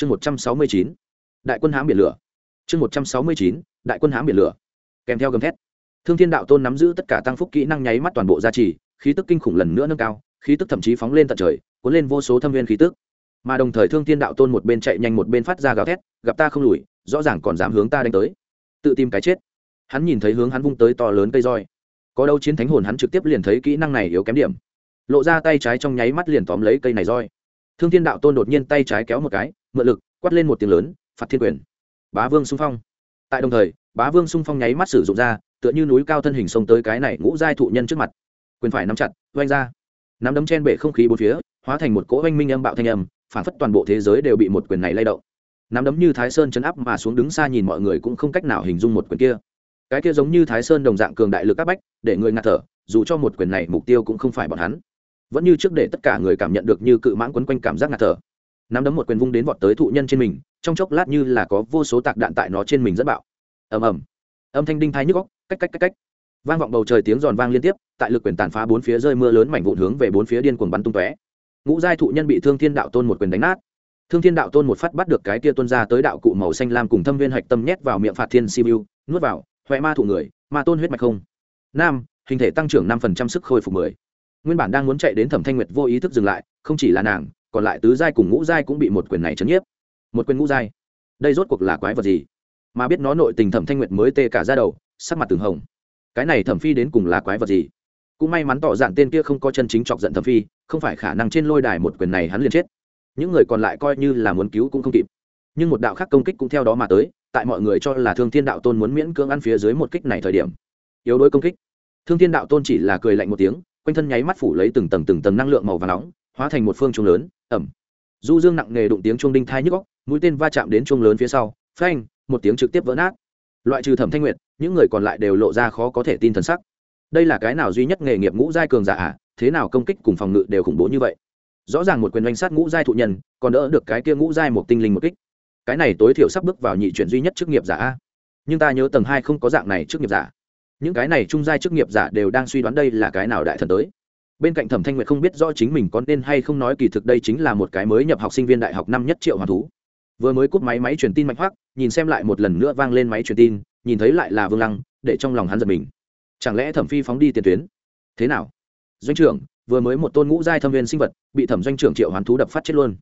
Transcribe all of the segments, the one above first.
chương một trăm sáu mươi chín, đại quân hãm biển lửa. Chương một trăm sáu mươi chín, đại quân hãm biển lửa. Kèm theo gầm thét, thương thiên đạo tôn nắm giữ tất cả tăng phúc kỹ năng nháy mắt toàn bộ gia trì, khí tức kinh khủng lần nữa nâng cao, khí tức thậm chí phóng lên tận trời, cuốn lên vô số thâm viên khí tức. Mà đồng thời thương thiên đạo tôn một bên chạy nhanh một bên phát ra gào thét, gặp ta không lùi, rõ ràng còn dám hướng ta đánh tới. Tự tìm cái chết. Hắn nhìn thấy hướng hắn vung tới to lớn cây roi. Có đâu chiến thánh hồn hắn trực tiếp liền thấy kỹ năng này yếu kém điểm. Lộ ra tay trái trong nháy mắt liền tóm lấy cây này roi. Thương thiên đạo tôn đột nhiên tay trái kéo một cái mượn lực, quát lên một tiếng lớn, phạt thiên quyền. Bá vương xung phong. Tại đồng thời, bá vương xung phong nháy mắt sử dụng ra, tựa như núi cao thân hình xông tới cái này ngũ giai thụ nhân trước mặt. Quyền phải nắm chặt, oanh ra. Nắm đấm chen bể không khí bốn phía, hóa thành một cỗ oanh minh âm bạo thanh âm, phản phất toàn bộ thế giới đều bị một quyền này lay động. Nắm đấm như thái sơn chấn áp mà xuống đứng xa nhìn mọi người cũng không cách nào hình dung một quyền kia. Cái kia giống như thái sơn đồng dạng cường đại lực áp bách, để người ngạt thở, dù cho một quyền này mục tiêu cũng không phải bọn hắn. Vẫn như trước để tất cả người cảm nhận được như cự mãng quấn quanh cảm giác ngạt thở nắm đấm một quyền vung đến vọt tới thụ nhân trên mình, trong chốc lát như là có vô số tạc đạn tại nó trên mình rất bạo. Ầm ầm. Âm thanh đinh thai nhức góc, cách cách cách cách. Vang vọng bầu trời tiếng giòn vang liên tiếp, tại lực quyền tàn phá bốn phía rơi mưa lớn mảnh vụn hướng về bốn phía điên cuồng bắn tung tóe. Ngũ giai thụ nhân bị thương thiên đạo tôn một quyền đánh nát. Thương thiên đạo tôn một phát bắt được cái kia tuân ra tới đạo cụ màu xanh lam cùng thâm viên hạch tâm nhét vào miệng phạt thiên siêu nuốt vào huệ ma thụ người, ma tôn huyết mạch không. Nam, hình thể tăng trưởng năm phần trăm sức khôi phục mười. Nguyên bản đang muốn chạy đến thẩm thanh nguyệt vô ý thức dừng lại, không chỉ là nàng còn lại tứ giai cùng ngũ giai cũng bị một quyền này chấn nhiếp. Một quyền ngũ giai. Đây rốt cuộc là quái vật gì? Mà biết nó nội tình thẩm thanh nguyệt mới tê cả ra đầu, sắc mặt từng hồng. Cái này thẩm phi đến cùng là quái vật gì? Cũng may mắn tỏ dạn tên kia không có chân chính chọc giận thẩm phi, không phải khả năng trên lôi đài một quyền này hắn liền chết. Những người còn lại coi như là muốn cứu cũng không kịp. Nhưng một đạo khác công kích cũng theo đó mà tới, tại mọi người cho là thương thiên đạo tôn muốn miễn cưỡng ăn phía dưới một kích này thời điểm. Yếu đuối công kích. Thương thiên đạo tôn chỉ là cười lạnh một tiếng, quanh thân nháy mắt phủ lấy từng tầng từng tầng năng lượng màu và nóng hóa thành một phương trung lớn, ẩm. Du dương nặng nề đụng tiếng chuông đinh thai nhức góc mũi tên va chạm đến chuông lớn phía sau, phanh, một tiếng trực tiếp vỡ nát. Loại trừ thẩm thanh nguyệt, những người còn lại đều lộ ra khó có thể tin thần sắc. Đây là cái nào duy nhất nghề nghiệp ngũ giai cường giả à? Thế nào công kích cùng phòng ngự đều khủng bố như vậy? Rõ ràng một quyền doanh sát ngũ giai thụ nhân, còn đỡ được cái kia ngũ giai một tinh linh một kích. Cái này tối thiểu sắp bước vào nhị chuyển duy nhất chức nghiệp giả a. Nhưng ta nhớ tầng hai không có dạng này chức nghiệp giả. Những cái này trung giai chức nghiệp giả đều đang suy đoán đây là cái nào đại thần tới bên cạnh thẩm thanh nguyệt không biết rõ chính mình có nên hay không nói kỳ thực đây chính là một cái mới nhập học sinh viên đại học năm nhất triệu hoàn thú. Vừa mới cúp máy máy truyền tin mạnh hoác nhìn xem lại một lần nữa vang lên máy truyền tin, nhìn thấy lại là vương lăng, để trong lòng hắn giật mình. Chẳng lẽ thẩm phi phóng đi tiền tuyến? Thế nào? Doanh trưởng, vừa mới một tôn ngũ giai thâm viên sinh vật, bị thẩm doanh trưởng triệu hoàn thú đập phát chết luôn.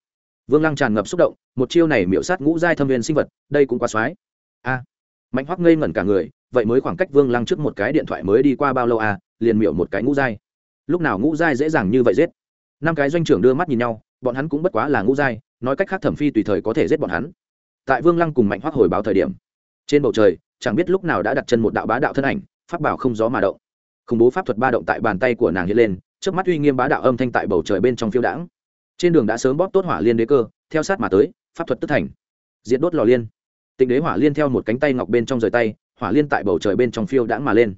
Vương lăng tràn ngập xúc động, một chiêu này miễu sát ngũ giai thâm viên sinh vật, đây cũng quá soái a. Mạnh hoác ngây ngẩn cả người, vậy mới khoảng cách vương lăng trước một cái điện thoại mới đi qua bao lâu à liền miễu một cái ngũ giai lúc nào ngũ giai dễ dàng như vậy giết? Năm cái doanh trưởng đưa mắt nhìn nhau, bọn hắn cũng bất quá là ngũ giai, nói cách khác thẩm phi tùy thời có thể giết bọn hắn. Tại vương lăng cùng mạnh hoác hồi báo thời điểm, trên bầu trời, chẳng biết lúc nào đã đặt chân một đạo bá đạo thân ảnh, pháp bảo không gió mà động. Khủng bố pháp thuật ba động tại bàn tay của nàng hiện lên trước mắt uy nghiêm bá đạo âm thanh tại bầu trời bên trong phiêu đãng. Trên đường đã sớm bóp tốt hỏa liên đế cơ, theo sát mà tới, pháp thuật tức thành. Diện đốt lò liên. Tịnh đế hỏa liên theo một cánh tay ngọc bên trong rời tay, hỏa liên tại bầu trời bên trong phiêu đãng mà lên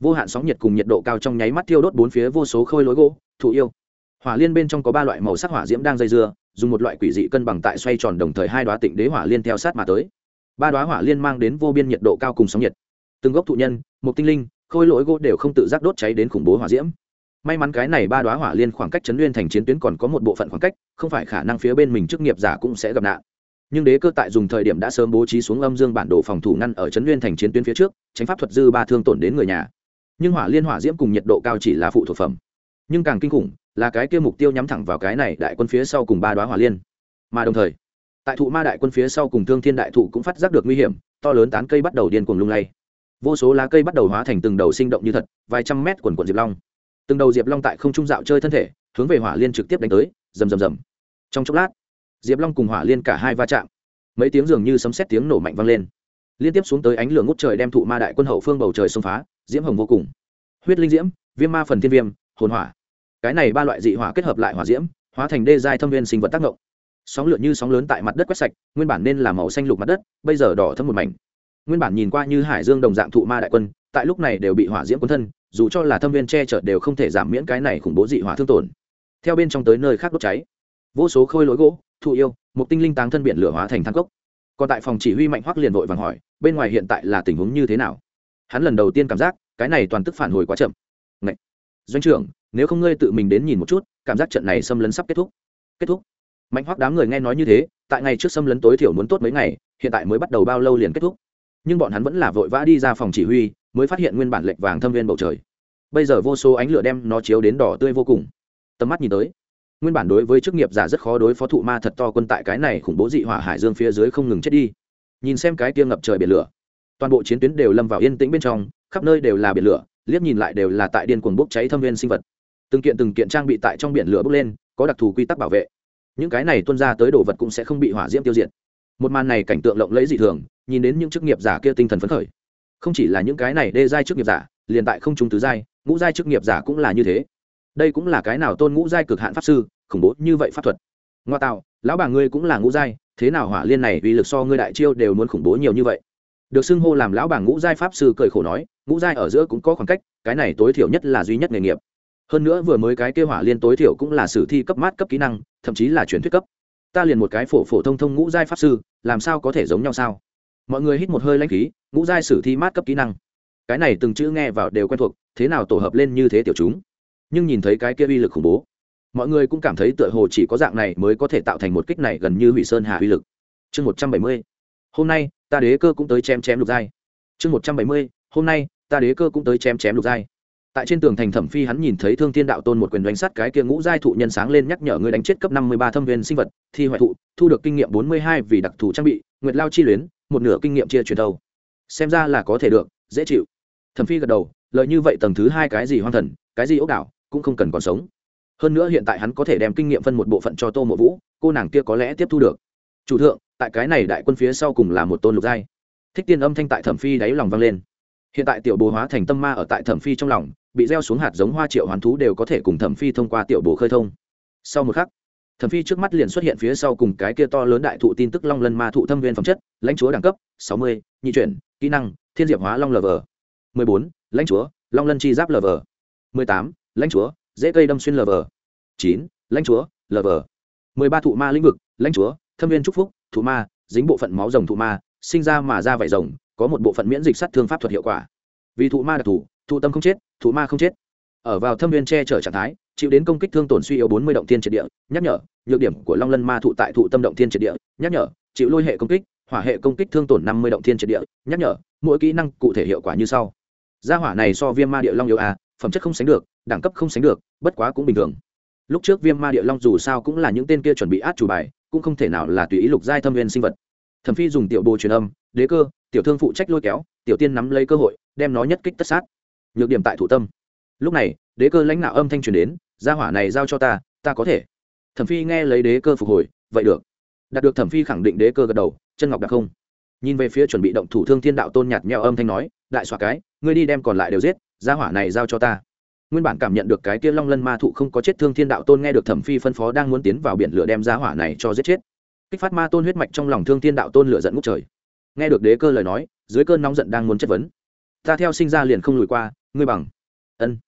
vô hạn sóng nhiệt cùng nhiệt độ cao trong nháy mắt thiêu đốt bốn phía vô số khôi lối gỗ, thụ yêu. Hỏa liên bên trong có ba loại màu sắc hỏa diễm đang dây dưa, dùng một loại quỷ dị cân bằng tại xoay tròn đồng thời hai đoá tịnh đế hỏa liên theo sát mà tới. Ba đoá hỏa liên mang đến vô biên nhiệt độ cao cùng sóng nhiệt. Từng gốc thụ nhân, một tinh linh, khôi lỗi gỗ đều không tự giác đốt cháy đến khủng bố hỏa diễm. May mắn cái này ba đoá hỏa liên khoảng cách chấn nguyên thành chiến tuyến còn có một bộ phận khoảng cách, không phải khả năng phía bên mình chức nghiệp giả cũng sẽ gặp nạn. Nhưng đế cơ tại dùng thời điểm đã sớm bố trí xuống âm dương bản đồ phòng thủ ngăn ở chấn nguyên thành chiến tuyến phía trước, tránh pháp thuật dư ba thương tổn đến người nhà nhưng hỏa liên hỏa diễm cùng nhiệt độ cao chỉ là phụ thuộc phẩm. Nhưng càng kinh khủng là cái kia mục tiêu nhắm thẳng vào cái này đại quân phía sau cùng ba đoá hỏa liên. Mà đồng thời, tại thụ ma đại quân phía sau cùng thương thiên đại thụ cũng phát giác được nguy hiểm, to lớn tán cây bắt đầu điên cuồng lung lay. Vô số lá cây bắt đầu hóa thành từng đầu sinh động như thật, vài trăm mét quần quần diệp long. Từng đầu diệp long tại không trung dạo chơi thân thể, hướng về hỏa liên trực tiếp đánh tới, rầm rầm rầm. Trong chốc lát, diệp long cùng hỏa liên cả hai va chạm. Mấy tiếng dường như sấm xét tiếng nổ mạnh vang lên. Liên tiếp xuống tới ánh lửa ngút trời đem thụ ma đại quân hậu phương bầu trời xông phá diễm hồng vô cùng. Huyết linh diễm, viêm ma phần thiên viêm, hồn hỏa. Cái này ba loại dị hỏa kết hợp lại hỏa diễm, hóa thành đê giai thâm viên sinh vật tác động sóng lượn như sóng lớn tại mặt đất quét sạch, nguyên bản nên là màu xanh lục mặt đất, bây giờ đỏ thâm một mảnh. Nguyên bản nhìn qua như hải dương đồng dạng thụ ma đại quân, tại lúc này đều bị hỏa diễm quân thân, dù cho là thâm viên che chở đều không thể giảm miễn cái này khủng bố dị hỏa thương tổn. Theo bên trong tới nơi khác đốt cháy, vô số khôi lối gỗ, thụ yêu một tinh linh táng thân biển lửa hóa thành thang cốc. Còn tại phòng chỉ huy mạnh hoắc liền vội vàng hỏi, bên ngoài hiện tại là tình huống như thế nào? Hắn lần đầu tiên cảm giác, cái này toàn tức phản hồi quá chậm. Ngậy! doanh trưởng, nếu không ngươi tự mình đến nhìn một chút, cảm giác trận này xâm lấn sắp kết thúc. Kết thúc. Mạnh hoắc đám người nghe nói như thế, tại ngày trước xâm lấn tối thiểu muốn tốt mấy ngày, hiện tại mới bắt đầu bao lâu liền kết thúc. Nhưng bọn hắn vẫn là vội vã đi ra phòng chỉ huy, mới phát hiện nguyên bản lệch vàng thâm viên bầu trời. Bây giờ vô số ánh lửa đem nó chiếu đến đỏ tươi vô cùng. Tầm mắt nhìn tới, nguyên bản đối với chức nghiệp giả rất khó đối phó thụ ma thật to quân tại cái này khủng bố dị hỏa hải dương phía dưới không ngừng chết đi. Nhìn xem cái kia ngập trời biển lửa toàn bộ chiến tuyến đều lâm vào yên tĩnh bên trong, khắp nơi đều là biển lửa, liếc nhìn lại đều là tại điên cuồng bốc cháy thâm viên sinh vật. Từng kiện từng kiện trang bị tại trong biển lửa bốc lên, có đặc thù quy tắc bảo vệ. Những cái này tuân ra tới đồ vật cũng sẽ không bị hỏa diễm tiêu diệt. Một màn này cảnh tượng lộng lẫy dị thường, nhìn đến những chức nghiệp giả kia tinh thần phấn khởi. Không chỉ là những cái này đê giai chức nghiệp giả, liền tại không trung tứ giai, ngũ giai chức nghiệp giả cũng là như thế. Đây cũng là cái nào tôn ngũ giai cực hạn pháp sư, khủng bố như vậy pháp thuật. Ngoa tạo, lão bà ngươi cũng là ngũ giai, thế nào hỏa liên này uy lực so ngươi đại chiêu đều muốn khủng bố nhiều như vậy? Được xưng hô làm lão bảng ngũ giai pháp sư cười khổ nói, ngũ giai ở giữa cũng có khoảng cách, cái này tối thiểu nhất là duy nhất nghề nghiệp. Hơn nữa vừa mới cái kêu hỏa liên tối thiểu cũng là sử thi cấp mát cấp kỹ năng, thậm chí là truyền thuyết cấp. Ta liền một cái phổ phổ thông thông ngũ giai pháp sư, làm sao có thể giống nhau sao? Mọi người hít một hơi lãnh khí, ngũ giai sử thi mát cấp kỹ năng. Cái này từng chữ nghe vào đều quen thuộc, thế nào tổ hợp lên như thế tiểu chúng? Nhưng nhìn thấy cái kia uy lực khủng bố, mọi người cũng cảm thấy tựa hồ chỉ có dạng này mới có thể tạo thành một kích này gần như hủy sơn hà uy lực. Chương một trăm bảy mươi, hôm nay ta đế cơ cũng tới chém chém lục giai. Chương một trăm bảy mươi, hôm nay, ta đế cơ cũng tới chém chém lục giai. Tại trên tường thành thẩm phi hắn nhìn thấy thương thiên đạo tôn một quyền đánh sắt cái kia ngũ giai thụ nhân sáng lên nhắc nhở người đánh chết cấp năm mươi ba thâm viên sinh vật, thi hoại thụ, thu được kinh nghiệm bốn mươi hai vì đặc thù trang bị, nguyệt lao chi luyến, một nửa kinh nghiệm chia truyền thâu. Xem ra là có thể được, dễ chịu. Thẩm phi gật đầu lợi như vậy tầng thứ hai cái gì hoang thần, cái gì ốc đảo, cũng không cần còn sống. Hơn nữa hiện tại hắn có thể đem kinh nghiệm phân một bộ phận cho tô mộ vũ, cô nàng kia có lẽ tiếp thu được. Chủ thượng tại cái này đại quân phía sau cùng là một tôn lục giai. Thích tiên âm thanh tại thẩm phi đáy lòng vang lên. Hiện tại tiểu bồ hóa thành tâm ma ở tại thẩm phi trong lòng, bị gieo xuống hạt giống hoa triệu hoàn thú đều có thể cùng thẩm phi thông qua tiểu bồ khơi thông. Sau một khắc, thẩm phi trước mắt liền xuất hiện phía sau cùng cái kia to lớn đại thụ tin tức long lân ma thụ thâm viên phẩm chất, lãnh chúa đẳng cấp, sáu mươi, nhị chuyển, kỹ năng, thiên diệp hóa long lv mười bốn, lãnh chúa, long lân chi giáp lv mười tám, lãnh chúa, dễ cây đâm xuyên lv chín, lãnh chúa lv mười ba thụ ma lĩnh vực, lãnh chúa, thâm viên trúc phúc thụ ma, dính bộ phận máu rồng thụ ma, sinh ra mà ra vải rồng, có một bộ phận miễn dịch sát thương pháp thuật hiệu quả. Vì thụ ma đặc thù, thụ tâm không chết, thụ ma không chết. Ở vào thâm viên che chở trạng thái, chịu đến công kích thương tổn suy yếu bốn mươi động thiên triệt địa, nhắc nhở, nhược điểm của long lân ma thụ tại thụ tâm động thiên triệt địa, nhắc nhở, chịu lôi hệ công kích, hỏa hệ công kích thương tổn năm mươi động thiên triệt địa, nhắc nhở, mỗi kỹ năng cụ thể hiệu quả như sau. Gia hỏa này so viêm ma địa long yêu a à, phẩm chất không sánh được, đẳng cấp không sánh được, bất quá cũng bình thường. Lúc trước viêm ma địa long dù sao cũng là những tên kia chuẩn bị át chủ bài cũng không thể nào là tùy ý lục giai thâm viên sinh vật. Thẩm phi dùng tiểu bồ truyền âm, đế cơ, tiểu thương phụ trách lôi kéo, tiểu tiên nắm lấy cơ hội, đem nó nhất kích tất sát. Nhược điểm tại thủ tâm. Lúc này, đế cơ lãnh đạo âm thanh truyền đến, gia hỏa này giao cho ta ta có thể. Thẩm phi nghe lấy đế cơ phục hồi, vậy được. Đạt được thẩm phi khẳng định đế cơ gật đầu, chân ngọc đặc không. Nhìn về phía chuẩn bị động thủ thương thiên đạo tôn nhạt nhẽo âm thanh nói, đại xoa cái, ngươi đi đem còn lại đều giết, gia hỏa này giao cho ta nguyên bản cảm nhận được cái kia long lân ma thụ không có chết thương thiên đạo tôn nghe được thẩm phi phân phó đang muốn tiến vào biển lửa đem ra hỏa này cho giết chết. Kích phát ma tôn huyết mạch trong lòng thương thiên đạo tôn lửa giận ngút trời. Nghe được đế cơ lời nói, dưới cơn nóng giận đang muốn chất vấn. Ta theo sinh ra liền không lùi qua, ngươi bằng. Ân.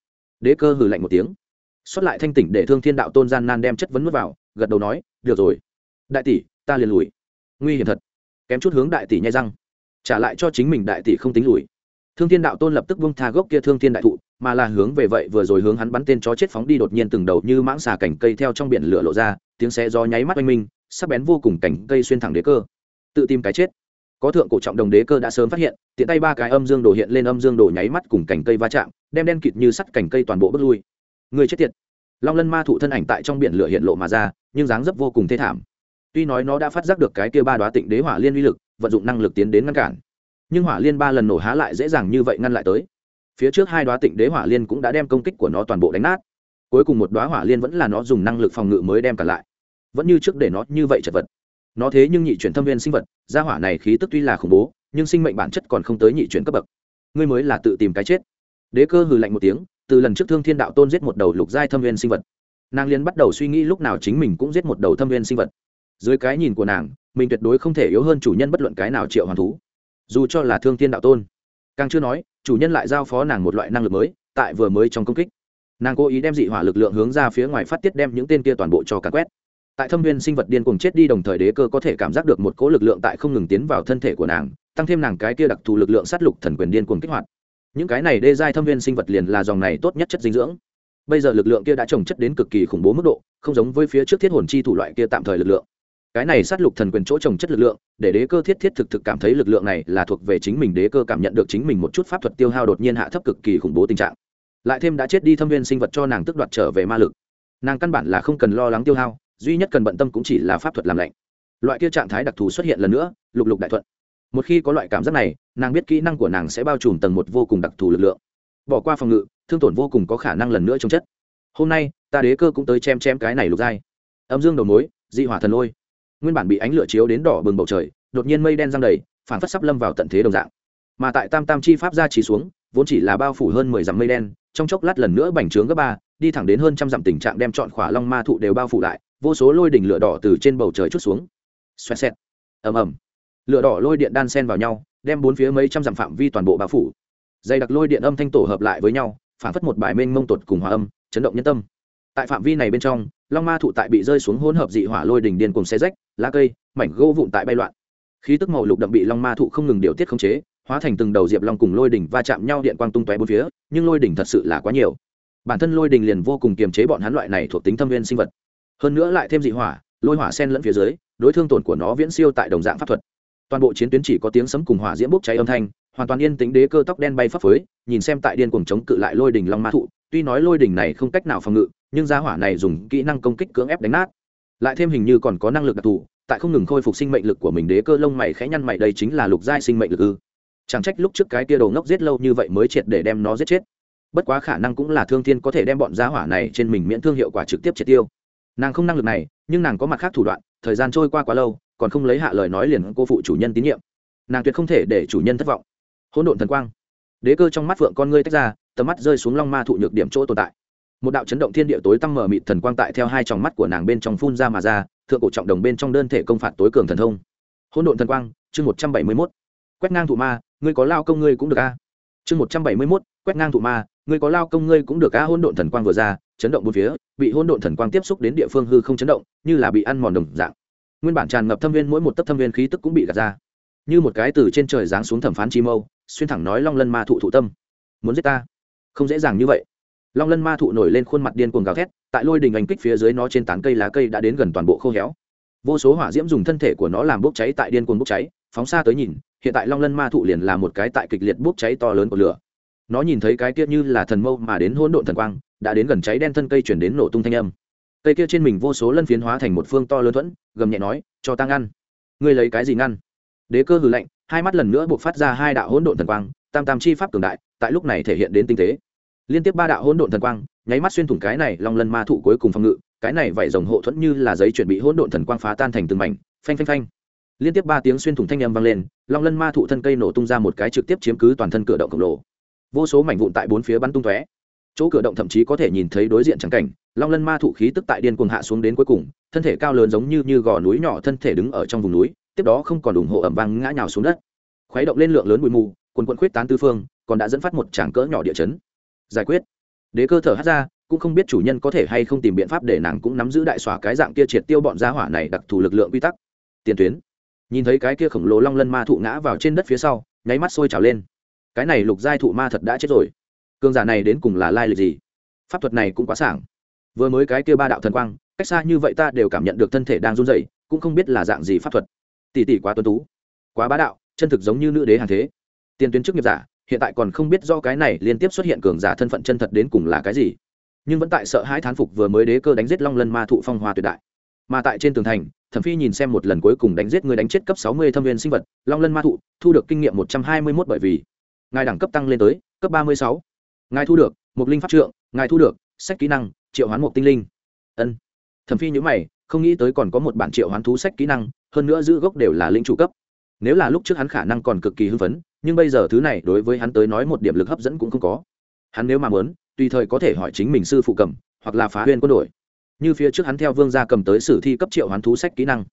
Đế cơ hừ lạnh một tiếng. Xuất lại thanh tỉnh để thương thiên đạo tôn gian nan đem chất vấn nuốt vào, gật đầu nói, được rồi. Đại tỷ, ta liền lùi. Nguy hiểm thật. Kém chút hướng đại tỷ nhai răng. Trả lại cho chính mình đại tỷ không tính lùi. Thương thiên đạo tôn lập tức vung tha gốc kia thương thiên đại thụ mà là hướng về vậy vừa rồi hướng hắn bắn tên chó chết phóng đi đột nhiên từng đầu như mãng xà cảnh cây theo trong biển lửa lộ ra, tiếng xe do nháy mắt oanh minh, sắc bén vô cùng cảnh cây xuyên thẳng đế cơ. Tự tìm cái chết. Có thượng cổ trọng đồng đế cơ đã sớm phát hiện, tiện tay ba cái âm dương đồ hiện lên âm dương đồ nháy mắt cùng cành cây va chạm, đem đen kịt như sắt cành cây toàn bộ bước lui. Người chết tiệt. Long lân ma thụ thân ảnh tại trong biển lửa hiện lộ mà ra, nhưng dáng dấp vô cùng thê thảm. Tuy nói nó đã phát giác được cái kia ba đoá tịnh đế hỏa liên uy lực, vận dụng năng lực tiến đến ngăn cản. Nhưng hỏa liên ba lần nổ há lại dễ dàng như vậy ngăn lại tới phía trước hai đoá tịnh đế hỏa liên cũng đã đem công kích của nó toàn bộ đánh nát. Cuối cùng một đoá hỏa liên vẫn là nó dùng năng lực phòng ngự mới đem cả lại. Vẫn như trước để nó như vậy chật vật. Nó thế nhưng nhị chuyển thâm viên sinh vật, gia hỏa này khí tức tuy là khủng bố, nhưng sinh mệnh bản chất còn không tới nhị chuyển cấp bậc. Ngươi mới là tự tìm cái chết. Đế cơ hừ lạnh một tiếng, từ lần trước thương thiên đạo tôn giết một đầu lục giai thâm viên sinh vật. Nàng liên bắt đầu suy nghĩ lúc nào chính mình cũng giết một đầu thâm viên sinh vật. Dưới cái nhìn của nàng, mình tuyệt đối không thể yếu hơn chủ nhân bất luận cái nào triệu hoàn thú. Dù cho là thương thiên đạo tôn. Càng chưa nói chủ nhân lại giao phó nàng một loại năng lực mới, tại vừa mới trong công kích. Nàng cố ý đem dị hỏa lực lượng hướng ra phía ngoài phát tiết đem những tên kia toàn bộ cho cả quét. Tại thâm viên sinh vật điên cùng chết đi đồng thời đế cơ có thể cảm giác được một cỗ lực lượng tại không ngừng tiến vào thân thể của nàng, tăng thêm nàng cái kia đặc thù lực lượng sát lục thần quyền điên cuồng kích hoạt. Những cái này đê giai thâm viên sinh vật liền là dòng này tốt nhất chất dinh dưỡng. Bây giờ lực lượng kia đã trồng chất đến cực kỳ khủng bố mức độ, không giống với phía trước thiết hồn chi thủ loại kia tạm thời lực lượng cái này sát lục thần quyền chỗ trồng chất lực lượng, để đế cơ thiết thiết thực thực cảm thấy lực lượng này là thuộc về chính mình, đế cơ cảm nhận được chính mình một chút pháp thuật tiêu hao đột nhiên hạ thấp cực kỳ khủng bố tình trạng. Lại thêm đã chết đi thâm viên sinh vật cho nàng tức đoạt trở về ma lực. Nàng căn bản là không cần lo lắng tiêu hao, duy nhất cần bận tâm cũng chỉ là pháp thuật làm lạnh. Loại kia trạng thái đặc thù xuất hiện lần nữa, lục lục đại thuận. Một khi có loại cảm giác này, nàng biết kỹ năng của nàng sẽ bao trùm tầng một vô cùng đặc thù lực lượng. Bỏ qua phòng ngự, thương tổn vô cùng có khả năng lần nữa trồng chất. Hôm nay, ta đế cơ cũng tới chém chém cái này lục dai âm dương đầu mối, dị hỏa thần lôi nguyên bản bị ánh lửa chiếu đến đỏ bừng bầu trời, đột nhiên mây đen răng đầy, phản phất sắp lâm vào tận thế đồng dạng. Mà tại tam tam chi pháp ra chỉ xuống, vốn chỉ là bao phủ hơn mười dặm mây đen, trong chốc lát lần nữa bành trướng gấp ba, đi thẳng đến hơn trăm dặm tình trạng đem chọn khỏa long ma thụ đều bao phủ lại, vô số lôi đỉnh lửa đỏ từ trên bầu trời chút xuống. Xoẹt xẹt. Ầm ầm. Lửa đỏ lôi điện đan sen vào nhau, đem bốn phía mấy trăm dặm phạm vi toàn bộ bao phủ. Dày đặc lôi điện âm thanh tổ hợp lại với nhau, phản phất một bài mênh mông tột cùng hòa âm, chấn động nhân tâm. Tại phạm vi này bên trong long ma thụ tại bị rơi xuống hỗn hợp dị hỏa lôi đỉnh điên cùng xe rách, lá cây, mảnh gỗ vụn tại bay loạn. Khí tức màu lục đậm bị long ma thụ không ngừng điều tiết khống chế, hóa thành từng đầu diệp long cùng lôi đỉnh va chạm nhau điện quang tung tóe bốn phía, nhưng lôi đỉnh thật sự là quá nhiều. Bản thân lôi đỉnh liền vô cùng kiềm chế bọn hắn loại này thuộc tính thâm viên sinh vật. Hơn nữa lại thêm dị hỏa, lôi hỏa sen lẫn phía dưới, đối thương tổn của nó viễn siêu tại đồng dạng pháp thuật. Toàn bộ chiến tuyến chỉ có tiếng sấm cùng hỏa diễm bốc cháy âm thanh, hoàn toàn yên tĩnh đế cơ tóc đen bay phấp phới, nhìn xem tại điên cuồng chống cự lại lôi đỉnh long ma thụ, tuy nói lôi đỉnh này không cách nào phòng ngự nhưng gia hỏa này dùng kỹ năng công kích cưỡng ép đánh nát. Lại thêm hình như còn có năng lực đặc thù, tại không ngừng khôi phục sinh mệnh lực của mình đế cơ lông mày khẽ nhăn mày, đây chính là lục giai sinh mệnh lực ư. Chẳng trách lúc trước cái tia đồ ngốc giết lâu như vậy mới triệt để đem nó giết chết. Bất quá khả năng cũng là thương thiên có thể đem bọn gia hỏa này trên mình miễn thương hiệu quả trực tiếp triệt tiêu. Nàng không năng lực này, nhưng nàng có mặt khác thủ đoạn, thời gian trôi qua quá lâu, còn không lấy hạ lời nói liền cô phụ chủ nhân tín nhiệm. Nàng tuyệt không thể để chủ nhân thất vọng. Hỗn độn thần quang. Đế cơ trong mắt phượng con ngươi tách ra, tầm mắt rơi xuống long ma thụ nhược điểm chỗ tồn tại một đạo chấn động thiên địa tối tăm mở mịt thần quang tại theo hai tròng mắt của nàng bên trong phun ra mà ra, thượng cổ trọng đồng bên trong đơn thể công phạt tối cường thần thông. Hỗn độn thần quang, chương một trăm bảy mươi mốt. Quét ngang thụ ma, ngươi có lao công ngươi cũng được a. Chương một trăm bảy mươi mốt, quét ngang thụ ma, ngươi có lao công ngươi cũng được a. Hỗn độn thần quang vừa ra, chấn động bốn phía, bị hỗn độn thần quang tiếp xúc đến địa phương hư không chấn động, như là bị ăn mòn đồng dạng. Nguyên bản tràn ngập thâm viên, mỗi một tấc thâm viên khí tức cũng bị gạt ra. Như một cái từ trên trời giáng xuống thẩm phán chi mâu, xuyên thẳng nói long lân ma thụ thụ tâm. Muốn giết ta? Không dễ dàng như vậy long lân ma thụ nổi lên khuôn mặt điên cuồng gào thét, tại lôi đình ảnh kích phía dưới nó trên tán cây lá cây đã đến gần toàn bộ khô héo. Vô số hỏa diễm dùng thân thể của nó làm bốc cháy tại điên cuồng bốc cháy, phóng xa tới nhìn, hiện tại long lân ma thụ liền là một cái tại kịch liệt bốc cháy to lớn của lửa. Nó nhìn thấy cái kia như là thần mâu mà đến hỗn độn thần quang, đã đến gần cháy đen thân cây chuyển đến nổ tung thanh âm. Cây kia trên mình vô số lân phiến hóa thành một phương to lớn thuẫn, gầm nhẹ nói, cho ta ngăn. Ngươi lấy cái gì ngăn? Đế cơ hừ lạnh, hai mắt lần nữa buộc phát ra hai đạo hỗn độn thần quang, tam tam chi pháp cường đại, tại lúc này thể hiện đến tinh tế liên tiếp ba đạo hỗn độn thần quang, nháy mắt xuyên thủng cái này long lân ma thụ cuối cùng phòng ngự, cái này vảy rồng hộ thuẫn như là giấy chuẩn bị hỗn độn thần quang phá tan thành từng mảnh, phanh phanh phanh. Liên tiếp ba tiếng xuyên thủng thanh âm vang lên, long lân ma thụ thân cây nổ tung ra một cái trực tiếp chiếm cứ toàn thân cửa động khổng lồ. Vô số mảnh vụn tại bốn phía bắn tung tóe. Chỗ cửa động thậm chí có thể nhìn thấy đối diện trắng cảnh, long lân ma thụ khí tức tại điên cuồng hạ xuống đến cuối cùng, thân thể cao lớn giống như như gò núi nhỏ thân thể đứng ở trong vùng núi, tiếp đó không còn ủng hộ ẩm vang ngã nhào xuống đất. Khuấy động lên lượng lớn bụi mù quần quận khuyết tán tư phương, còn đã dẫn phát một tràng cỡ nhỏ địa chấn giải quyết. Đế cơ thở hát ra, cũng không biết chủ nhân có thể hay không tìm biện pháp để nàng cũng nắm giữ đại xỏa cái dạng kia triệt tiêu bọn gia hỏa này đặc thù lực lượng quy tắc. Tiền tuyến. Nhìn thấy cái kia khổng lồ long lân ma thụ ngã vào trên đất phía sau, nháy mắt sôi trào lên. Cái này lục giai thụ ma thật đã chết rồi. Cường giả này đến cùng là lai lịch gì? Pháp thuật này cũng quá sảng. Vừa mới cái kia ba đạo thần quang, cách xa như vậy ta đều cảm nhận được thân thể đang run rẩy, cũng không biết là dạng gì pháp thuật. Tỷ tỷ quá tuân tú, quá bá đạo, chân thực giống như nữ đế hàng thế. Tiền tuyến chức nghiệp giả hiện tại còn không biết do cái này liên tiếp xuất hiện cường giả thân phận chân thật đến cùng là cái gì. Nhưng vẫn tại sợ hãi thán phục vừa mới đế cơ đánh giết long lân ma thụ phong hoa tuyệt đại. Mà tại trên tường thành, thẩm phi nhìn xem một lần cuối cùng đánh giết người đánh chết cấp sáu mươi thâm viên sinh vật, long lân ma thụ, thu được kinh nghiệm một trăm hai mươi mốt bởi vì ngài đẳng cấp tăng lên tới cấp ba mươi sáu. Ngài thu được một linh pháp trượng, ngài thu được sách kỹ năng, triệu hoán một tinh linh. Ân. Thẩm phi nhữ mày, không nghĩ tới còn có một bản triệu hoán thú sách kỹ năng, hơn nữa giữ gốc đều là linh chủ cấp. Nếu là lúc trước hắn khả năng còn cực kỳ hưng phấn nhưng bây giờ thứ này đối với hắn tới nói một điểm lực hấp dẫn cũng không có. Hắn nếu mà muốn, tùy thời có thể hỏi chính mình sư phụ cầm, hoặc là phá huyên quân đội. Như phía trước hắn theo vương gia cầm tới sử thi cấp triệu hoán thú sách kỹ năng.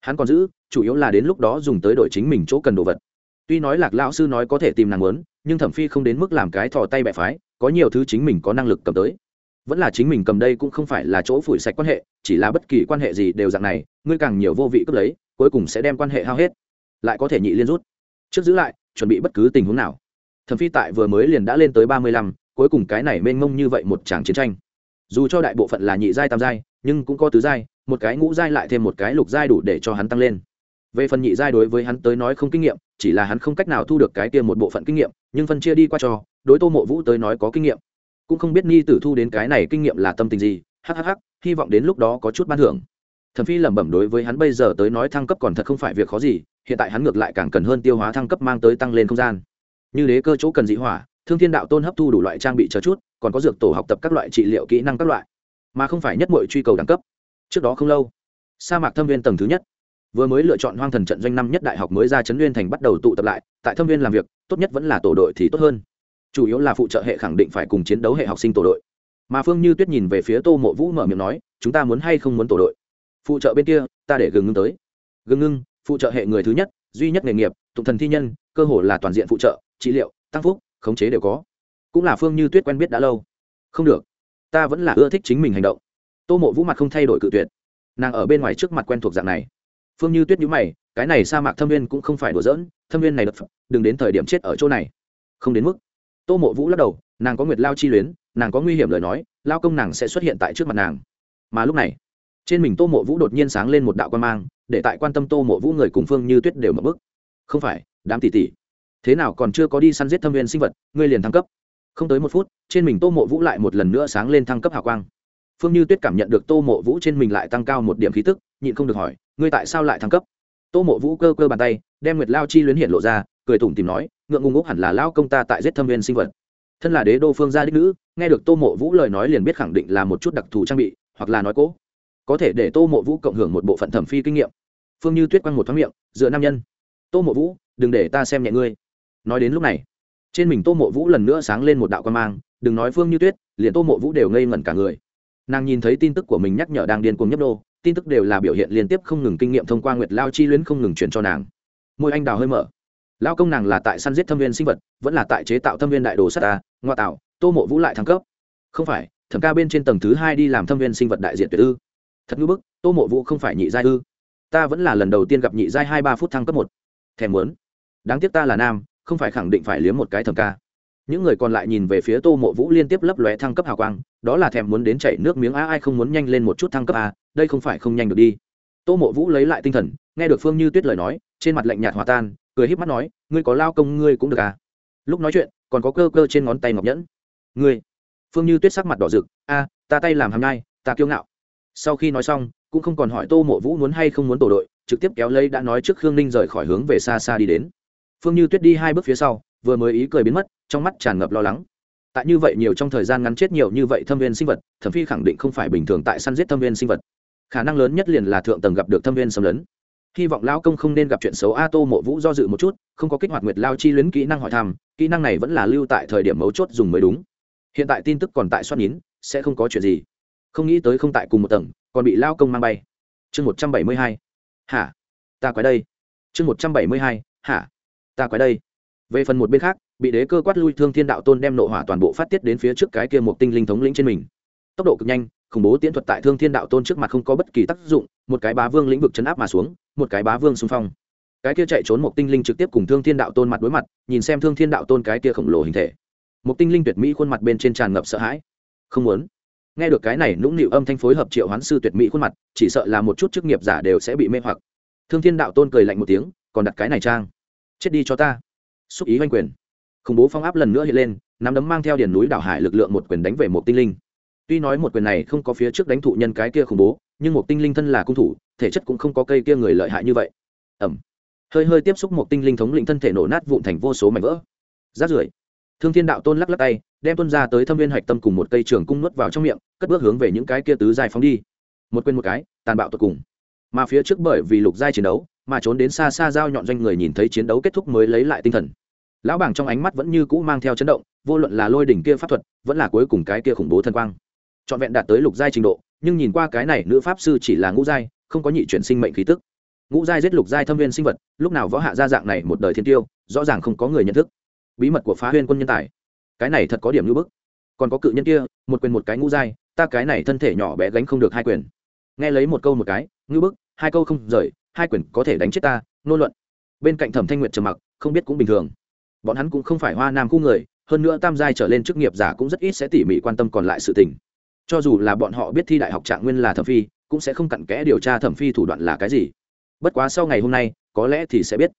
Hắn còn giữ, chủ yếu là đến lúc đó dùng tới đội chính mình chỗ cần đồ vật. Tuy nói lạc lão sư nói có thể tìm nàng muốn, nhưng thẩm phi không đến mức làm cái thò tay bẻ phái, có nhiều thứ chính mình có năng lực cầm tới. Vẫn là chính mình cầm đây cũng không phải là chỗ phủi sạch quan hệ, chỉ là bất kỳ quan hệ gì đều dạng này, ngươi càng nhiều vô vị cướp lấy, cuối cùng sẽ đem quan hệ hao hết. Lại có thể nhị liên rút. Trước giữ lại chuẩn bị bất cứ tình huống nào. Thẩm phi tại vừa mới liền đã lên tới ba mươi lăm, cuối cùng cái này mênh mông như vậy một tràng chiến tranh. Dù cho đại bộ phận là nhị giai, tam giai, nhưng cũng có tứ giai, một cái ngũ giai lại thêm một cái lục giai đủ để cho hắn tăng lên. Về phần nhị giai đối với hắn tới nói không kinh nghiệm, chỉ là hắn không cách nào thu được cái kia một bộ phận kinh nghiệm, nhưng phân chia đi qua cho, đối tô mộ vũ tới nói có kinh nghiệm. Cũng không biết ni tử thu đến cái này kinh nghiệm là tâm tình gì hhh hy vọng đến lúc đó có chút ban thưởng thẩm phi lẩm bẩm đối với hắn bây giờ tới nói thăng cấp còn thật không phải việc khó gì, hiện tại hắn ngược lại càng cần hơn tiêu hóa thăng cấp mang tới tăng lên không gian. Như đế cơ chỗ cần dị hỏa, thương thiên đạo tôn hấp thu đủ loại trang bị chờ chút, còn có dược tổ học tập các loại trị liệu kỹ năng các loại. Mà không phải nhất mọi truy cầu đẳng cấp. Trước đó không lâu, sa mạc thâm viên tầng thứ nhất, vừa mới lựa chọn hoang thần trận doanh năm nhất đại học mới ra chấn nguyên thành bắt đầu tụ tập lại, tại thâm viên làm việc, tốt nhất vẫn là tổ đội thì tốt hơn. Chủ yếu là phụ trợ hệ khẳng định phải cùng chiến đấu hệ học sinh tổ đội. Mà phương như tuyết nhìn về phía tô mộ vũ mở miệng nói, chúng ta muốn hay không muốn tổ đội? Phụ trợ bên kia, ta để gừng ngưng tới. Gừng ngưng, phụ trợ hệ người thứ nhất, duy nhất nghề nghiệp, tụng thần thi nhân, cơ hồ là toàn diện phụ trợ, trị liệu, tăng phúc, khống chế đều có. Cũng là phương như tuyết quen biết đã lâu. Không được, ta vẫn là ưa thích chính mình hành động. Tô mộ vũ mặt không thay đổi cự tuyệt. Nàng ở bên ngoài trước mặt quen thuộc dạng này. Phương như tuyết nhữ mày, cái này sa mạc thâm viên cũng không phải đùa giỡn, thâm viên này đập đừng đến thời điểm chết ở chỗ này. Không đến mức. Tô mộ vũ lắc đầu, nàng có nguyệt lao chi luyến, nàng có nguy hiểm lời nói, lao công nàng sẽ xuất hiện tại trước mặt nàng. Mà lúc này trên mình tô mộ vũ đột nhiên sáng lên một đạo quan mang, để tại quan tâm tô mộ vũ người cùng phương như tuyết đều mập bức. Không phải, đám tỷ tỷ. Thế nào còn chưa có đi săn giết thâm viên sinh vật, ngươi liền thăng cấp. Không tới một phút, trên mình tô mộ vũ lại một lần nữa sáng lên thăng cấp hào quang. Phương như tuyết cảm nhận được tô mộ vũ trên mình lại tăng cao một điểm khí tức, nhịn không được hỏi, ngươi tại sao lại thăng cấp? Tô mộ vũ cơ cơ bàn tay, đem nguyệt lao chi luyến hiện lộ ra, cười tủm tìm nói, ngượng ngùng úc hẳn là lao công ta tại giết thâm viên sinh vật. Thân là đế đô phương gia đích nữ, nghe được tô mộ vũ lời nói liền biết khẳng định là một chút đặc thù trang bị, hoặc là nói cố có thể để tô mộ vũ cộng hưởng một bộ phận thẩm phi kinh nghiệm. Phương như tuyết quăng một thoáng miệng, dựa nam nhân. Tô mộ vũ, đừng để ta xem nhẹ ngươi. Nói đến lúc này, trên mình tô mộ vũ lần nữa sáng lên một đạo quan mang, đừng nói phương như tuyết, liền tô mộ vũ đều ngây ngẩn cả người. Nàng nhìn thấy tin tức của mình nhắc nhở đang điên cuồng nhấp đô tin tức đều là biểu hiện liên tiếp không ngừng kinh nghiệm thông qua nguyệt lao chi luyến không ngừng truyền cho nàng. Môi anh đào hơi mở. Lao công nàng là tại săn giết thâm viên sinh vật, vẫn là tại chế tạo thâm viên đại đồ sắt ta ngoa tạo, tô mộ vũ lại thăng cấp. Không phải, thẩm ca bên trên tầng thứ hai đi làm thâm viên sinh vật đại diện tuyệt ư? Thật ngữ bức, tô mộ vũ không phải nhị giai ư? Ta vẫn là lần đầu tiên gặp nhị giai hai ba phút thăng cấp một. Thèm muốn. Đáng tiếc ta là nam, không phải khẳng định phải liếm một cái thẩm ca. Những người còn lại nhìn về phía tô mộ vũ liên tiếp lấp lóe thăng cấp hào quang, đó là thèm muốn đến chảy nước miếng a, ai không muốn nhanh lên một chút thăng cấp a, đây không phải không nhanh được đi. Tô mộ vũ lấy lại tinh thần, nghe được phương như tuyết lời nói, trên mặt lạnh nhạt hòa tan, cười híp mắt nói, ngươi có lao công ngươi cũng được à? Lúc nói chuyện, còn có cơ cơ trên ngón tay ngọc nhẫn. Ngươi? Phương như tuyết sắc mặt đỏ rực, a, ta tay làm hàm nhai, ta kiêu ngạo sau khi nói xong, cũng không còn hỏi tô mộ vũ muốn hay không muốn tổ đội, trực tiếp kéo lấy đã nói trước khương ninh rời khỏi hướng về xa xa đi đến. Phương như tuyết đi hai bước phía sau, vừa mới ý cười biến mất, trong mắt tràn ngập lo lắng. Tại như vậy nhiều trong thời gian ngắn chết nhiều như vậy thâm viên sinh vật thẩm phi khẳng định không phải bình thường tại săn giết thâm viên sinh vật. Khả năng lớn nhất liền là thượng tầng gặp được thâm viên xâm lấn. Hy vọng lão công không nên gặp chuyện xấu a tô mộ vũ do dự một chút, không có kích hoạt nguyệt lao chi luyến kỹ năng hỏi thăm, kỹ năng này vẫn là lưu tại thời điểm mấu chốt dùng mới đúng. Hiện tại tin tức còn tại soát nhín sẽ không có chuyện gì không nghĩ tới không tại cùng một tầng, còn bị lao công mang bay. Chương một trăm bảy mươi hai. Hả? Ta quái đây. Chương một trăm bảy mươi hai. Hả? Ta quái đây. Về phần một bên khác, bị đế cơ quát lui thương thiên đạo tôn đem nộ hỏa toàn bộ phát tiết đến phía trước cái kia một tinh linh thống lĩnh trên mình. Tốc độ cực nhanh, khủng bố tiễn thuật tại thương thiên đạo tôn trước mặt không có bất kỳ tác dụng, một cái bá vương lĩnh vực chấn áp mà xuống, một cái bá vương xung phong. Cái kia chạy trốn một tinh linh trực tiếp cùng thương thiên đạo tôn mặt đối mặt, nhìn xem thương thiên đạo tôn cái kia khổng lồ hình thể. Một tinh linh tuyệt mỹ khuôn mặt bên trên tràn ngập sợ hãi. Không muốn nghe được cái này nũng nịu âm thanh phối hợp triệu hoán sư tuyệt mỹ khuôn mặt, chỉ sợ là một chút chức nghiệp giả đều sẽ bị mê hoặc. Thương thiên đạo tôn cười lạnh một tiếng, còn đặt cái này trang? Chết đi cho ta. Xúc ý oanh quyền. Khủng bố phong áp lần nữa hiện lên, nắm đấm mang theo điền núi đảo hải lực lượng một quyền đánh về một tinh linh. Tuy nói một quyền này không có phía trước đánh thụ nhân cái kia khủng bố, nhưng một tinh linh thân là cung thủ, thể chất cũng không có cây kia người lợi hại như vậy. Ẩm hơi hơi tiếp xúc một tinh linh thống lĩnh thân thể nổ nát vụn thành vô số mảnh vỡ. Rát rưởi thương thiên đạo tôn lắc lắc tay, đem tuân ra tới thâm viên hạch tâm cùng một cây trường cung nuốt vào trong miệng, cất bước hướng về những cái kia tứ dài phóng đi. Một quên một cái, tàn bạo tột cùng. Mà phía trước bởi vì lục giai chiến đấu, mà trốn đến xa xa giao nhọn doanh người nhìn thấy chiến đấu kết thúc mới lấy lại tinh thần. Lão bảng trong ánh mắt vẫn như cũ mang theo chấn động, vô luận là lôi đỉnh kia pháp thuật, vẫn là cuối cùng cái kia khủng bố thân quang. Trọn vẹn đạt tới lục giai trình độ, nhưng nhìn qua cái này nữ pháp sư chỉ là ngũ giai, không có nhị chuyển sinh mệnh khí tức. Ngũ giai giết lục giai thâm viên sinh vật, lúc nào võ hạ gia dạng này một đời thiên tiêu, rõ ràng không có người nhận thức bí mật của phá huyên quân nhân tài. Cái này thật có điểm như bức. Còn có cự nhân kia, một quyền một cái ngũ giai, ta cái này thân thể nhỏ bé gánh không được hai quyền. Nghe lấy một câu một cái ngư bức, hai câu không rời, hai quyền có thể đánh chết ta, nô luận. Bên cạnh thẩm thanh nguyệt trầm mặc, không biết cũng bình thường. Bọn hắn cũng không phải hoa nam khu người, hơn nữa tam giai trở lên chức nghiệp giả cũng rất ít sẽ tỉ mỉ quan tâm còn lại sự tình. Cho dù là bọn họ biết thi đại học trạng nguyên là thẩm phi, cũng sẽ không cặn kẽ điều tra thẩm phi thủ đoạn là cái gì. Bất quá sau ngày hôm nay, có lẽ thì sẽ biết.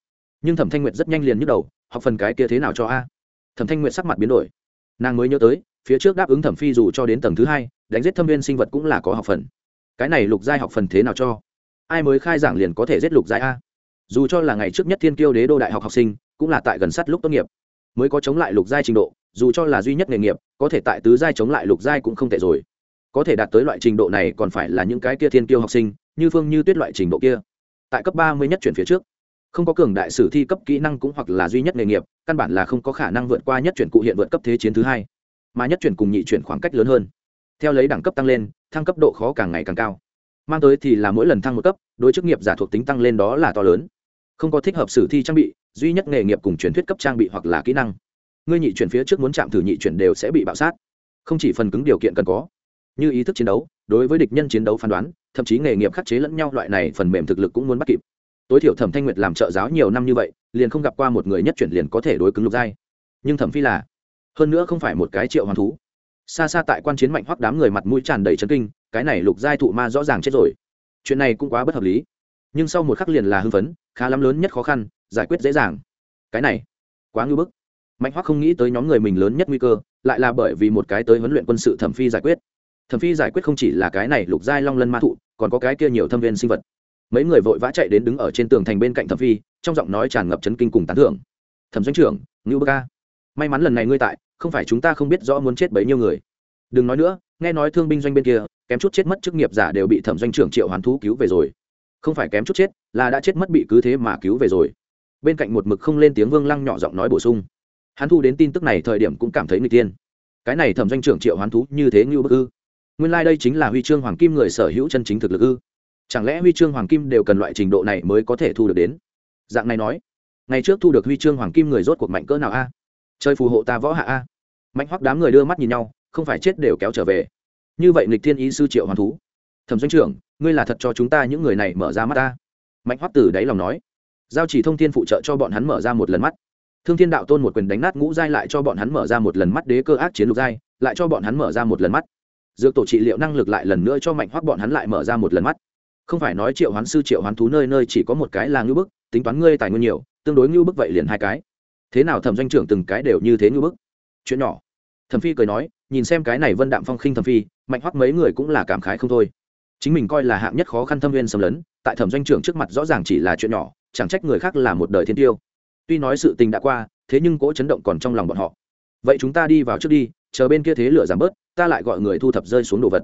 Nhưng thẩm thanh nguyệt rất nhanh liền nhức đầu học phần cái kia thế nào cho a? Thẩm thanh nguyện sắc mặt biến đổi. Nàng mới nhớ tới, phía trước đáp ứng thẩm phi dù cho đến tầng thứ hai, đánh giết thâm viên sinh vật cũng là có học phần. Cái này lục giai học phần thế nào cho? Ai mới khai giảng liền có thể giết lục giai a? Dù cho là ngày trước nhất thiên kiêu đế đô đại học học sinh, cũng là tại gần sát lúc tốt nghiệp. Mới có chống lại lục giai trình độ, dù cho là duy nhất nghề nghiệp, có thể tại tứ giai chống lại lục giai cũng không tệ rồi. Có thể đạt tới loại trình độ này còn phải là những cái kia thiên kiêu học sinh, như phương như tuyết loại trình độ kia. Tại cấp ba mươi nhất chuyển phía trước không có cường đại sử thi cấp kỹ năng cũng hoặc là duy nhất nghề nghiệp, căn bản là không có khả năng vượt qua nhất chuyển cụ hiện vượt cấp thế chiến thứ hai. Mà nhất chuyển cùng nhị chuyển khoảng cách lớn hơn. Theo lấy đẳng cấp tăng lên, thăng cấp độ khó càng ngày càng cao. Mang tới thì là mỗi lần thăng một cấp, đối chức nghiệp giả thuộc tính tăng lên đó là to lớn. Không có thích hợp sử thi trang bị, duy nhất nghề nghiệp cùng truyền thuyết cấp trang bị hoặc là kỹ năng. Ngươi nhị chuyển phía trước muốn chạm thử nhị chuyển đều sẽ bị bạo sát. Không chỉ phần cứng điều kiện cần có, như ý thức chiến đấu, đối với địch nhân chiến đấu phán đoán, thậm chí nghề nghiệp khắc chế lẫn nhau loại này phần mềm thực lực cũng muốn bắt kịp tối thiểu thẩm thanh nguyệt làm trợ giáo nhiều năm như vậy, liền không gặp qua một người nhất chuyển liền có thể đối cứng lục giai. Nhưng thẩm phi là, hơn nữa không phải một cái triệu hoàn thú. Xa xa tại quan chiến mạnh hoắc đám người mặt mũi tràn đầy chấn kinh, cái này lục giai thụ ma rõ ràng chết rồi. Chuyện này cũng quá bất hợp lý. Nhưng sau một khắc liền là hưng phấn, khá lắm lớn nhất khó khăn, giải quyết dễ dàng. Cái này, quá ngưỡng bức. Mạnh hoắc không nghĩ tới nhóm người mình lớn nhất nguy cơ, lại là bởi vì một cái tới huấn luyện quân sự thẩm phi giải quyết. Thẩm phi giải quyết không chỉ là cái này lục giai long lân ma thụ, còn có cái kia nhiều thâm viên sinh vật mấy người vội vã chạy đến đứng ở trên tường thành bên cạnh thẩm phi, trong giọng nói tràn ngập chấn kinh cùng tán thưởng. Thẩm doanh trưởng, ngưu bơ ca, may mắn lần này ngươi tại, không phải chúng ta không biết rõ muốn chết bấy nhiêu người. Đừng nói nữa, nghe nói thương binh doanh bên kia, kém chút chết mất chức nghiệp giả đều bị thẩm doanh trưởng triệu hoàn thú cứu về rồi. Không phải kém chút chết, là đã chết mất bị cứ thế mà cứu về rồi. Bên cạnh một mực không lên tiếng vương lăng nhỏ giọng nói bổ sung. Hắn thu đến tin tức này thời điểm cũng cảm thấy người tiên cái này thẩm doanh trưởng triệu hoán thú như thế như bức ư? Nguyên lai、like、đây chính là huy chương hoàng kim người sở hữu chân chính thực lực ư? Chẳng lẽ huy chương hoàng kim đều cần loại trình độ này mới có thể thu được đến? Dạng này nói, ngày trước thu được huy chương hoàng kim người rốt cuộc mạnh cỡ nào a? Chơi phù hộ ta võ hạ a? Mạnh hoắc đám người đưa mắt nhìn nhau, không phải chết đều kéo trở về. Như vậy nịch thiên ý sư triệu hoàn thú. Thẩm doanh trưởng, ngươi là thật cho chúng ta những người này mở ra mắt ta? Mạnh hoắc từ đáy lòng nói. Giao chỉ thông thiên phụ trợ cho bọn hắn mở ra một lần mắt. Thương thiên đạo tôn một quyền đánh nát ngũ giai lại cho bọn hắn mở ra một lần mắt đế cơ ác chiến lục giai, lại cho bọn hắn mở ra một lần mắt. Dược tổ trị liệu năng lực lại lần nữa cho mạnh hoắc bọn hắn lại mở ra một lần mắt không phải nói triệu hoán sư, triệu hoán thú nơi nơi chỉ có một cái là ngưu bức, tính toán ngươi tài nguyên nhiều, tương đối ngưu bức vậy liền hai cái. Thế nào thẩm doanh trưởng từng cái đều như thế ngưu bức? Chuyện nhỏ. Thẩm phi cười nói, nhìn xem cái này vân đạm phong khinh thẩm phi, mạnh hoắc mấy người cũng là cảm khái không thôi. Chính mình coi là hạng nhất khó khăn thâm viên xâm lấn, tại thẩm doanh trưởng trước mặt rõ ràng chỉ là chuyện nhỏ, chẳng trách người khác là một đời thiên tiêu. Tuy nói sự tình đã qua, thế nhưng cỗ chấn động còn trong lòng bọn họ. Vậy chúng ta đi vào trước đi, chờ bên kia thế lửa giảm bớt, ta lại gọi người thu thập rơi xuống đồ vật.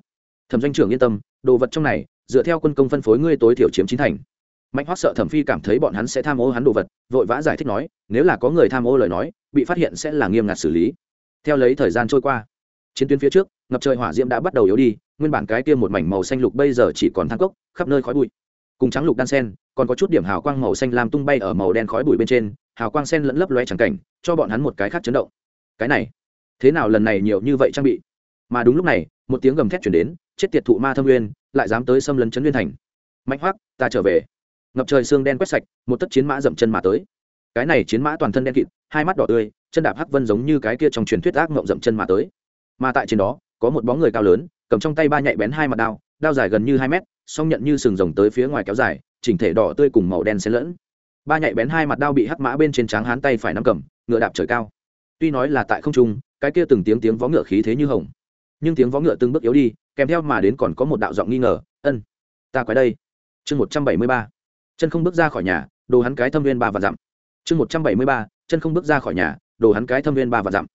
Thẩm doanh trưởng yên tâm, đồ vật trong này dựa theo quân công phân phối ngươi tối thiểu chiếm chín thành. Mạnh hoác sợ thẩm phi cảm thấy bọn hắn sẽ tham ô hắn đồ vật, vội vã giải thích nói, nếu là có người tham ô lời nói, bị phát hiện sẽ là nghiêm ngặt xử lý. Theo lấy thời gian trôi qua, chiến tuyến phía trước, ngập trời hỏa diễm đã bắt đầu yếu đi, nguyên bản cái kia một mảnh màu xanh lục bây giờ chỉ còn thang cốc, khắp nơi khói bụi. Cùng trắng lục đan sen, còn có chút điểm hào quang màu xanh lam tung bay ở màu đen khói bụi bên trên, hào quang sen lẫn lấp loe trắng cảnh, cho bọn hắn một cái khác chấn động. Cái này, thế nào lần này nhiều như vậy trang bị? Mà đúng lúc này, một tiếng gầm thét chuyển đến, chết tiệt thụ ma thâm nguyên lại dám tới xâm lấn chấn nguyên thành. Mạnh hoắc, ta trở về. Ngập trời xương đen quét sạch, một tấc chiến mã dậm chân mà tới. Cái này chiến mã toàn thân đen kịt, hai mắt đỏ tươi, chân đạp hắc vân giống như cái kia trong truyền thuyết ác mộng dậm chân mà tới. Mà tại trên đó, có một bóng người cao lớn, cầm trong tay ba nhạy bén hai mặt đao đao dài gần như hai mét, song nhận như sừng rồng tới phía ngoài kéo dài, chỉnh thể đỏ tươi cùng màu đen xen lẫn. Ba nhạy bén hai mặt đao bị hắc mã bên trên tráng hán tay phải nắm cầm, ngựa đạp trời cao. Tuy nói là tại không trung, cái kia từng tiếng tiếng vó ngựa khí thế như hồng, nhưng tiếng vó ngựa từng bước yếu đi kèm theo mà đến còn có một đạo giọng nghi ngờ, ân, ta quái đây. Chương một trăm bảy mươi ba. Chân không bước ra khỏi nhà, đồ hắn cái thâm viên ba và dặm. Chương một trăm bảy mươi ba, chân không bước ra khỏi nhà, đồ hắn cái thâm viên ba và dặm.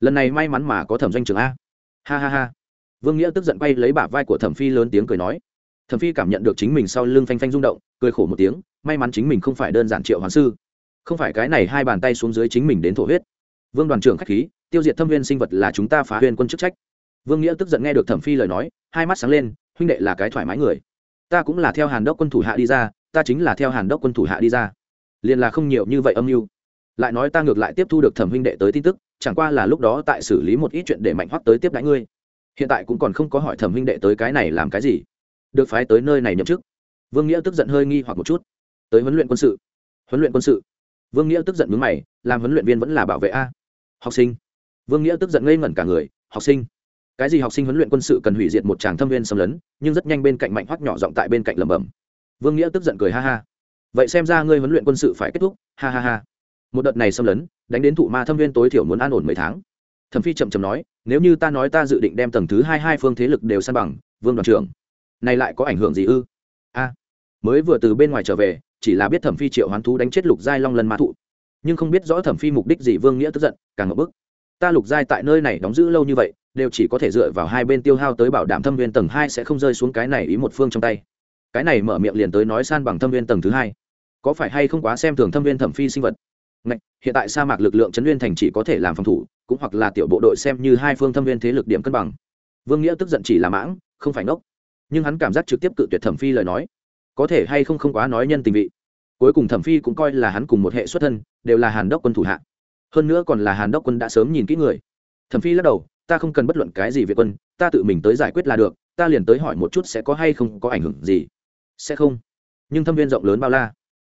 Lần này may mắn mà có thẩm doanh trường a. Ha ha ha. Vương nghĩa tức giận bay lấy bả vai của thẩm phi lớn tiếng cười nói. Thẩm phi cảm nhận được chính mình sau lưng phanh phanh rung động, cười khổ một tiếng, may mắn chính mình không phải đơn giản triệu hoàng sư. Không phải cái này hai bàn tay xuống dưới chính mình đến thổ huyết. Vương đoàn trưởng k h á c h khí, tiêu diệt thâm viên sinh vật là chúng ta phá huyên quân chức trách vương nghĩa tức giận nghe được thẩm phi lời nói, hai mắt sáng lên, huynh đệ là cái thoải mái người. Ta cũng là theo hàn đốc quân thủ hạ đi ra, ta chính là theo hàn đốc quân thủ hạ đi ra. Liền là không nhiều như vậy âm mưu. Lại nói ta ngược lại tiếp thu được thẩm huynh đệ tới tin tức, chẳng qua là lúc đó tại xử lý một ít chuyện để mạnh hoắc tới tiếp đãi ngươi. Hiện tại cũng còn không có hỏi thẩm huynh đệ tới cái này làm cái gì. Được phái tới nơi này nhậm chức. Vương nghĩa tức giận hơi nghi hoặc một chút. Tới huấn luyện quân sự. Huấn luyện quân sự. Vương nghĩa tức giận mướn mày, làm huấn luyện viên vẫn là bảo vệ a. Học sinh. Vương nghĩa tức giận ngây ngẩn cả người, học sinh cái gì học sinh huấn luyện quân sự cần hủy diệt một tràng thâm viên xâm lấn, nhưng rất nhanh bên cạnh mạnh hoắc nhỏ giọng tại bên cạnh lẩm bẩm. Vương nghĩa tức giận cười ha ha. Vậy xem ra ngươi huấn luyện quân sự phải kết thúc, ha ha ha. Một đợt này xâm lấn, đánh đến thụ ma thâm viên tối thiểu muốn an ổn mấy tháng. Thẩm phi chậm chậm nói, nếu như ta nói ta dự định đem tầng thứ hai hai phương thế lực đều san bằng, vương đoàn trưởng, này lại có ảnh hưởng gì ư? A, mới vừa từ bên ngoài trở về, chỉ là biết thẩm phi triệu hoán thú đánh chết lục giai long lần ma thụ. Nhưng không biết rõ thẩm phi mục đích gì vương nghĩa tức giận, càng ngập bức. Ta lục giai tại nơi này đóng giữ lâu như vậy đều chỉ có thể dựa vào hai bên tiêu hao tới bảo đảm thâm viên tầng hai sẽ không rơi xuống cái này ý một phương trong tay. Cái này mở miệng liền tới nói san bằng thâm viên tầng thứ hai. Có phải hay không quá xem thường thâm viên thẩm phi sinh vật? Ngạch, hiện tại sa mạc lực lượng chấn nguyên thành chỉ có thể làm phòng thủ cũng hoặc là tiểu bộ đội xem như hai phương thâm viên thế lực điểm cân bằng. Vương nghĩa tức giận chỉ là mãng không phải ngốc. Nhưng hắn cảm giác trực tiếp cự tuyệt thẩm phi lời nói. Có thể hay không không quá nói nhân tình vị. Cuối cùng thẩm phi cũng coi là hắn cùng một hệ xuất thân đều là hàn đốc quân thủ hạ. Hơn nữa còn là hàn đốc quân đã sớm nhìn kỹ người. Thẩm phi lắc đầu ta không cần bất luận cái gì việc quân, ta tự mình tới giải quyết là được, ta liền tới hỏi một chút sẽ có hay không có ảnh hưởng gì. Sẽ không. Nhưng thâm viên rộng lớn bao la.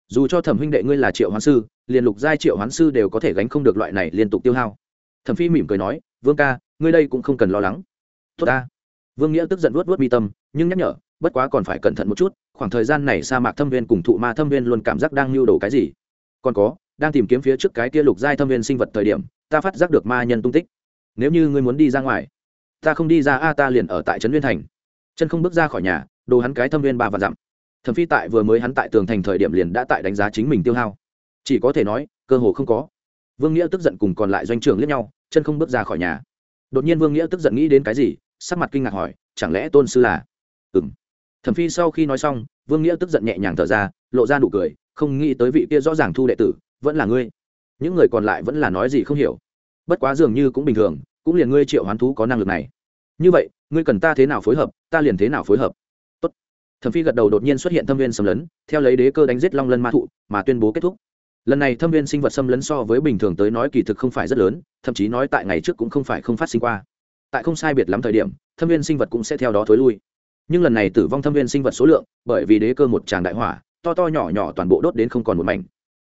Dù cho thẩm huynh đệ ngươi là triệu hoán sư, liền lục giai triệu hoán sư đều có thể gánh không được loại này liên tục tiêu hao. Thẩm phi mỉm cười nói, vương ca, ngươi đây cũng không cần lo lắng. Tốt ta. Vương nghĩa tức giận vuốt vuốt mi tâm, nhưng nhắc nhở, bất quá còn phải cẩn thận một chút, khoảng thời gian này sa mạc thâm viên cùng thụ ma thâm viên luôn cảm giác đang lưu đồ cái gì. Còn có, đang tìm kiếm phía trước cái kia lục giai thâm viên sinh vật thời điểm, ta phát giác được ma nhân tung tích nếu như ngươi muốn đi ra ngoài, ta không đi ra, a, ta liền ở tại trấn Nguyên thành. Chân không bước ra khỏi nhà, đồ hắn cái thâm viên ba và dặm. Thẩm phi tại vừa mới hắn tại tường thành thời điểm liền đã tại đánh giá chính mình tiêu hao. Chỉ có thể nói, cơ hồ không có. Vương nghĩa tức giận cùng còn lại doanh trưởng liếc nhau, chân không bước ra khỏi nhà. Đột nhiên vương nghĩa tức giận nghĩ đến cái gì, sắc mặt kinh ngạc hỏi, chẳng lẽ tôn sư là? Ừ m thẩm phi sau khi nói xong, vương nghĩa tức giận nhẹ nhàng thở ra, lộ ra nụ cười, không nghĩ tới vị kia rõ ràng thu đệ tử, vẫn là ngươi. Những người còn lại vẫn là nói gì không hiểu bất quá dường như cũng bình thường, cũng liền ngươi triệu hoán thú có năng lực này. Như vậy, ngươi cần ta thế nào phối hợp, ta liền thế nào phối hợp. Tốt. thẩm phi gật đầu đột nhiên xuất hiện thâm viên xâm lấn, theo lấy đế cơ đánh giết long lân ma thụ, mà tuyên bố kết thúc. Lần này thâm viên sinh vật xâm lấn so với bình thường tới nói kỳ thực không phải rất lớn, thậm chí nói tại ngày trước cũng không phải không phát sinh qua. Tại không sai biệt lắm thời điểm, thâm viên sinh vật cũng sẽ theo đó thối lui. Nhưng lần này tử vong thâm viên sinh vật số lượng, bởi vì đế cơ một tràng đại hỏa, to to nhỏ nhỏ toàn bộ đốt đến không còn một mảnh.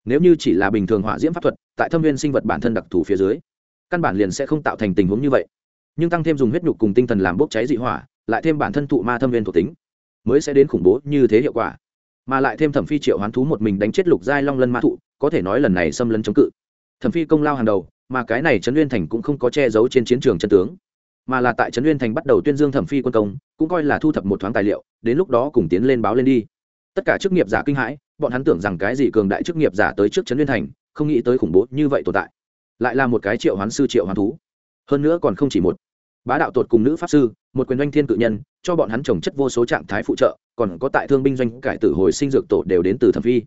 Nếu như chỉ là bình thường hỏa diễm pháp thuật, tại thâm viên sinh vật bản thân đặc thù phía dưới căn bản liền sẽ không tạo thành tình huống như vậy. Nhưng tăng thêm dùng huyết nhục cùng tinh thần làm bốc cháy dị hỏa, lại thêm bản thân thụ ma thâm viên thuộc tính, mới sẽ đến khủng bố như thế hiệu quả. Mà lại thêm thẩm phi triệu hoán thú một mình đánh chết lục giai long lân ma thụ, có thể nói lần này xâm lấn chống cự. Thẩm phi công lao hàng đầu, mà cái này trấn nguyên thành cũng không có che giấu trên chiến trường chân tướng. Mà là tại trấn nguyên thành bắt đầu tuyên dương thẩm phi quân công, cũng coi là thu thập một thoáng tài liệu, đến lúc đó cùng tiến lên báo lên đi. Tất cả chức nghiệp giả kinh hãi, bọn hắn tưởng rằng cái gì cường đại chức nghiệp giả tới trước trấn nguyên thành, không nghĩ tới khủng bố như vậy tồn tại lại là một cái triệu hoán sư, triệu hoán thú. Hơn nữa còn không chỉ một. Bá đạo tột cùng nữ pháp sư, một quyền doanh thiên cự nhân, cho bọn hắn trồng chất vô số trạng thái phụ trợ, còn có tại thương binh doanh cải tử hồi sinh dược tổ đều đến từ thẩm phi.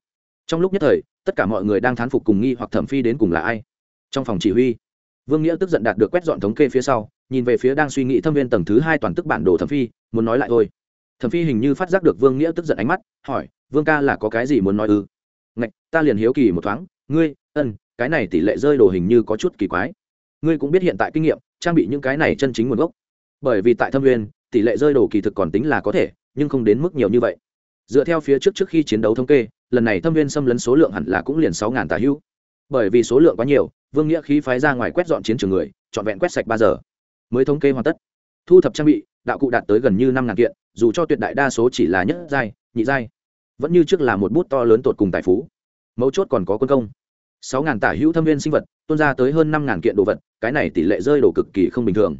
Trong lúc nhất thời, tất cả mọi người đang thán phục cùng nghi hoặc thẩm phi đến cùng là ai. Trong phòng chỉ huy, vương nghĩa tức giận đạt được quét dọn thống kê phía sau, nhìn về phía đang suy nghĩ thâm viên tầng thứ hai toàn tức bản đồ thẩm phi, muốn nói lại thôi. Thẩm phi hình như phát giác được vương nghĩa tức giận ánh mắt, hỏi, vương ca là có cái gì muốn nói ư? Ngạch, ta liền hiếu kỳ một thoáng, ngươi, ân cái này tỷ lệ rơi đồ hình như có chút kỳ quái. Ngươi cũng biết hiện tại kinh nghiệm, trang bị những cái này chân chính nguồn gốc. Bởi vì tại thâm viên tỷ lệ rơi đồ kỳ thực còn tính là có thể, nhưng không đến mức nhiều như vậy. Dựa theo phía trước trước khi chiến đấu thống kê, lần này thâm viên xâm lấn số lượng hẳn là cũng liền sáu ngàn tà hữu. Bởi vì số lượng quá nhiều, vương nghĩa khí phái ra ngoài quét dọn chiến trường người, trọn vẹn quét sạch ba giờ, mới thống kê hoàn tất. Thu thập trang bị, đạo cụ đạt tới gần như năm ngàn kiện, dù cho tuyệt đại đa số chỉ là nhất giai, nhị giai, vẫn như trước là một bút to lớn tột cùng tài phú. Mấu chốt còn có quân công sáu ngàn tả hữu thâm viên sinh vật, tuôn ra tới hơn năm ngàn kiện đồ vật, cái này tỷ lệ rơi đồ cực kỳ không bình thường.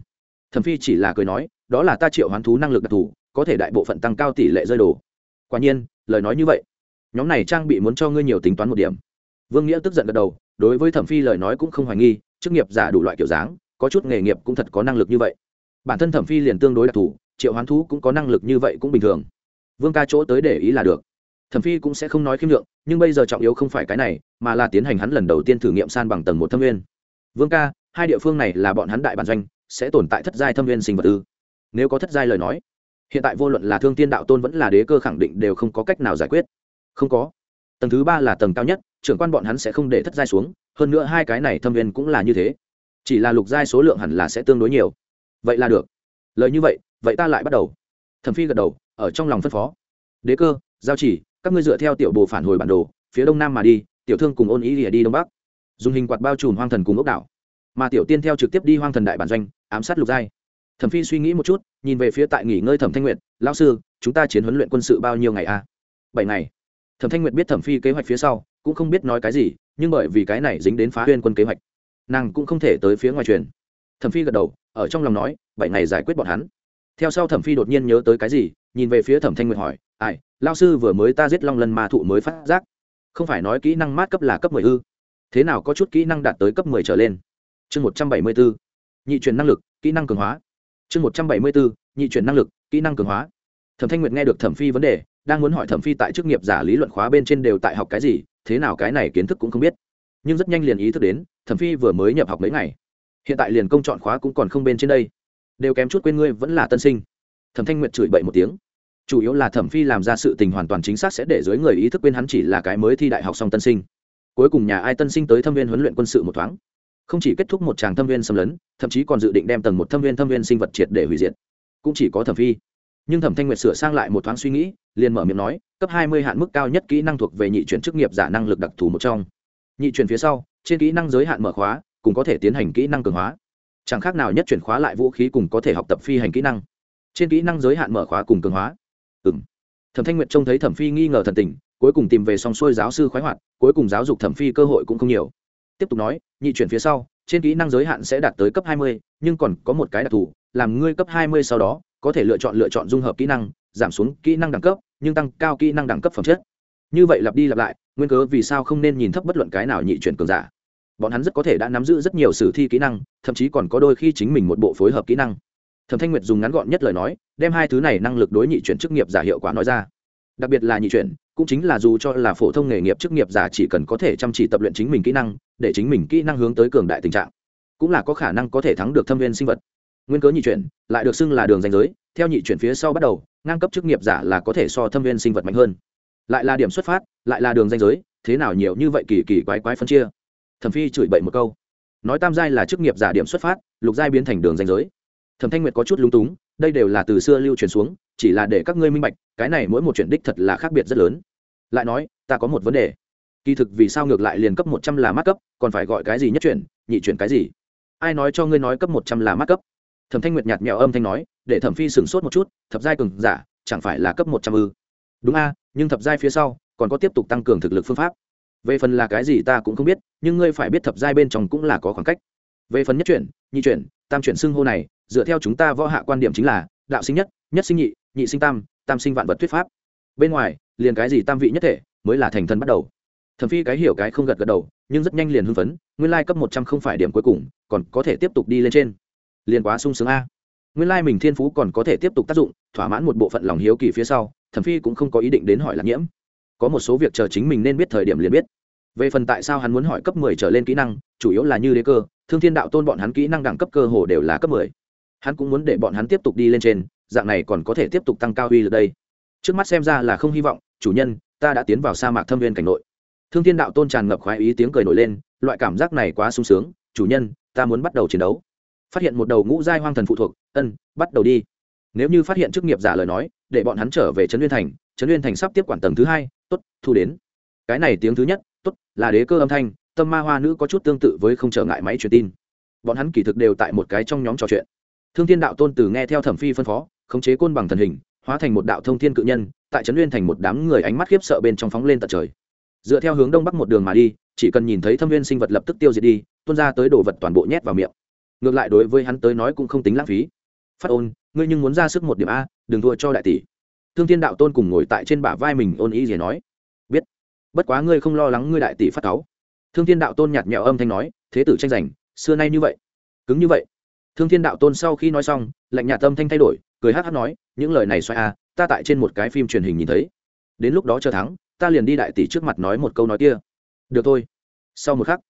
Thẩm phi chỉ là cười nói, đó là ta triệu hoán thú năng lực đặc thù, có thể đại bộ phận tăng cao tỷ lệ rơi đồ. Quả nhiên, lời nói như vậy, nhóm này trang bị muốn cho ngươi nhiều tính toán một điểm. Vương nghĩa tức giận gật đầu, đối với thẩm phi lời nói cũng không hoài nghi, chức nghiệp giả đủ loại kiểu dáng, có chút nghề nghiệp cũng thật có năng lực như vậy. Bản thân thẩm phi liền tương đối đặc thù, triệu hoán thú cũng có năng lực như vậy cũng bình thường. Vương ca chỗ tới để ý là được thẩm phi cũng sẽ không nói khiêm lượng nhưng bây giờ trọng yếu không phải cái này, mà là tiến hành hắn lần đầu tiên thử nghiệm san bằng tầng một thâm viên vương ca, hai địa phương này là bọn hắn đại bản doanh, sẽ tồn tại thất giai thâm viên sinh vật ư? Nếu có thất giai lời nói, hiện tại vô luận là thương tiên đạo tôn vẫn là đế cơ khẳng định đều không có cách nào giải quyết. Không có. Tầng thứ ba là tầng cao nhất, trưởng quan bọn hắn sẽ không để thất giai xuống, hơn nữa hai cái này thâm viên cũng là như thế. Chỉ là lục giai số lượng hẳn là sẽ tương đối nhiều. Vậy là được. Lời như vậy vậy ta lại bắt đầu. Thẩm phi gật đầu, ở trong lòng phân phó. Đế cơ, giao chỉ các ngươi dựa theo tiểu bồ phản hồi bản đồ, phía đông nam mà đi, tiểu thương cùng ôn ý lìa đi đông bắc. Dùng hình quạt bao trùm hoang thần cùng ốc đảo. Mà tiểu tiên theo trực tiếp đi hoang thần đại bản doanh, ám sát lục giai. Thẩm phi suy nghĩ một chút, nhìn về phía tại nghỉ ngơi thẩm thanh nguyệt lao sư, chúng ta chiến huấn luyện quân sự bao nhiêu ngày a à? bảy ngày. Thẩm thanh nguyệt biết thẩm phi kế hoạch phía sau, cũng không biết nói cái gì, nhưng bởi vì cái này dính đến phá huyên quân kế hoạch, nàng cũng không thể tới phía ngoài truyền. Thẩm phi gật đầu, ở trong lòng nói, bảy ngày giải quyết bọn hắn. Theo sau thẩm phi đột nhiên nhớ tới cái gì nhìn về phía thẩm thanh nguyệt hỏi, ai lao sư vừa mới ta giết long lần ma thụ mới phát giác. Không phải nói kỹ năng mát cấp là cấp mười ư? Thế nào có chút kỹ năng đạt tới cấp mười trở lên? Chương một trăm bảy mươi bốn, nhị truyền năng lực, kỹ năng cường hóa. Chương một trăm bảy mươi bốn, nhị truyền năng lực, kỹ năng cường hóa. Thẩm thanh nguyệt nghe được thẩm phi vấn đề, đang muốn hỏi thẩm phi tại chức nghiệp giả lý luận khóa bên trên đều tại học cái gì, thế nào cái này kiến thức cũng không biết. Nhưng rất nhanh liền ý thức đến, thẩm phi vừa mới nhập học mấy ngày. Hiện tại liền công chọn khóa cũng còn không bên trên đây. Đều kém chút quên ngươi vẫn là tân sinh thẩm thanh nguyệt chửi bậy một tiếng. Chủ yếu là thẩm phi làm ra sự tình hoàn toàn chính xác sẽ để dưới người ý thức quên hắn chỉ là cái mới thi đại học xong tân sinh. Cuối cùng nhà ai tân sinh tới thâm viên huấn luyện quân sự một thoáng. Không chỉ kết thúc một tràng thâm viên xâm lấn, thậm chí còn dự định đem tầng một thâm viên thâm viên sinh vật triệt để hủy diệt. Cũng chỉ có thẩm phi. Nhưng thẩm thanh nguyệt sửa sang lại một thoáng suy nghĩ, liền mở miệng nói, cấp hai mươi hạn mức cao nhất kỹ năng thuộc về nhị chuyển chức nghiệp giả năng lực đặc thù một trong. Nhị chuyển phía sau, trên kỹ năng giới hạn mở khóa, cũng có thể tiến hành kỹ năng cường hóa. Chẳng khác nào nhất chuyển khóa lại vũ khí cùng có thể học tập phi hành kỹ năng trên kỹ năng giới hạn mở khóa cùng cường hóa. Ừ m thẩm thanh nguyệt trông thấy thẩm phi nghi ngờ thần tình, cuối cùng tìm về xong xuôi giáo sư khoái hoạt, cuối cùng giáo dục thẩm phi cơ hội cũng không nhiều. Tiếp tục nói, nhị chuyển phía sau, trên kỹ năng giới hạn sẽ đạt tới cấp hai mươi, nhưng còn có một cái đặc thù, làm ngươi cấp hai mươi sau đó, có thể lựa chọn lựa chọn dung hợp kỹ năng, giảm xuống kỹ năng đẳng cấp, nhưng tăng cao kỹ năng đẳng cấp phẩm chất. Như vậy lặp đi lặp lại, nguyên cớ vì sao không nên nhìn thấp bất luận cái nào nhị chuyển cường giả. Bọn hắn rất có thể đã nắm giữ rất nhiều sử thi kỹ năng, thậm chí còn có đôi khi chính mình một bộ phối hợp kỹ năng thẩm thanh nguyệt dùng ngắn gọn nhất lời nói, đem hai thứ này năng lực đối nhị chuyển chức nghiệp giả hiệu quả nói ra. Đặc biệt là nhị chuyển, cũng chính là dù cho là phổ thông nghề nghiệp chức nghiệp giả chỉ cần có thể chăm chỉ tập luyện chính mình kỹ năng, để chính mình kỹ năng hướng tới cường đại tình trạng, cũng là có khả năng có thể thắng được thâm viên sinh vật. Nguyên cớ nhị chuyển, lại được xưng là đường danh giới, theo nhị chuyển phía sau bắt đầu, ngang cấp chức nghiệp giả là có thể so thâm viên sinh vật mạnh hơn. Lại là điểm xuất phát, lại là đường danh giới, thế nào nhiều như vậy kỳ kỳ quái quái phân chia. Thẩm phi chửi bậy một câu. Nói tam giai là chức nghiệp giả điểm xuất phát, lục giai biến thành đường danh giới thẩm thanh nguyệt có chút lúng túng, đây đều là từ xưa lưu truyền xuống, chỉ là để các ngươi minh bạch, cái này mỗi một chuyện đích thật là khác biệt rất lớn. Lại nói, ta có một vấn đề. Kỳ thực vì sao ngược lại liền cấp một trăm là mắc cấp, còn phải gọi cái gì nhất chuyển, nhị chuyển cái gì? Ai nói cho ngươi nói cấp một trăm là mắc cấp? Thẩm thanh nguyệt nhạt nhẽo âm thanh nói, để thẩm phi sửng sốt một chút, thập giai cường giả, chẳng phải là cấp một trăm ư? Đúng a, nhưng thập giai phía sau, còn có tiếp tục tăng cường thực lực phương pháp. Về phần là cái gì ta cũng không biết, nhưng ngươi phải biết thập giai bên trong cũng là có khoảng cách về phần nhất chuyển, nhị chuyển, tam chuyển xưng hô này, dựa theo chúng ta võ hạ quan điểm chính là, đạo sinh nhất nhất sinh nhị nhị sinh tam tam sinh vạn vật thuyết pháp. Bên ngoài, liền cái gì tam vị nhất thể mới là thành thân bắt đầu. Thẩm phi cái hiểu cái không gật gật đầu, nhưng rất nhanh liền hưng phấn, nguyên lai cấp một trăm không phải điểm cuối cùng, còn có thể tiếp tục đi lên trên. Liền quá sung sướng a. Nguyên lai mình thiên phú còn có thể tiếp tục tác dụng, thỏa mãn một bộ phận lòng hiếu kỳ phía sau, thẩm phi cũng không có ý định đến hỏi lạc nhiễm. Có một số việc chờ chính mình nên biết thời điểm liền biết về phần tại sao hắn muốn hỏi cấp mười trở lên kỹ năng, chủ yếu là như đế cơ, thương thiên đạo tôn bọn hắn kỹ năng đẳng cấp cơ hồ đều là cấp mười. Hắn cũng muốn để bọn hắn tiếp tục đi lên trên, dạng này còn có thể tiếp tục tăng cao uy lực đây. Trước mắt xem ra là không hy vọng, chủ nhân, ta đã tiến vào sa mạc thâm viên cảnh nội. Thương thiên đạo tôn tràn ngập khoái ý tiếng cười nổi lên, loại cảm giác này quá sung sướng, chủ nhân, ta muốn bắt đầu chiến đấu. Phát hiện một đầu ngũ giai hoang thần phụ thuộc, ân, bắt đầu đi. Nếu như phát hiện chức nghiệp giả lời nói, để bọn hắn trở về trấn nguyên thành, trấn nguyên thành sắp tiếp quản tầng thứ hai t ố t thu đến. Cái này tiếng thứ nhất tốt, là đế cơ âm thanh, tâm ma hoa nữ có chút tương tự với không trở ngại máy truyền tin. Bọn hắn kỳ thực đều tại một cái trong nhóm trò chuyện. Thương thiên đạo tôn từ nghe theo thẩm phi phân phó, khống chế côn bằng thần hình, hóa thành một đạo thông thiên cự nhân, tại trấn nguyên thành một đám người ánh mắt khiếp sợ bên trong phóng lên tận trời. Dựa theo hướng đông bắc một đường mà đi, chỉ cần nhìn thấy thâm viên sinh vật lập tức tiêu diệt đi, tuôn ra tới đồ vật toàn bộ nhét vào miệng. Ngược lại đối với hắn tới nói cũng không tính lãng phí. Phát ôn, ngươi nhưng muốn ra sức một điểm a, đừng thua cho đại tỷ. Thương thiên đạo tôn cùng ngồi tại trên bả vai mình ôn ý gì nói bất quá ngươi không lo lắng ngươi đại tỷ phát cáu. Thương thiên đạo tôn nhạt nhẽo âm thanh nói, thế tử tranh giành, xưa nay như vậy. Cứng như vậy. Thương thiên đạo tôn sau khi nói xong, lạnh nhạt tâm thanh thay đổi, cười hát hát nói, những lời này xoay a ta tại trên một cái phim truyền hình nhìn thấy. Đến lúc đó chờ thắng, ta liền đi đại tỷ trước mặt nói một câu nói kia. Được thôi. Sau một khắc,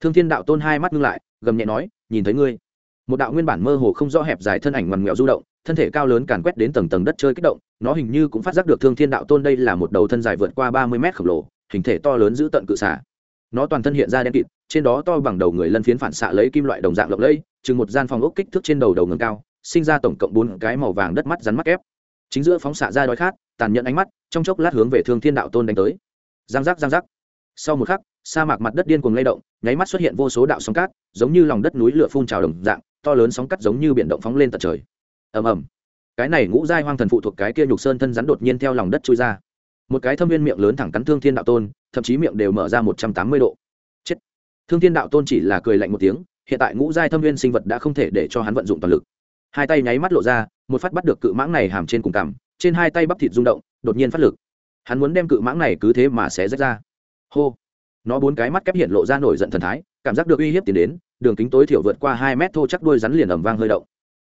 thương thiên đạo tôn hai mắt ngưng lại, gầm nhẹ nói, nhìn thấy ngươi. Một đạo nguyên bản mơ hồ không rõ hẹp dài thân ảnh ngoằn nghèo du động, thân thể cao lớn càn quét đến tầng tầng đất chơi kích động, nó hình như cũng phát giác được thương thiên đạo tôn đây là một đầu thân dài vượt qua ba mươi mét khổng lồ hình thể to lớn giữ tận cự xả. Nó toàn thân hiện ra đen kịt, trên đó to bằng đầu người lân phiến phản xạ lấy kim loại đồng dạng lộng lẫy, chừng một gian phòng ốc kích thước trên đầu đầu ngầm cao, sinh ra tổng cộng bốn cái màu vàng đất mắt rắn mắt ép chính giữa phóng xạ ra đói khát, tàn nhẫn ánh mắt, trong chốc lát hướng về thương thiên đạo tôn đánh tới. Giang giác giang giác. Sau một khắc, sa mạc mặt đất điên cuồng lay động, nháy mắt xuất hiện vô số đạo sóng cát, giống như lòng đất núi lửa phun trào đồng dạng, to lớn sóng cát giống như biển động phóng lên tận trời. Ầm ầm. Cái này ngũ giai hoang thần phụ thuộc cái kia nhục sơn thân rắn đột nhiên theo lòng đất trôi ra một cái thâm viên miệng lớn thẳng cắn thương thiên đạo tôn, thậm chí miệng đều mở ra một trăm tám mươi độ. Chết. Thương thiên đạo tôn chỉ là cười lạnh một tiếng, hiện tại ngũ giai thâm viên sinh vật đã không thể để cho hắn vận dụng toàn lực. Hai tay nháy mắt lộ ra, một phát bắt được cự mãng này hàm trên cùng cằm, trên hai tay bắp thịt rung động, đột nhiên phát lực. Hắn muốn đem cự mãng này cứ thế mà sẽ rách ra. Hô. Nó bốn cái mắt kép hiện lộ ra nổi giận thần thái, cảm giác được uy hiếp tiến đến, đường kính tối thiểu vượt qua hai mét thô chắc đuôi rắn liền ầm vang hơi động.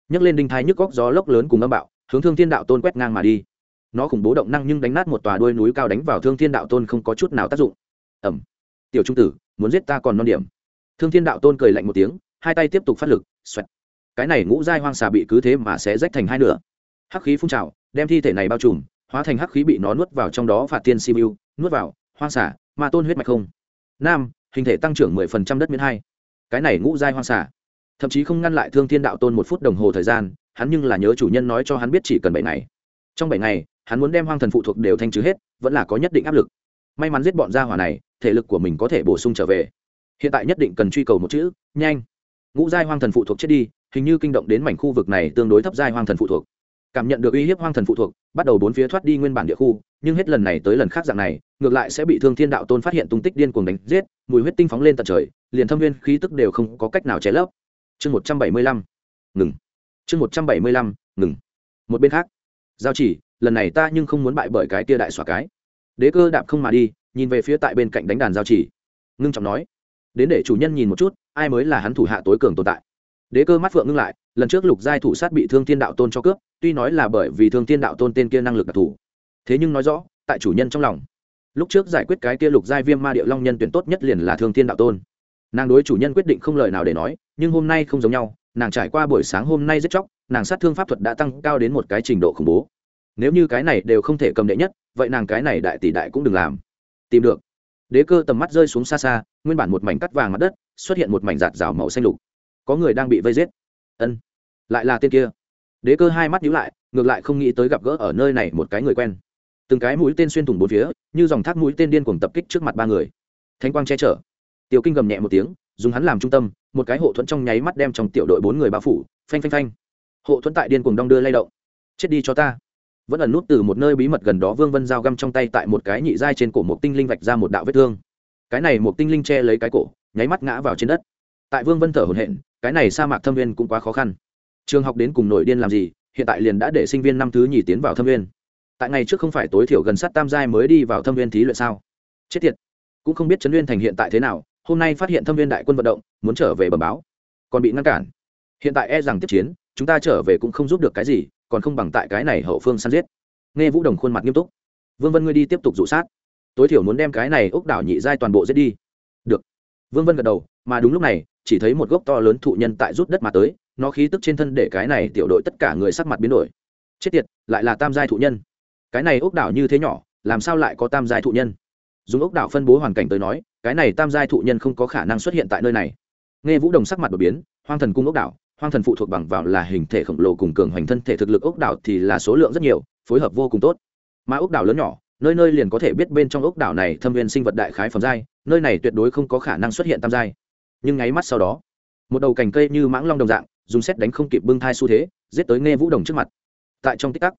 Nhấc lên đinh thai nhức góc gió lốc lớn cùng âm bạo, hướng thương thiên đạo tôn quét ngang mà đi nó khủng bố động năng nhưng đánh nát một tòa đuôi núi cao đánh vào thương thiên đạo tôn không có chút nào tác dụng. Ẩm. Tiểu trung tử, muốn giết ta còn non điểm. Thương thiên đạo tôn cười lạnh một tiếng, hai tay tiếp tục phát lực, xoẹt. Cái này ngũ giai hoang xà bị cứ thế mà sẽ rách thành hai nửa. Hắc khí phun trào, đem thi thể này bao trùm, hóa thành hắc khí bị nó nuốt vào trong đó phạt tiên siêu nuốt vào, hoang xà, ma tôn huyết mạch không. Nam, hình thể tăng trưởng mười phần trăm đất miễn hai. Cái này ngũ giai hoang xà. Thậm chí không ngăn lại thương thiên đạo tôn một phút đồng hồ thời gian, hắn nhưng là nhớ chủ nhân nói cho hắn biết chỉ cần bảy ngày. Trong bảy ngày hắn muốn đem hoang thần phụ thuộc đều thanh trừ hết, vẫn là có nhất định áp lực. May mắn giết bọn gia hỏa này, thể lực của mình có thể bổ sung trở về. Hiện tại nhất định cần truy cầu một chữ, nhanh. Ngũ giai hoang thần phụ thuộc chết đi, hình như kinh động đến mảnh khu vực này tương đối thấp giai hoang thần phụ thuộc. Cảm nhận được uy hiếp hoang thần phụ thuộc, bắt đầu bốn phía thoát đi nguyên bản địa khu, nhưng hết lần này tới lần khác dạng này, ngược lại sẽ bị thương thiên đạo tôn phát hiện tung tích điên cuồng đánh giết, mùi huyết tinh phóng lên tận trời, liền thâm viên khí tức đều không có cách nào che lấp. Chương một trăm bảy mươi lăm, ngừng. Chương một trăm bảy mươi lăm, ngừng. Một bên khác, giao chỉ lần này ta nhưng không muốn bại bởi cái tia đại xóa cái. Đế cơ đạp không mà đi, nhìn về phía tại bên cạnh đánh đàn giao chỉ. Ngưng trọng nói, đến để chủ nhân nhìn một chút, ai mới là hắn thủ hạ tối cường tồn tại. Đế cơ mắt phượng ngưng lại, lần trước lục giai thủ sát bị thương thiên đạo tôn cho cướp, tuy nói là bởi vì thương thiên đạo tôn tên kia năng lực đặc thù. Thế nhưng nói rõ, tại chủ nhân trong lòng, lúc trước giải quyết cái kia lục giai viêm ma địa long nhân tuyển tốt nhất liền là thương thiên đạo tôn. Nàng đối chủ nhân quyết định không lời nào để nói, nhưng hôm nay không giống nhau, nàng trải qua buổi sáng hôm nay rất chóc nàng sát thương pháp thuật đã tăng cao đến một cái trình độ khủng bố nếu như cái này đều không thể cầm đệ nhất, vậy nàng cái này đại tỷ đại cũng đừng làm. Tìm được. Đế cơ tầm mắt rơi xuống xa xa, nguyên bản một mảnh cắt vàng mặt đất, xuất hiện một mảnh giạt rào màu xanh lục. Có người đang bị vây giết. Ân. Lại là tên kia. Đế cơ hai mắt nhíu lại, ngược lại không nghĩ tới gặp gỡ ở nơi này một cái người quen. Từng cái mũi tên xuyên thủng bốn phía, như dòng thác mũi tên điên cuồng tập kích trước mặt ba người. Thanh quang che chở. Tiểu kinh gầm nhẹ một tiếng, dùng hắn làm trung tâm, một cái hộ thuẫn trong nháy mắt đem trong tiểu đội bốn người bao phủ, phanh phanh phanh. Hộ thuẫn tại điên cuồng đong đưa lay động. Chết đi cho ta vẫn ẩn nút từ một nơi bí mật gần đó vương vân giao găm trong tay tại một cái nhị giai trên cổ một tinh linh vạch ra một đạo vết thương. Cái này một tinh linh che lấy cái cổ, nháy mắt ngã vào trên đất. Tại vương vân thở hổn hển, cái này sa mạc thâm viên cũng quá khó khăn. Trường học đến cùng nổi điên làm gì, hiện tại liền đã để sinh viên năm thứ nhì tiến vào thâm viên. Tại ngày trước không phải tối thiểu gần sát tam giai mới đi vào thâm viên thí luyện sao? Chết tiệt. Cũng không biết trấn nguyên thành hiện tại thế nào, hôm nay phát hiện thâm viên đại quân vận động, muốn trở về bờ báo. Còn bị ngăn cản. Hiện tại e rằng tiếp chiến, chúng ta trở về cũng không giúp được cái gì còn không bằng tại cái này hậu phương săn giết. Nghe vũ đồng khuôn mặt nghiêm túc. Vương vân ngươi đi tiếp tục dụ sát. Tối thiểu muốn đem cái này ốc đảo nhị giai toàn bộ giết đi. Được. Vương vân gật đầu, mà đúng lúc này, chỉ thấy một gốc to lớn thụ nhân tại rút đất mà tới, nó khí tức trên thân để cái này tiểu đội tất cả người sắc mặt biến đổi. Chết tiệt, lại là tam giai thụ nhân. Cái này ốc đảo như thế nhỏ, làm sao lại có tam giai thụ nhân? Dùng ốc đảo phân bố hoàn cảnh tới nói, cái này tam giai thụ nhân không có khả năng xuất hiện tại nơi này. Nghe vũ đồng sắc mặt đột biến, hoang thần cung ốc đảo hoang thần phụ thuộc bằng vào là hình thể khổng lồ cùng cường hoành thân thể thực lực ốc đảo thì là số lượng rất nhiều, phối hợp vô cùng tốt. Mà ốc đảo lớn nhỏ, nơi nơi liền có thể biết bên trong ốc đảo này thâm viên sinh vật đại khái phẩm giai, nơi này tuyệt đối không có khả năng xuất hiện tam giai. Nhưng nháy mắt sau đó, một đầu cành cây như mãng long đồng dạng, dùng xét đánh không kịp bưng thai xu thế, giết tới nghe vũ đồng trước mặt. Tại trong tích tắc,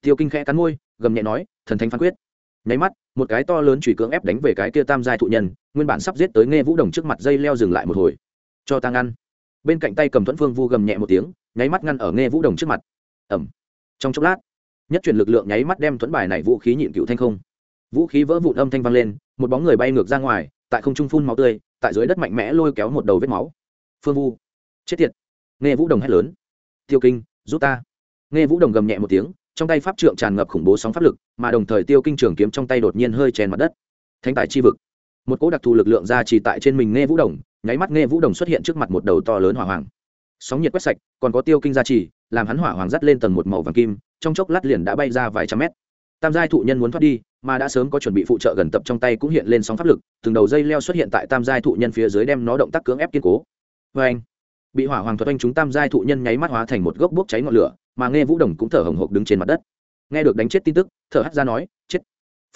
tiêu kinh khẽ cắn môi, gầm nhẹ nói, thần thánh phán quyết. Nháy mắt, một cái to lớn chùy cưỡng ép đánh về cái kia tam giai thụ nhân, nguyên bản sắp giết tới nghe vũ đồng trước mặt dây leo dừng lại một hồi. Cho tăng ăn bên cạnh tay cầm thuẫn phương vu gầm nhẹ một tiếng, nháy mắt ngăn ở nghe vũ đồng trước mặt. Ẩm trong chốc lát, nhất chuyển lực lượng nháy mắt đem thuẫn bài này vũ khí nhịn cựu thanh không. Vũ khí vỡ vụn âm thanh vang lên, một bóng người bay ngược ra ngoài, tại không trung phun máu tươi, tại dưới đất mạnh mẽ lôi kéo một đầu vết máu. Phương vu. Chết tiệt. Nghe vũ đồng hét lớn. Tiêu kinh, giúp ta. Nghe vũ đồng gầm nhẹ một tiếng, trong tay pháp trượng tràn ngập khủng bố sóng pháp lực, mà đồng thời tiêu kinh trường kiếm trong tay đột nhiên hơi chèn mặt đất. Thanh tài chi vực. Một cỗ đặc thù lực lượng ra chỉ tại trên mình nghe vũ đồng nháy mắt nghe vũ đồng xuất hiện trước mặt một đầu to lớn hỏa hoàng. Sóng nhiệt quét sạch, còn có tiêu kinh gia trì, làm hắn hỏa hoàng dắt lên tầng một màu vàng kim, trong chốc lát liền đã bay ra vài trăm mét. Tam giai thụ nhân muốn thoát đi, mà đã sớm có chuẩn bị phụ trợ gần tập trong tay cũng hiện lên sóng pháp lực, từng đầu dây leo xuất hiện tại tam giai thụ nhân phía dưới đem nó động tác cưỡng ép kiên cố. Vê anh, bị hỏa hoàng thuật anh chúng tam giai thụ nhân nháy mắt hóa thành một gốc bốc cháy ngọn lửa, mà nghe vũ đồng cũng thở hồng hộc đứng trên mặt đất. Nghe được đánh chết tin tức, thở hắt ra nói, chết!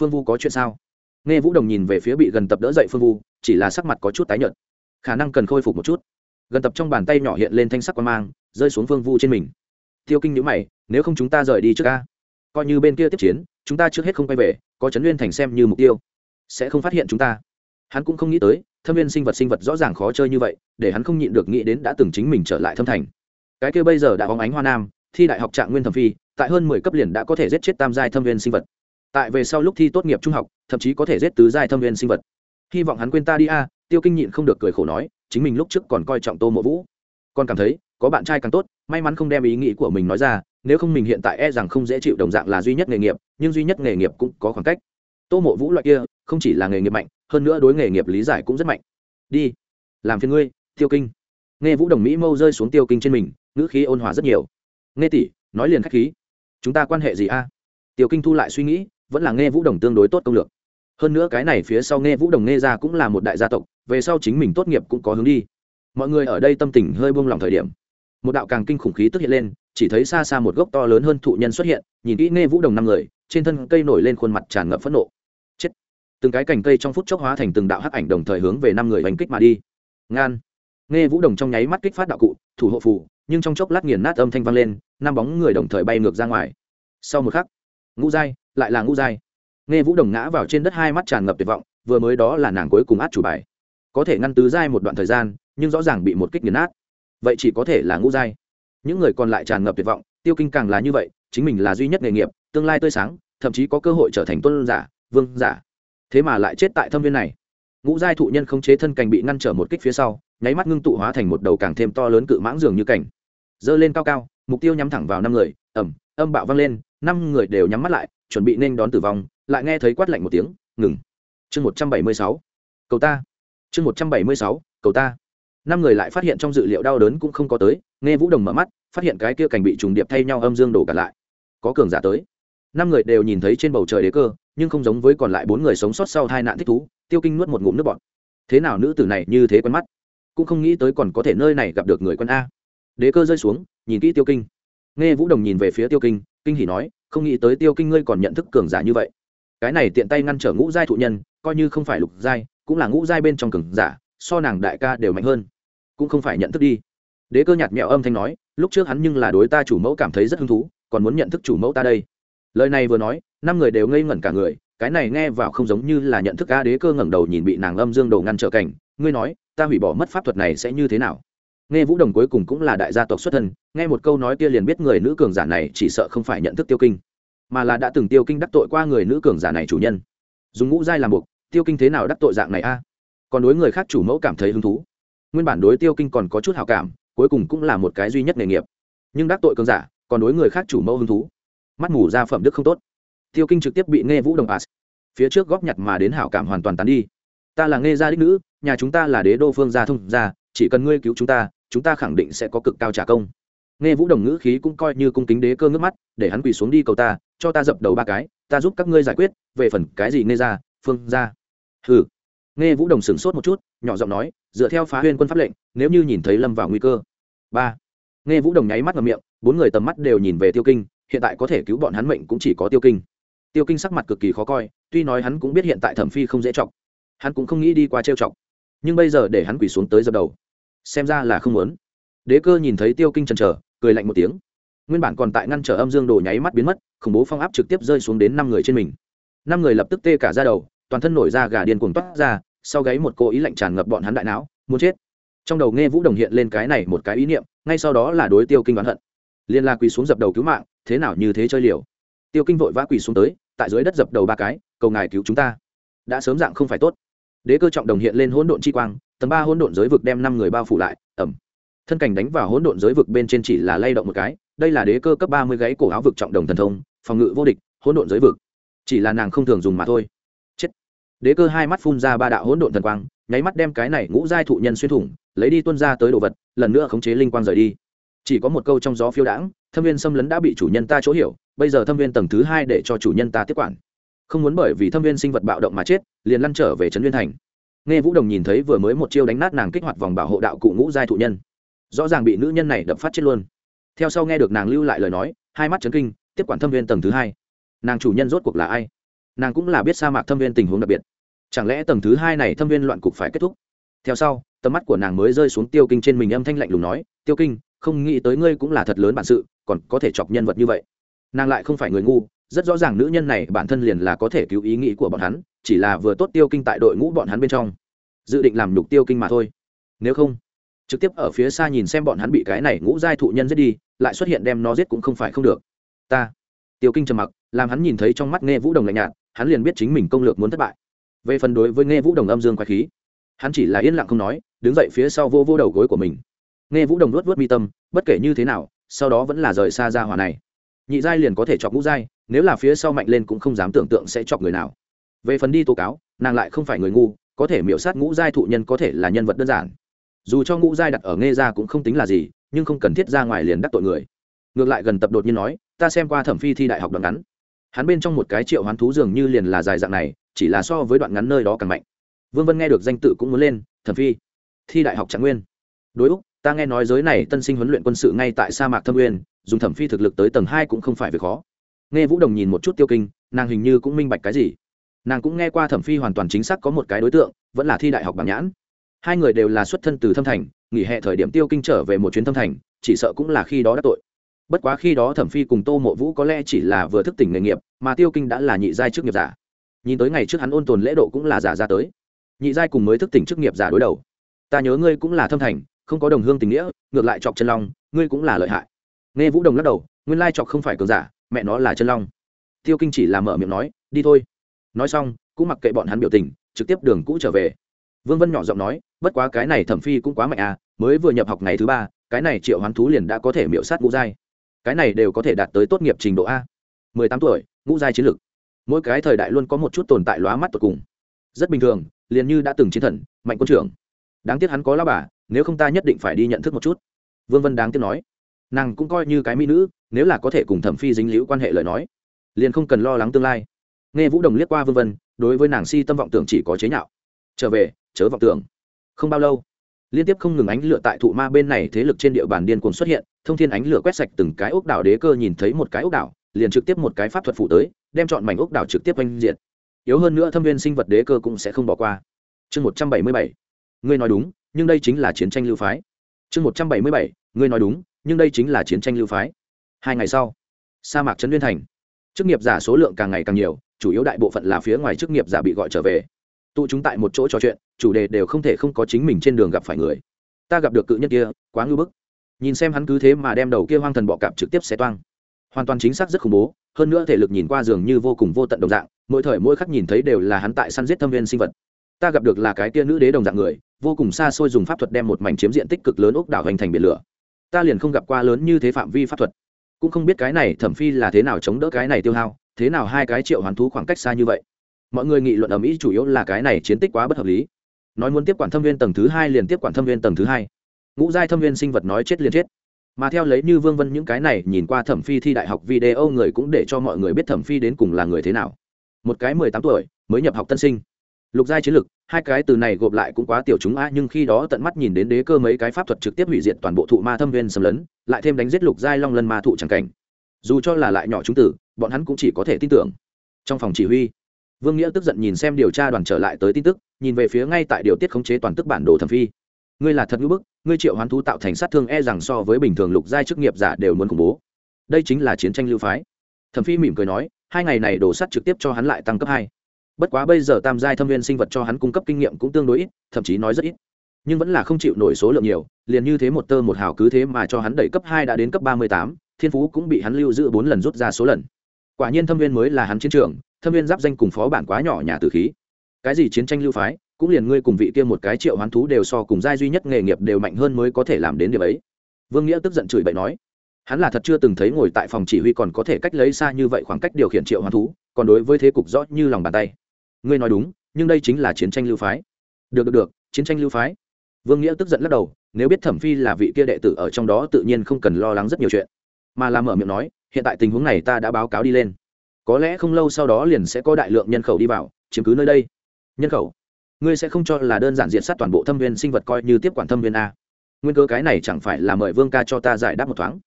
Phương vu có chuyện sao? Nghe vũ đồng nhìn về phía bị gần tập đỡ dậy phương vu, chỉ là sắc mặt có chút tái nhợt khả năng cần khôi phục một chút. Gần tập trong bàn tay nhỏ hiện lên thanh sắc quan mang, rơi xuống phương vu trên mình. Tiêu kinh nhữ mày, nếu không chúng ta rời đi trước ca coi như bên kia tiếp chiến, chúng ta trước hết không quay về, có chấn nguyên thành xem như mục tiêu. Sẽ không phát hiện chúng ta. Hắn cũng không nghĩ tới, thâm viên sinh vật sinh vật rõ ràng khó chơi như vậy, để hắn không nhịn được nghĩ đến đã từng chính mình trở lại thâm thành. Cái kia bây giờ đã bóng ánh hoa nam, thi đại học trạng nguyên thẩm phi, tại hơn mười cấp liền đã có thể giết chết tam giai thâm viên sinh vật. Tại về sau lúc thi tốt nghiệp trung học, thậm chí có thể giết tứ giai thâm viên sinh vật. Hy vọng hắn quên ta đi a tiêu kinh nhịn không được cười khổ nói, chính mình lúc trước còn coi trọng tô mộ vũ. Còn cảm thấy, có bạn trai càng tốt, may mắn không đem ý nghĩ của mình nói ra, nếu không mình hiện tại e rằng không dễ chịu đồng dạng là duy nhất nghề nghiệp, nhưng duy nhất nghề nghiệp cũng có khoảng cách. Tô mộ vũ loại kia, không chỉ là nghề nghiệp mạnh, hơn nữa đối nghề nghiệp lý giải cũng rất mạnh. Đi, làm phiền ngươi, tiêu kinh. Nghe vũ đồng mỹ mâu rơi xuống tiêu kinh trên mình, ngữ khí ôn hòa rất nhiều. Nghe tỷ, nói liền khách khí. Chúng ta quan hệ gì a? Tiêu kinh thu lại suy nghĩ, vẫn là nghe vũ đồng tương đối tốt công lược hơn nữa cái này phía sau nghe vũ đồng nghe ra cũng là một đại gia tộc, về sau chính mình tốt nghiệp cũng có hướng đi. Mọi người ở đây tâm tình hơi buông lỏng thời điểm. Một đạo càng kinh khủng khí tức hiện lên, chỉ thấy xa xa một gốc to lớn hơn thụ nhân xuất hiện, nhìn kỹ nghe vũ đồng năm người, trên thân cây nổi lên khuôn mặt tràn ngập phẫn nộ. Chết! Từng cái cành cây trong phút chốc hóa thành từng đạo hắc ảnh đồng thời hướng về năm người hành kích mà đi. Ngan! Nghe vũ đồng trong nháy mắt kích phát đạo cụ, thủ hộ phù, nhưng trong chốc lát nghiền nát âm thanh vang lên, năm bóng người đồng thời bay ngược ra ngoài. Sau một khắc, ngũ giai, lại là ngũ giai nghe vũ đồng ngã vào trên đất hai mắt tràn ngập tuyệt vọng, vừa mới đó là nàng cuối cùng át chủ bài. Có thể ngăn tứ giai một đoạn thời gian, nhưng rõ ràng bị một kích nghiền nát. Vậy chỉ có thể là ngũ giai. Những người còn lại tràn ngập tuyệt vọng, tiêu kinh càng là như vậy, chính mình là duy nhất nghề nghiệp, tương lai tươi sáng, thậm chí có cơ hội trở thành tuân giả, vương giả. Thế mà lại chết tại thâm viên này. Ngũ giai thụ nhân không chế thân cành bị ngăn trở một kích phía sau, nháy mắt ngưng tụ hóa thành một đầu càng thêm to lớn cự mãng dường như cảnh dơ lên cao cao, mục tiêu nhắm thẳng vào năm người ẩm âm bạo vang lên, năm người đều nhắm mắt lại, chuẩn bị nên đón tử vong lại nghe thấy quát lạnh một tiếng, ngừng. Chương một trăm bảy mươi sáu, cầu ta. Chương một trăm bảy mươi sáu, cầu ta. Năm người lại phát hiện trong dự liệu đau đớn cũng không có tới, nghe vũ đồng mở mắt, phát hiện cái kia cảnh bị trùng điệp thay nhau âm dương đổ cả lại. Có cường giả tới. Năm người đều nhìn thấy trên bầu trời đế cơ, nhưng không giống với còn lại bốn người sống sót sau hai nạn thích thú, tiêu kinh nuốt một ngụm nước bọt. Thế nào nữ tử này như thế quen mắt? Cũng không nghĩ tới còn có thể nơi này gặp được người quân a. Đế cơ rơi xuống, nhìn kỹ tiêu kinh. Nghe vũ đồng nhìn về phía tiêu kinh kinh hỉ nói, không nghĩ tới tiêu kinh ngươi còn nhận thức cường giả như vậy cái này tiện tay ngăn trở ngũ giai thụ nhân, coi như không phải lục giai, cũng là ngũ giai bên trong cường giả, so nàng đại ca đều mạnh hơn. Cũng không phải nhận thức đi. Đế cơ nhạt mẹo âm thanh nói, lúc trước hắn nhưng là đối ta chủ mẫu cảm thấy rất hứng thú, còn muốn nhận thức chủ mẫu ta đây. Lời này vừa nói, năm người đều ngây ngẩn cả người, cái này nghe vào không giống như là nhận thức ca đế cơ ngẩng đầu nhìn bị nàng âm dương đầu ngăn trở cảnh, ngươi nói, ta hủy bỏ mất pháp thuật này sẽ như thế nào? Nghe vũ đồng cuối cùng cũng là đại gia tộc xuất thân, nghe một câu nói kia liền biết người nữ cường giả này chỉ sợ không phải nhận thức tiêu kinh mà là đã từng tiêu kinh đắc tội qua người nữ cường giả này chủ nhân. Dùng ngũ giai làm buộc, tiêu kinh thế nào đắc tội dạng này a? Còn đối người khác chủ mẫu cảm thấy hứng thú. Nguyên bản đối tiêu kinh còn có chút hào cảm, cuối cùng cũng là một cái duy nhất nghề nghiệp. Nhưng đắc tội cường giả, còn đối người khác chủ mẫu hứng thú. Mắt mù ra phẩm đức không tốt. Tiêu kinh trực tiếp bị nghe vũ đồng as phía trước góp nhặt mà đến hảo cảm hoàn toàn tán đi. Ta là nghe gia đích nữ, nhà chúng ta là đế đô phương gia thông gia, chỉ cần ngươi cứu chúng ta chúng ta khẳng định sẽ có cực cao trả công. Nghe vũ đồng ngữ khí cũng coi như cung kính đế cơ ngước mắt, để hắn quỳ xuống đi cầu ta cho ta dập đầu ba cái, ta giúp các ngươi giải quyết, về phần cái gì nghe ra, phương ra. Hừ. Nghe vũ đồng sửng sốt một chút, nhỏ giọng nói, dựa theo phá huyên quân pháp lệnh, nếu như nhìn thấy lâm vào nguy cơ. Ba. Nghe vũ đồng nháy mắt ngầm miệng, bốn người tầm mắt đều nhìn về tiêu kinh, hiện tại có thể cứu bọn hắn mệnh cũng chỉ có tiêu kinh. Tiêu kinh sắc mặt cực kỳ khó coi, tuy nói hắn cũng biết hiện tại thẩm phi không dễ chọc, hắn cũng không nghĩ đi qua trêu chọc, nhưng bây giờ để hắn quỳ xuống tới dập đầu, xem ra là không muốn. Đế cơ nhìn thấy tiêu kinh chần chờ, cười lạnh một tiếng nguyên bản còn tại ngăn trở âm dương đồ nháy mắt biến mất, khủng bố phong áp trực tiếp rơi xuống đến năm người trên mình. Năm người lập tức tê cả ra đầu, toàn thân nổi ra gà điên cuồng toát ra, sau gáy một cô ý lạnh tràn ngập bọn hắn đại não, muốn chết. Trong đầu nghe vũ đồng hiện lên cái này một cái ý niệm, ngay sau đó là đối tiêu kinh đoán hận. Liên la quỳ xuống dập đầu cứu mạng, thế nào như thế chơi liều. Tiêu kinh vội vã quỳ xuống tới, tại dưới đất dập đầu ba cái, cầu ngài cứu chúng ta. Đã sớm dạng không phải tốt. Đế cơ trọng đồng hiện lên hỗn độn chi quang, tầng ba hỗn độn giới vực đem năm người bao phủ lại ẩm thân cảnh đánh vào hỗn độn giới vực bên trên chỉ là lay động một cái đây là đế cơ cấp ba mươi gáy cổ áo vực trọng đồng thần thông, phòng ngự vô địch, hỗn độn giới vực. Chỉ là nàng không thường dùng mà thôi. Chết. Đế cơ hai mắt phun ra ba đạo hỗn độn thần quang, nháy mắt đem cái này ngũ giai thụ nhân xuyên thủng, lấy đi tuân ra tới đồ vật, lần nữa khống chế linh quang rời đi. Chỉ có một câu trong gió phiêu đãng, thâm viên xâm lấn đã bị chủ nhân ta chỗ hiểu, bây giờ thâm viên tầng thứ hai để cho chủ nhân ta tiếp quản. Không muốn bởi vì thâm viên sinh vật bạo động mà chết, liền lăn trở về trấn viên thành. Nghe vũ đồng nhìn thấy vừa mới một chiêu đánh nát nàng kích hoạt vòng bảo hộ đạo cụ ngũ giai thụ nhân. Rõ ràng bị nữ nhân này đập phát chết luôn theo sau nghe được nàng lưu lại lời nói, hai mắt chấn kinh, tiếp quản thâm viên tầng thứ hai. Nàng chủ nhân rốt cuộc là ai? Nàng cũng là biết sa mạc thâm viên tình huống đặc biệt. Chẳng lẽ tầng thứ hai này thâm viên loạn cục phải kết thúc? Theo sau, tầm mắt của nàng mới rơi xuống tiêu kinh trên mình âm thanh lạnh lùng nói, tiêu kinh, không nghĩ tới ngươi cũng là thật lớn bản sự, còn có thể chọc nhân vật như vậy. Nàng lại không phải người ngu, rất rõ ràng nữ nhân này bản thân liền là có thể cứu ý nghĩ của bọn hắn, chỉ là vừa tốt tiêu kinh tại đội ngũ bọn hắn bên trong. Dự định làm nhục tiêu kinh mà thôi. Nếu không trực tiếp ở phía xa nhìn xem bọn hắn bị cái này ngũ giai thụ nhân giết đi, lại xuất hiện đem nó giết cũng không phải không được. Ta. Tiêu kinh trầm mặc, làm hắn nhìn thấy trong mắt nghe vũ đồng lạnh nhạt, hắn liền biết chính mình công lược muốn thất bại. Về phần đối với nghe vũ đồng âm dương quái khí, hắn chỉ là yên lặng không nói, đứng dậy phía sau vô vô đầu gối của mình. Nghe vũ đồng luốt vớt mi tâm, bất kể như thế nào, sau đó vẫn là rời xa ra hỏa này. Nhị giai liền có thể chọc ngũ giai, nếu là phía sau mạnh lên cũng không dám tưởng tượng sẽ chọc người nào. Về phần đi tố cáo, nàng lại không phải người ngu, có thể miểu sát ngũ giai thụ nhân có thể là nhân vật đơn giản dù cho ngũ giai đặt ở nghe ra cũng không tính là gì, nhưng không cần thiết ra ngoài liền đắc tội người. Ngược lại gần tập đột nhiên nói, ta xem qua thẩm phi thi đại học đoạn ngắn. Hắn bên trong một cái triệu hoán thú dường như liền là dài dạng này, chỉ là so với đoạn ngắn nơi đó càng mạnh. Vương vân nghe được danh tự cũng muốn lên, thẩm phi, thi đại học trạng nguyên. Đối úc, ta nghe nói giới này tân sinh huấn luyện quân sự ngay tại sa mạc thâm uyên dùng thẩm phi thực lực tới tầng hai cũng không phải việc khó. Nghe vũ đồng nhìn một chút tiêu kinh, nàng hình như cũng minh bạch cái gì. Nàng cũng nghe qua thẩm phi hoàn toàn chính xác có một cái đối tượng, vẫn là thi đại học bảng nhãn hai người đều là xuất thân từ thâm thành, nghỉ hè thời điểm tiêu kinh trở về một chuyến thâm thành, chỉ sợ cũng là khi đó đã tội. Bất quá khi đó thẩm phi cùng tô mộ vũ có lẽ chỉ là vừa thức tỉnh nghề nghiệp, mà tiêu kinh đã là nhị giai trước nghiệp giả. Nhìn tới ngày trước hắn ôn tồn lễ độ cũng là giả ra tới. Nhị giai cùng mới thức tỉnh chức nghiệp giả đối đầu. Ta nhớ ngươi cũng là thâm thành, không có đồng hương tình nghĩa, ngược lại chọc chân long, ngươi cũng là lợi hại. Nghe vũ đồng lắc đầu, nguyên lai chọc không phải cường giả, mẹ nó là chân long. Tiêu kinh chỉ là mở miệng nói, đi thôi. Nói xong, cũng mặc kệ bọn hắn biểu tình, trực tiếp đường cũ trở về vương vân nhỏ giọng nói, bất quá cái này thẩm phi cũng quá mạnh à mới vừa nhập học ngày thứ ba, cái này triệu hoán thú liền đã có thể miễu sát ngũ giai. Cái này đều có thể đạt tới tốt nghiệp trình độ a. Mười tám tuổi, ngũ giai chiến lược mỗi cái thời đại luôn có một chút tồn tại lóa mắt tột cùng. Rất bình thường, liền như đã từng chiến thần, mạnh quân trưởng. Đáng tiếc hắn có lao bà, nếu không ta nhất định phải đi nhận thức một chút. Vương vân đáng tiếc nói. Nàng cũng coi như cái mỹ nữ, nếu là có thể cùng thẩm phi dính liễu quan hệ lời nói, liền không cần lo lắng tương lai. Nghe vũ đồng liếc qua vương vân, đối với nàng si tâm vọng tưởng chỉ có chế nhạo. Trở về chớ vọng tưởng. Không bao lâu, liên tiếp không ngừng ánh lửa tại thụ ma bên này thế lực trên địa bàn điên cuồng xuất hiện, thông thiên ánh lửa quét sạch từng cái ốc đảo đế cơ nhìn thấy một cái ốc đảo, liền trực tiếp một cái pháp thuật phụ tới, đem chọn mảnh ốc đảo trực tiếp oanh diện yếu hơn nữa thâm viên sinh vật đế cơ cũng sẽ không bỏ qua. Chương một trăm bảy mươi bảy. Ngươi nói đúng, nhưng đây chính là chiến tranh lưu phái. Chương một trăm bảy mươi bảy. Ngươi nói đúng, nhưng đây chính là chiến tranh lưu phái. Hai ngày sau, sa mạc trấn liên thành. Chức nghiệp giả số lượng càng ngày càng nhiều, chủ yếu đại bộ phận là phía ngoài chức nghiệp giả bị gọi trở về tụ chúng tại một chỗ trò chuyện, chủ đề đều không thể không có chính mình trên đường gặp phải người. Ta gặp được cự nhân kia, quá ngưu bức. Nhìn xem hắn cứ thế mà đem đầu kia hoang thần bọ cạp trực tiếp xé toang. Hoàn toàn chính xác rất khủng bố, hơn nữa thể lực nhìn qua giường như vô cùng vô tận đồng dạng, mỗi thời mỗi khắc nhìn thấy đều là hắn tại săn giết thâm viên sinh vật. Ta gặp được là cái kia nữ đế đồng dạng người, vô cùng xa xôi dùng pháp thuật đem một mảnh chiếm diện tích cực lớn ốc đảo hành thành biển lửa. Ta liền không gặp qua lớn như thế phạm vi pháp thuật. Cũng không biết cái này thẩm phi là thế nào chống đỡ cái này tiêu hao, thế nào hai cái triệu hoàn thú khoảng cách xa như vậy mọi người nghị luận ở mỹ chủ yếu là cái này chiến tích quá bất hợp lý. Nói muốn tiếp quản thâm viên tầng thứ hai liền tiếp quản thâm viên tầng thứ hai. Ngũ giai thâm viên sinh vật nói chết liền chết. Mà theo lấy như vương vân những cái này, nhìn qua thẩm phi thi đại học video người cũng để cho mọi người biết thẩm phi đến cùng là người thế nào. Một cái mười tám tuổi, mới nhập học tân sinh. Lục giai chiến lực, hai cái từ này gộp lại cũng quá tiểu chúng a nhưng khi đó tận mắt nhìn đến đế cơ mấy cái pháp thuật trực tiếp hủy diệt toàn bộ thụ ma thâm viên xâm lấn, lại thêm đánh giết lục giai long lân ma thụ c cảnh. Dù cho là lại nhỏ chúng tử, bọn hắn cũng chỉ có thể tin tưởng. Trong phòng chỉ huy vương nghĩa tức giận nhìn xem điều tra đoàn trở lại tới tin tức, nhìn về phía ngay tại điều tiết khống chế toàn tức bản đồ thẩm phi. Ngươi là thật ngữ bức, ngươi triệu hoán thú tạo thành sát thương e rằng so với bình thường lục giai chức nghiệp giả đều muốn khủng bố. Đây chính là chiến tranh lưu phái. Thẩm phi mỉm cười nói, hai ngày này đổ sắt trực tiếp cho hắn lại tăng cấp hai. Bất quá bây giờ tam giai thâm viên sinh vật cho hắn cung cấp kinh nghiệm cũng tương đối ít, thậm chí nói rất ít. Nhưng vẫn là không chịu nổi số lượng nhiều, liền như thế một tơ một hào cứ thế mà cho hắn đẩy cấp hai đã đến cấp ba mươi tám, thiên phú cũng bị hắn lưu giữ bốn lần rút ra số lần. Quả nhiên thâm viên mới là hắn chiến trường thâm viên giáp danh cùng phó bản quá nhỏ nhà tử khí. Cái gì chiến tranh lưu phái, cũng liền ngươi cùng vị kia một cái triệu hoán thú đều so cùng giai duy nhất nghề nghiệp đều mạnh hơn mới có thể làm đến điều ấy. Vương nghĩa tức giận chửi bậy nói, hắn là thật chưa từng thấy ngồi tại phòng chỉ huy còn có thể cách lấy xa như vậy khoảng cách điều khiển triệu hoán thú, còn đối với thế cục rõ như lòng bàn tay. Ngươi nói đúng, nhưng đây chính là chiến tranh lưu phái. Được được được, chiến tranh lưu phái. Vương nghĩa tức giận lắc đầu, nếu biết thẩm phi là vị kia đệ tử ở trong đó tự nhiên không cần lo lắng rất nhiều chuyện. Mà làm mở miệng nói, hiện tại tình huống này ta đã báo cáo đi lên có lẽ không lâu sau đó liền sẽ có đại lượng nhân khẩu đi vào, chiếm cứ nơi đây. Nhân khẩu? Ngươi sẽ không cho là đơn giản diện sát toàn bộ thâm viên sinh vật coi như tiếp quản thâm viên a. Nguyên cơ cái này chẳng phải là mời vương ca cho ta giải đáp một thoáng.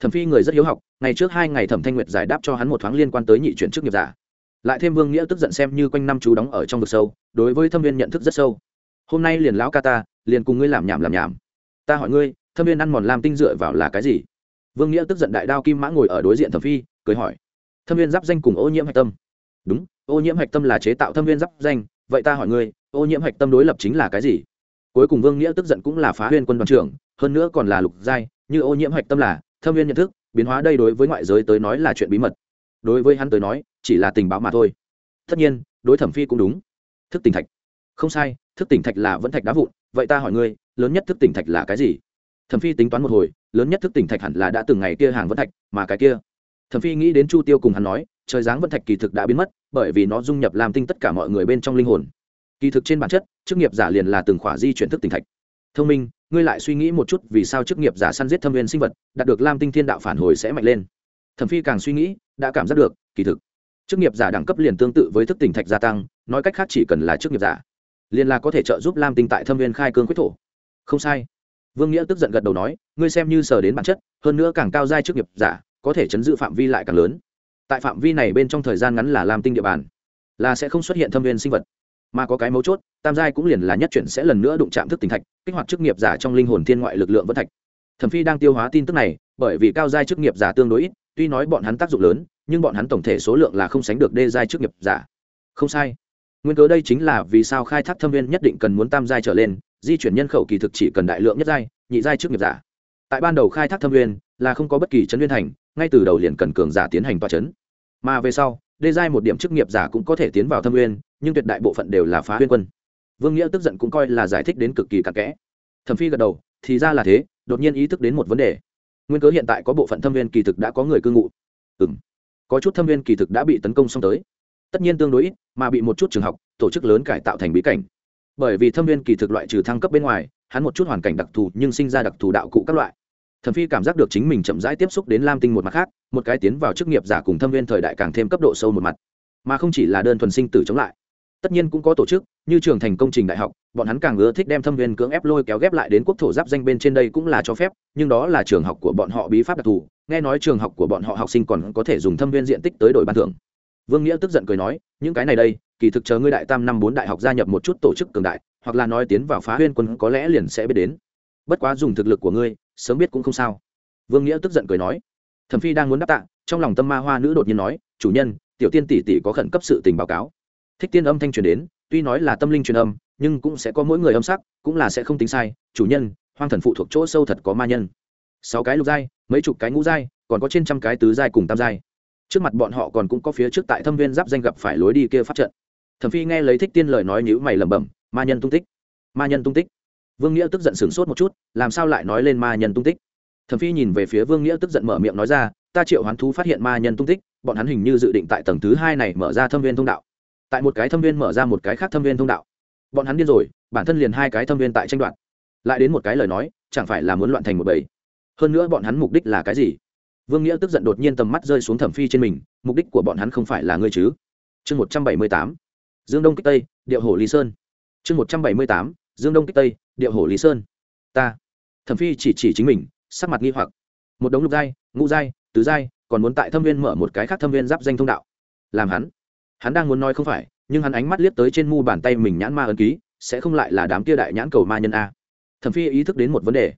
Thẩm phi người rất hiếu học, ngày trước hai ngày thẩm thanh nguyệt giải đáp cho hắn một thoáng liên quan tới nhị chuyển chức nghiệp giả. Lại thêm vương nghĩa tức giận xem như quanh năm chú đóng ở trong vực sâu, đối với thâm viên nhận thức rất sâu. Hôm nay liền lão ca ta, liền cùng ngươi làm nhảm làm nhảm. Ta hỏi ngươi, thâm viên ăn mòn làm tinh dựa vào là cái gì? Vương nghĩa tức giận đại đao kim mã ngồi ở đối diện thẩm phi, cười hỏi thâm viên giáp danh cùng ô nhiễm hạch tâm. Đúng, ô nhiễm hạch tâm là chế tạo thâm viên giáp danh, vậy ta hỏi ngươi, ô nhiễm hạch tâm đối lập chính là cái gì? Cuối cùng vương nghĩa tức giận cũng là phá huyên quân đoàn trưởng, hơn nữa còn là lục giai, như ô nhiễm hạch tâm là thâm viên nhận thức, biến hóa đây đối với ngoại giới tới nói là chuyện bí mật. Đối với hắn tới nói, chỉ là tình báo mà thôi. Tất nhiên, đối thẩm phi cũng đúng. Thức tỉnh thạch. Không sai, thức tỉnh thạch là vẫn thạch đá vụn, vậy ta hỏi ngươi, lớn nhất thức tỉnh thạch là cái gì? Thẩm phi tính toán một hồi, lớn nhất thức tỉnh thạch hẳn là đã từng ngày kia hàng vẫn thạch, mà cái kia? Thẩm phi nghĩ đến chu tiêu cùng hắn nói, trời dáng vận thạch kỳ thực đã biến mất, bởi vì nó dung nhập làm tinh tất cả mọi người bên trong linh hồn. Kỳ thực trên bản chất, chức nghiệp giả liền là từng khỏa di chuyển thức tỉnh thạch. Thông minh, ngươi lại suy nghĩ một chút vì sao chức nghiệp giả săn giết thâm viên sinh vật, đạt được lam tinh thiên đạo phản hồi sẽ mạnh lên. Thẩm phi càng suy nghĩ, đã cảm giác được, kỳ thực, chức nghiệp giả đẳng cấp liền tương tự với thức tỉnh thạch gia tăng, nói cách khác chỉ cần là chức nghiệp giả, liền là có thể trợ giúp lam tinh tại thâm viên khai cương quyết thổ. Không sai. Vương nghĩa tức giận gật đầu nói, ngươi xem như sờ đến bản chất, hơn nữa càng cao giai chức nghiệp giả có thể chấn giữ phạm vi lại càng lớn. Tại phạm vi này bên trong thời gian ngắn là lam tinh địa bàn, là sẽ không xuất hiện thâm viên sinh vật. Mà có cái mấu chốt, tam giai cũng liền là nhất chuyển sẽ lần nữa đụng chạm thức tỉnh thạch, kích hoạt chức nghiệp giả trong linh hồn thiên ngoại lực lượng vẫn thạch. Thẩm phi đang tiêu hóa tin tức này, bởi vì cao giai chức nghiệp giả tương đối ít, tuy nói bọn hắn tác dụng lớn, nhưng bọn hắn tổng thể số lượng là không sánh được đê giai chức nghiệp giả. Không sai. Nguyên cớ đây chính là vì sao khai thác thâm viên nhất định cần muốn tam giai trở lên, di chuyển nhân khẩu kỳ thực chỉ cần đại lượng nhất giai, nhị giai chức nghiệp giả. Tại ban đầu khai thác thâm viên là không có bất kỳ chấn viên thành ngay từ đầu liền cần cường giả tiến hành toa chấn. Mà về sau đê giai một điểm chức nghiệp giả cũng có thể tiến vào thâm nguyên, nhưng tuyệt đại bộ phận đều là phá huyên quân. Vương nghĩa tức giận cũng coi là giải thích đến cực kỳ cặn kẽ. Thẩm phi gật đầu thì ra là thế đột nhiên ý thức đến một vấn đề. Nguyên cớ hiện tại có bộ phận thâm viên kỳ thực đã có người cư ngụ. Ừ m có chút thâm viên kỳ thực đã bị tấn công xong tới. Tất nhiên tương đối ít mà bị một chút trường học tổ chức lớn cải tạo thành bí cảnh. Bởi vì thâm viên kỳ thực loại trừ thăng cấp bên ngoài hắn một chút hoàn cảnh đặc thù nhưng sinh ra đặc thù đạo cụ các loại thẩm phi cảm giác được chính mình chậm rãi tiếp xúc đến lam tinh một mặt khác, một cái tiến vào chức nghiệp giả cùng thâm viên thời đại càng thêm cấp độ sâu một mặt. Mà không chỉ là đơn thuần sinh tử chống lại, tất nhiên cũng có tổ chức, như trường thành công trình đại học, bọn hắn càng ưa thích đem thâm viên cưỡng ép lôi kéo ghép lại đến quốc thổ giáp danh bên trên đây cũng là cho phép, nhưng đó là trường học của bọn họ bí pháp đặc thù, nghe nói trường học của bọn họ học sinh còn có thể dùng thâm viên diện tích tới đổi ban thưởng. Vương nghĩa tức giận cười nói, những cái này đây, kỳ thực chờ ngươi đại tam năm bốn đại học gia nhập một chút tổ chức cường đại, hoặc là nói tiến vào phá huyên quân có lẽ liền sẽ biết đến. Bất quá dùng thực lực của ngươi sớm biết cũng không sao. Vương nghĩa tức giận cười nói, thẩm phi đang muốn đáp tạ, trong lòng tâm ma hoa nữ đột nhiên nói, chủ nhân, tiểu tiên tỷ tỷ có khẩn cấp sự tình báo cáo. Thích tiên âm thanh truyền đến, tuy nói là tâm linh truyền âm, nhưng cũng sẽ có mỗi người âm sắc, cũng là sẽ không tính sai. Chủ nhân, hoang thần phụ thuộc chỗ sâu thật có ma nhân. Sáu cái lục giai, mấy chục cái ngũ giai, còn có trên trăm cái tứ giai cùng tam giai. Trước mặt bọn họ còn cũng có phía trước tại thâm viên giáp danh gặp phải lối đi kia phát trận. Thẩm phi nghe lấy thích tiên lời nói nhữ mày lẩm bẩm, ma nhân tung tích, ma nhân tung tích vương nghĩa tức giận sửng sốt một chút, làm sao lại nói lên ma nhân tung tích? Thẩm phi nhìn về phía vương nghĩa tức giận mở miệng nói ra, ta triệu hoán thú phát hiện ma nhân tung tích, bọn hắn hình như dự định tại tầng thứ hai này mở ra thâm viên thông đạo. Tại một cái thâm viên mở ra một cái khác thâm viên thông đạo. Bọn hắn điên rồi, bản thân liền hai cái thâm viên tại tranh đoạt. Lại đến một cái lời nói, chẳng phải là muốn loạn thành một bầy. Hơn nữa bọn hắn mục đích là cái gì? Vương nghĩa tức giận đột nhiên tầm mắt rơi xuống thẩm phi trên mình, mục đích của bọn hắn không phải là ngươi chứ? Chương một trăm bảy mươi tám. Dương đông kích tây, điệu hổ lý sơn. Chương một trăm bảy mươi tám dương đông kích tây, điệu hổ lý sơn. Ta. Thẩm phi chỉ chỉ chính mình, sắc mặt nghi hoặc. Một đống lục giai, ngũ giai, tứ giai, còn muốn tại thâm viên mở một cái khác thâm viên giáp danh thông đạo. Làm hắn. Hắn đang muốn nói không phải, nhưng hắn ánh mắt liếc tới trên mu bàn tay mình nhãn ma ấn ký, sẽ không lại là đám kia đại nhãn cầu ma nhân a. Thẩm phi ý thức đến một vấn đề.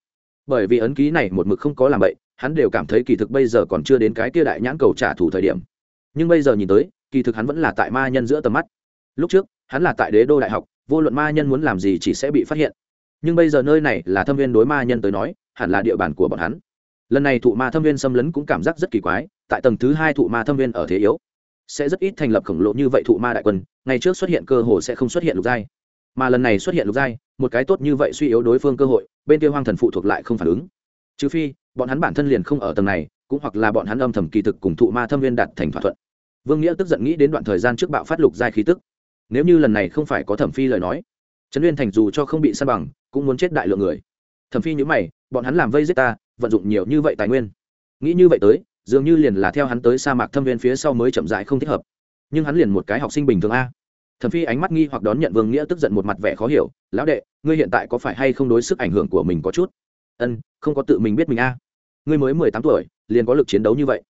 Bởi vì ấn ký này một mực không có làm vậy, hắn đều cảm thấy kỳ thực bây giờ còn chưa đến cái kia đại nhãn cầu trả thù thời điểm. Nhưng bây giờ nhìn tới, kỳ thực hắn vẫn là tại ma nhân giữa tầm mắt. Lúc trước, hắn là tại đế đô đại học vô luận ma nhân muốn làm gì chỉ sẽ bị phát hiện. Nhưng bây giờ nơi này là thâm viên đối ma nhân tới nói, hẳn là địa bàn của bọn hắn. Lần này thụ ma thâm viên xâm lấn cũng cảm giác rất kỳ quái, tại tầng thứ hai thụ ma thâm viên ở thế yếu, sẽ rất ít thành lập khổng lồ như vậy thụ ma đại quân, ngày trước xuất hiện cơ hội sẽ không xuất hiện lục giai. Mà lần này xuất hiện lục giai, một cái tốt như vậy suy yếu đối phương cơ hội, bên kia hoang thần phụ thuộc lại không phản ứng. Trừ phi, bọn hắn bản thân liền không ở tầng này, cũng hoặc là bọn hắn âm thầm kỳ thực cùng thụ ma thâm viên đạt thành thỏa thuận. Vương nghĩa tức giận nghĩ đến đoạn thời gian trước bạo phát lục giai khí tức nếu như lần này không phải có thẩm phi lời nói, trấn uyên thành dù cho không bị săn bằng, cũng muốn chết đại lượng người. Thẩm phi nhữ mày, bọn hắn làm vây giết ta, vận dụng nhiều như vậy tài nguyên. Nghĩ như vậy tới, dường như liền là theo hắn tới sa mạc thâm viên phía sau mới chậm dại không thích hợp. Nhưng hắn liền một cái học sinh bình thường a. Thẩm phi ánh mắt nghi hoặc đón nhận vương nghĩa tức giận một mặt vẻ khó hiểu, lão đệ, ngươi hiện tại có phải hay không đối sức ảnh hưởng của mình có chút? Ân, không có tự mình biết mình a. Ngươi mới mười tám tuổi, liền có lực chiến đấu như vậy.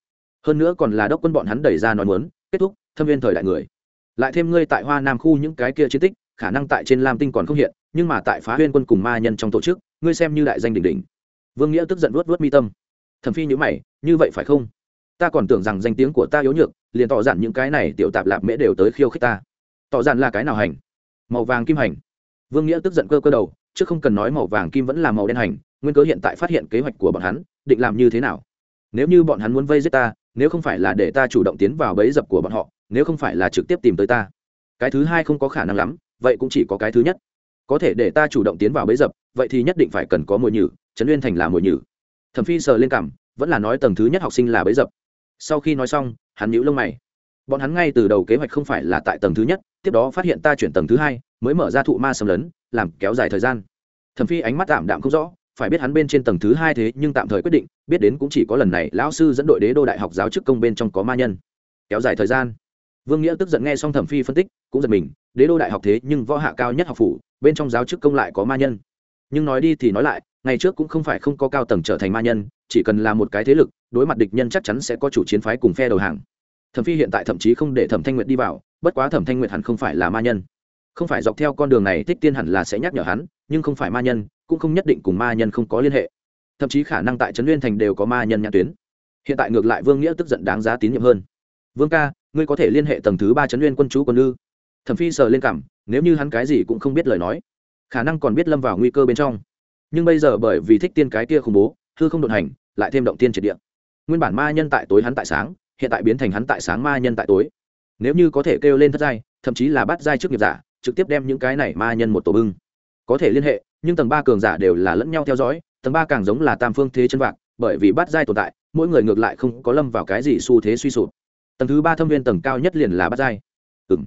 Hơn nữa còn là đốc quân bọn hắn đẩy ra nói muốn, kết thúc thâm viên thời đại người lại thêm ngươi tại hoa nam khu những cái kia chiến tích, khả năng tại trên lam tinh còn không hiện, nhưng mà tại phá huyên quân cùng ma nhân trong tổ chức, ngươi xem như đại danh đỉnh đỉnh. Vương nghĩa tức giận vuốt vuốt mi tâm. Thẩm phi nhữ mày, như vậy phải không? Ta còn tưởng rằng danh tiếng của ta yếu nhược, liền tỏ dặn những cái này tiểu tạp lạp mễ đều tới khiêu khích ta. Tỏ dặn là cái nào hành? Màu vàng kim hành. Vương nghĩa tức giận cơ cơ đầu, chứ không cần nói màu vàng kim vẫn là màu đen hành, nguyên cớ hiện tại phát hiện kế hoạch của bọn hắn, định làm như thế nào? Nếu như bọn hắn muốn vây giết ta, nếu không phải là để ta chủ động tiến vào bẫy dập của bọn họ nếu không phải là trực tiếp tìm tới ta. Cái thứ hai không có khả năng lắm, vậy cũng chỉ có cái thứ nhất. Có thể để ta chủ động tiến vào bấy dập, vậy thì nhất định phải cần có mồi nhử, trấn uyên thành là mồi nhử. Thẩm phi sờ lên cảm, vẫn là nói tầng thứ nhất học sinh là bấy dập. Sau khi nói xong, hắn nhíu lông mày. Bọn hắn ngay từ đầu kế hoạch không phải là tại tầng thứ nhất, tiếp đó phát hiện ta chuyển tầng thứ hai, mới mở ra thụ ma xâm lấn, làm kéo dài thời gian. Thẩm phi ánh mắt tạm đạm không rõ, phải biết hắn bên trên tầng thứ hai thế nhưng tạm thời quyết định, biết đến cũng chỉ có lần này lão sư dẫn đội đế đô đại học giáo chức công bên trong có ma nhân. Kéo dài thời gian vương nghĩa tức giận nghe xong thẩm phi phân tích, cũng giật mình, đế đô đại học thế nhưng võ hạ cao nhất học phủ, bên trong giáo chức công lại có ma nhân. Nhưng nói đi thì nói lại, ngày trước cũng không phải không có cao tầng trở thành ma nhân, chỉ cần là một cái thế lực, đối mặt địch nhân chắc chắn sẽ có chủ chiến phái cùng phe đầu hàng. Thẩm phi hiện tại thậm chí không để thẩm thanh nguyệt đi vào, bất quá thẩm thanh nguyệt hẳn không phải là ma nhân. Không phải dọc theo con đường này thích tiên hẳn là sẽ nhắc nhở hắn, nhưng không phải ma nhân, cũng không nhất định cùng ma nhân không có liên hệ. Thậm chí khả năng tại trấn nguyên thành đều có ma nhân nhãn tuyến. Hiện tại ngược lại vương nghĩa tức giận đáng giá tín nhiệm hơn. Vương ca ngươi có thể liên hệ tầng thứ ba trấn nguyên quân chú quân ư? Thẩm phi sờ lên cảm, nếu như hắn cái gì cũng không biết lời nói, khả năng còn biết lâm vào nguy cơ bên trong. Nhưng bây giờ bởi vì thích tiên cái kia khủng bố, hư không đột hành, lại thêm động tiên triệt địa. Nguyên bản ma nhân tại tối hắn tại sáng, hiện tại biến thành hắn tại sáng ma nhân tại tối. Nếu như có thể kêu lên thất giai, thậm chí là bắt giai trước nghiệp giả, trực tiếp đem những cái này ma nhân một tổ bưng. Có thể liên hệ, nhưng tầng ba cường giả đều là lẫn nhau theo dõi, tầng ba càng giống là tam phương thế chân vạc, bởi vì bắt giai tồn tại, mỗi người ngược lại không có lâm vào cái gì xu thế suy sụp tầng thứ ba thâm viên tầng cao nhất liền là bát giai. Ừ m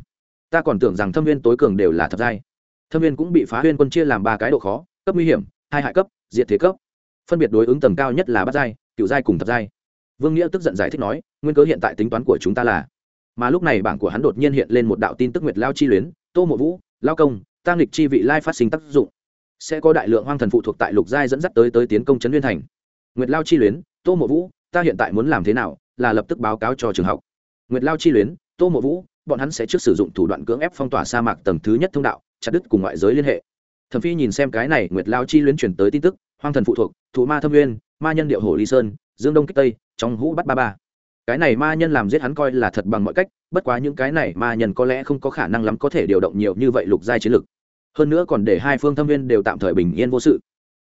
ta còn tưởng rằng thâm viên tối cường đều là thập giai. Thâm viên cũng bị phá huyên quân chia làm ba cái độ khó, cấp nguy hiểm, hai hại cấp diện thế cấp. Phân biệt đối ứng tầng cao nhất là bát giai, cựu giai cùng thập giai. Vương nghĩa tức giận giải thích nói, nguyên cớ hiện tại tính toán của chúng ta là, mà lúc này bảng của hắn đột nhiên hiện lên một đạo tin tức nguyệt lao chi luyến, tô mộ vũ, lao công tăng lịch chi vị lai phát sinh tác dụng. Sẽ có đại lượng hoang thần phụ thuộc tại lục giai dẫn dắt tới tới tiến công trấn liên thành. Nguyệt lao chi luyến, tô mộ vũ, ta hiện tại muốn làm thế nào, là lập tức báo cáo cho trường học nguyệt lao chi luyến, tô mộ vũ, bọn hắn sẽ trước sử dụng thủ đoạn cưỡng ép phong tỏa sa mạc tầng thứ nhất thông đạo, chặt đứt cùng ngoại giới liên hệ. Thẩm phi nhìn xem cái này, nguyệt lao chi luyến chuyển tới tin tức, hoang thần phụ thuộc, thủ ma thâm nguyên, ma nhân điệu hồ ly sơn, dương đông kích tây, trong hũ bắt ba ba. Cái này ma nhân làm giết hắn coi là thật bằng mọi cách, bất quá những cái này ma nhân có lẽ không có khả năng lắm có thể điều động nhiều như vậy lục giai chiến lực. Hơn nữa còn để hai phương thâm viên đều tạm thời bình yên vô sự.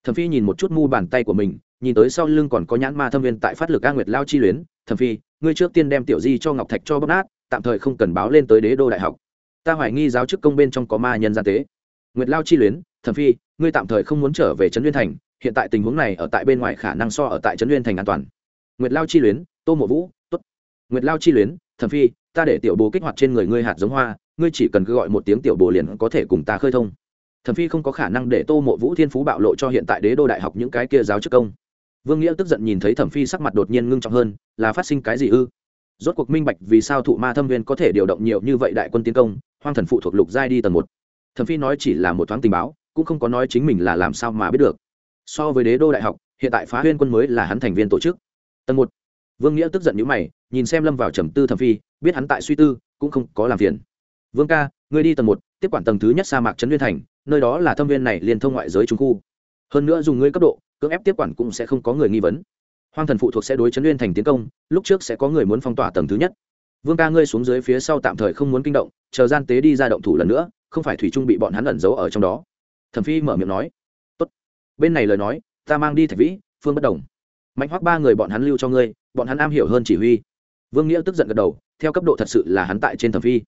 Thẩm phi nhìn một chút mu bàn tay của mình nhìn tới sau lưng còn có nhãn ma thâm viên tại phát lực a nguyệt lao chi luyến thầm phi, ngươi trước tiên đem tiểu di cho ngọc thạch cho bóc nát, tạm thời không cần báo lên tới đế đô đại học. Ta hoài nghi giáo chức công bên trong có ma nhân gian tế. Nguyệt lao chi luyến thầm phi, ngươi tạm thời không muốn trở về trấn nguyên thành, hiện tại tình huống này ở tại bên ngoài khả năng so ở tại trấn nguyên thành an toàn. Nguyệt lao chi luyến, tô mộ vũ, tốt. Nguyệt lao chi luyến thầm phi, ta để tiểu bố kích hoạt trên người ngươi hạt giống hoa, ngươi chỉ cần cứ gọi một tiếng tiểu bồ liền có thể cùng ta khơi thông. Thẩm phi không có khả năng để tô mộ vũ thiên phú bạo lộ cho hiện tại đế đô đại học những cái kia giáo chức công vương nghĩa tức giận nhìn thấy thẩm phi sắc mặt đột nhiên ngưng trọng hơn, là phát sinh cái gì ư? Rốt cuộc minh bạch vì sao thụ ma thâm viên có thể điều động nhiều như vậy đại quân tiến công, hoang thần phụ thuộc lục giai đi tầng một. Thẩm phi nói chỉ là một thoáng tình báo, cũng không có nói chính mình là làm sao mà biết được. So với đế đô đại học, hiện tại phá huyên quân mới là hắn thành viên tổ chức. Tầng một. Vương nghĩa tức giận nhữ mày, nhìn xem lâm vào trầm tư thẩm phi, biết hắn tại suy tư, cũng không có làm phiền. Vương ca, ngươi đi tầng một, tiếp quản tầng thứ nhất sa mạc trấn nguyên thành, nơi đó là thâm viên này liên thông ngoại giới trung khu hơn nữa dùng ngươi cấp độ, cưỡng ép tiếp quản cũng sẽ không có người nghi vấn. Hoang thần phụ thuộc sẽ đối chấn nguyên thành tiến công, lúc trước sẽ có người muốn phong tỏa tầng thứ nhất. Vương ca ngươi xuống dưới phía sau tạm thời không muốn kinh động, chờ gian tế đi ra động thủ lần nữa, không phải thủy trung bị bọn hắn ẩn giấu ở trong đó. Thẩm phi mở miệng nói. Tốt. Bên này lời nói, ta mang đi thạch vĩ, phương bất đồng. Mạnh hoắc ba người bọn hắn lưu cho ngươi, bọn hắn am hiểu hơn chỉ huy. Vương nghĩa tức giận gật đầu, theo cấp độ thật sự là hắn tại trên thẩm phi.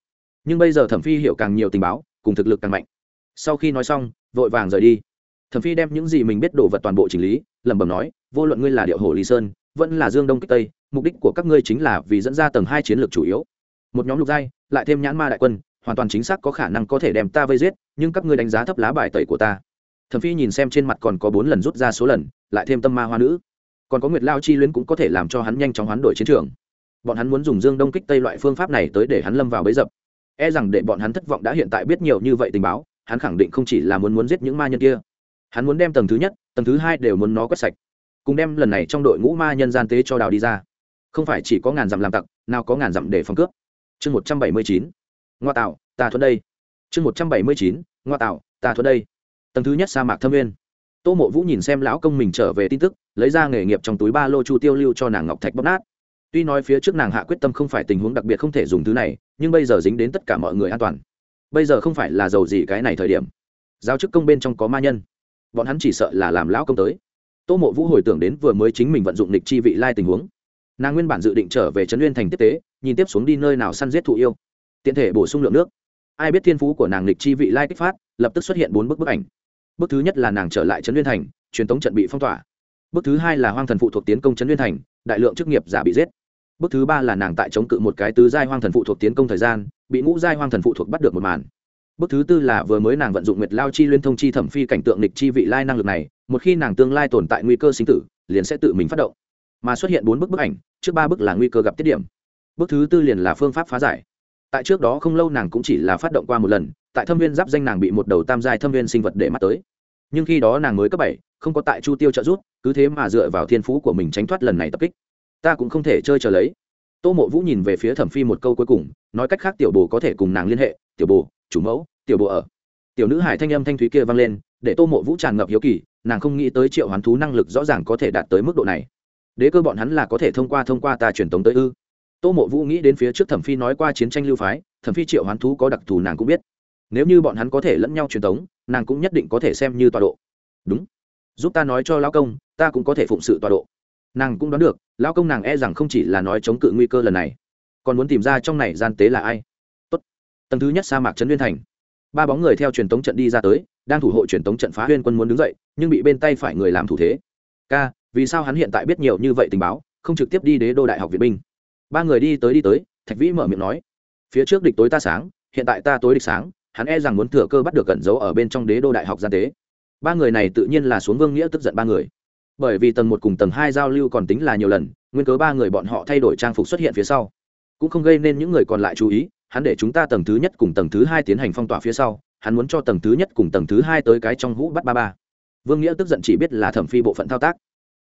Nhưng bây giờ thẩm phi hiểu càng nhiều tình báo, cùng thực lực càng mạnh. Sau khi nói xong, vội vàng rời đi thẩm phi đem những gì mình biết đồ vật toàn bộ chỉnh lý, lẩm bẩm nói, vô luận ngươi là điệu hồ lý sơn, vẫn là dương đông kích tây, mục đích của các ngươi chính là vì dẫn ra tầng hai chiến lược chủ yếu. Một nhóm lục giai, lại thêm nhãn ma đại quân, hoàn toàn chính xác có khả năng có thể đem ta vây giết, nhưng các ngươi đánh giá thấp lá bài tẩy của ta. Thẩm phi nhìn xem trên mặt còn có bốn lần rút ra số lần, lại thêm tâm ma hoa nữ. Còn có nguyệt lao chi luyến cũng có thể làm cho hắn nhanh chóng hoán đổi chiến trường. Bọn hắn muốn dùng dương đông kích tây loại phương pháp này tới để hắn lâm vào bấy dập. E rằng để bọn hắn thất vọng đã hiện tại biết nhiều như vậy tình báo, hắn khẳng định không chỉ là muốn muốn giết những ma nhân kia hắn muốn đem tầng thứ nhất, tầng thứ hai đều muốn nó quét sạch, cùng đem lần này trong đội ngũ ma nhân gian tế cho đào đi ra. Không phải chỉ có ngàn dặm làm tặc, nào có ngàn dặm để phòng cướp. Chương một trăm bảy mươi chín, ngoa tạo ta thuận đây. Chương một trăm bảy mươi chín, ngoa tạo ta thuận đây. Tầng thứ nhất sa mạc thâm nguyên. Tô mộ vũ nhìn xem lão công mình trở về tin tức, lấy ra nghề nghiệp trong túi ba lô chu tiêu lưu cho nàng ngọc thạch bóp nát. Tuy nói phía trước nàng hạ quyết tâm không phải tình huống đặc biệt không thể dùng thứ này, nhưng bây giờ dính đến tất cả mọi người an toàn. Bây giờ không phải là giàu gì cái này thời điểm. Giao chức công bên trong có ma nhân bọn hắn chỉ sợ là làm lão công tới. Tô mộ vũ hồi tưởng đến vừa mới chính mình vận dụng lịch chi vị lai tình huống. Nàng nguyên bản dự định trở về trấn nguyên thành tiếp tế, nhìn tiếp xuống đi nơi nào săn giết thụ yêu. Tiện thể bổ sung lượng nước. Ai biết thiên phú của nàng lịch chi vị lai kích phát, lập tức xuất hiện bốn bức bức ảnh. Bức thứ nhất là nàng trở lại trấn nguyên thành, truyền tống trận bị phong tỏa. Bức thứ hai là hoang thần phụ thuộc tiến công trấn nguyên thành, đại lượng chức nghiệp giả bị giết. Bức thứ ba là nàng tại chống cự một cái tứ giai hoang thần phụ thuộc tiến công thời gian, bị ngũ giai hoang thần phụ thuộc bắt được một màn bước thứ tư là vừa mới nàng vận dụng nguyệt lao chi liên thông chi thẩm phi cảnh tượng nịch chi vị lai năng lực này, một khi nàng tương lai tồn tại nguy cơ sinh tử, liền sẽ tự mình phát động. Mà xuất hiện bốn bức bức ảnh, trước ba bức là nguy cơ gặp tiết điểm. Bước thứ tư liền là phương pháp phá giải. Tại trước đó không lâu nàng cũng chỉ là phát động qua một lần, tại thâm viên giáp danh nàng bị một đầu tam giai thâm viên sinh vật để mắt tới. Nhưng khi đó nàng mới cấp bảy, không có tại chu tiêu trợ giúp, cứ thế mà dựa vào thiên phú của mình tránh thoát lần này tập kích. Ta cũng không thể chơi chờ lấy. Tô mộ vũ nhìn về phía thẩm phi một câu cuối cùng, nói cách khác tiểu bồ có thể cùng nàng liên hệ, tiểu bồ chủ mẫu, tiểu bộ ở. Tiểu nữ hải thanh âm thanh thúy kia vang lên, để tô mộ vũ tràn ngập hiếu kỳ, nàng không nghĩ tới triệu hoán thú năng lực rõ ràng có thể đạt tới mức độ này. Đế cơ bọn hắn là có thể thông qua thông qua ta truyền tống tới ư? Tô mộ vũ nghĩ đến phía trước thẩm phi nói qua chiến tranh lưu phái, thẩm phi triệu hoán thú có đặc thù nàng cũng biết. Nếu như bọn hắn có thể lẫn nhau truyền tống, nàng cũng nhất định có thể xem như tọa độ. Đúng. Giúp ta nói cho lão công, ta cũng có thể phụng sự tọa độ. Nàng cũng đoán được, lão công nàng e rằng không chỉ là nói chống cự nguy cơ lần này, còn muốn tìm ra trong này gian tế là ai tầng thứ nhất sa mạc trấn liên thành. Ba bóng người theo truyền tống trận đi ra tới, đang thủ hộ truyền tống trận phá huyên quân muốn đứng dậy, nhưng bị bên tay phải người làm thủ thế. Ca, vì sao hắn hiện tại biết nhiều như vậy tình báo, không trực tiếp đi đế đô đại học việt binh? Ba người đi tới đi tới, thạch vĩ mở miệng nói, phía trước địch tối ta sáng, hiện tại ta tối địch sáng, hắn e rằng muốn thừa cơ bắt được cẩn giấu ở bên trong đế đô đại học gian tế. Ba người này tự nhiên là xuống vương nghĩa tức giận ba người. Bởi vì tầng một cùng tầng hai giao lưu còn tính là nhiều lần, nguyên cớ ba người bọn họ thay đổi trang phục xuất hiện phía sau. Cũng không gây nên những người còn lại chú ý hắn để chúng ta tầng thứ nhất cùng tầng thứ hai tiến hành phong tỏa phía sau hắn muốn cho tầng thứ nhất cùng tầng thứ hai tới cái trong hũ bắt ba ba. Vương nghĩa tức giận chỉ biết là thẩm phi bộ phận thao tác.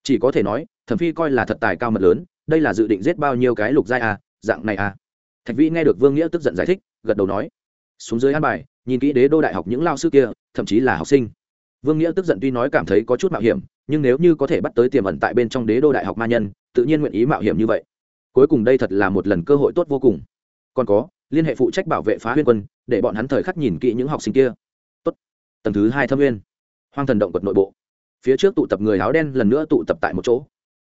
Chỉ có thể nói thẩm phi coi là thật tài cao mật lớn đây là dự định giết bao nhiêu cái lục giai à, dạng này à. thạch vĩ nghe được vương nghĩa tức giận giải thích gật đầu nói xuống dưới an bài nhìn kỹ đế đô đại học những lao sư kia thậm chí là học sinh. Vương nghĩa tức giận tuy nói cảm thấy có chút mạo hiểm nhưng nếu như có thể bắt tới tiềm ẩn tại bên trong đế đô đại học ma nhân tự nhiên nguyện ý mạo hiểm như vậy. Cuối cùng đây thật là một lần cơ hội tốt vô cùng. Còn có liên hệ phụ trách bảo vệ phá huyên quân, để bọn hắn thời khắc nhìn kỹ những học sinh kia. Tốt. tầng thứ hai thâm nguyên. Hoang thần động quật nội bộ. Phía trước tụ tập người áo đen lần nữa tụ tập tại một chỗ.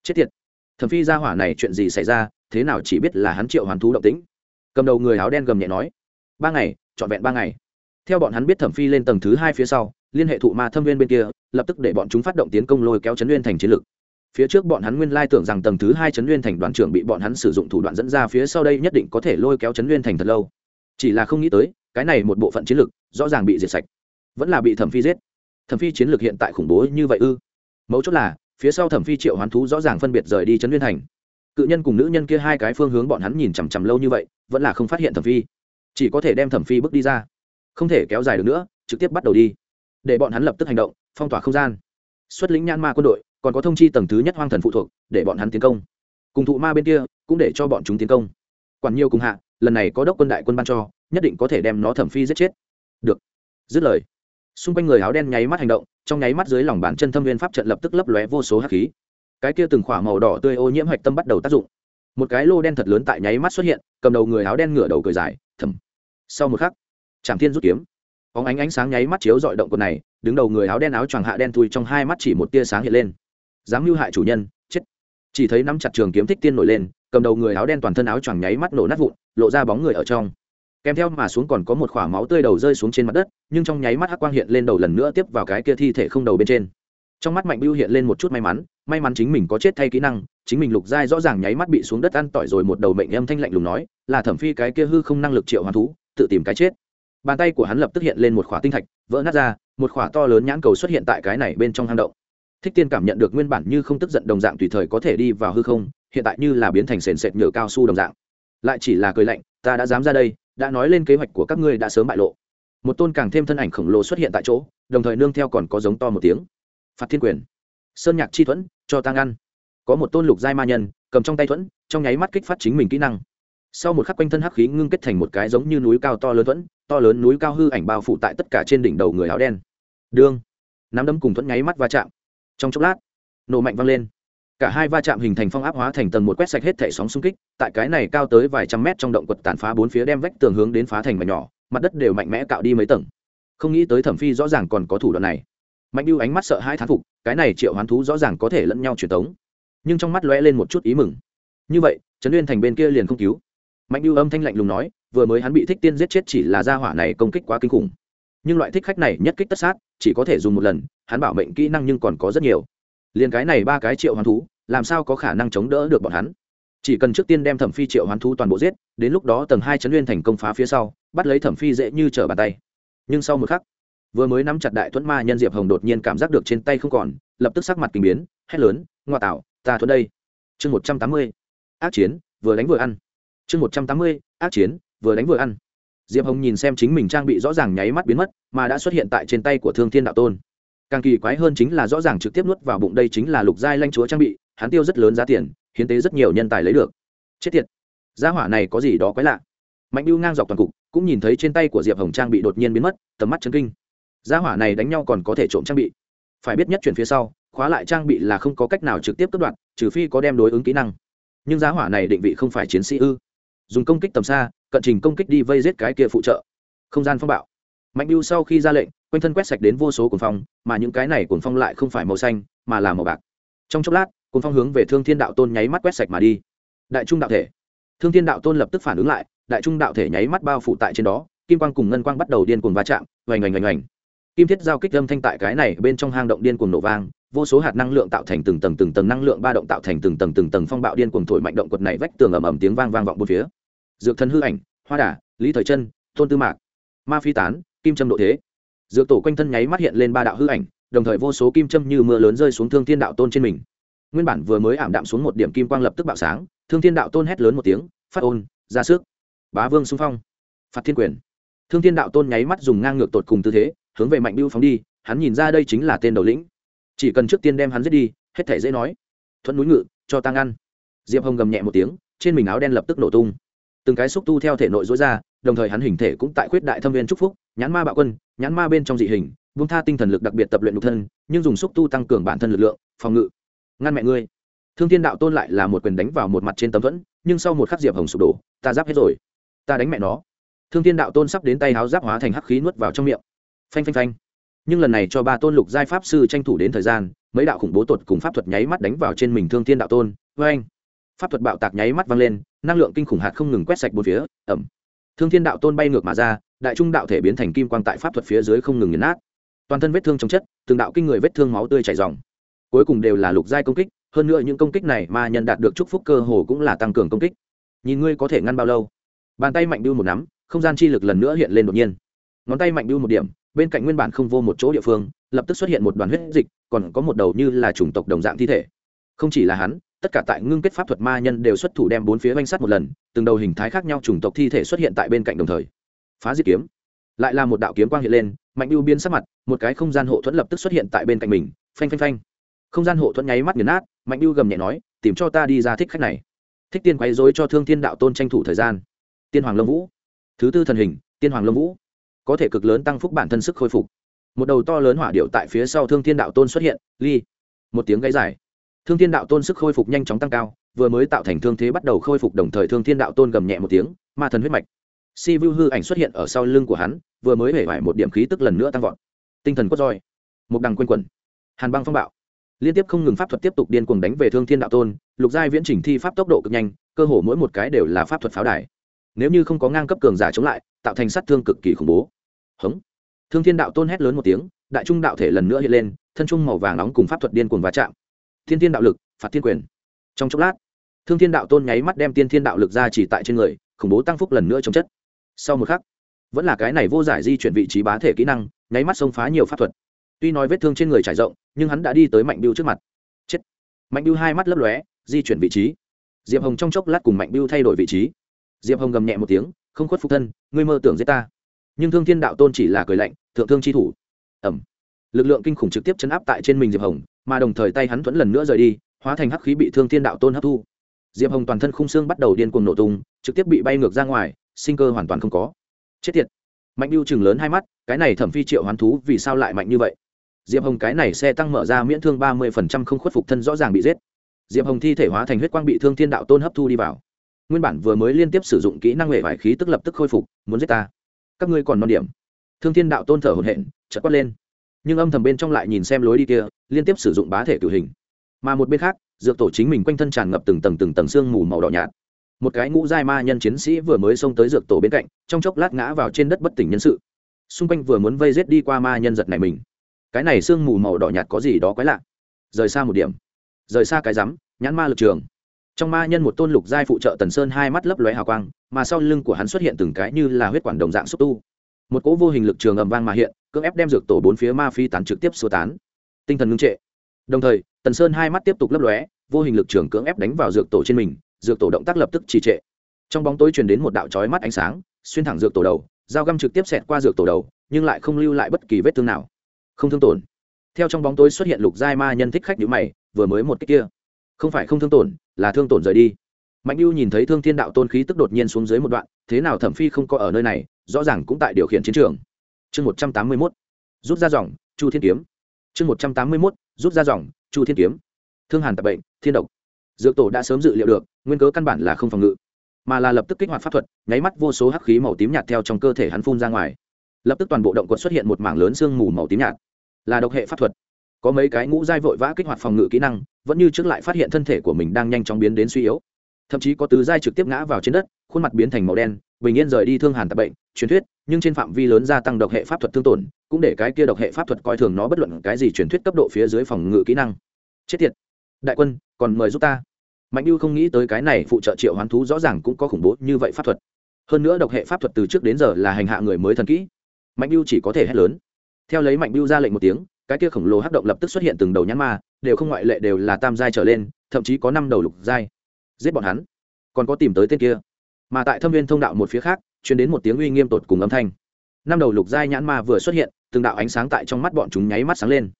Chết tiệt. Thẩm phi ra hỏa này chuyện gì xảy ra, thế nào chỉ biết là hắn triệu hoàn thú động tĩnh. Cầm đầu người áo đen gầm nhẹ nói. Ba ngày, trọn vẹn ba ngày. Theo bọn hắn biết thẩm phi lên tầng thứ hai phía sau, liên hệ thụ ma thâm viên bên kia, lập tức để bọn chúng phát động tiến công lôi kéo chấn nguyên thành chiến lực phía trước bọn hắn nguyên lai tưởng rằng tầng thứ hai chấn nguyên thành đoàn trưởng bị bọn hắn sử dụng thủ đoạn dẫn ra phía sau đây nhất định có thể lôi kéo chấn nguyên thành thật lâu. Chỉ là không nghĩ tới, cái này một bộ phận chiến lược rõ ràng bị diệt sạch. Vẫn là bị thẩm phi giết. Thẩm phi chiến lược hiện tại khủng bố như vậy ư? Mấu chốt là, phía sau thẩm phi triệu hoán thú rõ ràng phân biệt rời đi chấn nguyên thành. Cự nhân cùng nữ nhân kia hai cái phương hướng bọn hắn nhìn chằm chằm lâu như vậy, vẫn là không phát hiện thẩm phi. Chỉ có thể đem thẩm phi bước đi ra. Không thể kéo dài được nữa, trực tiếp bắt đầu đi. Để bọn hắn lập tức hành động, phong tỏa không gian. Xuất lĩnh nhan ma quân đội còn có thông chi tầng thứ nhất hoang thần phụ thuộc, để bọn hắn tiến công. Cùng thụ ma bên kia, cũng để cho bọn chúng tiến công. Quản nhiều cùng hạ, lần này có đốc quân đại quân ban cho, nhất định có thể đem nó thẩm phi giết chết. Được. Dứt lời. Xung quanh người áo đen nháy mắt hành động, trong nháy mắt dưới lòng bàn chân thâm viên pháp trận lập tức lấp lóe vô số hắc khí. Cái kia từng khỏa màu đỏ tươi ô nhiễm hạch tâm bắt đầu tác dụng. Một cái lô đen thật lớn tại nháy mắt xuất hiện, cầm đầu người áo đen ngửa đầu cười dài, thầm. Sau một khắc, trảm thiên rút kiếm. Óng ánh ánh sáng nháy mắt chiếu dọi động quần này, đứng đầu người áo đen áo choàng hạ đen thui trong hai mắt chỉ một tia sáng hiện lên dám mưu hại chủ nhân, chết. Chỉ thấy nắm chặt trường kiếm thích tiên nổi lên, cầm đầu người áo đen toàn thân áo choàng nháy mắt nổ nát vụn, lộ ra bóng người ở trong. Kèm theo mà xuống còn có một k máu tươi đầu rơi xuống trên mặt đất, nhưng trong nháy mắt hắc quang hiện lên đầu lần nữa tiếp vào cái kia thi thể không đầu bên trên. Trong mắt mạnh bưu hiện lên một chút may mắn may mắn chính mình có chết thay kỹ năng, chính mình lục giai rõ ràng nháy mắt bị xuống đất ăn tỏi rồi một đầu mệnh âm thanh lạnh lùng nói, là thẩm phi cái kia hư không năng lực triệu hoàn thú, tự tìm cái chết. Bàn tay của hắn lập tức hiện lên một khỏa tinh thạch, vỡ nát ra, một khỏa to lớn nhãn cầu xuất hiện tại cái này bên trong hang động thích tiên cảm nhận được nguyên bản như không tức giận đồng dạng tùy thời có thể đi vào hư không, hiện tại như là biến thành sền sệt nhựa cao su đồng dạng. Lại chỉ là cười lạnh, ta đã dám ra đây, đã nói lên kế hoạch của các ngươi đã sớm bại lộ. Một tôn càng thêm thân ảnh khổng lồ xuất hiện tại chỗ, đồng thời nương theo còn có giống to một tiếng. Phạt thiên quyền, sơn nhạc chi thuẫn, cho tăng ăn có một tôn lục giai ma nhân, cầm trong tay thuẫn, trong nháy mắt kích phát chính mình kỹ năng. Sau một khắc quanh thân hắc khí ngưng kết thành một cái giống như núi cao to lớn thuẫn, to lớn núi cao hư ảnh bao phủ tại tất cả trên đỉnh đầu người áo đen. Đương, nắm đấm cùng thuẫn nháy mắt va chạm trong chốc lát, nổ mạnh vang lên. Cả hai va chạm hình thành phong áp hóa thành tầng một quét sạch hết thẻ sóng xung kích, tại cái này cao tới vài trăm mét trong động quật tàn phá bốn phía đem vách tường hướng đến phá thành mà nhỏ, mặt đất đều mạnh mẽ cạo đi mấy tầng. Không nghĩ tới thẩm phi rõ ràng còn có thủ đoạn này. Mạnh biêu ánh mắt sợ hai thán phục, cái này triệu hoán thú rõ ràng có thể lẫn nhau truyền tống. Nhưng trong mắt lóe lên một chút ý mừng. Như vậy, trấn uyên thành bên kia liền không cứu. Mạnh biêu âm thanh lạnh lùng nói, vừa mới hắn bị thích tiên giết chết chỉ là gia hỏa này công kích quá kinh khủng nhưng loại thích khách này nhất kích tất sát, chỉ có thể dùng một lần, hắn bảo mệnh kỹ năng nhưng còn có rất nhiều. Liền cái này ba cái triệu hoán thú, làm sao có khả năng chống đỡ được bọn hắn? Chỉ cần trước tiên đem thẩm phi triệu hoán thú toàn bộ giết, đến lúc đó tầng hai chấn uyên thành công phá phía sau, bắt lấy thẩm phi dễ như trở bàn tay. Nhưng sau một khắc, vừa mới nắm chặt đại thuẫn ma nhân diệp hồng đột nhiên cảm giác được trên tay không còn, lập tức sắc mặt kinh biến, hét lớn, ngoa tạo, ta thuẫn đây. Chương một trăm tám mươi, ác chiến, vừa đánh vừa ăn. Chương một trăm tám mươi, ác chiến, vừa đánh vừa ăn diệp hồng nhìn xem chính mình trang bị rõ ràng nháy mắt biến mất, mà đã xuất hiện tại trên tay của thương thiên đạo tôn. Càng kỳ quái hơn chính là rõ ràng trực tiếp nuốt vào bụng đây chính là lục giai lanh chúa trang bị, hắn tiêu rất lớn giá tiền, hiến tế rất nhiều nhân tài lấy được. Chết tiệt. Giá hỏa này có gì đó quái lạ. Mạnh biêu ngang dọc toàn cục, cũng nhìn thấy trên tay của diệp hồng trang bị đột nhiên biến mất, tầm mắt chân kinh. Giá hỏa này đánh nhau còn có thể trộm trang bị. Phải biết nhất chuyển phía sau, khóa lại trang bị là không có cách nào trực tiếp cất đoạn trừ phi có đem đối ứng kỹ năng. Nhưng giá hỏa này định vị không phải chiến sĩ ư? Dùng công kích tầm xa, cận trình công kích đi vây giết cái kia phụ trợ. Không gian phong bạo. Mạnh biêu sau khi ra lệnh, quanh thân quét sạch đến vô số cuồng phong, mà những cái này cuồng phong lại không phải màu xanh, mà là màu bạc. Trong chốc lát, cuồng phong hướng về thương thiên đạo tôn nháy mắt quét sạch mà đi. Đại trung đạo thể. Thương thiên đạo tôn lập tức phản ứng lại, đại trung đạo thể nháy mắt bao phủ tại trên đó, kim quang cùng ngân quang bắt đầu điên cuồng va chạm, oành oành oành oành. Kim thiết giao kích âm thanh tại cái này bên trong hang động điên cuồng nổ vang, vô số hạt năng lượng tạo thành từng tầng từng tầng năng lượng ba động tạo thành từng tầng từng tầng phong bạo điên cuồng thổi mạnh động quật này vách tường ầm ầm tiếng vang vang vọng bốn phía dược thần hư ảnh, hoa đà, lý thời chân, tôn tư mạc, ma phi tán, kim trâm độ thế. Dược tổ quanh thân nháy mắt hiện lên ba đạo hư ảnh, đồng thời vô số kim châm như mưa lớn rơi xuống thương thiên đạo tôn trên mình. Nguyên bản vừa mới ảm đạm xuống một điểm kim quang lập tức bạo sáng, thương thiên đạo tôn hét lớn một tiếng, phát ôn, ra sức. Bá vương xung phong. Phạt thiên quyền. Thương thiên đạo tôn nháy mắt dùng ngang ngược tột cùng tư thế, hướng về mạnh biêu phóng đi, hắn nhìn ra đây chính là tên đầu lĩnh. Chỉ cần trước tiên đem hắn giết đi, hết thể dễ nói. Thuận núi ngự, cho tăng ăn. Diệp hồng gầm nhẹ một tiếng, trên mình áo đen lập tức nổ tung từng cái xúc tu theo thể nội rối ra, đồng thời hắn hình thể cũng tại khuyết đại thâm viên trúc phúc, nhãn ma bạo quân, nhãn ma bên trong dị hình vung tha tinh thần lực đặc biệt tập luyện nhục thân, nhưng dùng xúc tu tăng cường bản thân lực lượng, phòng ngự. Ngăn mẹ ngươi. Thương thiên đạo tôn lại là một quyền đánh vào một mặt trên tấm thuẫn, nhưng sau một khắc diệp hồng sụp đổ, ta giáp hết rồi. Ta đánh mẹ nó. Thương thiên đạo tôn sắp đến tay háo giáp hóa thành hắc khí nuốt vào trong miệng. Phanh phanh phanh. Nhưng lần này cho ba tôn lục giai pháp sư tranh thủ đến thời gian, mấy đạo khủng bố tột cùng pháp thuật nháy mắt đánh vào trên mình thương thiên đạo tôn. Vê anh pháp thuật bạo tạc nháy mắt vang lên năng lượng kinh khủng hạt không ngừng quét sạch bốn phía, ẩm. Thương thiên đạo tôn bay ngược mà ra, đại trung đạo thể biến thành kim quang tại pháp thuật phía dưới không ngừng nhấn nát. Toàn thân vết thương trong chất, từng đạo kinh người vết thương máu tươi chảy dòng cuối cùng đều là lục giai công kích, hơn nữa những công kích này mà nhân đạt được chúc phúc cơ hồ cũng là tăng cường công kích. Nhìn ngươi có thể ngăn bao lâu? Bàn tay mạnh biêu một nắm, không gian chi lực lần nữa hiện lên đột nhiên. Ngón tay mạnh biêu một điểm, bên cạnh nguyên bản không vô một chỗ địa phương, lập tức xuất hiện một đoàn huyết dịch, còn có một đầu như là chủng tộc đồng dạng thi thể. Không chỉ là hắn tất cả tại ngưng kết pháp thuật ma nhân đều xuất thủ đem bốn phía oanh sắt một lần, từng đầu hình thái khác nhau chủng tộc thi thể xuất hiện tại bên cạnh đồng thời. Phá diệt kiếm. Lại là một đạo kiếm quang hiện lên, mạnh biêu biên sắc mặt, một cái không gian hộ thuẫn lập tức xuất hiện tại bên cạnh mình, phanh phanh phanh. Không gian hộ thuẫn nháy mắt nghiền nát, mạnh biêu gầm nhẹ nói, tìm cho ta đi ra thích khách này. Thích tiên quấy dối cho thương thiên đạo tôn tranh thủ thời gian. Tiên hoàng lâm vũ. Thứ tư thần hình, tiên hoàng lâm vũ. Có thể cực lớn tăng phúc bản thân sức khôi phục. Một đầu to lớn hỏa điệu tại phía sau thương thiên đạo tôn xuất hiện, ly. Một tiếng gáy dài thương thiên đạo tôn sức khôi phục nhanh chóng tăng cao vừa mới tạo thành thương thế bắt đầu khôi phục đồng thời thương thiên đạo tôn gầm nhẹ một tiếng ma thần huyết mạch. Si vu hư ảnh xuất hiện ở sau lưng của hắn vừa mới hể vải một điểm khí tức lần nữa tăng vọt. Tinh thần quất roi. Một đằng quên quần, hàn băng phong bạo. Liên tiếp không ngừng pháp thuật tiếp tục điên cuồng đánh về thương thiên đạo tôn lục giai viễn chỉnh thi pháp tốc độ cực nhanh cơ hồ mỗi một cái đều là pháp thuật pháo đài. Nếu như không có ngang cấp cường giả chống lại tạo thành sát thương cực kỳ khủng bố. Hống. Thương thiên đạo tôn hét lớn một tiếng đại trung đạo thể lần nữa hiện lên thân trung màu vàng nóng cùng pháp thuật điên cuồng va chạm thiên thiên đạo lực, phạt thiên quyền. Trong chốc lát, thương thiên đạo tôn nháy mắt đem tiên thiên đạo lực ra chỉ tại trên người, khủng bố tăng phúc lần nữa trong chất. Sau một khắc, vẫn là cái này vô giải di chuyển vị trí bá thể kỹ năng, nháy mắt xông phá nhiều pháp thuật. Tuy nói vết thương trên người trải rộng, nhưng hắn đã đi tới mạnh biêu trước mặt. Chết. Mạnh biêu hai mắt lấp lóe, di chuyển vị trí. Diệp hồng trong chốc lát cùng mạnh biêu thay đổi vị trí. Diệp hồng gầm nhẹ một tiếng, không khuất phục thân, ngươi mơ tưởng giết ta. Nhưng thương thiên đạo tôn chỉ là cười lạnh, thượng thương chi thủ. Ẩm lực lượng kinh khủng trực tiếp chấn áp tại trên mình diệp hồng mà đồng thời tay hắn thuẫn lần nữa rời đi, hóa thành hắc khí bị thương thiên đạo tôn hấp thu. Diệp hồng toàn thân khung xương bắt đầu điên cuồng nổ tung, trực tiếp bị bay ngược ra ngoài, sinh cơ hoàn toàn không có. Chết tiệt. Mạnh biêu chừng lớn hai mắt, cái này thẩm phi triệu hoán thú vì sao lại mạnh như vậy? Diệp hồng cái này xe tăng mở ra miễn thương ba mươi phần trăm không khuất phục thân rõ ràng bị giết. Diệp hồng thi thể hóa thành huyết quang bị thương thiên đạo tôn hấp thu đi vào. Nguyên bản vừa mới liên tiếp sử dụng kỹ năng hệ vải khí tức lập tức khôi phục, muốn giết ta. Các ngươi còn non điểm. Thương thiên đạo tôn thở hổn hển, chợt quát lên nhưng âm thầm bên trong lại nhìn xem lối đi kia, liên tiếp sử dụng bá thể cử hình. Mà một bên khác, dược tổ chính mình quanh thân tràn ngập từng tầng từng tầng xương mù màu đỏ nhạt. Một cái ngũ giai ma nhân chiến sĩ vừa mới xông tới dược tổ bên cạnh, trong chốc lát ngã vào trên đất bất tỉnh nhân sự. Xung quanh vừa muốn vây rết đi qua ma nhân giật này mình. Cái này sương mù màu đỏ nhạt có gì đó quái lạ. Rời xa một điểm. Rời xa cái rắm, nhãn ma lực trường. Trong ma nhân một tôn lục giai phụ trợ tần sơn hai mắt lấp lóe hào quang, mà sau lưng của hắn xuất hiện từng cái như là huyết quản đồng dạng xúc tu một cỗ vô hình lực trường ầm vang mà hiện, cưỡng ép đem dược tổ bốn phía ma phi tán trực tiếp sơ tán. Tinh thần ngưng trệ. Đồng thời, tần sơn hai mắt tiếp tục lấp lóe, vô hình lực trường cưỡng ép đánh vào dược tổ trên mình, dược tổ động tác lập tức trì trệ. Trong bóng tối truyền đến một đạo chói mắt ánh sáng, xuyên thẳng dược tổ đầu, dao găm trực tiếp xẹt qua dược tổ đầu, nhưng lại không lưu lại bất kỳ vết thương nào. Không thương tổn. Theo trong bóng tối xuất hiện lục giai ma nhân thích khách nhữ mày, vừa mới một cách kia. Không phải không thương tổn, là thương tổn rời đi. Mạnh lưu nhìn thấy thương thiên đạo tôn khí tức đột nhiên xuống dưới một đoạn, thế nào thẩm phi không có ở nơi này rõ ràng cũng tại điều khiển chiến trường. Chương một trăm tám mươi mốt, rút ra dòng, chu thiên kiếm. Chương một trăm tám mươi mốt, rút ra dòng, chu thiên kiếm. Thương hàn tập bệnh, thiên độc. Dược tổ đã sớm dự liệu được, nguyên cớ căn bản là không phòng ngự, mà là lập tức kích hoạt pháp thuật, nháy mắt vô số hắc khí màu tím nhạt theo trong cơ thể hắn phun ra ngoài. Lập tức toàn bộ động quật xuất hiện một mảng lớn sương mù màu tím nhạt. Là độc hệ pháp thuật. Có mấy cái ngũ giai vội vã kích hoạt phòng ngự kỹ năng, vẫn như trước lại phát hiện thân thể của mình đang nhanh chóng biến đến suy yếu. Thậm chí có tứ giai trực tiếp ngã vào trên đất khuôn mặt biến thành màu đen, bình yên rời đi thương hàn tạp bệnh, truyền thuyết, nhưng trên phạm vi lớn gia tăng độc hệ pháp thuật thương tổn, cũng để cái kia độc hệ pháp thuật coi thường nó bất luận cái gì truyền thuyết cấp độ phía dưới phòng ngự kỹ năng. Chết tiệt! Đại quân, còn mời giúp ta. Mạnh lưu không nghĩ tới cái này phụ trợ triệu hoán thú rõ ràng cũng có khủng bố như vậy pháp thuật. Hơn nữa độc hệ pháp thuật từ trước đến giờ là hành hạ người mới thần kỹ. Mạnh lưu chỉ có thể hét lớn. Theo lấy mạnh lưu ra lệnh một tiếng, cái kia khổng lồ hắc động lập tức xuất hiện từng đầu nhãn ma, đều không ngoại lệ đều là tam giai trở lên, thậm chí có năm đầu lục giai. Giết bọn hắn. Còn có tìm tới tên kia mà tại thâm viên thông đạo một phía khác chuyển đến một tiếng uy nghiêm tột cùng âm thanh. Năm đầu lục giai nhãn ma vừa xuất hiện, từng đạo ánh sáng tại trong mắt bọn chúng nháy mắt sáng lên.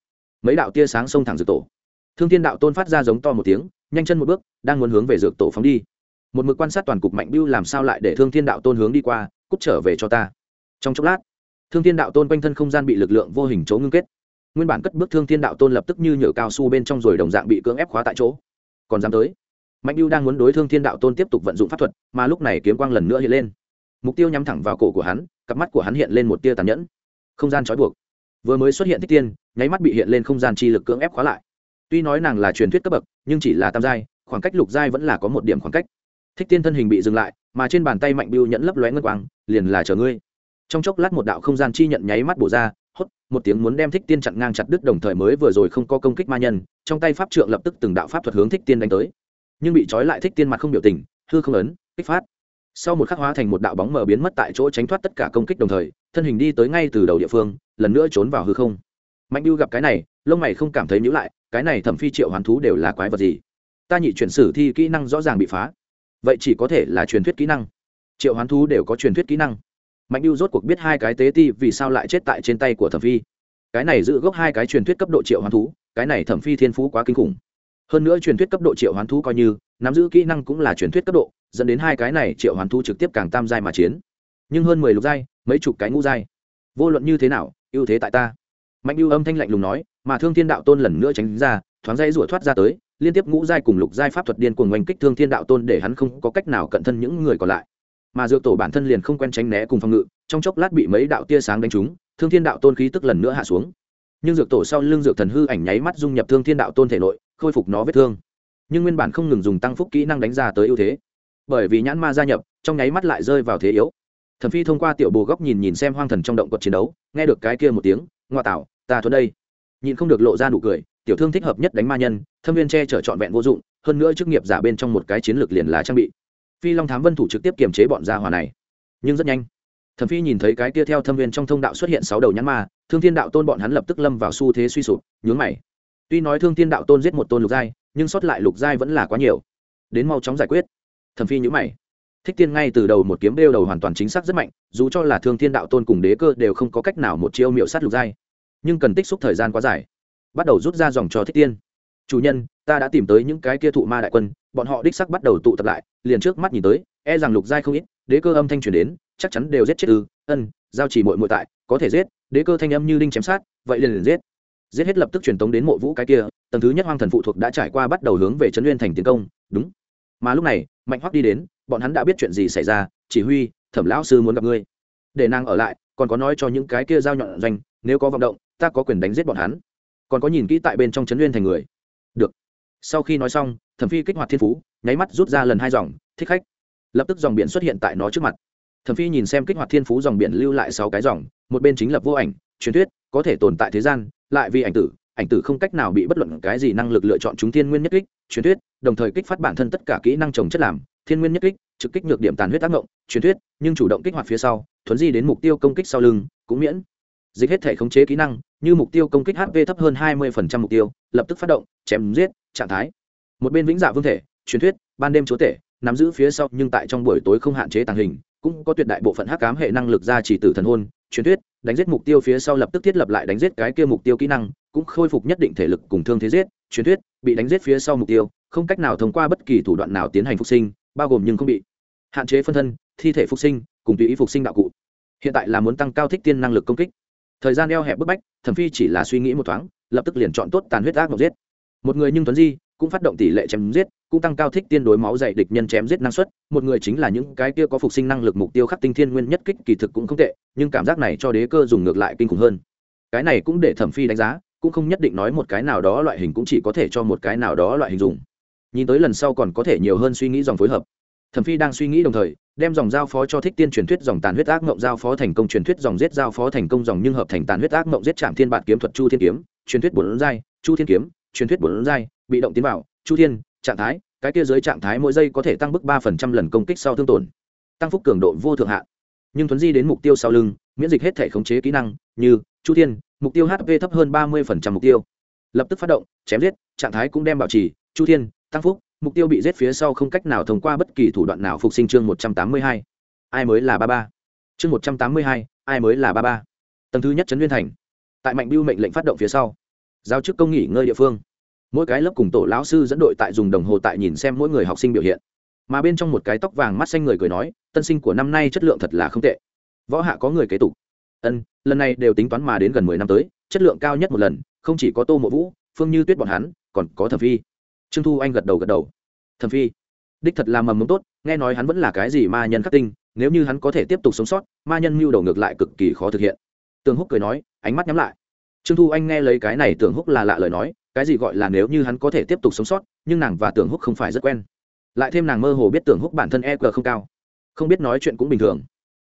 Mấy đạo tia sáng xông thẳng dược tổ. Thương thiên đạo tôn phát ra giống to một tiếng, nhanh chân một bước, đang muốn hướng về dược tổ phóng đi. Một mực quan sát toàn cục mạnh biêu làm sao lại để thương thiên đạo tôn hướng đi qua, cút trở về cho ta. Trong chốc lát, thương thiên đạo tôn quanh thân không gian bị lực lượng vô hình chỗ ngưng kết. Nguyên bản cất bước thương thiên đạo tôn lập tức như nhựa cao su bên trong rồi đồng dạng bị cưỡng ép khóa tại chỗ. Còn dám tới? Mạnh biêu đang muốn đối thương thiên đạo tôn tiếp tục vận dụng pháp thuật, mà lúc này kiếm quang lần nữa hiện lên. Mục tiêu nhắm thẳng vào cổ của hắn, cặp mắt của hắn hiện lên một tia tàn nhẫn. Không gian trói buộc. Vừa mới xuất hiện thích tiên, nháy mắt bị hiện lên không gian chi lực cưỡng ép khóa lại. Tuy nói nàng là truyền thuyết cấp bậc, nhưng chỉ là tam giai, khoảng cách lục giai vẫn là có một điểm khoảng cách. Thích tiên thân hình bị dừng lại, mà trên bàn tay mạnh biêu nhẫn lấp lóe ngân quang, liền là chờ ngươi. Trong chốc lát một đạo không gian chi nhận nháy mắt bổ ra, hốt, một tiếng muốn đem thích tiên chặn ngang chặt đứt đồng thời mới vừa rồi không có công kích ma nhân, trong tay pháp trượng lập tức từng đạo pháp thuật hướng thích tiên đánh tới nhưng bị trói lại thích tiên mặt không biểu tình, hư không ấn kích phát. Sau một khắc hóa thành một đạo bóng mờ biến mất tại chỗ tránh thoát tất cả công kích đồng thời, thân hình đi tới ngay từ đầu địa phương, lần nữa trốn vào hư không. Mạnh biêu gặp cái này, lông mày không cảm thấy nhữ lại, cái này thẩm phi triệu hoàn thú đều là quái vật gì? Ta nhị chuyển sử thi kỹ năng rõ ràng bị phá. Vậy chỉ có thể là truyền thuyết kỹ năng. Triệu hoán thú đều có truyền thuyết kỹ năng. Mạnh biêu rốt cuộc biết hai cái tế ti vì sao lại chết tại trên tay của thẩm phi. Cái này giữ gốc hai cái truyền thuyết cấp độ triệu hoán thú, cái này thẩm phi thiên phú quá kinh khủng hơn nữa truyền thuyết cấp độ triệu hoán thú coi như, nắm giữ kỹ năng cũng là truyền thuyết cấp độ, dẫn đến hai cái này triệu hoán thú trực tiếp càng tam giai mà chiến. Nhưng hơn mười lục giai, mấy chục cái ngũ giai. Vô luận như thế nào, ưu thế tại ta. Mạnh ưu âm thanh lạnh lùng nói, mà thương thiên đạo tôn lần nữa tránh ra, thoáng dây rủa thoát ra tới, liên tiếp ngũ giai cùng lục giai pháp thuật điên cuồng oanh kích thương thiên đạo tôn để hắn không có cách nào cận thân những người còn lại. Mà dược tổ bản thân liền không quen tránh né cùng phòng ngự, trong chốc lát bị mấy đạo tia sáng đánh trúng, thương thiên đạo tôn khí tức lần nữa hạ xuống nhưng dược tổ sau lưng dược thần hư ảnh nháy mắt dung nhập thương thiên đạo tôn thể nội, khôi phục nó vết thương. Nhưng nguyên bản không ngừng dùng tăng phúc kỹ năng đánh ra tới ưu thế. Bởi vì nhãn ma gia nhập, trong nháy mắt lại rơi vào thế yếu. Thẩm phi thông qua tiểu bồ góc nhìn nhìn xem hoang thần trong động quật chiến đấu, nghe được cái kia một tiếng, ngoa tạo, ta thuận đây. Nhìn không được lộ ra nụ cười, tiểu thương thích hợp nhất đánh ma nhân, thâm viên che chở trọn vẹn vô dụng, hơn nữa chức nghiệp giả bên trong một cái chiến lược liền là trang bị. Phi long thám vân thủ trực tiếp kiềm chế bọn gia hòa này. Nhưng rất nhanh thẩm phi nhìn thấy cái kia theo thâm viên trong thông đạo xuất hiện sáu đầu nhãn ma, thương thiên đạo tôn bọn hắn lập tức lâm vào xu thế suy sụp, nhướng mày. Tuy nói thương thiên đạo tôn giết một tôn lục giai, nhưng sót lại lục giai vẫn là quá nhiều. Đến mau chóng giải quyết. Thẩm phi nhữ mày. Thích tiên ngay từ đầu một kiếm đeo đầu hoàn toàn chính xác rất mạnh, dù cho là thương thiên đạo tôn cùng đế cơ đều không có cách nào một chiêu miệu sát lục giai. Nhưng cần tích xúc thời gian quá dài. Bắt đầu rút ra dòng cho thích tiên. Chủ nhân, ta đã tìm tới những cái kia thụ ma đại quân, bọn họ đích sắc bắt đầu tụ tập lại, liền trước mắt nhìn tới e rằng lục giai không ít, đế cơ âm thanh truyền đến chắc chắn đều giết chết ư, ân, giao chỉ muội muội tại, có thể giết, đế cơ thanh âm như đinh chém sát, vậy liền liền giết. Giết hết lập tức truyền tống đến mộ vũ cái kia, tầng thứ nhất hoang thần phụ thuộc đã trải qua bắt đầu hướng về trấn nguyên thành tiến công, đúng. Mà lúc này, mạnh hoắc đi đến, bọn hắn đã biết chuyện gì xảy ra, chỉ huy, thẩm lão sư muốn gặp ngươi. Để nàng ở lại, còn có nói cho những cái kia giao nhọn doanh, nếu có vọng động, ta có quyền đánh giết bọn hắn. Còn có nhìn kỹ tại bên trong trấn nguyên thành người. Được. Sau khi nói xong, thẩm phi kích hoạt thiên phú, nháy mắt rút ra lần hai dòng, thích khách. Lập tức dòng biển xuất hiện tại nó trước mặt thẩm phi nhìn xem kích hoạt thiên phú dòng biển lưu lại sáu cái dòng, một bên chính lập vô ảnh, truyền thuyết, có thể tồn tại thế gian, lại vì ảnh tử ảnh tử không cách nào bị bất luận cái gì năng lực lựa chọn chúng thiên nguyên nhất kích, truyền thuyết, đồng thời kích phát bản thân tất cả kỹ năng trồng chất làm, thiên nguyên nhất kích, trực kích nhược điểm tàn huyết tác động truyền thuyết, nhưng chủ động kích hoạt phía sau, thuấn di đến mục tiêu công kích sau lưng, cũng miễn. Dịch hết thể khống chế kỹ năng, như mục tiêu công kích hp thấp hơn 20% mục tiêu, lập tức phát động, chém giết, trạng thái. Một bên vĩnh dạ vương thể, truyền thuyết, ban đêm chúa tể nắm giữ phía sau, nhưng tại trong buổi tối không hạn chế tàng hình, cũng có tuyệt đại bộ phận hắc cám hệ năng lực ra chỉ tử thần hôn, truyền thuyết, đánh giết mục tiêu phía sau lập tức thiết lập lại đánh giết cái kia mục tiêu kỹ năng, cũng khôi phục nhất định thể lực cùng thương thế giết, truyền thuyết, bị đánh giết phía sau mục tiêu, không cách nào thông qua bất kỳ thủ đoạn nào tiến hành phục sinh, bao gồm nhưng không bị hạn chế phân thân, thi thể phục sinh, cùng tùy ý phục sinh đạo cụ. Hiện tại là muốn tăng cao thích tiên năng lực công kích. Thời gian eo hẹp bức bách, thẩm phi chỉ là suy nghĩ một thoáng, lập tức liền chọn tốt tàn huyết ác mộc giết. Một người nhưng tuấn di cũng phát động tỷ lệ chém giết, cũng tăng cao thích tiên đối máu dày địch nhân chém giết năng suất. Một người chính là những cái kia có phục sinh năng lực mục tiêu khắc tinh thiên nguyên nhất kích, kỳ thực cũng không tệ, nhưng cảm giác này cho đế cơ dùng ngược lại kinh khủng hơn. Cái này cũng để thẩm phi đánh giá, cũng không nhất định nói một cái nào đó loại hình cũng chỉ có thể cho một cái nào đó loại hình dùng. Nhìn tới lần sau còn có thể nhiều hơn suy nghĩ dòng phối hợp. Thẩm phi đang suy nghĩ đồng thời, đem dòng giao phó cho thích tiên truyền thuyết dòng tàn huyết ác mộng giao phó thành công truyền thuyết, dòng giết giao phó thành công, dòng nhưng hợp thành tàn huyết ác mộng giết chạm thiên bản kiếm thuật chu thiên kiếm, truyền thuyết bốn giai, chu thiên kiếm truyền thuyết bốn giai, bị động tiến vào, chu thiên, trạng thái, cái kia dưới trạng thái mỗi giây có thể tăng bức ba phần trăm lần công kích sau thương tổn. Tăng phúc cường độ vô thượng hạn nhưng thuấn di đến mục tiêu sau lưng, miễn dịch hết thể khống chế kỹ năng, như chu thiên, mục tiêu hp thấp hơn ba mươi phần trăm mục tiêu. Lập tức phát động, chém giết, trạng thái cũng đem bảo trì. Chu thiên, tăng phúc, mục tiêu bị giết phía sau không cách nào thông qua bất kỳ thủ đoạn nào phục sinh chương một trăm tám mươi hai. Ai mới là ba ba? Chương một trăm tám mươi hai, ai mới là ba ba? Tầng thứ nhất trấn nguyên thành. Tại mạnh biêu mệnh lệnh phát động phía sau. Giao chức công nghỉ ngơi địa phương mỗi cái lớp cùng tổ lão sư dẫn đội tại dùng đồng hồ tại nhìn xem mỗi người học sinh biểu hiện. Mà bên trong một cái tóc vàng mắt xanh người cười nói, tân sinh của năm nay chất lượng thật là không tệ. Võ hạ có người kế tục. Ân, lần này đều tính toán mà đến gần mười năm tới, chất lượng cao nhất một lần, không chỉ có tô mộ vũ, phương như tuyết bọn hắn, còn có thẩm phi. Trương thu anh gật đầu gật đầu. Thẩm phi, đích thật là mầm mống tốt, nghe nói hắn vẫn là cái gì ma nhân khắc tinh, nếu như hắn có thể tiếp tục sống sót, ma nhân mưu đầu ngược lại cực kỳ khó thực hiện. Tường húc cười nói, ánh mắt nhắm lại. Trương thu anh nghe lấy cái này Tường húc là lạ lời nói cái gì gọi là nếu như hắn có thể tiếp tục sống sót, nhưng nàng và tưởng húc không phải rất quen. Lại thêm nàng mơ hồ biết tưởng húc bản thân e g không cao, không biết nói chuyện cũng bình thường.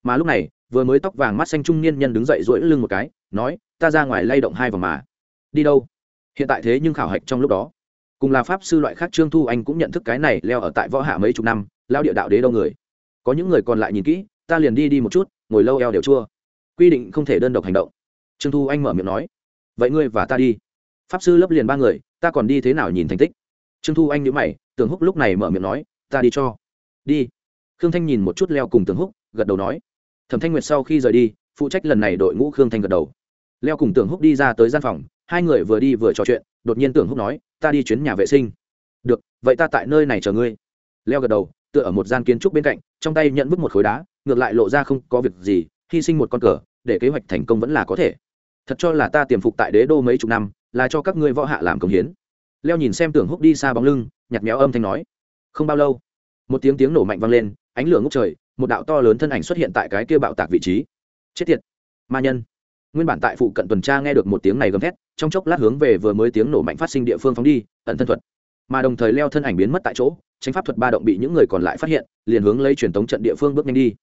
Mà lúc này, vừa mới tóc vàng mắt xanh trung niên nhân đứng dậy rỗi lưng một cái, nói, ta ra ngoài lay động hai vòng mà. Đi đâu? Hiện tại thế nhưng khảo hạch trong lúc đó. Cùng là pháp sư loại khác trương thu anh cũng nhận thức cái này leo ở tại võ hạ mấy chục năm lao địa đạo đế đâu người. Có những người còn lại nhìn kỹ, ta liền đi đi một chút, ngồi lâu eo đều chua. Quy định không thể đơn độc hành động. Trương thu anh mở miệng nói, vậy ngươi và ta đi pháp sư lớp liền ba người, ta còn đi thế nào nhìn thành tích? Trương thu anh nhữ mày tường húc lúc này mở miệng nói, ta đi cho. Đi. Khương thanh nhìn một chút leo cùng tường húc, gật đầu nói. Thẩm thanh nguyệt sau khi rời đi, phụ trách lần này đội ngũ khương thanh gật đầu. Leo cùng tường húc đi ra tới gian phòng, hai người vừa đi vừa trò chuyện, đột nhiên tường húc nói, ta đi chuyến nhà vệ sinh. Được, vậy ta tại nơi này chờ ngươi. Leo gật đầu, tựa ở một gian kiến trúc bên cạnh, trong tay nhận vứt một khối đá, ngược lại lộ ra không có việc gì, hy sinh một con cờ, để kế hoạch thành công vẫn là có thể. Thật cho là ta tiềm phục tại đế đô mấy chục năm là cho các ngươi võ hạ làm công hiến. Leo nhìn xem tưởng húc đi xa bóng lưng nhặt méo âm thanh nói. Không bao lâu, một tiếng tiếng nổ mạnh vang lên, ánh lửa ngốc trời, một đạo to lớn thân ảnh xuất hiện tại cái kia bạo tạc vị trí. Chết tiệt, ma nhân. Nguyên bản tại phụ cận tuần tra nghe được một tiếng này gầm thét, trong chốc lát hướng về vừa mới tiếng nổ mạnh phát sinh địa phương phóng đi, ẩn thân thuật. Mà đồng thời leo thân ảnh biến mất tại chỗ, tránh pháp thuật ba động bị những người còn lại phát hiện, liền hướng lấy truyền tống trận địa phương bước nhanh đi.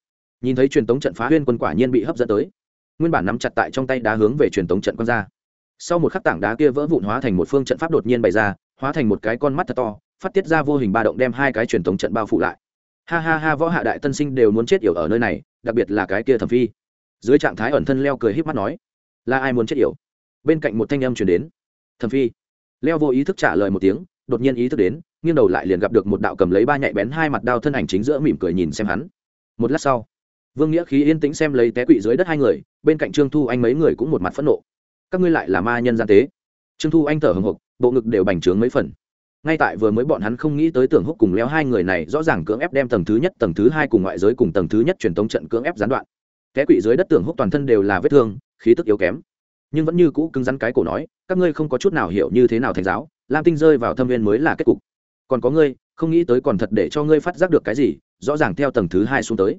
Nhìn thấy truyền tống trận phá huyên quân quả nhiên bị hấp dẫn tới. Nguyên bản nắm chặt tại trong tay đá hướng về truyền tống trận quân ra sau một khắc tảng đá kia vỡ vụn hóa thành một phương trận pháp đột nhiên bày ra, hóa thành một cái con mắt thật to, phát tiết ra vô hình ba động đem hai cái truyền thống trận bao phủ lại. Ha ha ha, võ hạ đại tân sinh đều muốn chết yểu ở nơi này, đặc biệt là cái kia thẩm phi. Dưới trạng thái ẩn thân leo cười híp mắt nói, là ai muốn chết yểu? Bên cạnh một thanh âm chuyển đến, thẩm phi. Leo vô ý thức trả lời một tiếng, đột nhiên ý thức đến, nghiêng đầu lại liền gặp được một đạo cầm lấy ba nhạy bén hai mặt đao thân ảnh chính giữa mỉm cười nhìn xem hắn. Một lát sau, vương nghĩa khí yên tĩnh xem lấy té quỵ dưới đất hai người, bên cạnh trương thu anh mấy người cũng một mặt phẫn nộ các ngươi lại là ma nhân gian tế. Trương thu anh thở hồng hộc bộ ngực đều bành trướng mấy phần. Ngay tại vừa mới bọn hắn không nghĩ tới tưởng húc cùng leo hai người này rõ ràng cưỡng ép đem tầng thứ nhất, tầng thứ hai cùng ngoại giới cùng tầng thứ nhất truyền tống trận cưỡng ép gián đoạn. Té quỵ dưới đất tưởng húc toàn thân đều là vết thương, khí tức yếu kém. Nhưng vẫn như cũ cứng rắn cái cổ nói, các ngươi không có chút nào hiểu như thế nào thành giáo, lam tinh rơi vào thâm viên mới là kết cục. Còn có ngươi, không nghĩ tới còn thật để cho ngươi phát giác được cái gì, rõ ràng theo tầng thứ hai xuống tới.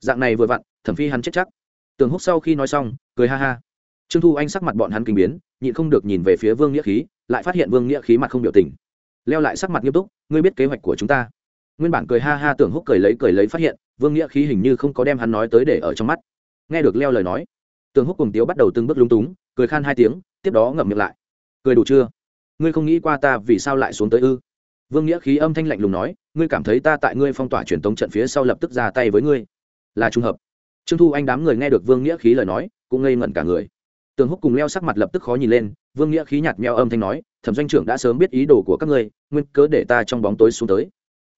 Dạng này vừa vặn, thẩm phi hắn chết chắc. Tường húc sau khi nói xong, cười ha ha trương thu anh sắc mặt bọn hắn kinh biến, nhịn không được nhìn về phía vương nghĩa khí, lại phát hiện vương nghĩa khí mặt không biểu tình. Leo lại sắc mặt nghiêm túc, ngươi biết kế hoạch của chúng ta? Nguyên bản cười ha ha tưởng húc cười lấy cười lấy phát hiện, vương nghĩa khí hình như không có đem hắn nói tới để ở trong mắt. Nghe được leo lời nói, Tưởng húc cùng tiếu bắt đầu từng bước lung túng, cười khan hai tiếng, tiếp đó ngậm miệng lại. Cười đủ chưa? Ngươi không nghĩ qua ta vì sao lại xuống tới ư? Vương nghĩa khí âm thanh lạnh lùng nói, ngươi cảm thấy ta tại ngươi phong tỏa truyền tống trận phía sau lập tức ra tay với ngươi là trùng hợp. Trương thu anh đám người nghe được vương nghĩa khí lời nói, cũng ngây ngẩn cả người tường húc cùng leo sắc mặt lập tức khó nhìn lên, vương nghĩa khí nhạt meo âm thanh nói, thẩm doanh trưởng đã sớm biết ý đồ của các ngươi, nguyên cớ để ta trong bóng tối xuống tới.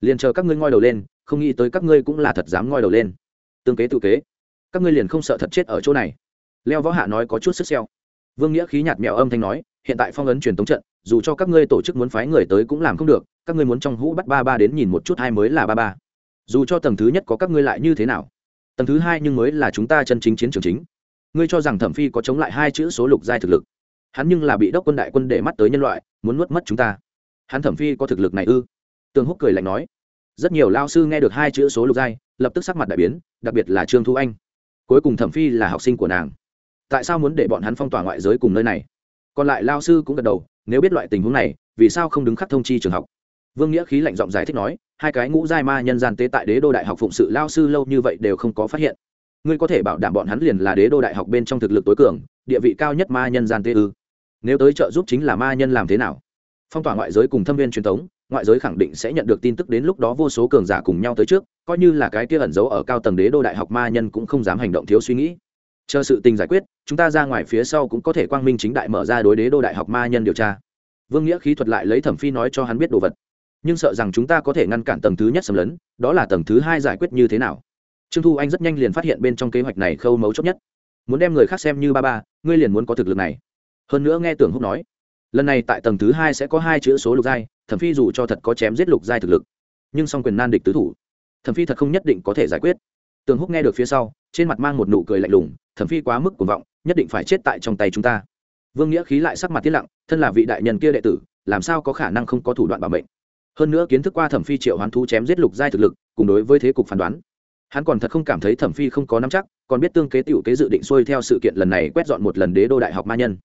Liền chờ các ngươi ngoi đầu lên, không nghĩ tới các ngươi cũng là thật dám ngoi đầu lên. Tương kế tự kế. Các ngươi liền không sợ thật chết ở chỗ này. Leo võ hạ nói có chút sức xeo vương nghĩa khí nhạt mèo âm thanh nói, hiện tại phong ấn truyền tống trận, dù cho các ngươi tổ chức muốn phái người tới cũng làm không được, các ngươi muốn trong hũ bắt ba ba đến nhìn một chút hai mới là ba ba. Dù cho tầng thứ nhất có các ngươi lại như thế nào? Tầng thứ hai nhưng mới là chúng ta chân chính chiến trường chính ngươi cho rằng thẩm phi có chống lại hai chữ số lục giai thực lực. Hắn nhưng là bị đốc quân đại quân để mắt tới nhân loại, muốn nuốt mất chúng ta. Hắn thẩm phi có thực lực này ư? Tường húc cười lạnh nói. Rất nhiều lao sư nghe được hai chữ số lục giai, lập tức sắc mặt đại biến, đặc biệt là trương thu anh. Cuối cùng thẩm phi là học sinh của nàng. Tại sao muốn để bọn hắn phong tỏa ngoại giới cùng nơi này? Còn lại lao sư cũng gật đầu, nếu biết loại tình huống này, vì sao không đứng khắc thông chi trường học? Vương nghĩa khí lạnh giọng giải thích nói, hai cái ngũ giai ma nhân gian tế tại đế đô đại học phụng sự lao sư lâu như vậy đều không có phát hiện ngươi có thể bảo đảm bọn hắn liền là đế đô đại học bên trong thực lực tối cường, địa vị cao nhất ma nhân gian tê ư? Nếu tới trợ giúp chính là ma nhân làm thế nào? Phong tỏa ngoại giới cùng thâm viên truyền thống, ngoại giới khẳng định sẽ nhận được tin tức đến lúc đó vô số cường giả cùng nhau tới trước, coi như là cái kia ẩn giấu ở cao tầng đế đô đại học ma nhân cũng không dám hành động thiếu suy nghĩ. Chờ sự tình giải quyết, chúng ta ra ngoài phía sau cũng có thể quang minh chính đại mở ra đối đế đô đại học ma nhân điều tra. Vương nghĩa khí thuật lại lấy thẩm phi nói cho hắn biết đồ vật. Nhưng sợ rằng chúng ta có thể ngăn cản tầng thứ nhất xâm lấn, đó là tầng thứ hai giải quyết như thế nào? Trương thu anh rất nhanh liền phát hiện bên trong kế hoạch này khâu mấu chốt nhất muốn đem người khác xem như ba ba ngươi liền muốn có thực lực này hơn nữa nghe tưởng húc nói lần này tại tầng thứ hai sẽ có hai chữ số lục giai thẩm phi dù cho thật có chém giết lục giai thực lực nhưng song quyền nan địch tứ thủ thẩm phi thật không nhất định có thể giải quyết tường húc nghe được phía sau trên mặt mang một nụ cười lạnh lùng thẩm phi quá mức cuồng vọng nhất định phải chết tại trong tay chúng ta vương nghĩa khí lại sắc mặt tiết lặng thân là vị đại nhân kia đệ tử làm sao có khả năng không có thủ đoạn bảo mệnh hơn nữa kiến thức qua thẩm phi triệu hoán thú chém giết lục giai thực lực cùng đối với thế cục phán đoán hắn còn thật không cảm thấy thẩm phi không có nắm chắc, còn biết tương kế tiểu kế dự định xuôi theo sự kiện lần này quét dọn một lần đế đô đại học ma nhân.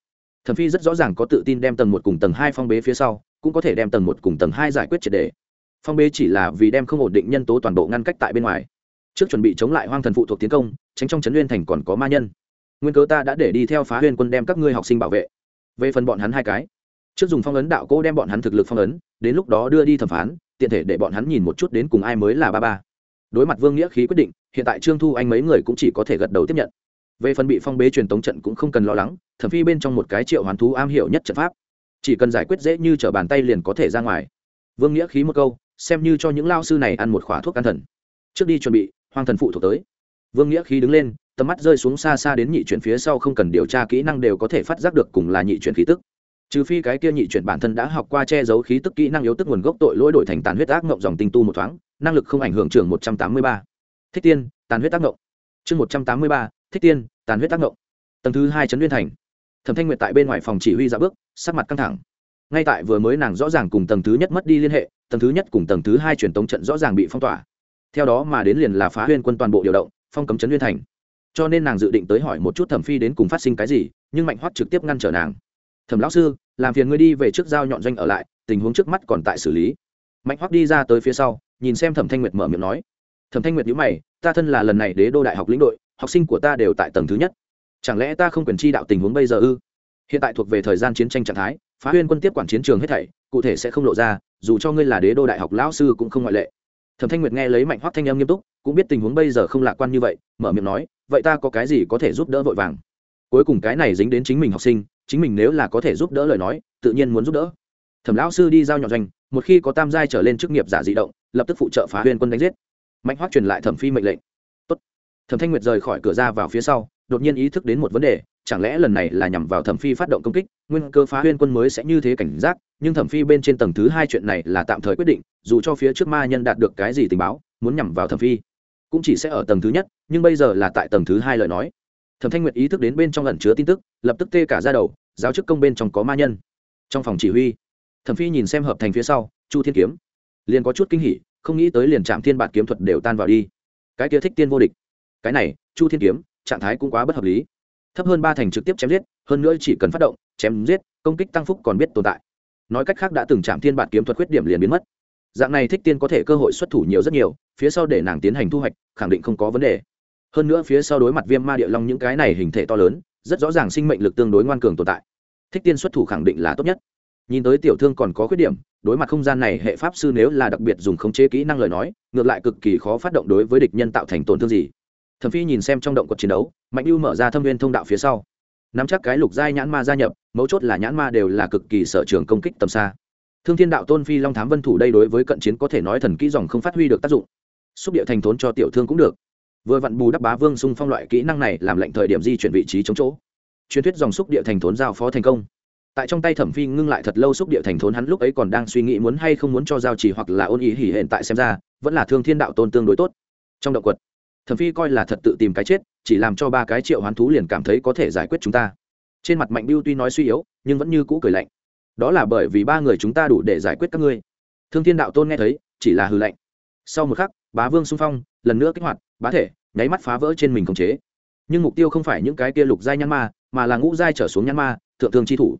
Thẩm phi rất rõ ràng có tự tin đem tầng một cùng tầng hai phong bế phía sau, cũng có thể đem tầng một cùng tầng hai giải quyết triệt đề phong bế chỉ là vì đem không ổn định nhân tố toàn bộ ngăn cách tại bên ngoài. Trước chuẩn bị chống lại hoang thần phụ thuộc tiến công, tránh trong trấn nguyên thành còn có ma nhân. Nguyên cớ ta đã để đi theo phá huyên quân đem các ngươi học sinh bảo vệ. Về phần bọn hắn hai cái, trước dùng phong ấn đạo cô đem bọn hắn thực lực phong ấn, đến lúc đó đưa đi thẩm phán, tiện thể để bọn hắn nhìn một chút đến cùng ai mới là ba ba đối mặt vương nghĩa khí quyết định, hiện tại trương thu anh mấy người cũng chỉ có thể gật đầu tiếp nhận. Về phần bị phong bế truyền tống trận cũng không cần lo lắng thẩm phi bên trong một cái triệu hoàn thú am hiểu nhất trận pháp. Chỉ cần giải quyết dễ như t r ở bàn tay liền có thể ra ngoài. Vương nghĩa khí một câu, xem như cho những lao sư này ăn một khóa thuốc an thần. Trước đi chuẩn bị hoàng thần phụ thuộc tới. Vương nghĩa khí đứng lên, tầm mắt rơi xuống xa xa đến nhị chuyển phía sau không cần điều tra kỹ năng đều có thể phát giác được cùng là nhị chuyển khí tức trừ phi cái kia nhị chuyển bản thân đã học qua che giấu khí tức kỹ năng yếu tức nguồn gốc tội lỗi đổi thành tàn huyết ác ngộng dòng tinh tu một thoáng, năng lực không ảnh hưởng trường một trăm tám mươi ba. Thích tiên, tàn huyết ác ngộng. Chương một trăm tám mươi ba, thích tiên, tàn huyết ác ngộng. Tầng thứ hai trấn liên thành. Thẩm thanh nguyệt tại bên ngoài phòng chỉ huy ra bước, sắc mặt căng thẳng. Ngay tại vừa mới nàng rõ ràng cùng tầng thứ nhất mất đi liên hệ, tầng thứ nhất cùng tầng thứ hai truyền tống trận rõ ràng bị phong tỏa. Theo đó mà đến liền là phá huyên quân toàn bộ điều động, phong cấm trấn liên thành. Cho nên nàng dự định tới hỏi một chút thẩm phi đến cùng phát sinh cái gì, nhưng mạnh hoắt trực tiếp ngăn trở nàng thẩm lão sư, làm phiền ngươi đi về trước giao nhọn doanh ở lại, tình huống trước mắt còn tại xử lý. Mạnh hoắc đi ra tới phía sau, nhìn xem thẩm thanh nguyệt mở miệng nói. Thẩm thanh nguyệt nhữ mày, ta thân là lần này đế đô đại học lĩnh đội, học sinh của ta đều tại tầng thứ nhất. Chẳng lẽ ta không quyền chi đạo tình huống bây giờ ư? Hiện tại thuộc về thời gian chiến tranh trạng thái, phá huyên quân tiếp quản chiến trường hết thảy, cụ thể sẽ không lộ ra, dù cho ngươi là đế đô đại học lão sư cũng không ngoại lệ. Thẩm thanh nguyệt nghe lấy mạnh hoắc thanh âm nghiêm túc, cũng biết tình huống bây giờ không lạc quan như vậy, mở miệng nói, vậy ta có cái gì có thể giúp đỡ vội vàng? Cuối cùng cái này dính đến chính mình học sinh chính mình nếu là có thể giúp đỡ lời nói, tự nhiên muốn giúp đỡ. Thẩm lão sư đi giao nhọn doanh, một khi có tam giai trở lên chức nghiệp giả di động, lập tức phụ trợ phá huyên quân đánh giết. Mạnh hoắc truyền lại thẩm phi mệnh lệnh. Tốt. thẩm thanh nguyệt rời khỏi cửa ra vào phía sau, đột nhiên ý thức đến một vấn đề, chẳng lẽ lần này là nhằm vào thẩm phi phát động công kích, nguyên cơ phá huyên quân mới sẽ như thế cảnh giác, nhưng thẩm phi bên trên tầng thứ hai chuyện này là tạm thời quyết định, dù cho phía trước ma nhân đạt được cái gì tình báo, muốn nhằm vào thẩm phi, cũng chỉ sẽ ở tầng thứ nhất, nhưng bây giờ là tại tầng thứ hai lời nói thẩm thanh nguyệt ý thức đến bên trong ẩn chứa tin tức, lập tức tê cả ra đầu, giáo chức công bên trong có ma nhân. Trong phòng chỉ huy, thẩm phi nhìn xem hợp thành phía sau, chu thiên kiếm. Liền có chút kinh hỉ, không nghĩ tới liền trạm thiên bản kiếm thuật đều tan vào đi. Cái kia thích tiên vô địch. Cái này, chu thiên kiếm, trạng thái cũng quá bất hợp lý. Thấp hơn ba thành trực tiếp chém giết, hơn nữa chỉ cần phát động, chém giết, công kích tăng phúc còn biết tồn tại. Nói cách khác đã từng chạm thiên bản kiếm thuật khuyết điểm liền biến mất. Dạng này thích tiên có thể cơ hội xuất thủ nhiều rất nhiều, phía sau để nàng tiến hành thu hoạch, khẳng định không có vấn đề hơn nữa phía sau đối mặt viêm ma địa long những cái này hình thể to lớn, rất rõ ràng sinh mệnh lực tương đối ngoan cường tồn tại. Thích tiên xuất thủ khẳng định là tốt nhất. Nhìn tới tiểu thương còn có khuyết điểm, đối mặt không gian này hệ pháp sư nếu là đặc biệt dùng khống chế kỹ năng lời nói, ngược lại cực kỳ khó phát động đối với địch nhân tạo thành tổn thương gì. Thẩm phi nhìn xem trong động cuộc chiến đấu, mạnh ưu mở ra thâm viên thông đạo phía sau. Nắm chắc cái lục giai nhãn ma gia nhập, mấu chốt là nhãn ma đều là cực kỳ sở trường công kích tầm xa. Thương thiên đạo tôn phi long thám vân thủ đây đối với cận chiến có thể nói thần kỹ dòng không phát huy được tác dụng. Xúc địa thành thốn cho tiểu thương cũng được vừa vặn bù đắp bá vương xung phong loại kỹ năng này làm lệnh thời điểm di chuyển vị trí chống chỗ. Truyền thuyết dòng xúc địa thành thốn giao phó thành công. Tại trong tay thẩm phi ngưng lại thật lâu xúc địa thành thốn hắn lúc ấy còn đang suy nghĩ muốn hay không muốn cho giao chỉ hoặc là ôn ý hỉ hiện tại xem ra, vẫn là thương thiên đạo tôn tương đối tốt. Trong động quật, thẩm phi coi là thật tự tìm cái chết, chỉ làm cho ba cái triệu hoán thú liền cảm thấy có thể giải quyết chúng ta. Trên mặt mạnh biêu tuy nói suy yếu, nhưng vẫn như cũ cười lạnh. Đó là bởi vì ba người chúng ta đủ để giải quyết các ngươi. Thương thiên đạo tôn nghe thấy, chỉ là hư lạnh. Sau một khắc bá vương xung phong, lần nữa kích hoạt, bá thể, nháy mắt phá vỡ trên mình khống chế. Nhưng mục tiêu không phải những cái kia lục giai nhãn ma, mà là ngũ giai trở xuống nhãn ma, thượng thương chi thủ.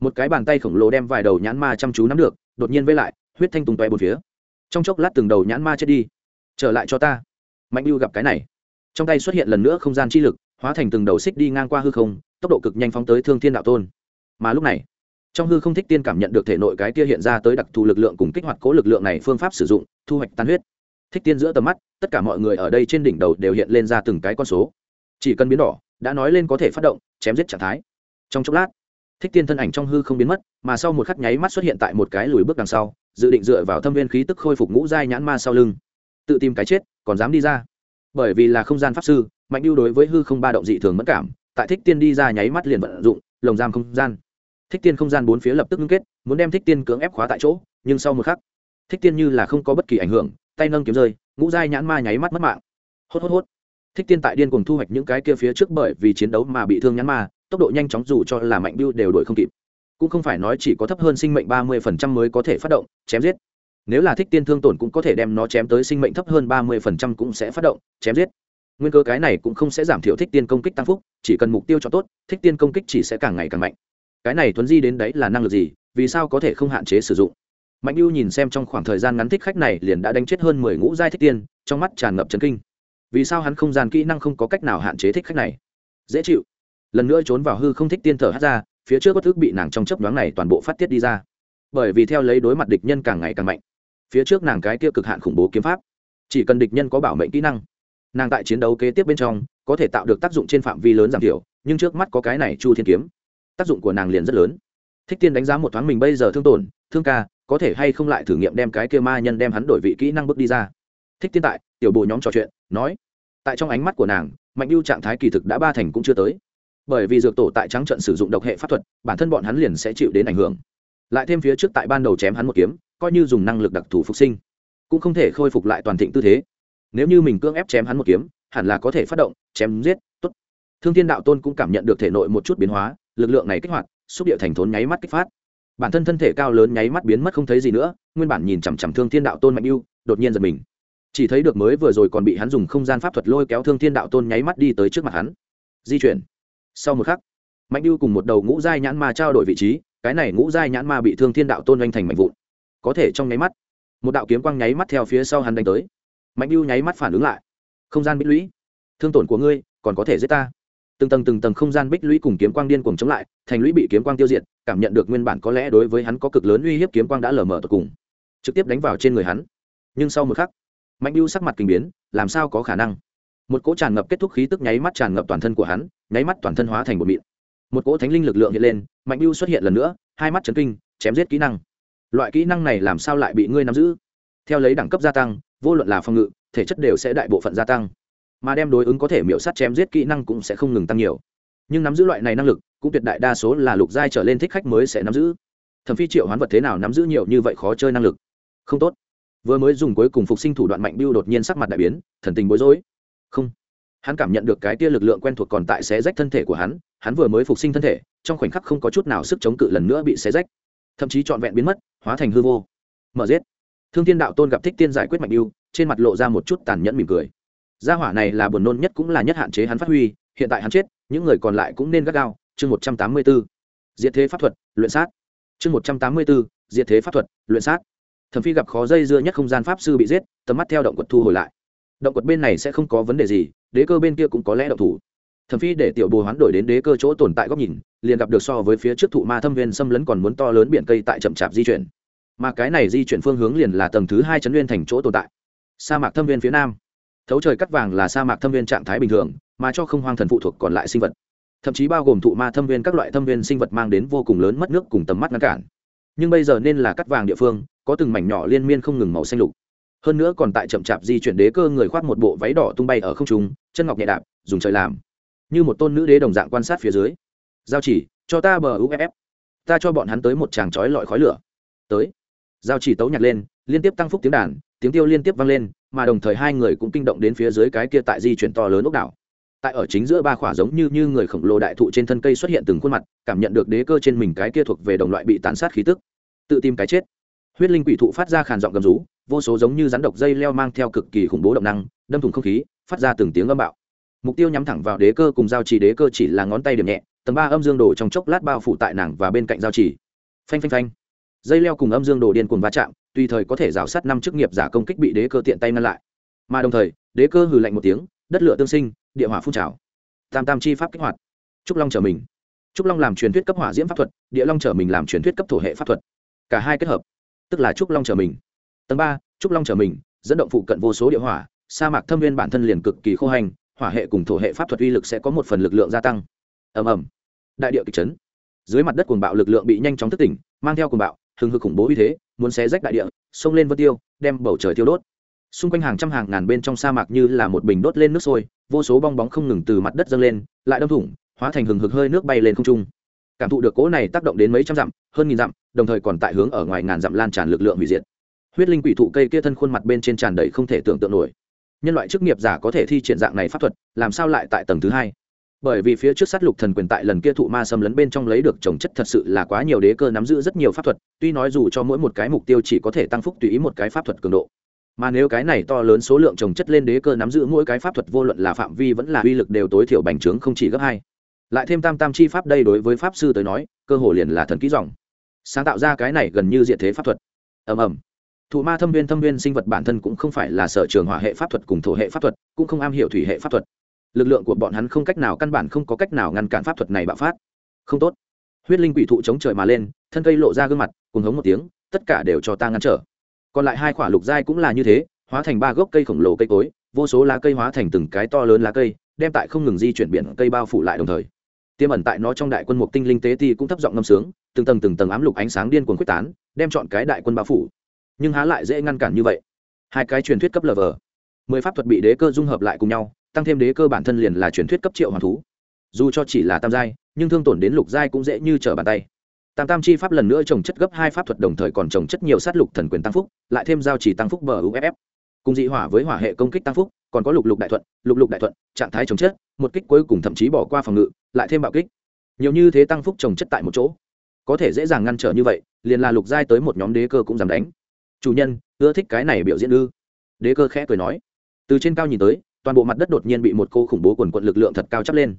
Một cái bàn tay khổng lồ đem vài đầu nhãn ma chăm chú nắm được, đột nhiên vây lại, huyết thanh tùng toe bốn phía. Trong chốc lát từng đầu nhãn ma chết đi. Trở lại cho ta. Mạnh lưu gặp cái này. Trong tay xuất hiện lần nữa không gian chi lực, hóa thành từng đầu xích đi ngang qua hư không, tốc độ cực nhanh phóng tới thương thiên đạo tôn. Mà lúc này, trong hư không thích tiên cảm nhận được thể nội cái kia hiện ra tới đặc thù lực lượng cùng kích hoạt cố lực lượng này phương pháp sử dụng, thu hoạch tan huyết thích tiên giữa tầm mắt, tất cả mọi người ở đây trên đỉnh đầu đều hiện lên ra từng cái con số. Chỉ cần biến đỏ, đã nói lên có thể phát động, chém giết trạng thái. Trong chốc lát, thích tiên thân ảnh trong hư không biến mất, mà sau một khắc nháy mắt xuất hiện tại một cái lùi bước đằng sau, dự định dựa vào thâm viên khí tức khôi phục ngũ giai nhãn ma sau lưng. Tự tìm cái chết, còn dám đi ra. Bởi vì là không gian pháp sư, mạnh ưu đối với hư không ba động dị thường mất cảm, tại thích tiên đi ra nháy mắt liền vận dụng, lồng giam không gian. Thích tiên không gian bốn phía lập tức ngưng kết, muốn đem thích tiên cưỡng ép khóa tại chỗ, nhưng sau một khắc, thích tiên như là không có bất kỳ ảnh hưởng tay nâng kiếm rơi, ngũ giai nhãn ma nháy mắt mất mạng. Hốt hốt hốt. Thích tiên tại điên cùng thu hoạch những cái kia phía trước bởi vì chiến đấu mà bị thương nhãn ma, tốc độ nhanh chóng dù cho là mạnh biêu đều đổi không kịp. Cũng không phải nói chỉ có thấp hơn sinh mệnh ba mươi phần trăm mới có thể phát động, chém giết. Nếu là thích tiên thương tổn cũng có thể đem nó chém tới sinh mệnh thấp hơn ba mươi phần trăm cũng sẽ phát động, chém giết. Nguyên cơ cái này cũng không sẽ giảm thiểu thích tiên công kích tăng phúc, chỉ cần mục tiêu cho tốt, thích tiên công kích chỉ sẽ càng ngày càng mạnh. Cái này tuấn di đến đấy là năng lực gì, vì sao có thể không hạn chế sử dụng? Mạnh ưu nhìn xem trong khoảng thời gian ngắn thích khách này liền đã đánh chết hơn mười ngũ giai thích tiên, trong mắt tràn ngập trấn kinh. Vì sao hắn không gian kỹ năng không có cách nào hạn chế thích khách này? Dễ chịu. Lần nữa trốn vào hư không thích tiên thở hát ra, phía trước bất thức bị nàng trong chấp nhoáng này toàn bộ phát tiết đi ra. Bởi vì theo lấy đối mặt địch nhân càng ngày càng mạnh, phía trước nàng cái kia cực hạn khủng bố kiếm pháp, chỉ cần địch nhân có bảo mệnh kỹ năng, nàng tại chiến đấu kế tiếp bên trong có thể tạo được tác dụng trên phạm vi lớn giảm thiểu, nhưng trước mắt có cái này chu thiên kiếm, tác dụng của nàng liền rất lớn. Thích tiên đánh giá một thoáng mình bây giờ thương tổn, thương ca có thể hay không lại thử nghiệm đem cái kia ma nhân đem hắn đổi vị kỹ năng bước đi ra. Thích tiên tại, tiểu bộ nhóm trò chuyện, nói, tại trong ánh mắt của nàng, mạnh lưu trạng thái kỳ thực đã ba thành cũng chưa tới. Bởi vì dược tổ tại trắng trận sử dụng độc hệ pháp thuật, bản thân bọn hắn liền sẽ chịu đến ảnh hưởng. Lại thêm phía trước tại ban đầu chém hắn một kiếm, coi như dùng năng lực đặc thù phục sinh, cũng không thể khôi phục lại toàn thịnh tư thế. Nếu như mình cưỡng ép chém hắn một kiếm, hẳn là có thể phát động, chém giết, tốt. Thương thiên đạo tôn cũng cảm nhận được thể nội một chút biến hóa, lực lượng này kích hoạt, xúc địa thành thốn nháy mắt kích phát bản thân thân thể cao lớn nháy mắt biến mất không thấy gì nữa, nguyên bản nhìn chằm chằm thương thiên đạo tôn mạnh yêu đột nhiên giật mình. Chỉ thấy được mới vừa rồi còn bị hắn dùng không gian pháp thuật lôi kéo thương thiên đạo tôn nháy mắt đi tới trước mặt hắn. Di chuyển. Sau một khắc, mạnh yêu cùng một đầu ngũ giai nhãn ma trao đổi vị trí, cái này ngũ giai nhãn ma bị thương thiên đạo tôn oanh thành mạnh vụn. Có thể trong nháy mắt, một đạo kiếm quang nháy mắt theo phía sau hắn đánh tới. Mạnh yêu nháy mắt phản ứng lại. Không gian bích lũy. Thương tổn của ngươi còn có thể giết ta. Từng tầng từng tầng không gian bích lũy cùng kiếm quang điên cuồng chống lại, thành lũy bị kiếm quang tiêu diệt cảm nhận được nguyên bản có lẽ đối với hắn có cực lớn uy hiếp kiếm quang đã lờ mờ tột cùng. Trực tiếp đánh vào trên người hắn. Nhưng sau một khắc, mạnh lưu sắc mặt kinh biến, làm sao có khả năng? Một cỗ tràn ngập kết thúc khí tức nháy mắt tràn ngập toàn thân của hắn, nháy mắt toàn thân hóa thành một mịn. Một cỗ thánh linh lực lượng hiện lên, mạnh lưu xuất hiện lần nữa, hai mắt chấn kinh, chém giết kỹ năng. Loại kỹ năng này làm sao lại bị ngươi nắm giữ? Theo lấy đẳng cấp gia tăng, vô luận là phòng ngự, thể chất đều sẽ đại bộ phận gia tăng. Mà đem đối ứng có thể miễu sát chém giết kỹ năng cũng sẽ không ngừng tăng nhiều. Nhưng nắm giữ loại này năng lực cũng tuyệt đại đa số là lục giai trở lên thích khách mới sẽ nắm giữ. Thẩm phi triệu hoán vật thế nào nắm giữ nhiều như vậy khó chơi năng lực? Không tốt. Vừa mới dùng cuối cùng phục sinh thủ đoạn mạnh biêu đột nhiên sắc mặt đại biến, thần tình bối rối. Không. Hắn cảm nhận được cái tia lực lượng quen thuộc còn tại xé rách thân thể của hắn hắn vừa mới phục sinh thân thể, trong khoảnh khắc không có chút nào sức chống cự lần nữa bị xé rách. Thậm chí trọn vẹn biến mất, hóa thành hư vô. Mở giết. Thương thiên đạo tôn gặp thích tiên giải quyết mạnh yêu trên mặt lộ ra một chút tàn nhẫn mỉm cười. Gia hỏa này là buồn nôn nhất cũng là nhất hạn chế hắn phát huy, hiện tại hắn chết, những người còn lại cũng nên gắt gao chương một trăm tám mươi b ố diện thế pháp thuật, luyện sát. Chương một trăm tám mươi b ố diện thế pháp thuật, luyện sát. Thẩm phi gặp khó dây dưa nhất không gian pháp sư bị giết, tầm mắt theo động quật thu hồi lại. Động quật bên này sẽ không có vấn đề gì, đế cơ bên kia cũng có lẽ động thủ. Thẩm phi để tiểu bồ hoán đổi đến đế cơ chỗ tồn tại góc nhìn, liền gặp được so với phía trước thụ ma thâm viên xâm lấn còn muốn to lớn biển cây tại chậm chạp di chuyển. Mà cái này di chuyển phương hướng liền là tầng thứ hai chấn nguyên thành chỗ tồn tại. Sa mạc thâm viên phía nam. Thấu trời cắt vàng là sa mạc thâm viên trạng thái bình thường, mà cho không hoang thần phụ thuộc còn lại sinh vật thậm chí bao gồm thụ ma thâm viên các loại thâm viên sinh vật mang đến vô cùng lớn mất nước cùng tầm mắt ngăn cản. Nhưng bây giờ nên là cắt vàng địa phương, có từng mảnh nhỏ liên miên không ngừng màu xanh lục. Hơn nữa còn tại chậm chạp di chuyển đế cơ người khoác một bộ váy đỏ tung bay ở không trung, chân ngọc nhẹ đạp, dùng trời làm. Như một tôn nữ đế đồng dạng quan sát phía dưới. Giao chỉ, cho ta bờ uff ta cho bọn hắn tới một tràng trói lọi khói lửa. Tới. Giao chỉ tấu nhặt lên, liên tiếp tăng phúc tiếng đàn, tiếng tiêu liên tiếp vang lên, mà đồng thời hai người cũng kinh động đến phía dưới cái kia tại di chuyển to lớn ốc đảo tại ở chính giữa ba khỏa giống như như người khổng lồ đại thụ trên thân cây xuất hiện từng khuôn mặt, cảm nhận được đế cơ trên mình cái kia thuộc về đồng loại bị tàn sát khí tức. Tự tìm cái chết. Huyết linh quỷ thụ phát ra khàn giọng gầm rú, vô số giống như rắn độc dây leo mang theo cực kỳ khủng bố động năng, đâm thủng không khí, phát ra từng tiếng âm bạo. Mục tiêu nhắm thẳng vào đế cơ cùng giao chỉ đế cơ chỉ là ngón tay điểm nhẹ, tầng ba âm dương đồ trong chốc lát bao phủ tại nàng và bên cạnh giao chỉ phanh phanh phanh. Dây leo cùng âm dương đồ điên cuồng va chạm, tùy thời có thể rào sát năm chức nghiệp giả công kích bị đế cơ tiện tay ngăn lại. Mà đồng thời, đế cơ hừ lạnh một tiếng, đất lửa tương sinh địa hỏa phun trào. Tam tam chi pháp kích hoạt. Trúc long trở mình. Trúc long làm truyền thuyết cấp hỏa diễm pháp thuật, địa long trở mình làm truyền thuyết cấp thổ hệ pháp thuật. Cả hai kết hợp, tức là trúc long trở mình. Tầng ba, trúc long trở mình, dẫn động phụ cận vô số địa hỏa, sa mạc thâm viên bản thân liền cực kỳ khô hành, hỏa hệ cùng thổ hệ pháp thuật uy lực sẽ có một phần lực lượng gia tăng. Ầm ầm. Đại địa kịch chấn. Dưới mặt đất cuồng bạo lực lượng bị nhanh chóng thức tỉnh, mang theo cuồng bạo, hừng hực khủng bố uy thế, muốn xé rách đại địa, xông lên vân tiêu, đem bầu trời tiêu đốt xung quanh hàng trăm hàng ngàn bên trong sa mạc như là một bình đốt lên nước sôi, vô số bong bóng không ngừng từ mặt đất dâng lên, lại đâm thủng, hóa thành hừng hực hơi nước bay lên không trung. Cảm thụ được cỗ này tác động đến mấy trăm dặm, hơn nghìn dặm, đồng thời còn tại hướng ở ngoài ngàn dặm lan tràn lực lượng hủy diệt. Huyết linh quỷ thụ cây kia thân khuôn mặt bên trên tràn đầy không thể tưởng tượng nổi. Nhân loại chức nghiệp giả có thể thi triển dạng này pháp thuật, làm sao lại tại tầng thứ hai? Bởi vì phía trước sát lục thần quyền tại lần kia thụ ma xâm lấn bên trong lấy được trồng chất thật sự là quá nhiều đế cơ nắm giữ rất nhiều pháp thuật, tuy nói dù cho mỗi một cái mục tiêu chỉ có thể tăng phúc tùy ý một cái pháp thuật cường độ mà nếu cái này to lớn số lượng trồng chất lên đế cơ nắm giữ mỗi cái pháp thuật vô luận là phạm vi vẫn là uy lực đều tối thiểu bành trướng không chỉ gấp hai. Lại thêm tam tam chi pháp đây đối với pháp sư tới nói, cơ hồ liền là thần kỹ dòng. Sáng tạo ra cái này gần như diện thế pháp thuật. Ầm ầm. Thụ ma thâm viên thâm viên sinh vật bản thân cũng không phải là sở trường hỏa hệ pháp thuật cùng thổ hệ pháp thuật, cũng không am hiểu thủy hệ pháp thuật. Lực lượng của bọn hắn không cách nào căn bản không có cách nào ngăn cản pháp thuật này bạo phát. Không tốt. Huyết linh quỷ thụ chống trời mà lên, thân cây lộ ra gương mặt, cùng hống một tiếng, tất cả đều cho ta ngăn trở còn lại hai quả lục giai cũng là như thế, hóa thành ba gốc cây khổng lồ cây cối, vô số lá cây hóa thành từng cái to lớn lá cây, đem tại không ngừng di chuyển biển cây bao phủ lại đồng thời. Tiêm ẩn tại nó trong đại quân mục tinh linh tế ti cũng thấp giọng ngâm sướng, từng tầng từng tầng ám lục ánh sáng điên cuồng quyết tán, đem chọn cái đại quân bao phủ. Nhưng há lại dễ ngăn cản như vậy. Hai cái truyền thuyết cấp lờ vờ mười pháp thuật bị đế cơ dung hợp lại cùng nhau, tăng thêm đế cơ bản thân liền là truyền thuyết cấp triệu hoàn thú. Dù cho chỉ là tam giai, nhưng thương tổn đến lục giai cũng dễ như trở bàn tay tam tam chi pháp lần nữa trồng chất gấp hai pháp thuật đồng thời còn trồng chất nhiều sát lục thần quyền tăng phúc, lại thêm giao chỉ tăng phúc bờ uff cùng dị hỏa với hỏa hệ công kích tăng phúc, còn có lục lục đại thuận, lục lục đại thuận, trạng thái trồng chất, một kích cuối cùng thậm chí bỏ qua phòng ngự, lại thêm bạo kích. Nhiều như thế tăng phúc trồng chất tại một chỗ. Có thể dễ dàng ngăn trở như vậy, liền là lục giai tới một nhóm đế cơ cũng dám đánh. Chủ nhân, ưa thích cái này biểu diễn ư? Đế cơ khẽ cười nói. Từ trên cao nhìn tới, toàn bộ mặt đất đột nhiên bị một cô khủng bố quần quận lực lượng thật cao chắp lên.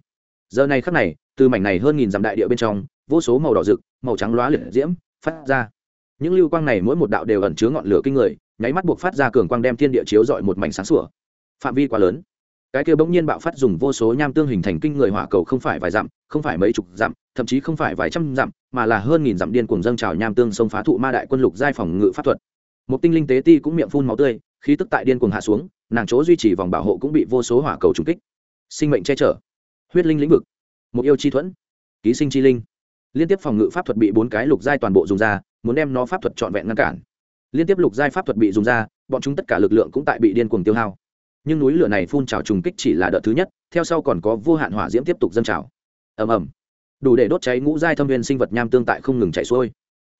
Giờ này khắc này, từ mảnh này hơn nghìn dặm đại địa bên trong vô số màu đỏ rực, màu trắng loá liệt diễm phát ra. Những lưu quang này mỗi một đạo đều ẩn chứa ngọn lửa kinh người, nháy mắt buộc phát ra cường quang đem thiên địa chiếu dọi một mảnh sáng sủa. Phạm vi quá lớn. Cái kia bỗng nhiên bạo phát dùng vô số nham tương hình thành kinh người hỏa cầu không phải vài dặm, không phải mấy chục dặm, thậm chí không phải vài trăm dặm, mà là hơn nghìn dặm điên cuồng dâng trào nham tương sông phá thụ ma đại quân lục giai phòng ngự pháp thuật. Một tinh linh tế ti cũng miệng phun máu tươi, khí tức tại điên cuồng hạ xuống, nàng chỗ duy trì vòng bảo hộ cũng bị vô số hỏa cầu trúng kích. Sinh mệnh che chở. Huyết linh lĩnh vực. Một yêu chi thuẫn. Ký sinh chi linh liên tiếp phòng ngự pháp thuật bị bốn cái lục giai toàn bộ dùng ra, muốn đem nó pháp thuật trọn vẹn ngăn cản. Liên tiếp lục giai pháp thuật bị dùng ra, bọn chúng tất cả lực lượng cũng tại bị điên cuồng tiêu hao. Nhưng núi lửa này phun trào trùng kích chỉ là đợt thứ nhất, theo sau còn có vô hạn hỏa diễm tiếp tục dâng trào. Ầm ầm. Đủ để đốt cháy ngũ giai thâm viên sinh vật nham tương tại không ngừng chạy xuôi.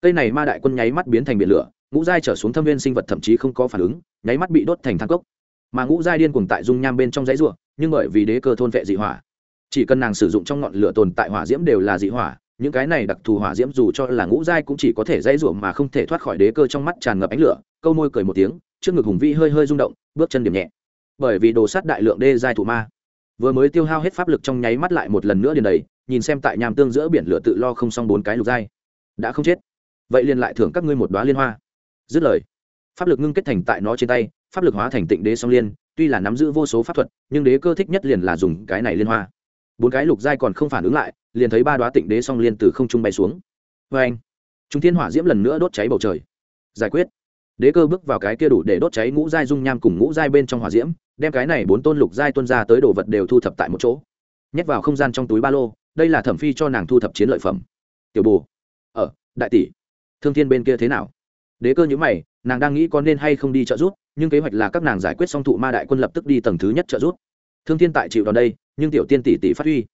Cây này ma đại quân nháy mắt biến thành biển lửa, ngũ giai trở xuống thâm viên sinh vật thậm chí không có phản ứng, nháy mắt bị đốt thành thang cốc. Mà ngũ giai điên cuồng tại dung nham bên trong dãy ruộng nhưng bởi vì đế cơ thôn vệ dị hỏa, chỉ cần nàng sử dụng trong ngọn lửa tồn tại hỏa diễm đều là dị hỏa những cái này đặc thù hỏa diễm dù cho là ngũ giai cũng chỉ có thể dãy rủa mà không thể thoát khỏi đế cơ trong mắt tràn ngập ánh lửa, câu môi cười một tiếng, trước ngực hùng vĩ hơi hơi rung động, bước chân điểm nhẹ. Bởi vì đồ sát đại lượng đê giai thủ ma. Vừa mới tiêu hao hết pháp lực trong nháy mắt lại một lần nữa điền đầy, nhìn xem tại nhàm tương giữa biển lửa tự lo không xong bốn cái lục giai. Đã không chết. Vậy liền lại thưởng các ngươi một đoá liên hoa. Dứt lời, pháp lực ngưng kết thành tại nó trên tay, pháp lực hóa thành tịnh đế song liên, tuy là nắm giữ vô số pháp thuật, nhưng đế cơ thích nhất liền là dùng cái này liên hoa bốn cái lục giai còn không phản ứng lại, liền thấy ba đoá tịnh đế song liên từ không trung bay xuống. Vê anh chúng thiên hỏa diễm lần nữa đốt cháy bầu trời. Giải quyết. Đế cơ bước vào cái kia đủ để đốt cháy ngũ giai dung nham cùng ngũ giai bên trong hỏa diễm, đem cái này bốn tôn lục giai tuân ra tới đồ vật đều thu thập tại một chỗ. Nhét vào không gian trong túi ba lô, đây là thẩm phi cho nàng thu thập chiến lợi phẩm. Tiểu bù ở ờ, đại tỷ. Thương thiên bên kia thế nào? Đế cơ nhữ mày, nàng đang nghĩ có nên hay không đi trợ giúp, nhưng kế hoạch là các nàng giải quyết xong thụ ma đại quân lập tức đi tầng thứ nhất trợ giúp thương thiên tại chịu đòn đây, nhưng tiểu tiên tỷ tỷ phát huy.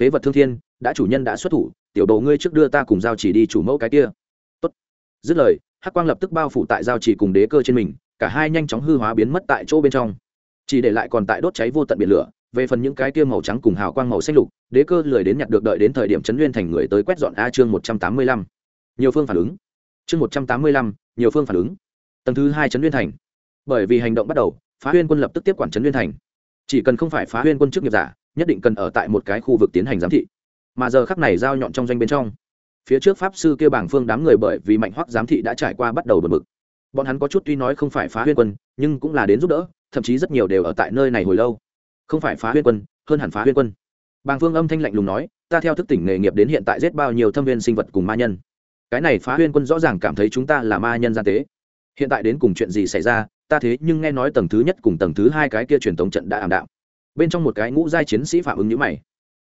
Phế vật thương thiên, đã chủ nhân đã xuất thủ, tiểu đồ ngươi trước đưa ta cùng giao chỉ đi chủ mẫu cái kia. Tốt. Dứt lời, hắc quang lập tức bao phủ tại giao chỉ cùng đế cơ trên mình, cả hai nhanh chóng hư hóa biến mất tại chỗ bên trong. Chỉ để lại còn tại đốt cháy vô tận biển lửa, về phần những cái kia màu trắng cùng hào quang màu xanh lục, đế cơ lười đến nhặt được đợi đến thời điểm chấn nguyên thành người tới quét dọn a chương một trăm tám mươi lăm. Nhiều phương phản ứng. Chương một trăm tám mươi lăm, nhiều phương phản ứng. Tầng thứ hai chấn nguyên thành. Bởi vì hành động bắt đầu, phá huyên quân lập tức tiếp quản chấn nguyên thành chỉ cần không phải phá huyên quân chức nghiệp giả, nhất định cần ở tại một cái khu vực tiến hành giám thị. Mà giờ khắc này giao nhọn trong doanh bên trong. Phía trước pháp sư kêu bảng phương đám người bởi vì mạnh hoắc giám thị đã trải qua bắt đầu bật mực bọn hắn có chút tuy nói không phải phá huyên quân, nhưng cũng là đến giúp đỡ, thậm chí rất nhiều đều ở tại nơi này hồi lâu. Không phải phá huyên quân, hơn hẳn phá huyên quân. Bàng phương âm thanh lạnh lùng nói, ta theo thức tỉnh nghề nghiệp đến hiện tại giết bao nhiêu thâm viên sinh vật cùng ma nhân? Cái này phá huyên quân rõ ràng cảm thấy chúng ta là ma nhân gian tế. Hiện tại đến cùng chuyện gì xảy ra ta thế nhưng nghe nói tầng thứ nhất cùng tầng thứ hai cái kia truyền thống trận đã ảm đạm. Bên trong một cái ngũ giai chiến sĩ phạm ứng nhữ mày.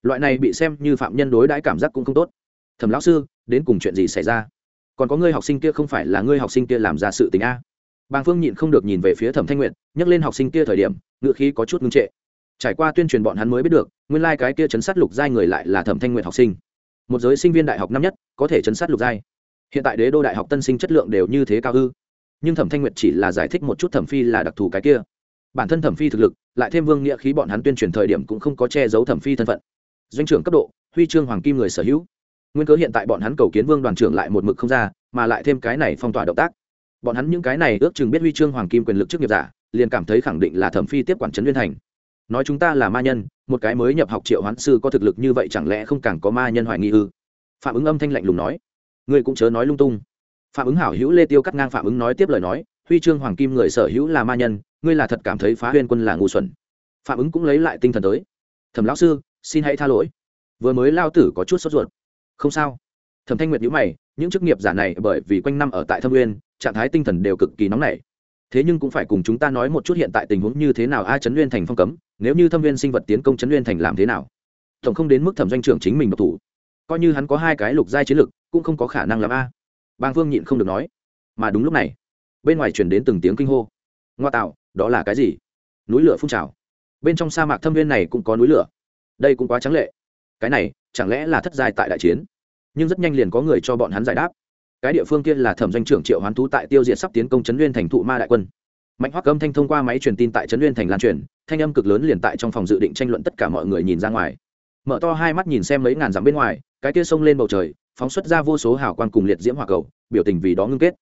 Loại này bị xem như phạm nhân đối đãi cảm giác cũng không tốt. Thẩm lão sư, đến cùng chuyện gì xảy ra? Còn có ngươi học sinh kia không phải là ngươi học sinh kia làm ra sự tình a? Bàng phương nhịn không được nhìn về phía thẩm thanh nguyện nhắc lên học sinh kia thời điểm, ngựa khí có chút ngưng trệ. Trải qua tuyên truyền bọn hắn mới biết được, nguyên lai、like、cái kia chấn sát lục giai người lại là thẩm thanh nguyện học sinh. Một giới sinh viên đại học năm nhất, có thể chấn sát lục giai. Hiện tại đế đô đại học tân sinh chất lượng đều như thế cao hư nhưng thẩm thanh nguyệt chỉ là giải thích một chút thẩm phi là đặc thù cái kia. Bản thân thẩm phi thực lực, lại thêm vương nghĩa khí bọn hắn tuyên truyền thời điểm cũng không có che giấu thẩm phi thân phận. Doanh trưởng cấp độ, huy chương hoàng kim người sở hữu. Nguyên cớ hiện tại bọn hắn cầu kiến vương đoàn trưởng lại một mực không ra, mà lại thêm cái này phong tỏa động tác. Bọn hắn những cái này ước chừng biết huy chương hoàng kim quyền lực trước nghiệp giả, liền cảm thấy khẳng định là thẩm phi tiếp quản trấn liên thành. Nói chúng ta là ma nhân, một cái mới nhập học triệu hoán sư có thực lực như vậy chẳng lẽ không càng có ma nhân hoài nghi ư? Phạm ứng âm thanh lạnh lùng nói. Ngươi cũng chớ nói lung tung phạm ứng hảo hữu lê tiêu cắt ngang phạm ứng nói tiếp lời nói, huy chương hoàng kim người sở hữu là ma nhân, ngươi là thật cảm thấy phá huyên quân là ngu xuẩn. Phạm ứng cũng lấy lại tinh thần tới. Thẩm lão sư, xin hãy tha lỗi. Vừa mới lao tử có chút sốt ruột. Không sao. Thẩm thanh nguyệt nhữ mày, những chức nghiệp giả này bởi vì quanh năm ở tại thâm uyên trạng thái tinh thần đều cực kỳ nóng nảy. Thế nhưng cũng phải cùng chúng ta nói một chút hiện tại tình huống như thế nào a chấn nguyên thành phong cấm, nếu như thâm viên sinh vật tiến công chấn nguyên thành làm thế nào? Tổng không đến mức thẩm doanh trưởng chính mình độc thủ. Coi như hắn có hai cái lục giai chiến lực, cũng không có khả năng làm a bang phương nhịn không được nói. Mà đúng lúc này, bên ngoài chuyển đến từng tiếng kinh hô. Ngoa tạo, đó là cái gì? Núi lửa phun trào. Bên trong sa mạc thâm viên này cũng có núi lửa. Đây cũng quá trắng lệ. Cái này, chẳng lẽ là thất giai tại đại chiến? Nhưng rất nhanh liền có người cho bọn hắn giải đáp. Cái địa phương kia là thẩm doanh trưởng triệu hoán thú tại tiêu diệt sắp tiến công trấn nguyên thành thụ ma đại quân. Mạnh hoắc âm thanh thông qua máy truyền tin tại trấn nguyên thành lan truyền, thanh âm cực lớn liền tại trong phòng dự định tranh luận tất cả mọi người nhìn ra ngoài. Mở to hai mắt nhìn xem mấy ngàn dặm bên ngoài, cái kia sông lên bầu trời phóng xuất ra vô số hào quang cùng liệt diễm hỏa cầu, biểu tình vì đó ngưng kết.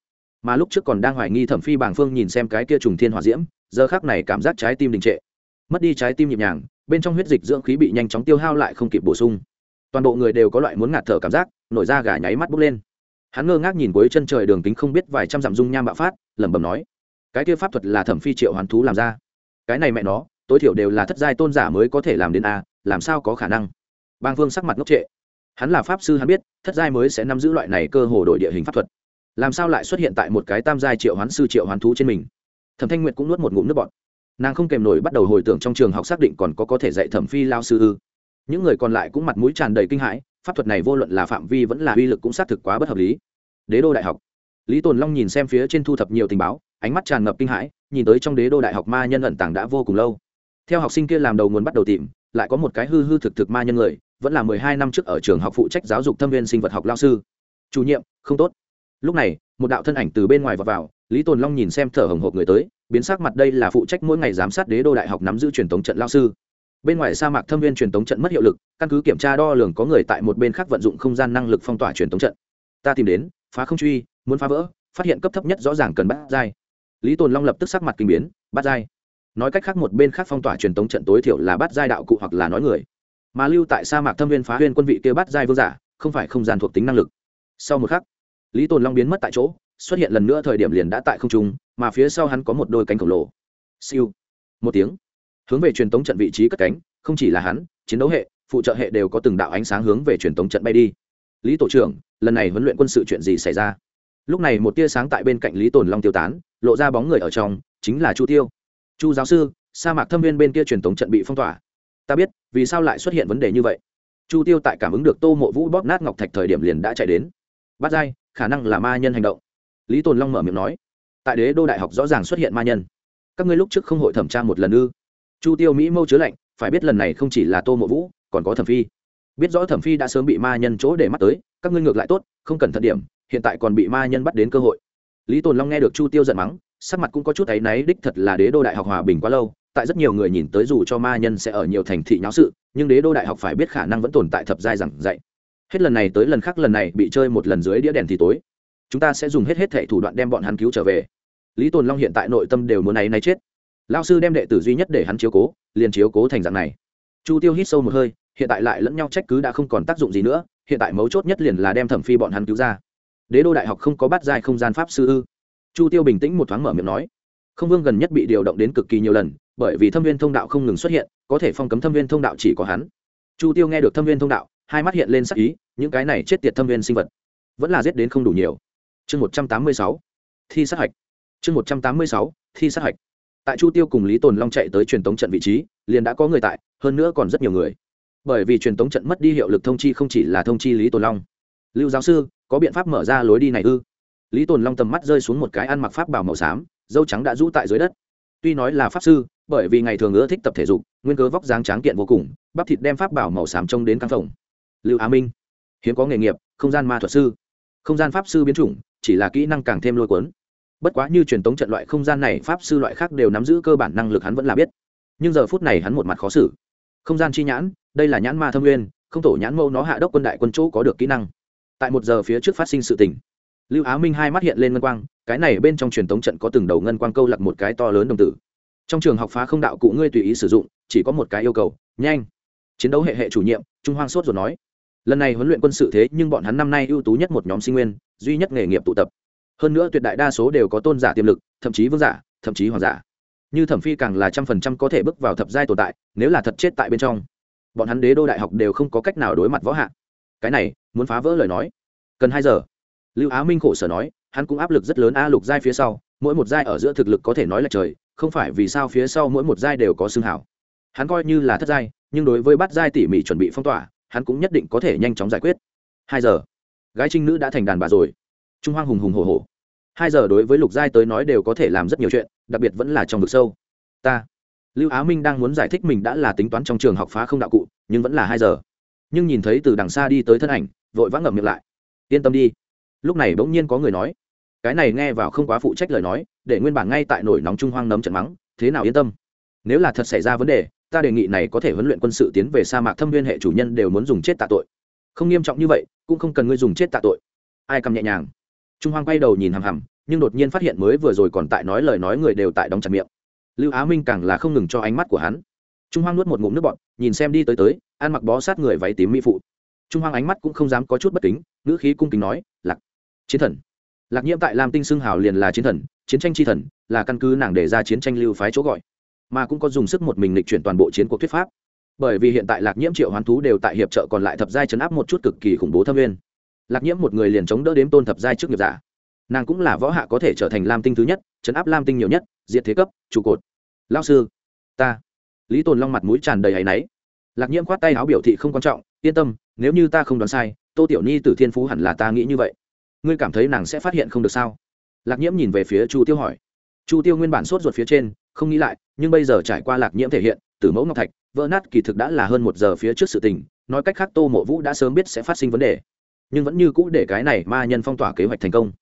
Mà lúc trước còn đang hoài nghi thẩm phi bàng phương nhìn xem cái kia trùng thiên hỏa diễm, giờ khác này cảm giác trái tim đình trệ. Mất đi trái tim nhịp nhàng, bên trong huyết dịch dưỡng khí bị nhanh chóng tiêu hao lại không kịp bổ sung. Toàn bộ người đều có loại muốn ngạt thở cảm giác, nổi da gà nháy mắt bốc lên. Hắn ngơ ngác nhìn cuối chân trời đường kính không biết vài trăm dặm dung nham bạo phát, lẩm bẩm nói, cái kia pháp thuật là thẩm phi triệu hoàn thú làm ra. Cái này mẹ nó, tối thiểu đều là thất giai tôn giả mới có thể làm đến a, làm sao có khả năng? Bang phương sắc mặt ngốc trệ hắn là pháp sư, hắn biết, thất giai mới sẽ nắm giữ loại này cơ hồ đổi địa hình pháp thuật. Làm sao lại xuất hiện tại một cái tam giai triệu hoán sư, triệu hoán thú trên mình? Thẩm thanh nguyệt cũng nuốt một ngụm nước bọt. Nàng không kèm nổi bắt đầu hồi tưởng trong trường học xác định còn có có thể dạy thẩm phi lao sư ư. Những người còn lại cũng mặt mũi tràn đầy kinh hãi, pháp thuật này vô luận là phạm vi vẫn là uy lực cũng xác thực quá bất hợp lý. Đế đô đại học. Lý tồn long nhìn xem phía trên thu thập nhiều tình báo, ánh mắt tràn ngập kinh hãi, nhìn tới trong đế đô đại học ma nhân ẩn tàng đã vô cùng lâu. Theo học sinh kia làm đầu nguồn bắt đầu tìm lại có một cái hư hư thực thực ma nhân người vẫn là mười hai năm trước ở trường học phụ trách giáo dục thâm viên sinh vật học lao sư. Chủ nhiệm không tốt. Lúc này một đạo thân ảnh từ bên ngoài vào, vào lý tồn long nhìn xem thở hồng hộp người tới biến sắc mặt đây là phụ trách mỗi ngày giám sát đế đô đại học nắm giữ truyền thống trận lao sư. Bên ngoài sa mạc thâm viên truyền thống trận mất hiệu lực căn cứ kiểm tra đo lường có người tại một bên khác vận dụng không gian năng lực phong tỏa truyền thống trận. Ta tìm đến phá không truy muốn phá vỡ phát hiện cấp thấp nhất rõ ràng cần bắt dai. Lý tồn long lập tức sắc mặt kinh biến bắt dai nói cách khác một bên khác phong tỏa truyền tống trận tối thiểu là bắt giai đạo cụ hoặc là nói người. Mà lưu tại sa mạc thâm viên phá huyên quân vị kia bắt giai vương giả, không phải không gian thuộc tính năng lực. Sau một khắc, lý tồn long biến mất tại chỗ, xuất hiện lần nữa thời điểm liền đã tại không trung, mà phía sau hắn có một đôi cánh khổng lồ. Siêu. Một tiếng, hướng về truyền tống trận vị trí cất cánh, không chỉ là hắn, chiến đấu hệ, phụ trợ hệ đều có từng đạo ánh sáng hướng về truyền tống trận bay đi. Lý tổ trưởng, lần này huấn luyện quân sự chuyện gì xảy ra? Lúc này một tia sáng tại bên cạnh lý tồn long tiêu tán, lộ ra bóng người ở trong, chính là chu tiêu chu giáo sư, sa mạc thâm viên bên kia truyền thống trận bị phong tỏa. Ta biết, vì sao lại xuất hiện vấn đề như vậy? Chu tiêu tại cảm ứng được tô mộ vũ bóp nát ngọc thạch thời điểm liền đã chạy đến. Bắt dai khả năng là ma nhân hành động. Lý tồn long mở miệng nói. Tại đế đô đại học rõ ràng xuất hiện ma nhân. Các ngươi lúc trước không hội thẩm tra một lần ư? Chu tiêu mỹ mâu chứa lạnh, phải biết lần này không chỉ là tô mộ vũ, còn có thẩm phi. Biết rõ thẩm phi đã sớm bị ma nhân chỗ để mắt tới, các ngươi ngược lại tốt, không cần thận điểm, hiện tại còn bị ma nhân bắt đến cơ hội. Lý tồn long nghe được chu tiêu giận mắng sắc mặt cũng có chút áy náy, đích thật là đế đô đại học hòa bình quá lâu, tại rất nhiều người nhìn tới dù cho ma nhân sẽ ở nhiều thành thị nháo sự, nhưng đế đô đại học phải biết khả năng vẫn tồn tại thập giai giảng dạy. Hết lần này tới lần khác lần này bị chơi một lần dưới đĩa đèn thì tối. Chúng ta sẽ dùng hết hết thẻ thủ đoạn đem bọn hắn cứu trở về. Lý tồn long hiện tại nội tâm đều muốn náy náy chết. Lao sư đem đệ tử duy nhất để hắn chiếu cố, liền chiếu cố thành dạng này. Chu tiêu hít sâu một hơi, hiện tại lại lẫn nhau trách cứ đã không còn tác dụng gì nữa, hiện tại mấu chốt nhất liền là đem thẩm phi bọn hắn cứu ra. Đế đô đại học không có bắt giai không gian pháp sư ư chu tiêu bình tĩnh một thoáng mở miệng nói, không vương gần nhất bị điều động đến cực kỳ nhiều lần, bởi vì thâm viên thông đạo không ngừng xuất hiện, có thể phong cấm thâm viên thông đạo chỉ có hắn. Chu tiêu nghe được thâm viên thông đạo, hai mắt hiện lên sắc ý, những cái này chết tiệt thâm viên sinh vật, vẫn là giết đến không đủ nhiều. Chương một trăm tám mươi sáu, thi sát hạch. Chương một trăm tám mươi sáu, thi sát hạch. Tại chu tiêu cùng lý tồn long chạy tới truyền tống trận vị trí, liền đã có người tại, hơn nữa còn rất nhiều người. Bởi vì truyền tống trận mất đi hiệu lực thông chi không chỉ là thông chi lý tồn long. Lưu giáo sư, có biện pháp mở ra lối đi này ư? Lý tồn long tầm mắt rơi xuống một cái ăn mặc pháp bảo màu xám, dâu trắng đã rũ tại dưới đất. Tuy nói là pháp sư, bởi vì ngày thường ưa thích tập thể dục, nguyên cớ vóc dáng tráng kiện vô cùng, bắp thịt đem pháp bảo màu xám trông đến căng phòng lưu á minh, hiếm có nghề nghiệp, không gian ma thuật sư. Không gian pháp sư biến chủng, chỉ là kỹ năng càng thêm lôi cuốn. Bất quá như truyền thống trận loại không gian này, pháp sư loại khác đều nắm giữ cơ bản năng lực hắn vẫn là biết. Nhưng giờ phút này hắn một mặt khó xử. Không gian chi nhãn, đây là nhãn ma thâm nguyên, không tổ nhãn mâu nó hạ đốc quân đại quân chỗ có được kỹ năng. Tại một giờ phía trước phát sinh sự tình lưu á minh hai mắt hiện lên ngân quang, cái này bên trong truyền thống trận có từng đầu ngân quang câu lặc một cái to lớn đồng tử. Trong trường học phá không đạo cụ ngươi tùy ý sử dụng, chỉ có một cái yêu cầu, nhanh. Chiến đấu hệ hệ chủ nhiệm, trung hoang sốt rồi nói. Lần này huấn luyện quân sự thế nhưng bọn hắn năm nay ưu tú nhất một nhóm sinh nguyên, duy nhất nghề nghiệp tụ tập. Hơn nữa tuyệt đại đa số đều có tôn giả tiềm lực, thậm chí vương giả, thậm chí hoàng giả. Như thẩm phi càng là trăm phần trăm có thể bước vào thập giai tồn tại, nếu là thật chết tại bên trong, bọn hắn đế đô đại học đều không có cách nào đối mặt võ hạ. Cái này, muốn phá vỡ lời nói. Cần hai giờ lưu á minh khổ sở nói, hắn cũng áp lực rất lớn a lục giai phía sau, mỗi một giai ở giữa thực lực có thể nói là trời, không phải vì sao phía sau mỗi một giai đều có xương hảo. Hắn coi như là thất giai, nhưng đối với bát giai tỉ mỉ chuẩn bị phong tỏa, hắn cũng nhất định có thể nhanh chóng giải quyết. Hai giờ, gái trinh nữ đã thành đàn bà rồi. Trung hoang hùng hùng hồ hồ hai giờ đối với lục giai tới nói đều có thể làm rất nhiều chuyện, đặc biệt vẫn là trong vực sâu. Ta, lưu á minh đang muốn giải thích mình đã là tính toán trong trường học phá không đạo cụ, nhưng vẫn là hai giờ. Nhưng nhìn thấy từ đằng xa đi tới thân ảnh, vội vã ngậm miệng lại. Yên tâm đi lúc này bỗng nhiên có người nói, cái này nghe vào không quá phụ trách lời nói, để nguyên bản ngay tại nổi nóng trung hoang nấm trận mắng, thế nào yên tâm? Nếu là thật xảy ra vấn đề, ta đề nghị này có thể huấn luyện quân sự tiến về sa mạc thâm viên hệ chủ nhân đều muốn dùng chết tạ tội. Không nghiêm trọng như vậy, cũng không cần ngươi dùng chết tạ tội. Ai cầm nhẹ nhàng. Trung hoang quay đầu nhìn hằm hằm, nhưng đột nhiên phát hiện mới vừa rồi còn tại nói lời nói người đều tại đóng chặt miệng. Lưu á minh càng là không ngừng cho ánh mắt của hắn. Trung hoang nuốt một ngụm nước bọt, nhìn xem đi tới tới, ăn mặc bó sát người váy tím mỹ phụ. Trung hoang ánh mắt cũng không dám có chút bất kính, ngữ khí cung kính nói, lạc chiến thần. Lạc nhiễm tại lam tinh xưng hào liền là chiến thần, chiến tranh tri thần, là căn cứ nàng để ra chiến tranh lưu phái chỗ gọi, mà cũng có dùng sức một mình lịch chuyển toàn bộ chiến cuộc thuyết pháp. Bởi vì hiện tại lạc nhiễm triệu hoán thú đều tại hiệp trợ còn lại thập giai chấn áp một chút cực kỳ khủng bố thâm viên lạc nhiễm một người liền chống đỡ đếm tôn thập giai trước nghiệp giả. Nàng cũng là võ hạ có thể trở thành lam tinh thứ nhất, chấn áp lam tinh nhiều nhất diện thế cấp, trụ cột. Lao sư, ta. Lý tồn long mặt mũi tràn đầy áy náy. Lạc nhiễm khoát tay áo biểu thị không quan trọng, yên tâm, nếu như ta không đoán sai, tô tiểu ni tử thiên phú hẳn là ta nghĩ như vậy ngươi cảm thấy nàng sẽ phát hiện không được sao? Lạc nhiễm nhìn về phía chu tiêu hỏi. Chu tiêu nguyên bản sốt ruột phía trên, không nghĩ lại, nhưng bây giờ trải qua lạc nhiễm thể hiện từ mẫu ngọc thạch, vỡ nát kỳ thực đã là hơn một giờ phía trước sự tình, nói cách khác tô mộ vũ đã sớm biết sẽ phát sinh vấn đề, nhưng vẫn như cũ để cái này ma nhân phong tỏa kế hoạch thành công.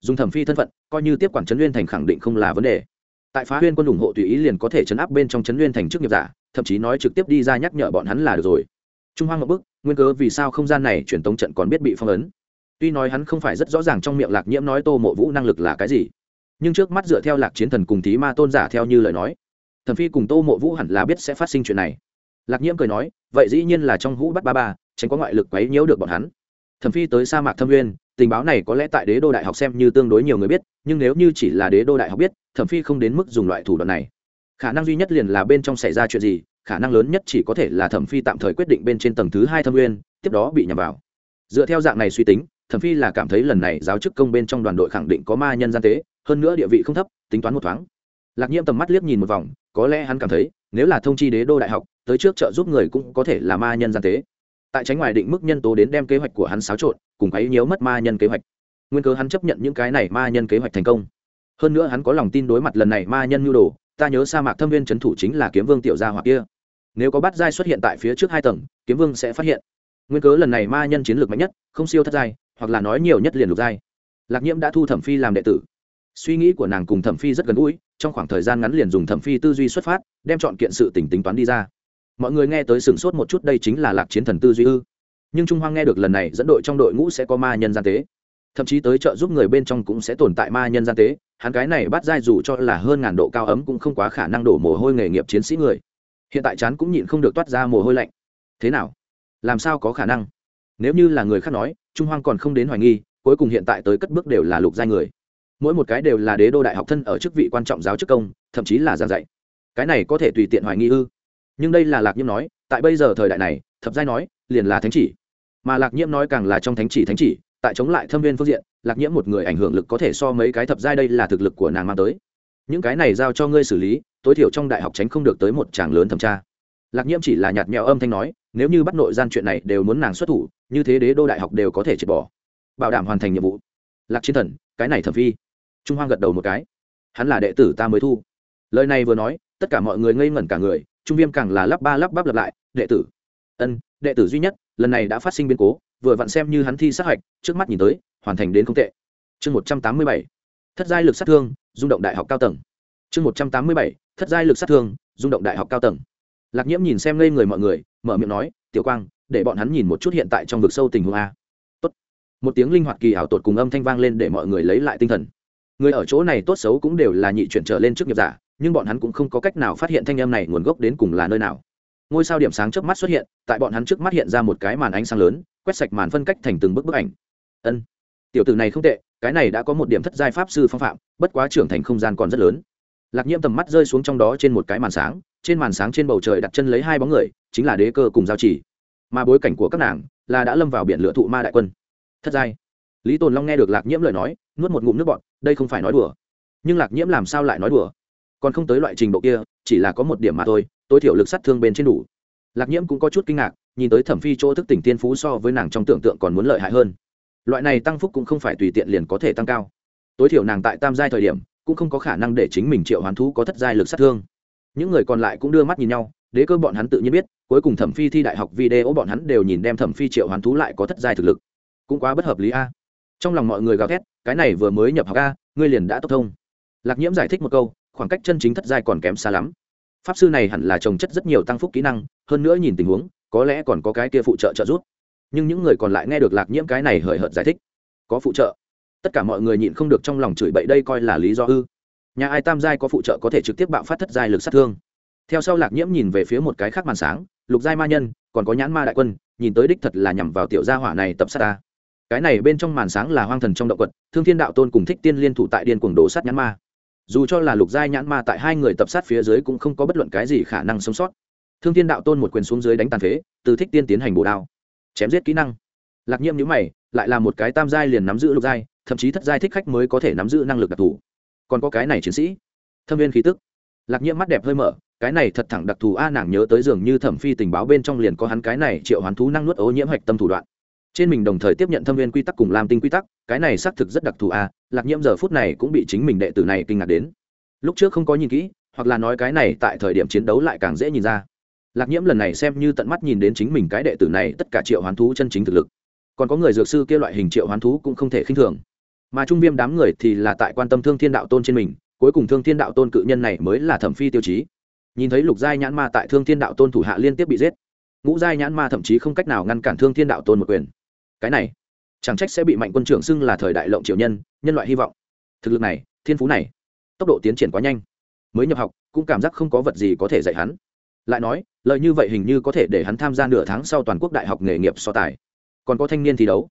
Dùng thẩm phi thân phận, coi như tiếp quản trấn nguyên thành khẳng định không là vấn đề. Tại phá huyên quân ủng hộ tùy ý liền có thể chấn áp bên trong trấn nguyên thành trước nghiệp giả, thậm chí nói trực tiếp đi ra nhắc nhở bọn hắn là được rồi. Trung hoang ngập bức, nguyên cớ vì sao không gian này truyền tống trận còn biết bị phong ấn? Tuy nói hắn không phải rất rõ ràng trong miệng lạc nhiễm nói tô mộ vũ năng lực là cái gì, nhưng trước mắt dựa theo lạc chiến thần cùng thí ma tôn giả theo như lời nói, thần phi cùng tô mộ vũ hẳn là biết sẽ phát sinh chuyện này. Lạc nhiễm cười nói, vậy dĩ nhiên là trong hũ bắt ba ba, tránh có ngoại lực quấy nhiễu được bọn hắn. Thẩm phi tới sa mạc thâm nguyên, tình báo này có lẽ tại đế đô đại học xem như tương đối nhiều người biết, nhưng nếu như chỉ là đế đô đại học biết thẩm phi không đến mức dùng loại thủ đoạn này. Khả năng duy nhất liền là bên trong xảy ra chuyện gì, khả năng lớn nhất chỉ có thể là thẩm phi tạm thời quyết định bên trên tầng thứ hai thâm nguyên, tiếp đó bị nhầm vào. Dựa theo dạng này suy tính thẩm phi là cảm thấy lần này giáo chức công bên trong đoàn đội khẳng định có ma nhân gian tế, hơn nữa địa vị không thấp, tính toán một thoáng. Lạc nhiễm tầm mắt liếc nhìn một vòng, có lẽ hắn cảm thấy, nếu là thông chi đế đô đại học, tới trước trợ giúp người cũng có thể là ma nhân gian tế. Tại tránh ngoài định mức nhân tố đến đem kế hoạch của hắn xáo trộn, cùng ấy nhớ mất ma nhân kế hoạch. Nguyên cớ hắn chấp nhận những cái này ma nhân kế hoạch thành công. Hơn nữa hắn có lòng tin đối mặt lần này ma nhân nhu đồ, ta nhớ sa mạc thâm viên trấn thủ chính là kiếm vương tiểu gia hoặc kia. Nếu có bắt giai xuất hiện tại phía trước hai tầng, kiếm vương sẽ phát hiện. Nguyên cớ lần này ma nhân chiến lược mạnh nhất, không siêu thất giai hoặc là nói nhiều nhất liền lục giai. Lạc nhiễm đã thu thẩm phi làm đệ tử. Suy nghĩ của nàng cùng thẩm phi rất gần gũi, trong khoảng thời gian ngắn liền dùng thẩm phi tư duy xuất phát, đem chọn kiện sự tỉnh tính toán đi ra. Mọi người nghe tới sửng sốt một chút đây chính là lạc chiến thần tư duy ư. Nhưng trung hoang nghe được lần này, dẫn đội trong đội ngũ sẽ có ma nhân gian tế. Thậm chí tới trợ giúp người bên trong cũng sẽ tồn tại ma nhân gian tế, hắn cái này bắt dai dù cho là hơn ngàn độ cao ấm cũng không quá khả năng đổ mồ hôi nghề nghiệp chiến sĩ người. Hiện tại chán cũng nhịn không được toát ra mồ hôi lạnh. Thế nào? Làm sao có khả năng? Nếu như là người khác nói trung hoang còn không đến hoài nghi, cuối cùng hiện tại tới cất bước đều là lục giai người. Mỗi một cái đều là đế đô đại học thân ở chức vị quan trọng giáo chức công, thậm chí là giảng dạy. Cái này có thể tùy tiện hoài nghi ư? Nhưng đây là lạc nhiễm nói, tại bây giờ thời đại này, thập giai nói, liền là thánh chỉ. Mà lạc nhiễm nói càng là trong thánh chỉ thánh chỉ, tại chống lại thâm viên phương diện, lạc nhiễm một người ảnh hưởng lực có thể so mấy cái thập giai đây là thực lực của nàng mang tới. Những cái này giao cho ngươi xử lý, tối thiểu trong đại học tránh không được tới một tràng lớn thẩm tra. Lạc nhiễm chỉ là nhạt nhẽo âm thanh nói nếu như bắt nội gian chuyện này đều muốn nàng xuất thủ, như thế đế đô đại học đều có thể triệt bỏ. Bảo đảm hoàn thành nhiệm vụ. Lạc chiến thần, cái này thẩm phi. Trung hoang gật đầu một cái. Hắn là đệ tử ta mới thu. Lời này vừa nói, tất cả mọi người ngây ngẩn cả người, trung viêm càng là lắp ba lắp bắp lặp lại, đệ tử. Ân, đệ tử duy nhất, lần này đã phát sinh biến cố, vừa vặn xem như hắn thi sát hạch, trước mắt nhìn tới, hoàn thành đến không tệ. Chương một trăm tám mươi bảy. Thất giai lực sát thương, rung động đại học cao tầng. Chương một trăm tám mươi bảy. Thất giai lực sát thương, rung động đại học cao tầng lạc nhiễm nhìn xem ngây người mọi người, mở miệng nói, tiểu quang, để bọn hắn nhìn một chút hiện tại trong vực sâu tình huống a. Tốt. một tiếng linh hoạt kỳ ảo tột cùng âm thanh vang lên để mọi người lấy lại tinh thần. Người ở chỗ này tốt xấu cũng đều là nhị chuyển trở lên trước nghiệp giả, nhưng bọn hắn cũng không có cách nào phát hiện thanh âm này nguồn gốc đến cùng là nơi nào. Ngôi sao điểm sáng trước mắt xuất hiện, tại bọn hắn trước mắt hiện ra một cái màn ánh sáng lớn, quét sạch màn phân cách thành từng bức bức ảnh. Ân, tiểu tử này không tệ, cái này đã có một điểm thất giai pháp sư phong phạm, bất quá trưởng thành không gian còn rất lớn. Lạc nhiễm tầm mắt rơi xuống trong đó trên một cái màn sáng trên màn sáng trên bầu trời đặt chân lấy hai bóng người, chính là đế cơ cùng giao chỉ. Mà bối cảnh của các nàng là đã lâm vào biển lửa thụ ma đại quân. Thất giai lý tồn long nghe được lạc nhiễm lời nói, nuốt một ngụm nước bọt, đây không phải nói đùa. Nhưng lạc nhiễm làm sao lại nói đùa? Còn không tới loại trình độ kia, chỉ là có một điểm mà thôi, tối thiểu lực sát thương bên trên đủ. Lạc nhiễm cũng có chút kinh ngạc, nhìn tới thẩm phi chỗ thức tỉnh tiên phú so với nàng trong tưởng tượng còn muốn lợi hại hơn. Loại này tăng phúc cũng không phải tùy tiện liền có thể tăng cao. Tối thiểu nàng tại tam giai thời điểm, cũng không có khả năng để chính mình triệu hoán thú có thất giai lực sát thương những người còn lại cũng đưa mắt nhìn nhau, đế cơ bọn hắn tự nhiên biết, cuối cùng thẩm phi thi đại học video bọn hắn đều nhìn đem thẩm phi triệu hoán thú lại có thất giai thực lực. Cũng quá bất hợp lý a. Trong lòng mọi người gào thét, cái này vừa mới nhập học a, ngươi liền đã tốc thông. Lạc nhiễm giải thích một câu, khoảng cách chân chính thất giai còn kém xa lắm. Pháp sư này hẳn là trồng chất rất nhiều tăng phúc kỹ năng, hơn nữa nhìn tình huống, có lẽ còn có cái kia phụ trợ trợ giúp. Nhưng những người còn lại nghe được lạc nhiễm cái này hời hợt giải thích, có phụ trợ. Tất cả mọi người nhịn không được trong lòng chửi bậy, đây coi là lý do ư? Nhà ai tam giai có phụ trợ có thể trực tiếp bạo phát thất giai lực sát thương. Theo sau lạc nhiễm nhìn về phía một cái khác màn sáng, lục giai ma nhân, còn có nhãn ma đại quân, nhìn tới đích thật là nhằm vào tiểu gia hỏa này tập sát ta. Cái này bên trong màn sáng là hoang thần trong động quật, thương thiên đạo tôn cùng thích tiên liên thủ tại điên cuồng đổ sát nhãn ma. Dù cho là lục giai nhãn ma tại hai người tập sát phía dưới cũng không có bất luận cái gì khả năng sống sót. Thương thiên đạo tôn một quyền xuống dưới đánh tàn phế, từ thích tiên tiến hành bổ đao, chém giết kỹ năng. Lạc nhiễm nhữ mày, lại là một cái tam giai liền nắm giữ lục giai, thậm chí thất giai thích khách mới có thể nắm giữ năng lực đặc thù còn có cái này chiến sĩ. Thâm viên khí tức. Lạc nhiễm mắt đẹp hơi mở, cái này thật thẳng đặc thù a, nàng nhớ tới dường như thẩm phi tình báo bên trong liền có hắn cái này triệu hoán thú năng nuốt ô nhiễm hạch tâm thủ đoạn. Trên mình đồng thời tiếp nhận thâm viên quy tắc cùng làm tinh quy tắc, cái này xác thực rất đặc thù a, lạc nhiễm giờ phút này cũng bị chính mình đệ tử này kinh ngạc đến. Lúc trước không có nhìn kỹ, hoặc là nói cái này tại thời điểm chiến đấu lại càng dễ nhìn ra. Lạc nhiễm lần này xem như tận mắt nhìn đến chính mình cái đệ tử này, tất cả triệu hoán thú chân chính thực lực. Còn có người dược sư kia loại hình triệu hoán thú cũng không thể khinh thường mà trung viêm đám người thì là tại quan tâm thương thiên đạo tôn trên mình, cuối cùng thương thiên đạo tôn cự nhân này mới là thẩm phi tiêu chí. Nhìn thấy lục giai nhãn ma tại thương thiên đạo tôn thủ hạ liên tiếp bị giết, ngũ giai nhãn ma thậm chí không cách nào ngăn cản thương thiên đạo tôn một quyền. Cái này, chẳng trách sẽ bị mạnh quân trưởng xưng là thời đại lộng triều nhân nhân loại hy vọng. Thực lực này, thiên phú này, tốc độ tiến triển quá nhanh. Mới nhập học, cũng cảm giác không có vật gì có thể dạy hắn. Lại nói lợi như vậy hình như có thể để hắn tham gia nửa tháng sau toàn quốc đại học nghề nghiệp so tài. Còn có thanh niên thi đấu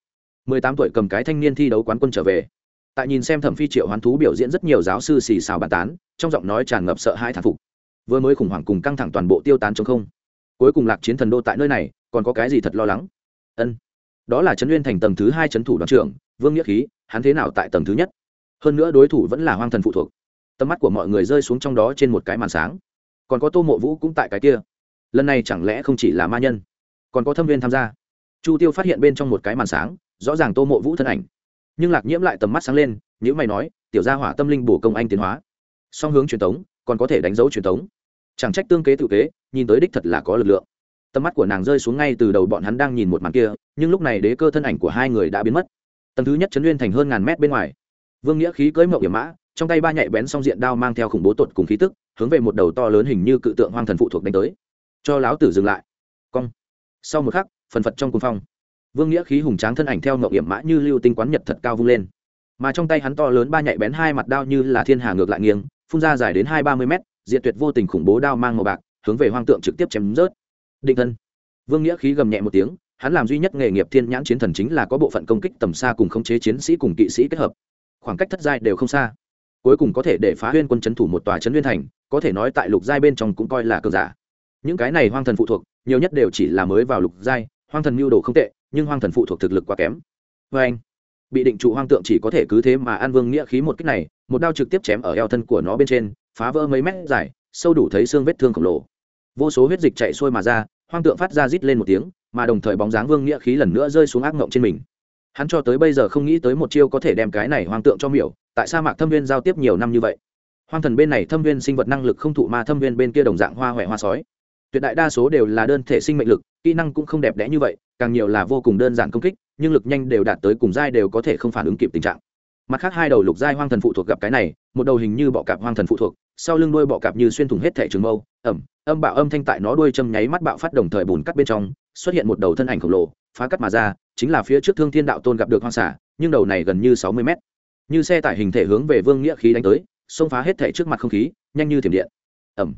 mười tám tuổi cầm cái thanh niên thi đấu quán quân trở về. Tại nhìn xem thẩm phi triệu hoán thú biểu diễn rất nhiều giáo sư xì xào bàn tán, trong giọng nói tràn ngập sợ hãi thản phục. Vừa mới khủng hoảng cùng căng thẳng toàn bộ tiêu tán trong không. Cuối cùng lạc chiến thần đô tại nơi này, còn có cái gì thật lo lắng? Ân, đó là trấn nguyên thành tầng thứ hai trấn thủ đoàn trưởng, vương nghĩa khí, hắn thế nào tại tầng thứ nhất? Hơn nữa đối thủ vẫn là hoang thần phụ thuộc. Tầm mắt của mọi người rơi xuống trong đó trên một cái màn sáng. Còn có tô mộ vũ cũng tại cái kia. Lần này chẳng lẽ không chỉ là ma nhân, còn có thâm viên tham gia? Chu tiêu phát hiện bên trong một cái màn sáng rõ ràng tô mộ vũ thân ảnh. Nhưng lạc nhiễm lại tầm mắt sáng lên nhữ mày nói, tiểu gia hỏa tâm linh bổ công anh tiến hóa. Song hướng truyền thống còn có thể đánh dấu truyền thống chẳng trách tương kế tự kế, nhìn tới đích thật là có lực lượng. Tầm mắt của nàng rơi xuống ngay từ đầu bọn hắn đang nhìn một màn kia, nhưng lúc này đế cơ thân ảnh của hai người đã biến mất. Tầng thứ nhất chấn nguyên thành hơn ngàn mét bên ngoài. Vương nghĩa khí cưỡi mậu hiểm mã, trong tay ba nhạy bén song diện đao mang theo khủng bố tột cùng khí tức, hướng về một đầu to lớn hình như cự tượng hoang thần phụ thuộc đánh tới. Cho láo tử dừng lại. Cong. Sau một khắc, phần phật trong cùng phong vương nghĩa khí hùng tráng thân ảnh theo ngậu hiểm mã như lưu tinh quán nhật thật cao vung lên. Mà trong tay hắn to lớn ba nhạy bén hai mặt đao như là thiên hà ngược lại nghiêng, phun ra dài đến hai ba mươi mét diện tuyệt vô tình khủng bố đao mang màu bạc, hướng về hoang tượng trực tiếp chém rớt. Định thân. Vương nghĩa khí gầm nhẹ một tiếng, hắn làm duy nhất nghề nghiệp thiên nhãn chiến thần chính là có bộ phận công kích tầm xa cùng khống chế chiến sĩ cùng kỵ sĩ kết hợp. Khoảng cách thất giai đều không xa. Cuối cùng có thể để phá huyên quân c thủ một tòa trấn huyên thành, có thể nói tại lục giai bên trong cũng coi là cờ giả. Những cái này hoang thần phụ thuộc, nhiều nhất đều chỉ là mới vào lục giai, hoang thần mưu đồ không tệ nhưng hoang thần phụ thuộc thực lực quá kém. Vê anh, bị định trụ hoang tượng chỉ có thể cứ thế mà an vương nghĩa khí một cách này, một đao trực tiếp chém ở eo thân của nó bên trên, phá vỡ mấy mét dài, sâu đủ thấy xương vết thương khổng lồ. Vô số huyết dịch chạy xuôi mà ra, hoang tượng phát ra rít lên một tiếng, mà đồng thời bóng dáng vương nghĩa khí lần nữa rơi xuống ác ngộng trên mình. Hắn cho tới bây giờ không nghĩ tới một chiêu có thể đem cái này hoang tượng cho miểu, tại sa mạc thâm viên giao tiếp nhiều năm như vậy. Hoang thần bên này thâm viên sinh vật năng lực không thụ ma thâm viên bên kia đồng dạng hoa huệ hoa sói tuyệt đại đa số đều là đơn thể sinh mệnh lực, kỹ năng cũng không đẹp đẽ như vậy, càng nhiều là vô cùng đơn giản công kích, nhưng lực nhanh đều đạt tới cùng giai đều có thể không phản ứng kịp tình trạng. Mặt khác hai đầu lục giai hoang thần phụ thuộc gặp cái này, một đầu hình như bọ cạp hoang thần phụ thuộc, sau lưng đuôi bọ cạp như xuyên thủng hết thể trường mâu, ẩm, âm bạo âm thanh tại nó đuôi châm nháy mắt bạo phát đồng thời bùn cắt bên trong, xuất hiện một đầu thân ảnh khổng lồ, phá cắt mà ra, chính là phía trước thương thiên đạo tôn gặp được hoang xả nhưng đầu này gần như sáu mươi mét. Như xe tải hình thể hướng về vương nghĩa khí đánh tới, xông phá hết thể trước mặt không khí, nhanh như thiểm điện. Ẩm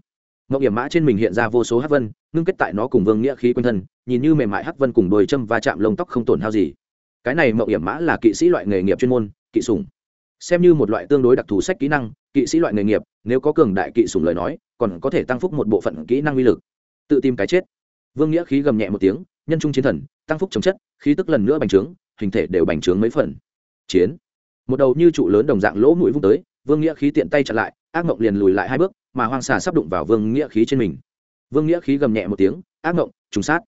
mộng hiểm mã trên mình hiện ra vô số hắc vân, ngưng kết tại nó cùng vương nghĩa khí quanh thân, nhìn như mềm mại hắc vân cùng đồi châm và chạm lông tóc không tổn hao gì. Cái này mộng hiểm mã là kỵ sĩ loại nghề nghiệp chuyên môn, kỵ sủng. Xem như một loại tương đối đặc thù sách kỹ năng, kỵ sĩ loại nghề nghiệp, nếu có cường đại kỵ sủng lời nói, còn có thể tăng phúc một bộ phận kỹ năng uy lực. Tự tìm cái chết. Vương nghĩa khí gầm nhẹ một tiếng, nhân trung chiến thần, tăng phúc chống chất, khí tức lần nữa bành trướng, hình thể đều bành trướng mấy phần. Chiến. Một đầu như trụ lớn đồng dạng lỗ mũi vung tới, vương nghĩa khí tiện tay chặn lại, ác mộng liền lùi lại hai bước mà hoang xà sắp đụng vào vương nghĩa khí trên mình. Vương nghĩa khí gầm nhẹ một tiếng, ác mộng trùng sát.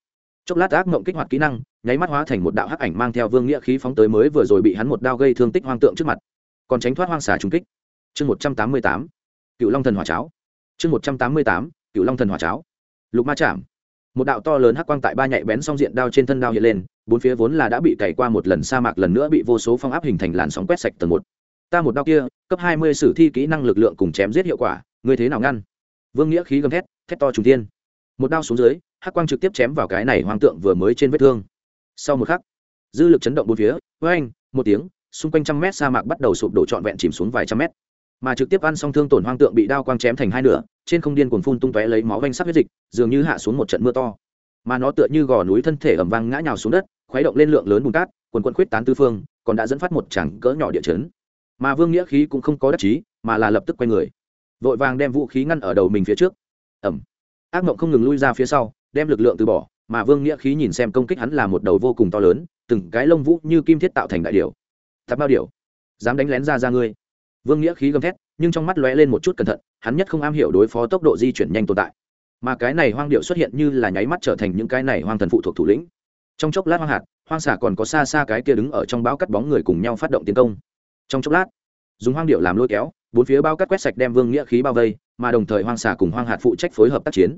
Chốc lát ác mộng kích hoạt kỹ năng, nháy mắt hóa thành một đạo hắc ảnh mang theo vương nghĩa khí phóng tới mới vừa rồi bị hắn một đao gây thương tích hoang tượng trước mặt. Còn tránh thoát hoang xà trùng kích. Chương một trăm tám mươi tám, cựu long thần hỏa cháo. Chương một trăm tám mươi tám, cựu long thần hỏa cháo. Lục ma chạm một đạo to lớn hắc quang tại ba nhạy bén song diện đao trên thân đao hiện lên, bốn phía vốn là đã bị cày qua một lần sa mạc lần nữa bị vô số phong áp hình thành làn sóng quét sạch tầng một. Ta một đao kia, cấp hai mươi sử thi kỹ năng lực lượng cùng chém giết hiệu quả ngươi thế nào ngăn? Vương nghĩa khí gầm thét thét to trùng tiên. một đao xuống dưới, hắc quang trực tiếp chém vào cái này hoang tượng vừa mới trên vết thương. Sau một khắc, dư lực chấn động bốn phía với anh một tiếng, xung quanh trăm mét sa mạc bắt đầu sụp đổ trọn vẹn chìm xuống vài trăm mét. Mà trực tiếp ăn xong thương tổn hoang tượng bị đao quang chém thành hai nửa, trên không điên cuồng phun tung tóe lấy máu vanh sắc huyết dịch, dường như hạ xuống một trận mưa to. Mà nó tựa như gò núi thân thể ẩm vang ngã nhào xuống đất, khuấy động lên lượng lớn bùn cát, quần quần khuyết tán tư phương, còn đã dẫn phát một chẳng cỡ nhỏ địa chấn. Mà vương nghĩa khí cũng không có đắc chí, mà là lập tức quay người vội vàng đem vũ khí ngăn ở đầu mình phía trước. Ẩm. Ác mộng không ngừng lui ra phía sau, đem lực lượng từ bỏ, mà vương nghĩa khí nhìn xem công kích hắn là một đầu vô cùng to lớn, từng cái lông vũ như kim thiết tạo thành đại điều tạp bao điều dám đánh lén ra ra ngươi. Vương nghĩa khí gầm thét, nhưng trong mắt lóe lên một chút cẩn thận, hắn nhất không am hiểu đối phó tốc độ di chuyển nhanh tồn tại. Mà cái này hoang điệu xuất hiện như là nháy mắt trở thành những cái này hoang thần phụ thuộc thủ lĩnh. Trong chốc lát hoang hạt, hoang xả còn có xa xa cái kia đứng ở trong bão cắt bóng người cùng nhau phát động tiến công. Trong chốc lát, dùng hoang điệu làm lôi kéo bốn phía bao cắt quét sạch đem vương nghĩa khí bao vây, mà đồng thời hoang xà cùng hoang hạt phụ trách phối hợp tác chiến.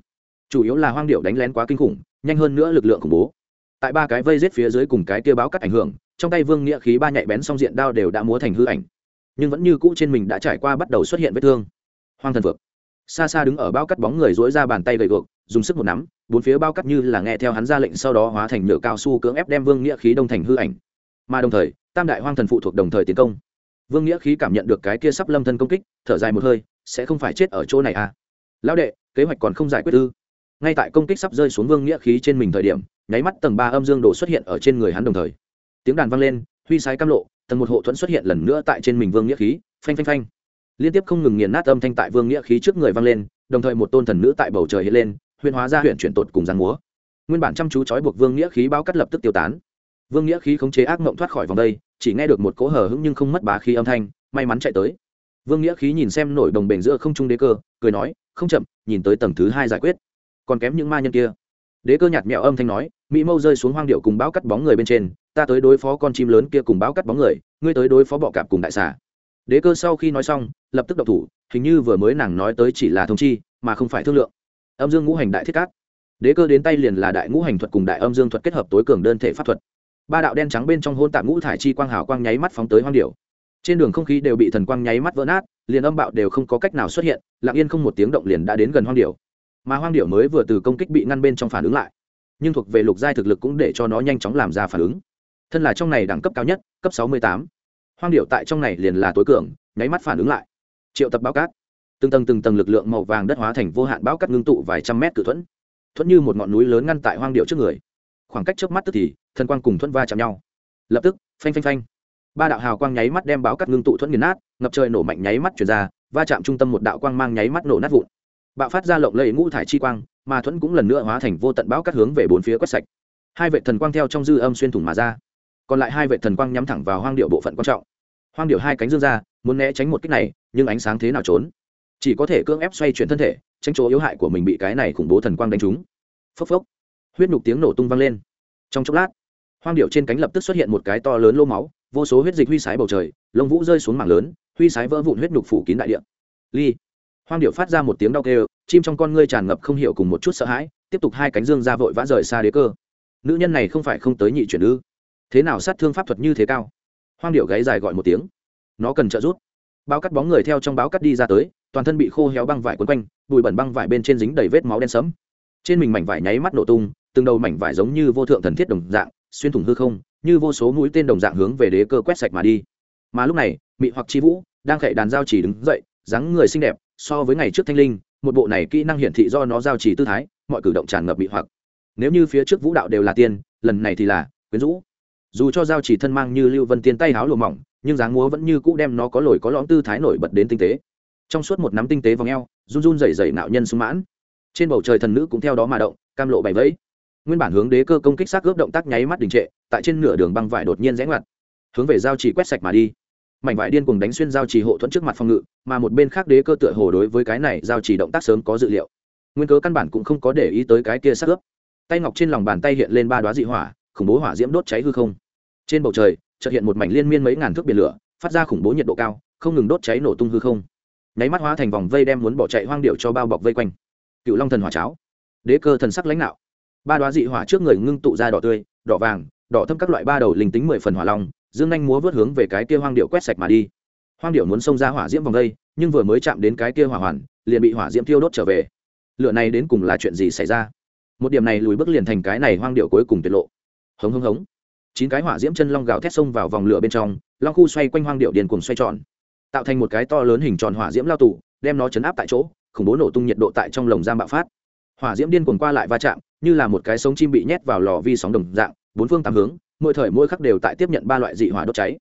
Chủ yếu là hoang điệu đánh lén quá kinh khủng, nhanh hơn nữa lực lượng khủng bố. Tại ba cái vây rết phía dưới cùng cái kia báo cắt ảnh hưởng, trong tay vương nghĩa khí ba nhạy bén song diện đao đều đã múa thành hư ảnh. Nhưng vẫn như cũ trên mình đã trải qua bắt đầu xuất hiện vết thương. Hoang thần vượt xa xa đứng ở bao cắt bóng người dỗi ra bàn tay gầy gộc dùng sức một nắm, bốn phía bao cắt như là nghe theo hắn ra lệnh sau đó hóa thành nhựa cao su cưỡng ép đem vương nghĩa khí đông thành hư ảnh. Mà đồng thời, tam đại hoang thần phụ thuộc đồng thời tiến công vương nghĩa khí cảm nhận được cái kia sắp lâm thân công kích, thở dài một hơi, sẽ không phải chết ở chỗ này à? Lão đệ, kế hoạch còn không giải quyết ư? Ngay tại công kích sắp rơi xuống vương nghĩa khí trên mình thời điểm, nháy mắt tầng ba âm dương đồ xuất hiện ở trên người hắn đồng thời. Tiếng đàn vang lên, huy sái cam lộ, tầng một hộ thuẫn xuất hiện lần nữa tại trên mình vương nghĩa khí, phanh phanh phanh. Liên tiếp không ngừng nghiền nát âm thanh tại vương nghĩa khí trước người vang lên, đồng thời một tôn thần nữ tại bầu trời hiện lên, huyền hóa ra huyện chuyển tột cùng giang múa. Nguyên bản chăm chú trói buộc vương nghĩa khí, bao cắt lập tức tiêu tán. Vương nghĩa khí khống chế ác mộng thoát khỏi vòng đây chỉ nghe được một cỗ hở hững nhưng không mất bá khí âm thanh, may mắn chạy tới. Vương nghĩa khí nhìn xem nổi đồng bể giữa không trung đế cơ, cười nói, không chậm, nhìn tới tầng thứ hai giải quyết. Còn kém những ma nhân kia. Đế cơ nhạt mẹo âm thanh nói, mỹ mâu rơi xuống hoang điệu cùng bão cắt bóng người bên trên, ta tới đối phó con chim lớn kia cùng bão cắt bóng người, ngươi tới đối phó bọ cạp cùng đại xà. Đế cơ sau khi nói xong, lập tức độc thủ, hình như vừa mới nàng nói tới chỉ là thông chi, mà không phải thương lượng. Âm dương ngũ hành đại thiết cát. Đế cơ đến tay liền là đại ngũ hành thuật cùng đại âm dương thuật kết hợp tối cường đơn thể pháp thuật ba đạo đen trắng bên trong hôn tạm ngũ thải chi quang hào quang nháy mắt phóng tới hoang điệu trên đường không khí đều bị thần quang nháy mắt vỡ nát, liền âm bạo đều không có cách nào xuất hiện, lặng yên không một tiếng động liền đã đến gần hoang điệu mà hoang điệu mới vừa từ công kích bị ngăn bên trong phản ứng lại, nhưng thuộc về lục giai thực lực cũng để cho nó nhanh chóng làm ra phản ứng. Thân là trong này đẳng cấp cao nhất, cấp sáu mươi tám. Hoang điệu tại trong này liền là tối cường, nháy mắt phản ứng lại. Triệu tập bao cát. Từng tầng từng tầng lực lượng màu vàng đất hóa thành vô hạn bão cát ngưng tụ vài trăm mét cự thuẫn. Thuẫn như một ngọn núi lớn ngăn tại hoang điệu trước người khoảng cách trước mắt tức thì, thần quang cùng thuẫn va chạm nhau. Lập tức, phanh phanh phanh. Ba đạo hào quang nháy mắt đem báo cắt ngưng tụ thuẫn nghiền nát, ngập trời nổ mạnh nháy mắt chuyển ra, va chạm trung tâm một đạo quang mang nháy mắt nổ nát vụn. Bạo phát ra lộng lẫy ngũ thải chi quang, mà thuẫn cũng lần nữa hóa thành vô tận bão cắt hướng về bốn phía quét sạch. Hai vệ thần quang theo trong dư âm xuyên thủng mà ra. Còn lại hai vệ thần quang nhắm thẳng vào hoang điệu bộ phận quan trọng. Hoang điệu hai cánh dương ra, muốn né tránh một kích này, nhưng ánh sáng thế nào trốn? Chỉ có thể cưỡng ép xoay chuyển thân thể, tránh chỗ yếu hại của mình bị cái này khủng bố thần quang đánh trúng. Phốc phốc huyết nhục tiếng nổ tung vang lên. Trong chốc lát, hoang điệu trên cánh lập tức xuất hiện một cái to lớn lô máu, vô số huyết dịch huy sái bầu trời, lông vũ rơi xuống mảng lớn, huy sái vỡ vụn huyết nhục phủ kín đại địa. Ly, hoang điệu phát ra một tiếng đau kêu, chim trong con ngươi tràn ngập không hiểu cùng một chút sợ hãi, tiếp tục hai cánh dương ra vội vã rời xa đế cơ. Nữ nhân này không phải không tới nhị chuyển ư? Thế nào sát thương pháp thuật như thế cao? Hoang điệu gáy dài gọi một tiếng. Nó cần trợ giúp. Bao cắt bóng người theo trong báo cắt đi ra tới, toàn thân bị khô héo băng vải quấn quanh, bụi bẩn băng vải bên trên dính đầy vết máu đen sẫm. Trên mình mảnh vải nháy mắt nổ tung từng đầu mảnh vải giống như vô thượng thần thiết đồng dạng, xuyên thủng hư không, như vô số mũi tên đồng dạng hướng về đế cơ quét sạch mà đi. Mà lúc này, mị hoặc chi vũ đang khệ đàn giao chỉ đứng dậy, dáng người xinh đẹp, so với ngày trước thanh linh, một bộ này kỹ năng hiển thị do nó giao chỉ tư thái, mọi cử động tràn ngập mị hoặc. Nếu như phía trước vũ đạo đều là tiên, lần này thì là quyến rũ. Dù cho giao chỉ thân mang như lưu vân tiên tay háo lùa mỏng, nhưng dáng múa vẫn như cũ đem nó có lồi có lõm tư thái nổi bật đến tinh tế. Trong suốt một nắm tinh tế vòng eo, run run rẩy rẩy nạo nhân sung mãn. Trên bầu trời thần nữ cũng theo đó mà động, cam lộ bảy vẫy nguyên bản hướng đế cơ công kích xác ướp động tác nháy mắt đình trệ, tại trên nửa đường băng vải đột nhiên rẽ ngoặt, hướng về giao trì quét sạch mà đi. Mảnh vải điên cùng đánh xuyên giao trì hộ thuẫn trước mặt phòng ngự, mà một bên khác đế cơ tựa hồ đối với cái này giao trì động tác sớm có dự liệu. Nguyên cớ căn bản cũng không có để ý tới cái kia xác ướp. Tay ngọc trên lòng bàn tay hiện lên ba đoá dị hỏa, khủng bố hỏa diễm đốt cháy hư không. Trên bầu trời, chợt hiện một mảnh liên miên mấy ngàn thước biển lửa, phát ra khủng bố nhiệt độ cao, không ngừng đốt cháy nổ tung hư không. Nháy mắt hóa thành vòng vây đem muốn bỏ chạy hoang điệu cho bao bọc vây quanh. Cựu long thần hỏa cháo. Đế cơ thần sắc lãnh đạo ba đoá dị hỏa trước người ngưng tụ ra đỏ tươi đỏ vàng đỏ thâm các loại ba đầu linh tính mười phần hỏa long dương anh múa vớt hướng về cái kia hoang điệu quét sạch mà đi. Hoang điệu muốn xông ra hỏa diễm vòng đây, nhưng vừa mới chạm đến cái kia hỏa hoàn liền bị hỏa diễm thiêu đốt trở về. Lửa này đến cùng là chuyện gì xảy ra? Một điểm này lùi bước liền thành cái này hoang điệu cuối cùng tiết lộ. Hống hống hống. Chín cái hỏa diễm chân long gào thét xông vào vòng lửa bên trong long khu xoay quanh hoang điệu điền cùng xoay tròn. Tạo thành một cái to lớn hình tròn hỏa diễm lao tù đem nó chấn áp tại chỗ khủng bố nổ tung nhiệt độ tại trong lồng giam bạo phát hỏa diễm điên cuồng qua lại va chạm, như là một cái sống chim bị nhét vào lò vi sóng đồng dạng, bốn phương tám hướng, mỗi thời mỗi khắc đều tại tiếp nhận ba loại dị hỏa đốt cháy.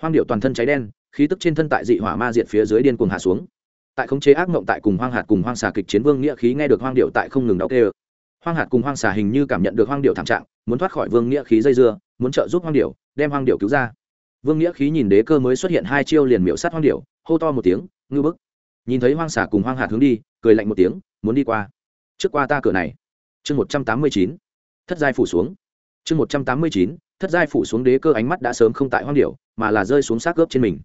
Hoang điệu toàn thân cháy đen, khí tức trên thân tại dị hỏa ma diệt phía dưới điên cuồng hạ xuống. Tại khống chế ác mộng tại cùng hoang hạt cùng hoang xà kịch chiến vương nghĩa khí nghe được hoang điệu tại không ngừng đau kê hoang hạt cùng hoang xà hình như cảm nhận được hoang điệu thảm trạng, muốn thoát khỏi vương nghĩa khí dây dưa, muốn trợ giúp hoang điệu, đem hoang điệu cứu ra. Vương nghĩa khí nhìn đế cơ mới xuất hiện hai chiêu liền miễu sát hoang điệu, hô to một tiếng, ngư bức. Nhìn thấy hoang xà cùng hoang hạt hướng đi, cười lạnh một tiếng, muốn đi qua trước qua ta cửa này. Chương một trăm tám mươi chín. Thất giai phủ xuống. Chương một trăm tám mươi chín. Thất giai phủ xuống đế cơ ánh mắt đã sớm không tại hoang điệu mà là rơi xuống xác ướp trên mình.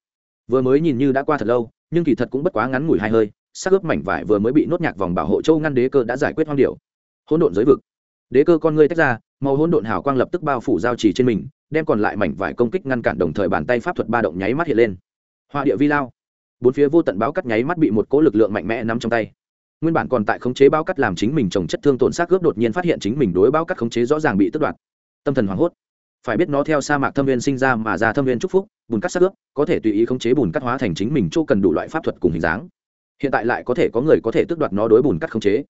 Vừa mới nhìn như đã qua thật lâu, nhưng kỳ thật cũng bất quá ngắn ngủi hai hơi, xác ướp mảnh vải vừa mới bị nốt nhạc vòng bảo hộ châu ngăn đế cơ đã giải quyết hoang điệu hỗn độn giới vực. Đế cơ con ngươi tách ra, màu hỗn độn hào quang lập tức bao phủ giao trì trên mình, đem còn lại mảnh vải công kích ngăn cản đồng thời bàn tay pháp thuật ba động nháy mắt hiện lên. Hoa địa vi lao. Bốn phía vô tận báo cắt nháy mắt bị một cỗ lực lượng mạnh mẽ nắm trong tay nguyên bản còn tại khống chế bao cắt làm chính mình trồng chất thương tổn xác cướp đột nhiên phát hiện chính mình đối bao cắt khống chế rõ ràng bị tước đoạt. Tâm thần hoảng hốt. Phải biết nó theo sa mạc thâm viên sinh ra mà ra thâm viên trúc phúc, bùn cắt xác ướp, có thể tùy ý khống chế bùn cắt hóa thành chính mình chỗ cần đủ loại pháp thuật cùng hình dáng. Hiện tại lại có thể có người có thể tước đoạt nó đối bùn cắt khống chế.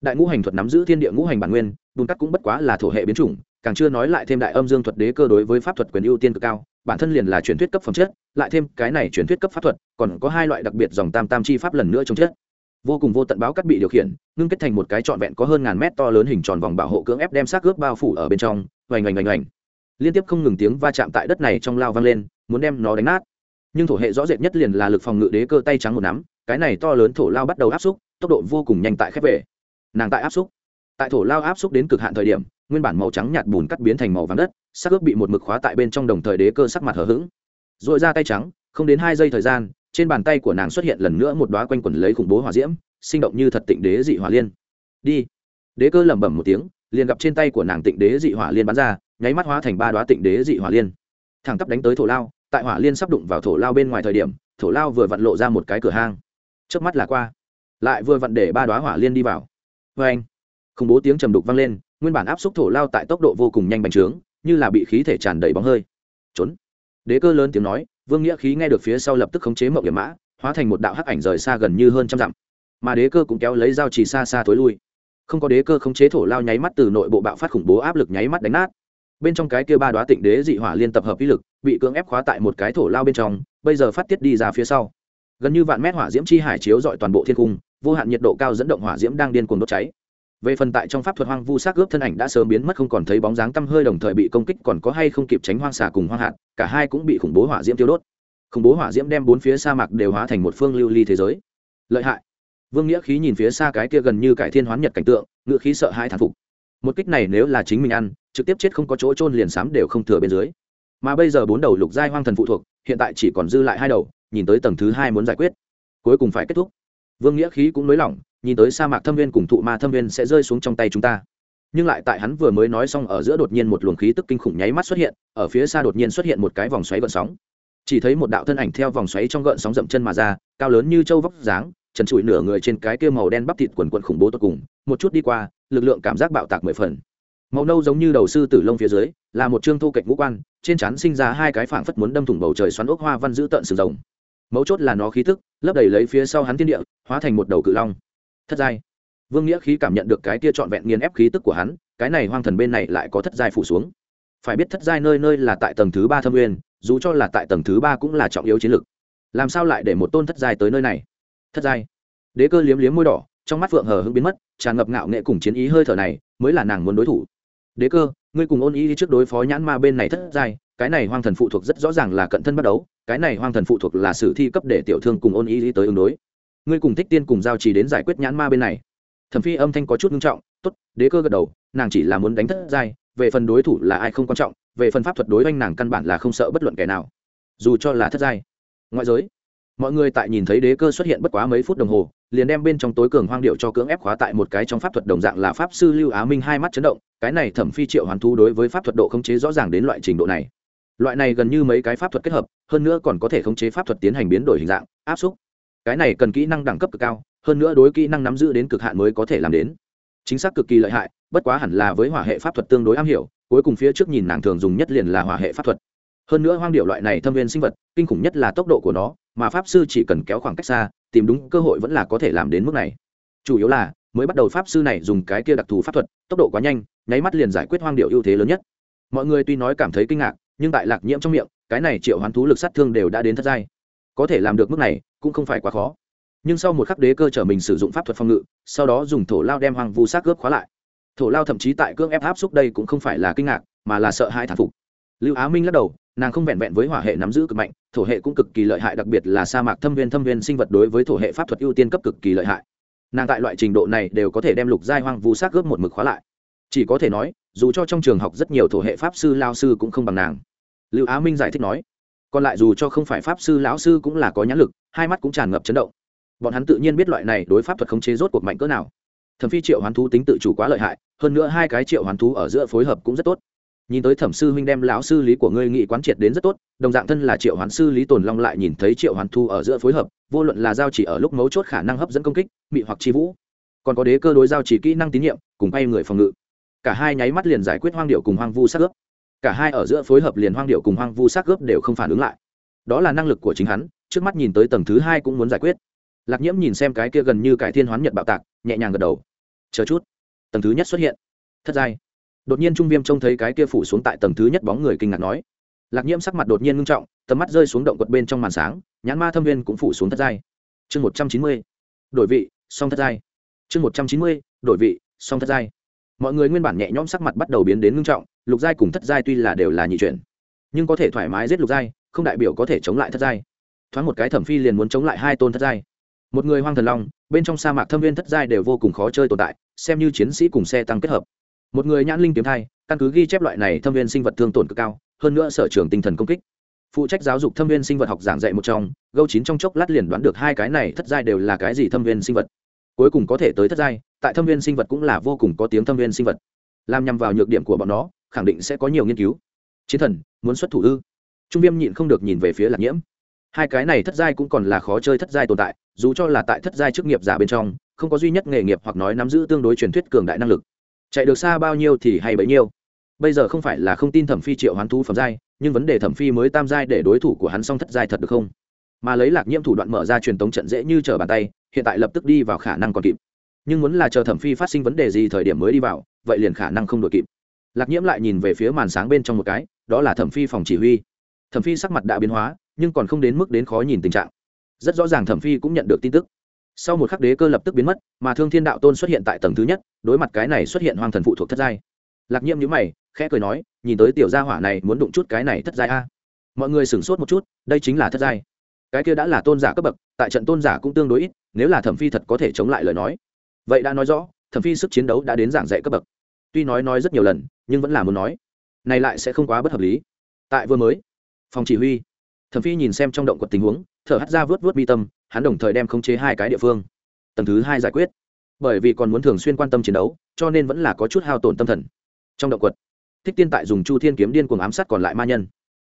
Đại ngũ hành thuật nắm giữ thiên địa ngũ hành bản nguyên, bùn cắt cũng bất quá là thổ hệ biến chủng, càng chưa nói lại thêm đại âm dương thuật đế cơ đối với pháp thuật quyền ưu tiên cực cao, bản thân liền là truyền thuyết cấp phẩm chất, lại thêm cái này truyền thuyết cấp pháp thuật, còn có hai loại đặc biệt dòng tam tam chi pháp lần nữa trong chất vô cùng vô tận báo cắt bị điều khiển, ngưng kết thành một cái trọn vẹn có hơn ngàn mét to lớn hình tròn vòng bảo hộ cưỡng ép đem xác ướp bao phủ ở bên trong. Oành oành oành oành. Liên tiếp không ngừng tiếng va chạm tại đất này trong lao vang lên, muốn đem nó đánh nát. Nhưng thổ hệ rõ rệt nhất liền là lực phòng ngự đế cơ tay trắng một nắm, cái này to lớn thổ lao bắt đầu áp xúc, tốc độ vô cùng nhanh tại khép về. Nàng tại áp xúc. Tại thổ lao áp xúc đến cực hạn thời điểm, nguyên bản màu trắng nhạt bùn cắt biến thành màu vàng đất, xác ướp bị một mực khóa tại bên trong đồng thời đế cơ sắc mặt hở h ữ g dội ra tay trắng, không đến hai giây thời gian trên bàn tay của nàng xuất hiện lần nữa một đoá quanh quẩn lấy khủng bố hỏa diễm, sinh động như thật tịnh đế dị hỏa liên. Đi. Đế cơ lẩm bẩm một tiếng, liền gặp trên tay của nàng tịnh đế dị hỏa liên bắn ra, nháy mắt hóa thành ba đoá tịnh đế dị hỏa liên. Thẳng tắp đánh tới thổ lao, tại hỏa liên sắp đụng vào thổ lao bên ngoài thời điểm, thổ lao vừa vặn lộ ra một cái cửa hang. Trước mắt là qua. Lại vừa vặn để ba đoá hỏa liên đi vào. Vê anh khủng bố tiếng trầm đục vang lên, nguyên bản áp xúc thổ lao tại tốc độ vô cùng nhanh bành trướng, như là bị khí thể tràn đầy bóng hơi. Trốn. Đế cơ lớn tiếng nói vương nghĩa khí nghe được phía sau lập tức khống chế mậu hiểm mã, hóa thành một đạo hắc ảnh rời xa gần như hơn trăm dặm. Mà đế cơ cũng kéo lấy dao chỉ xa xa tối lui. Không có đế cơ khống chế thổ lao nháy mắt từ nội bộ bạo phát khủng bố áp lực nháy mắt đánh nát. Bên trong cái kia ba đoá tịnh đế dị hỏa liên tập hợp ý lực, bị cưỡng ép khóa tại một cái thổ lao bên trong, bây giờ phát tiết đi ra phía sau. Gần như vạn mét hỏa diễm chi hải chiếu dọi toàn bộ thiên cung, vô hạn nhiệt độ cao dẫn động hỏa diễm đang điên cuồng đốt cháy về phần tại trong pháp thuật hoang vu xác ướp thân ảnh đã sớm biến mất không còn thấy bóng dáng tăm hơi đồng thời bị công kích còn có hay không kịp tránh hoang xà cùng hoang hạt, cả hai cũng bị khủng bố hỏa diễm tiêu đốt. Khủng bố hỏa diễm đem bốn phía sa mạc đều hóa thành một phương lưu ly thế giới. Lợi hại. Vương nghĩa khí nhìn phía xa cái kia gần như cải thiên hoán nhật cảnh tượng, ngựa khí sợ hai thán phục. Một kích này nếu là chính mình ăn, trực tiếp chết không có chỗ trôn liền sám đều không thừa bên dưới. Mà bây giờ bốn đầu lục giai hoang thần phụ thuộc, hiện tại chỉ còn dư lại hai đầu, nhìn tới tầng thứ hai muốn giải quyết. Cuối cùng phải kết thúc. Vương nghĩa khí cũng nới lỏng nhìn tới sa mạc thâm viên cùng thụ ma thâm viên sẽ rơi xuống trong tay chúng ta. Nhưng lại tại hắn vừa mới nói xong ở giữa đột nhiên một luồng khí tức kinh khủng nháy mắt xuất hiện, ở phía xa đột nhiên xuất hiện một cái vòng xoáy gợn sóng. Chỉ thấy một đạo thân ảnh theo vòng xoáy trong gợn sóng dậm chân mà ra, cao lớn như châu vóc dáng, trần trụi nửa người trên cái kia màu đen bắp thịt quần quận khủng bố tột cùng, một chút đi qua, lực lượng cảm giác bạo tạc mười phần. Màu nâu giống như đầu sư tử lông phía dưới, là một trương thu kệch ngũ quan, trên chắn sinh ra hai cái phảng phất muốn đâm thủng bầu trời xoắn ốc hoa văn giữ tợn sừng rồng. Mấu chốt là nó khí thức lấp đầy lấy phía sau hắn thiên địa, hóa thành một đầu cự long thất giai. Vương nghĩa khí cảm nhận được cái kia trọn vẹn nghiền ép khí tức của hắn, cái này hoang thần bên này lại có thất giai phủ xuống. Phải biết thất giai nơi nơi là tại tầng thứ ba thâm nguyên, dù cho là tại tầng thứ ba cũng là trọng yếu chiến lược. Làm sao lại để một tôn thất giai tới nơi này? Thất giai. Đế cơ liếm liếm môi đỏ, trong mắt phượng hờ hưng biến mất, tràn ngập ngạo nghệ cùng chiến ý hơi thở này, mới là nàng muốn đối thủ. Đế cơ, ngươi cùng ôn ý trước đối phó nhãn ma bên này thất giai, cái này hoang thần phụ thuộc rất rõ ràng là cận thân bắt đấu cái này hoang thần phụ thuộc là sử thi cấp để tiểu thương cùng ôn ý tới ứng đối ngươi cùng thích tiên cùng giao trì đến giải quyết nhãn ma bên này thẩm phi âm thanh có chút nghiêm trọng tốt đế cơ gật đầu nàng chỉ là muốn đánh thất giai về phần đối thủ là ai không quan trọng về phần pháp thuật đối oanh nàng căn bản là không sợ bất luận kẻ nào dù cho là thất giai ngoại giới mọi người tại nhìn thấy đế cơ xuất hiện bất quá mấy phút đồng hồ liền đem bên trong tối cường hoang điệu cho cưỡng ép khóa tại một cái trong pháp thuật đồng dạng là pháp sư lưu á minh hai mắt chấn động cái này thẩm phi triệu hoàn thu đối với pháp thuật độ khống chế rõ ràng đến loại trình độ này loại này gần như mấy cái pháp thuật kết hợp hơn nữa còn có thể khống chế pháp thuật tiến hành biến đổi hình dạng áp xúc cái này cần kỹ năng đẳng cấp cực cao, hơn nữa đối kỹ năng nắm giữ đến cực hạn mới có thể làm đến. Chính xác cực kỳ lợi hại, bất quá hẳn là với hỏa hệ pháp thuật tương đối am hiểu, cuối cùng phía trước nhìn nàng thường dùng nhất liền là hỏa hệ pháp thuật. Hơn nữa hoang điệu loại này thâm viên sinh vật, kinh khủng nhất là tốc độ của nó, mà pháp sư chỉ cần kéo khoảng cách xa, tìm đúng cơ hội vẫn là có thể làm đến mức này. Chủ yếu là, mới bắt đầu pháp sư này dùng cái kia đặc thù pháp thuật, tốc độ quá nhanh, nháy mắt liền giải quyết hoang điệu ưu thế lớn nhất. Mọi người tuy nói cảm thấy kinh ngạc, nhưng tại lạc nhiễm trong miệng, cái này triệu hoán thú lực sát thương đều đã đến thất giai có thể làm được mức này cũng không phải quá khó. Nhưng sau một khắc đế cơ trở mình sử dụng pháp thuật phòng ngự, sau đó dùng thổ lao đem hoàng vu sát cướp khóa lại. Thổ lao thậm chí tại cưỡng ép áp xúc đây cũng không phải là kinh ngạc, mà là sợ hãi thản phục. Lưu á minh lắc đầu, nàng không vẹn vẹn với hỏa hệ nắm giữ cực mạnh, thổ hệ cũng cực kỳ lợi hại, đặc biệt là sa mạc thâm viên thâm viên sinh vật đối với thổ hệ pháp thuật ưu tiên cấp cực kỳ lợi hại. Nàng tại loại trình độ này đều có thể đem lục giai hoang vu sát cướp một mực khóa lại. Chỉ có thể nói, dù cho trong trường học rất nhiều thổ hệ pháp sư, lao sư cũng không bằng nàng. Lưu á minh giải thích nói, còn lại dù cho không phải pháp sư, lão sư cũng là có nhãn lực hai mắt cũng tràn ngập chấn động. Bọn hắn tự nhiên biết loại này đối pháp thuật khống chế rốt cuộc mạnh cỡ nào. Thẩm phi triệu hoán thú tính tự chủ quá lợi hại, hơn nữa hai cái triệu hoán thú ở giữa phối hợp cũng rất tốt. Nhìn tới thẩm sư huynh đem lão sư lý của ngươi nghị quán triệt đến rất tốt, đồng dạng thân là triệu hoán sư lý tồn long lại nhìn thấy triệu hoán thu ở giữa phối hợp, vô luận là giao chỉ ở lúc mấu chốt khả năng hấp dẫn công kích, mị hoặc chi vũ, còn có đế cơ đối giao chỉ kỹ năng tín nhiệm, cùng bay người phòng ngự. Cả hai nháy mắt liền giải quyết hoang điệu cùng hoang vu sát ướp cả hai ở giữa phối hợp liền hoang điệu cùng hoang vu sát ướp đều không phản ứng lại. Đó là năng lực của chính hắn trước mắt nhìn tới tầng thứ hai cũng muốn giải quyết. Lạc nhiễm nhìn xem cái kia gần như cải thiên hoán nhật bạo tạc, nhẹ nhàng gật đầu. Chờ chút. Tầng thứ nhất xuất hiện. Thất giai. Đột nhiên trung viêm trông thấy cái kia phủ xuống tại tầng thứ nhất bóng người kinh ngạc nói. Lạc nhiễm sắc mặt đột nhiên ngưng trọng, tầm mắt rơi xuống động quật bên trong màn sáng, nhãn ma thâm viên cũng phủ xuống thất giai. Chương một trăm chín mươi. Đổi vị, song thất giai. Chương một trăm chín mươi, đổi vị, song thất giai. Mọi người nguyên bản nhẹ nhõm sắc mặt bắt đầu biến đến ngưng trọng, lục giai cùng thất giai tuy là đều là nhị chuyển, nhưng có thể thoải mái giết lục giai, không đại biểu có thể chống lại thất giai thoáng một cái thẩm phi liền muốn chống lại hai tôn thất giai. Một người hoang thần long, bên trong sa mạc thâm viên thất giai đều vô cùng khó chơi tồn tại, xem như chiến sĩ cùng xe tăng kết hợp. Một người nhãn linh kiếm thai, căn cứ ghi chép loại này thâm viên sinh vật thương tổn cực cao, hơn nữa sở trường tinh thần công kích. Phụ trách giáo dục thâm viên sinh vật học giảng dạy một trong, gâu chín trong chốc lát liền đoán được hai cái này thất giai đều là cái gì thâm viên sinh vật. Cuối cùng có thể tới thất giai, tại thâm viên sinh vật cũng là vô cùng có tiếng thâm viên sinh vật. Làm nhằm vào nhược điểm của bọn nó, khẳng định sẽ có nhiều nghiên cứu. Chiến thần, muốn xuất thủ ư? Trung viêm nhịn không được nhìn về phía lạc nhiễm hai cái này thất giai cũng còn là khó chơi thất giai tồn tại, dù cho là tại thất giai chức nghiệp giả bên trong, không có duy nhất nghề nghiệp hoặc nói nắm giữ tương đối truyền thuyết cường đại năng lực. Chạy được xa bao nhiêu thì hay bấy nhiêu. Bây giờ không phải là không tin thẩm phi triệu hoán thú phẩm giai, nhưng vấn đề thẩm phi mới tam giai để đối thủ của hắn xong thất giai thật được không? Mà lấy lạc nhiễm thủ đoạn mở ra truyền tống trận dễ như trở bàn tay, hiện tại lập tức đi vào khả năng còn kịp. Nhưng muốn là chờ thẩm phi phát sinh vấn đề gì thời điểm mới đi vào, vậy liền khả năng không đội kịp. Lạc nhiễm lại nhìn về phía màn sáng bên trong một cái, đó là thẩm phi phòng chỉ huy. Thẩm phi sắc mặt đã biến hóa nhưng còn không đến mức đến khó nhìn tình trạng. Rất rõ ràng thẩm phi cũng nhận được tin tức. Sau một khắc đế cơ lập tức biến mất, mà thương thiên đạo tôn xuất hiện tại tầng thứ nhất, đối mặt cái này xuất hiện hoàng thần phụ thuộc thất giai. Lạc nhiễm nhữ mày, khẽ cười nói, nhìn tới tiểu gia hỏa này muốn đụng chút cái này thất giai a. Mọi người sửng sốt một chút, đây chính là thất giai. Cái kia đã là tôn giả cấp bậc, tại trận tôn giả cũng tương đối ít, nếu là thẩm phi thật có thể chống lại lời nói. Vậy đã nói rõ, thẩm phi sức chiến đấu đã đến giảng dạy cấp bậc. Tuy nói nói rất nhiều lần, nhưng vẫn là muốn nói, này lại sẽ không quá bất hợp lý. Tại vừa mới, phòng chỉ huy thẩm phi nhìn xem trong động quật tình huống, thở hắt ra vớt vớt mi tâm, hắn đồng thời đem khống chế hai cái địa phương. Tầng thứ hai giải quyết. Bởi vì còn muốn thường xuyên quan tâm chiến đấu, cho nên vẫn là có chút hao tổn tâm thần. Trong động quật, thích tiên tại dùng chu thiên kiếm điên cuồng ám sát còn lại ma nhân.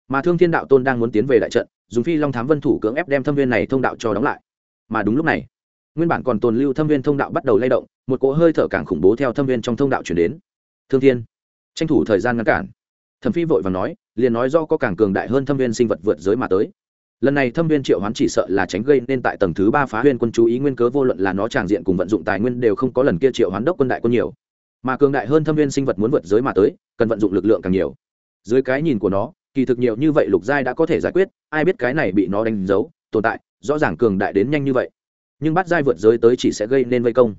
Mà thương thiên đạo tôn đang muốn tiến về đại trận, dùng phi long thám vân thủ cưỡng ép đem thâm viên này thông đạo cho đóng lại. Mà đúng lúc này, nguyên bản còn tồn lưu thâm viên thông đạo bắt đầu lay động, một cỗ hơi thở càng khủng bố theo thâm viên trong thông đạo chuyển đến. Thương thiên, tranh thủ thời gian ngăn cản thẩm phi vội và nói, liền nói do có càng cường đại hơn thâm viên sinh vật vượt giới mà tới. Lần này thâm viên triệu hoán chỉ sợ là tránh gây nên tại tầng thứ ba phá huyên quân chú ý nguyên cớ vô luận là nó tràng diện cùng vận dụng tài nguyên đều không có lần kia triệu hoán đốc quân đại quân nhiều. Mà cường đại hơn thâm viên sinh vật muốn vượt giới mà tới, cần vận dụng lực lượng càng nhiều. Dưới cái nhìn của nó, kỳ thực nhiều như vậy lục giai đã có thể giải quyết, ai biết cái này bị nó đánh dấu, tồn tại, rõ ràng cường đại đến nhanh như vậy. Nhưng bắt giai vượt giới tới chỉ sẽ gây nên vây công.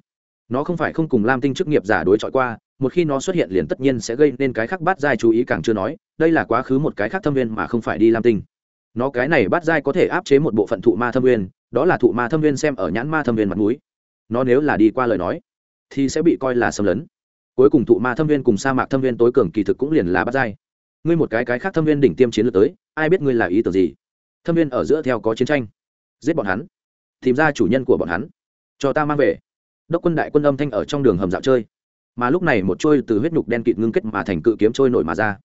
Nó không phải không cùng lam tinh chức nghiệp giả đối chọi qua một khi nó xuất hiện liền tất nhiên sẽ gây nên cái khác bắt giai chú ý càng chưa nói, đây là quá khứ một cái khác thâm viên mà không phải đi lam tinh. Nó cái này bắt giai có thể áp chế một bộ phận thụ ma thâm viên, đó là thụ ma thâm viên xem ở nhãn ma thâm viên mặt núi nó nếu là đi qua lời nói, thì sẽ bị coi là xâm lấn. Cuối cùng thụ ma thâm viên cùng sa mạc thâm viên tối cường kỳ thực cũng liền là bắt giai. Ngươi một cái cái khác thâm viên đỉnh tiêm chiến lược tới, ai biết ngươi là ý tưởng gì? Thâm viên ở giữa theo có chiến tranh. Giết bọn hắn. Tìm ra chủ nhân của bọn hắn. Cho ta mang về. Đốc quân đại quân âm thanh ở trong đường hầm dạo chơi mà lúc này một trôi từ huyết nhục đen kịt ngưng kết mà thành cự kiếm trôi nổi mà ra.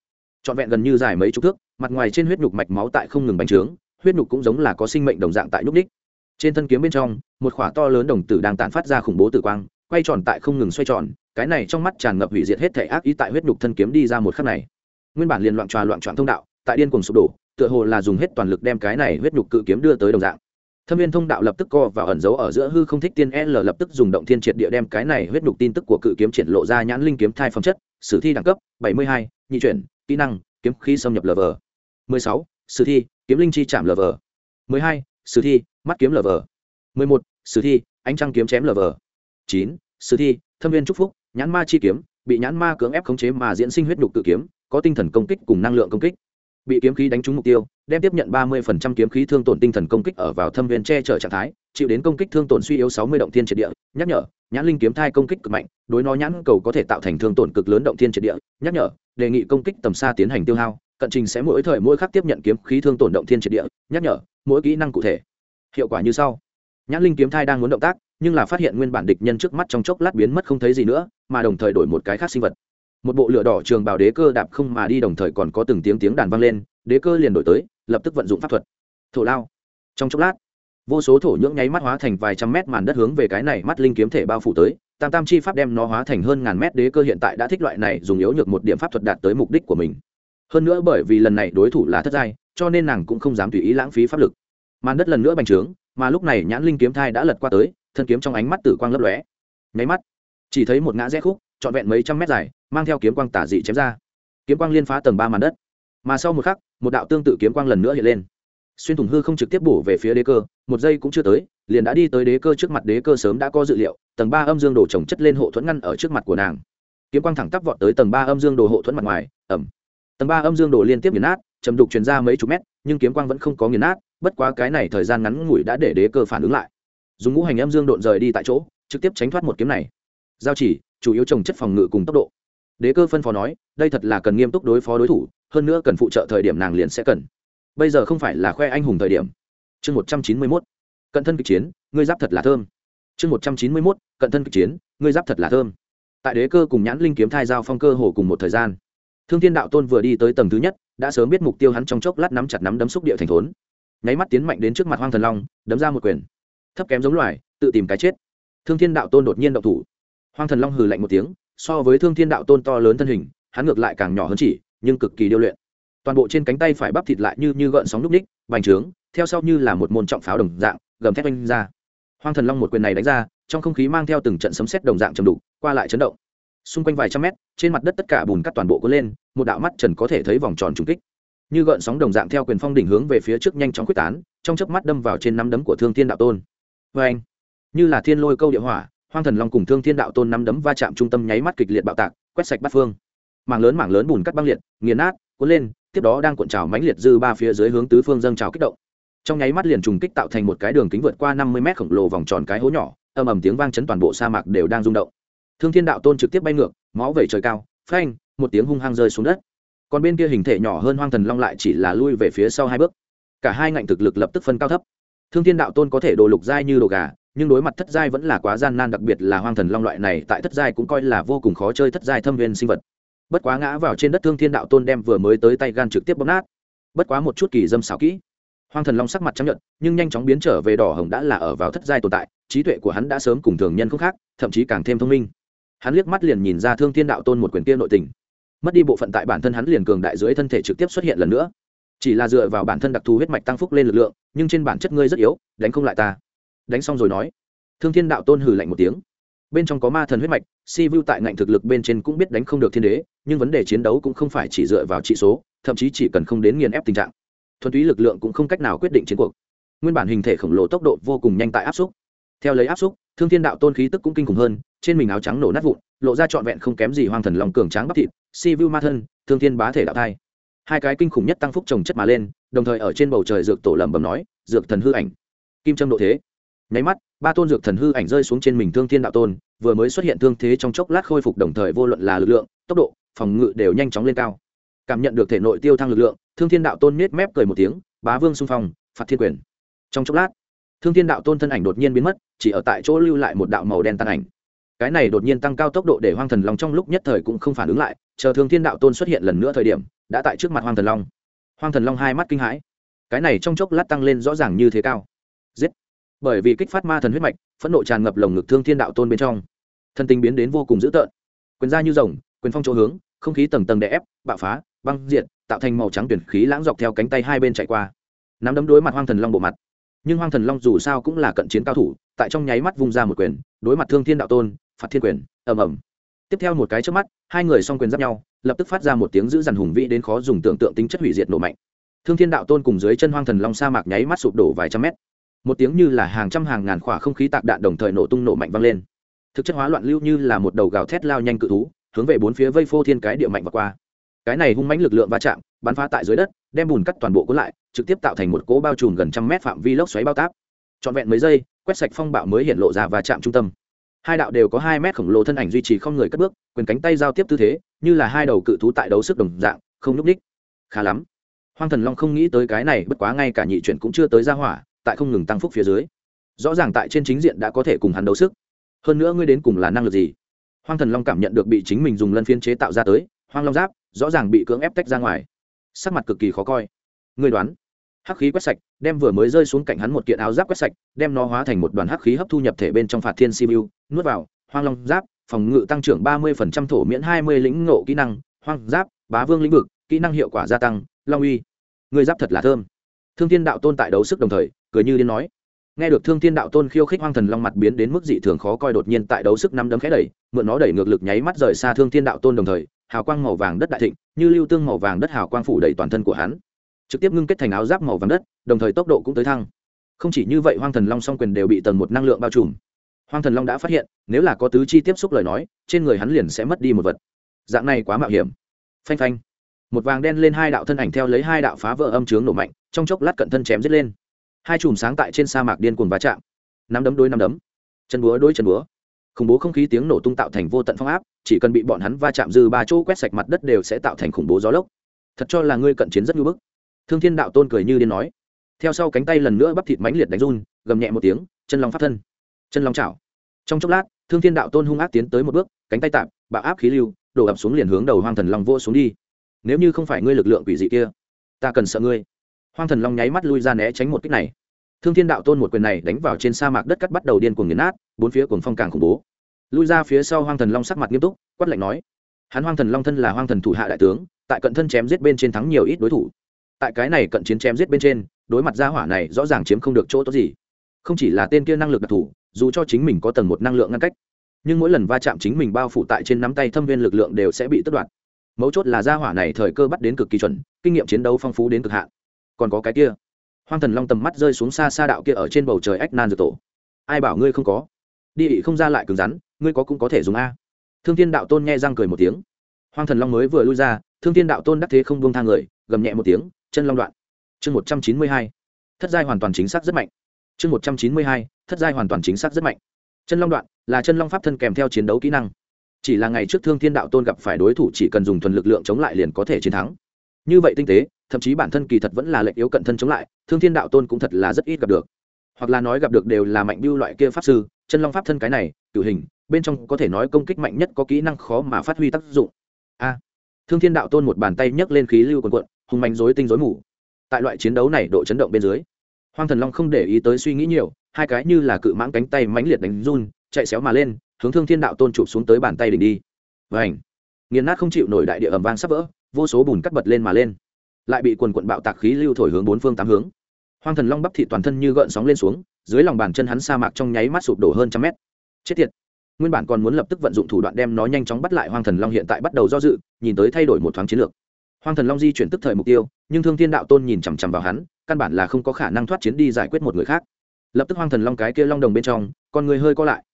Trọn vẹn gần như dài mấy chục thước, mặt ngoài trên huyết nhục mạch máu tại không ngừng bành trướng, huyết nhục cũng giống là có sinh mệnh đồng dạng tại nhúc ních trên thân kiếm bên trong, một khỏa to lớn đồng tử đang tàn phát ra khủng bố tử quang, quay tròn tại không ngừng xoay tròn, cái này trong mắt tràn ngập hủy diệt hết thể ác ý tại huyết nhục thân kiếm đi ra một khắc này. Nguyên bản liền loạn tròa loạn trọn thông đạo, tại điên cuồng sụp đổ, tựa hồ là dùng hết toàn lực đem cái này huyết nhục cự kiếm đưa tới đồng dạng thâm viên thông đạo lập tức co và ẩn giấu ở giữa hư không thích tiên l lập tức dùng động thiên triệt địa đem cái này huyết nhục tin tức của cự kiếm triển lộ ra nhãn linh kiếm thai phẩm chất sử thi đẳng cấp 72, nhị chuyển kỹ năng kiếm khí xâm nhập lv 16, sử thi kiếm linh chi chạm lv 12, sử thi mắt kiếm lv 11, sử thi ánh trăng kiếm chém lv 9, sử thi thâm viên trúc phúc nhãn ma chi kiếm bị nhãn ma cưỡng ép khống chế mà diễn sinh huyết nhục cự kiếm có tinh thần công kích cùng năng lượng công kích bị kiếm khí đánh trúng mục tiêu, đem tiếp nhận ba mươi phần trăm kiếm khí thương tổn tinh thần công kích ở vào thâm viên che chở trạng thái, chịu đến công kích thương tổn suy yếu sáu mươi động thiên triệt địa. Nhắc nhở, nhãn linh kiếm thai công kích cực mạnh, đối nó nhãn cầu có thể tạo thành thương tổn cực lớn động thiên triệt địa. Nhắc nhở, đề nghị công kích tầm xa tiến hành tiêu hao, cận trình sẽ mỗi thời mỗi khắc tiếp nhận kiếm khí thương tổn động thiên triệt địa. Nhắc nhở, mỗi kỹ năng cụ thể. Hiệu quả như sau. Nhãn linh kiếm thai đang muốn động tác, nhưng là phát hiện nguyên bản địch nhân trước mắt trong chốc lát biến mất không thấy gì nữa, mà đồng thời đổi một cái khác sinh vật một bộ lửa đỏ trường bào đế cơ đạp không mà đi đồng thời còn có từng tiếng tiếng đàn vang lên, đế cơ liền đổi tới, lập tức vận dụng pháp thuật. Thổ lao. Trong chốc lát, vô số thổ nhưỡng nháy mắt hóa thành vài trăm mét màn đất hướng về cái này mắt linh kiếm thể bao phủ tới, tam tam chi pháp đem nó hóa thành hơn ngàn mét đế cơ hiện tại đã thích loại này dùng yếu nhược một điểm pháp thuật đạt tới mục đích của mình. Hơn nữa bởi vì lần này đối thủ là thất giai, cho nên nàng cũng không dám tùy ý lãng phí pháp lực. Màn đất lần nữa bành trướng, mà lúc này nhãn linh kiếm thai đã lật qua tới, thân kiếm trong ánh mắt tử quang lấp lóe. Nháy mắt, chỉ thấy một ngã rẽ khúc, trọn vẹn mấy trăm mét dài mang theo kiếm quang tả dị chém ra. Kiếm quang liên phá tầng ba màn đất. Mà sau một khắc, một đạo tương tự kiếm quang lần nữa hiện lên. Xuyên thủng hư không trực tiếp bổ về phía đế cơ, một giây cũng chưa tới, liền đã đi tới đế cơ trước mặt đế cơ sớm đã có dự liệu, tầng ba âm dương đồ trồng chất lên hộ thuẫn ngăn ở trước mặt của nàng. Kiếm quang thẳng tắp vọt tới tầng ba âm dương đồ hộ thuẫn mặt ngoài ẩm tầng ba âm dương đồ liên tiếp nghiền nát chầm đục truyền ra mấy chục mét, nhưng kiếm quang vẫn không có nghiền nát, bất quá cái này thời gian ngắn ngủi đã để đế cơ phản ứng lại. Dùng ngũ hành âm dương độn rời đi tại chỗ, trực tiếp tránh thoát một kiếm này. Giao chỉ, chủ yếu trồng chất phòng ngự cùng tốc độ đế cơ phân phó nói, đây thật là cần nghiêm túc đối phó đối thủ, hơn nữa cần phụ trợ thời điểm nàng liền sẽ cần. Bây giờ không phải là khoe anh hùng thời điểm. Chương một trăm chín mươi mốt. Cận thân kịch chiến, ngươi giáp thật là thơm. Chương một trăm chín mươi mốt, cận thân kịch chiến, ngươi giáp thật là thơm. Tại đế cơ cùng nhãn linh kiếm thai giao phong cơ hồ cùng một thời gian, thương thiên đạo tôn vừa đi tới tầng thứ nhất, đã sớm biết mục tiêu hắn trong chốc lát nắm chặt nắm đấm xúc địa thành thốn. Nháy mắt tiến mạnh đến trước mặt hoang thần long, đấm ra một quyền. Thấp kém giống loài, tự tìm cái chết. Thương thiên đạo tôn đột nhiên động thủ. Hoang thần long hừ lạnh một tiếng so với thương thiên đạo tôn to lớn thân hình, hắn ngược lại càng nhỏ hơn chỉ, nhưng cực kỳ điêu luyện. Toàn bộ trên cánh tay phải bắp thịt lại như như gợn sóng núc ních, bành trướng, theo sau như là một môn trọng pháo đồng dạng, gầm thép oanh ra. Hoang thần long một quyền này đánh ra, trong không khí mang theo từng trận sấm sét đồng dạng chầm đục, qua lại chấn động. Xung quanh vài trăm mét, trên mặt đất tất cả bùn cắt toàn bộ có lên, một đạo mắt trần có thể thấy vòng tròn trùng kích. Như gợn sóng đồng dạng theo quyền phong đỉnh hướng về phía trước nhanh chóng quyết tán, trong chớp mắt đâm vào trên nắm đấm của thương thiên đạo tôn. Vê anh như là thiên lôi câu địa hỏa hoang thần long cùng thương thiên đạo tôn nắm đấm va chạm trung tâm nháy mắt kịch liệt bạo tạc, quét sạch bát phương. Mảng lớn mảng lớn bùn cắt băng liệt, nghiền nát, cuốn lên, tiếp đó đang cuộn trào mãnh liệt dư ba phía dưới hướng tứ phương dâng trào kích động. Trong nháy mắt liền trùng kích tạo thành một cái đường kính vượt qua năm mươi mét khổng lồ vòng tròn cái hố nhỏ, ầm ầm tiếng vang chấn toàn bộ sa mạc đều đang rung động. Thương thiên đạo tôn trực tiếp bay ngược, máu vẩy trời cao, phanh, một tiếng hung hăng rơi xuống đất. Còn bên kia hình thể nhỏ hơn hoang thần long lại chỉ là lui về phía sau hai bước. Cả hai ngạnh thực lực lập tức phân cao thấp. Thương thiên đạo tôn có thể đồ lục dai như đồ gà nhưng đối mặt thất giai vẫn là quá gian nan, đặc biệt là hoang thần long loại này, tại thất giai cũng coi là vô cùng khó chơi thất giai thâm viên sinh vật. Bất quá ngã vào trên đất thương thiên đạo tôn đem vừa mới tới tay gan trực tiếp bóp nát. Bất quá một chút kỳ dâm xảo kỹ. Hoang thần long sắc mặt chấp nhận nhưng nhanh chóng biến trở về đỏ hồng đã là ở vào thất giai tồn tại, trí tuệ của hắn đã sớm cùng thường nhân không khác, thậm chí càng thêm thông minh. Hắn liếc mắt liền nhìn ra thương thiên đạo tôn một quyền kia nội tình. Mất đi bộ phận tại bản thân hắn liền cường đại dưới thân thể trực tiếp xuất hiện lần nữa. Chỉ là dựa vào bản thân đặc thù huyết mạch tăng phúc lên lực lượng, nhưng trên bản chất ngươi rất yếu, đánh không lại ta đánh xong rồi nói. Thương thiên đạo tôn hừ lạnh một tiếng. Bên trong có ma thần huyết mạch, si vu tại ngạnh thực lực bên trên cũng biết đánh không được thiên đế, nhưng vấn đề chiến đấu cũng không phải chỉ dựa vào trị số, thậm chí chỉ cần không đến nghiền ép tình trạng. Thuần túy lực lượng cũng không cách nào quyết định chiến cuộc. Nguyên bản hình thể khổng lồ tốc độ vô cùng nhanh tại áp xúc. Theo lấy áp xúc, thương thiên đạo tôn khí tức cũng kinh khủng hơn, trên mình áo trắng nổ nát vụn, lộ ra trọn vẹn không kém gì hoang thần lòng cường tráng bắp thịt, si vu ma thân, thương thiên bá thể đạo thai. Hai cái kinh khủng nhất tăng phúc trồng chất mà lên, đồng thời ở trên bầu trời dược tổ lẩm bẩm nói, dược thần hư ảnh. Kim trâm độ thế nháy mắt, ba tôn dược thần hư ảnh rơi xuống trên mình thương thiên đạo tôn, vừa mới xuất hiện thương thế trong chốc lát khôi phục đồng thời vô luận là lực lượng, tốc độ, phòng ngự đều nhanh chóng lên cao. Cảm nhận được thể nội tiêu thăng lực lượng, thương thiên đạo tôn nết mép cười một tiếng, bá vương xung phong, phạt thiên quyền. Trong chốc lát, thương thiên đạo tôn thân ảnh đột nhiên biến mất, chỉ ở tại chỗ lưu lại một đạo màu đen tan ảnh. Cái này đột nhiên tăng cao tốc độ để hoang thần long trong lúc nhất thời cũng không phản ứng lại, chờ thương thiên đạo tôn xuất hiện lần nữa thời điểm, đã tại trước mặt hoang thần long. Hoang thần long hai mắt kinh hãi. Cái này trong chốc lát tăng lên rõ ràng như thế cao bởi vì kích phát ma thần huyết mạch, phẫn nộ tràn ngập lồng ngực thương thiên đạo tôn bên trong. Thân tình biến đến vô cùng dữ tợn. Quyền ra như rồng, quyền phong chỗ hướng, không khí tầng tầng đè ép, bạo phá, băng diện tạo thành màu trắng tuyển khí lãng dọc theo cánh tay hai bên chạy qua. Nắm đấm đối mặt hoang thần long bộ mặt. Nhưng hoang thần long dù sao cũng là cận chiến cao thủ, tại trong nháy mắt vung ra một quyền, đối mặt thương thiên đạo tôn, phạt thiên quyền, ầm ầm. Tiếp theo một cái trước mắt, hai người song quyền giáp nhau, lập tức phát ra một tiếng giữ dằn hùng vĩ đến khó dùng tưởng tượng tính chất hủy diệt nổ mạnh. Thương thiên đạo tôn cùng dưới chân hoang thần long sa mạc nháy mắt sụp đổ vài trăm mét một tiếng như là hàng trăm hàng ngàn khỏa không khí tạc đạn đồng thời nổ tung nổ mạnh vang lên. Thực chất hóa loạn lưu như là một đầu gào thét lao nhanh cự thú, hướng về bốn phía vây phô thiên cái địa mạnh và qua. Cái này hung mãnh lực lượng va chạm, bắn phá tại dưới đất, đem bùn cắt toàn bộ cuốn lại, trực tiếp tạo thành một cỗ bao trùm gần trăm mét phạm vi lốc xoáy bao táp. Trọn vẹn mấy giây, quét sạch phong bạo mới hiện lộ ra và chạm trung tâm. Hai đạo đều có hai mét khổng lồ thân ảnh duy trì không người cất bước, quyền cánh tay giao tiếp tư thế, như là hai đầu cự thú tại đấu sức đồng dạng, không núp đích khá lắm. Hoang thần long không nghĩ tới cái này, bất quá ngay cả nhị chuyển cũng chưa tới ra hỏa tại không ngừng tăng phúc phía dưới. Rõ ràng tại trên chính diện đã có thể cùng hắn đấu sức. Hơn nữa ngươi đến cùng là năng lực gì? Hoang thần long cảm nhận được bị chính mình dùng lân phiên chế tạo ra tới, hoang long giáp, rõ ràng bị cưỡng ép tách ra ngoài. Sắc mặt cực kỳ khó coi. Ngươi đoán, hắc khí quét sạch, đem vừa mới rơi xuống cạnh hắn một kiện áo giáp quét sạch, đem nó hóa thành một đoàn hắc khí hấp thu nhập thể bên trong phạt thiên simu nuốt vào, hoang long giáp, phòng ngự tăng trưởng ba mươi thổ miễn hai mươi lĩnh ngộ kỹ năng, hoang giáp, bá vương lĩnh vực, kỹ năng hiệu quả gia tăng, long uy. Người giáp thật là thơm thương thiên đạo tôn tại đấu sức đồng thời, cười như điên nói. Nghe được thương thiên đạo tôn khiêu khích hoang thần long mặt biến đến mức dị thường khó coi đột nhiên tại đấu sức năm đấm khẽ đẩy, mượn nó đẩy ngược lực nháy mắt rời xa thương thiên đạo tôn đồng thời, hào quang màu vàng đất đại thịnh, như lưu tương màu vàng đất hào quang phủ đầy toàn thân của hắn. Trực tiếp ngưng kết thành áo giáp màu vàng đất, đồng thời tốc độ cũng tới thăng. Không chỉ như vậy hoang thần long song quyền đều bị tầng một năng lượng bao trùm. Hoang thần long đã phát hiện, nếu là có tứ chi tiếp xúc lời nói, trên người hắn liền sẽ mất đi một vật. Dạng này quá mạo hiểm. Phanh phanh một vàng đen lên hai đạo thân ảnh theo lấy hai đạo phá vỡ âm trướng nổ mạnh, trong chốc lát cận thân chém giết lên. Hai chùm sáng tại trên sa mạc điên cuồng va chạm. Nắm đấm đôi nắm đấm. Chân búa đôi chân búa. Khủng bố không khí tiếng nổ tung tạo thành vô tận phong áp, chỉ cần bị bọn hắn va chạm dư ba chỗ quét sạch mặt đất đều sẽ tạo thành khủng bố gió lốc. Thật cho là ngươi cận chiến rất nhu bức. Thương thiên đạo tôn cười như điên nói. Theo sau cánh tay lần nữa bắp thịt mãnh liệt đánh run, gầm nhẹ một tiếng, chân lòng phát thân. Chân lòng chảo. Trong chốc lát, thương thiên đạo tôn hung ác tiến tới một bước, cánh tay tạm, bạo áp khí lưu, đổ ập xuống liền hướng đầu hoang thần long vô xuống đi nếu như không phải ngươi lực lượng quỷ dị kia, ta cần sợ ngươi. Hoang thần long nháy mắt lui ra né tránh một kích này. Thương thiên đạo tôn một quyền này đánh vào trên sa mạc đất cắt bắt đầu điên cuồng nghiền nát, bốn phía cuồng phong càng khủng bố. Lui ra phía sau hoang thần long sắc mặt nghiêm túc, quát lạnh nói, hắn hoang thần long thân là hoang thần thủ hạ đại tướng, tại cận thân chém giết bên trên thắng nhiều ít đối thủ. Tại cái này cận chiến chém giết bên trên, đối mặt gia hỏa này rõ ràng chiếm không được chỗ tốt gì. Không chỉ là tên kia năng lực đặc thù, dù cho chính mình có tầng một năng lượng ngăn cách, nhưng mỗi lần va chạm chính mình bao phủ tại trên nắm tay thâm viên lực lượng đều sẽ bị tất đoạt mấu chốt là gia hỏa này thời cơ bắt đến cực kỳ chuẩn, kinh nghiệm chiến đấu phong phú đến cực hạn. Còn có cái kia, hoang thần long tầm mắt rơi xuống xa xa đạo kia ở trên bầu trời ách nan dược tổ. Ai bảo ngươi không có? Đi ị không ra lại cứng rắn, ngươi có cũng có thể dùng a. Thương thiên đạo tôn nghe răng cười một tiếng. Hoang thần long mới vừa lui ra, thương thiên đạo tôn đắc thế không buông thang người, gầm nhẹ một tiếng, chân long đoạn. Chương một trăm chín mươi hai, thất giai hoàn toàn chính xác rất mạnh. Chương một trăm chín mươi hai, thất giai hoàn toàn chính xác rất mạnh. Chân long đoạn là chân long pháp thân kèm theo chiến đấu kỹ năng chỉ là ngày trước thương thiên đạo tôn gặp phải đối thủ chỉ cần dùng thuần lực lượng chống lại liền có thể chiến thắng. Như vậy tinh tế, thậm chí bản thân kỳ thật vẫn là lệnh yếu cận thân chống lại, thương thiên đạo tôn cũng thật là rất ít gặp được. Hoặc là nói gặp được đều là mạnh biêu loại kia pháp sư, chân long pháp thân cái này cử hình, bên trong có thể nói công kích mạnh nhất có kỹ năng khó mà phát huy tác dụng. A. Thương thiên đạo tôn một bàn tay nhấc lên khí lưu quần quận, hùng mạnh dối tinh dối mù. Tại loại chiến đấu này độ chấn động bên dưới, hoang thần long không để ý tới suy nghĩ nhiều, hai cái như là cự mãng cánh tay mãnh liệt đánh run, chạy xéo mà lên hướng thương thiên đạo tôn chụp xuống tới bàn tay đỉnh đi. Và ảnh nghiền nát không chịu nổi đại địa ẩm vang sắp vỡ, vô số bùn cắt bật lên mà lên. Lại bị quần quận bạo tạc khí lưu thổi hướng bốn phương tám hướng. Hoang thần long bắp thị toàn thân như gợn sóng lên xuống, dưới lòng bàn chân hắn sa mạc trong nháy mắt sụp đổ hơn trăm mét. Chết tiệt. Nguyên bản còn muốn lập tức vận dụng thủ đoạn đem nó nhanh chóng bắt lại, hoang thần long hiện tại bắt đầu do dự, nhìn tới thay đổi một thoáng chiến lược. Hoang thần long di chuyển tức thời mục tiêu, nhưng thương thiên đạo tôn nhìn chằm chằm vào hắn, căn bản là không có khả năng thoát chiến đi giải quyết một người khác. Lập tức hoang thần long cái kia long đồng bên trong, con người hơi co lại.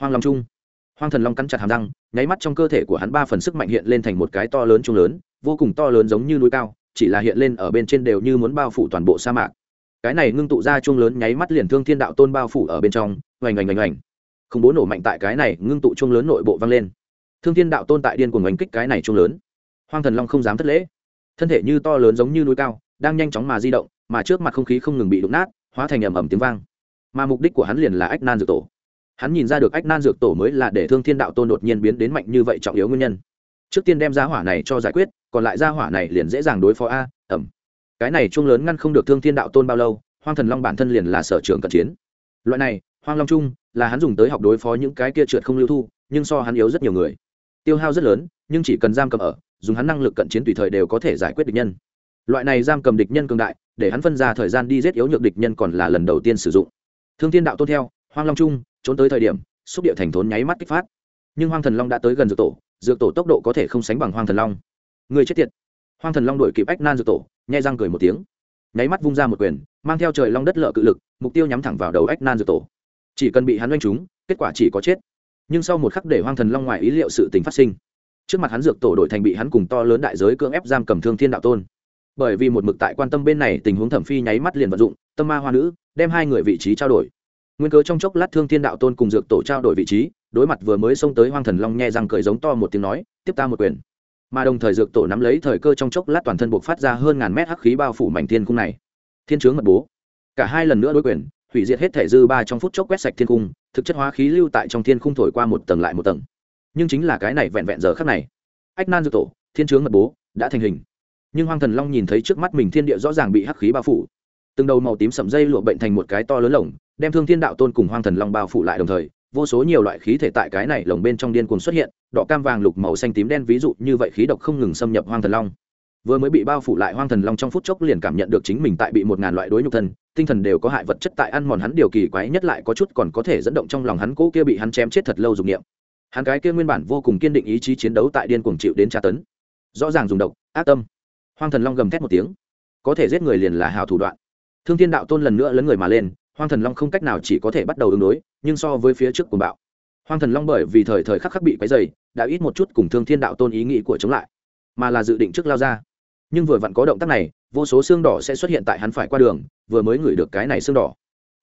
Hoang long trung hoang thần long cắn chặt hàm răng, nháy mắt trong cơ thể của hắn ba phần sức mạnh hiện lên thành một cái to lớn trung lớn, vô cùng to lớn giống như núi cao, chỉ là hiện lên ở bên trên đều như muốn bao phủ toàn bộ sa mạc. Cái này ngưng tụ ra trung lớn nháy mắt liền thương thiên đạo tôn bao phủ ở bên trong, oành oành oành oành. Không bố nổ mạnh tại cái này ngưng tụ trung lớn nội bộ vang lên. Thương thiên đạo tôn tại điên cuồng oanh kích cái này trung lớn. Hoang thần long không dám thất lễ. Thân thể như to lớn giống như núi cao, đang nhanh chóng mà di động, mà trước mặt không khí không ngừng bị đụng nát, hóa thành ầm ầm tiếng vang. Mà mục đích của hắn liền là ách nan dược tổ hắn nhìn ra được ách nan dược tổ mới là để thương thiên đạo tôn đột nhiên biến đến mạnh như vậy trọng yếu nguyên nhân. Trước tiên đem ra hỏa này cho giải quyết, còn lại ra hỏa này liền dễ dàng đối phó a, ẩm. Cái này chung lớn ngăn không được thương thiên đạo tôn bao lâu, hoang thần long bản thân liền là sở trường cận chiến. Loại này, hoang long trung, là hắn dùng tới học đối phó những cái kia trượt không lưu thu, nhưng so hắn yếu rất nhiều người. Tiêu hao rất lớn, nhưng chỉ cần giam cầm ở, dùng hắn năng lực cận chiến tùy thời đều có thể giải quyết địch nhân. Loại này giam cầm địch nhân cường đại, để hắn phân ra thời gian đi giết yếu nhược địch nhân còn là lần đầu tiên sử dụng. Thương thiên đạo tôn theo, hoang long trung trốn tới thời điểm, xúc địa thành thốn nháy mắt kích phát. Nhưng hoang thần long đã tới gần dược tổ dược tổ tốc độ có thể không sánh bằng hoang thần long. Người chết tiệt. Hoang thần long đuổi kịp ách nan dược tổ, nhai răng cười một tiếng. Nháy mắt vung ra một quyền, mang theo trời long đất lợ cự lực, mục tiêu nhắm thẳng vào đầu ách nan dược tổ. Chỉ cần bị hắn oanh trúng, kết quả chỉ có chết. Nhưng sau một khắc để hoang thần long ngoài ý liệu sự tình phát sinh. Trước mặt hắn dược tổ đổi thành bị hắn cùng to lớn đại giới cưỡng ép giam cầm thương thiên đạo tôn. Bởi vì một mực tại quan tâm bên này, tình huống thẩm phi nháy mắt liền vận dụng, tâm ma hoa nữ, đem hai người vị trí trao đổi nguyên cớ trong chốc lát thương thiên đạo tôn cùng dược tổ trao đổi vị trí, đối mặt vừa mới xông tới hoang thần long nghe răng cười giống to một tiếng nói, tiếp ta một quyền. Mà đồng thời dược tổ nắm lấy thời cơ trong chốc lát toàn thân buộc phát ra hơn ngàn mét hắc khí bao phủ mảnh thiên cung này. Thiên chướng mật bố. Cả hai lần nữa đối quyền, hủy diệt hết thể dư ba trong phút chốc quét sạch thiên cung, thực chất hóa khí lưu tại trong thiên khung thổi qua một tầng lại một tầng. Nhưng chính là cái này vẹn vẹn giờ khắc này, ách nan dược tổ, thiên chướng mật bố, đã thành hình. Nhưng hoang thần long nhìn thấy trước mắt mình thiên địa rõ ràng bị hắc khí bao phủ. Từng đầu màu tím sậm dây lụa bệnh thành một cái to lớn lồng đem thương thiên đạo tôn cùng hoang thần long bao phủ lại đồng thời, vô số nhiều loại khí thể tại cái này lồng bên trong điên cuồng xuất hiện, đỏ cam vàng lục màu xanh tím đen ví dụ như vậy khí độc không ngừng xâm nhập hoang thần long. Vừa mới bị bao phủ lại hoang thần long trong phút chốc liền cảm nhận được chính mình tại bị một ngàn loại đối nhục thân, tinh thần đều có hại vật chất tại ăn mòn hắn điều kỳ quái nhất lại có chút còn có thể dẫn động trong lòng hắn cỗ kia bị hắn chém chết thật lâu dục niệm. Hắn cái kia nguyên bản vô cùng kiên định ý chí chiến đấu tại điên cuồng chịu đến tra tấn. Rõ ràng dùng độc, ác tâm. Hoang thần long gầm thét một tiếng. Có thể giết người liền là hào thủ đoạn. Thương thiên đạo tôn lần nữa lấn người mà lên hoang thần long không cách nào chỉ có thể bắt đầu ứng đối, nhưng so với phía trước cuồng bạo. Hoang thần long bởi vì thời thời khắc khắc bị quấy dày đã ít một chút cùng thương thiên đạo tôn ý nghĩ của chống lại, mà là dự định trước lao ra. Nhưng vừa vặn có động tác này, vô số xương đỏ sẽ xuất hiện tại hắn phải qua đường, vừa mới ngửi được cái này xương đỏ.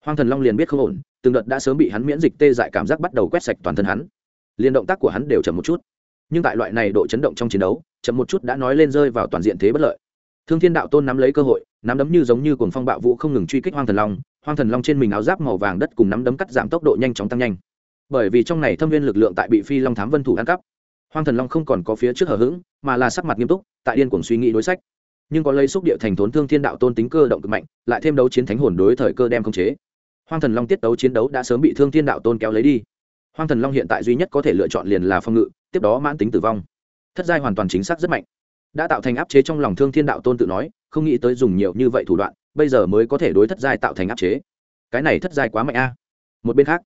Hoang thần long liền biết không ổn, từng đợt đã sớm bị hắn miễn dịch tê dại cảm giác bắt đầu quét sạch toàn thân hắn. Liền động tác của hắn đều chậm một chút. Nhưng tại loại này độ chấn động trong chiến đấu, chậm một chút đã nói lên rơi vào toàn diện thế bất lợi. Thương thiên đạo tôn nắm lấy cơ hội, nắm đấm như giống như cuồng phong bạo vũ không ngừng truy kích hoang thần long hoang thần long trên mình áo giáp màu vàng đất cùng nắm đấm cắt giảm tốc độ nhanh chóng tăng nhanh. Bởi vì trong này thâm viên lực lượng tại bị phi long thám vân thủ ăn cắp. Hoang thần long không còn có phía trước hở h ữ g mà là sắc mặt nghiêm túc, tại điên cuồng suy nghĩ đối sách. Nhưng có lấy xúc địa thành thốn thương thiên đạo tôn tính cơ động cực mạnh, lại thêm đấu chiến thánh hồn đối thời cơ đem khống chế. Hoang thần long tiết đấu chiến đấu đã sớm bị thương thiên đạo tôn kéo lấy đi. Hoang thần long hiện tại duy nhất có thể lựa chọn liền là phòng ngự, tiếp đó mãn tính tử vong. Thất giai hoàn toàn chính xác rất mạnh đã tạo thành áp chế trong lòng thương thiên đạo tôn tự nói, không nghĩ tới dùng nhiều như vậy thủ đoạn, bây giờ mới có thể đối thất giai tạo thành áp chế. Cái này thất giai quá mạnh a. Một bên khác,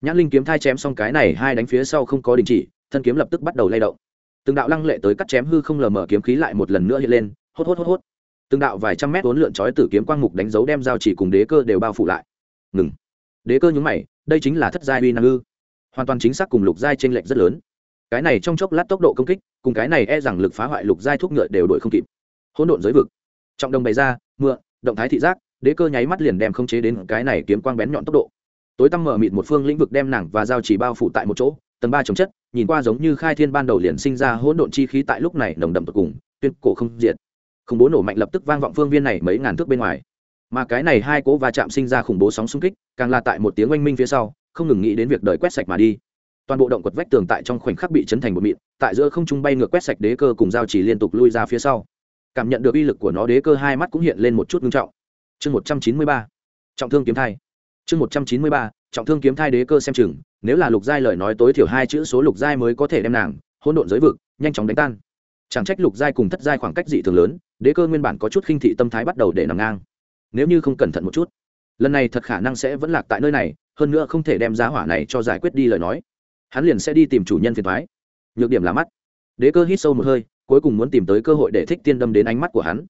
nhãn linh kiếm thai chém xong cái này hai đánh phía sau không có đình chỉ, thân kiếm lập tức bắt đầu lay động. Từng đạo lăng lệ tới cắt chém hư không lờ mở kiếm khí lại một lần nữa hiện lên, hốt hốt hốt hốt. Từng đạo vài trăm mét vốn lượn trói tử kiếm quang mục đánh dấu đem giao chỉ cùng đế cơ đều bao phủ lại. Ngừng. Đế cơ nhúng mày, đây chính là thất giai uy năng ư? Hoàn toàn chính xác cùng lục giai t r ê n lệch rất lớn. Cái này trong chốc lát tốc độ công kích cùng cái này e rằng lực phá hoại lục giai thuốc ngựa đều đổi không kịp. Hỗn độn giới vực. Trọng đồng bày ra, mượn, động thái thị giác, đế cơ nháy mắt liền đem không chế đến cái này kiếm quang bén nhọn tốc độ. Tối tăm mở mịt một phương lĩnh vực đem nàng và giao chỉ bao phủ tại một chỗ, tầng ba chống chất, nhìn qua giống như khai thiên ban đầu liền sinh ra hỗn độn chi khí tại lúc này nồng đậm tột cùng, tuyên cổ không diệt. Khủng bố nổ mạnh lập tức vang vọng phương viên này mấy ngàn thước bên ngoài. Mà cái này hai cố va chạm sinh ra khủng bố sóng xung kích, càng là tại một tiếng oanh minh phía sau, không ngừng nghĩ đến việc đời quét sạch mà đi toàn bộ động quật vách tường tại trong khoảnh khắc bị chấn thành một mịn, tại giữa không trung bay ngược quét sạch đế cơ cùng giao chỉ liên tục lui ra phía sau. Cảm nhận được uy lực của nó đế cơ hai mắt cũng hiện lên một chút ngưng trọng. Chương một trăm chín mươi ba, trọng thương kiếm thai. Chương một trăm chín mươi ba, trọng thương kiếm thai đế cơ xem chừng, nếu là lục giai lời nói tối thiểu hai chữ số lục giai mới có thể đem nàng, hỗn độn giới vực, nhanh chóng đánh tan. Chẳng trách lục giai cùng thất giai khoảng cách dị thường lớn, đế cơ nguyên bản có chút khinh thị tâm thái bắt đầu để nằm ngang. Nếu như không cẩn thận một chút, lần này thật khả năng sẽ vẫn lạc tại nơi này, hơn nữa không thể đem giá hỏa này cho giải quyết đi lời nói hắn liền sẽ đi tìm chủ nhân phiền thoái. Nhược điểm là mắt. Đế cơ hít sâu một hơi, cuối cùng muốn tìm tới cơ hội để thích tiên đâm đến ánh mắt của hắn.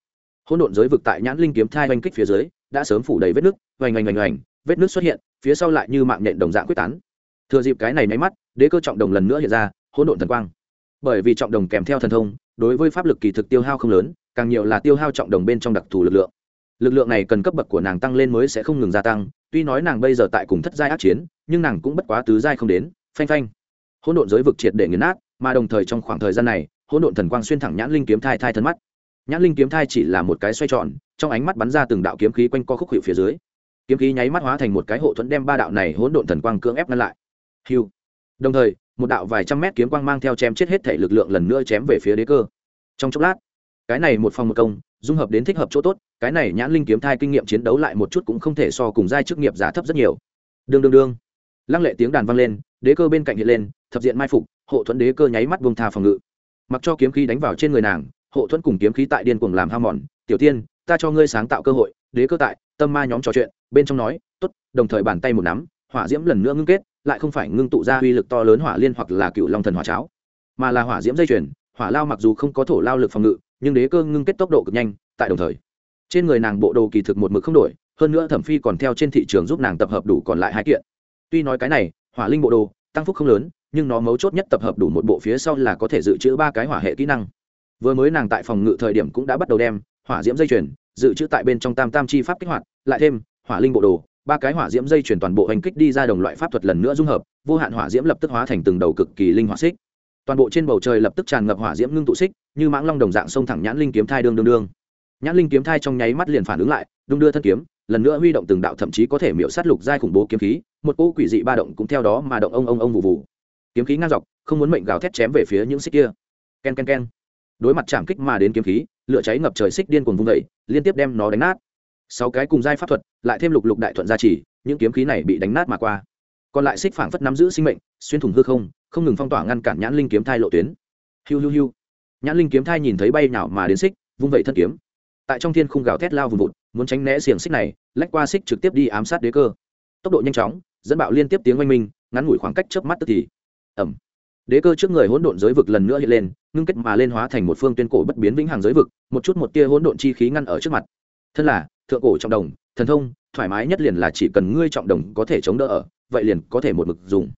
Hỗn độn giới vực tại nhãn linh kiếm thai oanh kích phía dưới, đã sớm phủ đầy vết nước oanh oanh oanh oanh vết nước xuất hiện, phía sau lại như mạng nhện đồng dạng quyết tán. Thừa dịp cái này nháy mắt, đế cơ trọng đồng lần nữa hiện ra, hỗn độn thần quang. Bởi vì trọng đồng kèm theo thần thông, đối với pháp lực kỳ thực tiêu hao không lớn, càng nhiều là tiêu hao trọng đồng bên trong đặc thù lực lượng. Lực lượng này cần cấp bậc của nàng tăng lên mới sẽ không ngừng gia tăng, tuy nói nàng bây giờ tại cùng thất giai ác chiến, nhưng nàng cũng bất quá tứ giai không đến phanh phanh. Hỗn độn giới vực triệt để nghiền nát, mà đồng thời trong khoảng thời gian này, hỗn độn thần quang xuyên thẳng nhãn linh kiếm thai thai thân mắt. Nhãn linh kiếm thai chỉ là một cái xoay tròn, trong ánh mắt bắn ra từng đạo kiếm khí quanh co khúc hiệu phía dưới. Kiếm khí nháy mắt hóa thành một cái hộ thuẫn đem ba đạo này hỗn độn thần quang cưỡng ép ngăn lại. Hiu đồng thời, một đạo vài trăm mét kiếm quang mang theo chém chết hết thể lực lượng lần nữa chém về phía đế cơ. Trong chốc lát, cái này một phòng một công, dung hợp đến thích hợp chỗ tốt, cái này nhãn linh kiếm thai kinh nghiệm chiến đấu lại một chút cũng không thể so cùng giai chức nghiệp giá thấp rất nhiều. Đương đương đương lăng lệ tiếng đàn vang lên, đế cơ bên cạnh hiện lên, thập diện mai phục, hộ thuẫn đế cơ nháy mắt buông thà phòng ngự. Mặc cho kiếm khí đánh vào trên người nàng, hộ thuẫn cùng kiếm khí tại điên cuồng làm ham mòn. Tiểu tiên, ta cho ngươi sáng tạo cơ hội, đế cơ tại, tâm ma nhóm trò chuyện. Bên trong nói, tốt. Đồng thời bàn tay một nắm, hỏa diễm lần nữa ngưng kết, lại không phải ngưng tụ ra uy lực to lớn hỏa liên hoặc là cựu long thần hỏa cháo, mà là hỏa diễm dây chuyền. Hỏa lao mặc dù không có thổ lao lực phòng ngự, nhưng đế cơ ngưng kết tốc độ cực nhanh, tại đồng thời, trên người nàng bộ đồ kỳ thực một mực không đổi, hơn nữa thẩm phi còn theo trên thị trường giúp nàng tập hợp đủ còn lại hai kiện tuy nói cái này, hỏa linh bộ đồ, tăng phúc không lớn, nhưng nó mấu chốt nhất tập hợp đủ một bộ phía sau là có thể dự trữ ba cái hỏa hệ kỹ năng. Vừa mới nàng tại phòng ngự thời điểm cũng đã bắt đầu đem hỏa diễm dây chuyển dự trữ tại bên trong tam tam chi pháp kích hoạt, lại thêm hỏa linh bộ đồ, ba cái hỏa diễm dây chuyển toàn bộ hành kích đi ra đồng loại pháp thuật lần nữa dung hợp, vô hạn hỏa diễm lập tức hóa thành từng đầu cực kỳ linh hỏa xích. Toàn bộ trên bầu trời lập tức tràn ngập hỏa diễm ngưng tụ xích, như mãng long đồng dạng sông thẳng nhãn linh kiếm thai đương đương đương. Nhãn linh kiếm thai trong nháy mắt liền phản ứng lại, đung đưa thân kiếm lần nữa huy động từng đạo thậm chí có thể miễu sát lục giai khủng bố kiếm khí, một cỗ quỷ dị ba động cũng theo đó mà động ông ông ông vụ vụ kiếm khí ngang dọc, không muốn mệnh gào thét chém về phía những xích kia. Ken ken ken. Đối mặt chạm kích mà đến kiếm khí, lửa cháy ngập trời xích điên cuồng vung vẩy liên tiếp đem nó đánh nát. Sáu cái cùng giai pháp thuật, lại thêm lục lục đại thuận gia trì, những kiếm khí này bị đánh nát mà qua. Còn lại xích phảng phất nắm giữ sinh mệnh, xuyên thủng hư không không ngừng phong tỏa ngăn cản nhãn linh kiếm thai lộ tuyến. Hiu hiu hiu. Nhãn linh kiếm thai nhìn thấy bay nào mà đến xích, vung vẩy thân kiếm. Tại trong thiên khung gào thét lao vùng vụt muốn tránh né xiềng xích này, lách qua xích trực tiếp đi ám sát đế cơ. Tốc độ nhanh chóng, dẫn bạo liên tiếp tiếng oanh minh, ngắn ngủi khoảng cách chớp mắt tức thì. Ẩm đế cơ trước người hỗn độn giới vực lần nữa hiện lên, ngưng kết mà lên hóa thành một phương tuyên cổ bất biến vĩnh hằng giới vực, một chút một tia hỗn độn chi khí ngăn ở trước mặt. Thân là, thượng cổ trọng đồng, thần thông, thoải mái nhất liền là chỉ cần ngươi trọng đồng có thể chống đỡ ở, vậy liền có thể một mực dùng.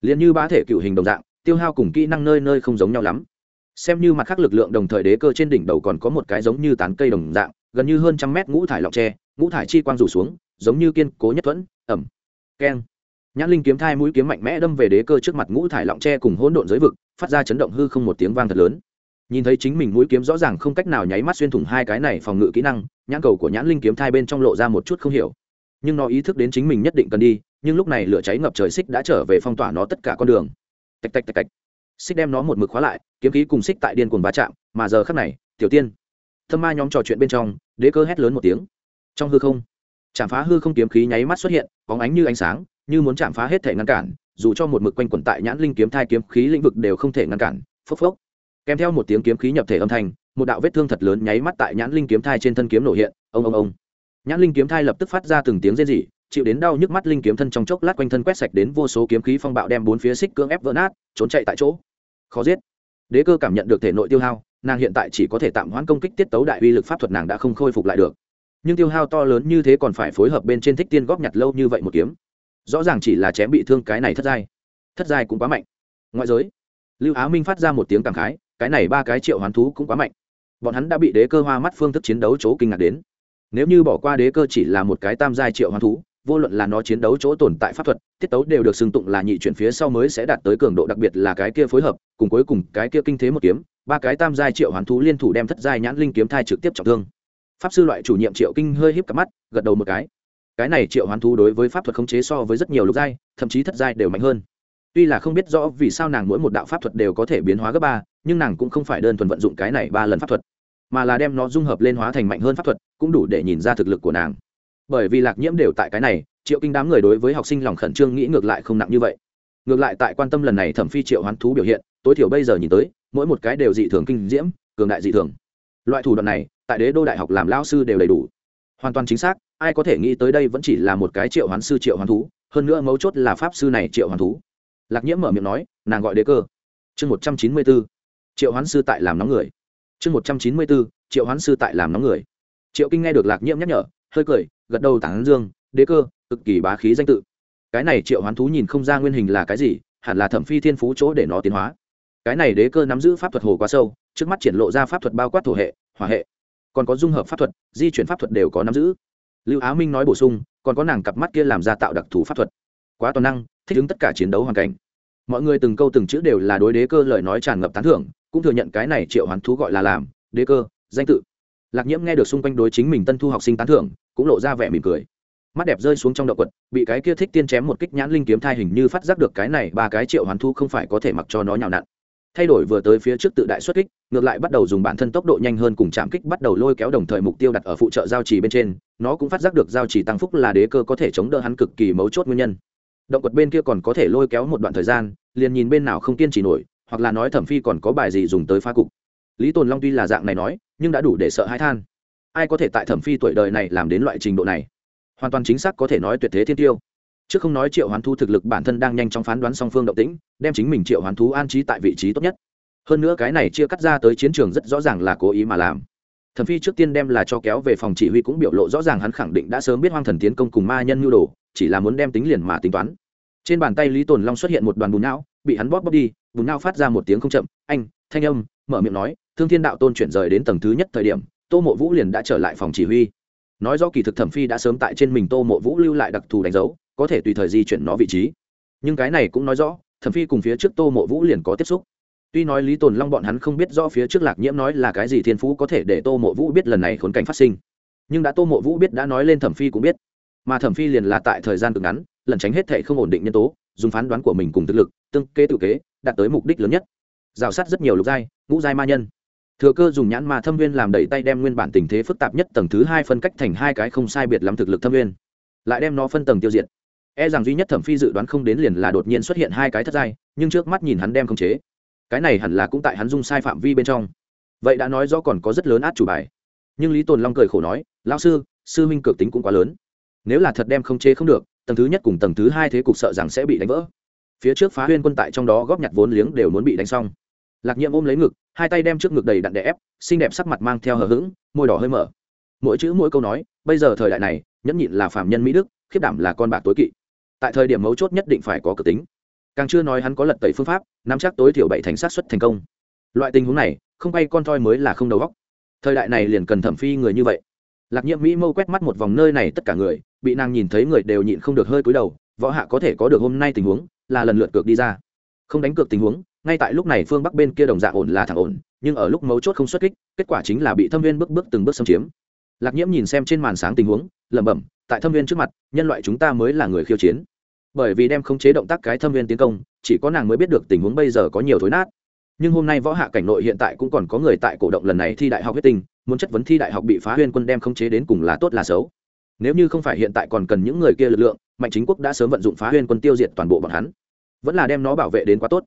Liền như bá thể cựu hình đồng dạng, tiêu hao cùng kỹ năng nơi nơi không giống nhau lắm. Xem như mặt khác lực lượng đồng thời đế cơ trên đỉnh đầu còn có một cái giống như tán cây đồng dạng gần như hơn trăm mét ngũ thải lọc tre, ngũ thải chi quang rủ xuống, giống như kiên cố nhất thuẫn, ẩm, keng. Nhãn linh kiếm thai mũi kiếm mạnh mẽ đâm về đế cơ trước mặt ngũ thải lọng tre cùng hỗn độn giới vực, phát ra chấn động hư không một tiếng vang thật lớn. Nhìn thấy chính mình mũi kiếm rõ ràng không cách nào nháy mắt xuyên thủng hai cái này phòng ngự kỹ năng, nhãn cầu của nhãn linh kiếm thai bên trong lộ ra một chút không hiểu. Nhưng nó ý thức đến chính mình nhất định cần đi, nhưng lúc này lửa cháy ngập trời xích đã trở về phong tỏa nó tất cả con đường. Tạch tạch tạch tạch. Xích đem nó một mực khóa lại, kiếm khí cùng xích tại điên cuồng va chạm, mà giờ khắc này, tiểu tiên thâm ma nhóm trò chuyện bên trong, đế cơ hét lớn một tiếng. Trong hư không chạm phá hư không kiếm khí nháy mắt xuất hiện bóng ánh như ánh sáng, như muốn chạm phá hết thể ngăn cản, dù cho một mực quanh quẩn tại nhãn linh kiếm thai kiếm khí lĩnh vực đều không thể ngăn cản. Phốc phốc. Kèm theo một tiếng kiếm khí nhập thể âm thanh, một đạo vết thương thật lớn nháy mắt tại nhãn linh kiếm thai trên thân kiếm nổ hiện, ông ông ông. Nhãn linh kiếm thai lập tức phát ra từng tiếng rên rỉ, chịu đến đau nhức mắt linh kiếm thân trong chốc lát quanh thân quét sạch đến vô số kiếm khí phong bạo đem bốn phía xích cưỡng ép vỡ nát, trốn chạy tại chỗ. Khó giết. Đế cơ cảm nhận được thể nội tiêu hao nàng hiện tại chỉ có thể tạm hoãn công kích tiết tấu đại uy lực pháp thuật nàng đã không khôi phục lại được. Nhưng tiêu hao to lớn như thế còn phải phối hợp bên trên thích tiên góp nhặt lâu như vậy một kiếm. Rõ ràng chỉ là chém bị thương cái này thất giai. Thất giai cũng quá mạnh. Ngoại giới, lưu á minh phát ra một tiếng cảm khái, cái này ba cái triệu hoán thú cũng quá mạnh. Bọn hắn đã bị đế cơ hoa mắt phương thức chiến đấu chỗ kinh ngạc đến. Nếu như bỏ qua đế cơ chỉ là một cái tam giai triệu hoán thú vô luận là nó chiến đấu chỗ tồn tại pháp thuật, tiết tấu đều được xưng tụng là nhị chuyển phía sau mới sẽ đạt tới cường độ đặc biệt là cái kia phối hợp, cùng cuối cùng cái kia kinh thế một kiếm, ba cái tam giai triệu hoán thú liên thủ đem thất giai nhãn linh kiếm thai trực tiếp trọng thương. Pháp sư loại chủ nhiệm triệu kinh hơi híp cặp mắt, gật đầu một cái. Cái này triệu hoán thú đối với pháp thuật khống chế so với rất nhiều lục giai, thậm chí thất giai đều mạnh hơn. Tuy là không biết rõ vì sao nàng mỗi một đạo pháp thuật đều có thể biến hóa gấp ba, nhưng nàng cũng không phải đơn thuần vận dụng cái này ba lần pháp thuật, mà là đem nó dung hợp lên hóa thành mạnh hơn pháp thuật, cũng đủ để nhìn ra thực lực của nàng bởi vì lạc nhiễm đều tại cái này, triệu kinh đám người đối với học sinh lòng khẩn trương nghĩ ngược lại không nặng như vậy. Ngược lại tại quan tâm lần này thẩm phi triệu hoán thú biểu hiện, tối thiểu bây giờ nhìn tới, mỗi một cái đều dị thường kinh diễm, cường đại dị thường. Loại thủ đoạn này, tại đế đô đại học làm lao sư đều đầy đủ. Hoàn toàn chính xác, ai có thể nghĩ tới đây vẫn chỉ là một cái triệu hoán sư triệu hoán thú, hơn nữa mấu chốt là pháp sư này triệu hoán thú. Lạc nhiễm mở miệng nói, nàng gọi đế cơ. Chương một trăm chín mươi b ố triệu hoán sư tại làm nóng người. Chương một trăm chín mươi b ố triệu hoán sư tại làm nóng người. Triệu kinh nghe được lạc nhiễm nhắc nhở hơi cười, gật đầu tảng dương, đế cơ, cực kỳ bá khí danh tự. Cái này triệu hoán thú nhìn không ra nguyên hình là cái gì, hẳn là thẩm phi thiên phú chỗ để nó tiến hóa. Cái này đế cơ nắm giữ pháp thuật hồ quá sâu, trước mắt triển lộ ra pháp thuật bao quát thổ hệ, hỏa hệ. Còn có dung hợp pháp thuật, di chuyển pháp thuật đều có nắm giữ. Lưu á minh nói bổ sung, còn có nàng cặp mắt kia làm ra tạo đặc thù pháp thuật. Quá toàn năng, thích ứng tất cả chiến đấu hoàn cảnh. Mọi người từng câu từng chữ đều là đối đế cơ lời nói tràn ngập tán thưởng, cũng thừa nhận cái này triệu hoán thú gọi là làm, đế cơ, danh tự lạc nhiễm nghe được xung quanh đối chính mình tân thu học sinh tán thưởng, cũng lộ ra vẻ mỉm cười. Mắt đẹp rơi xuống trong động quật, bị cái kia thích tiên chém một kích nhãn linh kiếm thai hình như phát giác được cái này ba cái triệu hoàn thu không phải có thể mặc cho nó nhào nặn. Thay đổi vừa tới phía trước tự đại xuất kích, ngược lại bắt đầu dùng bản thân tốc độ nhanh hơn cùng chạm kích bắt đầu lôi kéo đồng thời mục tiêu đặt ở phụ trợ giao trì bên trên, nó cũng phát giác được giao trì tăng phúc là đế cơ có thể chống đỡ hắn cực kỳ mấu chốt nguyên nhân. Động quật bên kia còn có thể lôi kéo một đoạn thời gian, liền nhìn bên nào không kiên trì nổi, hoặc là nói thẩm phi còn có bài gì dùng tới phá cục lý tồn long tuy là dạng này nói, nhưng đã đủ để sợ hãi than. Ai có thể tại thẩm phi tuổi đời này làm đến loại trình độ này? Hoàn toàn chính xác có thể nói tuyệt thế thiên tiêu. Chứ không nói triệu hoán thú thực lực bản thân đang nhanh chóng phán đoán song phương động tĩnh, đem chính mình triệu hoán thú an trí tại vị trí tốt nhất. Hơn nữa cái này chia cắt ra tới chiến trường rất rõ ràng là cố ý mà làm. Thẩm phi trước tiên đem là cho kéo về phòng chỉ huy cũng biểu lộ rõ ràng hắn khẳng định đã sớm biết hoang thần tiến công cùng ma nhân nhu đồ, chỉ là muốn đem tính liền mà tính toán. Trên bàn tay lý tồn long xuất hiện một đoàn bùn não, bị hắn bóp bóp đi, bùn não phát ra một tiếng không chậm, anh, thanh âm mở miệng nói, thương thiên đạo tôn chuyển rời đến tầng thứ nhất thời điểm, tô mộ vũ liền đã trở lại phòng chỉ huy. Nói do kỳ thực thẩm phi đã sớm tại trên mình tô mộ vũ lưu lại đặc thù đánh dấu, có thể tùy thời di chuyển nó vị trí. Nhưng cái này cũng nói rõ, thẩm phi cùng phía trước tô mộ vũ liền có tiếp xúc. Tuy nói lý tồn long bọn hắn không biết do phía trước lạc nhiễm nói là cái gì thiên phú có thể để tô mộ vũ biết lần này khốn cảnh phát sinh. Nhưng đã tô mộ vũ biết đã nói lên thẩm phi cũng biết. Mà thẩm phi liền là tại thời gian cực ngắn lần tránh hết thệ không ổn định nhân tố, dùng phán đoán của mình cùng thực lực, tương kế tự kế, đạt tới mục đích lớn nhất rào sát rất nhiều lục giai, ngũ giai ma nhân. Thừa cơ dùng nhãn ma thâm viên làm đẩy tay đem nguyên bản tình thế phức tạp nhất tầng thứ hai phân cách thành hai cái không sai biệt lắm thực lực thâm viên. Lại đem nó phân tầng tiêu diệt. E rằng duy nhất thẩm phi dự đoán không đến liền là đột nhiên xuất hiện hai cái thất giai, nhưng trước mắt nhìn hắn đem không chế. Cái này hẳn là cũng tại hắn dung sai phạm vi bên trong. Vậy đã nói rõ còn có rất lớn át chủ bài. Nhưng lý tồn long cười khổ nói, lão sư sư minh cược tính cũng quá lớn. Nếu là thật đem không chế không được, tầng thứ nhất cùng tầng thứ hai thế cục sợ rằng sẽ bị đánh vỡ. Phía trước phá huyên quân tại trong đó góp nhặt vốn liếng đều muốn bị đánh xong lạc nhiệm ôm lấy ngực, hai tay đem trước ngực đầy đặn đè ép, xinh đẹp sắc mặt mang theo hờ hững, môi đỏ hơi mở. Mỗi chữ mỗi câu nói, bây giờ thời đại này, nhẫn nhịn là phạm nhân mỹ đức khiết đảm là con bạc tối kỵ. Tại thời điểm mấu chốt nhất định phải có cực tính. Càng chưa nói hắn có lật tẩy phương pháp, nắm chắc tối thiểu bảy thành sát xuất thành công. Loại tình huống này, không bay con toi mới là không đầu góc thời đại này liền cần thẩm phi người như vậy. Lạc nhiệm mỹ mâu quét mắt một vòng nơi này tất cả người, bị nàng nhìn thấy người đều nhịn không được hơi cúi đầu, võ hạ có thể có được hôm nay tình huống, là lần lượt cược đi ra. Không đánh cược tình huống ngay tại lúc này phương bắc bên kia đồng dạng ổn là thẳng ổn, nhưng ở lúc mấu chốt không xuất kích, kết quả chính là bị thâm viên bước bước từng bước xâm chiếm. Lạc nhiễm nhìn xem trên màn sáng tình huống, lẩm bẩm, tại thâm viên trước mặt, nhân loại chúng ta mới là người khiêu chiến. Bởi vì đem khống chế động tác cái thâm viên tiến công, chỉ có nàng mới biết được tình huống bây giờ có nhiều thối nát. Nhưng hôm nay võ hạ cảnh nội hiện tại cũng còn có người tại cổ động lần này thi đại học huyết tinh, muốn chất vấn thi đại học bị phá huyên quân đem khống chế đến cùng là tốt là xấu. Nếu như không phải hiện tại còn cần những người kia lực lượng, mạnh chính quốc đã sớm vận dụng phá huyên quân tiêu diệt toàn bộ bọn hắn. Vẫn là đem nó bảo vệ đến quá tốt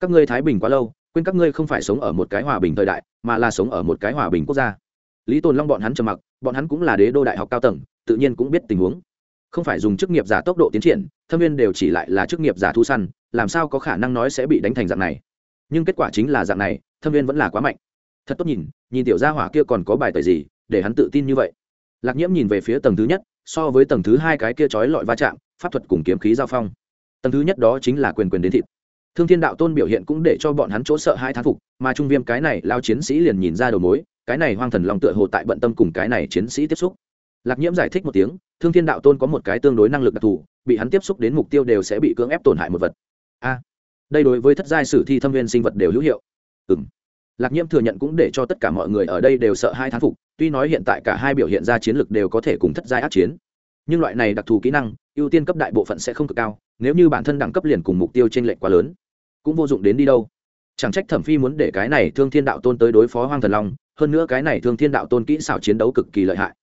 các ngươi thái bình quá lâu, quên các ngươi không phải sống ở một cái hòa bình thời đại, mà là sống ở một cái hòa bình quốc gia. Lý tồn long bọn hắn trầm mặc, bọn hắn cũng là đế đô đại học cao tầng, tự nhiên cũng biết tình huống. Không phải dùng chức nghiệp giả tốc độ tiến triển, thâm viên đều chỉ lại là chức nghiệp giả thu săn, làm sao có khả năng nói sẽ bị đánh thành dạng này? Nhưng kết quả chính là dạng này, thâm viên vẫn là quá mạnh. Thật tốt nhìn nhìn tiểu gia hỏa kia còn có bài tời gì, để hắn tự tin như vậy. Lạc nhiễm nhìn về phía tầng thứ nhất, so với tầng thứ hai cái kia trói lọi va chạm, pháp thuật cùng kiếm khí giao phong. Tầng thứ nhất đó chính là quyền quyền đến thịt thương thiên đạo tôn biểu hiện cũng để cho bọn hắn chỗ sợ hai thán phục, mà trung viêm cái này lao chiến sĩ liền nhìn ra đầu mối, cái này hoang thần lòng tựa hồ tại bận tâm cùng cái này chiến sĩ tiếp xúc. Lạc nhiễm giải thích một tiếng, thương thiên đạo tôn có một cái tương đối năng lực đặc thù, bị hắn tiếp xúc đến mục tiêu đều sẽ bị cưỡng ép tổn hại một vật. A, đây đối với thất giai sử thi thâm viên sinh vật đều hữu hiệu. Ừ m lạc nhiễm thừa nhận cũng để cho tất cả mọi người ở đây đều sợ hai thán phục, tuy nói hiện tại cả hai biểu hiện ra chiến lược đều có thể cùng thất giai át chiến. Nhưng loại này đặc thù kỹ năng, ưu tiên cấp đại bộ phận sẽ không cực cao, nếu như bản thân đẳng cấp liền cùng mục tiêu t r ê n lệch quá lớn cũng vô dụng đến đi đâu. Chẳng trách thẩm phi muốn để cái này thương thiên đạo tôn tới đối phó hoang thần long, hơn nữa cái này thương thiên đạo tôn kỹ xảo chiến đấu cực kỳ lợi hại.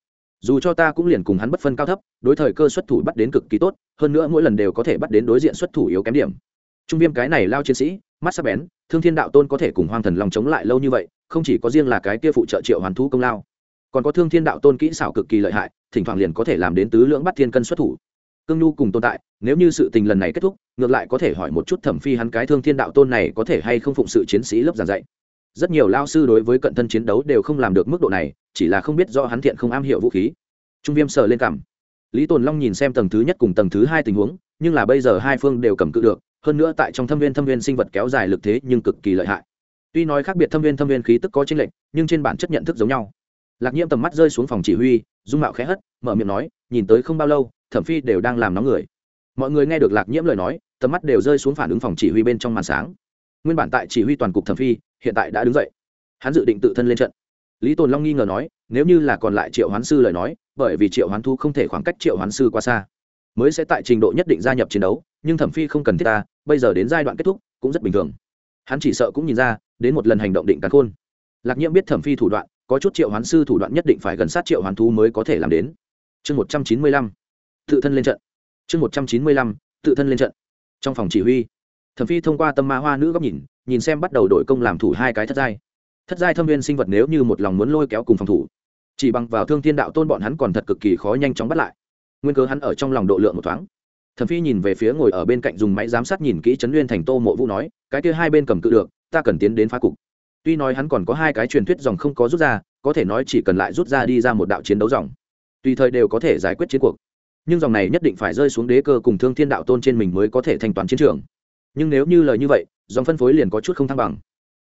Dù cho ta cũng liền cùng hắn bất phân cao thấp, đối thời cơ xuất thủ bắt đến cực kỳ tốt, hơn nữa mỗi lần đều có thể bắt đến đối diện xuất thủ yếu kém điểm. Trung viêm cái này lao chiến sĩ, mắt sắc bén, thương thiên đạo tôn có thể cùng hoang thần long chống lại lâu như vậy, không chỉ có riêng là cái kia phụ trợ triệu hoàn thu công lao, còn có thương thiên đạo tôn kỹ xảo cực kỳ lợi hại, thỉnh thoảng liền có thể làm đến tứ lưỡng bắt thiên cân xuất thủ. Cương nhu cùng tồn tại, nếu như sự tình lần này kết thúc ngược lại có thể hỏi một chút thẩm phi hắn cái thương thiên đạo tôn này có thể hay không phụng sự chiến sĩ lớp giảng dạy. Rất nhiều lao sư đối với cận thân chiến đấu đều không làm được mức độ này, chỉ là không biết do hắn thiện không am hiểu vũ khí. Trung viêm sờ lên cảm. Lý tồn long nhìn xem tầng thứ nhất cùng tầng thứ hai tình huống, nhưng là bây giờ hai phương đều cầm cự được, hơn nữa tại trong thâm viên thâm viên sinh vật kéo dài lực thế nhưng cực kỳ lợi hại. Tuy nói khác biệt thâm viên thâm viên khí tức có chênh lệch, nhưng trên bản chất nhận thức giống nhau. Lạc nhiễm tầm mắt rơi xuống phòng chỉ huy, dung mạo khẽ hất, mở miệng nói, nhìn tới không bao lâu, thẩm phi đều đang làm nóng người mọi người nghe được lạc nhiễm lời nói, tầm mắt đều rơi xuống phản ứng phòng chỉ huy bên trong màn sáng. Nguyên bản tại chỉ huy toàn cục thẩm phi, hiện tại đã đứng dậy. Hắn dự định tự thân lên trận. Lý tồn long nghi ngờ nói, nếu như là còn lại triệu hoán sư lời nói, bởi vì triệu hoán thu không thể khoảng cách triệu hoán sư quá xa, mới sẽ tại trình độ nhất định gia nhập chiến đấu, nhưng thẩm phi không cần thiết ta, bây giờ đến giai đoạn kết thúc, cũng rất bình thường. Hắn chỉ sợ cũng nhìn ra, đến một lần hành động định cắn khôn. Lạc nhiễm biết thẩm phi thủ đoạn, có chút triệu hoán sư thủ đoạn nhất định phải gần sát triệu hoán thú mới có thể làm đến. Chương một trăm chín mươi lăm. Tự thân lên trận chương một trăm chín mươi lăm, tự thân lên trận. Trong phòng chỉ huy, thẩm phi thông qua tâm ma hoa nữ góc nhìn nhìn xem bắt đầu đội công làm thủ hai cái thất giai. Thất giai thâm viên sinh vật nếu như một lòng muốn lôi kéo cùng phòng thủ, chỉ bằng vào thương thiên đạo tôn bọn hắn còn thật cực kỳ khó nhanh chóng bắt lại. Nguyên cớ hắn ở trong lòng độ lượng một thoáng. Thẩm phi nhìn về phía ngồi ở bên cạnh dùng máy giám sát nhìn kỹ trấn nguyên thành tô mộ vũ nói, cái kia hai bên cầm cự được, ta cần tiến đến phá cục. Tuy nói hắn còn có hai cái truyền thuyết dòng không có rút ra, có thể nói chỉ cần lại rút ra đi ra một đạo chiến đấu dòng. Tùy thời đều có thể giải quyết chiến cuộc nhưng dòng này nhất định phải rơi xuống đế cơ cùng thương thiên đạo tôn trên mình mới có thể thanh toán chiến trường. Nhưng nếu như lời như vậy, dòng phân phối liền có chút không thăng bằng.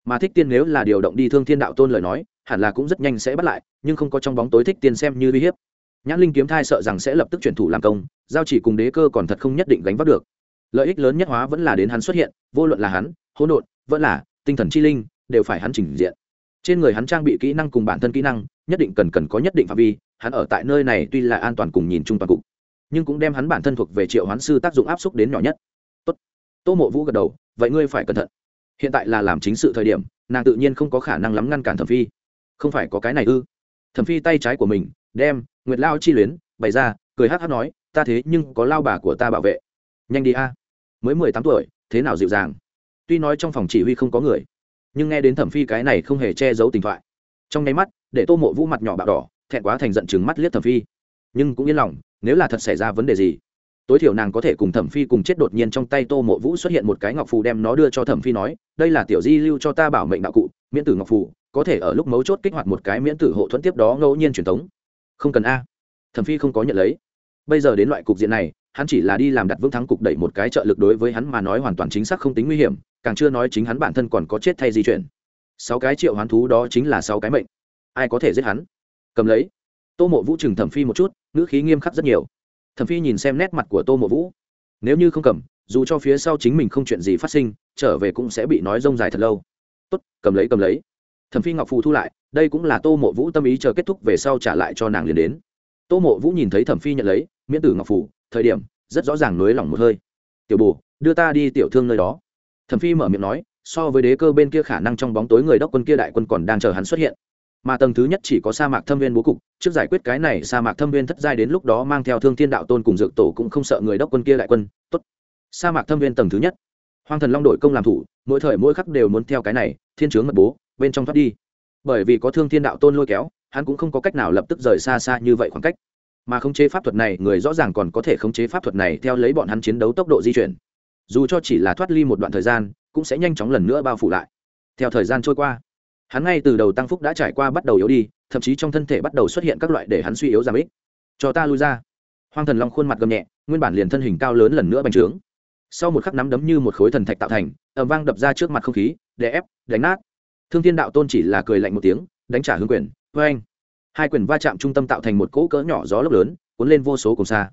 Mà thích tiên nếu là điều động đi thương thiên đạo tôn lời nói, hẳn là cũng rất nhanh sẽ bắt lại, nhưng không có trong bóng tối thích tiên xem như uy hiếp. Nhãn linh kiếm thai sợ rằng sẽ lập tức chuyển thủ làm công, giao chỉ cùng đế cơ còn thật không nhất định gánh vác được. Lợi ích lớn nhất hóa vẫn là đến hắn xuất hiện, vô luận là hắn, hỗn độn, vẫn là tinh thần chi linh, đều phải hắn trình diện. Trên người hắn trang bị kỹ năng cùng bản thân kỹ năng, nhất định cần cần có nhất định phạm vi, hắn ở tại nơi này tuy là an toàn cùng nhìn chung toàn cục nhưng cũng đem hắn bản thân thuộc về triệu hoán sư tác dụng áp xúc đến nhỏ nhất. Tốt. Tô mộ vũ gật đầu, vậy ngươi phải cẩn thận. Hiện tại là làm chính sự thời điểm, nàng tự nhiên không có khả năng lắm ngăn cản thẩm phi. Không phải có cái này ư? Thẩm phi tay trái của mình, đem nguyệt lao chi luyến bày ra, cười hát hát nói, ta thế nhưng có lao bà của ta bảo vệ. Nhanh đi a. Mới mười tám tuổi, thế nào dịu dàng? Tuy nói trong phòng chỉ huy không có người, nhưng nghe đến thẩm phi cái này không hề che giấu tình thoại. Trong nháy mắt, để tô mộ vũ mặt nhỏ bạo đỏ, thẹn quá thành giận chừng mắt liếc thẩm phi. Nhưng cũng yên lòng nếu là thật xảy ra vấn đề gì, tối thiểu nàng có thể cùng thẩm phi cùng chết đột nhiên trong tay tô mộ vũ xuất hiện một cái ngọc phù đem nó đưa cho thẩm phi nói, đây là tiểu di lưu cho ta bảo mệnh đạo cụ, miễn tử ngọc phù, có thể ở lúc mấu chốt kích hoạt một cái miễn tử hộ thuẫn tiếp đó ngẫu nhiên truyền thống không cần a. Thẩm phi không có nhận lấy. Bây giờ đến loại cục diện này, hắn chỉ là đi làm đặt vững thắng cục đẩy một cái trợ lực đối với hắn mà nói hoàn toàn chính xác không tính nguy hiểm, càng chưa nói chính hắn bản thân còn có chết thay di chuyển. Sáu cái triệu hoán thú đó chính là sáu cái mệnh. Ai có thể giết hắn? Cầm lấy tô mộ vũ chừng thẩm phi một chút, ngữ khí nghiêm khắc rất nhiều. Thẩm phi nhìn xem nét mặt của tô mộ vũ. Nếu như không cầm, dù cho phía sau chính mình không chuyện gì phát sinh, trở về cũng sẽ bị nói rông dài thật lâu. Tốt, cầm lấy cầm lấy. Thẩm phi ngọc phù thu lại, đây cũng là tô mộ vũ tâm ý chờ kết thúc về sau trả lại cho nàng liền đến. Tô mộ vũ nhìn thấy thẩm phi nhận lấy, miễn tử ngọc phù, thời điểm, rất rõ ràng nới lỏng một hơi. Tiểu bù đưa ta đi tiểu thương nơi đó. Thẩm phi mở miệng nói, so với đế cơ bên kia khả năng trong bóng tối người đốc quân kia đại quân còn đang chờ hắn xuất hiện mà tầng thứ nhất chỉ có sa mạc thâm viên bố cục, trước giải quyết cái này, sa mạc thâm viên thất giai đến lúc đó mang theo thương thiên đạo tôn cùng dược tổ cũng không sợ người đốc quân kia đại quân. Tốt. Sa mạc thâm viên tầng thứ nhất. Hoàng thần long đội công làm thủ, mỗi thời mỗi khắc đều muốn theo cái này, thiên chướng mật bố, bên trong thoát đi. Bởi vì có thương thiên đạo tôn lôi kéo, hắn cũng không có cách nào lập tức rời xa xa như vậy khoảng cách. Mà khống chế pháp thuật này, người rõ ràng còn có thể khống chế pháp thuật này theo lấy bọn hắn chiến đấu tốc độ di chuyển. Dù cho chỉ là thoát ly một đoạn thời gian, cũng sẽ nhanh chóng lần nữa bao phủ lại. Theo thời gian trôi qua hắn ngay từ đầu tăng phúc đã trải qua bắt đầu yếu đi thậm chí trong thân thể bắt đầu xuất hiện các loại để hắn suy yếu giảm ích. Cho ta lui ra. Hoang thần long khuôn mặt gầm nhẹ nguyên bản liền thân hình cao lớn lần nữa bành trướng. Sau một khắc nắm đấm như một khối thần thạch tạo thành ẩm vang đập ra trước mặt không khí để ép đánh nát. Thương thiên đạo tôn chỉ là cười lạnh một tiếng đánh trả hướng quyền vê anh hai quyền va chạm trung tâm tạo thành một cỗ cỡ nhỏ gió lốc lớn cuốn lên vô số cùng xa.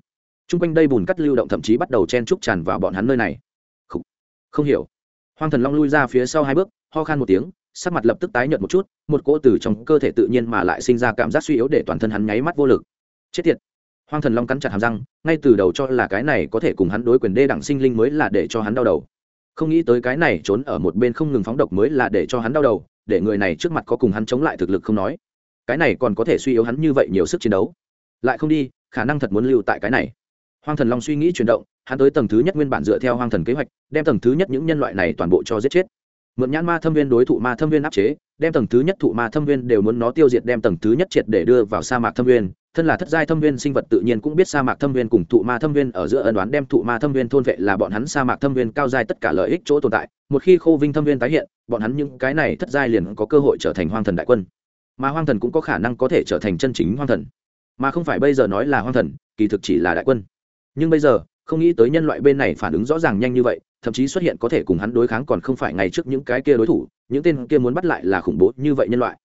T r u n g quanh đây bùn cắt lưu động thậm chí bắt đầu chen trúc tràn vào bọn hắn nơi này. Không, không hiểu. Hoang thần long lui ra phía sau hai bước ho khan một tiếng sắc mặt lập tức tái nhợt một chút, một cỗ từ trong cơ thể tự nhiên mà lại sinh ra cảm giác suy yếu để toàn thân hắn nháy mắt vô lực. Chết tiệt. Hoang thần long cắn chặt hàm răng, ngay từ đầu cho là cái này có thể cùng hắn đối quyền đê đẳng sinh linh mới là để cho hắn đau đầu. Không nghĩ tới cái này trốn ở một bên không ngừng phóng độc mới là để cho hắn đau đầu, để người này trước mặt có cùng hắn chống lại thực lực không nói. Cái này còn có thể suy yếu hắn như vậy nhiều sức chiến đấu. Lại không đi, khả năng thật muốn lưu tại cái này. Hoang thần long suy nghĩ chuyển động, hắn tới tầng thứ nhất nguyên bản dựa theo hoang thần kế hoạch, đem tầng thứ nhất những nhân loại này toàn bộ cho giết chết mượn nhãn ma thâm viên đối thụ ma thâm viên áp chế, đem tầng thứ nhất thụ ma thâm viên đều muốn nó tiêu diệt đem tầng thứ nhất triệt để đưa vào sa mạc thâm viên. Thân là thất giai thâm viên sinh vật tự nhiên cũng biết sa mạc thâm viên cùng thụ ma thâm viên ở giữa ân đoán đem thụ ma thâm viên thôn vệ là bọn hắn sa mạc thâm viên cao giai tất cả lợi ích chỗ tồn tại. Một khi khô vinh thâm viên tái hiện, bọn hắn những cái này thất giai liền có cơ hội trở thành hoang thần đại quân. Mà hoang thần cũng có khả năng có thể trở thành chân chính hoang thần. Mà không phải bây giờ nói là hoang thần, kỳ thực chỉ là đại quân. Nhưng bây giờ, không nghĩ tới nhân loại bên này phản ứng rõ ràng nhanh như vậy thậm chí xuất hiện có thể cùng hắn đối kháng còn không phải ngày trước những cái kia đối thủ, những tên kia muốn bắt lại là khủng bố như vậy nhân loại.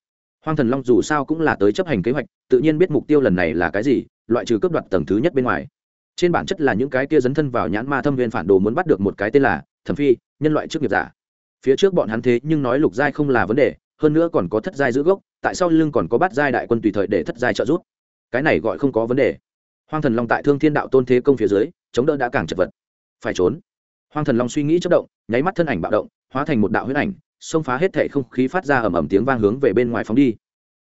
Hoang thần long dù sao cũng là tới chấp hành kế hoạch, tự nhiên biết mục tiêu lần này là cái gì, loại trừ cướp đoạt tầng thứ nhất bên ngoài. Trên bản chất là những cái kia dấn thân vào nhãn ma thâm viên phản đồ muốn bắt được một cái tên là thẩm phi, nhân loại chức nghiệp giả. Phía trước bọn hắn thế nhưng nói lục giai không là vấn đề, hơn nữa còn có thất giai giữ gốc, tại sao lưng còn có bát giai đại quân tùy thời để thất giai trợ giúp. Cái này gọi không có vấn đề. Hoang thần long tại thương thiên đạo tôn thế công phía dưới, chống đỡ đã càng chật vật. Phải trốn hoang thần long suy nghĩ chất động, nháy mắt thân ảnh bạo động, hóa thành một đạo huyết ảnh, xông phá hết thể không khí phát ra ầm ầm tiếng vang hướng về bên ngoài phóng đi.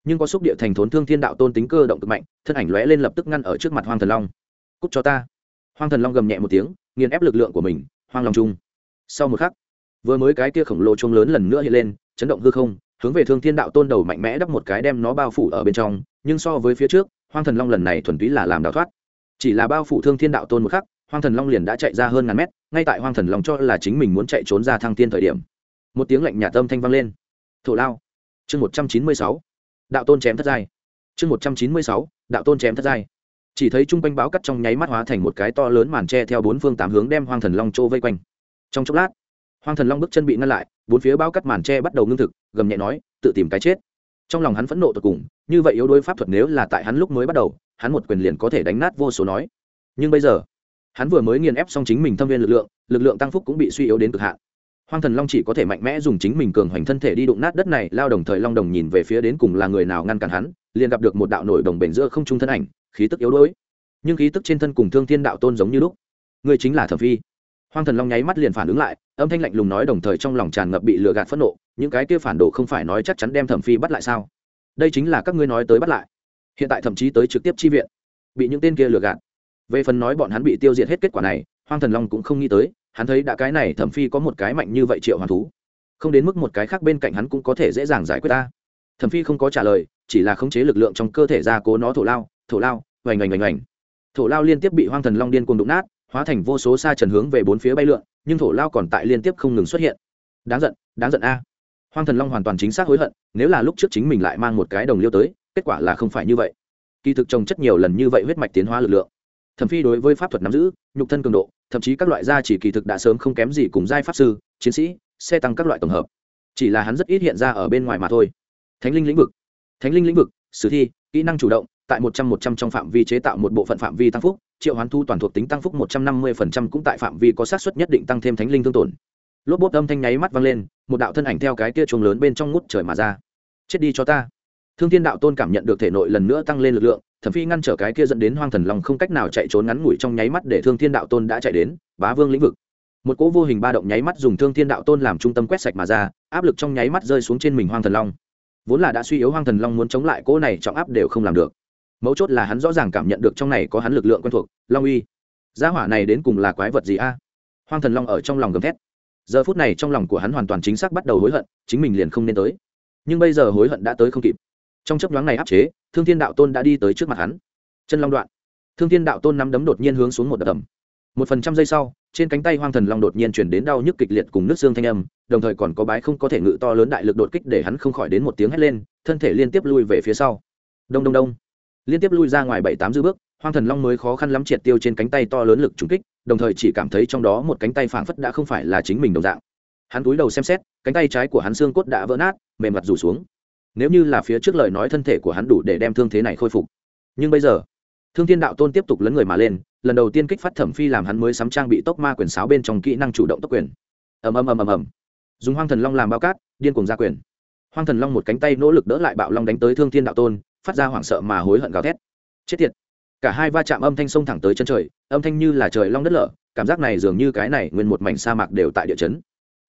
Nhưng có xúc địa thành thốn thương thiên đạo tôn tính cơ động cực mạnh, thân ảnh lóe lên lập tức ngăn ở trước mặt hoang thần long. Cút cho ta! Hoang thần long gầm nhẹ một tiếng, nghiền ép lực lượng của mình, hoang long trung sau một khắc, vừa mới cái kia khổng lồ trông lớn lần nữa hiện lên, chấn động hư không, hướng về thương thiên đạo tôn đầu mạnh mẽ đắp một cái đem nó bao phủ ở bên trong. Nhưng so với phía trước, hoang thần long lần này thuần túy là làm đào thoát. Chỉ là bao phủ thương thiên đạo tôn một khắc, hoang thần long liền đã chạy ra hơn ngàn mét ngay tại hoang thần long cho là chính mình muốn chạy trốn ra thăng tiên thời điểm, một tiếng lạnh nhà tâm thanh vang lên. Thổ lao, chương một trăm chín mươi sáu, đạo tôn chém thất giai. Chương một trăm chín mươi sáu, đạo tôn chém thất giai. Chỉ thấy chung quanh báo cắt trong nháy mắt hóa thành một cái to lớn màn tre theo bốn phương tám hướng đem hoang thần long trô vây quanh. Trong chốc lát, hoang thần long bước chân bị ngăn lại, bốn phía báo cắt màn tre bắt đầu ngưng thực, gầm nhẹ nói, tự tìm cái chết. Trong lòng hắn phẫn nộ tột cùng, như vậy yếu đuối pháp thuật nếu là tại hắn lúc mới bắt đầu, hắn một quyền liền có thể đánh nát vô số nói. Nhưng bây giờ hắn vừa mới nghiền ép xong chính mình thâm viên lực lượng lực lượng tăng phúc cũng bị suy yếu đến cực hạn. Hoang thần long chỉ có thể mạnh mẽ dùng chính mình cường hoành thân thể đi đụng nát đất này, lao đồng thời long đồng nhìn về phía đến cùng là người nào ngăn cản hắn, liền gặp được một đạo nổi đồng bền giữa không trung thân ảnh, khí tức yếu đuối. Nhưng khí tức trên thân cùng thương thiên đạo tôn giống như lúc. Người chính là thẩm phi. Hoang thần long nháy mắt liền phản ứng lại, âm thanh lạnh lùng nói đồng thời trong lòng tràn ngập bị lừa gạt phẫn nộ, những cái kia phản đồ không phải nói chắc chắn đem thẩm phi bắt lại sao? Đây chính là các ngươi nói tới bắt lại. Hiện tại thậm chí tới trực tiếp chi viện, bị những tên kia lừa gạt về phần nói bọn hắn bị tiêu diệt hết kết quả này, hoang thần long cũng không nghĩ tới, hắn thấy đã cái này thẩm phi có một cái mạnh như vậy triệu hoàn thú. Không đến mức một cái khác bên cạnh hắn cũng có thể dễ dàng giải quyết ta. Thẩm phi không có trả lời, chỉ là khống chế lực lượng trong cơ thể ra cố nó thổ lao thổ lao, oành oành oành oành. Thổ lao liên tiếp bị hoang thần long điên cuồng đụng nát, hóa thành vô số xa trần hướng về bốn phía bay lượn, nhưng thổ lao còn tại liên tiếp không ngừng xuất hiện. Đáng giận đáng giận a. Hoang thần long hoàn toàn chính xác hối hận, nếu là lúc trước chính mình lại mang một cái đồng liêu tới, kết quả là không phải như vậy. Kỳ thực trồng chất nhiều lần như vậy huyết mạch tiến hóa lực lượng thẩm phi đối với pháp thuật nắm giữ, nhục thân cường độ, thậm chí các loại gia chỉ kỳ thực đã sớm không kém gì cùng giai pháp sư, chiến sĩ, xe tăng các loại tổng hợp. Chỉ là hắn rất ít hiện ra ở bên ngoài mà thôi. Thánh linh lĩnh vực. Thánh linh lĩnh vực, sử thi, kỹ năng chủ động, tại một trăm một trăm trong phạm vi chế tạo một bộ phận phạm vi tăng phúc, triệu hoán thu toàn thuộc tính tăng phúc một trăm năm mươi phần trăm cũng tại phạm vi có sát suất nhất định tăng thêm thánh linh thương tổn. Lốp bốt âm thanh nháy mắt vang lên, một đạo thân ảnh theo cái kia chuồng lớn bên trong ngút trời mà ra. Chết đi cho ta. Thương thiên đạo tôn cảm nhận được thể nội lần nữa tăng lên lực lượng thẩm phi ngăn trở cái kia dẫn đến hoang thần long không cách nào chạy trốn ngắn ngủi trong nháy mắt để thương thiên đạo tôn đã chạy đến, bá vương lĩnh vực. Một cỗ vô hình ba động nháy mắt dùng thương thiên đạo tôn làm trung tâm quét sạch mà ra, áp lực trong nháy mắt rơi xuống trên mình hoang thần long. Vốn là đã suy yếu hoang thần long muốn chống lại cỗ này trọng áp đều không làm được. Mấu chốt là hắn rõ ràng cảm nhận được trong này có hắn lực lượng quen thuộc, long uy. Gia hỏa này đến cùng là quái vật gì a? Hoang thần long ở trong lòng gầm thét. Giờ phút này trong lòng của hắn hoàn toàn chính xác bắt đầu hối hận, chính mình liền không nên tới. Nhưng bây giờ hối hận đã tới không kịp trong chấp nhoáng này áp chế, thương thiên đạo tôn đã đi tới trước mặt hắn. Chân long đoạn. Thương thiên đạo tôn nắm đấm đột nhiên hướng xuống một đập tầm một phần trăm giây sau, trên cánh tay hoang thần long đột nhiên chuyển đến đau nhức kịch liệt cùng nước xương thanh âm, đồng thời còn có bái không có thể ngự to lớn đại lực đột kích để hắn không khỏi đến một tiếng hét lên, thân thể liên tiếp lui về phía sau. Đông đông đông. Liên tiếp lui ra ngoài bảy tám dư bước, hoang thần long mới khó khăn lắm triệt tiêu trên cánh tay to lớn lực trúng kích, đồng thời chỉ cảm thấy trong đó một cánh tay phảng phất đã không phải là chính mình đồng dạng. Hắn cúi đầu xem xét, cánh tay trái của hắn xương cốt đã vỡ nát, mềm mặt rủ xuống nếu như là phía trước lời nói thân thể của hắn đủ để đem thương thế này khôi phục. Nhưng bây giờ, thương thiên đạo tôn tiếp tục lấn người mà lên, lần đầu tiên kích phát thẩm phi làm hắn mới sắm trang bị tốc ma quyền sáo bên trong kỹ năng chủ động tốc quyền. Ầm ầm ầm ầm ầm. Dùng hoang thần long làm bao cát, điên cùng ra quyền. Hoang thần long một cánh tay nỗ lực đỡ lại bạo long đánh tới thương thiên đạo tôn, phát ra hoảng sợ mà hối hận gào thét. Chết tiệt. Cả hai va chạm âm thanh sông thẳng tới chân trời, âm thanh như là trời long đất lở, cảm giác này dường như cái này nguyên một mảnh sa mạc đều tại địa chấn.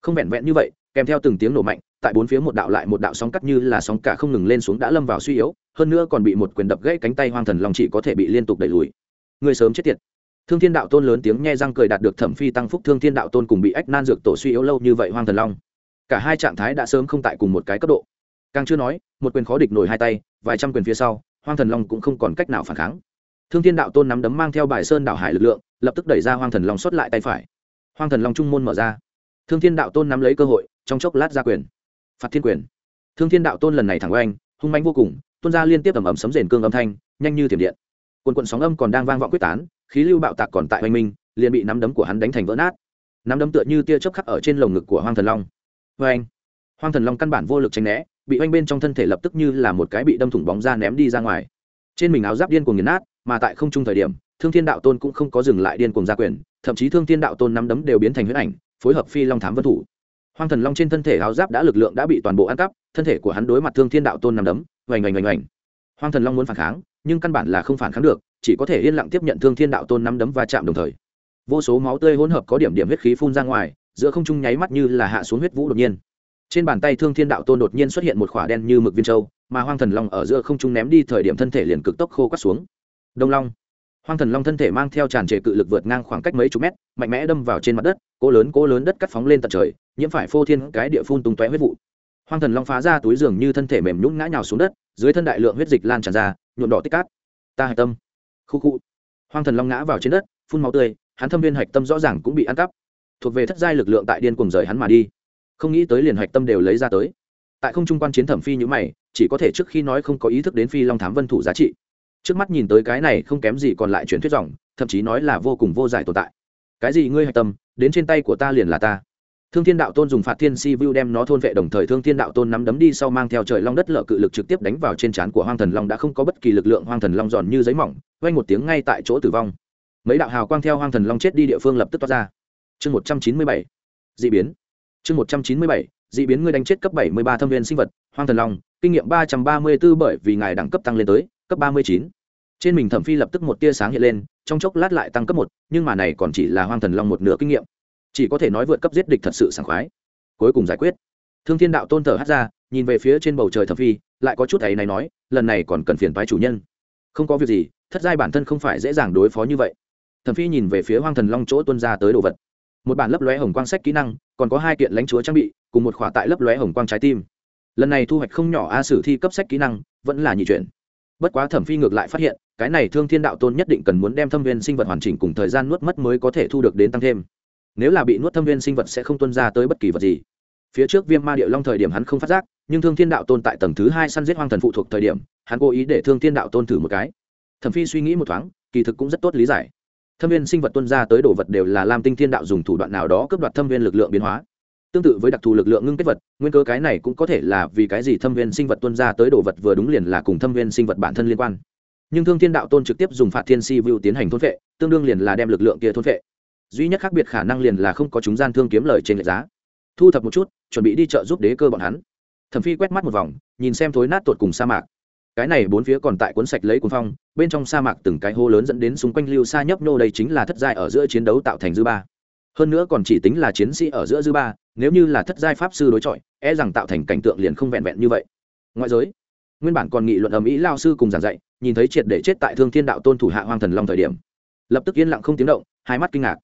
Không vẹn vẹn như vậy kèm theo từng tiếng nổ mạnh, tại bốn phía một đạo lại một đạo sóng cắt như là sóng cả không ngừng lên xuống đã lâm vào suy yếu, hơn nữa còn bị một quyền đập gãy cánh tay hoang thần long chỉ có thể bị liên tục đẩy lùi. Người sớm chết tiệt. Thương thiên đạo tôn lớn tiếng nghe răng cười đạt được thẩm phi tăng phúc thương thiên đạo tôn cùng bị ách nan dược tổ suy yếu lâu như vậy hoang thần long. Cả hai trạng thái đã sớm không tại cùng một cái cấp độ. Càng chưa nói, một quyền khó địch nổi hai tay, vài trăm quyền phía sau, hoang thần long cũng không còn cách nào phản kháng. Thương thiên đạo tôn nắm đấm mang theo bài sơn đảo hải lực lượng, lập tức đẩy ra hoang thần long xuất lại tay phải. Hoang thần long trung môn mở ra. Thương thiên đạo tôn nắm lấy cơ hội trong chốc lát ra quyền. Phạt thiên quyền. Thương thiên đạo tôn lần này thẳng oanh, hung manh vô cùng, tuôn ra liên tiếp ẩm ẩm sấm rền cương âm thanh, nhanh như thiểm điện. Quần quận sóng âm còn đang vang vọng quyết tán, khí lưu bạo tạc còn tại oanh minh, liền bị nắm đấm của hắn đánh thành vỡ nát. Nắm đấm tựa như tia chớp khắc ở trên lồng ngực của hoang thần long. Vê anh hoang thần long căn bản vô lực tránh né, bị oanh bên trong thân thể lập tức như là một cái bị đâm thủng bóng ra ném đi ra ngoài. Trên mình áo giáp điên cuồng nghiền nát, mà tại không trung thời điểm, thương thiên đạo tôn cũng không có dừng lại điên cuồng gia quyền, thậm chí thương thiên đạo tôn nắm đấm đều biến thành huyết ảnh, phối hợp phi long thám vân thủ hoang thần long trên thân thể áo giáp đã lực lượng đã bị toàn bộ ăn cắp, thân thể của hắn đối mặt thương thiên đạo tôn nằm đấm, oành oành oành oành. Hoang thần long muốn phản kháng, nhưng căn bản là không phản kháng được, chỉ có thể yên lặng tiếp nhận thương thiên đạo tôn nắm đấm và chạm đồng thời. Vô số máu tươi hỗn hợp có điểm điểm huyết khí phun ra ngoài, giữa không trung nháy mắt như là hạ xuống huyết vũ đột nhiên. Trên bàn tay thương thiên đạo tôn đột nhiên xuất hiện một khỏa đen như mực viên châu, mà hoang thần long ở giữa không trung ném đi thời điểm thân thể liền cực tốc khô quắt xuống. Đông long. Hoang thần long thân thể mang theo tràn trề cự lực vượt ngang khoảng cách mấy chục mét, mạnh mẽ đâm vào trên mặt đất, cỗ lớn cỗ lớn đất cắt phóng lên tận trời nhiễm phải phô thiên cái địa phun tung tóe huyết vụ. Hoang thần long phá ra túi giường như thân thể mềm nhũng ngã nhào xuống đất, dưới thân đại lượng huyết dịch lan tràn ra, nhuộm đỏ tích cát. Ta hạch tâm. Khu khu. Hoang thần long ngã vào trên đất, phun máu tươi, hắn thâm viên hạch tâm rõ ràng cũng bị ăn cắp. Thuộc về thất giai lực lượng tại điên cùng rời hắn mà đi. Không nghĩ tới liền hạch tâm đều lấy ra tới. Tại không trung quan chiến thẩm phi như mày, chỉ có thể trước khi nói không có ý thức đến phi long thám vân thủ giá trị. Trước mắt nhìn tới cái này không kém gì còn lại truyền thuyết dòng, thậm chí nói là vô cùng vô giải tồn tại. Cái gì ngươi hạch tâm, đến trên tay của ta liền là ta thương thiên đạo tôn dùng phạt thiên si vu đem nó thôn vệ đồng thời thương thiên đạo tôn nắm đấm đi sau mang theo trời long đất lở cự lực trực tiếp đánh vào trên trán của hoang thần long đã không có bất kỳ lực lượng, hoang thần long giòn như giấy mỏng quanh một tiếng ngay tại chỗ tử vong. Mấy đạo hào quang theo hoang thần long chết đi địa phương lập tức toát ra. Chương một trăm chín mươi bảy d ị biến. Chương một trăm chín mươi bảy d ị biến ngươi đánh chết cấp bảy mươi ba thâm viên sinh vật, hoang thần long, kinh nghiệm ba trăm ba mươi b ố bởi vì ngài đẳng cấp tăng lên tới cấp ba mươi chín. Trên mình thẩm phi lập tức một tia sáng hiện lên, trong chốc lát lại tăng cấp một, nhưng mà này còn chỉ là hoang thần long một nửa kinh nghiệm chỉ có thể nói vượt cấp giết địch thật sự sảng khoái. Cuối cùng giải quyết. Thương thiên đạo tôn thở hát ra, nhìn về phía trên bầu trời thẩm phi, lại có chút ấy này nói, lần này còn cần phiền phái chủ nhân. Không có việc gì, thất giai bản thân không phải dễ dàng đối phó như vậy. Thẩm phi nhìn về phía hoang thần long chỗ tuân ra tới đồ vật. Một bản lấp lóe hồng quang sách kỹ năng, còn có hai kiện lãnh chúa trang bị, cùng một khỏa tại lấp lóe hồng quang trái tim. Lần này thu hoạch không nhỏ a sử thi cấp sách kỹ năng, vẫn là nhị chuyện bất quá thẩm phi ngược lại phát hiện, cái này thương thiên đạo tôn nhất định cần muốn đem thâm viên sinh vật hoàn chỉnh cùng thời gian nuốt mất mới có thể thu được đến tăng thêm nếu là bị nuốt thâm viên sinh vật sẽ không tuân ra tới bất kỳ vật gì. Phía trước viêm ma địa long thời điểm hắn không phát giác, nhưng thương thiên đạo tôn tại tầng thứ hai săn giết hoang thần phụ thuộc thời điểm, hắn cố ý để thương thiên đạo tôn thử một cái. Thẩm phi suy nghĩ một thoáng, kỳ thực cũng rất tốt lý giải. Thâm viên sinh vật tuân ra tới đồ vật đều là lam tinh thiên đạo dùng thủ đoạn nào đó cướp đoạt thâm viên lực lượng biến hóa. Tương tự với đặc thù lực lượng ngưng kết vật, nguyên cơ cái này cũng có thể là vì cái gì thâm viên sinh vật tuân ra tới đồ vật vừa đúng liền là cùng thâm viên sinh vật bản thân liên quan. Nhưng thương thiên đạo tôn trực tiếp dùng phạt thiên si vu tiến hành thôn vệ, tương đương liền là đem lực lượng kia thôn vệ duy nhất khác biệt khả năng liền là không có chúng gian thương kiếm lời trên lệ giá. Thu thập một chút, chuẩn bị đi chợ giúp đế cơ bọn hắn. Thẩm phi quét mắt một vòng, nhìn xem thối nát tột cùng sa mạc. Cái này bốn phía còn tại cuốn sạch lấy cuốn phong, bên trong sa mạc từng cái hô lớn dẫn đến xung quanh lưu xa nhấp nô đây chính là thất giai ở giữa chiến đấu tạo thành dư ba. Hơn nữa còn chỉ tính là chiến sĩ ở giữa dư ba, nếu như là thất giai pháp sư đối chọi e rằng tạo thành cảnh tượng liền không vẹn vẹn như vậy. Ngoại giới, nguyên bản còn nghị luận ầm ĩ lao sư cùng giảng dạy, nhìn thấy triệt để chết tại thương thiên đạo tôn thủ hạ hoang thần long thời điểm. Lập tức yên lặng không tiếng động, hai mắt kinh ngạc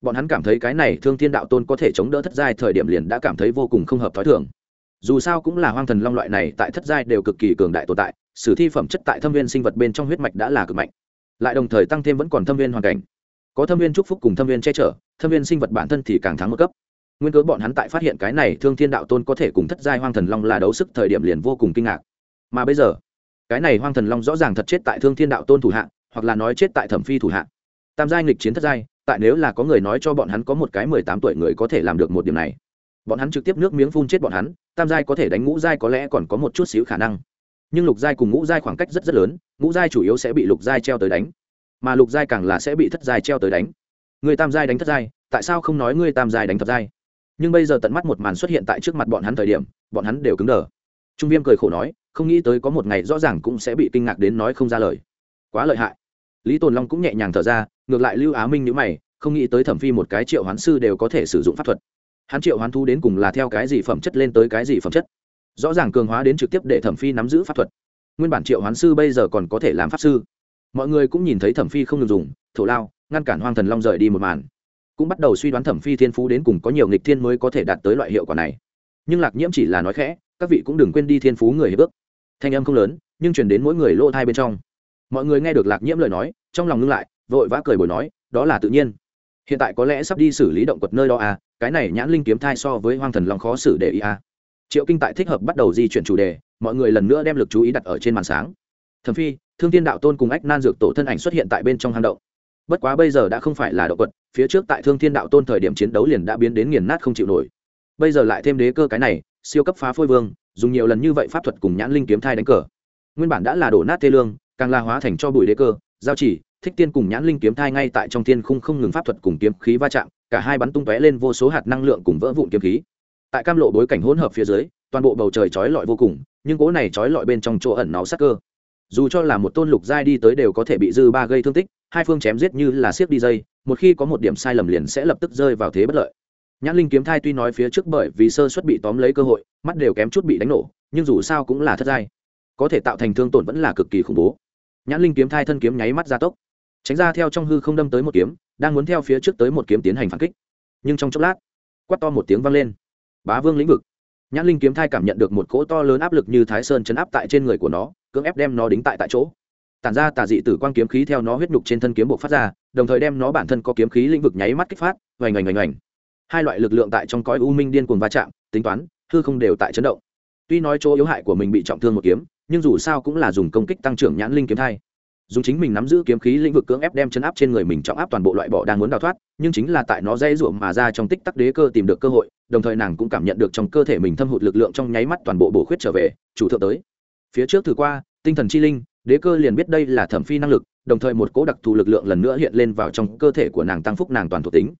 bọn hắn cảm thấy cái này thương thiên đạo tôn có thể chống đỡ thất giai thời điểm liền đã cảm thấy vô cùng không hợp t h ó i thường. Dù sao cũng là hoang thần long loại này, tại thất giai đều cực kỳ cường đại tồn tại, sử thi phẩm chất tại thâm viên sinh vật bên trong huyết mạch đã là cực mạnh. Lại đồng thời tăng thêm vẫn còn thâm viên hoàn cảnh. Có thâm viên Chúc phúc cùng thâm viên che chở, thâm viên sinh vật bản thân thì càng thắng một cấp. Nguyên cớ bọn hắn tại phát hiện cái này thương thiên đạo tôn có thể cùng thất giai hoang thần long là đấu sức thời điểm liền vô cùng kinh ngạc. Mà bây giờ, cái này hoang thần long rõ ràng thật chết tại thương thiên đạo tôn thủ hạ, hoặc là nói chết tại thẩm phi thủ hạ. Tam giai nghịch chiến thất giai tại nếu là có người nói cho bọn hắn có một cái mười tám tuổi người có thể làm được một điểm này, bọn hắn trực tiếp nước miếng phun chết bọn hắn, tam giai có thể đánh ngũ giai có lẽ còn có một chút xíu khả năng. Nhưng lục giai cùng ngũ giai khoảng cách rất rất lớn, ngũ giai chủ yếu sẽ bị lục giai treo tới đánh, mà lục giai càng là sẽ bị thất giai treo tới đánh. Người tam giai đánh thất giai, tại sao không nói người tam giai đánh thập giai? Nhưng bây giờ tận mắt một màn xuất hiện tại trước mặt bọn hắn thời điểm, bọn hắn đều cứng đờ. Trung viêm cười khổ nói, không nghĩ tới có một ngày rõ ràng cũng sẽ bị kinh ngạc đến nói không ra lời. Quá lợi hại lý tồn long cũng nhẹ nhàng thở ra, ngược lại lưu á minh nhữ mày, không nghĩ tới thẩm phi một cái triệu hoán sư đều có thể sử dụng pháp thuật. Hắn triệu hoán thu đến cùng là theo cái gì phẩm chất lên tới cái gì phẩm chất? Rõ ràng cường hóa đến trực tiếp để thẩm phi nắm giữ pháp thuật. Nguyên bản triệu hoán sư bây giờ còn có thể làm pháp sư. Mọi người cũng nhìn thấy thẩm phi không được dùng, thổ lao, ngăn cản hoang thần long rời đi một màn. Cũng bắt đầu suy đoán thẩm phi thiên phú đến cùng có nhiều nghịch thiên mới có thể đạt tới loại hiệu quả này. Nhưng lạc nhiễm chỉ là nói khẽ, các vị cũng đừng quên đi thiên phú người hiệp ước. Thanh âm không lớn, nhưng chuyển đến mỗi người lỗ thai bên trong mọi người nghe được lạc nhiễm lời nói, trong lòng ngưng lại, vội vã cười bồi nói, đó là tự nhiên. Hiện tại có lẽ sắp đi xử lý động quật nơi đó à cái này nhãn linh kiếm thai so với hoang thần long khó xử để ý à. Triệu kinh tại thích hợp bắt đầu di chuyển chủ đề, mọi người lần nữa đem lực chú ý đặt ở trên màn sáng. Thầm phi, thương tiên đạo tôn cùng ách nan dược tổ thân ảnh xuất hiện tại bên trong hang động. Bất quá bây giờ đã không phải là động quật, phía trước tại thương thiên đạo tôn thời điểm chiến đấu liền đã biến đến nghiền nát không chịu nổi. Bây giờ lại thêm đế cơ cái này, siêu cấp phá phôi vương, dùng nhiều lần như vậy pháp thuật cùng nhãn linh kiếm thai đánh cờ. Nguyên bản đã là đổ nát tê lương càng la hóa thành cho bụi đế cơ, giao chỉ, thích tiên cùng nhãn linh kiếm thai ngay tại trong thiên khung không ngừng pháp thuật cùng kiếm khí va chạm, cả hai bắn tung tóe lên vô số hạt năng lượng cùng vỡ vụn kiếm khí. Tại cam lộ bối cảnh hỗn hợp phía dưới, toàn bộ bầu trời chói lọi vô cùng, nhưng gỗ này chói lọi bên trong chỗ ẩn nó sắc cơ. Dù cho là một tôn lục giai đi tới đều có thể bị dư ba gây thương tích, hai phương chém giết như là siếc đi dây, một khi có một điểm sai lầm liền sẽ lập tức rơi vào thế bất lợi. Nhãn linh kiếm thai tuy nói phía trước bởi vì sơ suất bị tóm lấy cơ hội, mắt đều kém chút bị đánh nổ, nhưng dù sao cũng là thất giai. Có thể tạo thành thương tổn vẫn là cực kỳ khủng bố nhãn linh kiếm thai thân kiếm nháy mắt gia tốc. Tránh ra theo trong hư không đâm tới một kiếm, đang muốn theo phía trước tới một kiếm tiến hành phản kích. Nhưng trong chốc lát, quát to một tiếng vang lên. Bá vương lĩnh vực. Nhãn linh kiếm thai cảm nhận được một cỗ to lớn áp lực như thái sơn chấn áp tại trên người của nó, cưỡng ép đem nó đính tại tại chỗ. Tản ra tà dị tử quang kiếm khí theo nó huyết nhục trên thân kiếm bộ phát ra, đồng thời đem nó bản thân có kiếm khí lĩnh vực nháy mắt kích phát vành oành oành oành. Hai loại lực lượng tại trong cõi u minh điên cuồng va chạm, tính toán, hư không đều tại chấn động. Tuy nói chỗ yếu hại của mình bị trọng thương một kiếm nhưng dù sao cũng là dùng công kích tăng trưởng nhãn linh kiếm thai. Dùng chính mình nắm giữ kiếm khí lĩnh vực cưỡng ép đem chấn áp trên người mình trọng áp toàn bộ loại bỏ đang muốn đào thoát, nhưng chính là tại nó dây ruộng mà ra trong tích tắc đế cơ tìm được cơ hội, đồng thời nàng cũng cảm nhận được trong cơ thể mình thâm hụt lực lượng trong nháy mắt toàn bộ bổ khuyết trở về, chủ thượng tới. Phía trước thử qua, tinh thần chi linh, đế cơ liền biết đây là thẩm phi năng lực, đồng thời một cố đặc thù lực lượng lần nữa hiện lên vào trong cơ thể của nàng tăng phúc nàng toàn thuộc tính.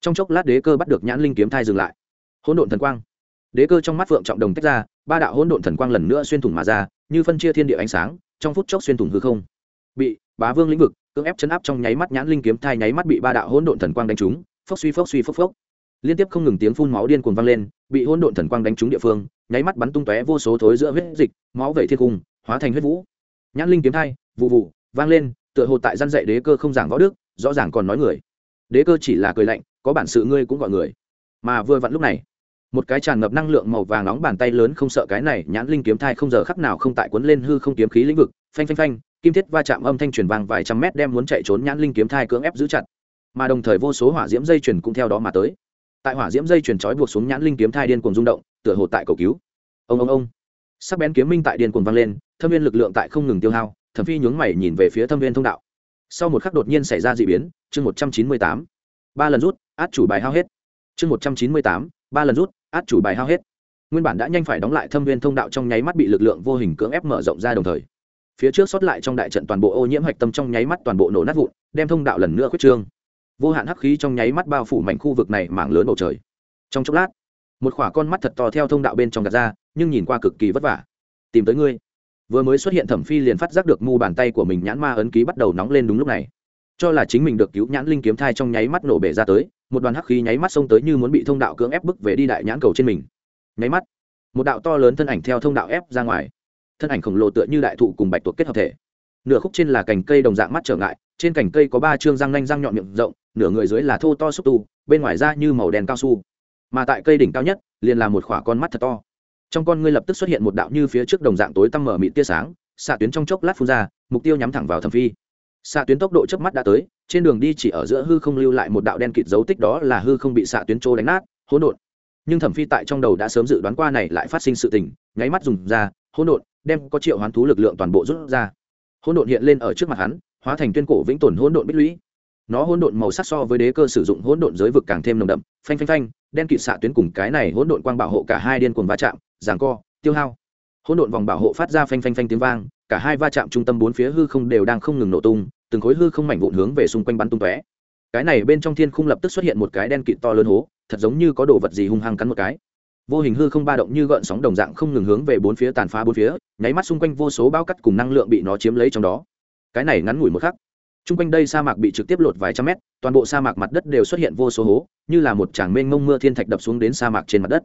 Trong chốc lát đế cơ bắt được nhãn linh kiếm thai dừng lại. Hỗn độn thần quang đế cơ trong mắt phượng trọng đồng tách ra, ba đạo hỗn độn thần quang lần nữa xuyên thủng mà ra, như phân chia thiên địa ánh sáng, trong phút chốc xuyên thủng hư không. Bị bá vương lĩnh vực cưỡng ép chấn áp trong nháy mắt nhãn linh kiếm thai, nháy mắt bị ba đạo hỗn độn thần quang đánh trúng, phốc suy phốc suy phốc phốc. Liên tiếp không ngừng tiếng phun máu điên cuồng vang lên, bị hỗn độn thần quang đánh trúng địa phương, nháy mắt bắn tung tóe vô số thối giữa huyết dịch, máu vẩy thiên cung, hóa thành huyết vũ. Nhãn linh kiếm thai, vụ vụ, vang lên, tựa hồ tại gian dạy đế cơ không giảng võ đức, rõ ràng còn nói người. Đế cơ chỉ là cười lạnh, có bản sự ngươi cũng gọi người. Mà vừa vặn lúc này một cái tràn ngập năng lượng màu vàng nóng bàn tay lớn không sợ cái này, nhãn linh kiếm thai không giờ khắc nào không tại cuốn lên hư không kiếm khí lĩnh vực. Phanh phanh phanh, kim thiết va chạm âm thanh truyền vang vài trăm mét đem muốn chạy trốn nhãn linh kiếm thai cưỡng ép giữ chặt. Mà đồng thời vô số hỏa diễm dây chuyền cũng theo đó mà tới. Tại hỏa diễm dây chuyền trói buộc xuống nhãn linh kiếm thai điên cuồng rung động, tựa hồ tại cầu cứu. Ông ông ông. Sắc bén kiếm minh tại điên cuồng vang lên, thâm viên lực lượng tại không ngừng tiêu hao, thẩm phi nhướng mày nhìn về phía thâm viên thông đạo. Sau một khắc đột nhiên xảy ra d ị biến, chương một trăm chín mươi tám. Ba lần rút, át chủ bài hao hết. Chương một trăm chín mươi tám, ba lần rút át chủ bài hao hết. Nguyên bản đã nhanh phải đóng lại thâm viên thông đạo trong nháy mắt bị lực lượng vô hình cưỡng ép mở rộng ra đồng thời, phía trước sót lại trong đại trận toàn bộ ô nhiễm hạch tâm trong nháy mắt toàn bộ nổ nát vụn, đem thông đạo lần nữa khuyết trương. Vô hạn hắc khí trong nháy mắt bao phủ mảnh khu vực này mảng lớn bầu trời. Trong chốc lát, một khỏa con mắt thật to theo thông đạo bên trong gạt ra, nhưng nhìn qua cực kỳ vất vả. Tìm tới ngươi. Vừa mới xuất hiện thẩm phi liền phát giác được mu bàn tay của mình nhãn ma ấn ký bắt đầu nóng lên đúng lúc này. Cho là chính mình được cứu nhãn linh kiếm thai trong nháy mắt nổ bể ra tới một đoàn hắc khí nháy mắt xông tới như muốn bị thông đạo cưỡng ép bức về đi đại nhãn cầu trên mình. Nháy mắt, một đạo to lớn thân ảnh theo thông đạo ép ra ngoài. Thân ảnh khổng lồ tựa như đại thụ cùng bạch tuộc kết hợp thể. Nửa khúc trên là cành cây đồng dạng mắt trở ngại, trên cành cây có ba chương răng nanh răng nhọn miệng rộng, nửa người dưới là thô to xúc tu, bên ngoài da như màu đen cao su. Mà tại cây đỉnh cao nhất, liền là một khỏa con mắt thật to. Trong con ngươi lập tức xuất hiện một đạo như phía trước đồng dạng tối tăm mở mịt tia sáng, xạ tuyến trong chốc lát phun ra, mục tiêu nhắm thẳng vào thẩm phi. Xạ tuyến tốc độ trước mắt đã tới trên đường đi chỉ ở giữa hư không lưu lại một đạo đen kịt dấu tích đó là hư không bị xạ tuyến trô đánh nát, hỗn độn. Nhưng thẩm phi tại trong đầu đã sớm dự đoán qua này lại phát sinh sự tình, nháy mắt dùng ra, hỗn độn, đem có triệu hoán thú lực lượng toàn bộ rút ra. Hỗn độn hiện lên ở trước mặt hắn, hóa thành tuyên cổ vĩnh tồn hỗn độn bích lũy. Nó hỗn độn màu sắc so với đế cơ sử dụng hỗn độn giới vực càng thêm nồng đậm, phanh phanh phanh, đen kịt xạ tuyến cùng cái này hỗn độn quang bảo hộ cả hai điên cuồng va chạm, giằng co, tiêu hao. Hỗn độn vòng bảo hộ phát ra phanh phanh phanh tiếng vang, cả hai va chạm trung tâm bốn phía hư không đều đang không ngừng nổ tung từng khối hư không mảnh vụn hướng về xung quanh bắn tung tóe cái này bên trong thiên khung lập tức xuất hiện một cái đen kịt to lớn hố thật giống như có đồ vật gì hung hăng cắn một cái vô hình hư không ba động như gợn sóng đồng dạng không ngừng hướng về bốn phía tàn phá bốn phía nháy mắt xung quanh vô số bao cắt cùng năng lượng bị nó chiếm lấy trong đó cái này ngắn ngủi một khắc Trung quanh đây sa mạc bị trực tiếp lột vài trăm mét, toàn bộ sa mạc mặt đất đều xuất hiện vô số hố, như là một tràng mênh mông mưa thiên thạch đập xuống đến sa mạc trên mặt đất.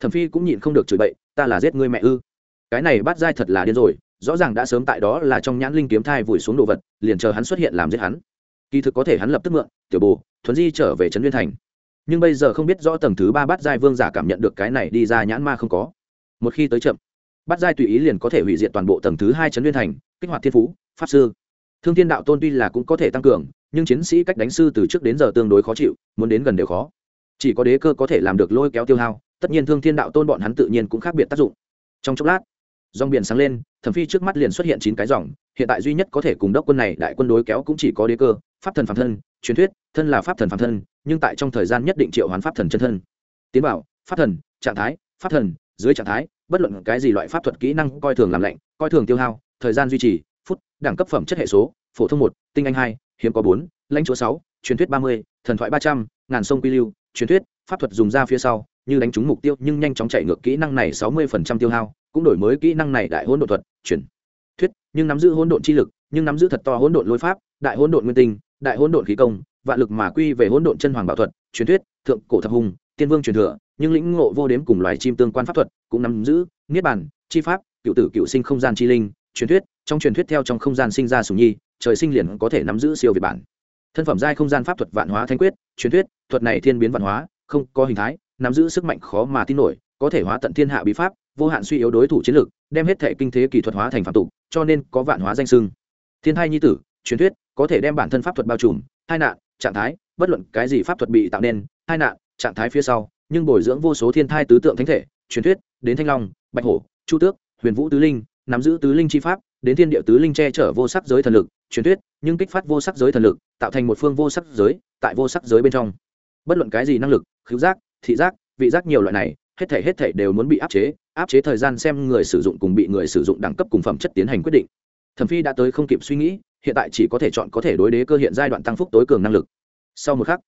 Thẩm Phi cũng nhịn không được chửi bậy, ta là giết ngươi mẹ ư? Cái này bắt dai thật là điên rồi, rõ ràng đã sớm tại đó là trong nhãn linh kiếm thai vùi xuống đồ vật, liền chờ hắn xuất hiện làm giết hắn. Kỳ thực có thể hắn lập tức mượn, tiểu bồ, thuấn di trở về trấn Nguyên thành. Nhưng bây giờ không biết rõ tầng thứ ba bắt giai vương giả cảm nhận được cái này đi ra nhãn ma không có. Một khi tới chậm, bắt giai tùy ý liền có thể hủy diệt toàn bộ tầng thứ hai trấn Nguyên thành, kích hoạt thiên phú, pháp sư thương thiên đạo tôn tuy là cũng có thể tăng cường nhưng chiến sĩ cách đánh sư từ trước đến giờ tương đối khó chịu muốn đến gần đều khó chỉ có đế cơ có thể làm được lôi kéo tiêu hao tất nhiên thương thiên đạo tôn bọn hắn tự nhiên cũng khác biệt tác dụng trong chốc lát dòng biển sáng lên, thẩm phi trước mắt liền xuất hiện chín cái dòng, hiện tại duy nhất có thể cùng đốc quân này đại quân đối kéo cũng chỉ có đế cơ, pháp thần phạm thân, truyền thuyết, thân là pháp thần phạm thân, nhưng tại trong thời gian nhất định triệu hoán pháp thần chân thân. Tiến bảo, pháp thần, trạng thái, pháp thần, dưới trạng thái, bất luận cái gì loại pháp thuật kỹ năng coi thường làm lạnh, coi thường tiêu hao, thời gian duy trì, phút, đẳng cấp phẩm chất hệ số, phổ thông một, tinh anh hai, hiếm có bốn, lãnh chúa sáu, truyền thuyết ba mươi, thần thoại ba trăm, ngàn sông quy lưu, truyền thuyết, pháp thuật dùng ra phía sau, như đánh trúng mục tiêu nhưng nhanh chóng chạy ngược kỹ năng này sáu mươi phần trăm tiêu hao cũng đổi mới kỹ năng này đại hỗn độn thuật truyền thuyết, nhưng nắm giữ hỗn độn chi lực, nhưng nắm giữ thật to hỗn độn lôi pháp, đại hỗn độn nguyên tinh, đại hỗn độn khí công, vạn lực mà quy về hỗn độn chân hoàng bảo thuật, truyền thuyết, thượng cổ thập hùng, tiên vương truyền thừa, nhưng lĩnh ngộ vô đếm cùng loài chim tương quan pháp thuật, cũng nắm giữ niết bàn, chi pháp, cựu tử cựu sinh không gian chi linh, truyền thuyết, trong truyền thuyết theo trong không gian sinh ra sùng nhi, trời sinh liền có thể nắm giữ siêu việt bản. Thân phẩm giai không gian pháp thuật vạn hóa thanh quyết, truyền thuyết, thuật này thiên biến vạn hóa, không có hình thái, nắm giữ sức mạnh khó mà tin nổi, có thể hóa tận thiên hạ bí pháp vô hạn suy yếu đối thủ chiến lược, đem hết thể kinh thế kỳ thuật hóa thành phạm tục, cho nên có vạn hóa danh sưng. Thiên thai nhi tử, truyền thuyết, có thể đem bản thân pháp thuật bao trùm, hai nạn, trạng thái, bất luận cái gì pháp thuật bị tạo nên, hai nạn, trạng thái phía sau, nhưng bồi dưỡng vô số thiên thai tứ tượng thánh thể, truyền thuyết, đến thanh long, bạch hổ, chu tước, huyền vũ tứ linh, nắm giữ tứ linh chi pháp, đến thiên địa tứ linh che chở vô sắc giới thần lực, truyền thuyết, nhưng kích phát vô sắc giới thần lực, tạo thành một phương vô sắc giới, tại vô sắc giới bên trong. Bất luận cái gì năng lực, khứu giác, thị giác, vị giác nhiều loại này hết thể hết thể đều muốn bị áp chế áp chế thời gian xem người sử dụng cùng bị người sử dụng đẳng cấp cùng phẩm chất tiến hành quyết định. Thẩm phi đã tới không kịp suy nghĩ, hiện tại chỉ có thể chọn có thể đối đế cơ hiện giai đoạn tăng phúc tối cường năng lực. Sau một khắc,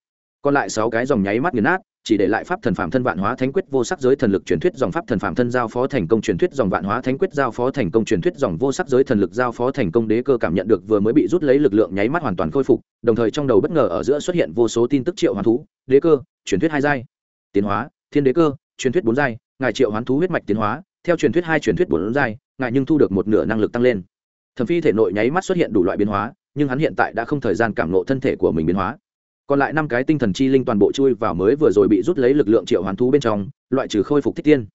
còn lại sáu cái dòng nháy mắt nghiền nát, chỉ để lại pháp thần phạm thân vạn hóa thánh quyết vô sắc giới thần lực truyền thuyết dòng pháp thần phạm thân giao phó thành công truyền thuyết dòng vạn hóa thánh quyết giao phó thành công truyền thuyết dòng vô sắc giới thần lực giao phó thành công đế cơ cảm nhận được vừa mới bị rút lấy lực lượng nháy mắt hoàn toàn khôi phục, đồng thời trong đầu bất ngờ ở giữa xuất hiện vô số tin tức triệu hoán thú, đế cơ, truyền thuyết hai giai, tiến hóa, thiên đế cơ truyền thuyết bốn giai, ngài triệu hoán thú huyết mạch tiến hóa, theo truyền thuyết hai truyền thuyết bốn giai, ngài nhưng thu được một nửa năng lực tăng lên. Thẩm phi thể nội nháy mắt xuất hiện đủ loại biến hóa, nhưng hắn hiện tại đã không thời gian cảm nộ thân thể của mình biến hóa. Còn lại năm cái tinh thần chi linh toàn bộ chui vào mới vừa rồi bị rút lấy lực lượng triệu hoán thú bên trong, loại trừ khôi phục thích tiên.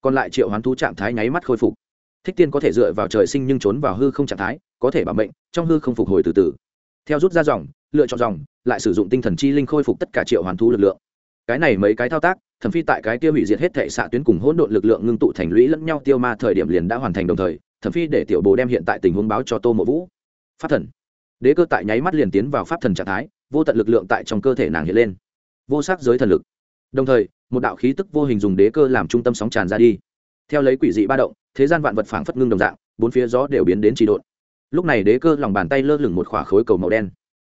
Còn lại triệu hoán thú trạng thái nháy mắt khôi phục. Thích tiên có thể dựa vào trời sinh nhưng trốn vào hư không trạng thái, có thể bảo mệnh, trong hư không phục hồi từ từ. Theo rút ra dòng, lựa chọn dòng, lại sử dụng tinh thần chi linh khôi phục tất cả triệu hoán thú lực lượng. Cái này mấy cái thao tác thẩm phi tại cái kia hủy diệt hết thể xạ tuyến cùng hỗn độn lực lượng ngưng tụ thành lũy lẫn nhau tiêu ma thời điểm liền đã hoàn thành đồng thời, thẩm phi để tiểu bồ đem hiện tại tình huống báo cho tô mộ vũ. Pháp thần. Đế cơ tại nháy mắt liền tiến vào pháp thần trạng thái, vô tận lực lượng tại trong cơ thể nàng hiện lên. Vô sắc giới thần lực. Đồng thời, một đạo khí tức vô hình dùng đế cơ làm trung tâm sóng tràn ra đi. Theo lấy quỷ dị ba động, thế gian vạn vật phảng phất ngưng đồng dạng, bốn phía gió đều biến đến trì độn. Lúc này đế cơ lòng bàn tay lơ lửng một khỏa khối cầu màu đen.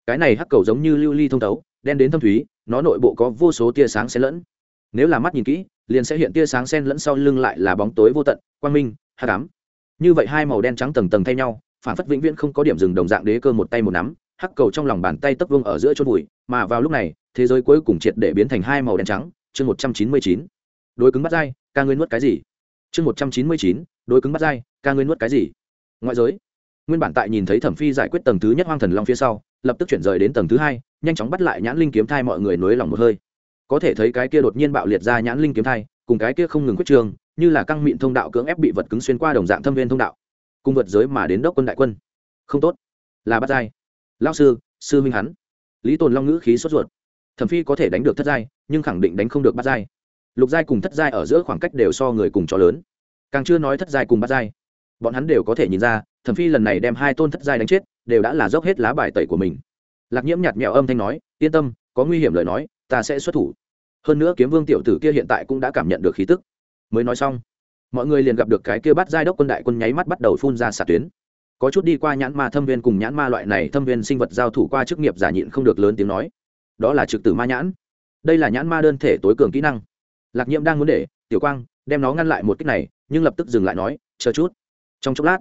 Cái này hắc cầu giống như lưu ly thông thấu đen đến thâm thúy, nó nội bộ có vô số tia sáng xen lẫn nếu là mắt nhìn kỹ, liền sẽ hiện tia sáng xen lẫn sau lưng lại là bóng tối vô tận, quang minh, hắc ám. Như vậy hai màu đen trắng tầng tầng thay nhau, phản phất vĩnh viễn không có điểm dừng đồng dạng đế cơ một tay một nắm, hắc cầu trong lòng bàn tay tấp vương ở giữa chốt bụi, mà vào lúc này, thế giới cuối cùng triệt để biến thành hai màu đen trắng. Chương một trăm chín mươi chín. Đối cứng bắt dai, ca ngươi nuốt cái gì? Chương một trăm chín mươi chín. Đối cứng bắt dai, ca ngươi nuốt cái gì? Ngoại giới. Nguyên bản tại nhìn thấy thẩm phi giải quyết tầng thứ nhất hoang thần long phía sau, lập tức chuyển rời đến tầng thứ hai, nhanh chóng bắt lại nhãn linh kiếm thai mọi người nối lòng một hơi có thể thấy cái kia đột nhiên bạo liệt ra nhãn linh kiếm thai, cùng cái kia không ngừng quyết trường, như là căng mịn thông đạo cưỡng ép bị vật cứng xuyên qua đồng dạng thâm viên thông đạo, cùng vượt giới mà đến đốc quân đại quân. Không tốt. Là bắt giai. Lao sư sư minh hắn. Lý tồn long ngữ khí sốt ruột. Thẩm phi có thể đánh được thất giai, nhưng khẳng định đánh không được bắt giai. Lục giai cùng thất giai ở giữa khoảng cách đều so người cùng cho lớn. Càng chưa nói thất giai cùng bắt giai, bọn hắn đều có thể nhìn ra, thẩm phi lần này đem hai tôn thất giai đánh chết, đều đã là dốc hết lá bài tẩy của mình. Lạc nhiễm nhạt mẹo âm thanh nói, yên tâm, có nguy hiểm lời nói ta sẽ xuất thủ. Hơn nữa kiếm vương tiểu tử kia hiện tại cũng đã cảm nhận được khí tức. Mới nói xong, mọi người liền gặp được cái kia bắt giai đốc quân đại quân nháy mắt bắt đầu phun ra xạ tuyến. Có chút đi qua nhãn ma thâm viên cùng nhãn ma loại này thâm viên sinh vật giao thủ qua chức nghiệp giả nhịn không được lớn tiếng nói. Đó là trực tử ma nhãn. Đây là nhãn ma đơn thể tối cường kỹ năng. Lạc nhiễm đang muốn để, tiểu quang, đem nó ngăn lại một cách này, nhưng lập tức dừng lại nói, chờ chút. Trong chốc lát,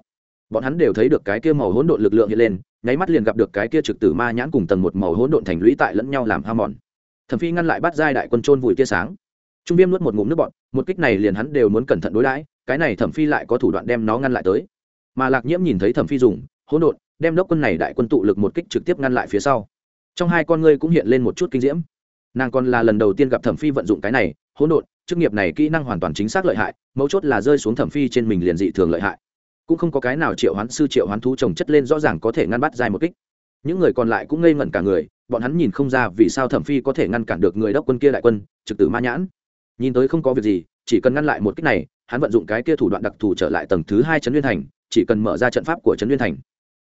bọn hắn đều thấy được cái kia màu hỗn độn lực lượng hiện lên, nháy mắt liền gặp được cái kia trực tử ma nhãn cùng tầng một màu hỗn độn thành lũy tại lẫn nhau làm ham mòn thẩm phi ngăn lại bắt giai đại quân trôn vùi tia sáng. Trung viêm nuốt một ngụm nước bọn một kích này liền hắn đều muốn cẩn thận đối đãi, cái này thẩm phi lại có thủ đoạn đem nó ngăn lại tới. Mà lạc nhiễm nhìn thấy thẩm phi dùng, hỗn độn, đem đốc quân này đại quân tụ lực một kích trực tiếp ngăn lại phía sau. Trong hai con ngươi cũng hiện lên một chút kinh diễm. Nàng còn là lần đầu tiên gặp thẩm phi vận dụng cái này, hỗn độn, chức nghiệp này kỹ năng hoàn toàn chính xác lợi hại, mấu chốt là rơi xuống thẩm phi trên mình liền dị thường lợi hại. Cũng không có cái nào triệu hoán sư, triệu hoán thú trồng chất lên rõ ràng có thể ngăn bắt dài một kích những người còn lại cũng ngây ngẩn cả người, bọn hắn nhìn không ra vì sao thẩm phi có thể ngăn cản được người đốc quân kia đại quân, trực tử ma nhãn. Nhìn tới không có việc gì, chỉ cần ngăn lại một cách này, hắn vận dụng cái kia thủ đoạn đặc thù trở lại tầng thứ hai trấn liên thành, chỉ cần mở ra trận pháp của trấn liên thành.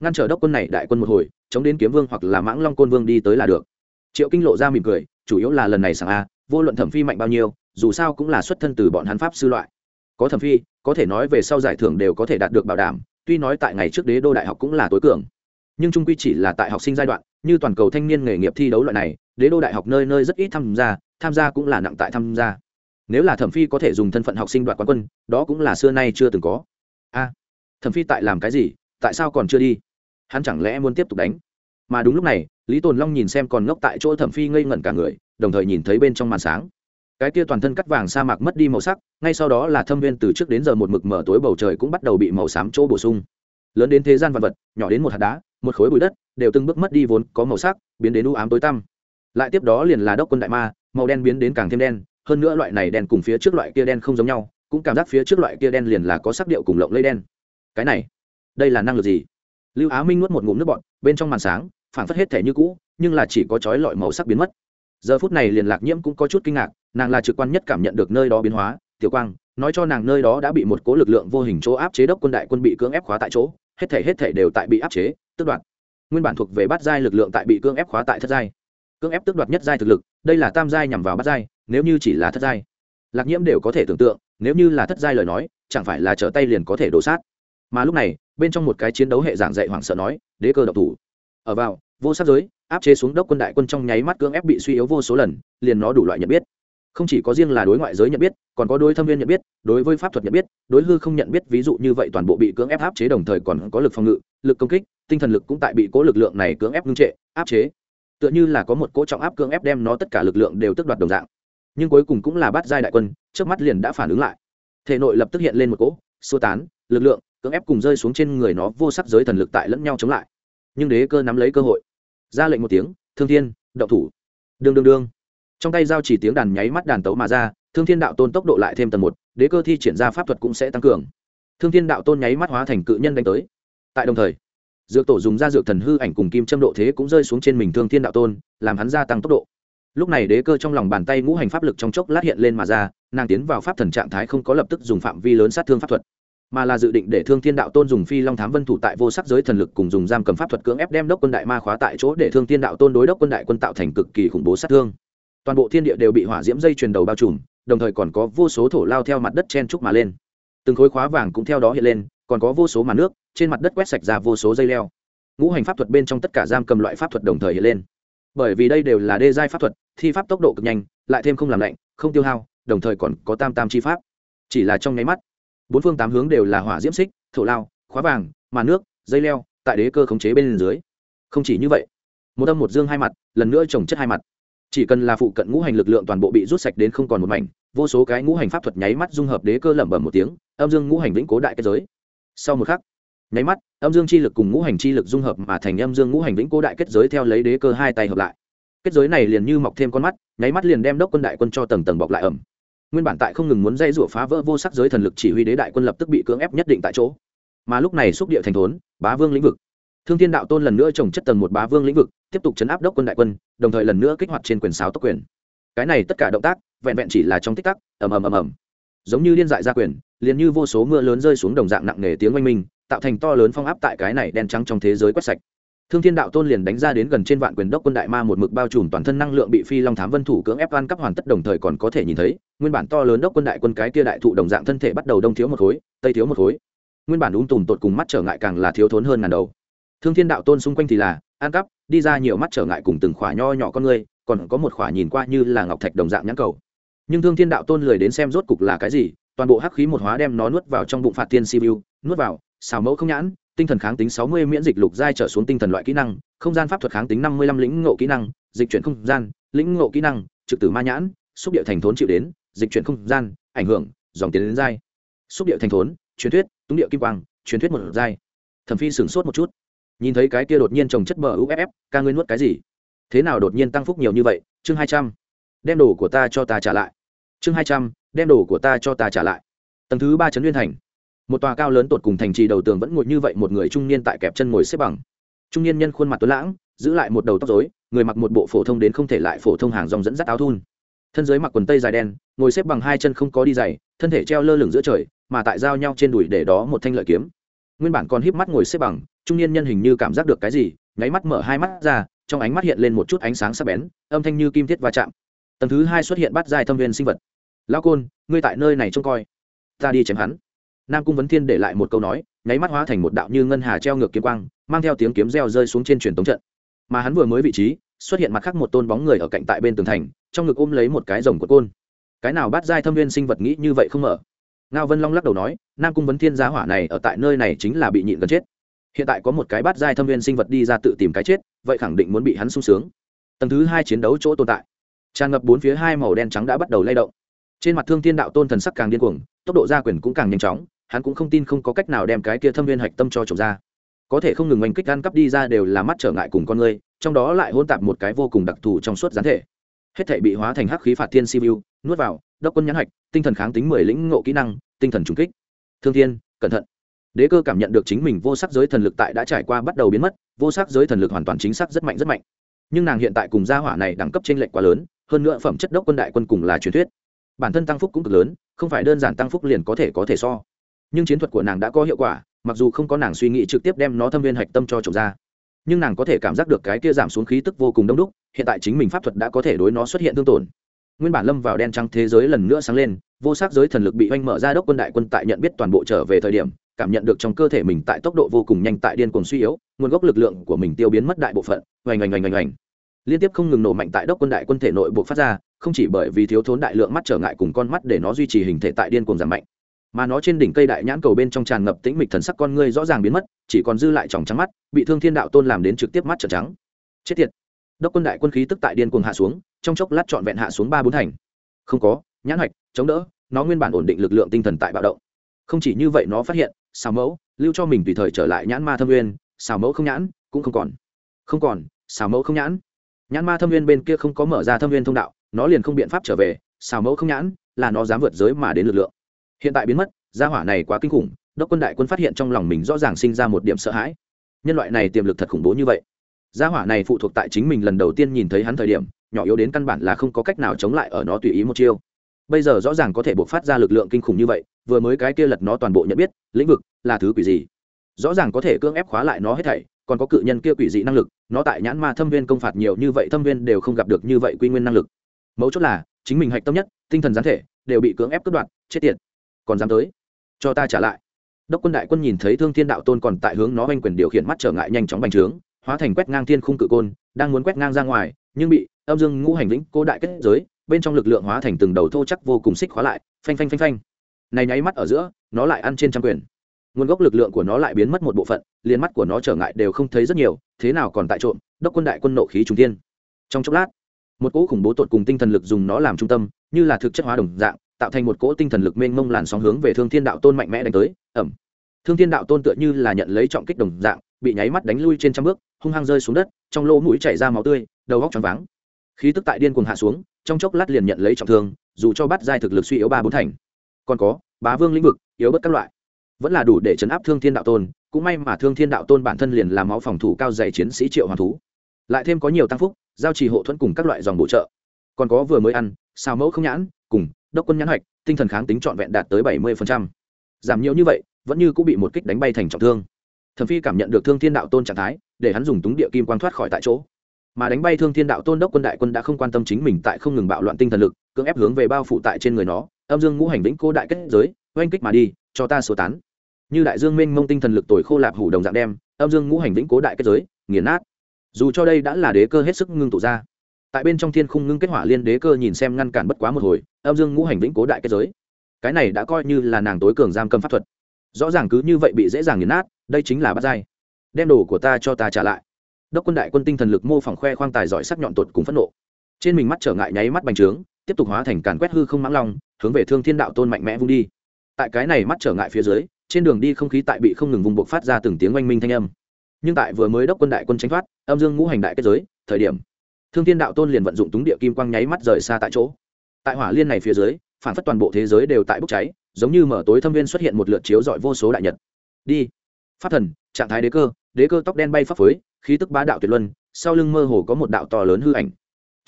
Ngăn trở đốc quân này đại quân một hồi, chống đến kiếm vương hoặc là mãng long côn vương đi tới là được. Triệu kinh lộ ra mỉm cười, chủ yếu là lần này sảng a, vô luận thẩm phi mạnh bao nhiêu, dù sao cũng là xuất thân từ bọn hắn pháp sư loại. Có thẩm phi, có thể nói về sau giải thưởng đều có thể đạt được bảo đảm, tuy nói tại ngày trước đế đô đại học cũng là tối cường nhưng trung quy chỉ là tại học sinh giai đoạn, như toàn cầu thanh niên nghề nghiệp thi đấu loại này, đế đô đại học nơi nơi rất ít tham gia tham gia cũng là nặng tại tham gia. Nếu là thẩm phi có thể dùng thân phận học sinh đoạt quán quân, đó cũng là xưa nay chưa từng có. A, thẩm phi tại làm cái gì, tại sao còn chưa đi? Hắn chẳng lẽ muốn tiếp tục đánh? Mà đúng lúc này, lý tồn long nhìn xem còn ngốc tại chỗ thẩm phi ngây ngẩn cả người, đồng thời nhìn thấy bên trong màn sáng. Cái kia toàn thân cắt vàng sa mạc mất đi màu sắc, ngay sau đó là thâm viên từ trước đến giờ một mực mở tối bầu trời cũng bắt đầu bị màu xám chỗ bổ sung. Lớn đến thế gian vật vật, nhỏ đến một hạt đá một khối bụi đất, đều từng bước mất đi vốn, có màu sắc, biến đến u ám tối tăm. Lại tiếp đó liền là đốc quân đại ma, màu đen biến đến càng thêm đen, hơn nữa loại này đen cùng phía trước loại kia đen không giống nhau, cũng cảm giác phía trước loại kia đen liền là có sắc điệu cùng lộng lây đen. Cái này, đây là năng lực gì? Lưu á minh nuốt một ngụm nước bọn bên trong màn sáng phản phất hết thể như cũ, nhưng là chỉ có chói lọi màu sắc biến mất. Giờ phút này liền lạc nhiễm cũng có chút kinh ngạc, nàng là trực quan nhất cảm nhận được nơi đó biến hóa, tiểu quang, nói cho nàng nơi đó đã bị một cố lực lượng vô hình chỗ áp chế đốc quân đại quân bị cưỡng ép khóa tại chỗ, hết thể hết thể đều tại bị áp chế tước đoạt. Nguyên bản thuộc về bát giai lực lượng tại bị cưỡng ép khóa tại thất giai. Cưỡng ép tước đoạt nhất giai thực lực, đây là tam giai nhằm vào bát giai, nếu như chỉ là thất giai. Lạc nhiễm đều có thể tưởng tượng, nếu như là thất giai lời nói, chẳng phải là trở tay liền có thể đổ sát. Mà lúc này, bên trong một cái chiến đấu hệ giảng dạy hoảng sợ nói, đế cơ độc thủ. Ở vào, vô sát giới, áp chế xuống đốc quân đại quân trong nháy mắt cưỡng ép bị suy yếu vô số lần, liền nó đủ loại nhận biết không chỉ có riêng là đối ngoại giới nhận biết, còn có đối thâm viên nhận biết, đối với pháp thuật nhận biết, đối hư không nhận biết, ví dụ như vậy toàn bộ bị cưỡng ép áp chế đồng thời còn có lực phòng ngự, lực công kích, tinh thần lực cũng tại bị cố lực lượng này cưỡng ép ngưng trệ, áp chế. Tựa như là có một cỗ trọng áp cưỡng ép đem nó tất cả lực lượng đều tước đoạt đồng dạng. Nhưng cuối cùng cũng là bắt giai đại quân, trước mắt liền đã phản ứng lại. Thể nội lập tức hiện lên một cỗ xô tán, lực lượng cưỡng ép cùng rơi xuống trên người nó vô sắc giới thần lực tại lẫn nhau chống lại. Nhưng đế cơ nắm lấy cơ hội. Ra lệnh một tiếng, thương thiên, động thủ. Đương đương đương trong tay giao chỉ tiếng đàn nháy mắt đàn tấu mà ra, thương thiên đạo tôn tốc độ lại thêm tầng một, đế cơ thi triển ra pháp thuật cũng sẽ tăng cường. Thương thiên đạo tôn nháy mắt hóa thành cự nhân đánh tới. Tại đồng thời, dược tổ dùng ra dược thần hư ảnh cùng kim châm độ thế cũng rơi xuống trên mình thương thiên đạo tôn, làm hắn gia tăng tốc độ. Lúc này đế cơ trong lòng bàn tay ngũ hành pháp lực trong chốc lát hiện lên mà ra, nàng tiến vào pháp thần trạng thái không có lập tức dùng phạm vi lớn sát thương pháp thuật, mà là dự định để thương thiên đạo tôn dùng phi long thám vân thủ tại vô sắc giới thần lực cùng dùng giam cầm pháp thuật cưỡng ép đem đốc quân đại ma khóa tại chỗ để thương thiên đạo tôn đối đốc quân đại quân tạo thành cực kỳ khủng bố sát thương toàn bộ thiên địa đều bị hỏa diễm dây truyền đầu bao trùm, đồng thời còn có vô số thổ lao theo mặt đất chen trúc mà lên. Từng khối khóa vàng cũng theo đó hiện lên, còn có vô số màn nước, trên mặt đất quét sạch ra vô số dây leo. Ngũ hành pháp thuật bên trong tất cả giam cầm loại pháp thuật đồng thời hiện lên. Bởi vì đây đều là đê giai pháp thuật, thi pháp tốc độ cực nhanh, lại thêm không làm lạnh, không tiêu hao, đồng thời còn có tam tam chi pháp. Chỉ là trong nháy mắt, bốn phương tám hướng đều là hỏa diễm xích, thổ lao, khóa vàng, màn nước, dây leo, tại đế cơ khống chế bên dưới. Không chỉ như vậy, một âm một dương hai mặt, lần nữa trồng chất hai mặt chỉ cần là phụ cận ngũ hành lực lượng toàn bộ bị rút sạch đến không còn một mảnh, vô số cái ngũ hành pháp thuật nháy mắt dung hợp đế cơ lẩm bẩm một tiếng, âm dương ngũ hành vĩnh cố đại kết giới. Sau một khắc, nháy mắt, âm dương chi lực cùng ngũ hành chi lực dung hợp mà thành âm dương ngũ hành vĩnh cố đại kết giới theo lấy đế cơ hai tay hợp lại. Kết giới này liền như mọc thêm con mắt, nháy mắt liền đem đốc quân đại quân cho tầng tầng bọc lại ẩm. Nguyên bản tại không ngừng muốn dây rủa phá vỡ vô sắc giới thần lực chỉ huy đế đại quân lập tức bị cưỡng ép nhất định tại chỗ. Mà lúc này xúc địa thành thốn, bá vương lĩnh vực thương thiên đạo tôn lần nữa trồng chất tầng một bá vương lĩnh vực, tiếp tục chấn áp đốc quân đại quân, đồng thời lần nữa kích hoạt trên quyền sáo tốc quyền. Cái này tất cả động tác, vẹn vẹn chỉ là trong tích tắc, ầm ầm ầm ầm. Giống như liên dại gia quyền, liền như vô số mưa lớn rơi xuống đồng dạng nặng nề tiếng oanh minh, tạo thành to lớn phong áp tại cái này đen trắng trong thế giới quét sạch. Thương thiên đạo tôn liền đánh ra đến gần trên vạn quyền đốc quân đại ma một mực bao trùm toàn thân năng lượng bị phi long thám vân thủ cưỡng ép ăn cắp hoàn tất đồng thời còn có thể nhìn thấy, nguyên bản to lớn đốc quân đại quân cái kia đại thụ đồng dạng thân thể bắt đầu đông thiếu một khối, tây thiếu một khối. Nguyên bản ung tùm tột cùng mắt trở ngại càng là thiếu thốn hơn ngàn đầu thương thiên đạo tôn xung quanh thì là ăn cắp, đi ra nhiều mắt trở ngại cùng từng khỏa nho nhỏ con người còn có một khỏa nhìn qua như là ngọc thạch đồng dạng nhãn cầu. Nhưng thương thiên đạo tôn lười đến xem rốt cục là cái gì, toàn bộ hắc khí một hóa đem nó nuốt vào trong bụng phạt tiên siêu nuốt vào, xào mẫu không nhãn, tinh thần kháng tính sáu mươi miễn dịch lục giai trở xuống tinh thần loại kỹ năng, không gian pháp thuật kháng tính năm mươi lăm lĩnh ngộ kỹ năng, dịch chuyển không gian, lĩnh ngộ kỹ năng, trực tử ma nhãn, xúc địa thành thốn chịu đến, dịch chuyển không gian, ảnh hưởng, dòng tiền đến giai. Xúc địa thành thốn, truyền thuyết, túng địa kim quang, truyền thuyết một giai. Thẩm phi sửng sốt một chút nhìn thấy cái kia đột nhiên trồng chất bờ uff ca ngươi nuốt cái gì? Thế nào đột nhiên tăng phúc nhiều như vậy? Chương hai trăm. Đem đồ của ta cho ta trả lại. Chương hai trăm, đem đồ của ta cho ta trả lại. Tầng thứ ba trấn nguyên thành. Một tòa cao lớn tột cùng thành trì đầu tường vẫn ngồi như vậy một người trung niên tại kẹp chân ngồi xếp bằng. Trung niên nhân khuôn mặt tuấn lãng, giữ lại một đầu tóc dối người mặc một bộ phổ thông đến không thể lại phổ thông hàng dòng dẫn dắt áo thun. Thân dưới mặc quần tây dài đen, ngồi xếp bằng hai chân không có đi giày, thân thể treo lơ lửng giữa trời, mà tại giao nhau trên đùi để đó một thanh lợi kiếm. Nguyên bản còn híp mắt ngồi xếp bằng trung niên nhân hình như cảm giác được cái gì, nháy mắt mở hai mắt ra, trong ánh mắt hiện lên một chút ánh sáng sắc bén, âm thanh như kim thiết va chạm. Tầng thứ hai xuất hiện bắt dài thâm viên sinh vật. Lao côn, ngươi tại nơi này trông coi. Ta đi chém hắn. Nam cung vấn thiên để lại một câu nói, nháy mắt hóa thành một đạo như ngân hà treo ngược kiếm quang, mang theo tiếng kiếm reo rơi xuống trên truyền tống trận. Mà hắn vừa mới vị trí, xuất hiện mặt khác một tôn bóng người ở cạnh tại bên tường thành, trong ngực ôm lấy một cái rồng của côn. Cái nào bắt giai thâm viên sinh vật nghĩ như vậy không mở? Ngao vân long lắc đầu nói, nam cung vấn thiên giá hỏa này ở tại nơi này chính là bị nhịn gần chết hiện tại có một cái bát giai thâm viên sinh vật đi ra tự tìm cái chết, vậy khẳng định muốn bị hắn sung sướng. Tầng thứ hai chiến đấu chỗ tồn tại. Tràn ngập bốn phía hai màu đen trắng đã bắt đầu lay động. Trên mặt thương thiên đạo tôn thần sắc càng điên cuồng, tốc độ gia quyền cũng càng nhanh chóng, hắn cũng không tin không có cách nào đem cái kia thâm viên hạch tâm cho trộm ra. Có thể không ngừng oanh kích ăn cắp đi ra đều là mắt trở ngại cùng con người, trong đó lại hôn tạp một cái vô cùng đặc thù trong suốt gián thể. Hết thể bị hóa thành hắc khí phạt thiên si vu nuốt vào, đốc quân nhãn hạch, tinh thần kháng tính mười lĩnh ngộ kỹ năng, tinh thần trùng kích. Thương thiên, cẩn thận đế cơ cảm nhận được chính mình vô sắc giới thần lực tại đã trải qua bắt đầu biến mất, vô sắc giới thần lực hoàn toàn chính xác rất mạnh rất mạnh. Nhưng nàng hiện tại cùng gia hỏa này đẳng cấp t r ê n lệch quá lớn, hơn nữa phẩm chất đốc quân đại quân cùng là truyền thuyết. Bản thân tăng phúc cũng cực lớn, không phải đơn giản tăng phúc liền có thể có thể so. Nhưng chiến thuật của nàng đã có hiệu quả, mặc dù không có nàng suy nghĩ trực tiếp đem nó thâm viên hạch tâm cho trồng ra. Nhưng nàng có thể cảm giác được cái kia giảm xuống khí tức vô cùng đông đúc, hiện tại chính mình pháp thuật đã có thể đối nó xuất hiện thương tổn. Nguyên bản lâm vào đen trắng thế giới lần nữa sáng lên, vô sắc giới thần lực bị oanh mở ra đốc quân đại quân tại nhận biết toàn bộ trở về thời điểm cảm nhận được trong cơ thể mình tại tốc độ vô cùng nhanh tại điên cuồng suy yếu, nguồn gốc lực lượng của mình tiêu biến mất đại bộ phận. Oành oành oành oành oành liên tiếp không ngừng nổ mạnh tại đốc quân đại quân thể nội bộ phát ra, không chỉ bởi vì thiếu thốn đại lượng mắt trở ngại cùng con mắt để nó duy trì hình thể tại điên cuồng giảm mạnh, mà nó trên đỉnh cây đại nhãn cầu bên trong tràn ngập tĩnh mịch thần sắc con ngươi rõ ràng biến mất, chỉ còn dư lại tròng trắng mắt, bị thương thiên đạo tôn làm đến trực tiếp mắt trợn trắng. Chết tiệt. Đốc quân đại quân khí tức tại điên cuồng hạ xuống, trong chốc lát trọn vẹn hạ xuống ba bốn thành. Không có, nhãn hạch chống đỡ, nó nguyên bản ổn định lực lượng tinh thần tại bạo động. Không chỉ như vậy nó phát hiện xào mẫu, lưu cho mình tùy thời trở lại nhãn ma thâm nguyên. xào mẫu không nhãn, cũng không còn. Không còn, xào mẫu không nhãn. Nhãn ma thâm nguyên bên kia không có mở ra thâm nguyên thông đạo, nó liền không biện pháp trở về. Xào mẫu không nhãn, là nó dám vượt giới mà đến lực lượng. Hiện tại biến mất, gia hỏa này quá kinh khủng, đốc quân đại quân phát hiện trong lòng mình rõ ràng sinh ra một điểm sợ hãi. Nhân loại này tiềm lực thật khủng bố như vậy. Gia hỏa này phụ thuộc tại chính mình lần đầu tiên nhìn thấy hắn thời điểm, nhỏ yếu đến căn bản là không có cách nào chống lại ở nó tùy ý một chiêu. Bây giờ rõ ràng có thể buộc phát ra lực lượng kinh khủng như vậy vừa mới cái kia lật nó toàn bộ nhận biết, lĩnh vực là thứ quỷ gì? Rõ ràng có thể cưỡng ép khóa lại nó hết thảy, còn có cự nhân kia quỷ dị năng lực, nó tại nhãn ma thâm viên công phạt nhiều như vậy thâm viên đều không gặp được như vậy quy nguyên năng lực. Mấu chốt là, chính mình hạch tâm nhất, tinh thần gián thể, đều bị cưỡng ép cướp đoạt, chết tiệt. Còn dám tới, cho ta trả lại. Đốc quân đại quân nhìn thấy thương thiên đạo tôn còn tại hướng nó oanh quyền điều khiển mắt trở ngại nhanh chóng bành trướng, hóa thành quét ngang thiên khung cự côn, đang muốn quét ngang ra ngoài, nhưng bị âm dương ngũ hành lĩnh cố đại kết giới, bên trong lực lượng hóa thành từng đầu thô chắc vô cùng xích khóa lại, phanh phanh phanh phanh này nháy mắt ở giữa, nó lại ăn trên trăm quyền. Nguồn gốc lực lượng của nó lại biến mất một bộ phận, liền mắt của nó trở ngại đều không thấy rất nhiều, thế nào còn tại trộm, đốc quân đại quân nộ khí trung tiên trong chốc lát, một cỗ khủng bố tột cùng tinh thần lực dùng nó làm trung tâm, như là thực chất hóa đồng dạng, tạo thành một cỗ tinh thần lực mênh mông làn sóng hướng về thương thiên đạo tôn mạnh mẽ đánh tới ẩm thương thiên đạo tôn tựa như là nhận lấy trọng kích đồng dạng, bị nháy mắt đánh lui trên trăm bước, hung hăng rơi xuống đất, trong lỗ mũi chảy ra máu tươi, đầu góc tròn váng. Khí tức tại điên cuồng hạ xuống, trong chốc lát liền nhận lấy trọng thương, dù cho bắt giai thực lực suy yếu ba bốn thành còn có, bá vương lĩnh vực, yếu bất các loại. Vẫn là đủ để chấn áp thương thiên đạo tôn, cũng may mà thương thiên đạo tôn bản thân liền làm máu phòng thủ cao dày chiến sĩ triệu hoàng thú. Lại thêm có nhiều tăng phúc, giao trì hộ thuẫn cùng các loại dòng bổ trợ. Còn có vừa mới ăn, xào mẫu không nhãn, cùng đốc quân nhãn hoạch, tinh thần kháng tính trọn vẹn đạt tới bảy mươi giảm nhiều như vậy, vẫn như cũng bị một kích đánh bay thành trọng thương. Thẩm phi cảm nhận được thương thiên đạo tôn trạng thái, để hắn dùng túng địa kim quang thoát khỏi tại chỗ. Mà đánh bay thương thiên đạo tôn đốc quân đại quân đã không quan tâm chính mình tại không ngừng bạo loạn tinh thần lực, cưỡng ép hướng về bao phủ tại trên người nó âm dương ngũ hành vĩnh cố đại kết giới, oanh kích mà đi, cho ta số tán. Như đại dương minh mông tinh thần lực tuổi khô lạp hủ đồng dạng đem, âm dương ngũ hành vĩnh cố đại kết giới, nghiền nát. Dù cho đây đã là đế cơ hết sức ngưng tụ ra, tại bên trong thiên khung ngưng kết hỏa liên đế cơ nhìn xem ngăn cản bất quá một hồi, âm dương ngũ hành vĩnh cố đại kết giới. Cái này đã coi như là nàng tối cường giam cầm pháp thuật. Rõ ràng cứ như vậy bị dễ dàng nghiền nát, đây chính là bắt dai đem đồ của ta cho ta trả lại. Đốc quân đại quân tinh thần lực mô phỏng khoe khoang tài giỏi sắc nhọn tuột cùng phẫn nộ. Trên mình mắt trở ngại nháy mắt bành trướng tiếp tục hóa thành càn quét hư không mãng long, hướng về thương thiên đạo tôn mạnh mẽ vung đi. Tại cái này mắt trở ngại phía dưới, trên đường đi không khí tại bị không ngừng vùng buộc phát ra từng tiếng oanh minh thanh âm. Nhưng tại vừa mới đốc quân đại quân tranh thoát, âm dương ngũ hành đại kết giới, thời điểm, thương thiên đạo tôn liền vận dụng túng địa kim quang nháy mắt rời xa tại chỗ. Tại hỏa liên này phía dưới, phản phất toàn bộ thế giới đều tại bốc cháy, giống như mở tối thâm viên xuất hiện một lượt chiếu dọi vô số đại nhật. Đi. Phát thần, trạng thái đế cơ đế cơ tóc đen bay phấp phới, khí tức bá đạo tuyệt luân, sau lưng mơ hồ có một đạo to lớn hư ảnh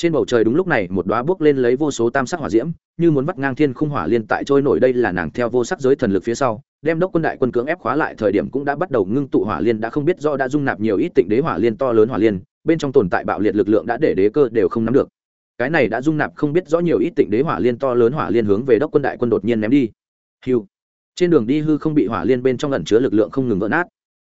trên bầu trời đúng lúc này, một đoá bước lên lấy vô số tam sắc hỏa diễm, như muốn vắt ngang thiên khung hỏa liên tại trôi nổi đây là nàng theo vô sắc giới thần lực phía sau, đem đốc quân đại quân cưỡng ép khóa lại thời điểm cũng đã bắt đầu ngưng tụ hỏa liên, đã không biết do đã dung nạp nhiều ít tịnh đế hỏa liên to lớn hỏa liên, bên trong tồn tại bạo liệt lực lượng đã để đế cơ đều không nắm được. Cái này đã dung nạp không biết rõ nhiều ít tịnh đế hỏa liên to lớn hỏa liên hướng về đốc quân đại quân đột nhiên ném đi. Hiu. Trên đường đi hư không bị hỏa liên bên trong ẩn chứa lực lượng không ngừng vỡ nát,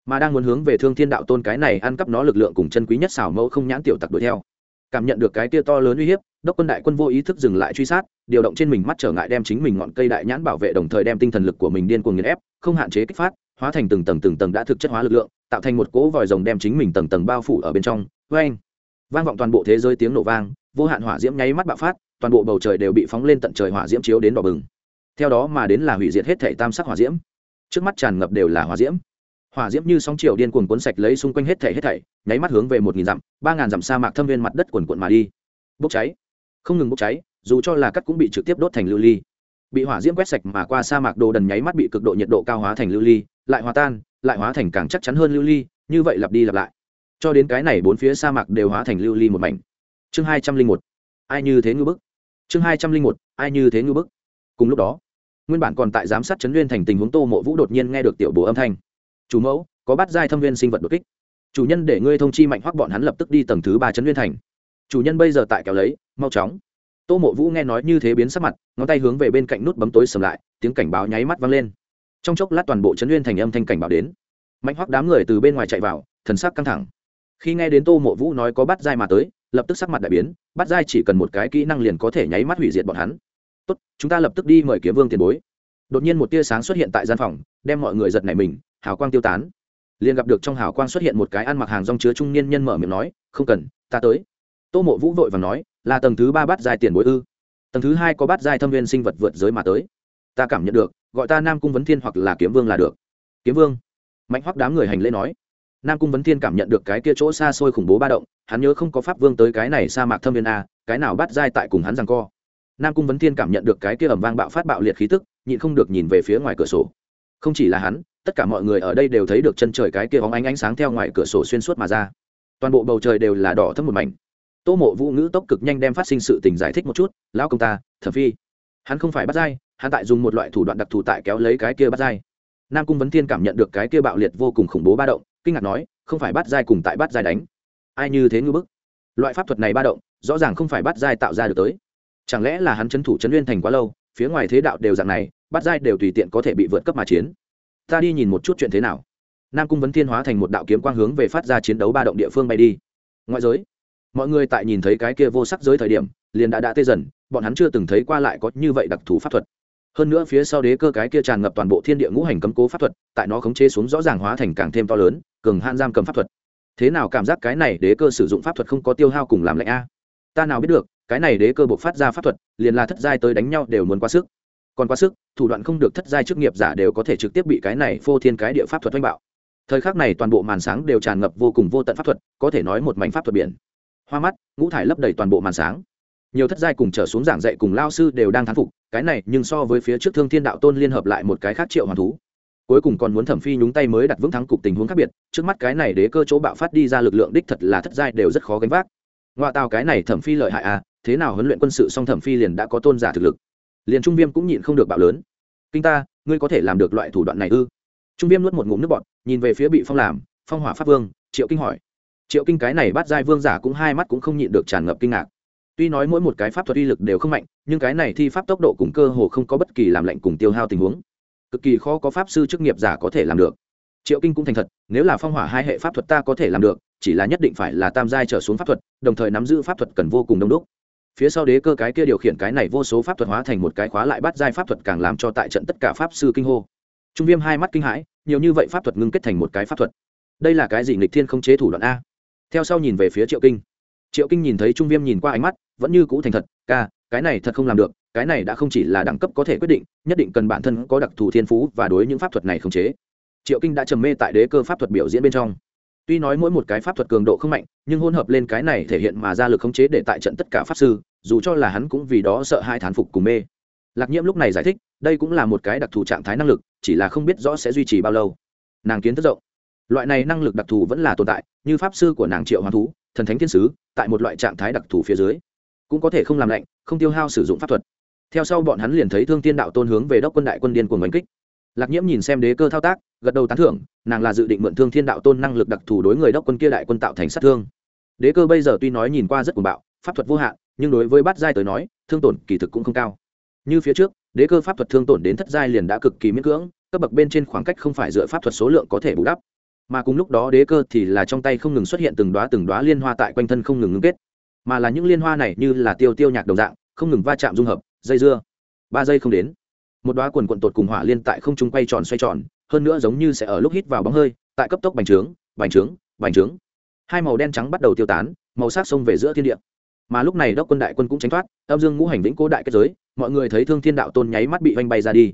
mà đang muốn hướng về thương thiên đạo tôn cái này ăn cắp nó lực lượng cùng chân quý nhất xảo mẫu không nhãn tiểu tặc đuổi theo cảm nhận được cái tia to lớn uy hiếp, đốc quân đại quân vô ý thức dừng lại truy sát, điều động trên mình mắt trở ngại đem chính mình ngọn cây đại nhãn bảo vệ đồng thời đem tinh thần lực của mình điên cuồng nghiền ép, không hạn chế kích phát, hóa thành từng tầng từng tầng đã thực chất hóa lực lượng, tạo thành một cỗ vòi rồng đem chính mình tầng tầng bao phủ ở bên trong. Vang vang vọng toàn bộ thế giới tiếng nổ vang, vô hạn hỏa diễm nháy mắt bạo phát, toàn bộ bầu trời đều bị phóng lên tận trời hỏa diễm chiếu đến đỏ bừng. Theo đó mà đến là hủy diệt hết thể tam sắc hỏa diễm. Trước mắt tràn ngập đều là hỏa diễm hỏa diễm như sóng chiều điên cuồng cuốn sạch lấy xung quanh hết thảy hết thảy, nháy mắt hướng về một nghìn dặm, ba ngàn dặm sa mạc thâm viên mặt đất quần quận mà đi. Bốc cháy. Không ngừng bốc cháy, dù cho là cắt cũng bị trực tiếp đốt thành lưu ly. Bị hỏa diễm quét sạch mà qua sa mạc đồ đần nháy mắt bị cực độ nhiệt độ cao hóa thành lưu ly, lại hòa tan, lại hóa thành càng chắc chắn hơn lưu ly, như vậy lặp đi lặp lại. Cho đến cái này bốn phía sa mạc đều hóa thành lưu ly một mảnh. Chương hai trăm linh một. Ai như thế ngư bức? Chương hai trăm linh một. Ai như thế ngư bức? Cùng lúc đó, nguyên bản còn tại giám sát trấn nguyên thành tình huống tô mộ vũ đột nhiên nghe được tiểu bố âm thanh chủ mẫu, có bắt giai thâm viên sinh vật đột kích. Chủ nhân để ngươi thông chi mạnh hoắc bọn hắn lập tức đi tầng thứ ba trấn nguyên thành. Chủ nhân bây giờ tại kéo lấy, mau chóng. Tô mộ vũ nghe nói như thế biến sắc mặt, ngón tay hướng về bên cạnh nút bấm tối sầm lại, tiếng cảnh báo nháy mắt vang lên. Trong chốc lát toàn bộ trấn nguyên thành âm thanh cảnh báo đến. Mạnh hoắc đám người từ bên ngoài chạy vào, thần sắc căng thẳng. Khi nghe đến tô mộ vũ nói có bắt giai mà tới, lập tức sắc mặt đại biến, bắt giai chỉ cần một cái kỹ năng liền có thể nháy mắt hủy diệt bọn hắn. Tốt, chúng ta lập tức đi mời kiếm vương tiền bối. Đột nhiên một tia sáng xuất hiện tại gian phòng, đem mọi người giật nảy mình hào quang tiêu tán. Liền gặp được trong hào quang xuất hiện một cái ăn mặc hàng rong chứa trung niên nhân mở miệng nói, không cần, ta tới. Tô mộ vũ vội và nói, là tầng thứ ba bát dài tiền bối ư? Tầng thứ hai có bát dài thâm viên sinh vật vượt giới mà tới. Ta cảm nhận được, gọi ta nam cung vấn thiên hoặc là kiếm vương là được. Kiếm vương? Mạnh hoắc đám người hành lễ nói. Nam cung vấn thiên cảm nhận được cái kia chỗ xa xôi khủng bố ba động, hắn nhớ không có pháp vương tới cái này sa mạc thâm viên a, cái nào bắt dai tại cùng hắn rằng co. Nam cung vấn thiên cảm nhận được cái kia ẩm vang bạo phát bạo liệt khí tức, nhịn không được nhìn về phía ngoài cửa sổ. Không chỉ là hắn tất cả mọi người ở đây đều thấy được chân trời cái kia bóng ánh ánh sáng theo ngoài cửa sổ xuyên suốt mà ra. Toàn bộ bầu trời đều là đỏ thấm một mảnh. Tô mộ vũ ngữ tốc cực nhanh đem phát sinh sự tình giải thích một chút, lão công ta, thẩm phi. Hắn không phải bắt dai hắn tại dùng một loại thủ đoạn đặc thù tại kéo lấy cái kia bắt dai nam cung vấn thiên cảm nhận được cái kia bạo liệt vô cùng khủng bố ba động, kinh ngạc nói, không phải bắt dai cùng tại bắt dai đánh. Ai như thế ngư bức? Loại pháp thuật này ba động, rõ ràng không phải bắt dai tạo ra được tới. Chẳng lẽ là hắn c thủ c nguyên thành quá lâu, phía ngoài thế đạo đều dạng này, bắt dai đều tùy tiện có thể bị vượt cấp mà chiến? Ta đi nhìn một chút chuyện thế nào. Nam cung vấn thiên hóa thành một đạo kiếm quang hướng về phát ra chiến đấu ba động địa phương bay đi. Ngoại giới, mọi người tại nhìn thấy cái kia vô sắc giới thời điểm, liền đã đã tê dần, bọn hắn chưa từng thấy qua lại có như vậy đặc thù pháp thuật. Hơn nữa phía sau đế cơ cái kia tràn ngập toàn bộ thiên địa ngũ hành cấm cố pháp thuật, tại nó khống chế xuống rõ ràng hóa thành càng thêm to lớn, cường hạn giam cầm pháp thuật. Thế nào cảm giác cái này đế cơ sử dụng pháp thuật không có tiêu hao cùng làm lạnh a? Ta nào biết được, cái này đế cơ buộc phát ra pháp thuật, liền là thất giai tới đánh nhau đều muốn quá sức còn quá sức, thủ đoạn không được thất giai chức nghiệp giả đều có thể trực tiếp bị cái này phô thiên cái địa pháp thuật oanh bạo. Thời khắc này toàn bộ màn sáng đều tràn ngập vô cùng vô tận pháp thuật, có thể nói một mảnh pháp thuật biển. Hoa mắt, ngũ thải lấp đầy toàn bộ màn sáng. Nhiều thất giai cùng trở xuống giảng dạy cùng lao sư đều đang thán phục, cái này nhưng so với phía trước thương thiên đạo tôn liên hợp lại một cái khác triệu hoàn thú. Cuối cùng còn muốn thẩm phi nhúng tay mới đặt vững thắng cục tình huống khác biệt, trước mắt cái này đế cơ chỗ bạo phát đi ra lực lượng đích thật là thất giai đều rất khó gánh vác. Ngoại tào cái này thẩm phi lợi hại à thế nào huấn luyện quân sự song thẩm phi liền đã có tôn giả thực lực liền trung viêm cũng nhịn không được bạo lớn. Kinh ta, ngươi có thể làm được loại thủ đoạn này ư? Trung viêm nuốt một ngụm nước bọt, nhìn về phía bị phong làm, phong hỏa pháp vương, triệu kinh hỏi. Triệu kinh cái này bắt giai vương giả cũng hai mắt cũng không nhịn được tràn ngập kinh ngạc. Tuy nói mỗi một cái pháp thuật uy lực đều không mạnh, nhưng cái này thi pháp tốc độ cùng cơ hồ không có bất kỳ làm lệnh cùng tiêu hao tình huống. Cực kỳ khó có pháp sư chức nghiệp giả có thể làm được. Triệu kinh cũng thành thật, nếu là phong hỏa hai hệ pháp thuật ta có thể làm được, chỉ là nhất định phải là tam giai trở xuống pháp thuật, đồng thời nắm giữ pháp thuật cần vô cùng đông đúc phía sau đế cơ cái kia điều khiển cái này vô số pháp thuật hóa thành một cái khóa lại bắt giai pháp thuật càng làm cho tại trận tất cả pháp sư kinh hô. Trung viêm hai mắt kinh hãi, nhiều như vậy pháp thuật ngưng kết thành một cái pháp thuật. Đây là cái gì nghịch thiên không chế thủ đoạn a? Theo sau nhìn về phía triệu kinh. Triệu kinh nhìn thấy trung viêm nhìn qua ánh mắt, vẫn như cũ thành thật, ca, cái này thật không làm được, cái này đã không chỉ là đẳng cấp có thể quyết định, nhất định cần bản thân có đặc thù thiên phú và đối những pháp thuật này không chế. Triệu kinh đã trầm mê tại đế cơ pháp thuật biểu diễn bên trong tuy nói mỗi một cái pháp thuật cường độ không mạnh, nhưng hỗn hợp lên cái này thể hiện mà ra lực khống chế để tại trận tất cả pháp sư, dù cho là hắn cũng vì đó sợ hai thán phục cùng mê. Lạc nhiễm lúc này giải thích, đây cũng là một cái đặc thù trạng thái năng lực, chỉ là không biết rõ sẽ duy trì bao lâu. Nàng kiến thức rộng. Loại này năng lực đặc thù vẫn là tồn tại, như pháp sư của nàng triệu hoàn thú, thần thánh thiên sứ, tại một loại trạng thái đặc thù phía dưới, cũng có thể không làm lạnh, không tiêu hao sử dụng pháp thuật. Theo sau bọn hắn liền thấy thương tiên đạo tôn hướng về đốc quân đại quân điên của mình kích lạc nhiễm nhìn xem đế cơ thao tác, gật đầu tán thưởng, nàng là dự định mượn thương thiên đạo tôn năng lực đặc thù đối người đốc quân kia đại quân tạo thành sát thương. Đế cơ bây giờ tuy nói nhìn qua rất cuồng bạo, pháp thuật vô hạn, nhưng đối với bát giai tới nói, thương tổn kỳ thực cũng không cao. Như phía trước, đế cơ pháp thuật thương tổn đến thất giai liền đã cực kỳ miễn cưỡng, cấp bậc bên trên khoảng cách không phải dựa pháp thuật số lượng có thể bù đắp. Mà cùng lúc đó đế cơ thì là trong tay không ngừng xuất hiện từng đoá từng đoá liên hoa tại quanh thân không ngừng ngưng kết. Mà là những liên hoa này như là tiêu tiêu nhạc đồng dạng, không ngừng va chạm dung hợp, dây dưa. Ba giây không đến một đoá quần quận tột cùng hỏa liên tại không trung quay tròn xoay tròn, hơn nữa giống như sẽ ở lúc hít vào bóng hơi, tại cấp tốc bành trướng bành trướng bành trướng. Hai màu đen trắng bắt đầu tiêu tán, màu sắc xông về giữa thiên địa. Mà lúc này đốc quân đại quân cũng tránh thoát, âm dương ngũ hành vĩnh cố đại kết giới, mọi người thấy thương thiên đạo tôn nháy mắt bị vanh bay ra đi.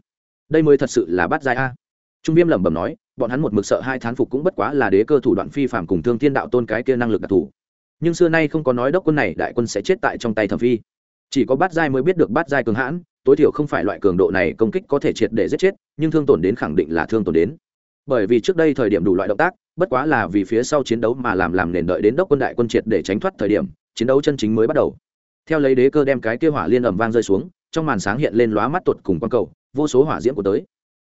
Đây mới thật sự là bắt dài a. Trung viêm lẩm bẩm nói, bọn hắn một mực sợ hai thán phục cũng bất quá là đế cơ thủ đoạn phi phạm cùng thương thiên đạo tôn cái kia năng lực đặc thù. Nhưng xưa nay không có nói đốc quân này đại quân sẽ chết tại trong tay thẩm phi chỉ có bát giai mới biết được bát giai cường hãn, tối thiểu không phải loại cường độ này công kích có thể triệt để giết chết, nhưng thương tổn đến khẳng định là thương tổn đến. Bởi vì trước đây thời điểm đủ loại động tác, bất quá là vì phía sau chiến đấu mà làm làm nền đợi đến đốc quân đại quân triệt để tránh thoát thời điểm, chiến đấu chân chính mới bắt đầu. Theo lấy đế cơ đem cái kia hỏa liên ẩm vang rơi xuống, trong màn sáng hiện lên lóa mắt tuột cùng q cầu, vô số hỏa diễm của tới.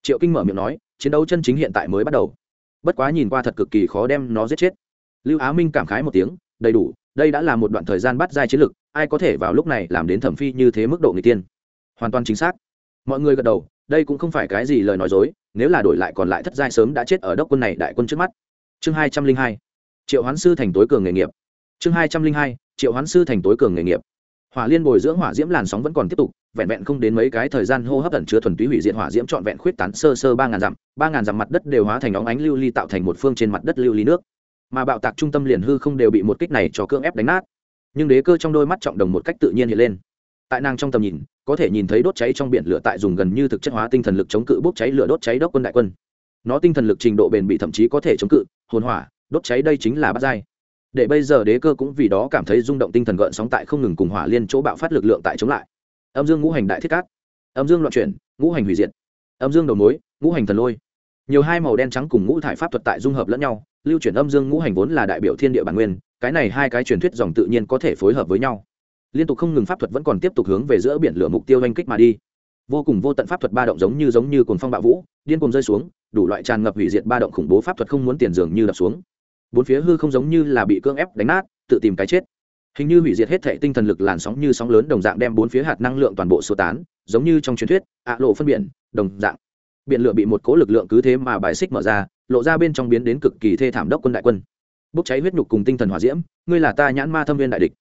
Triệu kinh mở miệng nói, chiến đấu chân chính hiện tại mới bắt đầu. Bất quá nhìn qua thật cực kỳ khó đem nó giết chết. Lưu á minh cảm khái một tiếng, đầy đủ đây đã là một đoạn thời gian bắt giai chiến lực ai có thể vào lúc này làm đến thẩm phi như thế mức độ người tiên? Hoàn toàn chính xác. Mọi người gật đầu, đây cũng không phải cái gì lời nói dối, nếu là đổi lại còn lại thất giai sớm đã chết ở đốc quân này đại quân trước mắt. Chương hai trăm linh hai, triệu hoán sư thành tối cường nghề nghiệp. Chương hai trăm linh hai, triệu hoán sư thành tối cường nghề nghiệp. Hỏa liên bồi dưỡng hỏa diễm làn sóng vẫn còn tiếp tục, vẹn vẹn không đến mấy cái thời gian hô hấp ẩn chứa thuần túy hủy diệt hỏa diễm trọn vẹn khuyết tán sơ sơ ba ngàn dặm, ba ngàn dặm mặt đất đều hóa thành óng ánh lưu ly tạo thành một phương trên mặt đất lưu ly nước mà bạo tạc trung tâm liền hư không đều bị một kích này cho cưỡng ép đánh nát. Nhưng đế cơ trong đôi mắt trọng đồng một cách tự nhiên hiện lên. Tại nàng trong tầm nhìn, có thể nhìn thấy đốt cháy trong biển lửa tại dùng gần như thực chất hóa tinh thần lực chống cự bốc cháy lửa đốt cháy đốc quân đại quân. Nó tinh thần lực trình độ bền bị thậm chí có thể chống cự, hồn hỏa, đốt cháy đây chính là bát giai. Để bây giờ đế cơ cũng vì đó cảm thấy rung động tinh thần gợn sóng tại không ngừng cùng hỏa liên chỗ bạo phát lực lượng tại chống lại. Âm dương ngũ hành đại thiết cát. Âm dương loạn chuyển, ngũ hành hủy diệt. Âm dương đầu mối, ngũ hành thần lôi nhiều hai màu đen trắng cùng ngũ thải pháp thuật tại dung hợp lẫn nhau, lưu chuyển âm dương ngũ hành vốn là đại biểu thiên địa bản nguyên, cái này hai cái truyền thuyết dòng tự nhiên có thể phối hợp với nhau. Liên tục không ngừng pháp thuật vẫn còn tiếp tục hướng về giữa biển lửa mục tiêu oanh kích mà đi. Vô cùng vô tận pháp thuật ba động giống như giống như cồn phong bạo vũ, điên cồn rơi xuống, đủ loại tràn ngập hủy diệt ba động khủng bố pháp thuật không muốn tiền dường như đập xuống. Bốn phía hư không giống như là bị cưỡng ép đánh nát, tự tìm cái chết. Hình như hủy diệt hết thể tinh thần lực làn sóng như sóng lớn đồng dạng đem bốn phía hạt năng lượng toàn bộ sơ tán, giống như trong truyền thuyết, ạ lộ phân biển, đồng dạng biển lửa bị một cố lực lượng cứ thế mà bài xích mở ra, lộ ra bên trong biến đến cực kỳ thê thảm đốc quân đại quân. Bốc cháy huyết nhục cùng tinh thần hỏa diễm, ngươi là ta nhãn ma thâm viên đại địch.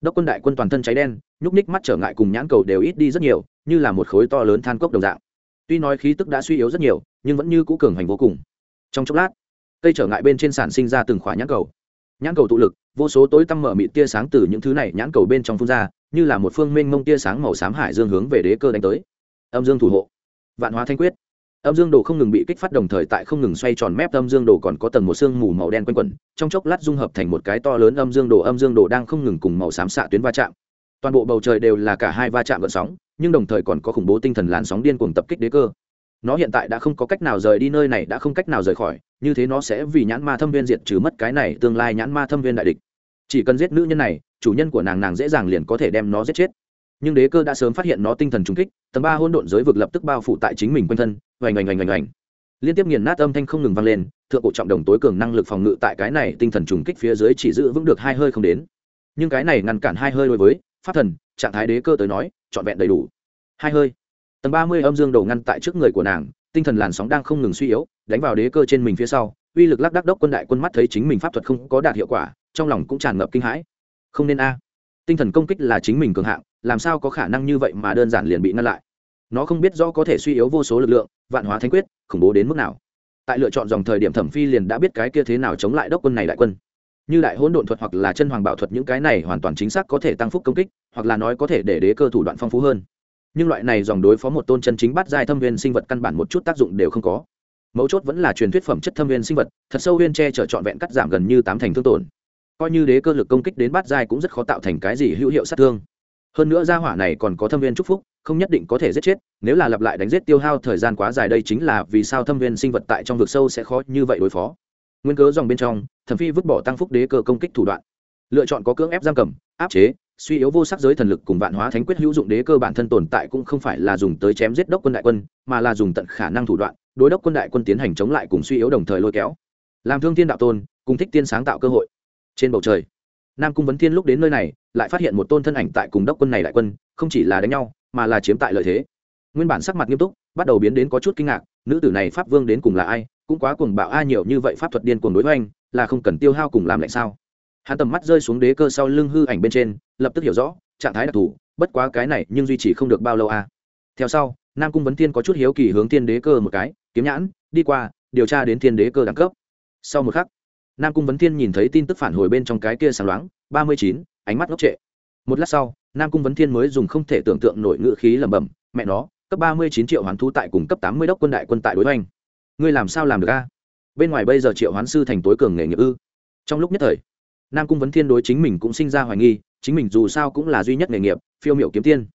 Đốc quân đại quân toàn thân cháy đen, nhúc ních mắt trở ngại cùng nhãn cầu đều ít đi rất nhiều, như là một khối to lớn than cốc đồng dạng. Tuy nói khí tức đã suy yếu rất nhiều, nhưng vẫn như cũ cường hành vô cùng. Trong chốc lát, cây trở ngại bên trên sản sinh ra từng khóa nhãn cầu. Nhãn cầu tụ lực, vô số tối tăm mở mịt tia sáng từ những thứ này nhãn cầu bên trong phun ra, như là một phương mênh mông tia sáng màu xám hải dương hướng về đế cơ đánh tới. Âm dương thủ hộ. Vạn hóa thanh quyết âm dương đồ không ngừng bị kích phát đồng thời tại không ngừng xoay tròn mép, âm dương đồ còn có tầng một xương mù màu đen quanh quẩn, trong chốc lát dung hợp thành một cái to lớn âm dương đồ, âm dương đồ đang không ngừng cùng màu xám xạ tuyến va chạm. Toàn bộ bầu trời đều là cả hai va chạm gợn sóng, nhưng đồng thời còn có khủng bố tinh thần làn sóng điên cuồng tập kích đế cơ. Nó hiện tại đã không có cách nào rời đi nơi này, đã không cách nào rời khỏi, như thế nó sẽ vì nhãn ma thâm viên diệt trừ mất cái này tương lai nhãn ma thâm viên đại địch. Chỉ cần giết nữ nhân này, chủ nhân của nàng nàng dễ dàng liền có thể đem nó giết chết. Nhưng đế cơ đã sớm phát hiện nó tinh thần trung kích, tầng ba hôn độn giới vực lập tức bao phủ tại chính mình quanh thân oành oành oành oành oành liên tiếp nghiền nát âm thanh không ngừng vang lên, thượng cổ trọng đồng tối cường năng lực phòng ngự tại cái này tinh thần trùng kích phía dưới chỉ giữ vững được hai hơi không đến. Nhưng cái này ngăn cản hai hơi đối với pháp thần, trạng thái đế cơ tới nói, trọn vẹn đầy đủ. Hai hơi. Tầng ba mươi âm dương đầu ngăn tại trước người của nàng, tinh thần làn sóng đang không ngừng suy yếu, đánh vào đế cơ trên mình phía sau, uy lực lắc đắc đốc quân đại quân mắt thấy chính mình pháp thuật không có đạt hiệu quả, trong lòng cũng tràn ngập kinh hãi. Không nên a. Tinh thần công kích là chính mình cường hạng, làm sao có khả năng như vậy mà đơn giản liền bị ngăn lại? Nó không biết rõ có thể suy yếu vô số lực lượng, vạn hóa thánh quyết, khủng bố đến mức nào. Tại lựa chọn dòng thời điểm thẩm phi liền đã biết cái kia thế nào chống lại đốc quân này đại quân. Như đại hỗn độn thuật hoặc là chân hoàng bảo thuật những cái này hoàn toàn chính xác có thể tăng phúc công kích, hoặc là nói có thể để đế cơ thủ đoạn phong phú hơn. Nhưng loại này dòng đối phó một tôn chân chính bắt giai thâm viên sinh vật căn bản một chút tác dụng đều không có. Mấu chốt vẫn là truyền thuyết phẩm chất thâm viên sinh vật, thật sâu viên che chở trọn vẹn cắt giảm gần như tám thành thương tổn. Coi như đế cơ lực công kích đến bát giai cũng rất khó tạo thành cái gì hữu hiệu sát thương hơn nữa gia hỏa này còn có thâm viên chúc phúc, không nhất định có thể giết chết, nếu là lặp lại đánh giết tiêu hao thời gian quá dài đây chính là vì sao thâm viên sinh vật tại trong vực sâu sẽ khó như vậy đối phó. Nguyên cớ dòng bên trong, thẩm phi vứt bỏ tăng phúc đế cơ công kích thủ đoạn. Lựa chọn có cưỡng ép giam cầm, áp chế, suy yếu vô sắc giới thần lực cùng vạn hóa thánh quyết hữu dụng đế cơ bản thân tồn tại cũng không phải là dùng tới chém giết đốc quân đại quân, mà là dùng tận khả năng thủ đoạn, đối đốc quân đại quân tiến hành chống lại cùng suy yếu đồng thời lôi kéo. Làm thương thiên đạo tôn, cùng thích tiên sáng tạo cơ hội. Trên bầu trời nam cung vấn thiên lúc đến nơi này, lại phát hiện một tôn thân ảnh tại cùng đốc quân này đại quân, không chỉ là đánh nhau, mà là chiếm tại lợi thế. Nguyên bản sắc mặt nghiêm túc, bắt đầu biến đến có chút kinh ngạc, nữ tử này pháp vương đến cùng là ai, cũng quá cuồng bạo a, nhiều như vậy pháp thuật điên cuồng đối với anh, là không cần tiêu hao cùng làm lạnh sao? Hắn tầm mắt rơi xuống đế cơ sau lưng hư ảnh bên trên, lập tức hiểu rõ, trạng thái đặc thù, bất quá cái này nhưng duy trì không được bao lâu a. Theo sau, nam cung vấn thiên có chút hiếu kỳ hướng thiên đế cơ một cái, kiếm nhãn, đi qua, điều tra đến thiên đế cơ đẳng cấp. Sau một khắc nam cung vấn thiên nhìn thấy tin tức phản hồi bên trong cái kia sáng loáng, ba mươi chín, ánh mắt ngốc trệ. Một lát sau, nam cung vấn thiên mới dùng không thể tưởng tượng nổi ngự khí lẩm bẩm, mẹ nó, cấp ba mươi chín triệu hoán thú tại cùng cấp tám mươi đốc quân đại quân tại đối oanh ngươi làm sao làm được a? Bên ngoài bây giờ triệu hoán sư thành tối cường nghề nghiệp ư? Trong lúc nhất thời, nam cung vấn thiên đối chính mình cũng sinh ra hoài nghi, chính mình dù sao cũng là duy nhất nghề nghiệp, phiêu miểu kiếm tiên.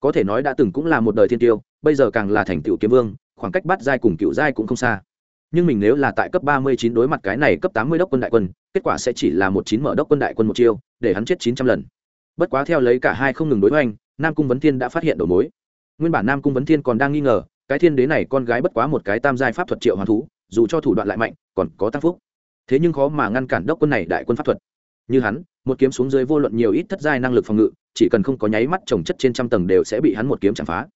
Có thể nói đã từng cũng là một đời thiên tiêu, bây giờ càng là thành tựu kiếm vương, khoảng cách bắt giai cùng cựu giai cũng không xa nhưng mình nếu là tại cấp ba mươi chín đối mặt cái này cấp tám mươi đốc quân đại quân, kết quả sẽ chỉ là một chín mở đốc quân đại quân một chiêu, để hắn chết chín trăm lần. Bất quá theo lấy cả hai không ngừng đối hoành, nam cung vấn thiên đã phát hiện đầu mối. Nguyên bản nam cung vấn thiên còn đang nghi ngờ, cái thiên đế này con gái bất quá một cái tam giai pháp thuật triệu hoàn thú, dù cho thủ đoạn lại mạnh, còn có tăng phúc. Thế nhưng khó mà ngăn cản đốc quân này đại quân pháp thuật. Như hắn, một kiếm xuống dưới vô luận nhiều ít thất giai năng lực phòng ngự, chỉ cần không có nháy mắt trồng chất trên trăm tầng đều sẽ bị hắn một kiếm chạm phá.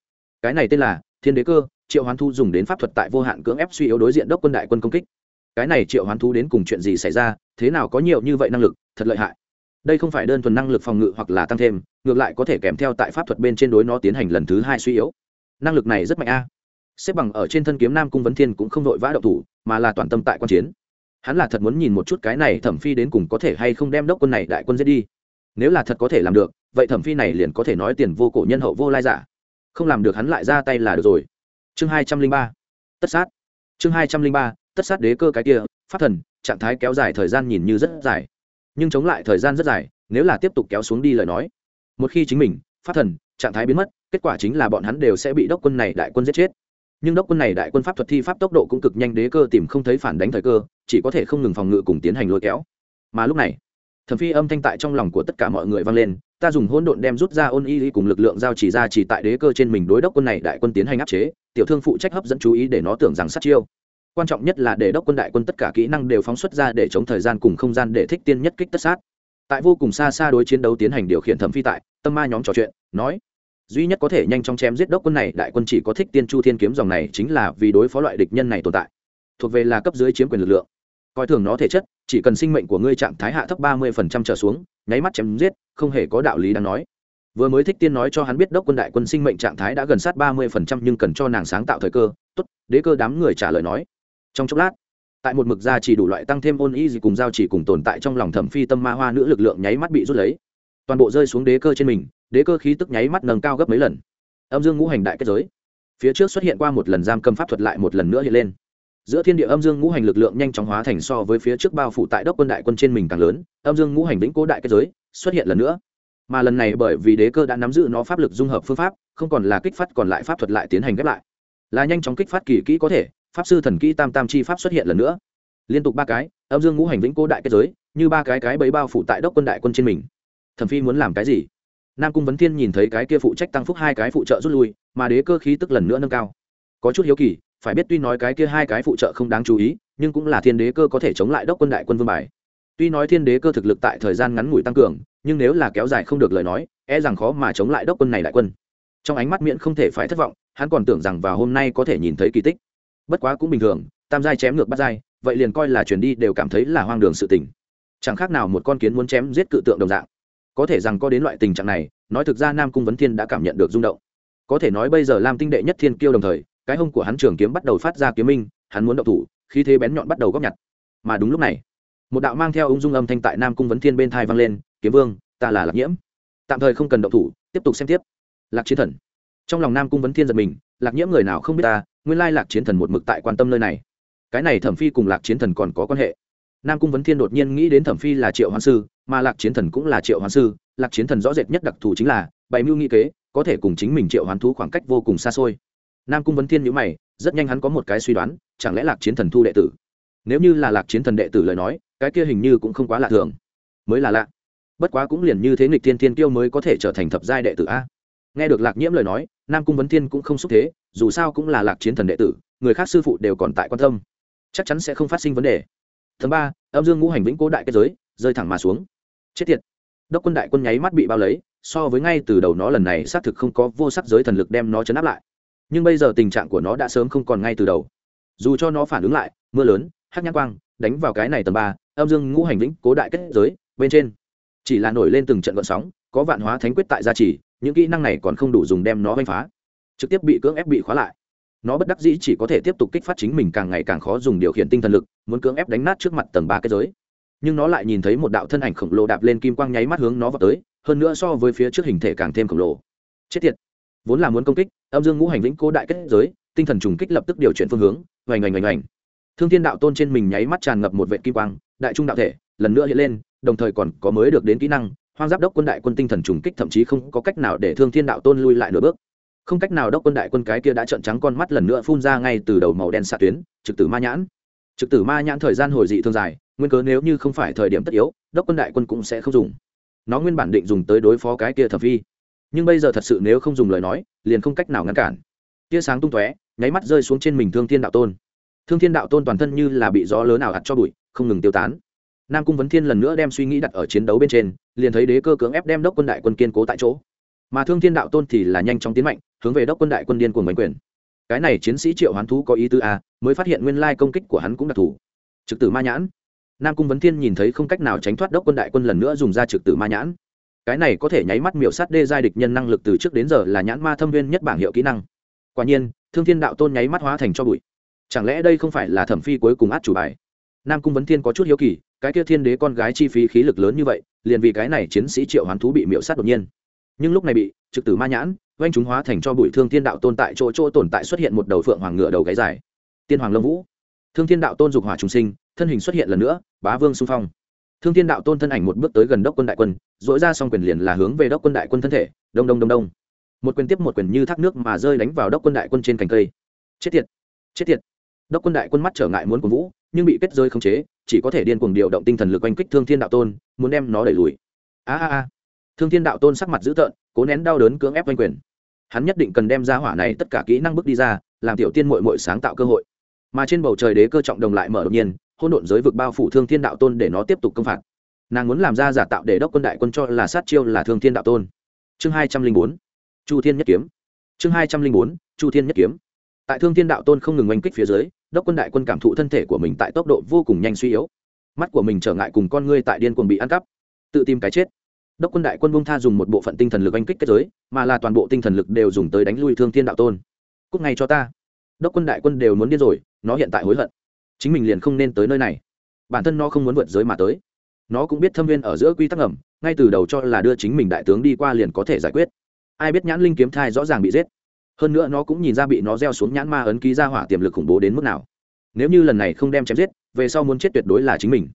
Cái này tên là thiên đế cơ triệu hoán thu dùng đến pháp thuật tại vô hạn cưỡng ép suy yếu đối diện đốc quân đại quân công kích. Cái này triệu hoán thu đến cùng chuyện gì xảy ra, thế nào có nhiều như vậy năng lực, thật lợi hại. Đây không phải đơn thuần năng lực phòng ngự hoặc là tăng thêm, ngược lại có thể kèm theo tại pháp thuật bên trên đối nó tiến hành lần thứ hai suy yếu. Năng lực này rất mạnh a. Xếp bằng ở trên thân kiếm nam cung vấn thiên cũng không vội vã đậu thủ, mà là toàn tâm tại quan chiến. Hắn là thật muốn nhìn một chút cái này thẩm phi đến cùng có thể hay không đem đốc quân này đại quân giết đi. Nếu là thật có thể làm được, vậy thẩm phi này liền có thể nói tiền vô cổ nhân hậu vô lai giả. Không làm được hắn lại ra tay là được rồi chương hai trăm linh ba, tất sát. Chương hai trăm linh ba, tất sát đế cơ cái kia, pháp thần, trạng thái kéo dài thời gian nhìn như rất dài. Nhưng chống lại thời gian rất dài, nếu là tiếp tục kéo xuống đi lời nói. Một khi chính mình, pháp thần, trạng thái biến mất, kết quả chính là bọn hắn đều sẽ bị đốc quân này đại quân giết chết. Nhưng đốc quân này đại quân pháp thuật thi pháp tốc độ cũng cực nhanh, đế cơ tìm không thấy phản đánh thời cơ, chỉ có thể không ngừng phòng ngự cùng tiến hành lôi kéo. Mà lúc này, thẩm phi âm thanh tại trong lòng của tất cả mọi người vang lên, ta dùng hỗn độn đem rút ra ôn y cùng lực lượng giao chỉ ra chỉ tại đế cơ trên mình đối đốc quân này đại quân tiến hành áp chế tiểu thương phụ trách hấp dẫn chú ý để nó tưởng rằng sát chiêu. Quan trọng nhất là để đốc quân đại quân tất cả kỹ năng đều phóng xuất ra để chống thời gian cùng không gian để thích tiên nhất kích tất sát. Tại vô cùng xa xa đối chiến đấu tiến hành điều khiển thẩm phi tại, tâm ma nhóm trò chuyện, nói, duy nhất có thể nhanh chóng chém giết đốc quân này, đại quân chỉ có thích tiên chu thiên kiếm dòng này chính là vì đối phó loại địch nhân này tồn tại. Thuộc về là cấp dưới chiếm quyền lực lượng. Coi thường nó thể chất, chỉ cần sinh mệnh của ngươi trạng thái hạ thấp ba mươi phần trăm trở xuống, nháy mắt chém giết, không hề có đạo lý đáng nói vừa mới thích tiên nói cho hắn biết đốc quân đại quân sinh mệnh trạng thái đã gần sát ba mươi phần trăm nhưng cần cho nàng sáng tạo thời cơ. Tốt, đế cơ đám người trả lời nói. Trong chốc lát, tại một mực gia chỉ đủ loại tăng thêm ôn y gì cùng giao chỉ cùng tồn tại trong lòng thẩm phi tâm ma hoa nữ lực lượng nháy mắt bị rút lấy. Toàn bộ rơi xuống đế cơ trên mình, đế cơ khí tức nháy mắt nâng cao gấp mấy lần. Âm dương ngũ hành đại kết giới. Phía trước xuất hiện qua một lần giam cầm pháp thuật lại một lần nữa hiện lên. Giữa thiên địa âm dương ngũ hành lực lượng nhanh chóng hóa thành so với phía trước bao phủ tại đốc quân đại quân trên mình càng lớn, âm dương ngũ hành vĩnh cố đại kết giới xuất hiện lần nữa mà lần này bởi vì đế cơ đã nắm giữ nó pháp lực dung hợp phương pháp, không còn là kích phát còn lại pháp thuật lại tiến hành ghép lại. Là nhanh chóng kích phát kỳ kỹ có thể, pháp sư thần kỹ tam tam chi pháp xuất hiện lần nữa. Liên tục ba cái, âm dương ngũ hành vĩnh cố đại kết giới, như ba cái cái bấy bao phủ tại đốc quân đại quân trên mình. Thẩm phi muốn làm cái gì? Nam cung vấn thiên nhìn thấy cái kia phụ trách tăng phúc hai cái phụ trợ rút lui, mà đế cơ khí tức lần nữa nâng cao. Có chút hiếu kỳ, phải biết tuy nói cái kia hai cái phụ trợ không đáng chú ý, nhưng cũng là thiên đế cơ có thể chống lại đốc quân đại quân vương bài tuy nói thiên đế cơ thực lực tại thời gian ngắn ngủi tăng cường, nhưng nếu là kéo dài không được lời nói e rằng khó mà chống lại đốc quân này đại quân. Trong ánh mắt miễn không thể phải thất vọng, hắn còn tưởng rằng vào hôm nay có thể nhìn thấy kỳ tích. Bất quá cũng bình thường, tam giai chém ngược bắt giai, vậy liền coi là chuyển đi đều cảm thấy là hoang đường sự tình. Chẳng khác nào một con kiến muốn chém giết cự tượng đồng dạng. Có thể rằng có đến loại tình trạng này, nói thực ra nam cung vấn thiên đã cảm nhận được rung động. Có thể nói bây giờ lam tinh đệ nhất thiên kiêu đồng thời, cái hông của hắn trường kiếm bắt đầu phát ra kiếm minh, hắn muốn động thủ khi thế bén nhọn bắt đầu góp nhặt. Mà đúng lúc này một đạo mang theo ung dung âm thanh tại nam cung vấn thiên bên thai vang lên, kiếm vương, ta là lạc nhiễm. Tạm thời không cần động thủ, tiếp tục xem tiếp. Lạc chiến thần. Trong lòng nam cung vấn thiên giật mình, lạc nhiễm người nào không biết ta, nguyên lai lạc chiến thần một mực tại quan tâm nơi này. Cái này thẩm phi cùng lạc chiến thần còn có quan hệ. Nam cung vấn thiên đột nhiên nghĩ đến thẩm phi là triệu hoán sư, mà lạc chiến thần cũng là triệu hoán sư. Lạc chiến thần rõ rệt nhất đặc thù chính là bảy mưu nghĩ kế, có thể cùng chính mình triệu hoán thú khoảng cách vô cùng xa xôi. Nam cung vấn thiên nhữ mày, rất nhanh hắn có một cái suy đoán, chẳng lẽ lạc chiến thần thu đệ tử? Nếu như là lạc chiến thần đệ tử lời nói cái kia hình như cũng không quá lạ thường. Mới là lạ. Bất quá cũng liền như thế nghịch thiên thiên kiêu mới có thể trở thành thập giai đệ tử a. Nghe được lạc nhiễm lời nói, nam cung vấn thiên cũng không xúc thế, dù sao cũng là lạc chiến thần đệ tử, người khác sư phụ đều còn tại quan tâm. Chắc chắn sẽ không phát sinh vấn đề. Thứ ba, âm dương ngũ hành vĩnh cố đại kết giới, rơi thẳng mà xuống. Chết tiệt. Đốc quân đại quân nháy mắt bị bao lấy, so với ngay từ đầu nó lần này xác thực không có vô sắc giới thần lực đem nó chấn áp lại. Nhưng bây giờ tình trạng của nó đã sớm không còn ngay từ đầu. Dù cho nó phản ứng lại, mưa lớn hát nhãn quang đánh vào cái này tầng ba, âm dương ngũ hành vĩnh cố đại kết giới, bên trên. Chỉ là nổi lên từng trận gọn sóng, có vạn hóa thánh quyết tại gia trì, những kỹ năng này còn không đủ dùng đem nó vanh phá. Trực tiếp bị cưỡng ép bị khóa lại. Nó bất đắc dĩ chỉ có thể tiếp tục kích phát chính mình càng ngày càng khó dùng điều khiển tinh thần lực, muốn cưỡng ép đánh nát trước mặt tầng ba kết giới. Nhưng nó lại nhìn thấy một đạo thân ảnh khổng lồ đạp lên kim quang nháy mắt hướng nó vào tới, hơn nữa so với phía trước hình thể càng thêm khổng lồ. Chết tiệt. Vốn là muốn công kích, âm dương ngũ hành vĩnh cố đại kết giới, tinh thần trùng kích lập tức điều chuyển phương hướng, oành oành oành oành thương thiên đạo tôn trên mình nháy mắt tràn ngập một vệ kim quang đại trung đạo thể lần nữa hiện lên đồng thời còn có mới được đến kỹ năng hoang giáp đốc quân đại quân tinh thần trùng kích thậm chí không có cách nào để thương thiên đạo tôn lui lại nửa bước. Không cách nào đốc quân đại quân cái kia đã trợn trắng con mắt lần nữa phun ra ngay từ đầu màu đen xạ tuyến trực tử ma nhãn. Trực tử ma nhãn thời gian hồi dị thương dài nguyên cớ nếu như không phải thời điểm tất yếu đốc quân đại quân cũng sẽ không dùng. Nó nguyên bản định dùng tới đối phó cái kia thập vi, nhưng bây giờ thật sự nếu không dùng lời nói liền không cách nào ngăn cản. Tia sáng tung tóe nháy mắt rơi xuống trên mình thương thiên đạo tôn thương thiên đạo tôn toàn thân như là bị gió lớn nào hạt cho bụi, không ngừng tiêu tán. Nam cung vấn thiên lần nữa đem suy nghĩ đặt ở chiến đấu bên trên, liền thấy đế cơ cưỡng ép đem đốc quân đại quân kiên cố tại chỗ. Mà thương thiên đạo tôn thì là nhanh chóng tiến mạnh, hướng về đốc quân đại quân điên cuồng bánh quyền. Cái này chiến sĩ triệu hoán thú có ý tứ a, mới phát hiện nguyên lai công kích của hắn cũng đặc thù. Trực tử ma nhãn. Nam cung vấn thiên nhìn thấy không cách nào tránh thoát đốc quân đại quân lần nữa dùng ra trực tử ma nhãn. Cái này có thể nháy mắt miểu sát đê giai địch nhân năng lực từ trước đến giờ là nhãn ma thâm viên nhất bảng hiệu kỹ năng. Quả nhiên, thương thiên đạo tôn nháy mắt hóa thành cho bụi chẳng lẽ đây không phải là thẩm phi cuối cùng át chủ bài? Nam cung vấn thiên có chút hiếu kỳ, cái kia thiên đế con gái chi phí khí lực lớn như vậy, liền vì cái này chiến sĩ triệu hoán thú bị miễu sát đột nhiên. Nhưng lúc này bị, trực tử ma nhãn oanh chúng hóa thành cho bụi thương thiên đạo tôn tại chỗ chỗ tồn tại xuất hiện một đầu phượng hoàng ngựa đầu gáy dài. Tiên hoàng lông vũ. Thương thiên đạo tôn dục hỏa trùng sinh, thân hình xuất hiện lần nữa, bá vương xung phong. Thương thiên đạo tôn thân ảnh một bước tới gần đốc quân đại quân dỗi ra xong quyền liền là hướng về đốc quân đại quân thân thể, đông đông đông đông. Một quyền tiếp một quyền như thác nước mà rơi đánh vào đốc quân đại quân trên cành cây. Chết tiệt! Chết tiệt! Đốc quân đại quân mắt trở ngại muốn cổ vũ, nhưng bị kết rơi khống chế, chỉ có thể điên cuồng điều động tinh thần lực oanh kích thương thiên đạo tôn, muốn đem nó đẩy lùi. A a a. Thương thiên đạo tôn sắc mặt dữ tợn, cố nén đau đớn cưỡng ép oanh quyền. Hắn nhất định cần đem ra hỏa này tất cả kỹ năng bước đi ra, làm tiểu tiên mội mội sáng tạo cơ hội. Mà trên bầu trời đế cơ trọng đồng lại mở đột nhiên hôn độn giới vực bao phủ thương thiên đạo tôn để nó tiếp tục công phạt. Nàng muốn làm ra giả tạo để đốc quân đại quân cho là sát chiêu là thương thiên đạo tôn. Chương hai trăm linh bốn. Chu thiên nhất kiếm. Chương hai trăm linh bốn. Chu thiên nhất kiếm tại thương thiên đạo tôn không ngừng oanh kích phía dưới, đốc quân đại quân cảm thụ thân thể của mình tại tốc độ vô cùng nhanh suy yếu. Mắt của mình trở ngại cùng con ngươi tại điên cuồng bị ăn cắp. Tự tìm cái chết. Đốc quân đại quân bung tha dùng một bộ phận tinh thần lực oanh kích kết giới, mà là toàn bộ tinh thần lực đều dùng tới đánh lui thương thiên đạo tôn. Cúc ngay cho ta. Đốc quân đại quân đều muốn điên rồi, nó hiện tại hối hận. Chính mình liền không nên tới nơi này. Bản thân nó không muốn vượt giới mà tới. Nó cũng biết thâm viên ở giữa quy tắc ẩm ngay từ đầu cho là đưa chính mình đại tướng đi qua liền có thể giải quyết. Ai biết nhãn linh kiếm thai rõ ràng bị giết hơn nữa nó cũng nhìn ra bị nó gieo xuống nhãn ma ấn ký ra hỏa tiềm lực khủng bố đến mức nào. Nếu như lần này không đem chém giết, về sau muốn chết tuyệt đối là chính mình.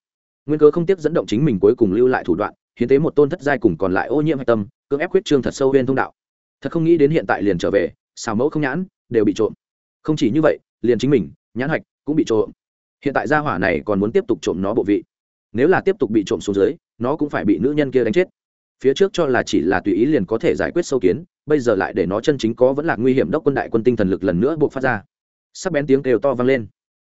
Nguyên cớ không tiếc dẫn động chính mình cuối cùng lưu lại thủ đoạn, hiến tế một tôn thất giai cùng còn lại ô nhiễm hạch tâm, cưỡng ép huyết trương thật sâu bên thông đạo. Thật không nghĩ đến hiện tại liền trở về, xào mẫu không nhãn, đều bị trộm. Không chỉ như vậy, liền chính mình, nhãn hạch cũng bị trộm. Hiện tại gia hỏa này còn muốn tiếp tục trộm nó bộ vị. Nếu là tiếp tục bị trộm xuống dưới, nó cũng phải bị nữ nhân kia đánh chết phía trước cho là chỉ là tùy ý liền có thể giải quyết sâu kiến, bây giờ lại để nó chân chính có vẫn là nguy hiểm đốc quân đại quân tinh thần lực lần nữa buộc phát ra. Sắc bén tiếng kêu to vang lên.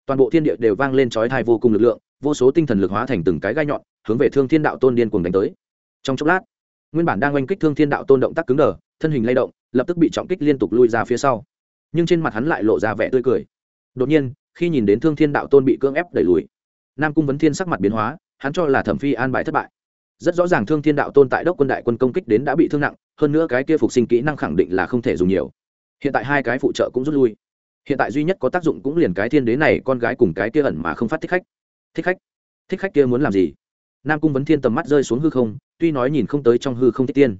Toàn bộ thiên địa đều vang lên trói thai vô cùng lực lượng, vô số tinh thần lực hóa thành từng cái gai nhọn, hướng về thương thiên đạo tôn điên cuồng đánh tới. Trong chốc lát, nguyên bản đang oanh kích thương thiên đạo tôn động tác cứng đờ, thân hình lay động, lập tức bị trọng kích liên tục lui ra phía sau. Nhưng trên mặt hắn lại lộ ra vẻ tươi cười. Đột nhiên, khi nhìn đến thương thiên đạo tôn bị cưỡng ép đẩy lùi, nam cung vấn thiên sắc mặt biến hóa, hắn cho là thẩm phi an bài thất bại rất rõ ràng thương thiên đạo tôn tại đốc quân đại quân công kích đến đã bị thương nặng, hơn nữa cái kia phục sinh kỹ năng khẳng định là không thể dùng nhiều. Hiện tại hai cái phụ trợ cũng rút lui. Hiện tại duy nhất có tác dụng cũng liền cái thiên đế này, con gái cùng cái kia ẩn mà không phát thích khách. Thích khách? Thích khách kia muốn làm gì? Nam cung vấn thiên tầm mắt rơi xuống hư không, tuy nói nhìn không tới trong hư không thích tiên,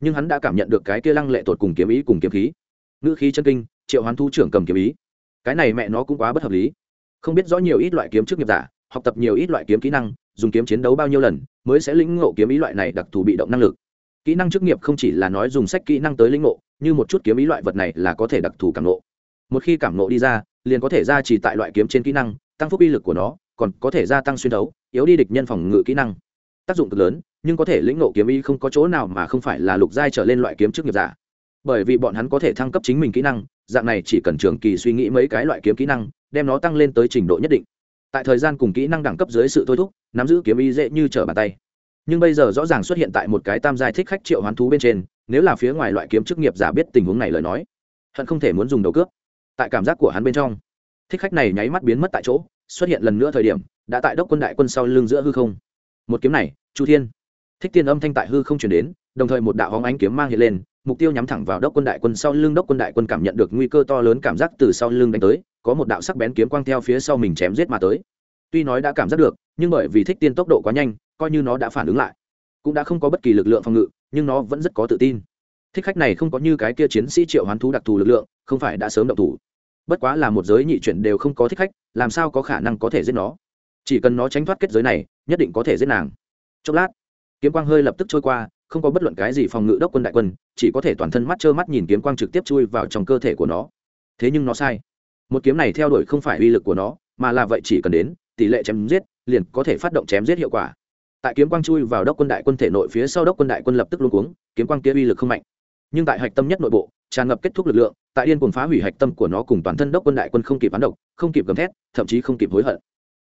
nhưng hắn đã cảm nhận được cái kia lăng lệ tột cùng kiếm ý cùng kiếm khí. Ngữ khí chân kinh, triệu hoán thu trưởng cầm kiếm ý. Cái này mẹ nó cũng quá bất hợp lý. Không biết rõ nhiều ít loại kiếm trước nghiệp giả, học tập nhiều ít loại kiếm kỹ năng dùng kiếm chiến đấu bao nhiêu lần mới sẽ lĩnh ngộ kiếm ý loại này đặc thù bị động năng lực. Kỹ năng chức nghiệp không chỉ là nói dùng sách kỹ năng tới lĩnh ngộ, như một chút kiếm ý loại vật này là có thể đặc thù cảm ngộ. Một khi cảm ngộ đi ra, liền có thể ra chỉ tại loại kiếm trên kỹ năng, tăng phúc uy lực của nó, còn có thể gia tăng xuyên đấu, yếu đi địch nhân phòng ngự kỹ năng. Tác dụng cực lớn, nhưng có thể lĩnh ngộ kiếm ý không có chỗ nào mà không phải là lục giai trở lên loại kiếm chức nghiệp giả. Bởi vì bọn hắn có thể thăng cấp chính mình kỹ năng, dạng này chỉ cần trường kỳ suy nghĩ mấy cái loại kiếm kỹ năng, đem nó tăng lên tới trình độ nhất định tại thời gian cùng kỹ năng đẳng cấp dưới sự thôi thúc, nắm giữ kiếm ý dễ như trở bàn tay. Nhưng bây giờ rõ ràng xuất hiện tại một cái tam giai thích khách triệu hoán thú bên trên, nếu là phía ngoài loại kiếm chức nghiệp giả biết tình huống này lời nói hận không thể muốn dùng đầu cướp. Tại cảm giác của hắn bên trong, thích khách này nháy mắt biến mất tại chỗ, xuất hiện lần nữa thời điểm, đã tại đốc quân đại quân sau lưng giữa hư không. Một kiếm này, chu thiên. Thích tiên âm thanh tại hư không chuyển đến, đồng thời một đạo hóng ánh kiếm mang hiện lên mục tiêu nhắm thẳng vào đốc quân đại quân sau lưng đốc quân đại quân cảm nhận được nguy cơ to lớn cảm giác từ sau lưng đánh tới, có một đạo sắc bén kiếm quang theo phía sau mình chém giết mà tới. Tuy nói đã cảm giác được, nhưng bởi vì thích tiên tốc độ quá nhanh, coi như nó đã phản ứng lại, cũng đã không có bất kỳ lực lượng phòng ngự, nhưng nó vẫn rất có tự tin. Thích khách này không có như cái kia chiến sĩ triệu hoán thú đặc thù lực lượng, không phải đã sớm động thủ. Bất quá là một giới nhị chuyển đều không có thích khách, làm sao có khả năng có thể giết nó? Chỉ cần nó tránh thoát kết giới này, nhất định có thể giết nàng. Chốc lát, kiếm quang hơi lập tức trôi qua không có bất luận cái gì phòng ngự đốc quân đại quân, chỉ có thể toàn thân mắt trơ mắt nhìn kiếm quang trực tiếp chui vào trong cơ thể của nó. Thế nhưng nó sai. Một kiếm này theo đuổi không phải uy lực của nó, mà là vậy chỉ cần đến, tỷ lệ chém giết, liền có thể phát động chém giết hiệu quả. Tại kiếm quang chui vào đốc quân đại quân thể nội phía sau đốc quân đại quân lập tức luôn cuống, kiếm quang kia uy lực không mạnh. Nhưng tại hạch tâm nhất nội bộ, tràn ngập kết thúc lực lượng, tại điên cuồng phá hủy hạch tâm của nó cùng toàn thân đốc quân đại quân không kịp bán độc, không kịp gầm thét, thậm chí không kịp hối hận.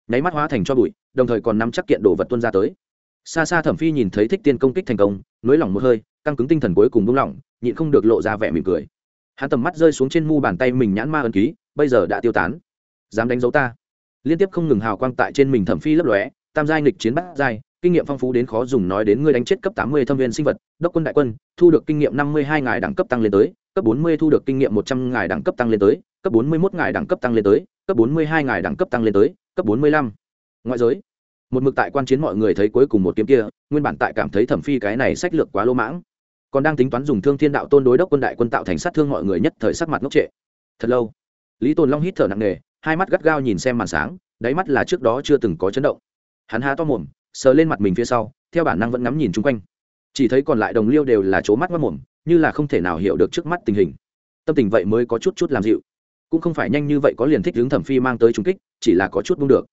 Nháy mắt hóa thành cho bụi, đồng thời còn nắm chắc kiện đồ vật tuân ra tới xa xa thẩm phi nhìn thấy thích tiên công kích thành công, nới lỏng một hơi, căng cứng tinh thần cuối cùng buông lỏng, nhịn không được lộ ra vẻ mỉm cười. Hắn tầm mắt rơi xuống trên mu bàn tay mình nhãn ma ân ký, bây giờ đã tiêu tán. Dám đánh dấu ta. Liên tiếp không ngừng hào quang tại trên mình thẩm phi lấp lóe, tam giai nghịch chiến bắt giai, kinh nghiệm phong phú đến khó dùng nói đến ngươi đánh chết cấp tám mươi thâm viên sinh vật, đốc quân đại quân, thu được kinh nghiệm năm mươi hai ngài đẳng cấp tăng lên tới, cấp bốn mươi thu được kinh nghiệm một trăm ngài đẳng cấp tăng lên tới, cấp bốn mươi mốt ngài đẳng cấp tăng lên tới, cấp bốn mươi hai ngài đẳng cấp tăng lên tới, cấp bốn mươi lăm. Ngoại giới một mực tại quan chiến mọi người thấy cuối cùng một kiếm kia, nguyên bản tại cảm thấy thẩm phi cái này sách lược quá lô mãng. Còn đang tính toán dùng thương thiên đạo tôn đối đốc quân đại quân tạo thành sát thương mọi người nhất thời sắc mặt ngốc trệ. Thật lâu, lý tồn long hít thở nặng nề, hai mắt gắt gao nhìn xem màn sáng, đáy mắt là trước đó chưa từng có chấn động. Hắn há to mồm, sờ lên mặt mình phía sau, theo bản năng vẫn ngắm nhìn chung quanh. Chỉ thấy còn lại đồng liêu đều là chỗ mắt mất mồm như là không thể nào hiểu được trước mắt tình hình. Tâm tình vậy mới có chút chút làm dịu. Cũng không phải nhanh như vậy có liền thích hướng thẩm phi mang tới trung kích, chỉ là có chút buông được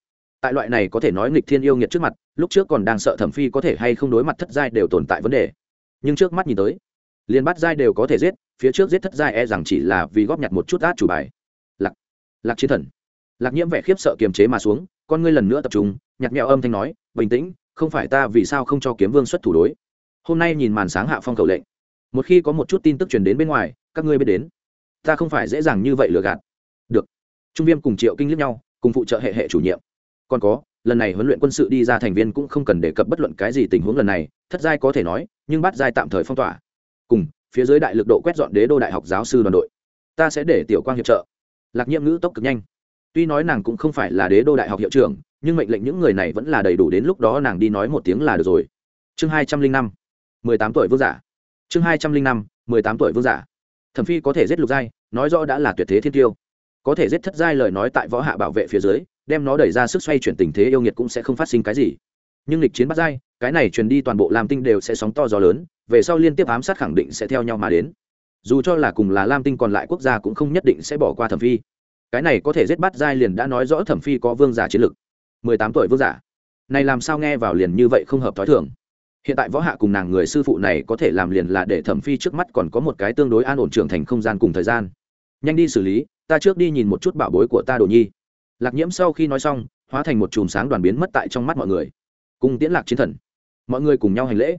tại loại này có thể nói nghịch thiên yêu nghiệt trước mặt, lúc trước còn đang sợ thẩm phi có thể hay không đối mặt thất giai đều tồn tại vấn đề. Nhưng trước mắt nhìn tới, liền bắt giai đều có thể giết, phía trước giết thất giai e rằng chỉ là vì góp nhặt một chút át chủ bài. Lạc lạc chiến thần. Lạc nhiễm vẻ khiếp sợ kiềm chế mà xuống, con ngươi lần nữa tập trung nhặt mẹo âm thanh nói, bình tĩnh, không phải ta vì sao không cho kiếm vương xuất thủ đối. Hôm nay nhìn màn sáng hạ phong cầu lệnh. Một khi có một chút tin tức truyền đến bên ngoài, các ngươi biết đến. Ta không phải dễ dàng như vậy lừa gạt. Được. Trung viêm cùng triệu kinh liếc nhau, cùng phụ trợ hệ hệ chủ nhiệm còn có, lần này huấn luyện quân sự đi ra thành viên cũng không cần đề cập bất luận cái gì tình huống lần này, thất giai có thể nói, nhưng bắt giai tạm thời phong tỏa. Cùng, phía dưới đại lực độ quét dọn đế đô đại học giáo sư đoàn đội. Ta sẽ để tiểu quang hiệp trợ. Lạc nhiệm ngữ tốc cực nhanh. Tuy nói nàng cũng không phải là đế đô đại học hiệu trưởng, nhưng mệnh lệnh những người này vẫn là đầy đủ đến lúc đó nàng đi nói một tiếng là được rồi. Chương hai trăm linh năm. mười tám tuổi vương giả. Chương hai trăm linh năm, mười tám tuổi vương giả. Thẩm phi có thể giết lục giai, nói rõ đã là tuyệt thế thiên tiêu. Có thể giết thất giai lời nói tại võ hạ bảo vệ phía dưới đem nó đẩy ra sức xoay chuyển tình thế yêu nghiệt cũng sẽ không phát sinh cái gì. Nhưng lịch chiến bắt giai, cái này truyền đi toàn bộ lam tinh đều sẽ sóng to gió lớn, về sau liên tiếp ám sát khẳng định sẽ theo nhau mà đến. Dù cho là cùng là lam tinh còn lại quốc gia cũng không nhất định sẽ bỏ qua thẩm phi. Cái này có thể giết bắt giai liền đã nói rõ thẩm phi có vương giả chiến lực. Mười tám tuổi vương giả. Này làm sao nghe vào liền như vậy không hợp thói thường. Hiện tại võ hạ cùng nàng người sư phụ này có thể làm liền là để thẩm phi trước mắt còn có một cái tương đối an ổn trưởng thành không gian cùng thời gian. Nhanh đi xử lý, ta trước đi nhìn một chút bảo bối của ta đồ nhi lạc nhiễm sau khi nói xong, hóa thành một chùm sáng đoàn biến mất tại trong mắt mọi người. Cùng tiễn lạc chiến thần, mọi người cùng nhau hành lễ.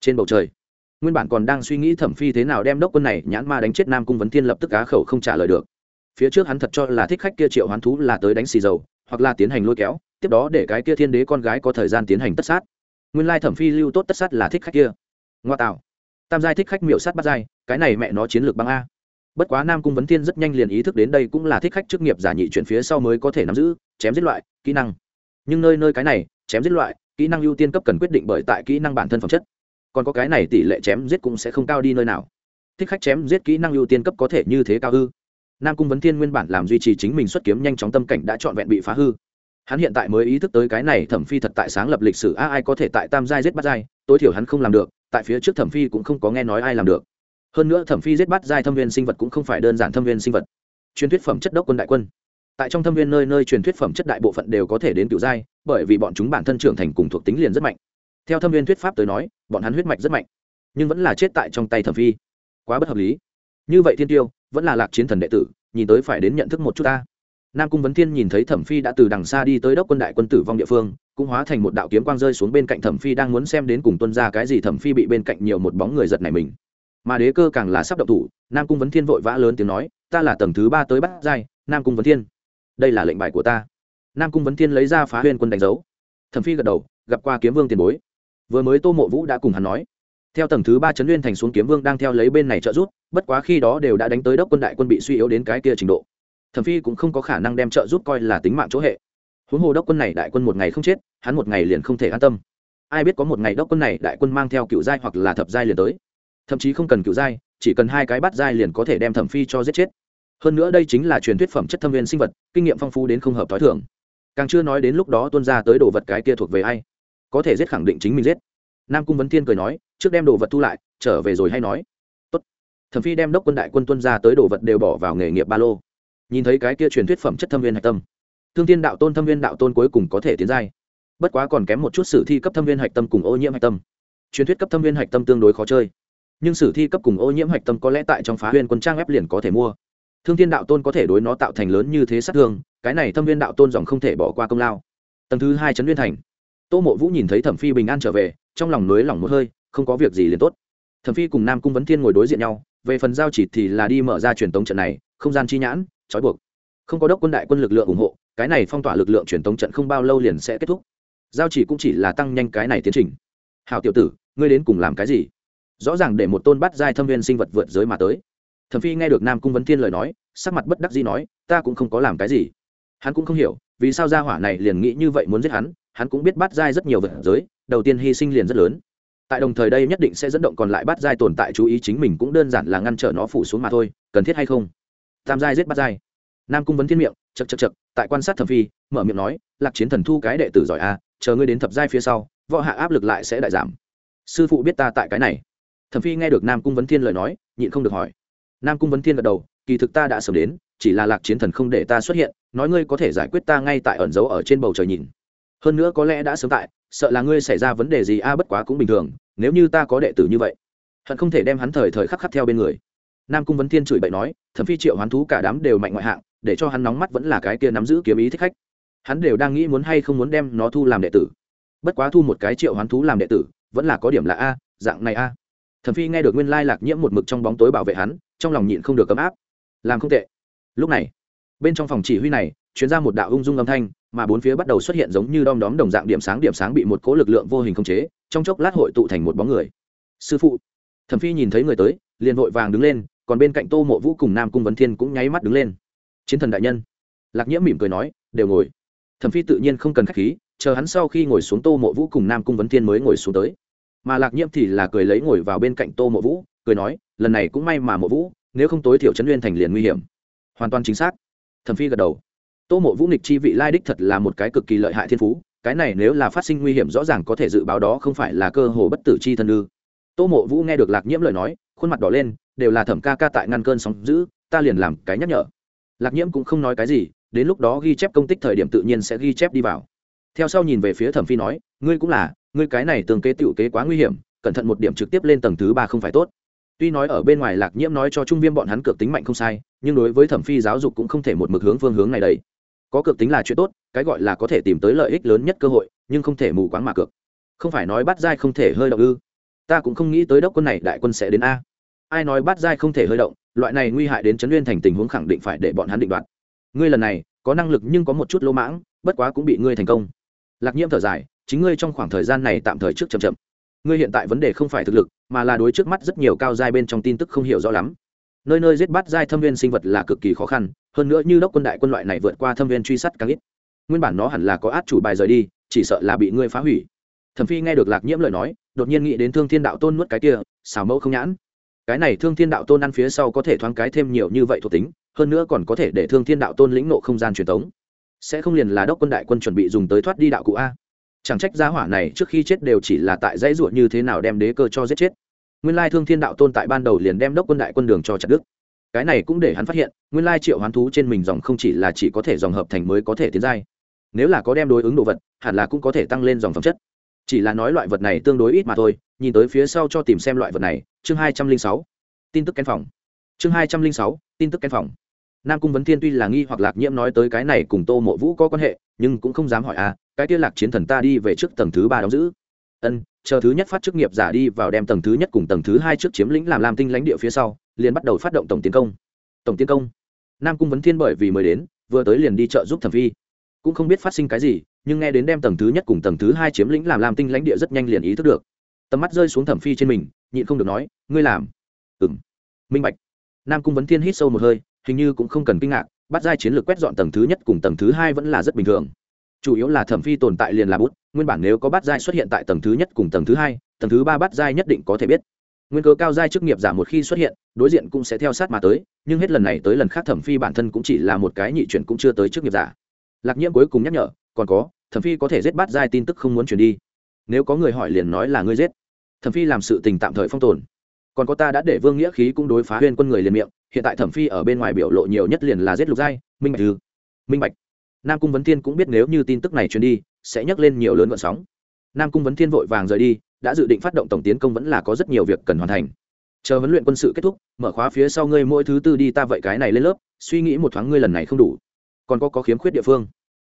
Trên bầu trời, nguyên bản còn đang suy nghĩ thẩm phi thế nào đem đốc quân này nhãn ma đánh chết nam cung vấn thiên lập tức cá khẩu không trả lời được. Phía trước hắn thật cho là thích khách kia triệu hoán thú là tới đánh xì dầu, hoặc là tiến hành lôi kéo, tiếp đó để cái kia thiên đế con gái có thời gian tiến hành tất sát. Nguyên lai thẩm phi lưu tốt tất sát là thích khách kia. Ngoa tạo. Tam giai thích khách miểu sát bắt giai, cái này mẹ nó chiến lược băng a bất quá nam cung vấn thiên rất nhanh liền ý thức đến đây cũng là thích khách chức nghiệp giả nhị chuyển phía sau mới có thể nắm giữ, chém giết loại, kỹ năng. Nhưng nơi nơi cái này, chém giết loại, kỹ năng ưu tiên cấp cần quyết định bởi tại kỹ năng bản thân phẩm chất. Còn có cái này tỷ lệ chém giết cũng sẽ không cao đi nơi nào. Thích khách chém giết kỹ năng ưu tiên cấp có thể như thế cao hư nam cung vấn thiên nguyên bản làm duy trì chính mình xuất kiếm nhanh chóng tâm cảnh đã trọn vẹn bị phá hư. Hắn hiện tại mới ý thức tới cái này thẩm phi thật tại sáng lập lịch sử, a ai có thể tại tam giai giết bắt giai, tối thiểu hắn không làm được, tại phía trước thẩm phi cũng không có nghe nói ai làm được hơn nữa thẩm phi giết bắt giai thâm viên sinh vật cũng không phải đơn giản thâm viên sinh vật. Truyền thuyết phẩm chất đốc quân đại quân. Tại trong thâm viên nơi nơi truyền thuyết phẩm chất đại bộ phận đều có thể đến cựu giai, bởi vì bọn chúng bản thân trưởng thành cùng thuộc tính liền rất mạnh. Theo thâm viên thuyết pháp tới nói, bọn hắn huyết mạch rất mạnh, nhưng vẫn là chết tại trong tay thẩm phi. Quá bất hợp lý. Như vậy thiên tiêu, vẫn là lạc chiến thần đệ tử, nhìn tới phải đến nhận thức một chút ta. Nam cung vấn thiên nhìn thấy thẩm phi đã từ đằng xa đi tới đốc quân đại quân tử vong địa phương, cũng hóa thành một đạo kiếm quang rơi xuống bên cạnh thẩm phi đang muốn xem đến cùng tuân ra cái gì thẩm phi bị bên cạnh nhiều một bóng người giật này mình mà đế cơ càng là sắp động thủ, nam cung vấn thiên vội vã lớn tiếng nói, ta là tầng thứ ba tới bắt giai, nam cung vấn thiên. Đây là lệnh bài của ta. Nam cung vấn thiên lấy ra phá huyên quân đánh dấu. Thẩm phi gật đầu, gặp qua kiếm vương tiền bối. Vừa mới tô mộ vũ đã cùng hắn nói, theo tầng thứ ba trấn nguyên thành xuống kiếm vương đang theo lấy bên này trợ giúp, bất quá khi đó đều đã đánh tới đốc quân đại quân bị suy yếu đến cái kia trình độ. Thẩm phi cũng không có khả năng đem trợ giúp coi là tính mạng chỗ hệ. Huống hồ đốc quân này đại quân một ngày không chết, hắn một ngày liền không thể an tâm. Ai biết có một ngày đốc quân này đại quân mang theo cựu giai hoặc là thập giai liền tới thậm chí không cần cựu giai, chỉ cần hai cái bắt giai liền có thể đem thẩm phi cho giết chết. Hơn nữa đây chính là truyền thuyết phẩm chất thâm viên sinh vật, kinh nghiệm phong phú đến không hợp t h o i thưởng càng chưa nói đến lúc đó tuân ra tới đồ vật cái kia thuộc về ai, có thể giết khẳng định chính mình giết. Nam cung vấn thiên cười nói, trước đem đồ vật thu lại, trở về rồi hay nói. Tốt. thẩm phi đem đốc quân đại quân tuân ra tới đồ vật đều bỏ vào nghề nghiệp ba lô. Nhìn thấy cái kia truyền thuyết phẩm chất thâm viên hạch tâm, thương thiên đạo tôn thâm viên đạo tôn cuối cùng có thể tiến giai. Bất quá còn kém một chút sử thi cấp thâm viên hạch tâm cùng ô nhiễm hạch tâm. Truyền thuyết cấp thâm viên hạch tâm tương đối khó chơi nhưng sử thi cấp cùng ô nhiễm hạch tâm có lẽ tại trong phá huyên quân trang ép liền có thể mua. Thương thiên đạo tôn có thể đối nó tạo thành lớn như thế sát thương, cái này thâm viên đạo tôn dòng không thể bỏ qua công lao. Tầng thứ hai trấn viên thành. Tô mộ vũ nhìn thấy thẩm phi bình an trở về, trong lòng nới lỏng một hơi, không có việc gì liền tốt. Thẩm phi cùng nam cung vấn thiên ngồi đối diện nhau, về phần giao chỉ thì là đi mở ra truyền tống trận này, không gian chi nhãn, trói buộc. Không có đốc quân đại quân lực lượng ủng hộ, cái này phong tỏa lực lượng truyền tống trận không bao lâu liền sẽ kết thúc. Giao chỉ cũng chỉ là tăng nhanh cái này tiến trình. Hào tiểu tử, ngươi đến cùng làm cái gì? Rõ ràng để một tôn bắt giai thâm viên sinh vật vượt giới mà tới. Thẩm phi nghe được nam cung vấn thiên lời nói, sắc mặt bất đắc dĩ nói, ta cũng không có làm cái gì. Hắn cũng không hiểu, vì sao gia hỏa này liền nghĩ như vậy muốn giết hắn hắn cũng biết bắt giai rất nhiều vượt giới, đầu tiên hy sinh liền rất lớn. Tại đồng thời đây nhất định sẽ dẫn động còn lại bắt giai tồn tại chú ý chính mình cũng đơn giản là ngăn trở nó phủ xuống mà thôi, cần thiết hay không? Tam giai giết bắt giai. Nam cung vấn thiên miệng chật chật chật tại quan sát thẩm phi, mở miệng nói, lạc chiến thần thu cái đệ tử giỏi a chờ ngươi đến thập giai phía sau, võ hạ áp lực lại sẽ đại giảm. Sư phụ biết ta tại cái này thẩm phi nghe được nam cung vấn thiên lời nói, nhịn không được hỏi. Nam cung vấn thiên gật đầu, kỳ thực ta đã sớm đến, chỉ là lạc chiến thần không để ta xuất hiện, nói ngươi có thể giải quyết ta ngay tại ẩn giấu ở trên bầu trời nhìn. Hơn nữa có lẽ đã sớm tại, sợ là ngươi xảy ra vấn đề gì, a, bất quá cũng bình thường, nếu như ta có đệ tử như vậy, hận không thể đem hắn thời thời khắc khắc theo bên người. Nam cung vấn thiên chửi bậy nói, thẩm phi triệu hoán thú cả đám đều mạnh ngoại hạng, để cho hắn nóng mắt vẫn là cái kia nắm giữ kiếm ý thích khách. Hắn đều đang nghĩ muốn hay không muốn đem nó thu làm đệ tử. Bất quá thu một cái triệu hoán thú làm đệ tử, vẫn là có điểm là a, dạng này, a thẩm phi nghe được nguyên lai lạc nhiễm một mực trong bóng tối bảo vệ hắn, trong lòng nhịn không được ấm áp. Làm không tệ. Lúc này, bên trong phòng chỉ huy này chuyến ra một đạo ung dung âm thanh, mà bốn phía bắt đầu xuất hiện giống như đom đóm đồng dạng điểm sáng điểm sáng bị một cố lực lượng vô hình khống chế, trong chốc lát hội tụ thành một bóng người. Sư phụ. Thẩm phi nhìn thấy người tới, liền vội vàng đứng lên, còn bên cạnh tô mộ vũ cùng nam cung vấn thiên cũng nháy mắt đứng lên. Chiến thần đại nhân. Lạc nhiễm mỉm cười nói, đều ngồi. Thẩm phi tự nhiên không cần khách khí, chờ hắn sau khi ngồi xuống tô mộ vũ cùng nam cung vấn thiên mới ngồi xuống tới mà lạc nhiễm thì là cười lấy ngồi vào bên cạnh tô mộ vũ, cười nói, lần này cũng may mà mộ vũ, nếu không tối thiểu trấn nguyên thành liền nguy hiểm. Hoàn toàn chính xác. Thẩm phi gật đầu. Tô mộ vũ nghịch chi vị lai đích thật là một cái cực kỳ lợi hại thiên phú, cái này nếu là phát sinh nguy hiểm rõ ràng có thể dự báo đó không phải là cơ hồ bất tử chi thân ư. Tô mộ vũ nghe được lạc nhiễm lời nói, khuôn mặt đỏ lên, đều là thẩm ca ca tại ngăn cơn sóng giữ ta liền làm cái nhắc nhở. Lạc nhiễm cũng không nói cái gì, đến lúc đó ghi chép công tích thời điểm tự nhiên sẽ ghi chép đi vào. Theo sau nhìn về phía thẩm phi nói, ngươi cũng là ngươi cái này tường kế tựu kế quá nguy hiểm, cẩn thận một điểm trực tiếp lên tầng thứ ba không phải tốt. Tuy nói ở bên ngoài lạc nhiễm nói cho trung viêm bọn hắn cược tính mạnh không sai, nhưng đối với thẩm phi giáo dục cũng không thể một mực hướng phương hướng này đấy có cược tính là chuyện tốt, cái gọi là có thể tìm tới lợi ích lớn nhất cơ hội, nhưng không thể mù quáng mà cược. Không phải nói bắt dai không thể hơi động ư? Ta cũng không nghĩ tới đốc quân này đại quân sẽ đến a. Ai nói bắt dai không thể hơi động, loại này nguy hại đến chấn nguyên thành tình huống khẳng định phải để bọn hắn định đoạt. Ngươi lần này, có năng lực nhưng có một chút lỗ mãng, bất quá cũng bị ngươi thành công. Lạc nhiễm thở dài chính ngươi trong khoảng thời gian này tạm thời trước chậm chậm. Ngươi hiện tại vấn đề không phải thực lực, mà là đối trước mắt rất nhiều cao giai bên trong tin tức không hiểu rõ lắm. Nơi nơi giết bắt giai thâm viên sinh vật là cực kỳ khó khăn, hơn nữa như đốc quân đại quân loại này vượt qua thâm viên truy sát càng ít. Nguyên bản nó hẳn là có át chủ bài rời đi, chỉ sợ là bị ngươi phá hủy. Thẩm phi nghe được lạc nhiễm lời nói, đột nhiên nghĩ đến thương thiên đạo tôn nuốt cái kia, xào mẫu không nhãn. Cái này thương thiên đạo tôn ăn phía sau có thể thoáng cái thêm nhiều như vậy thuộc tính, hơn nữa còn có thể để thương thiên đạo tôn lĩnh nộ không gian truyền thống. Sẽ không liền là đốc quân đại quân chuẩn bị dùng tới thoát đi đạo cụ a chẳng trách gia hỏa này trước khi chết đều chỉ là tại dãy ruột như thế nào đem đế cơ cho giết chết. Nguyên lai thương thiên đạo tôn tại ban đầu liền đem đốc quân đại quân đường cho chặt đức cái này cũng để hắn phát hiện, nguyên lai triệu hoán thú trên mình dòng không chỉ là chỉ có thể dòng hợp thành mới có thể tiến giai. Nếu là có đem đối ứng đồ vật, hẳn là cũng có thể tăng lên dòng phẩm chất. Chỉ là nói loại vật này tương đối ít mà thôi, nhìn tới phía sau cho tìm xem loại vật này, chương hai trăm linh sáu, tin tức kén phòng. Chương hai trăm linh sáu, tin tức kén phòng nam cung vấn thiên tuy là nghi hoặc lạc nhiễm nói tới cái này cùng tô mộ vũ có quan hệ, nhưng cũng không dám hỏi à cái kia lạc chiến thần ta đi về trước tầng thứ ba đóng giữ. Ân, chờ thứ nhất phát chức nghiệp giả đi vào đem tầng thứ nhất cùng tầng thứ hai trước chiếm lĩnh làm làm tinh lãnh địa phía sau, liền bắt đầu phát động tổng tiến công. Tổng tiến công. Nam cung vấn thiên bởi vì mới đến, vừa tới liền đi chợ giúp thẩm phi. Cũng không biết phát sinh cái gì, nhưng nghe đến đem tầng thứ nhất cùng tầng thứ hai chiếm lĩnh làm làm tinh lãnh địa rất nhanh liền ý thức được. Tầm mắt rơi xuống thẩm phi trên mình, nhịn không được nói, ngươi làm. Ừng minh bạch. Nam cung vấn thiên hít sâu một hơi hình như cũng không cần kinh ngạc, bắt giai chiến lược quét dọn tầng thứ nhất cùng tầng thứ hai vẫn là rất bình thường. Chủ yếu là thẩm phi tồn tại liền là bút, nguyên bản nếu có bắt giai xuất hiện tại tầng thứ nhất cùng tầng thứ hai, tầng thứ ba bắt giai nhất định có thể biết. Nguyên cớ cao giai chức nghiệp giả một khi xuất hiện, đối diện cũng sẽ theo sát mà tới, nhưng hết lần này tới lần khác thẩm phi bản thân cũng chỉ là một cái nhị chuyển cũng chưa tới chức nghiệp giả. Lạc nhiễm cuối cùng nhắc nhở, còn có, thẩm phi có thể giết bắt giai tin tức không muốn chuyển đi. Nếu có người hỏi liền nói là ngươi giết. Thẩm phi làm sự tình tạm thời phong tồn. Còn có ta đã để vương nghĩa khí cũng đối phá huyên quân người liền miệng hiện tại thẩm phi ở bên ngoài biểu lộ nhiều nhất liền là giết lục giai, minh bạch thư minh bạch. Nam cung vấn thiên cũng biết nếu như tin tức này truyền đi, sẽ nhắc lên nhiều lớn vận sóng. Nam cung vấn thiên vội vàng rời đi, đã dự định phát động tổng tiến công vẫn là có rất nhiều việc cần hoàn thành. Chờ huấn luyện quân sự kết thúc, mở khóa phía sau ngươi mỗi thứ tư đi ta vậy cái này lên lớp, suy nghĩ một thoáng ngươi lần này không đủ. Còn có có khiếm khuyết địa phương.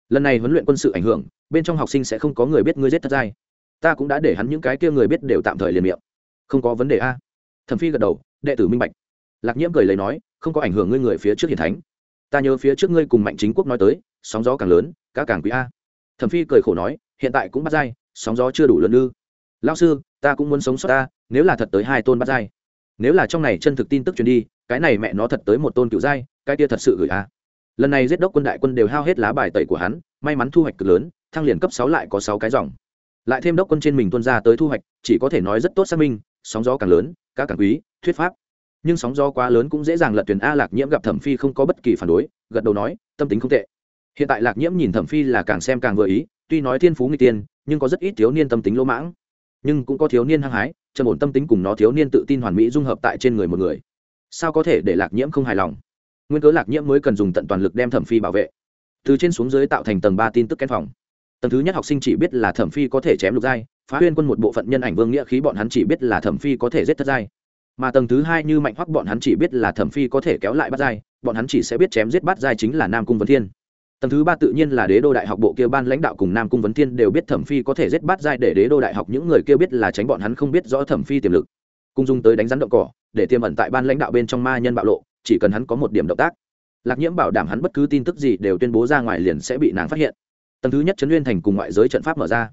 Lần này huấn luyện quân sự ảnh hưởng, bên trong học sinh sẽ không có người biết ngươi giết thật giai ta cũng đã để hắn những cái kia người biết đều tạm thời liền miệng. Không có vấn đề a. Thẩm phi gật đầu, đệ tử minh bạch lạc nhiễm cười lấy nói, không có ảnh hưởng ngươi người phía trước hiền thánh. Ta nhớ phía trước ngươi cùng mạnh chính quốc nói tới, sóng gió càng lớn, cá càng quý a. Thẩm phi cười khổ nói, hiện tại cũng bắt dai, sóng gió chưa đủ lớn ư. Lao sư, ta cũng muốn sống sót ta, nếu là thật tới hai tôn bắt dai. Nếu là trong này chân thực tin tức truyền đi, cái này mẹ nó thật tới một tôn cựu dai, cái kia thật sự gửi a. Lần này giết đốc quân đại quân đều hao hết lá bài tẩy của hắn, may mắn thu hoạch cực lớn, thăng liền cấp sáu lại có sáu cái dòng. Lại thêm đốc quân trên mình tuân ra tới thu hoạch, chỉ có thể nói rất tốt xác minh, sóng gió càng lớn, cá càng quý, thuyết pháp nhưng sóng gió quá lớn cũng dễ dàng lật thuyền a lạc nhiễm gặp thẩm phi không có bất kỳ phản đối, gật đầu nói, tâm tính không tệ. Hiện tại lạc nhiễm nhìn thẩm phi là càng xem càng vừa ý, tuy nói thiên phú người tiên, nhưng có rất ít thiếu niên tâm tính lỗ mãng. Nhưng cũng có thiếu niên hăng hái, trầm ổn tâm tính cùng nó thiếu niên tự tin hoàn mỹ dung hợp tại trên người một người. Sao có thể để lạc nhiễm không hài lòng? Nguyên cớ lạc nhiễm mới cần dùng tận toàn lực đem thẩm phi bảo vệ. Từ trên xuống dưới tạo thành tầng ba tin tức kén phòng. Tầng thứ nhất học sinh chỉ biết là thẩm phi có thể chém lục giai, phá huyên quân một bộ phận nhân ảnh vương nghĩa khí bọn hắn chỉ biết là thẩm phi có thể giết thất giai mà tầng thứ hai như mạnh hoắc bọn hắn chỉ biết là thẩm phi có thể kéo lại bắt giai, bọn hắn chỉ sẽ biết chém giết bắt giai chính là nam cung vấn thiên. Tầng thứ ba tự nhiên là đế đô đại học bộ kia ban lãnh đạo cùng nam cung vấn thiên đều biết thẩm phi có thể giết bắt giai để đế đô đại học những người kia biết là tránh bọn hắn không biết rõ thẩm phi tiềm lực. Cung dung tới đánh rắn động cỏ, để tiềm ẩn tại ban lãnh đạo bên trong ma nhân bạo lộ, chỉ cần hắn có một điểm động tác. Lạc nhiễm bảo đảm hắn bất cứ tin tức gì đều tuyên bố ra ngoài liền sẽ bị nàng phát hiện. Tầng thứ nhất trấn nguyên thành cùng ngoại giới trận pháp mở ra.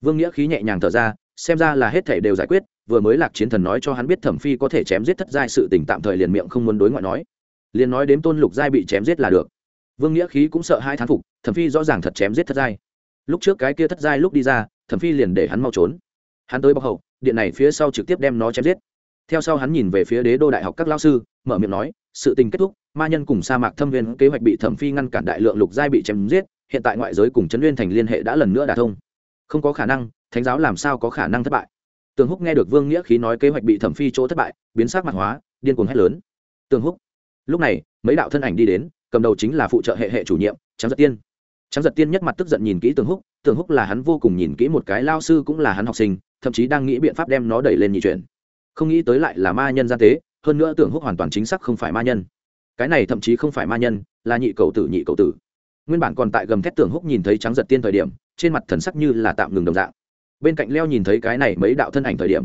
Vương nghĩa khí nhẹ nhàng thở ra xem ra là hết thể đều giải quyết, vừa mới lạc chiến thần nói cho hắn biết thẩm phi có thể chém giết thất giai sự tình tạm thời liền miệng không muốn đối ngoại nói. Liền nói đến tôn lục giai bị chém giết là được. Vương nghĩa khí cũng sợ hai thán phục, thẩm phi rõ ràng thật chém giết thất giai. Lúc trước cái kia thất giai lúc đi ra, thẩm phi liền để hắn mau trốn. Hắn tới bọc hậu, điện này phía sau trực tiếp đem nó chém giết. Theo sau hắn nhìn về phía đế đô đại học các lao sư, mở miệng nói, sự tình kết thúc, ma nhân cùng sa mạc thâm viên kế hoạch bị thẩm phi ngăn cản đại lượng lục giai bị chém giết, hiện tại ngoại giới cùng trấn nguyên thành liên hệ đã lần nữa đả thông. Không có khả năng thánh giáo làm sao có khả năng thất bại? Tường húc nghe được vương nghĩa khí nói kế hoạch bị thẩm phi chỗ thất bại, biến sắc mặt hóa, điên cuồng hét lớn. Tường húc, lúc này, mấy đạo thân ảnh đi đến, cầm đầu chính là phụ trợ hệ hệ chủ nhiệm trắng giật tiên. Trắng giật tiên nhất mặt tức giận nhìn kỹ tường húc tường húc là hắn vô cùng nhìn kỹ một cái lao sư cũng là hắn học sinh, thậm chí đang nghĩ biện pháp đem nó đẩy lên nhị chuyển. Không nghĩ tới lại là ma nhân gian tế, hơn nữa tường húc hoàn toàn chính xác không phải ma nhân. Cái này thậm chí không phải ma nhân, là nhị cầu tử, nhị cầu tử. Nguyên bản còn tại gầm thét tường húc nhìn thấy trắng giật tiên thời điểm, trên mặt thần sắc như là tạm ngừng đồng dạng bên cạnh leo nhìn thấy cái này mấy đạo thân ảnh thời điểm,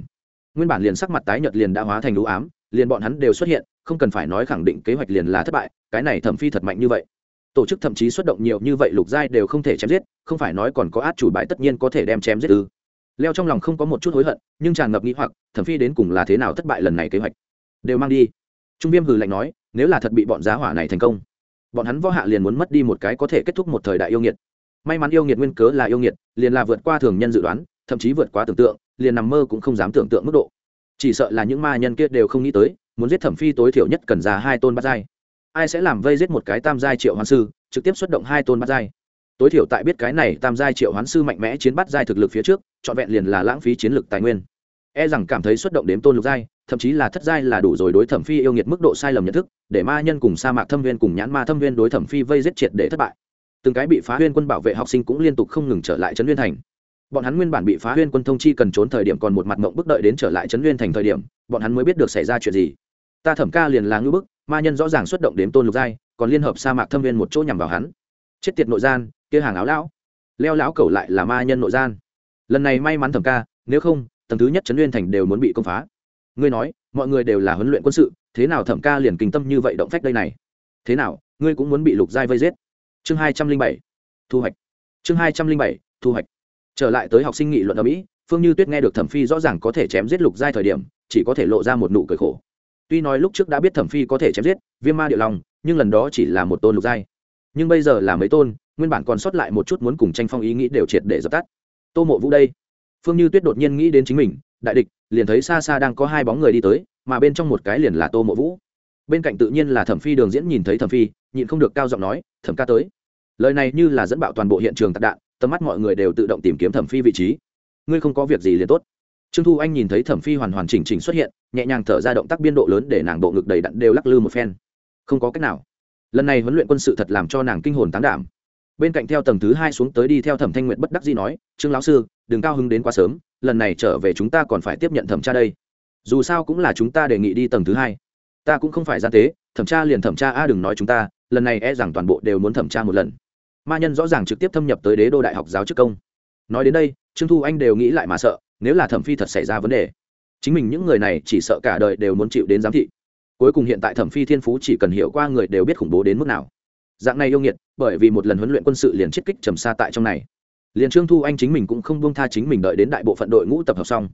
nguyên bản liền sắc mặt tái nhợt liền đã hóa thành lũ ám, liền bọn hắn đều xuất hiện, không cần phải nói khẳng định kế hoạch liền là thất bại, cái này thẩm phi thật mạnh như vậy. Tổ chức thậm chí xuất động nhiều như vậy lục giai đều không thể chém giết, không phải nói còn có át chủ bài tất nhiên có thể đem chém giết ư. Leo trong lòng không có một chút hối hận, nhưng tràn ngập nghĩ hoặc, thẩm phi đến cùng là thế nào thất bại lần này kế hoạch? Đều mang đi. Trung viêm hừ lạnh nói, nếu là thật bị bọn giá hỏa này thành công, bọn hắn võ hạ liền muốn mất đi một cái có thể kết thúc một thời đại yêu nghiệt. May mắn yêu nghiệt nguyên cớ là yêu nghiệt, liền là vượt qua thường nhân dự đoán thậm chí vượt quá tưởng tượng, liền nằm mơ cũng không dám tưởng tượng mức độ. Chỉ sợ là những ma nhân kia đều không nghĩ tới, muốn giết thẩm phi tối thiểu nhất cần ra hai tôn bát giai. Ai sẽ làm vây giết một cái tam giai triệu hoán sư, trực tiếp xuất động hai tôn bát giai? Tối thiểu tại biết cái này tam giai triệu hoán sư mạnh mẽ chiến bắt giai thực lực phía trước, trọn vẹn liền là lãng phí chiến lược tài nguyên. E rằng cảm thấy xuất động đếm tôn lục giai, thậm chí là thất giai là đủ rồi đối thẩm phi yêu nghiệt mức độ sai lầm nhận thức, để ma nhân cùng sa mạc thâm viên cùng nhãn ma thâm viên đối thẩm phi vây giết triệt để thất bại. Từng cái bị phá huyên quân bảo vệ học sinh cũng liên tục không ngừng trở lại trấn nguyên thành bọn hắn nguyên bản bị phá huyên quân thông chi cần trốn thời điểm còn một mặt mộng bức đợi đến trở lại trấn nguyên thành thời điểm, bọn hắn mới biết được xảy ra chuyện gì. Ta thẩm ca liền là ngưỡng bức, ma nhân rõ ràng xuất động đến tôn lục giai, còn liên hợp sa mạc thâm viên một chỗ nhằm vào hắn. Chết tiệt nội gian, kia hàng áo lão. Leo lão cẩu lại là ma nhân nội gian. Lần này may mắn thẩm ca, nếu không, tầng thứ nhất trấn nguyên thành đều muốn bị công phá. Ngươi nói, mọi người đều là huấn luyện quân sự, thế nào thẩm ca liền kinh tâm như vậy động phách đây này? Thế nào, ngươi cũng muốn bị lục giai vây giết? Chương hai trăm linh bảy, thu hoạch. Chương hai trăm linh bảy, thu hoạch trở lại tới học sinh nghị luận ở mỹ, phương như tuyết nghe được thẩm phi rõ ràng có thể chém giết lục giai thời điểm, chỉ có thể lộ ra một nụ cười khổ. Tuy nói lúc trước đã biết thẩm phi có thể chém giết, viêm ma địa lòng nhưng lần đó chỉ là một tôn lục giai. Nhưng bây giờ là mấy tôn, nguyên bản còn sót lại một chút muốn cùng tranh phong ý nghĩ đều triệt để dập tắt. Tô mộ vũ đây. Phương như tuyết đột nhiên nghĩ đến chính mình, đại địch, liền thấy xa xa đang có hai bóng người đi tới, mà bên trong một cái liền là tô mộ vũ. Bên cạnh tự nhiên là thẩm phi đường diễn nhìn thấy thẩm phi, nhịn không được cao giọng nói, thẩm ca tới. Lời này như là dẫn bạo toàn bộ hiện trường tạc đạn tầm mắt mọi người đều tự động tìm kiếm thẩm phi vị trí. Ngươi không có việc gì liền tốt. Trương thu anh nhìn thấy thẩm phi hoàn hoàn chỉnh chỉnh xuất hiện, nhẹ nhàng thở ra động tác biên độ lớn để nàng bộ ngực đầy đặn đều lắc lư một phen. Không có cách nào. Lần này huấn luyện quân sự thật làm cho nàng kinh hồn tán đảm. Bên cạnh theo tầng thứ hai xuống tới đi theo thẩm thanh nguyện bất đắc dĩ nói, trương lão sư, đừng cao hứng đến quá sớm, lần này trở về chúng ta còn phải tiếp nhận thẩm tra đây. Dù sao cũng là chúng ta đề nghị đi tầng thứ hai. Ta cũng không phải gian tế, thẩm tra liền thẩm tra a đừng nói chúng ta, lần này e rằng toàn bộ đều muốn thẩm tra một lần ma nhân rõ ràng trực tiếp thâm nhập tới đế đô đại học giáo chức công. Nói đến đây, trương thu anh đều nghĩ lại mà sợ, nếu là thẩm phi thật xảy ra vấn đề, chính mình những người này chỉ sợ cả đời đều muốn chịu đến giám thị. Cuối cùng hiện tại thẩm phi thiên phú chỉ cần hiểu qua người đều biết khủng bố đến mức nào. Dạng này yêu nghiệt, bởi vì một lần huấn luyện quân sự liền chiết kích trầm xa tại trong này. Liền trương thu anh chính mình cũng không buông tha chính mình đợi đến đại bộ phận đội ngũ tập hợp xong.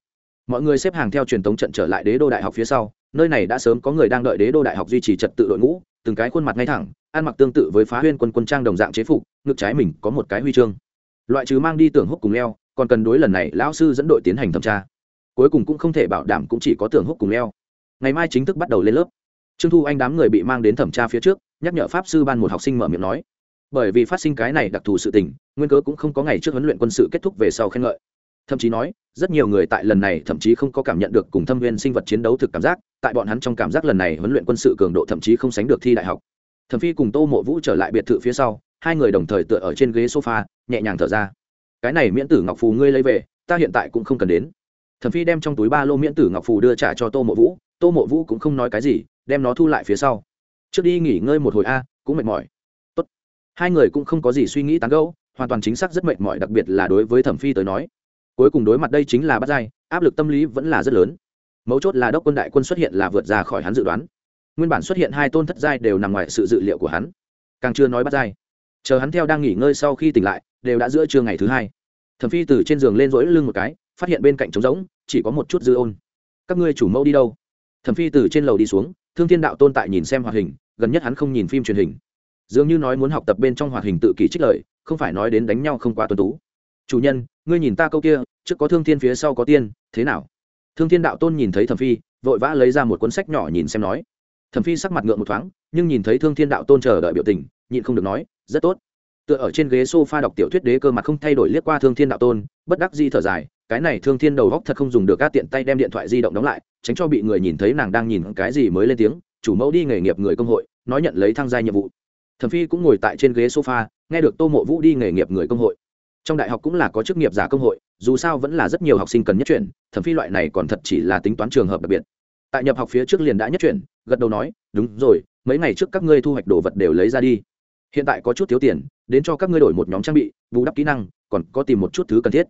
Mọi người xếp hàng theo truyền thống trận trở lại đế đô đại học phía sau, nơi này đã sớm có người đang đợi đế đô đại học duy trì trật tự đội ngũ từng cái khuôn mặt ngay thẳng, ăn mặc tương tự với phá huyên quân quân trang đồng dạng chế phục, ngực trái mình có một cái huy chương. Loại trừ mang đi tưởng húc cùng leo, còn cần đối lần này lão sư dẫn đội tiến hành thẩm tra. Cuối cùng cũng không thể bảo đảm cũng chỉ có tưởng húc cùng leo. Ngày mai chính thức bắt đầu lên lớp. Trương thu anh đám người bị mang đến thẩm tra phía trước, nhắc nhở pháp sư ban một học sinh mở miệng nói. Bởi vì phát sinh cái này đặc thù sự tình, nguyên cớ cũng không có ngày trước huấn luyện quân sự kết thúc về sau khen ngợi thậm chí nói, rất nhiều người tại lần này thậm chí không có cảm nhận được cùng thâm viên sinh vật chiến đấu thực cảm giác, tại bọn hắn trong cảm giác lần này huấn luyện quân sự cường độ thậm chí không sánh được thi đại học. Thẩm phi cùng tô mộ vũ trở lại biệt thự phía sau, hai người đồng thời tựa ở trên ghế sofa, nhẹ nhàng thở ra. Cái này miễn tử ngọc phù ngươi lấy về, ta hiện tại cũng không cần đến. Thẩm phi đem trong túi ba lô miễn tử ngọc phù đưa trả cho tô mộ vũ, tô mộ vũ cũng không nói cái gì, đem nó thu lại phía sau. Trước đi nghỉ ngơi một hồi a, cũng mệt mỏi. Tốt. hai người cũng không có gì suy nghĩ tán gẫu, hoàn toàn chính xác rất mệt mỏi, đặc biệt là đối với thẩm phi tới nói cuối cùng đối mặt đây chính là bắt giai, áp lực tâm lý vẫn là rất lớn. Mấu chốt là đốc quân đại quân xuất hiện là vượt ra khỏi hắn dự đoán. Nguyên bản xuất hiện hai tôn thất giai đều nằm ngoài sự dự liệu của hắn. Càng chưa nói bắt giai. Chờ hắn theo đang nghỉ ngơi sau khi tỉnh lại, đều đã giữa trưa ngày thứ hai. Thẩm phi từ trên giường lên rỗi lưng một cái, phát hiện bên cạnh trống rỗng, chỉ có một chút dư ôn. Các ngươi chủ mẫu đi đâu? Thẩm phi từ trên lầu đi xuống, thương thiên đạo tôn tại nhìn xem hoạt hình, gần nhất hắn không nhìn phim truyền hình. Dường như nói muốn học tập bên trong hoạt hình tự kỷ trích lợi không phải nói đến đánh nhau không quá tuân tú chủ nhân, ngươi nhìn ta câu kia, trước có thương thiên phía sau có tiên, thế nào? Thương thiên đạo tôn nhìn thấy thẩm phi, vội vã lấy ra một cuốn sách nhỏ nhìn xem nói. Thẩm phi sắc mặt ngượng một thoáng, nhưng nhìn thấy thương thiên đạo tôn chờ đợi biểu tình, nhịn không được nói, rất tốt. Tựa ở trên ghế sofa đọc tiểu thuyết đế cơ mặt không thay đổi liếc qua thương thiên đạo tôn, bất đắc di thở dài, cái này thương thiên đầu góc thật không dùng được các tiện tay đem điện thoại di động đóng lại, tránh cho bị người nhìn thấy nàng đang nhìn cái gì mới lên tiếng, chủ mẫu đi nghề nghiệp người công hội, nói nhận lấy thăng gia nhiệm vụ. Thẩm phi cũng ngồi tại trên ghế sofa, nghe được tô mộ vũ đi nghề nghiệp người công hội trong đại học cũng là có chức nghiệp giả công hội, dù sao vẫn là rất nhiều học sinh cần nhất chuyển, thẩm phi loại này còn thật chỉ là tính toán trường hợp đặc biệt. Tại nhập học phía trước liền đã nhất chuyển, gật đầu nói, đúng rồi, mấy ngày trước các ngươi thu hoạch đồ vật đều lấy ra đi. Hiện tại có chút thiếu tiền, đến cho các ngươi đổi một nhóm trang bị, bù đắp kỹ năng, còn có tìm một chút thứ cần thiết.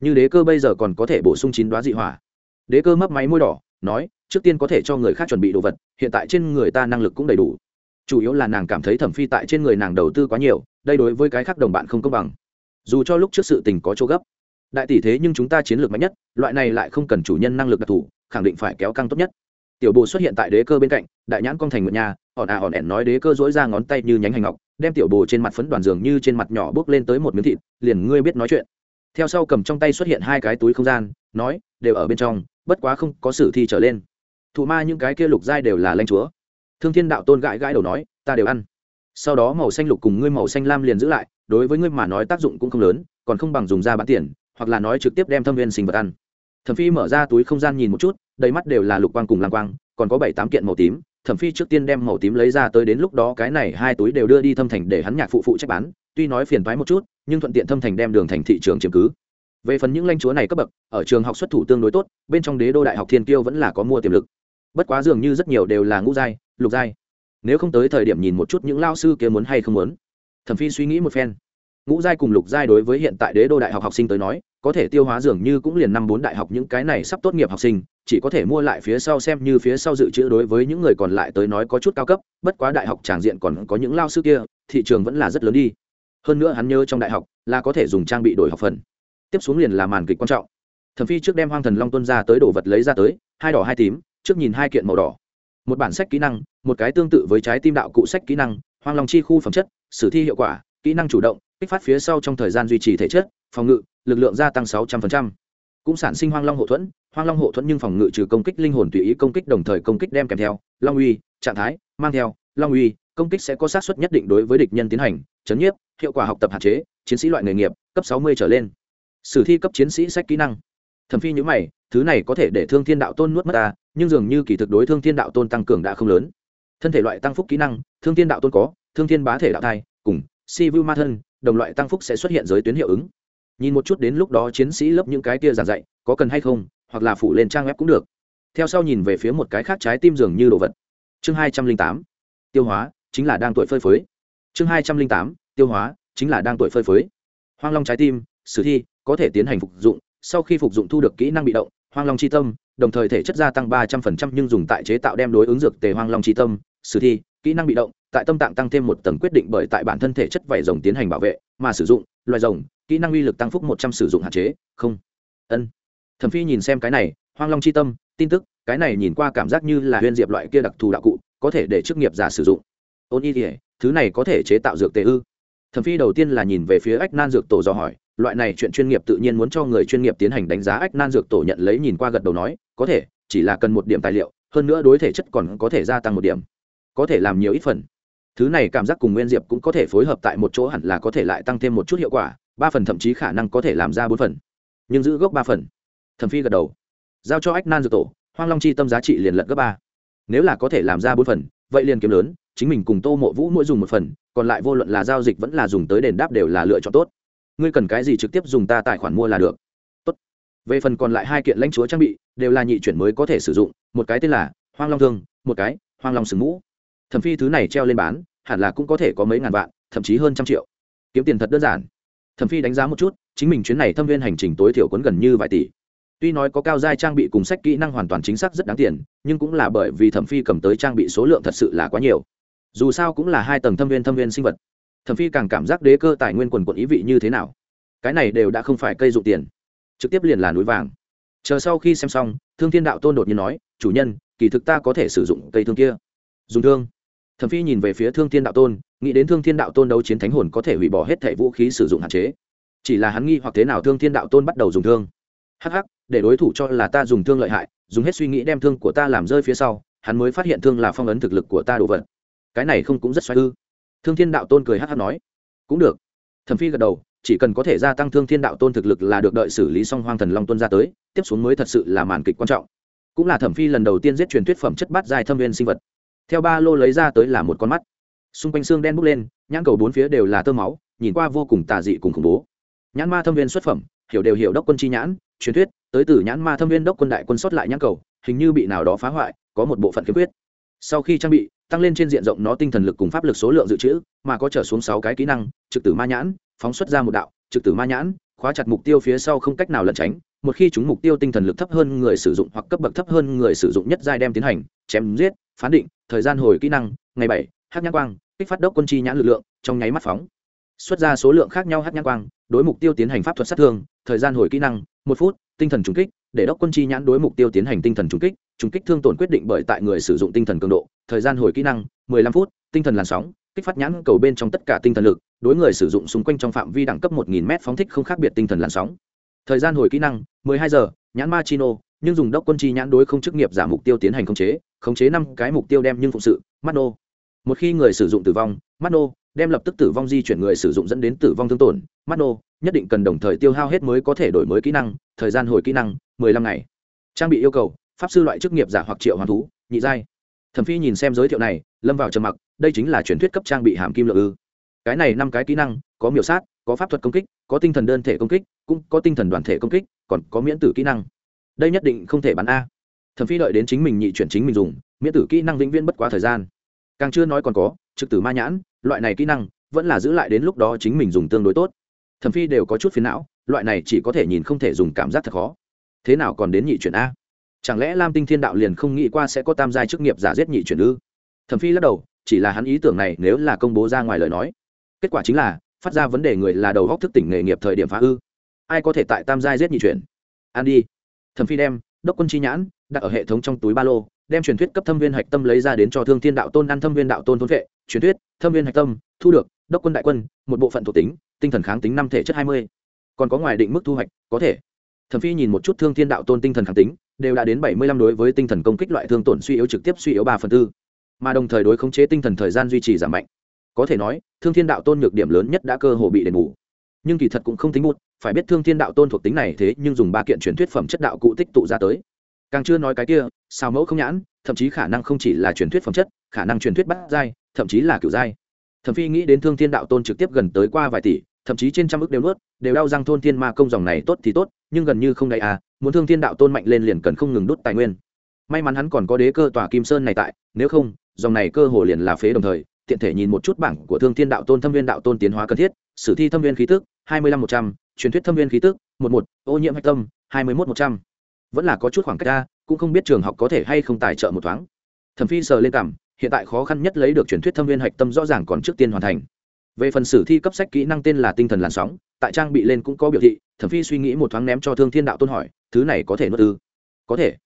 Như đế cơ bây giờ còn có thể bổ sung chín đoá dị hỏa. Đế cơ mấp máy môi đỏ, nói, trước tiên có thể cho người khác chuẩn bị đồ vật, hiện tại trên người ta năng lực cũng đầy đủ. Chủ yếu là nàng cảm thấy thẩm phi tại trên người nàng đầu tư quá nhiều, đây đối với cái khác đồng bạn không công bằng dù cho lúc trước sự tình có chỗ gấp, đại tỷ thế nhưng chúng ta chiến lược mạnh nhất, loại này lại không cần chủ nhân năng lực đặc thù, khẳng định phải kéo căng tốt nhất. Tiểu bồ xuất hiện tại đế cơ bên cạnh, đại nhãn con thành một nhà hòn à hòn ẻn nói đế cơ dỗi ra ngón tay như nhánh hành ngọc, đem tiểu bồ trên mặt phấn đoàn giường như trên mặt nhỏ bước lên tới một miếng thịt, liền ngươi biết nói chuyện. Theo sau cầm trong tay xuất hiện hai cái túi không gian, nói, đều ở bên trong, bất quá không có sử thi trở lên. Thụ ma những cái kia lục giai đều là lanh chúa. Thương thiên đạo tôn gãi gãi đầu nói, ta đều ăn. Sau đó màu xanh lục cùng ngươi màu xanh lam liền giữ lại đối với ngươi mà nói tác dụng cũng không lớn, còn không bằng dùng ra bán tiền, hoặc là nói trực tiếp đem thâm viên sinh vật ăn. Thẩm phi mở ra túi không gian nhìn một chút, đầy mắt đều là lục quang cùng lang quang, còn có bảy tám kiện màu tím. Thẩm phi trước tiên đem màu tím lấy ra tới đến lúc đó cái này hai túi đều đưa đi thâm thành để hắn nhạc phụ phụ trách bán, tuy nói phiền thoái một chút, nhưng thuận tiện thâm thành đem đường thành thị trường chiếm cứ. Về phần những lãnh chúa này cấp bậc, ở trường học xuất thủ tương đối tốt, bên trong đế đô đại học thiên kiêu vẫn là có mua tiềm lực. Bất quá dường như rất nhiều đều là ngũ giai, lục giai. Nếu không tới thời điểm nhìn một chút những lao sư kia muốn hay không muốn thẩm phi suy nghĩ một phen. Ngũ giai cùng lục giai đối với hiện tại đế đô đại học học sinh tới nói, có thể tiêu hóa dường như cũng liền năm bốn đại học những cái này sắp tốt nghiệp học sinh, chỉ có thể mua lại phía sau xem như phía sau dự trữ đối với những người còn lại tới nói có chút cao cấp, bất quá đại học tràng diện còn có những lao sư kia, thị trường vẫn là rất lớn đi. Hơn nữa hắn nhớ trong đại học là có thể dùng trang bị đổi học phần. Tiếp xuống liền là màn kịch quan trọng. Thẩm phi trước đem hoang thần long tuân ra tới đồ vật lấy ra tới, hai đỏ hai tím, trước nhìn hai kiện màu đỏ. Một bản sách kỹ năng, một cái tương tự với trái tim đạo cụ sách kỹ năng, hoang long chi khu phẩm chất sử thi hiệu quả, kỹ năng chủ động, kích phát phía sau trong thời gian duy trì thể chất, phòng ngự, lực lượng gia tăng sáu trăm linh cũng sản sinh hoang long hộ thuẫn, hoang long hộ thuẫn nhưng phòng ngự trừ công kích linh hồn tùy ý công kích đồng thời công kích đem kèm theo, long uy, trạng thái, mang theo, long uy, công kích sẽ có sát xuất nhất định đối với địch nhân tiến hành, chấn nhiếp, hiệu quả học tập hạn chế, chiến sĩ loại nghề nghiệp, cấp sáu mươi trở lên. Sử thi cấp chiến sĩ sách kỹ năng. Thẩm phi nhữ mày, thứ này có thể để thương thiên đạo tôn nuốt mất ta, nhưng dường như kỳ thực đối thương thiên đạo tôn tăng cường đã không lớn. Thân thể loại tăng phúc kỹ năng, thương thiên đạo tôn có thương thiên bá thể đạo thai, cùng si vu ma thân, đồng loại tăng phúc sẽ xuất hiện giới tuyến hiệu ứng. Nhìn một chút đến lúc đó chiến sĩ lấp những cái kia giảng dạy, có cần hay không, hoặc là phụ lên trang web cũng được. Theo sau nhìn về phía một cái khác trái tim dường như đồ vật. Chương hai trăm linh tám, tiêu hóa, chính là đang tuổi phơi phới. Chương hai trăm linh tám, tiêu hóa, chính là đang tuổi phơi phới. Hoang long trái tim, sử thi, có thể tiến hành phục dụng, sau khi phục dụng thu được kỹ năng bị động, hoang long c h i tâm, đồng thời thể chất gia tăng ba trăm phần trăm nhưng dùng tại chế tạo đem đối ứng dược tề hoang long c h i tâm, sử thi, kỹ năng bị động tại tâm tạng tăng thêm một tầng quyết định bởi tại bản thân thể chất vảy rồng tiến hành bảo vệ, mà sử dụng loài rồng, kỹ năng uy lực tăng phúc một trăm sử dụng hạn chế, không. Ân. Thẩm phi nhìn xem cái này, hoang long c h i tâm, tin tức, cái này nhìn qua cảm giác như là huyên diệp loại kia đặc thù đạo cụ, có thể để chức nghiệp giả sử dụng. Ôn y thể thứ này có thể chế tạo dược tề ư? Thẩm phi đầu tiên là nhìn về phía ách nan dược tổ do hỏi, loại này chuyện chuyên nghiệp tự nhiên muốn cho người chuyên nghiệp tiến hành đánh giá, ách nan dược tổ nhận lấy nhìn qua gật đầu nói, có thể, chỉ là cần một điểm tài liệu, hơn nữa đối thể chất còn có thể gia tăng một điểm, có thể làm nhiều ít phần thứ này cảm giác cùng nguyên diệp cũng có thể phối hợp tại một chỗ hẳn là có thể lại tăng thêm một chút hiệu quả, ba phần thậm chí khả năng có thể làm ra bốn phần. Nhưng giữ gốc ba phần. Thẩm phi gật đầu. Giao cho ách nan dược tổ, hoang long chi tâm giá trị liền lật gấp ba. Nếu là có thể làm ra bốn phần, vậy liền kiếm lớn, chính mình cùng tô mộ vũ mỗi dùng một phần, còn lại vô luận là giao dịch vẫn là dùng tới đền đáp đều là lựa chọn tốt. Ngươi cần cái gì trực tiếp dùng ta tài khoản mua là được. Tốt. Về phần còn lại hai kiện lãnh chúa trang bị, đều là nhị chuyển mới có thể sử dụng, một cái tên là hoang long thương, một cái hoang long sừng mũ. Thẩm phi thứ này treo lên bán hẳn là cũng có thể có mấy ngàn vạn, thậm chí hơn trăm triệu. Kiếm tiền thật đơn giản. Thẩm phi đánh giá một chút, chính mình chuyến này thâm viên hành trình tối thiểu cuốn gần như vài tỷ. Tuy nói có cao giai trang bị cùng sách kỹ năng hoàn toàn chính xác rất đáng tiền, nhưng cũng là bởi vì thẩm phi cầm tới trang bị số lượng thật sự là quá nhiều. Dù sao cũng là hai tầng thâm viên thâm viên sinh vật. Thẩm phi càng cảm giác đế cơ tài nguyên quần quận ý vị như thế nào. Cái này đều đã không phải cây dụ tiền. Trực tiếp liền là núi vàng. Chờ sau khi xem xong, thương thiên đạo tôn đột nhiên nói, chủ nhân, kỳ thực ta có thể sử dụng cây thương kia. Dùng thương? Thẩm phi nhìn về phía thương thiên đạo tôn, nghĩ đến thương thiên đạo tôn đấu chiến thánh hồn có thể hủy bỏ hết thẻ vũ khí sử dụng hạn chế. Chỉ là hắn nghi hoặc thế nào thương thiên đạo tôn bắt đầu dùng thương. Hắc hắc, để đối thủ cho là ta dùng thương lợi hại, dùng hết suy nghĩ đem thương của ta làm rơi phía sau, hắn mới phát hiện thương là phong ấn thực lực của ta đồ vật. Cái này không cũng rất xoay ư? Thương thiên đạo tôn cười hắc hắc nói. Cũng được. Thẩm phi gật đầu, chỉ cần có thể gia tăng thương thiên đạo tôn thực lực là được đợi xử lý xong hoang thần long tuân ra tới, tiếp xuống mới thật sự là màn kịch quan trọng. Cũng là thẩm phi lần đầu tiên giết truyền thuyết phẩm chất bát dài thâm viên sinh vật theo ba lô lấy ra tới là một con mắt. Xung quanh xương đen bốc lên, nhãn cầu bốn phía đều là tơ máu, nhìn qua vô cùng tà dị cùng khủng bố. Nhãn ma thâm viên xuất phẩm, hiểu đều hiểu đốc quân chi nhãn, truyền thuyết, tới từ nhãn ma thâm viên đốc quân đại quân xuất lại nhãn cầu, hình như bị nào đó phá hoại, có một bộ phận khiếm khuyết sau khi trang bị, tăng lên trên diện rộng nó tinh thần lực cùng pháp lực số lượng dự trữ, mà có trở xuống sáu cái kỹ năng, trực tử ma nhãn, phóng xuất ra một đạo, trực tử ma nhãn, khóa chặt mục tiêu phía sau không cách nào lẩn tránh, một khi chúng mục tiêu tinh thần lực thấp hơn người sử dụng hoặc cấp bậc thấp hơn người sử dụng nhất giai đem tiến hành, chém giết, phán định thời gian hồi kỹ năng, ngày bảy, hát nhãn quang, kích phát đốc quân chi nhãn lực lượng, trong nháy mắt phóng. Xuất ra số lượng khác nhau hát nhãn quang, đối mục tiêu tiến hành pháp thuật sát thương, thời gian hồi kỹ năng, một phút, tinh thần trùng kích, để đốc quân chi nhãn đối mục tiêu tiến hành tinh thần trùng kích trùng kích thương tổn quyết định bởi tại người sử dụng tinh thần cường độ, thời gian hồi kỹ năng, mười lăm phút, tinh thần làn sóng, kích phát nhãn cầu bên trong tất cả tinh thần lực, đối người sử dụng xung quanh trong phạm vi đẳng cấp một nghìn m phóng thích không khác biệt tinh thần làn sóng. Thời gian hồi kỹ năng, mười hai giờ, nhãn ma chino nhưng dùng đốc quân chi nhãn đối không chức nghiệp giả mục tiêu tiến hành khống chế khống chế năm cái mục tiêu đem nhưng phụng sự, mắt nô. Một khi người sử dụng tử vong, mắt nô, đem lập tức tử vong di chuyển người sử dụng dẫn đến tử vong thương tổn, mắt nô, nhất định cần đồng thời tiêu hao hết mới có thể đổi mới kỹ năng, thời gian hồi kỹ năng, mười lăm ngày. Trang bị yêu cầu, pháp sư loại chức nghiệp giả hoặc triệu hoàn thú, nhị giai. Thẩm phi nhìn xem giới thiệu này, lâm vào trầm mặc, đây chính là truyền thuyết cấp trang bị hàm kim lượng ư. Cái này năm cái kỹ năng, có miểu sát, có pháp thuật công kích, có tinh thần đơn thể công kích, cũng có tinh thần đoàn thể công kích, còn có miễn tử kỹ năng đây nhất định không thể bán a. Thẩm phi đợi đến chính mình nhị chuyển chính mình dùng, miễn tử kỹ năng vĩnh viễn bất quá thời gian. Càng chưa nói còn có, trực tử ma nhãn, loại này kỹ năng vẫn là giữ lại đến lúc đó chính mình dùng tương đối tốt. Thẩm phi đều có chút phiền não, loại này chỉ có thể nhìn không thể dùng cảm giác thật khó. Thế nào còn đến nhị chuyển a? Chẳng lẽ lam tinh thiên đạo liền không nghĩ qua sẽ có tam giai chức nghiệp giả giết nhị chuyển ư? Thẩm phi lắc đầu, chỉ là hắn ý tưởng này nếu là công bố ra ngoài lời nói, kết quả chính là phát ra vấn đề người là đầu góc thức tỉnh nghề nghiệp thời điểm phá ư. Ai có thể tại tam giai giết nhị chuyển? An đi thẩm phi đem đốc quân chi nhãn đặt ở hệ thống trong túi ba lô, đem truyền thuyết cấp thâm viên hạch tâm lấy ra đến cho thương thiên đạo tôn ăn, thâm viên đạo tôn thôn vệ. Truyền thuyết, thâm viên hạch tâm, thu được đốc quân đại quân, một bộ phận thuộc tính, tinh thần kháng tính năm thể chất hai mươi. Còn có ngoài định mức thu hoạch, có thể. Thẩm phi nhìn một chút thương thiên đạo tôn tinh thần kháng tính, đều đã đến bảy mươi lăm đối với tinh thần công kích loại thương tổn suy yếu trực tiếp suy yếu ba phần tư. Mà đồng thời đối khống chế tinh thần thời gian duy trì giảm mạnh. Có thể nói, thương thiên đạo tôn nhược điểm lớn nhất đã cơ hồ bị đền bù nhưng kỳ thật cũng không tính bút, phải biết thương thiên đạo tôn thuộc tính này thế nhưng dùng ba kiện truyền thuyết phẩm chất đạo cụ tích tụ ra tới. Càng chưa nói cái kia sao mẫu không nhãn, thậm chí khả năng không chỉ là truyền thuyết phẩm chất, khả năng truyền thuyết bắt giai, thậm chí là kiểu giai. Thẩm phi nghĩ đến thương thiên đạo tôn trực tiếp gần tới qua vài tỷ, thậm chí trên trăm ước đều nuốt, đều đau răng thôn thiên ma công dòng này tốt thì tốt, nhưng gần như không đầy à muốn thương thiên đạo tôn mạnh lên liền cần không ngừng đốt tài nguyên. May mắn hắn còn có đế cơ tòa kim sơn này tại, nếu không, dòng này cơ hồ liền là phế đồng thời, tiện thể nhìn một chút bảng của thương thiên đạo tôn, thâm viên đạo tôn tiến hóa cần thiết sử thi thâm viên khí tức, hai mươi lăm một trăm, truyền thuyết thâm viên khí tức, một một, ô nhiễm hạch tâm, hai mươi mốt một trăm. Vẫn là có chút khoảng cách ra cũng không biết trường học có thể hay không tài trợ một thoáng. Thẩm phi sờ lên cảm, hiện tại khó khăn nhất lấy được truyền thuyết thâm viên hạch tâm rõ ràng còn trước tiên hoàn thành. Về phần sử thi cấp sách kỹ năng tên là tinh thần làn sóng, tại trang bị lên cũng có biểu thị, thẩm phi suy nghĩ một thoáng ném cho thương thiên đạo tôn hỏi, thứ này có thể nuốt ư? Có thể.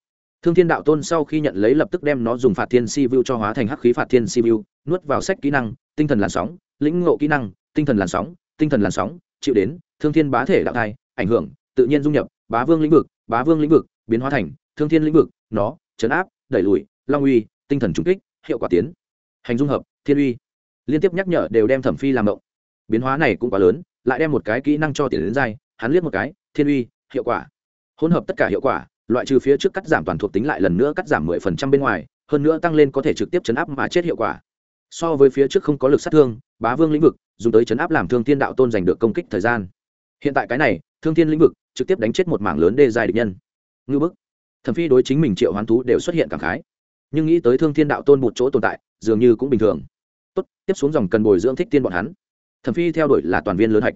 Thương thiên đạo tôn sau khi nhận lấy lập tức đem nó dùng phạt thiên si vu cho hóa thành hắc khí phạt thiên si vu nuốt vào sách kỹ năng, tinh thần làn sóng, lĩnh ngộ kỹ năng, tinh thần làn sóng tinh thần làn sóng, chịu đến, thương thiên bá thể đạo thai, ảnh hưởng, tự nhiên dung nhập, bá vương lĩnh vực, bá vương lĩnh vực, biến hóa thành, thương thiên lĩnh vực, nó chấn áp, đẩy lùi, long uy, tinh thần trung kích, hiệu quả tiến. Hành dung hợp, thiên uy. Liên tiếp nhắc nhở đều đem thẩm phi làm động. Biến hóa này cũng quá lớn, lại đem một cái kỹ năng cho tiền đến dai, hắn liếc một cái, thiên uy, hiệu quả. Hỗn hợp tất cả hiệu quả, loại trừ phía trước cắt giảm toàn thuộc tính lại lần nữa cắt giảm mười phần trăm bên ngoài, hơn nữa tăng lên có thể trực tiếp chấn áp mà chết hiệu quả so với phía trước không có lực sát thương, bá vương lĩnh vực, dùng tới chấn áp làm thương thiên đạo tôn giành được công kích thời gian. Hiện tại cái này, thương thiên lĩnh vực, trực tiếp đánh chết một mảng lớn đê dài địch nhân. Ngư bức. Thẩm phi đối chính mình triệu hoán thú đều xuất hiện cảm khái. Nhưng nghĩ tới thương thiên đạo tôn một chỗ tồn tại, dường như cũng bình thường. Tốt, tiếp xuống dòng cần bồi dưỡng thích tiên bọn hắn. Thẩm phi theo đuổi là toàn viên lớn hạch.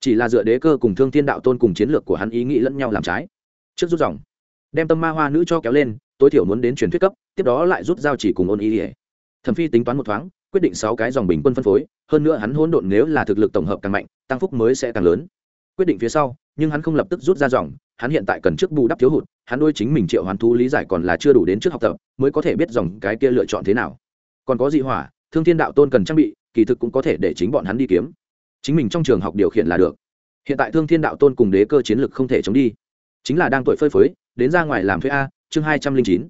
Chỉ là dựa đế cơ cùng thương thiên đạo tôn cùng chiến lược của hắn ý nghĩ lẫn nhau làm trái. Trước rút dòng, đem tâm ma hoa nữ cho kéo lên, tối thiểu muốn đến truyền thuyết cấp, tiếp đó lại rút giao chỉ cùng ôn ý ỉa thẩm phi tính toán một thoáng, quyết định sáu cái dòng bình quân phân phối, hơn nữa hắn hỗn độn nếu là thực lực tổng hợp càng mạnh, tăng phúc mới sẽ càng lớn. Quyết định phía sau, nhưng hắn không lập tức rút ra dòng, hắn hiện tại cần trước bù đắp thiếu hụt, hắn đôi chính mình triệu hoàn thú lý giải còn là chưa đủ đến trước học tập, mới có thể biết dòng cái kia lựa chọn thế nào. Còn có dị hỏa, thương thiên đạo tôn cần trang bị, kỳ thực cũng có thể để chính bọn hắn đi kiếm. Chính mình trong trường học điều khiển là được. Hiện tại thương thiên đạo tôn cùng đế cơ chiến lực không thể chống đi. Chính là đang tuổi phơi phới, đến ra ngoài làm thuê a, chương hai trăm linh chín,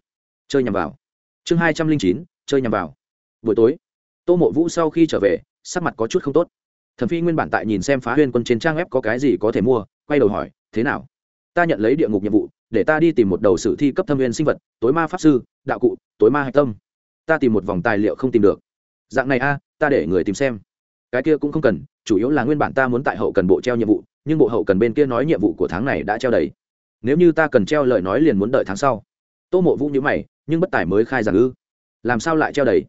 chơi nhằm vào. Chương hai trăm linh chín, chơi nhằm vào buổi tối, tô mộ vũ sau khi trở về, sắc mặt có chút không tốt. Thẩm phi nguyên bản tại nhìn xem phá huyên quân trên trang web có cái gì có thể mua, quay đầu hỏi, thế nào? Ta nhận lấy địa ngục nhiệm vụ, để ta đi tìm một đầu sử thi cấp thâm viên sinh vật, tối ma pháp sư, đạo cụ, tối ma hạch tâm. Ta tìm một vòng tài liệu không tìm được. Dạng này a, ta để người tìm xem. Cái kia cũng không cần, chủ yếu là nguyên bản ta muốn tại hậu cần bộ treo nhiệm vụ, nhưng bộ hậu cần bên kia nói nhiệm vụ của tháng này đã treo đầy. Nếu như ta cần treo lời nói liền muốn đợi tháng sau. Tô mộ vũ nhữ mày, nhưng bất tài mới khai giảng ư. Làm sao lại treo đầy?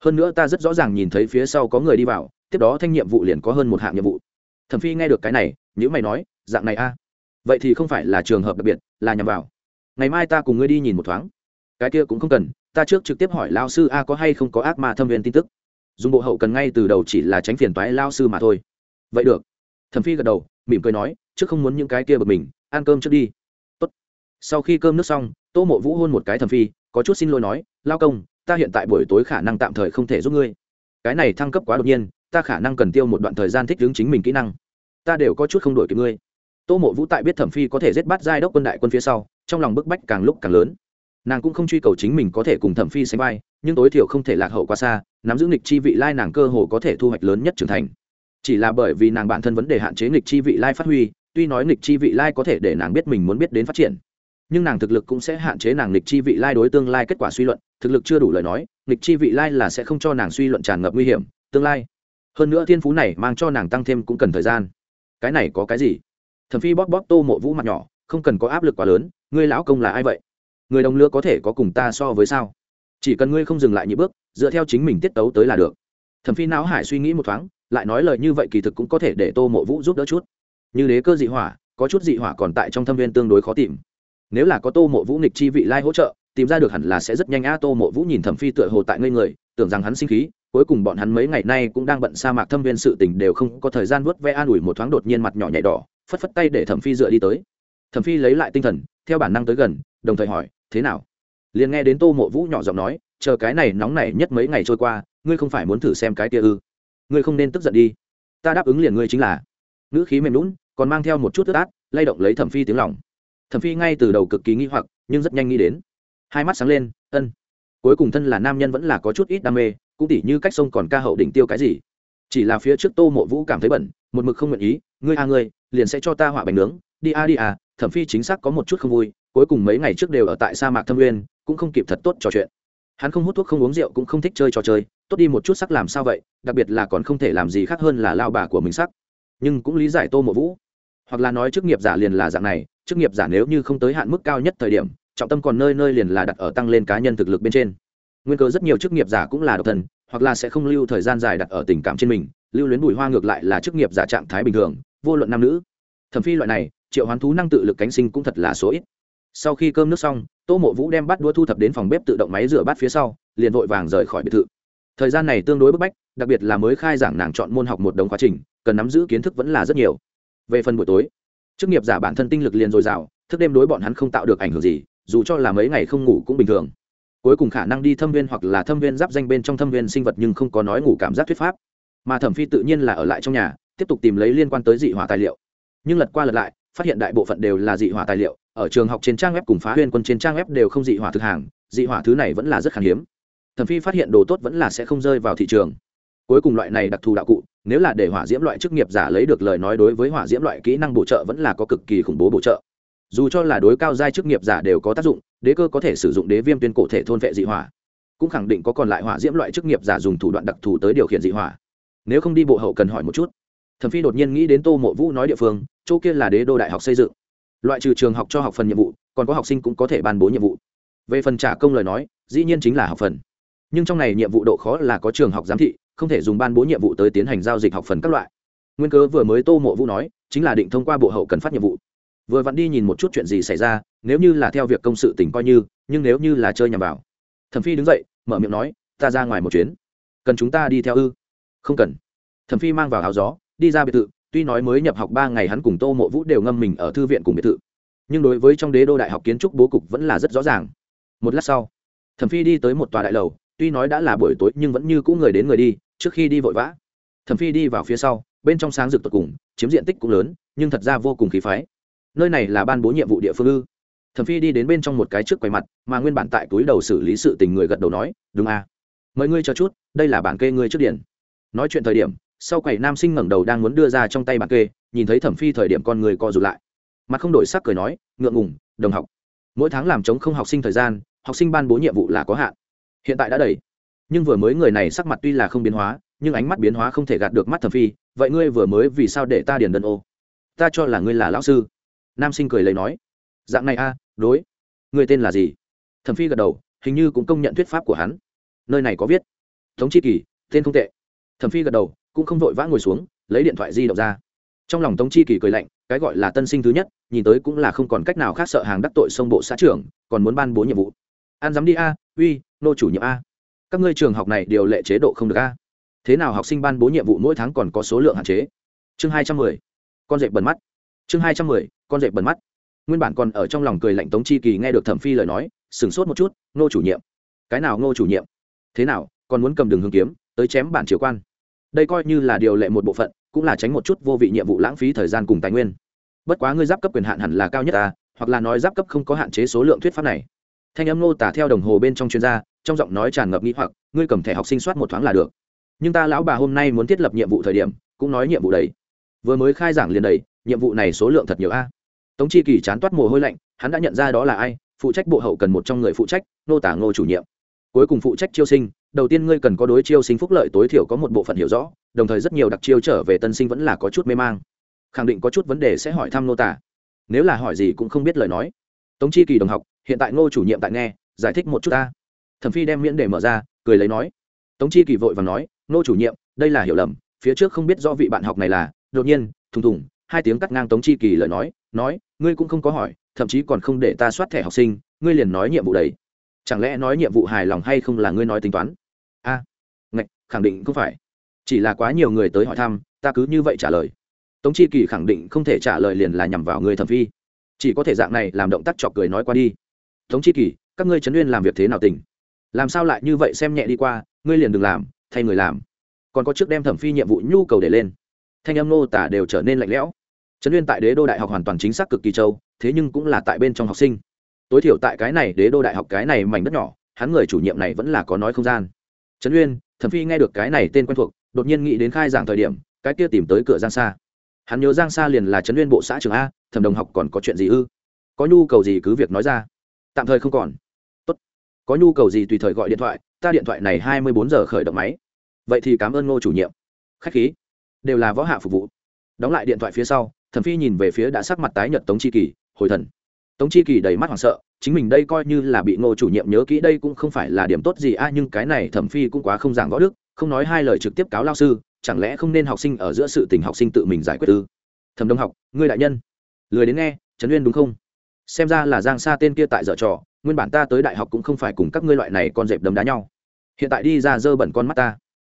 Hơn nữa ta rất rõ ràng nhìn thấy phía sau có người đi vào, tiếp đó thanh nhiệm vụ liền có hơn một hạng nhiệm vụ. Thẩm phi nghe được cái này nhữ mày nói, dạng này a? Vậy thì không phải là trường hợp đặc biệt, là nhằm vào. Ngày mai ta cùng ngươi đi nhìn một thoáng. Cái kia cũng không cần, ta trước trực tiếp hỏi lao sư a có hay không có ác ma thâm viên tin tức. Dùng bộ hậu cần ngay từ đầu chỉ là tránh phiền toái lao sư mà thôi. Vậy được. Thẩm phi gật đầu, mỉm cười nói, trước không muốn những cái kia bực mình, ăn cơm trước đi. Tốt. sau khi cơm nước xong, tô mộ vũ hôn một cái thẩm phi, có chút xin lỗi nói, lao công ta hiện tại buổi tối khả năng tạm thời không thể giúp ngươi. Cái này thăng cấp quá đột nhiên, ta khả năng cần tiêu một đoạn thời gian thích ứng chính mình kỹ năng. Ta đều có chút không đổi kịp ngươi. Tô mộ vũ tại biết thẩm phi có thể giết bắt giai đốc quân đại quân phía sau, trong lòng bức bách càng lúc càng lớn. Nàng cũng không truy cầu chính mình có thể cùng thẩm phi sánh vai, nhưng tối thiểu không thể lạc hậu quá xa, nắm giữ nghịch chi vị lai nàng cơ hồ có thể thu hoạch lớn nhất trưởng thành. Chỉ là bởi vì nàng bản thân vấn đề hạn chế nghịch chi vị lai phát huy, tuy nói nghịch chi vị lai có thể để nàng biết mình muốn biết đến phát triển nhưng nàng thực lực cũng sẽ hạn chế nàng nghịch chi vị lai đối tương lai kết quả suy luận, thực lực chưa đủ lời nói, nghịch chi vị lai là sẽ không cho nàng suy luận tràn ngập nguy hiểm, tương lai. Hơn nữa thiên phú này mang cho nàng tăng thêm cũng cần thời gian. Cái này có cái gì? Thẩm phi bóp bóp tô mộ vũ mặt nhỏ, không cần có áp lực quá lớn, ngươi lão công là ai vậy? Người đồng lứa có thể có cùng ta so với sao? Chỉ cần ngươi không dừng lại những bước, dựa theo chính mình tiết tấu tới là được. Thẩm phi não hải suy nghĩ một thoáng, lại nói lời như vậy kỳ thực cũng có thể để tô mộ vũ giúp đỡ chút. Như đế cơ dị hỏa, có chút dị hỏa còn tại trong thâm viên tương đối khó tìm nếu là có tô mộ vũ nghịch chi vị lai hỗ trợ, tìm ra được hẳn là sẽ rất nhanh a tô mộ vũ nhìn thẩm phi tựa hồ tại ngây người, tưởng rằng hắn sinh khí, cuối cùng bọn hắn mấy ngày nay cũng đang bận sa mạc thâm viên sự tình đều không có thời gian vớt ve an ủi một thoáng đột nhiên mặt nhỏ nhảy đỏ, phất phất tay để thẩm phi dựa đi tới. Thẩm phi lấy lại tinh thần, theo bản năng tới gần, đồng thời hỏi, thế nào? Liền nghe đến tô mộ vũ nhỏ giọng nói, chờ cái này nóng này nhất mấy ngày trôi qua, ngươi không phải muốn thử xem cái kia ư? Ngươi không nên tức giận đi. Ta đáp ứng liền ngươi chính là. Ngữ khí mềm lún còn mang theo một chút tức át, lay động lấy thẩm phi tiếng lòng thẩm phi ngay từ đầu cực kỳ nghi hoặc, nhưng rất nhanh nghĩ đến. Hai mắt sáng lên, ân, cuối cùng thân là nam nhân vẫn là có chút ít đam mê, cũng tỉ như cách sông còn ca hậu đỉnh tiêu cái gì. Chỉ là phía trước tô mộ vũ cảm thấy bẩn, một mực không nguyện ý, ngươi a à ngươi, liền sẽ cho ta họa bánh nướng, đi a đi à thẩm phi chính xác có một chút không vui, cuối cùng mấy ngày trước đều ở tại sa mạc thâm uyên cũng không kịp thật tốt trò chuyện. Hắn không hút thuốc không uống rượu cũng không thích chơi trò chơi, tốt đi một chút sắc làm sao vậy, đặc biệt là còn không thể làm gì khác hơn là lao bà của mình sắc. Nhưng cũng lý giải tô mộ vũ hoặc là nói chức nghiệp giả liền là dạng này, chức nghiệp giả nếu như không tới hạn mức cao nhất thời điểm, trọng tâm còn nơi nơi liền là đặt ở tăng lên cá nhân thực lực bên trên. Nguyên cơ rất nhiều chức nghiệp giả cũng là độc thần, hoặc là sẽ không lưu thời gian dài đặt ở tình cảm trên mình, lưu luyến bùi hoa ngược lại là chức nghiệp giả trạng thái bình thường, vô luận nam nữ. Thẩm phi loại này, triệu hoán thú năng tự lực cánh sinh cũng thật là số ít. Sau khi cơm nước xong, tô mộ vũ đem bát đua thu thập đến phòng bếp tự động máy rửa bát phía sau, liền vội vàng rời khỏi biệt thự. Thời gian này tương đối bức bách, đặc biệt là mới khai giảng nàng chọn môn học một đồng quá trình, cần nắm giữ kiến thức vẫn là rất nhiều về phần buổi tối, chức nghiệp giả bản thân tinh lực liền dồi dào, thức đêm đối bọn hắn không tạo được ảnh hưởng gì, dù cho là mấy ngày không ngủ cũng bình thường. Cuối cùng khả năng đi thâm viên hoặc là thâm viên giáp danh bên trong thâm viên sinh vật nhưng không có nói ngủ cảm giác thuyết pháp. Mà thẩm phi tự nhiên là ở lại trong nhà, tiếp tục tìm lấy liên quan tới dị hỏa tài liệu. Nhưng lật qua lật lại, phát hiện đại bộ phận đều là dị hỏa tài liệu, ở trường học trên trang web cùng phá huyên quân trên trang web đều không dị hỏa thực hàng, dị hỏa thứ này vẫn là rất khan hiếm. Thẩm phi phát hiện đồ tốt vẫn là sẽ không rơi vào thị trường cuối cùng loại này đặc thù đạo cụ, nếu là để hỏa diễm loại chức nghiệp giả lấy được lời nói đối với hỏa diễm loại kỹ năng bổ trợ vẫn là có cực kỳ khủng bố bổ trợ. Dù cho là đối cao giai chức nghiệp giả đều có tác dụng, đế cơ có thể sử dụng đế viêm tuyên cổ thể thôn vệ dị hỏa. Cũng khẳng định có còn lại hỏa diễm loại chức nghiệp giả dùng thủ đoạn đặc thù tới điều khiển dị hỏa. Nếu không đi bộ hậu cần hỏi một chút. Thẩm phi đột nhiên nghĩ đến tô mộ vũ nói địa phương, chỗ kia là đế đô đại học xây dựng. Loại trừ trường học cho học phần nhiệm vụ, còn có học sinh cũng có thể ban bố nhiệm vụ. Về phần trả công lời nói, dĩ nhiên chính là học phần nhưng trong này nhiệm vụ độ khó là có trường học giám thị, không thể dùng ban bố nhiệm vụ tới tiến hành giao dịch học phần các loại. Nguyên cớ vừa mới tô mộ vũ nói, chính là định thông qua bộ hậu cần phát nhiệm vụ. Vừa vặn đi nhìn một chút chuyện gì xảy ra, nếu như là theo việc công sự tỉnh coi như, nhưng nếu như là chơi nhằm vào. Thẩm phi đứng dậy, mở miệng nói, ta ra ngoài một chuyến. Cần chúng ta đi theo ư? Không cần. Thẩm phi mang vào áo gió, đi ra biệt thự, tuy nói mới nhập học ba ngày hắn cùng tô mộ vũ đều ngâm mình ở thư viện cùng biệt thự. Nhưng đối với trong đế đô đại học kiến trúc bố cục vẫn là rất rõ ràng. Một lát sau, thẩm phi đi tới một tòa đại lầu tuy nói đã là buổi tối nhưng vẫn như cũ người đến người đi, trước khi đi vội vã. Thẩm phi đi vào phía sau, bên trong sáng rực tột cùng, chiếm diện tích cũng lớn, nhưng thật ra vô cùng khí phái. Nơi này là ban bố nhiệm vụ địa phương ư? Thẩm phi đi đến bên trong một cái trước quầy mặt, mà nguyên bản tại túi đầu xử lý sự tình người gật đầu nói, đúng à. Mời ngươi cho chút, đây là bản kê ngươi trước điển nói chuyện thời điểm, sau quầy nam sinh ngẩng đầu đang muốn đưa ra trong tay bản kê, nhìn thấy thẩm phi thời điểm con người co rụt lại. Mặt không đổi sắc cười nói, ngượng ngùng, đồng học. Mỗi tháng làm chống không học sinh thời gian, học sinh ban bố nhiệm vụ là có hạn hiện tại đã đầy. Nhưng vừa mới người này sắc mặt tuy là không biến hóa, nhưng ánh mắt biến hóa không thể gạt được mắt thẩm phi, vậy ngươi vừa mới vì sao để ta điền đơn ô? Ta cho là ngươi là lão sư. Nam sinh cười lấy nói, dạng này a, đối. Người tên là gì? Thẩm phi gật đầu, hình như cũng công nhận thuyết pháp của hắn. Nơi này có viết, tống chi kỳ, tên không tệ. Thẩm phi gật đầu, cũng không vội vã ngồi xuống, lấy điện thoại di động ra. Trong lòng tống chi kỳ cười lạnh, cái gọi là tân sinh thứ nhất, nhìn tới cũng là không còn cách nào khác sợ hàng đắc tội sông bộ xã trưởng, còn muốn ban bố nhiệm vụ. An dám đi a, uy nô chủ nhiệm a. Các ngươi trường học này điều lệ chế độ không được a. Thế nào học sinh ban bố nhiệm vụ mỗi tháng còn có số lượng hạn chế? Chương hai trăm mười. Con dẹp bẩn mắt. Chương hai trăm mười, con dẹp bẩn mắt. Nguyên bản còn ở trong lòng cười lạnh tống chi kỳ nghe được thẩm phi lời nói, sửng sốt một chút, nô chủ nhiệm. Cái nào nô chủ nhiệm? Thế nào, còn muốn cầm đường hương kiếm, tới chém bản triều quan. Đây coi như là điều lệ một bộ phận, cũng là tránh một chút vô vị nhiệm vụ lãng phí thời gian cùng tài nguyên. Bất quá ngươi giáp cấp quyền hạn hẳn là cao nhất ta, hoặc là nói giáp cấp không có hạn chế số lượng thuyết pháp này thanh âm nô tả theo đồng hồ bên trong chuyên gia, trong giọng nói tràn ngập nghĩ hoặc, ngươi cầm thẻ học sinh soát một thoáng là được. Nhưng ta lão bà hôm nay muốn thiết lập nhiệm vụ thời điểm, cũng nói nhiệm vụ đấy vừa mới khai giảng liền đầy, nhiệm vụ này số lượng thật nhiều a. Tống chi kỳ chán toát mồ hôi lạnh, hắn đã nhận ra đó là ai, phụ trách bộ hậu cần một trong người phụ trách, nô tả ngô chủ nhiệm. Cuối cùng phụ trách chiêu sinh, đầu tiên ngươi cần có đối chiêu sinh phúc lợi tối thiểu có một bộ phận hiểu rõ, đồng thời rất nhiều đặc chiêu trở về tân sinh vẫn là có chút mê mang. Khẳng định có chút vấn đề sẽ hỏi thăm nô tả. Nếu là hỏi gì cũng không biết lời nói. Tống chi kỳ đồng học hiện tại ngô chủ nhiệm tại nghe giải thích một chút ta. Thẩm phi đem miễn để mở ra cười lấy nói. Tống chi kỳ vội và nói ngô chủ nhiệm đây là hiểu lầm phía trước không biết do vị bạn học này là. Đột nhiên thùng thùng hai tiếng cắt ngang tống chi kỳ lời nói nói ngươi cũng không có hỏi thậm chí còn không để ta soát thẻ học sinh ngươi liền nói nhiệm vụ đấy. Chẳng lẽ nói nhiệm vụ hài lòng hay không là ngươi nói tính toán? A à, ngạch khẳng định không phải. Chỉ là quá nhiều người tới hỏi thăm ta cứ như vậy trả lời. Tống chi kỳ khẳng định không thể trả lời liền là nhằm vào người thẩm phi. Chỉ có thể dạng này làm động tác chọc cười nói qua đi tống chi kỳ, các ngươi trấn uyên làm việc thế nào tỉnh? Làm sao lại như vậy xem nhẹ đi qua, ngươi liền đừng làm, thay người làm. Còn có trước đem thẩm phi nhiệm vụ nhu cầu để lên. Thanh âm nô tả đều trở nên lạnh lẽo. Trấn uyên tại đế đô đại học hoàn toàn chính xác cực kỳ châu thế nhưng cũng là tại bên trong học sinh. Tối thiểu tại cái này đế đô đại học cái này mảnh đất nhỏ, hắn người chủ nhiệm này vẫn là có nói không gian. Trấn uyên, thẩm phi nghe được cái này tên quen thuộc, đột nhiên nghĩ đến khai giảng thời điểm, cái kia tìm tới cửa giang sa. Hắn nhớ giang sa liền là trấn uyên bộ xã trường a, thẩm đồng học còn có chuyện gì ư? Có nhu cầu gì cứ việc nói ra tạm thời không còn. Tốt. có nhu cầu gì tùy thời gọi điện thoại, ta điện thoại này hai mươi bốn giờ khởi động máy. Vậy thì cảm ơn ngô chủ nhiệm. Khách khí. Đều là võ hạ phục vụ. Đóng lại điện thoại phía sau, thẩm phi nhìn về phía đã sắc mặt tái nhợt tống chi kỳ, hồi thần. Tống chi kỳ đầy mắt hoảng sợ, chính mình đây coi như là bị ngô chủ nhiệm nhớ kỹ, đây cũng không phải là điểm tốt gì a, nhưng cái này thẩm phi cũng quá không giảng võ đức, không nói hai lời trực tiếp cáo lao sư, chẳng lẽ không nên học sinh ở giữa sự tình học sinh tự mình giải quyết ư? Thẩm đông học, ngươi đại nhân. Lười đến nghe, trấn uyên đúng không? Xem ra là giang sa tên kia tại dở trò, nguyên bản ta tới đại học cũng không phải cùng các ngươi loại này con dẹp đấm đá nhau. Hiện tại đi ra dơ bẩn con mắt ta.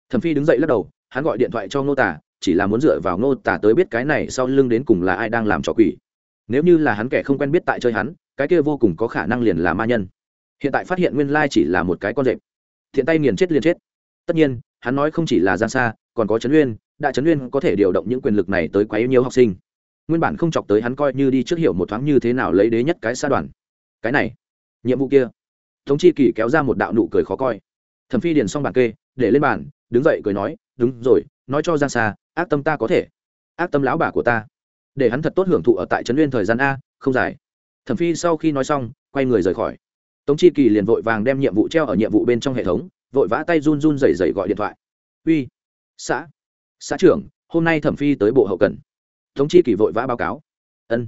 Thẩm phi đứng dậy lắc đầu, hắn gọi điện thoại cho ngô tả chỉ là muốn dựa vào ngô tả tới biết cái này sau lưng đến cùng là ai đang làm trò quỷ. Nếu như là hắn kẻ không quen biết tại chơi hắn, cái kia vô cùng có khả năng liền là ma nhân. Hiện tại phát hiện nguyên lai chỉ là một cái con rệp. Thiện tay nghiền chết liền chết. Tất nhiên, hắn nói không chỉ là giang sa, còn có trấn uyên đại trấn uyên có thể điều động những quyền lực này tới quấy nhiều học sinh nguyên bản không chọc tới hắn coi như đi trước hiểu một thoáng như thế nào lấy đế nhất cái xa đoàn. Cái này, nhiệm vụ kia. Tống chi kỳ kéo ra một đạo nụ cười khó coi. Thẩm phi điền xong bàn kê, để lên bàn, đứng dậy cười nói, đúng rồi, nói cho giang xa ác tâm ta có thể. Ác tâm lão bà của ta. Để hắn thật tốt hưởng thụ ở tại trấn nguyên thời gian a, không dài. Thẩm phi sau khi nói xong, quay người rời khỏi. Tống chi kỳ liền vội vàng đem nhiệm vụ treo ở nhiệm vụ bên trong hệ thống, vội vã tay run run rẩy rẩy gọi điện thoại. Uy, xã xã trưởng, hôm nay thẩm phi tới bộ hậu cần tống chi kỳ vội vã báo cáo. Ân,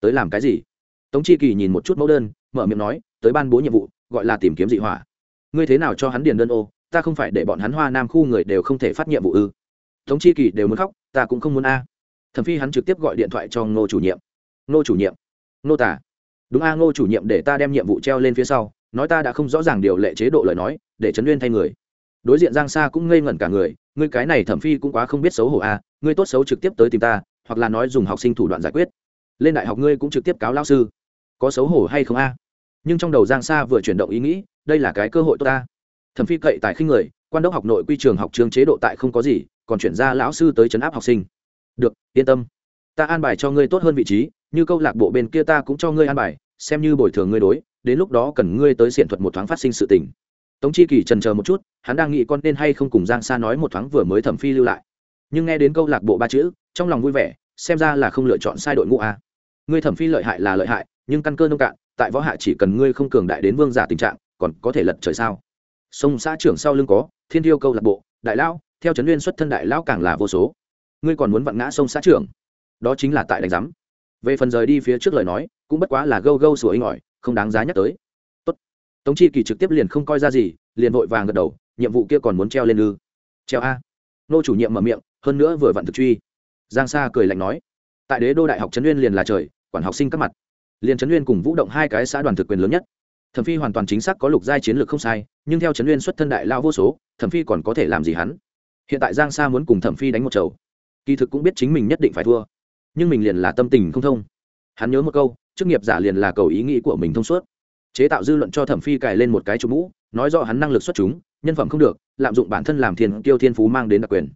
tới làm cái gì? Tống chi kỳ nhìn một chút mẫu đơn, mở miệng nói, tới ban bố nhiệm vụ, gọi là tìm kiếm dị hỏa. Ngươi thế nào cho hắn điền đơn ô? Ta không phải để bọn hắn hoa nam khu người đều không thể phát nhiệm vụ ư? Tống chi kỳ đều muốn khóc, ta cũng không muốn a. Thẩm phi hắn trực tiếp gọi điện thoại cho ngô chủ nhiệm. Ngô chủ nhiệm. Ngô tả đúng a, ngô chủ nhiệm, để ta đem nhiệm vụ treo lên phía sau, nói ta đã không rõ ràng điều lệ chế độ lời nói, để trấn uyên thay người. Đối diện giang sa cũng ngây ngẩn cả người, ngươi cái này thẩm phi cũng quá không biết xấu hổ a, ngươi tốt xấu trực tiếp tới tìm ta hoặc là nói dùng học sinh thủ đoạn giải quyết. Lên đại học ngươi cũng trực tiếp cáo lao sư. Có xấu hổ hay không a? Nhưng trong đầu giang sa vừa chuyển động ý nghĩ, đây là cái cơ hội tốt ta. Thẩm phi cậy tại khinh người, quan đốc học nội quy trường học trường chế độ tại không có gì, còn chuyển ra lão sư tới chấn áp học sinh. Được, yên tâm. Ta an bài cho ngươi tốt hơn vị trí, như câu lạc bộ bên kia ta cũng cho ngươi an bài, xem như bồi thường ngươi đối, đến lúc đó cần ngươi tới xiển thuật một thoáng phát sinh sự tình. Tống chi kỳ trần chờ một chút, hắn đang nghĩ con nên hay không cùng giang sa nói một thoáng vừa mới thẩm phi lưu lại. Nhưng nghe đến câu lạc bộ ba chữ, trong lòng vui vẻ xem ra là không lựa chọn sai đội ngũ a. Ngươi thẩm phi lợi hại là lợi hại, nhưng căn cơ nông cạn, tại võ hạ chỉ cần ngươi không cường đại đến vương giả tình trạng, còn có thể lật trời sao? Sông xã trưởng sau lưng có, thiên tiêu câu lạc bộ, đại lão, theo trấn nguyên xuất thân đại lão càng là vô số. Ngươi còn muốn vặn ngã sông xã trưởng? Đó chính là tại đánh giám. Về phần rời đi phía trước lời nói, cũng bất quá là gâu gâu sủa inh ỏi, không đáng giá nhắc tới. Tốt. tống chi kỳ trực tiếp liền không coi ra gì, liền vội vàng gật đầu, nhiệm vụ kia còn muốn treo lên ư. Treo a. Nô chủ nhiệm mở miệng, hơn nữa vừa vặn thực truy giang sa cười lạnh nói, tại đế đô đại học trấn nguyên liền là trời, quản học sinh các mặt. Liền trấn nguyên cùng vũ động hai cái xã đoàn thực quyền lớn nhất. Thẩm phi hoàn toàn chính xác có lục giai chiến lược không sai, nhưng theo trấn nguyên xuất thân đại lao vô số, thẩm phi còn có thể làm gì hắn? Hiện tại giang sa muốn cùng thẩm phi đánh một chầu. Kỳ thực cũng biết chính mình nhất định phải thua, nhưng mình liền là tâm tình không thông. Hắn nhớ một câu, chức nghiệp giả liền là cầu ý nghĩ của mình thông suốt. Chế tạo dư luận cho thẩm phi cài lên một cái chủ mũ, nói rõ hắn năng lực xuất chúng, nhân phẩm không được, lạm dụng bản thân làm thiên tiêu thiên phú mang đến đặc quyền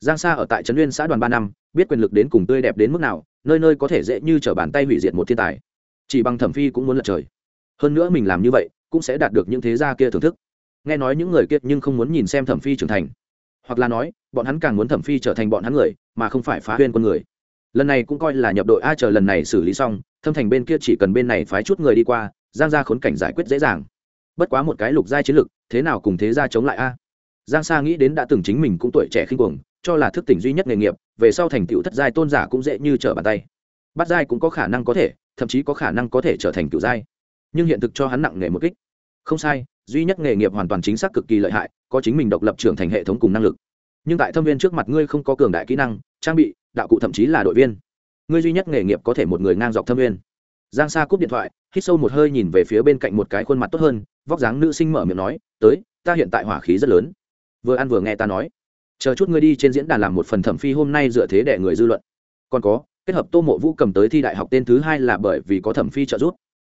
giang sa ở tại trấn nguyên xã đoàn ba năm, biết quyền lực đến cùng tươi đẹp đến mức nào, nơi nơi có thể dễ như t bàn tay hủy diệt một thiên tài. Chỉ bằng thẩm phi cũng muốn lật trời. Hơn nữa mình làm như vậy, cũng sẽ đạt được những thế gia kia thưởng thức. Nghe nói những người kia nhưng không muốn nhìn xem thẩm phi trưởng thành. Hoặc là nói, bọn hắn càng muốn thẩm phi trở thành bọn hắn người, mà không phải phá huyên con người. Lần này cũng coi là nhập đội a chờ lần này xử lý xong, thâm thành bên kia chỉ cần bên này phái chút người đi qua, giang ra khốn cảnh giải quyết dễ dàng. Bất quá một cái lục giai chiến lực, thế nào cùng thế gia chống lại a? Giang sa nghĩ đến đã từng chính mình cũng tuổi trẻ khinh cuồng cho là thức tỉnh duy nhất nghề nghiệp, về sau thành tựu thất giai tôn giả cũng dễ như trở bàn tay. Bắt giai cũng có khả năng có thể, thậm chí có khả năng có thể trở thành cựu giai. Nhưng hiện thực cho hắn nặng nghề một kích. Không sai, duy nhất nghề nghiệp hoàn toàn chính xác cực kỳ lợi hại, có chính mình độc lập trưởng thành hệ thống cùng năng lực. Nhưng tại thâm viên trước mặt ngươi không có cường đại kỹ năng, trang bị, đạo cụ thậm chí là đội viên. Ngươi duy nhất nghề nghiệp có thể một người ngang dọc thâm viên. Giang sa cúp điện thoại, hít sâu một hơi nhìn về phía bên cạnh một cái khuôn mặt tốt hơn, vóc dáng nữ sinh mở miệng nói, tới, ta hiện tại hỏa khí rất lớn. Vừa ăn vừa nghe ta nói chờ chút ngươi đi trên diễn đàn làm một phần thẩm phi hôm nay dựa thế để người dư luận. Còn có, kết hợp tô mộ vũ cầm tới thi đại học tên thứ hai là bởi vì có thẩm phi trợ giúp.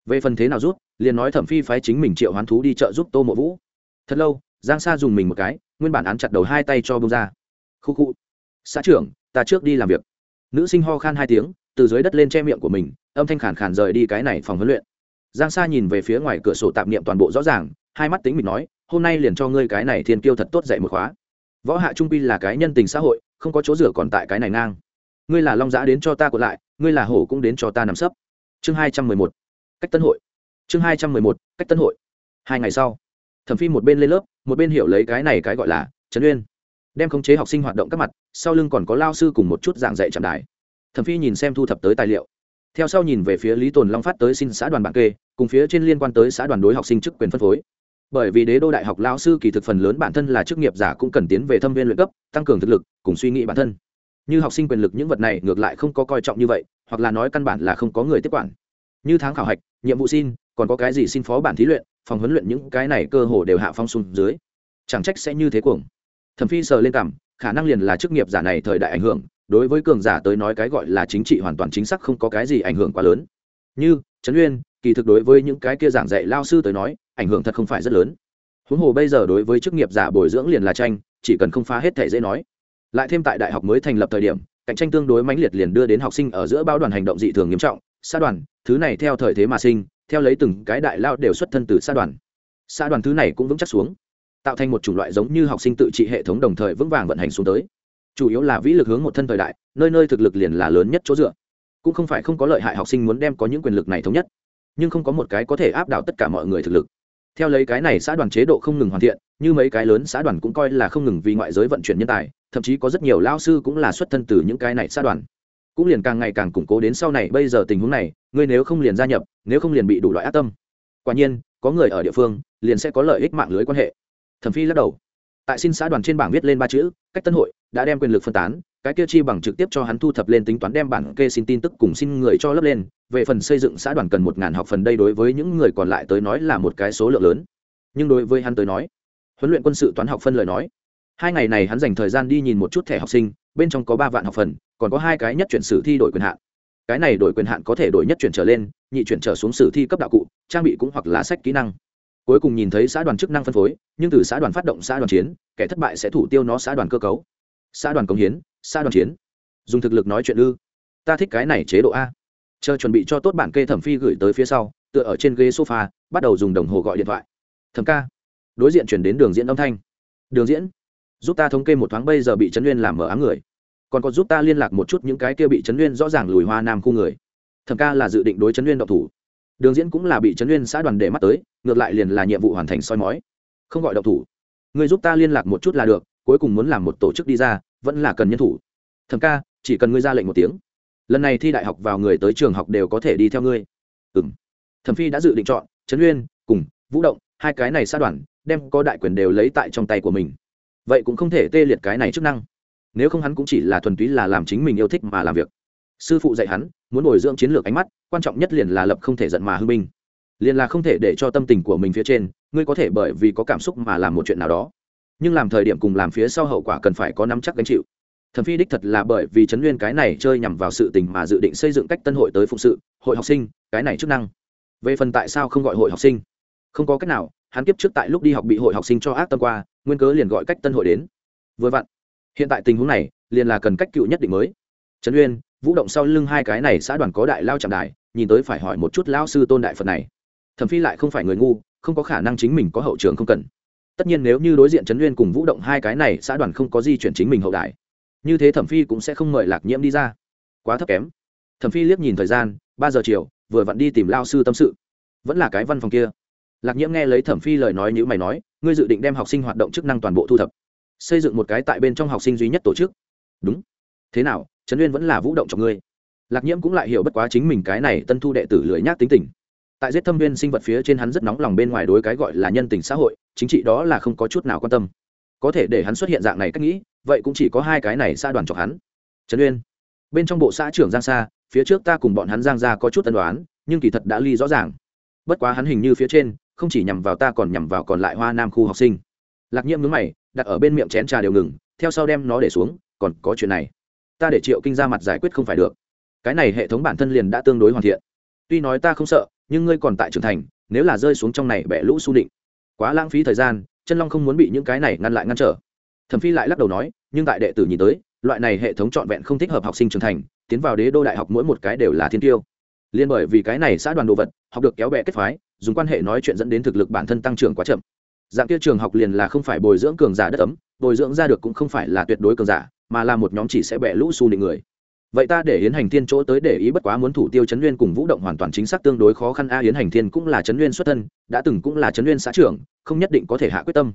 Về phần thế nào giúp, liền nói thẩm phi phái chính mình triệu hoán thú đi trợ giúp tô mộ vũ. Thật lâu, giang sa dùng mình một cái, nguyên bản án chặt đầu hai tay cho bông ra. Khu khu. Xã trưởng, ta trước đi làm việc. Nữ sinh ho khan hai tiếng, từ dưới đất lên che miệng của mình, âm thanh khản khản rời đi cái này phòng huấn luyện. Giang sa nhìn về phía ngoài cửa sổ tạp niệm toàn bộ rõ ràng, hai mắt tính mình nói, hôm nay liền cho ngươi cái này thiên kiêu thật tốt dạy một khóa võ hạ trung pi là cái nhân tình xã hội, không có chỗ rửa còn tại cái này ngang. Ngươi là long giã đến cho ta còn lại, ngươi là hổ cũng đến cho ta nằm sấp. Chương hai trăm mười một, cách tân hội. Chương hai trăm mười một, cách tân hội. Hai ngày sau, thẩm phi một bên lên lớp, một bên hiểu lấy cái này cái gọi là trấn uyên. Đem khống chế học sinh hoạt động các mặt, sau lưng còn có lao sư cùng một chút giảng dạy trạm đài. Thẩm phi nhìn xem thu thập tới tài liệu. Theo sau nhìn về phía lý tồn long phát tới xin xã đoàn bảng kê, cùng phía trên liên quan tới xã đoàn đối học sinh chức quyền phân phối bởi vì đế đô đại học lao sư kỳ thực phần lớn bản thân là chức nghiệp giả cũng cần tiến về thâm viên luyện cấp, tăng cường thực lực, cùng suy nghĩ bản thân. Như học sinh quyền lực những vật này ngược lại không có coi trọng như vậy, hoặc là nói căn bản là không có người tiếp quản. Như tháng khảo hạch, nhiệm vụ xin, còn có cái gì xin phó bản thí luyện, phòng huấn luyện những cái này cơ hồ đều hạ phong xuống dưới. Chẳng trách sẽ như thế cuồng. Thẩm phi sờ lên cảm khả năng liền là chức nghiệp giả này thời đại ảnh hưởng, đối với cường giả tới nói cái gọi là chính trị hoàn toàn chính xác không có cái gì ảnh hưởng quá lớn. Như, trấn uyên, kỳ thực đối với những cái kia giảng dạy lao sư tới nói ảnh hưởng thật không phải rất lớn. Huống hồ bây giờ đối với chức nghiệp giả bồi dưỡng liền là tranh, chỉ cần không phá hết thể dễ nói. Lại thêm tại đại học mới thành lập thời điểm, cạnh tranh tương đối mãnh liệt liền đưa đến học sinh ở giữa bao đoàn hành động dị thường nghiêm trọng xã đoàn, thứ này theo thời thế mà sinh, theo lấy từng cái đại lao đều xuất thân từ xã đoàn. Xã đoàn thứ này cũng vững chắc xuống, tạo thành một chủng loại giống như học sinh tự trị hệ thống đồng thời vững vàng vận hành xuống tới. Chủ yếu là vĩ lực hướng một thân thời đại, nơi nơi thực lực liền là lớn nhất chỗ dựa. Cũng không phải không có lợi hại học sinh muốn đem có những quyền lực này thống nhất, nhưng không có một cái có thể áp đảo tất cả mọi người thực lực theo lấy cái này xã đoàn chế độ không ngừng hoàn thiện, như mấy cái lớn xã đoàn cũng coi là không ngừng vì ngoại giới vận chuyển nhân tài, thậm chí có rất nhiều lao sư cũng là xuất thân từ những cái này xã đoàn. Cũng liền càng ngày càng củng cố đến sau này, bây giờ tình huống này, ngươi nếu không liền gia nhập, nếu không liền bị đủ loại ác tâm. Quả nhiên, có người ở địa phương, liền sẽ có lợi ích mạng lưới quan hệ. Thẩm phi lắc đầu. Tại xin xã đoàn trên bảng viết lên ba chữ, cách tân hội đã đem quyền lực phân tán cái kia chi bằng trực tiếp cho hắn thu thập lên tính toán đem bản kê xin tin tức cùng xin người cho lớp lên, về phần xây dựng xã đoàn cần một ngàn học phần đây đối với những người còn lại tới nói là một cái số lượng lớn. Nhưng đối với hắn tới nói, huấn luyện quân sự toán học phân lời nói, hai ngày này hắn dành thời gian đi nhìn một chút thẻ học sinh, bên trong có ba vạn học phần, còn có hai cái nhất chuyển sử thi đổi quyền hạn. Cái này đổi quyền hạn có thể đổi nhất chuyển trở lên, nhị chuyển trở xuống sử thi cấp đạo cụ, trang bị cũng hoặc là sách kỹ năng. Cuối cùng nhìn thấy xã đoàn chức năng phân phối, nhưng từ xã đoàn phát động xã đoàn chiến, kẻ thất bại sẽ thủ tiêu nó xã đoàn cơ cấu xã đoàn công hiến, xã đoàn chiến. Dùng thực lực nói chuyện ư. Ta thích cái này chế độ a. Chờ chuẩn bị cho tốt bản kê thẩm phi gửi tới phía sau, tựa ở trên ghế sofa, bắt đầu dùng đồng hồ gọi điện thoại. Thẩm ca. Đối diện chuyển đến đường diễn âm thanh. Đường diễn, giúp ta thống kê một thoáng bây giờ bị trấn nguyên làm mở ám người. Còn có giúp ta liên lạc một chút những cái kia bị trấn nguyên rõ ràng lùi hoa nam khu người. Thẩm ca là dự định đối trấn nguyên độc thủ. Đường diễn cũng là bị trấn nguyên xã đoàn để mắt tới, ngược lại liền là nhiệm vụ hoàn thành soi mói. Không gọi độc thủ. Người giúp ta liên lạc một chút là được cuối cùng muốn làm một tổ chức đi ra, vẫn là cần nhân thủ. Thẩm ca, chỉ cần ngươi ra lệnh một tiếng. Lần này thi đại học vào người tới trường học đều có thể đi theo ngươi. Ừ m thẩm phi đã dự định chọn, trấn uyên, cùng vũ động, hai cái này sát đoàn, đem có đại quyền đều lấy tại trong tay của mình. Vậy cũng không thể tê liệt cái này chức năng. Nếu không hắn cũng chỉ là thuần túy là làm chính mình yêu thích mà làm việc. Sư phụ dạy hắn, muốn bồi dưỡng chiến lược ánh mắt, quan trọng nhất liền là lập không thể giận mà hưng binh. Liền là không thể để cho tâm tình của mình phía trên, ngươi có thể bởi vì có cảm xúc mà làm một chuyện nào đó nhưng làm thời điểm cùng làm phía sau hậu quả cần phải có nắm chắc gánh chịu. Thẩm phi đích thật là bởi vì trấn nguyên cái này chơi nhằm vào sự tình mà dự định xây dựng cách tân hội tới phụng sự, hội học sinh, cái này chức năng. Về phần tại sao không gọi hội học sinh? Không có cách nào, hắn kiếp trước tại lúc đi học bị hội học sinh cho ác tâm qua, nguyên cớ liền gọi cách tân hội đến. Vừa vặn, hiện tại tình huống này, liền là cần cách cựu nhất định mới. Trấn uyên vũ động sau lưng hai cái này xã đoàn có đại lao chẳng đài, nhìn tới phải hỏi một chút lao sư tôn đại phật này. Thẩm phi lại không phải người ngu, không có khả năng chính mình có hậu trường không cần tất nhiên nếu như đối diện trấn uyên cùng vũ động hai cái này, xã đoàn không có di chuyển chính mình hậu đại như thế thẩm phi cũng sẽ không mời lạc nhiễm đi ra. Quá thấp kém. Thẩm phi liếc nhìn thời gian, ba giờ chiều, vừa vặn đi tìm lao sư tâm sự. Vẫn là cái văn phòng kia. Lạc nhiễm nghe lấy thẩm phi lời nói như mày nói, ngươi dự định đem học sinh hoạt động chức năng toàn bộ thu thập. Xây dựng một cái tại bên trong học sinh duy nhất tổ chức. Đúng. Thế nào, trấn uyên vẫn là vũ động cho ngươi. Lạc nhiễm cũng lại hiểu bất quá chính mình cái này tân thu đệ tử lưỡi nhác tính tình tại giết thâm viên sinh vật phía trên hắn rất nóng lòng bên ngoài đối cái gọi là nhân tình xã hội, chính trị đó là không có chút nào quan tâm. Có thể để hắn xuất hiện dạng này cách nghĩ, vậy cũng chỉ có hai cái này xa đoàn chọc hắn. Trấn uyên, bên trong bộ xã trưởng giang sa, phía trước ta cùng bọn hắn giang ra có chút tân đoán nhưng kỳ thật đã ly rõ ràng. Bất quá hắn hình như phía trên, không chỉ nhằm vào ta còn nhằm vào còn lại hoa nam khu học sinh. Lạc nhiễm nhướng mày, đặt ở bên miệng chén trà đều ngừng, theo sau đem nó để xuống, còn có chuyện này. Ta để triệu kinh ra mặt giải quyết không phải được. Cái này hệ thống bản thân liền đã tương đối hoàn thiện. Tuy nói ta không sợ nhưng ngươi còn tại trưởng thành, nếu là rơi xuống trong này bẻ lũ su định, quá lãng phí thời gian, chân long không muốn bị những cái này ngăn lại ngăn trở. Thẩm phi lại lắc đầu nói, nhưng tại đệ tử nhìn tới, loại này hệ thống trọn vẹn không thích hợp học sinh trưởng thành, tiến vào đế đô đại học mỗi một cái đều là thiên tiêu. Liên bởi vì cái này xã đoàn đồ vật, học được kéo bè kết phái, dùng quan hệ nói chuyện dẫn đến thực lực bản thân tăng trưởng quá chậm. Dạng kia trường học liền là không phải bồi dưỡng cường giả đất ấm, bồi dưỡng ra được cũng không phải là tuyệt đối cường giả, mà là một nhóm chỉ sẽ bẻ lũ su định người vậy ta để yến hành thiên chỗ tới để ý bất quá muốn thủ tiêu chấn nguyên cùng vũ động hoàn toàn chính xác tương đối khó khăn. A, yến hành thiên cũng là chấn nguyên xuất thân, đã từng cũng là chấn nguyên xã trưởng, không nhất định có thể hạ quyết tâm.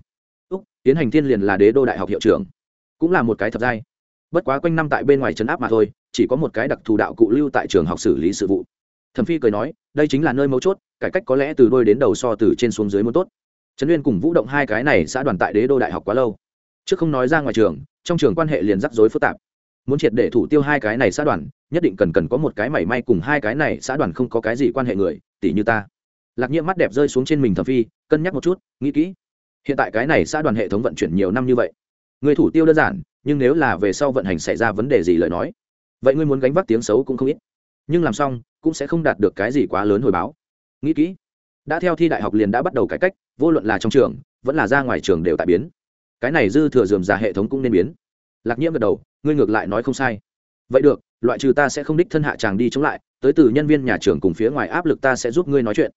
Úc, yến hành thiên liền là đế đô đại học hiệu trưởng, cũng là một cái thật dai bất quá quanh năm tại bên ngoài trấn áp mà thôi, chỉ có một cái đặc thù đạo cụ lưu tại trường học xử lý sự vụ. Thẩm phi cười nói, đây chính là nơi mấu chốt, cải cách có lẽ từ đôi đến đầu so từ trên xuống dưới muốn tốt. Trấn uyên cùng vũ động hai cái này xã đoàn tại đế đô đại học quá lâu. Trước không nói ra ngoài trường, trong trường quan hệ liền rắc rối phức tạp muốn triệt để thủ tiêu hai cái này xã đoàn, nhất định cần cần có một cái mảy may cùng hai cái này xã đoàn không có cái gì quan hệ người tỷ như ta. Lạc nhiễm mắt đẹp rơi xuống trên mình thẩm phi, cân nhắc một chút, nghĩ kỹ. Hiện tại cái này xã đoàn hệ thống vận chuyển nhiều năm như vậy, người thủ tiêu đơn giản, nhưng nếu là về sau vận hành xảy ra vấn đề gì lời nói, vậy ngươi muốn gánh vác tiếng xấu cũng không ít. Nhưng làm xong, cũng sẽ không đạt được cái gì quá lớn hồi báo. Nghĩ kỹ. Đã theo thi đại học liền đã bắt đầu cải cách, vô luận là trong trường, vẫn là ra ngoài trường đều tại biến. Cái này dư thừa dườm già hệ thống cũng nên biến lạc nhiễm gật đầu, ngươi ngược lại nói không sai. Vậy được, loại trừ ta sẽ không đích thân hạ chàng đi chống lại, tới từ nhân viên nhà trường cùng phía ngoài áp lực ta sẽ giúp ngươi nói chuyện.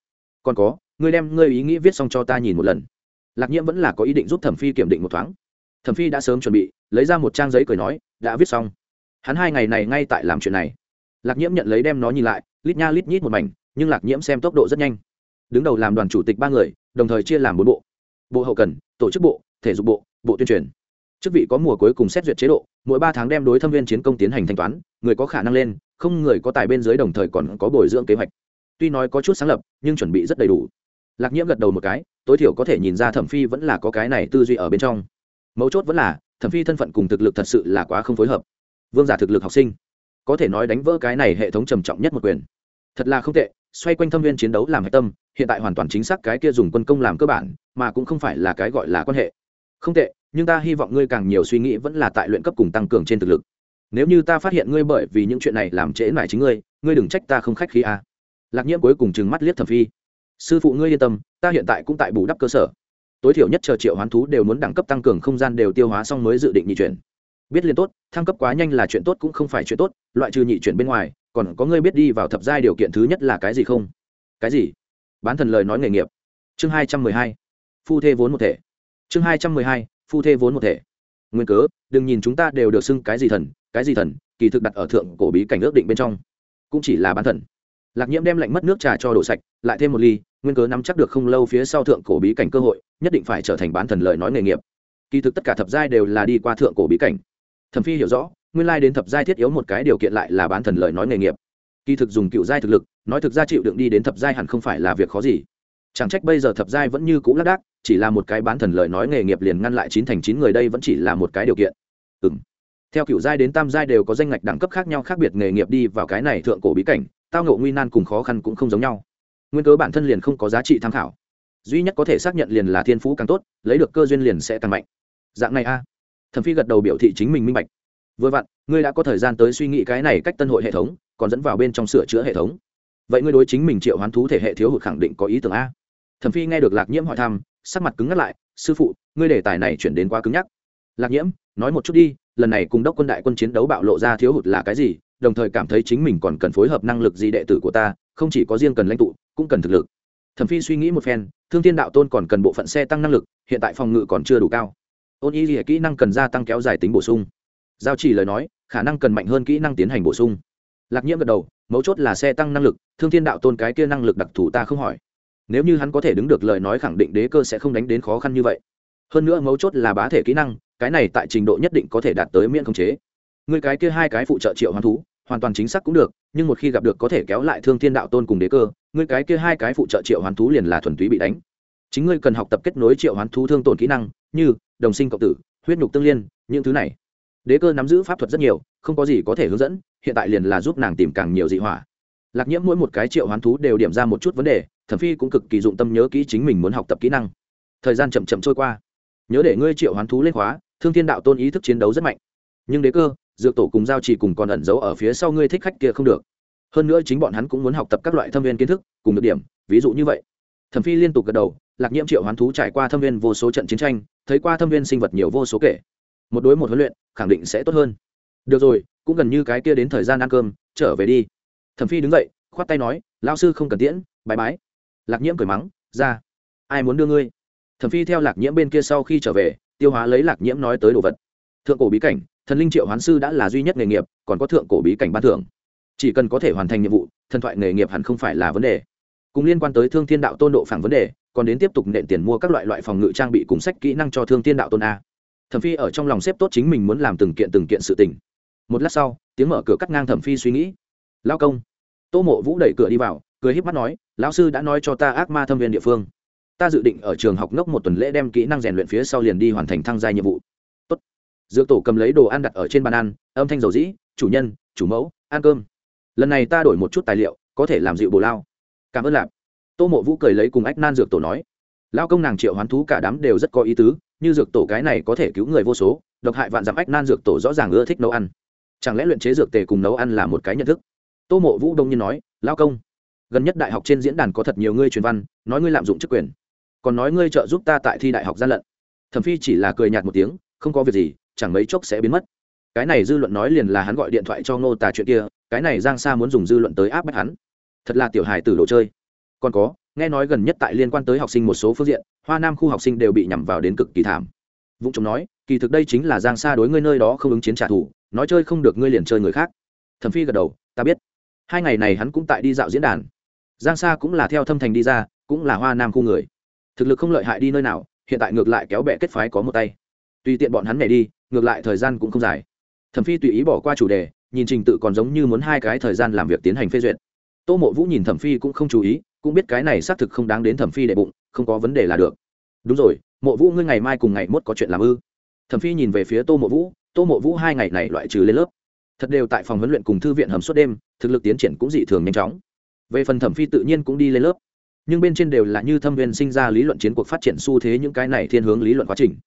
Còn có, ngươi đem ngươi ý nghĩ viết xong cho ta nhìn một lần. Lạc nhiễm vẫn là có ý định giúp thẩm phi kiểm định một thoáng. Thẩm phi đã sớm chuẩn bị, lấy ra một trang giấy cười nói, đã viết xong. Hắn hai ngày này ngay tại làm chuyện này. Lạc nhiễm nhận lấy đem nó nhìn lại, lít nha lít nhít một mảnh, nhưng lạc nhiễm xem tốc độ rất nhanh. Đứng đầu làm đoàn chủ tịch ba người, đồng thời chia làm bốn bộ. Bộ hậu cần, tổ chức bộ, thể dục bộ bộ tuyên truyền chức vị có mùa cuối cùng xét duyệt chế độ, mỗi ba tháng đem đối thâm viên chiến công tiến hành thanh toán, người có khả năng lên, không người có tài bên dưới đồng thời còn có bồi dưỡng kế hoạch. Tuy nói có chút sáng lập, nhưng chuẩn bị rất đầy đủ. Lạc nhiễm gật đầu một cái, tối thiểu có thể nhìn ra thẩm phi vẫn là có cái này tư duy ở bên trong. Mấu chốt vẫn là, thẩm phi thân phận cùng thực lực thật sự là quá không phối hợp. Vương giả thực lực học sinh, có thể nói đánh vỡ cái này hệ thống trầm trọng nhất một quyền. Thật là không tệ, xoay quanh thâm viên chiến đấu làm hạch tâm, hiện tại hoàn toàn chính xác cái kia dùng quân công làm cơ bản, mà cũng không phải là cái gọi là quan hệ. Không tệ nhưng ta hy vọng ngươi càng nhiều suy nghĩ vẫn là tại luyện cấp cùng tăng cường trên thực lực. Nếu như ta phát hiện ngươi bởi vì những chuyện này làm trễ nải chính ngươi ngươi đừng trách ta không khách khí a à. lạc nhiễm cuối cùng chừng mắt liếc thẩm phi. Sư phụ ngươi yên tâm, ta hiện tại cũng tại bù đắp cơ sở. Tối thiểu nhất chờ triệu hoán thú đều muốn đẳng cấp tăng cường không gian đều tiêu hóa xong mới dự định nhị chuyển. Biết liên tốt, thăng cấp quá nhanh là chuyện tốt cũng không phải chuyện tốt, loại trừ nhị chuyển bên ngoài, còn có ngươi biết đi vào thập giai điều kiện thứ nhất là cái gì không? Cái gì? Bán thần lời nói nghề nghiệp. Chương hai trăm mười hai. Phu thê vốn một thể. Chương hai trăm mười hai phu thê vốn một thể. Nguyên cớ, đừng nhìn chúng ta đều được xưng cái gì thần, cái gì thần, kỳ thực đặt ở thượng cổ bí cảnh ước định bên trong. Cũng chỉ là bán thần. Lạc nhiễm đem lạnh mất nước trà cho đổ sạch, lại thêm một ly, nguyên cớ nắm chắc được không lâu phía sau thượng cổ bí cảnh cơ hội, nhất định phải trở thành bán thần lời nói nghề nghiệp. Kỳ thực tất cả thập giai đều là đi qua thượng cổ bí cảnh. Thẩm phi hiểu rõ, nguyên lai đến thập giai thiết yếu một cái điều kiện lại là bán thần lời nói nghề nghiệp. Kỳ thực dùng cựu giai thực lực, nói thực ra chịu đựng đi đến thập giai hẳn không phải là việc khó gì chẳng trách bây giờ thập giai vẫn như cũ lác đác, chỉ là một cái bán thần lời nói nghề nghiệp liền ngăn lại chín thành chín người đây vẫn chỉ là một cái điều kiện. Ừ m theo cựu giai đến tam giai đều có danh ngạch đẳng cấp khác nhau khác biệt nghề nghiệp đi vào cái này thượng cổ bí cảnh, tao ngộ nguy nan cùng khó khăn cũng không giống nhau. Nguyên cớ bản thân liền không có giá trị tham khảo. Duy nhất có thể xác nhận liền là thiên phú càng tốt, lấy được cơ duyên liền sẽ càng mạnh. Dạng này a. Thẩm phi gật đầu biểu thị chính mình minh bạch. Vừa vặn, ngươi đã có thời gian tới suy nghĩ cái này cách tân hội hệ thống, còn dẫn vào bên trong sửa chữa hệ thống. Vậy ngươi đối chính mình triệu hoán thú thể hệ thiếu hụt khẳng định có ý tưởng a thẩm phi nghe được lạc nhiễm hỏi thăm, sắc mặt cứng ngắt lại, sư phụ, ngươi đề tài này chuyển đến quá cứng nhắc. Lạc nhiễm, nói một chút đi, lần này cùng đốc quân đại quân chiến đấu bạo lộ ra thiếu hụt là cái gì, đồng thời cảm thấy chính mình còn cần phối hợp năng lực gì đệ tử của ta, không chỉ có riêng cần lãnh tụ, cũng cần thực lực. Thẩm phi suy nghĩ một phen, thương thiên đạo tôn còn cần bộ phận xe tăng năng lực, hiện tại phòng ngự còn chưa đủ cao. Ôn y lìa kỹ năng cần gia tăng kéo dài tính bổ sung. Giao chỉ lời nói, khả năng cần mạnh hơn kỹ năng tiến hành bổ sung. Lạc nhiễm gật đầu, mấu chốt là xe tăng năng lực, thương thiên đạo tôn cái kia năng lực đặc thù ta không hỏi nếu như hắn có thể đứng được lời nói khẳng định đế cơ sẽ không đánh đến khó khăn như vậy. Hơn nữa mấu chốt là bá thể kỹ năng, cái này tại trình độ nhất định có thể đạt tới miễn khống chế. Người cái kia hai cái phụ trợ triệu hoán thú, hoàn toàn chính xác cũng được, nhưng một khi gặp được có thể kéo lại thương thiên đạo tôn cùng đế cơ, người cái kia hai cái phụ trợ triệu hoán thú liền là thuần túy bị đánh. Chính ngươi cần học tập kết nối triệu hoán thú thương tổn kỹ năng, như đồng sinh cộng tử, huyết nhục tương liên, những thứ này. Đế cơ nắm giữ pháp thuật rất nhiều, không có gì có thể hướng dẫn, hiện tại liền là giúp nàng tìm càng nhiều dị hỏa. Lạc nhiễm mỗi một cái triệu hoán thú đều điểm ra một chút vấn đề thẩm phi cũng cực kỳ dụng tâm nhớ kỹ chính mình muốn học tập kỹ năng. Thời gian chậm chậm trôi qua. Nhớ để ngươi triệu hoán thú lên khóa, thương thiên đạo tôn ý thức chiến đấu rất mạnh. Nhưng đế cơ, dược tổ cùng giao chỉ cùng còn ẩn giấu ở phía sau ngươi thích khách kia không được. Hơn nữa chính bọn hắn cũng muốn học tập các loại thâm viên kiến thức, cùng được điểm, ví dụ như vậy. Thẩm phi liên tục gật đầu, lạc nhiễm triệu hoán thú trải qua thâm viên vô số trận chiến tranh, thấy qua thâm viên sinh vật nhiều vô số kể. Một đối một huấn luyện, khẳng định sẽ tốt hơn. Được rồi, cũng gần như cái kia đến thời gian ăn cơm, trở về đi. Thẩm phi đứng dậy, khoát tay nói lao sư không cần tiễn bãi bái lạc nhiễm cười mắng, ra, ai muốn đưa ngươi? Thẩm phi theo lạc nhiễm bên kia sau khi trở về, tiêu hóa lấy lạc nhiễm nói tới đồ vật. Thượng cổ bí cảnh, thần linh triệu hoán sư đã là duy nhất nghề nghiệp, còn có thượng cổ bí cảnh ban thưởng. Chỉ cần có thể hoàn thành nhiệm vụ, thần thoại nghề nghiệp hẳn không phải là vấn đề. Cùng liên quan tới thương thiên đạo tôn độ phản vấn đề, còn đến tiếp tục nện tiền mua các loại loại phòng ngự trang bị cùng sách kỹ năng cho thương thiên đạo tôn a. Thẩm phi ở trong lòng xếp tốt chính mình muốn làm từng kiện từng kiện sự tình. Một lát sau, tiếng mở cửa cắt ngang thẩm phi suy nghĩ. Lao công. Tô mộ vũ đẩy cửa đi vào cười híp mắt nói, lão sư đã nói cho ta ác ma thâm viên địa phương. Ta dự định ở trường học ngốc một tuần lễ đem kỹ năng rèn luyện phía sau liền đi hoàn thành thăng gia nhiệm vụ. Tốt. dược tổ cầm lấy đồ ăn đặt ở trên bàn ăn, âm thanh dầu dĩ, chủ nhân, chủ mẫu, ăn cơm. Lần này ta đổi một chút tài liệu, có thể làm dịu bồ lao. Cảm ơn lạp. Tô mộ vũ cười lấy cùng ách nan dược tổ nói. Lao công nàng triệu hoán thú cả đám đều rất có ý tứ, như dược tổ cái này có thể cứu người vô số, độc hại vạn dặm ách nan dược tổ rõ ràng ưa thích nấu ăn. Chẳng lẽ luyện chế dược tề cùng nấu ăn là một cái nhận thức? Tô mộ vũ đông nhiên nói, lao công gần nhất đại học trên diễn đàn có thật nhiều ngươi truyền văn, nói ngươi lạm dụng chức quyền. Còn nói ngươi trợ giúp ta tại thi đại học gian lận. Thẩm phi chỉ là cười nhạt một tiếng, không có việc gì, chẳng mấy chốc sẽ biến mất. Cái này dư luận nói liền là hắn gọi điện thoại cho ngô tà chuyện kia, cái này giang sa muốn dùng dư luận tới áp bách hắn. Thật là tiểu hài tử đồ chơi. Còn có, nghe nói gần nhất tại liên quan tới học sinh một số phương diện, hoa nam khu học sinh đều bị nhằm vào đến cực kỳ thảm. Vũng chồng nói, kỳ thực đây chính là giang sa đối ngươi nơi đó không ứng chiến trả thù, nói chơi không được ngươi liền chơi người khác. Thẩm phi gật đầu, ta biết. Hai ngày này hắn cũng tại đi dạo diễn đàn giang sa cũng là theo thâm thành đi ra, cũng là hoa nam khu người. Thực lực không lợi hại đi nơi nào, hiện tại ngược lại kéo bẹ kết phái có một tay. Tùy tiện bọn hắn này đi, ngược lại thời gian cũng không dài. Thẩm phi tùy ý bỏ qua chủ đề, nhìn trình tự còn giống như muốn hai cái thời gian làm việc tiến hành phê duyệt. Tô mộ vũ nhìn thẩm phi cũng không chú ý, cũng biết cái này xác thực không đáng đến thẩm phi đệ bụng, không có vấn đề là được. Đúng rồi, mộ vũ ngươi ngày mai cùng ngày mốt có chuyện làm ư? Thẩm phi nhìn về phía tô mộ vũ, tô mộ vũ hai ngày này loại trừ lên lớp. Thật đều tại phòng huấn luyện cùng thư viện hầm suốt đêm, thực lực tiến triển cũng dị thường nhanh chóng về phần thẩm phi tự nhiên cũng đi lên lớp. Nhưng bên trên đều là như thâm viên sinh ra lý luận chiến cuộc phát triển xu thế những cái này thiên hướng lý luận quá trình.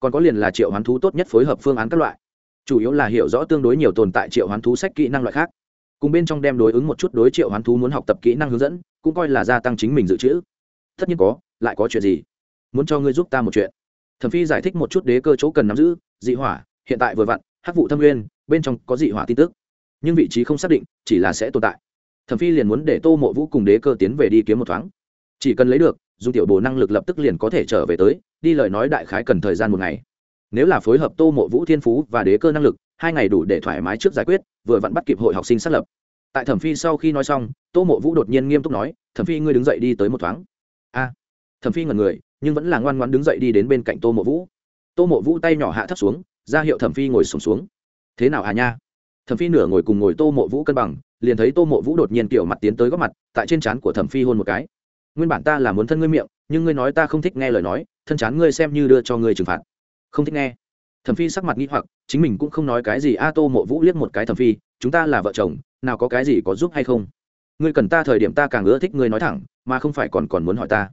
Còn có liền là triệu hoán thú tốt nhất phối hợp phương án các loại. Chủ yếu là hiểu rõ tương đối nhiều tồn tại triệu hoán thú sách kỹ năng loại khác. Cùng bên trong đem đối ứng một chút đối triệu hoán thú muốn học tập kỹ năng hướng dẫn, cũng coi là gia tăng chính mình dự trữ. Tất nhiên có, lại có chuyện gì? Muốn cho ngươi giúp ta một chuyện. Thẩm phi giải thích một chút đế cơ chỗ cần nắm giữ, dị hỏa, hiện tại vừa vặn, hắc vụ thâm nguyên, bên trong có dị hỏa tin tức. Nhưng vị trí không xác định, chỉ là sẽ tồn tại thẩm phi liền muốn để tô mộ vũ cùng đế cơ tiến về đi kiếm một thoáng. Chỉ cần lấy được dùng tiểu bồ năng lực lập tức liền có thể trở về tới đi lời nói đại khái cần thời gian một ngày. Nếu là phối hợp tô mộ vũ thiên phú và đế cơ năng lực hai ngày đủ để thoải mái trước giải quyết vừa vặn bắt kịp hội học sinh xác lập. Tại thẩm phi sau khi nói xong tô mộ vũ đột nhiên nghiêm túc nói thẩm phi ngươi đứng dậy đi tới một thoáng. A. Thẩm phi ngần người nhưng vẫn là ngoan ngoan đứng dậy đi đến bên cạnh tô mộ vũ. Tô mộ vũ tay nhỏ hạ thấp xuống ra hiệu thẩm phi ngồi sùng xuống, xuống. Thế nào à nha? Thẩm phi nửa ngồi cùng ngồi tô mộ vũ cân bằng, liền thấy tô mộ vũ đột nhiên kiểu mặt tiến tới góc mặt, tại trên trán của thẩm phi hôn một cái. Nguyên bản ta là muốn thân ngươi miệng, nhưng ngươi nói ta không thích nghe lời nói, thân chán ngươi xem như đưa cho ngươi trừng phạt. Không thích nghe. Thẩm phi sắc mặt nghĩ hoặc, chính mình cũng không nói cái gì, a, tô mộ vũ liếc một cái thẩm phi, chúng ta là vợ chồng, nào có cái gì có giúp hay không? Ngươi cần ta thời điểm ta càng ưa thích ngươi nói thẳng, mà không phải còn còn muốn hỏi ta.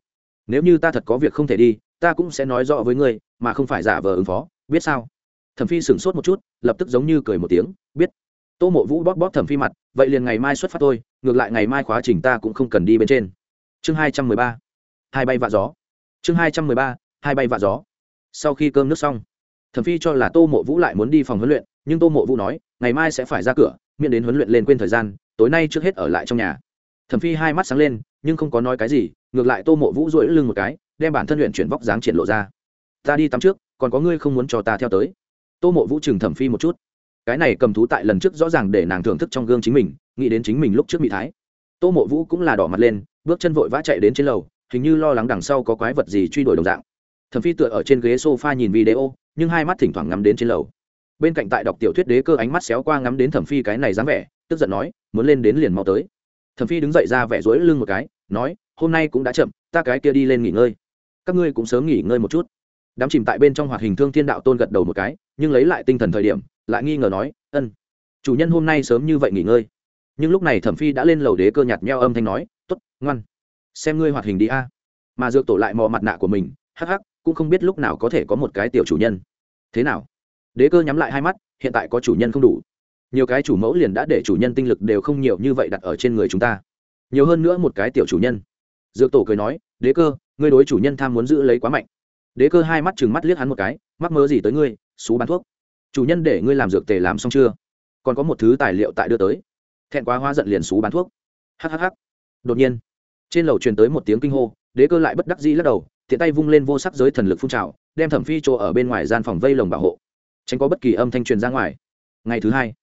Nếu như ta thật có việc không thể đi, ta cũng sẽ nói rõ với ngươi, mà không phải giả vờ ứng phó, biết sao? Thẩm phi sửng sốt một chút, lập tức giống như cười một tiếng, biết tô mộ vũ bóp bóp thẩm phi mặt, vậy liền ngày mai xuất phát thôi, ngược lại ngày mai khóa trình ta cũng không cần đi bên trên. Chương hai trăm mười ba. Hai bay vạ gió. Chương hai trăm mười ba, hai bay vạ gió. Sau khi cơm nước xong, thẩm phi cho là tô mộ vũ lại muốn đi phòng huấn luyện, nhưng tô mộ vũ nói, ngày mai sẽ phải ra cửa, miễn đến huấn luyện lên quên thời gian, tối nay trước hết ở lại trong nhà. Thẩm phi hai mắt sáng lên, nhưng không có nói cái gì, ngược lại tô mộ vũ rỗi lưng một cái, đem bản thân luyện chuyển vóc dáng triển lộ ra. Ta đi tắm trước, còn có ngươi không muốn cho ta theo tới. Tô mộ vũ chừng thẩm phi một chút cái này cầm thú tại lần trước rõ ràng để nàng thưởng thức trong gương chính mình, nghĩ đến chính mình lúc trước bị thái. Tô mộ vũ cũng là đỏ mặt lên, bước chân vội vã chạy đến trên lầu, hình như lo lắng đằng sau có quái vật gì truy đuổi đồng dạng. Thẩm phi tựa ở trên ghế sofa nhìn video, nhưng hai mắt thỉnh thoảng ngắm đến trên lầu. Bên cạnh tại đọc tiểu thuyết đế cơ ánh mắt xéo qua ngắm đến thẩm phi cái này dáng vẻ, tức giận nói, muốn lên đến liền mau tới. Thẩm phi đứng dậy ra vẻ rối lưng một cái, nói, hôm nay cũng đã chậm, ta cái kia đi lên nghỉ ngơi. Các ngươi cũng sớm nghỉ ngơi một chút. Đám chìm tại bên trong hoạt hình thương thiên đạo tôn gật đầu một cái, nhưng lấy lại tinh thần thời điểm lại nghi ngờ nói, ân, chủ nhân hôm nay sớm như vậy nghỉ ngơi. Nhưng lúc này thẩm phi đã lên lầu đế cơ nhạt meo âm thanh nói t ố t ngoan, xem ngươi hoạt hình đi a. Mà dược tổ lại mò mặt nạ của mình, hắc hắc, cũng không biết lúc nào có thể có một cái tiểu chủ nhân. Thế nào? Đế cơ nhắm lại hai mắt, hiện tại có chủ nhân không đủ. Nhiều cái chủ mẫu liền đã để chủ nhân tinh lực đều không nhiều như vậy đặt ở trên người chúng ta. Nhiều hơn nữa một cái tiểu chủ nhân. Dược tổ cười nói, đế cơ, ngươi đối chủ nhân tham muốn giữ lấy quá mạnh. Đế cơ hai mắt chừng mắt liếc hắn một cái, mắc mơ gì tới ngươi, xú bán thuốc chủ nhân để ngươi làm dược tề làm xong chưa? Còn có một thứ tài liệu tại đưa tới. Thẹn quá hoa giận liền xú bán thuốc. Hhh đột nhiên, trên lầu truyền tới một tiếng kinh hô, đế cơ lại bất đắc dĩ lắc đầu, tiện tay vung lên vô sắc giới thần lực phun trào, đem thẩm phi chỗ ở bên ngoài gian phòng vây lồng bảo hộ. Tránh có bất kỳ âm thanh truyền ra ngoài. Ngày thứ hai,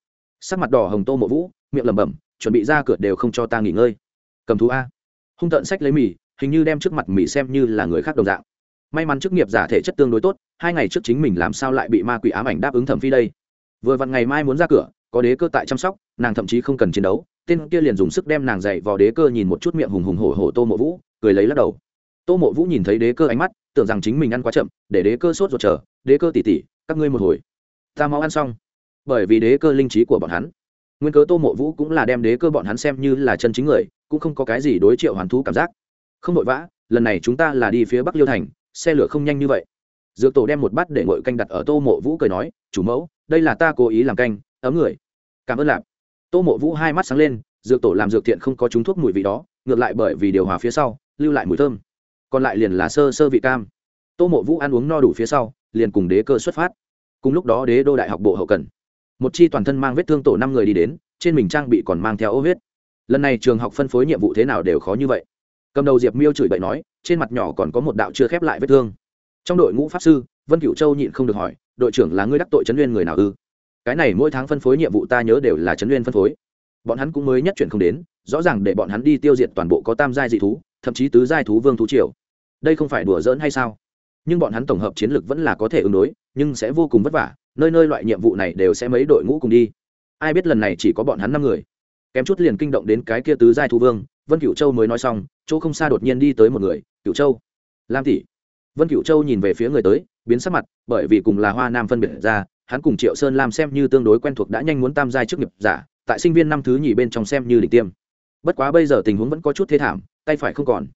sắc mặt đỏ hồng tô mộ vũ, miệng lẩm bẩm, chuẩn bị ra cửa đều không cho ta nghỉ ngơi. Cầm thú a. Hung tợn sách lấy mì, hình như đem trước mặt mì xem như là người khác đồng dạng may mắn chức nghiệp giả thể chất tương đối tốt, hai ngày trước chính mình làm sao lại bị ma quỷ ám ảnh đáp ứng thẩm phi đây. Vừa vặn ngày mai muốn ra cửa, có đế cơ tại chăm sóc, nàng thậm chí không cần chiến đấu, tên kia liền dùng sức đem nàng dậy vào đế cơ nhìn một chút miệng hùng hùng hổ hổ tô mộ vũ, cười lấy lắc đầu. Tô mộ vũ nhìn thấy đế cơ ánh mắt, tưởng rằng chính mình ăn quá chậm, để đế cơ sốt ruột chờ, đế cơ tỉ tỉ các ngươi một hồi, ta mau ăn xong. Bởi vì đế cơ linh trí của bọn hắn, nguyên cớ tô mộ vũ cũng là đem đế cơ bọn hắn xem như là chân chính người, cũng không có cái gì đối triệu hoàn thú cảm giác. Không vội vã, lần này chúng ta là đi phía bắc liêu thành xe lửa không nhanh như vậy. Dược tổ đem một bát để ngội canh đặt ở tô mộ vũ cười nói, chủ mẫu, đây là ta cố ý làm canh, ấm người. Cảm ơn lạp. Tô mộ vũ hai mắt sáng lên, dược tổ làm dược thiện không có trúng thuốc mùi vị đó, ngược lại bởi vì điều hòa phía sau, lưu lại mùi thơm. Còn lại liền là sơ sơ vị cam. Tô mộ vũ ăn uống no đủ phía sau, liền cùng đế cơ xuất phát. Cùng lúc đó đế đô đại học bộ hậu cần. Một chi toàn thân mang vết thương tổ năm người đi đến, trên mình trang bị còn mang theo ô huyết. Lần này trường học phân phối nhiệm vụ thế nào đều khó như vậy cầm đầu diệp miêu chửi bậy nói, trên mặt nhỏ còn có một đạo chưa khép lại vết thương. Trong đội ngũ pháp sư, vân cửu châu nhịn không được hỏi, đội trưởng là ngươi đắc tội trấn nguyên người nào ư? Cái này mỗi tháng phân phối nhiệm vụ ta nhớ đều là trấn nguyên phân phối. Bọn hắn cũng mới nhất chuyển không đến, rõ ràng để bọn hắn đi tiêu diệt toàn bộ có tam giai dị thú, thậm chí tứ giai thú vương thú triều. Đây không phải đùa giỡn hay sao? Nhưng bọn hắn tổng hợp chiến lược vẫn là có thể ứng đối, nhưng sẽ vô cùng vất vả, nơi nơi loại nhiệm vụ này đều sẽ mấy đội ngũ cùng đi. Ai biết lần này chỉ có bọn hắn năm người. Kém chút liền kinh động đến cái kia tứ giai thú vương vân cửu châu mới nói xong, chỗ không xa đột nhiên đi tới một người, cửu châu. Lam tỷ. Vân cửu châu nhìn về phía người tới, biến sắc mặt, bởi vì cùng là hoa nam phân biệt ra, hắn cùng triệu sơn lam xem như tương đối quen thuộc đã nhanh muốn tam giai chức nghiệp giả, tại sinh viên năm thứ nhì bên trong xem như đỉnh tiêm. Bất quá bây giờ tình huống vẫn có chút thế thảm, tay phải không còn.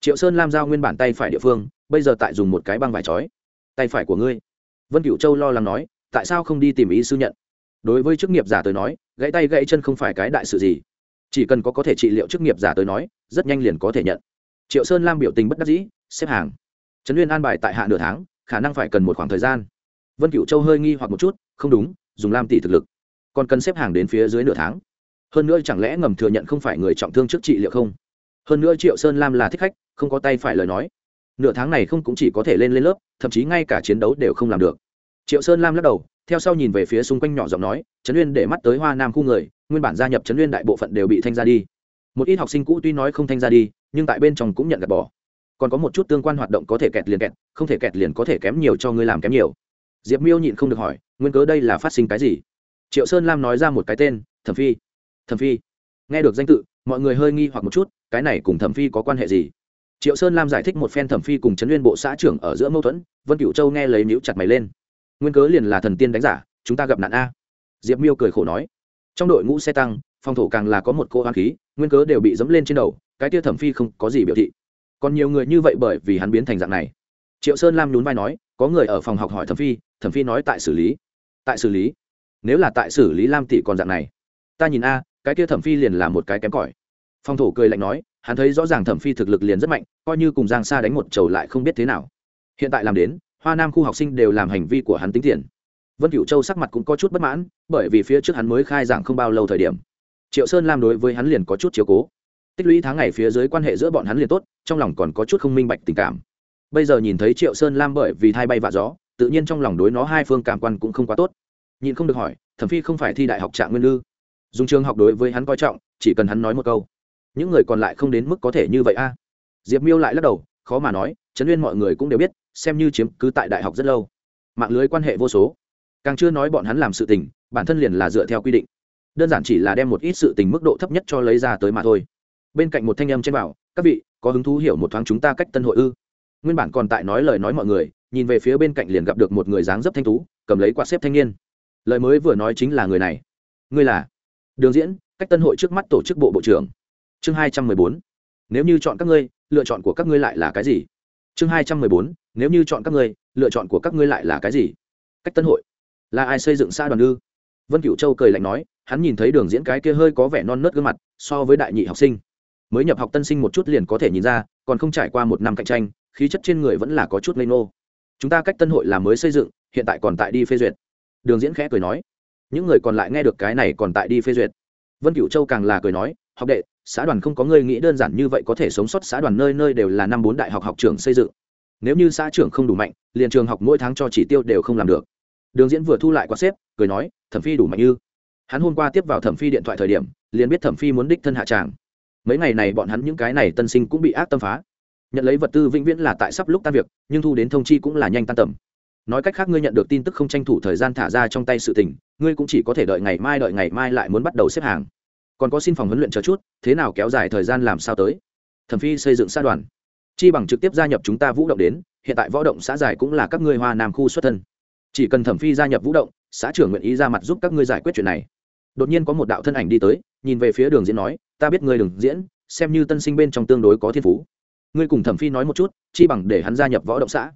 Triệu sơn lam giao nguyên bản tay phải địa phương, bây giờ tại dùng một cái băng vải trói tay phải của ngươi. Vân cửu châu lo lắng nói, tại sao không đi tìm ý sư nhận? Đối với chức nghiệp giả tới nói, gãy tay gãy chân không phải cái đại sự gì chỉ cần có có thể trị liệu chức nghiệp giả tới nói, rất nhanh liền có thể nhận. Triệu sơn lam biểu tình bất đắc dĩ, xếp hàng. Trấn uyên an bài tại hạ nửa tháng, khả năng phải cần một khoảng thời gian. Vân cựu châu hơi nghi hoặc một chút, không đúng, dùng lam tỷ thực lực. Còn cần xếp hàng đến phía dưới nửa tháng. Hơn nữa chẳng lẽ ngầm thừa nhận không phải người trọng thương trước trị liệu không? Hơn nữa triệu sơn lam là thích khách, không có tay phải lời nói. Nửa tháng này không cũng chỉ có thể lên lên lớp, thậm chí ngay cả chiến đấu đều không làm được. Triệu sơn lam lắc đầu theo sau nhìn về phía xung quanh nhỏ giọng nói, trấn uyên để mắt tới hoa nam khu người, nguyên bản gia nhập trấn uyên đại bộ phận đều bị thanh ra đi. Một ít học sinh cũ tuy nói không thanh ra đi, nhưng tại bên trong cũng nhận gạt bỏ. Còn có một chút tương quan hoạt động có thể kẹt liền kẹt, không thể kẹt liền có thể kém nhiều cho ngươi làm kém nhiều. Diệp miêu nhịn không được hỏi, nguyên cớ đây là phát sinh cái gì? Triệu sơn lam nói ra một cái tên, thẩm phi thẩm phi. Nghe được danh tự, mọi người hơi nghi hoặc một chút, cái này cùng thẩm phi có quan hệ gì? Triệu sơn lam giải thích một phen thẩm phi cùng trấn nguyên bộ xã trưởng ở giữa mâu thuẫn, vân cửu châu nghe lấy níu chặt mày lên nguyên cớ liền là thần tiên đánh giả, chúng ta gặp nạn a. Diệp miêu cười khổ nói. Trong đội ngũ xe tăng, phòng thủ càng là có một cô hoang khí, nguyên cớ đều bị dẫm lên trên đầu, cái tia thẩm phi không có gì biểu thị. Còn nhiều người như vậy bởi vì hắn biến thành dạng này. Triệu sơn lam nhún vai nói, có người ở phòng học hỏi thẩm phi thẩm phi nói tại xử lý. Tại xử lý? Nếu là tại xử lý lam thị còn dạng này. Ta nhìn a, cái kia thẩm phi liền là một cái kém cỏi. Phòng thủ cười lạnh nói, hắn thấy rõ ràng thẩm phi thực lực liền rất mạnh, coi như cùng giang sa đánh một chầu lại không biết thế nào. Hiện tại làm đến hoa nam khu học sinh đều làm hành vi của hắn tính tiền. Vân cựu châu sắc mặt cũng có chút bất mãn, bởi vì phía trước hắn mới khai giảng không bao lâu thời điểm. Triệu sơn lam đối với hắn liền có chút chiếu cố. Tích lũy tháng ngày phía dưới quan hệ giữa bọn hắn liền tốt, trong lòng còn có chút không minh bạch tình cảm. Bây giờ nhìn thấy triệu sơn lam bởi vì thai bay vạ gió, tự nhiên trong lòng đối nó hai phương cảm quan cũng không quá tốt. Nhìn không được hỏi, thẩm phi không phải thi đại học trạng nguyên lư? Dùng trường học đối với hắn coi trọng, chỉ cần hắn nói một câu. Những người còn lại không đến mức có thể như vậy a. Diệp miêu lại lắc đầu, khó mà nói, trấn uyên mọi người cũng đều biết xem như chiếm cứ tại đại học rất lâu. Mạng lưới quan hệ vô số. Càng chưa nói bọn hắn làm sự tình, bản thân liền là dựa theo quy định. Đơn giản chỉ là đem một ít sự tình mức độ thấp nhất cho lấy ra tới mà thôi. Bên cạnh một thanh âm trên bảo, các vị, có hứng thú hiểu một thoáng chúng ta cách tân hội ư? Nguyên bản còn tại nói lời nói mọi người, nhìn về phía bên cạnh liền gặp được một người dáng dấp thanh tú, cầm lấy quạt xếp thanh niên. Lời mới vừa nói chính là người này. Ngươi là? Đường diễn, cách tân hội trước mắt tổ chức bộ bộ trưởng. Chương hai trăm mười bốn. Nếu như chọn các ngươi, lựa chọn của các ngươi lại là cái gì? Chương hai trăm mười bốn nếu như chọn các ngươi, lựa chọn của các ngươi lại là cái gì? Cách tân hội. Là ai xây dựng xã đoàn ư? Vân cửu châu cười lạnh nói, hắn nhìn thấy đường diễn cái kia hơi có vẻ non nớt gương mặt, so với đại nhị học sinh. Mới nhập học tân sinh một chút liền có thể nhìn ra, còn không trải qua một năm cạnh tranh, khí chất trên người vẫn là có chút lây nô chúng ta cách tân hội là mới xây dựng, hiện tại còn tại đi phê duyệt. Đường diễn khẽ cười nói, những người còn lại nghe được cái này còn tại đi phê duyệt. Vân cửu châu càng là cười nói, học đệ, xã đoàn không có người nghĩ đơn giản như vậy có thể sống sót, xã đoàn nơi nơi đều là năm bốn đại học học trường xây dựng nếu như xã trưởng không đủ mạnh, liền trường học mỗi tháng cho chỉ tiêu đều không làm được. Đường diễn vừa thu lại quá xếp, cười nói, thẩm phi đủ mạnh như hắn hôm qua tiếp vào thẩm phi điện thoại thời điểm, liền biết thẩm phi muốn đích thân hạ tràng. Mấy ngày này bọn hắn những cái này tân sinh cũng bị ác tâm phá. Nhận lấy vật tư vĩnh viễn là tại sắp lúc tan việc, nhưng thu đến thông chi cũng là nhanh tan tầm. Nói cách khác ngươi nhận được tin tức không tranh thủ thời gian thả ra trong tay sự tình, ngươi cũng chỉ có thể đợi ngày mai đợi ngày mai lại muốn bắt đầu xếp hàng. Còn có xin phòng huấn luyện chờ chút, thế nào kéo dài thời gian làm sao tới? Thẩm phi xây dựng xa đoàn chi bằng trực tiếp gia nhập chúng ta vũ động đến, hiện tại võ động xã giải cũng là các ngươi hoa nam khu xuất thân. Chỉ cần thẩm phi gia nhập vũ động, xã trưởng nguyện ý ra mặt giúp các ngươi giải quyết chuyện này. Đột nhiên có một đạo thân ảnh đi tới, nhìn về phía đường diễn nói, ta biết ngươi, đường diễn, xem như tân sinh bên trong tương đối có thiên phú. Ngươi cùng thẩm phi nói một chút, chi bằng để hắn gia nhập võ động xã.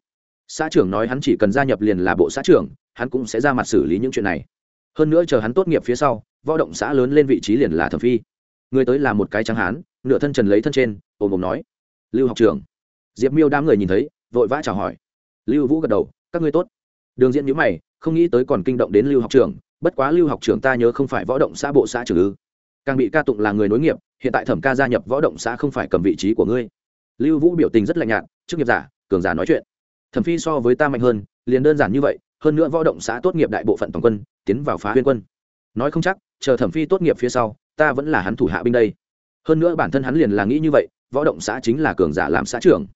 Xã trưởng nói hắn chỉ cần gia nhập liền là bộ xã trưởng, hắn cũng sẽ ra mặt xử lý những chuyện này. Hơn nữa chờ hắn tốt nghiệp phía sau, võ động xã lớn lên vị trí liền là thẩm phi. Người tới là một cái trắng hán, nửa thân trần lấy thân trên, ồm ồm nói, lưu học trưởng diệp miêu đám người nhìn thấy, vội vã chào hỏi. Lưu vũ gật đầu, các ngươi tốt. Đường diễn nhữ mày, không nghĩ tới còn kinh động đến lưu học trưởng, bất quá lưu học trưởng ta nhớ không phải võ động xã bộ xã trưởng ư. Càng bị ca tụng là người nối nghiệp, hiện tại thẩm ca gia nhập võ động xã không phải cầm vị trí của ngươi. Lưu vũ biểu tình rất lạnh nhạt, chức nghiệp giả, cường giả nói chuyện. Thẩm phi so với ta mạnh hơn, liền đơn giản như vậy, hơn nữa võ động xã tốt nghiệp đại bộ phận toàn quân, tiến vào phá huyên quân. Nói không chắc, chờ thẩm phi tốt nghiệp phía sau, ta vẫn là hắn thủ hạ binh đây. Hơn nữa bản thân hắn liền là nghĩ như vậy, võ động xã chính là cường giả làm xã trưởng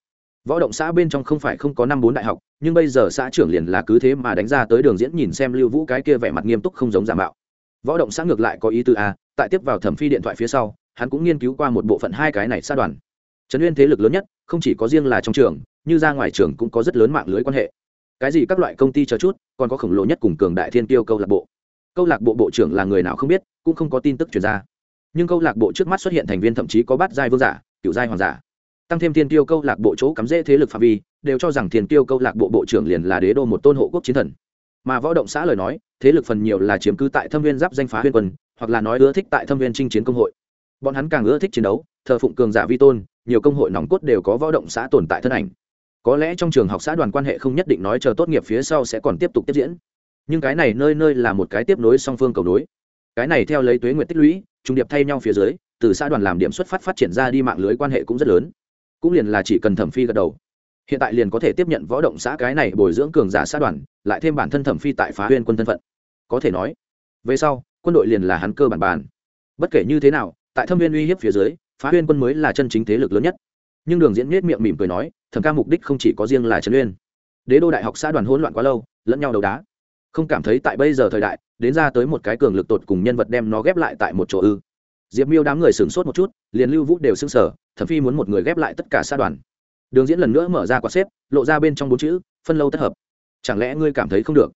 võ động xã bên trong không phải không có năm bốn đại học, nhưng bây giờ xã trưởng liền là cứ thế mà đánh ra tới đường diễn nhìn xem lưu vũ cái kia vẻ mặt nghiêm túc không giống giả mạo. Võ động xã ngược lại có ý tư a, tại tiếp vào thẩm phi điện thoại phía sau, hắn cũng nghiên cứu qua một bộ phận hai cái này xã đoàn. Trấn uyên thế lực lớn nhất, không chỉ có riêng là trong trường, như ra ngoài trường cũng có rất lớn mạng lưới quan hệ. Cái gì các loại công ty chờ chút, còn có khổng lồ nhất cùng cường đại thiên tiêu câu lạc bộ. Câu lạc bộ bộ trưởng là người nào không biết, cũng không có tin tức chuyển ra. Nhưng câu lạc bộ trước mắt xuất hiện thành viên thậm chí có bát giai vương giả, cựu giai hoàng giả tăng thêm thiên tiêu câu lạc bộ chỗ cắm rễ thế lực phạm vi, đều cho rằng thiên tiêu câu lạc bộ bộ trưởng liền là đế đô một tôn hộ quốc chiến thần. Mà võ động xã lời nói, thế lực phần nhiều là chiếm cứ tại thâm viên giáp danh phá huyên quân, hoặc là nói ưa thích tại thâm viên chinh chiến công hội. Bọn hắn càng ưa thích chiến đấu, thờ phụng cường giả vi tôn, nhiều công hội nòng cốt đều có võ động xã tồn tại thân ảnh. Có lẽ trong trường học xã đoàn quan hệ không nhất định nói chờ tốt nghiệp phía sau sẽ còn tiếp tục tiếp diễn. Nhưng cái này nơi nơi là một cái tiếp nối song phương cầu nối. Cái này theo lấy tuế nguyện tích lũy, trung điệp thay nhau phía dưới, từ xã đoàn làm điểm xuất phát phát triển ra đi mạng lưới quan hệ cũng rất lớn cũng liền là chỉ cần thẩm phi gật đầu. Hiện tại liền có thể tiếp nhận võ động xã cái này bồi dưỡng cường giả xã đoàn, lại thêm bản thân thẩm phi tại phá huyên quân thân phận. Có thể nói, về sau, quân đội liền là hắn cơ bản bàn. Bất kể như thế nào, tại thâm viên uy hiếp phía dưới, phá huyên quân mới là chân chính thế lực lớn nhất. Nhưng đường diễn nết miệng mỉm cười nói, thẩm ca mục đích không chỉ có riêng là trấn uyên. Đế đô đại học xã đoàn hỗn loạn quá lâu, lẫn nhau đầu đá. Không cảm thấy tại bây giờ thời đại, đến ra tới một cái cường lực tột cùng nhân vật đem nó ghép lại tại một chỗ ư. Diệp miêu đám người sửng sốt một chút, liền lưu vũ đều xưng sở thẩm phi muốn một người ghép lại tất cả xa đoàn. Đường diễn lần nữa mở ra quả xếp, lộ ra bên trong bốn chữ, phân lâu tất hợp. Chẳng lẽ ngươi cảm thấy không được?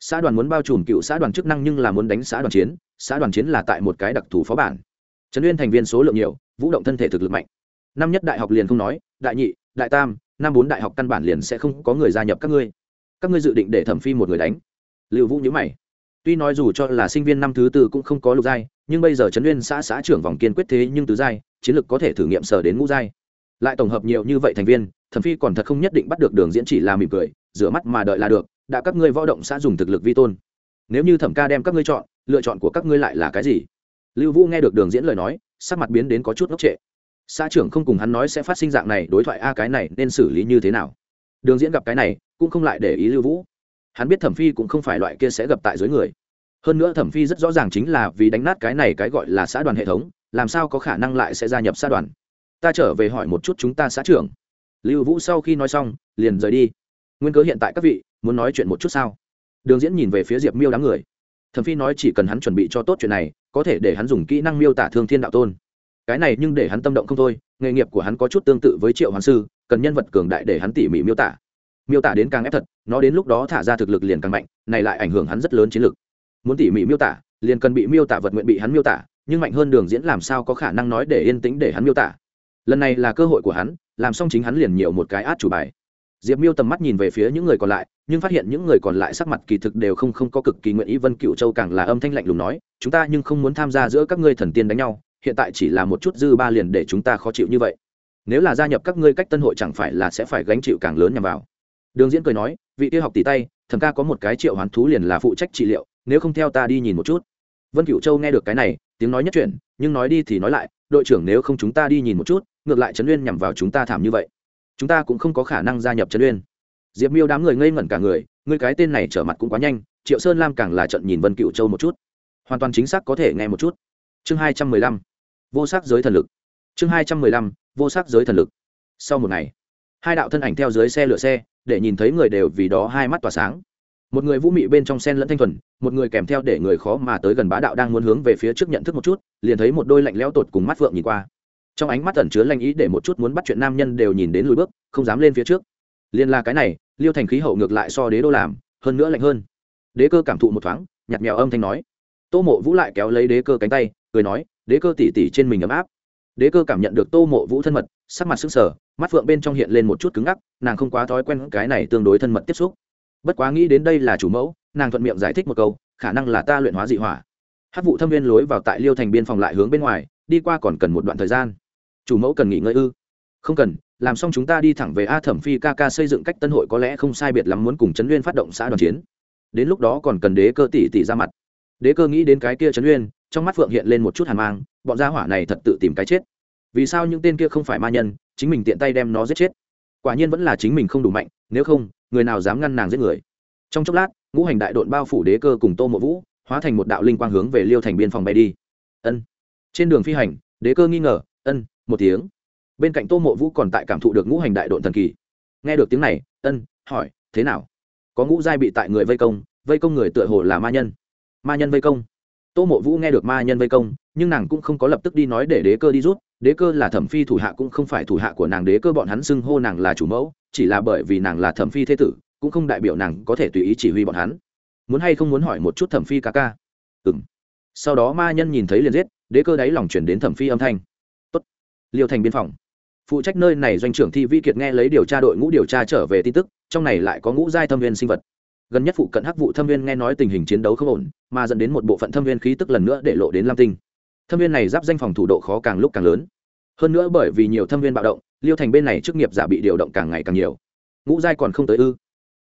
Xã đoàn muốn bao trùm cựu xã đoàn chức năng nhưng là muốn đánh xã đoàn chiến xã đoàn chiến là tại một cái đặc thù phó bản. Trấn uyên thành viên số lượng nhiều, vũ động thân thể thực lực mạnh. Năm nhất đại học liền không nói, đại nhị, đại tam, năm bốn đại học căn bản liền sẽ không có người gia nhập các ngươi. Các ngươi dự định để thẩm phi một người đánh. Lưu vũ nhớ mày. Tuy nói dù cho là sinh viên năm thứ tư cũng không có lục giai, nhưng bây giờ trấn uyên xã xã trưởng vòng kiên quyết thế nhưng tứ giai chiến lược có thể thử nghiệm sở đến ngũ giai. Lại tổng hợp nhiều như vậy thành viên, thẩm phi còn thật không nhất định bắt được đường diễn chỉ là mỉm cười, rửa mắt mà đợi là được, đã các ngươi võ động xã dùng thực lực vi tôn. Nếu như thẩm ca đem các ngươi chọn, lựa chọn của các ngươi lại là cái gì? Lưu vũ nghe được đường diễn lời nói, sắc mặt biến đến có chút ngốc trệ. Xã trưởng không cùng hắn nói sẽ phát sinh dạng này, đối thoại a, cái này nên xử lý như thế nào? Đường diễn gặp cái này, cũng không lại để ý lưu vũ. Hắn biết thẩm phi cũng không phải loại kia sẽ gặp tại dưới người. Hơn nữa thẩm phi rất rõ ràng chính là vì đánh nát cái này cái gọi là xã đoàn hệ thống làm sao có khả năng lại sẽ gia nhập xã đoàn? Ta trở về hỏi một chút chúng ta xã trưởng. Lưu vũ sau khi nói xong, liền rời đi. Nguyên cớ hiện tại các vị, muốn nói chuyện một chút sao? Đường diễn nhìn về phía diệp miêu đám người. Thẩm phi nói chỉ cần hắn chuẩn bị cho tốt chuyện này, có thể để hắn dùng kỹ năng miêu tả thương thiên đạo tôn. Cái này nhưng để hắn tâm động không thôi, nghề nghiệp của hắn có chút tương tự với triệu hoàng sư, cần nhân vật cường đại để hắn tỉ mỉ miêu tả. Miêu tả đến càng ép thật, nó đến lúc đó thả ra thực lực liền càng mạnh, này lại ảnh hưởng hắn rất lớn chiến lực. Muốn tỉ mỉ miêu tả, liền cần bị miêu tả vật nguyện bị hắn miêu tả nhưng mạnh hơn đường diễn làm sao có khả năng nói để yên tĩnh để hắn miêu tả. Lần này là cơ hội của hắn, làm xong chính hắn liền nhiều một cái át chủ bài. Diệp miêu tầm mắt nhìn về phía những người còn lại, nhưng phát hiện những người còn lại sắc mặt kỳ thực đều không không có cực kỳ nguyện ý. Vân cựu châu càng là âm thanh lạnh lùng nói, chúng ta nhưng không muốn tham gia giữa các ngươi thần tiên đánh nhau, hiện tại chỉ là một chút dư ba liền để chúng ta khó chịu như vậy. Nếu là gia nhập các ngươi cách tân hội chẳng phải là sẽ phải gánh chịu càng lớn nhằm vào. Đường diễn cười nói, vị tiêu học tỷ tay thầm ca có một cái triệu hoán thú liền là phụ trách trị liệu, nếu không theo ta đi nhìn một chút. Vân cựu châu nghe được cái này tiếng nói nhất chuyển, nhưng nói đi thì nói lại, đội trưởng nếu không chúng ta đi nhìn một chút, ngược lại trấn uyên nhằm vào chúng ta thảm như vậy. Chúng ta cũng không có khả năng gia nhập trấn uyên. Diệp miêu đám người ngây ngẩn cả người người cái tên này trở mặt cũng quá nhanh, triệu sơn lam càng là trận nhìn vân cựu châu một chút. Hoàn toàn chính xác có thể nghe một chút. Chương hai trăm mười lăm, vô sắc giới thần lực. Chương hai trăm mười lăm, vô sắc giới thần lực. Sau một ngày, hai đạo thân ảnh theo dưới xe lửa xe, để nhìn thấy người đều vì đó hai mắt tỏa sáng một người vũ mị bên trong sen lẫn thanh thuần, một người kèm theo để người khó mà tới gần bá đạo đang muốn hướng về phía trước nhận thức một chút, liền thấy một đôi lạnh lẽo tột cùng mắt phượng nhìn qua. Trong ánh mắt ẩn chứa lanh ý để một chút muốn bắt chuyện nam nhân đều nhìn đến lùi bước, không dám lên phía trước. Liền là cái này, liêu thành khí hậu ngược lại so đế đô làm, hơn nữa lạnh hơn. Đế cơ cảm thụ một thoáng nhặt mèo âm thanh nói. Tô mộ vũ lại kéo lấy đế cơ cánh tay, cười nói, đế cơ tỉ tỉ trên mình ấm áp. Đế cơ cảm nhận được tô mộ vũ thân mật, sắc mặt sững sờ, mắt phượng bên trong hiện lên một chút cứng ngắc, nàng không quá thói quen cái này tương đối thân mật tiếp xúc bất quá nghĩ đến đây là chủ mẫu, nàng thuận miệng giải thích một câu, khả năng là ta luyện hóa dị hỏa. Hát vụ thâm viên lối vào tại liêu thành biên phòng lại hướng bên ngoài, đi qua còn cần một đoạn thời gian. Chủ mẫu cần nghỉ ngơi ư? Không cần, làm xong chúng ta đi thẳng về a thẩm phi ca ca xây dựng cách tân hội có lẽ không sai biệt lắm muốn cùng trấn uyên phát động xã đoàn chiến. Đến lúc đó còn cần đế cơ tỷ tỷ ra mặt. Đế cơ nghĩ đến cái kia trấn uyên, trong mắt phượng hiện lên một chút hàn mang, bọn gia hỏa này thật tự tìm cái chết. Vì sao những tên kia không phải ma nhân, chính mình tiện tay đem nó giết chết? Quả nhiên vẫn là chính mình không đủ mạnh, nếu không người nào dám ngăn nàng giết người? Trong chốc lát, ngũ hành đại đội bao phủ đế cơ cùng tô mộ vũ, hóa thành một đạo linh quang hướng về liêu thành biên phòng bay đi. Ân. Trên đường phi hành, đế cơ nghi ngờ, ân, một tiếng. Bên cạnh tô mộ vũ còn tại cảm thụ được ngũ hành đại đội thần kỳ. Nghe được tiếng này, ân, hỏi, thế nào? Có ngũ giai bị tại người vây công vây công người tựa hồ là ma nhân. Ma nhân vây công? Tô mộ vũ nghe được ma nhân vây công, nhưng nàng cũng không có lập tức đi nói để đế cơ đi rút. Đế cơ là thẩm phi thủ hạ cũng không phải thủ hạ của nàng đế cơ, bọn hắn xưng hô nàng là chủ mẫu chỉ là bởi vì nàng là thẩm phi thế tử, cũng không đại biểu nàng có thể tùy ý chỉ huy bọn hắn. Muốn hay không muốn hỏi một chút thẩm phi ca ca? Ừ sau đó ma nhân nhìn thấy liền giết, đế cơ đáy lòng chuyển đến thẩm phi âm thanh. Tốt. Liêu thành biên phòng. Phụ trách nơi này doanh trưởng thi vi kiệt nghe lấy điều tra đội ngũ điều tra trở về tin tức, trong này lại có ngũ giai thâm viên sinh vật. Gần nhất phụ cận hắc vụ thâm viên nghe nói tình hình chiến đấu không ổn, mà dẫn đến một bộ phận thâm viên khí tức lần nữa để lộ đến lam tinh. Thâm viên này giáp danh phòng thủ độ khó càng lúc càng lớn hơn nữa bởi vì nhiều thâm viên bạo động, liêu thành bên này chức nghiệp giả bị điều động càng ngày càng nhiều. Ngũ giai còn không tới ư?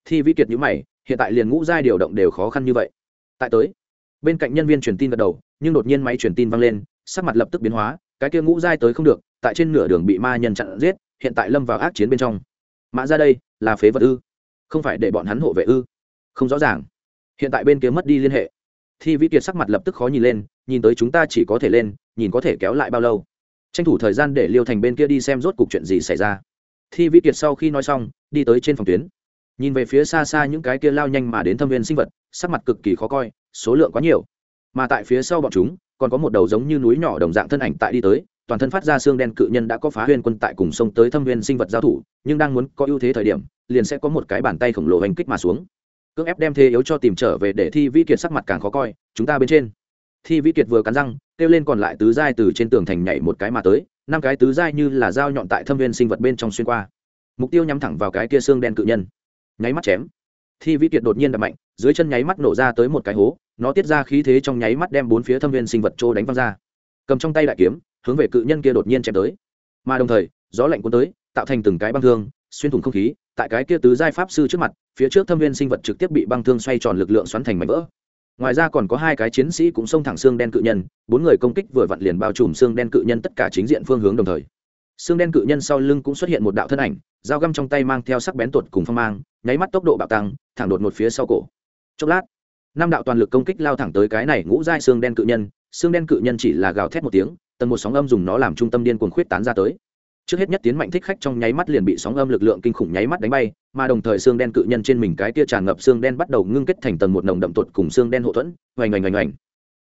Thi vi kiệt nhữ mày, hiện tại liền ngũ giai điều động đều khó khăn như vậy. Tại tới, bên cạnh nhân viên truyền tin gật đầu, nhưng đột nhiên máy truyền tin vang lên, sắc mặt lập tức biến hóa, cái kia ngũ giai tới không được, tại trên nửa đường bị ma nhân chặn giết, hiện tại lâm vào ác chiến bên trong. Mã ra đây, là phế vật ư? Không phải để bọn hắn hộ vệ ư? Không rõ ràng. Hiện tại bên kia mất đi liên hệ. Thi vĩ kiệt sắc mặt lập tức khó nhìn lên, nhìn tới chúng ta chỉ có thể lên, nhìn có thể kéo lại bao lâu tranh thủ thời gian để liêu thành bên kia đi xem rốt cuộc chuyện gì xảy ra. Thi Vi kiệt sau khi nói xong, đi tới trên phòng tuyến. Nhìn về phía xa xa những cái kia lao nhanh mà đến thâm viên sinh vật, sắc mặt cực kỳ khó coi, số lượng quá nhiều. Mà tại phía sau bọn chúng, còn có một đầu giống như núi nhỏ đồng dạng thân ảnh tại đi tới, toàn thân phát ra xương đen cự nhân đã có phá huyên quân tại cùng sông tới thâm viên sinh vật giao thủ, nhưng đang muốn có ưu thế thời điểm, liền sẽ có một cái bàn tay khổng lồ hành kích mà xuống. Cưỡng ép đem thế yếu cho tìm trở về để thi Vi kiệt sắc mặt càng khó coi, chúng ta bên trên thi vĩ kiệt vừa cắn răng, kêu lên còn lại tứ giai từ trên tường thành nhảy một cái mà tới, năm cái tứ giai như là dao nhọn tại thâm viên sinh vật bên trong xuyên qua. Mục tiêu nhắm thẳng vào cái kia xương đen cự nhân. Nháy mắt chém. Thi vĩ kiệt đột nhiên đập mạnh, dưới chân nháy mắt nổ ra tới một cái hố, nó tiết ra khí thế trong nháy mắt đem bốn phía thâm viên sinh vật trô đánh văng ra. Cầm trong tay đại kiếm, hướng về cự nhân kia đột nhiên chém tới. Mà đồng thời, gió lạnh cuốn tới, tạo thành từng cái băng thương, xuyên thủng không khí, tại cái kia tứ giai pháp sư trước mặt, phía trước thâm viên sinh vật trực tiếp bị băng thương xoay tròn lực lượng xoắn thành mảnh vỡ ngoài ra còn có hai cái chiến sĩ cũng xông thẳng xương đen cự nhân, bốn người công kích vừa vặn liền bao trùm xương đen cự nhân tất cả chính diện phương hướng đồng thời. Xương đen cự nhân sau lưng cũng xuất hiện một đạo thân ảnh, dao găm trong tay mang theo sắc bén tuột cùng phong mang, nháy mắt tốc độ bạo tăng, thẳng đột một phía sau cổ. Chốc lát, năm đạo toàn lực công kích lao thẳng tới cái này ngũ giai xương đen cự nhân, xương đen cự nhân chỉ là gào thét một tiếng, tầng một sóng âm dùng nó làm trung tâm điên cuồng khuyết tán ra tới trước hết nhất tiến mạnh thích khách trong nháy mắt liền bị sóng âm lực lượng kinh khủng nháy mắt đánh bay, mà đồng thời xương đen cự nhân trên mình cái tia tràn ngập xương đen bắt đầu ngưng kết thành tầng một nồng đậm tuột cùng xương đen hộ thuẫn, oành oành oành oành.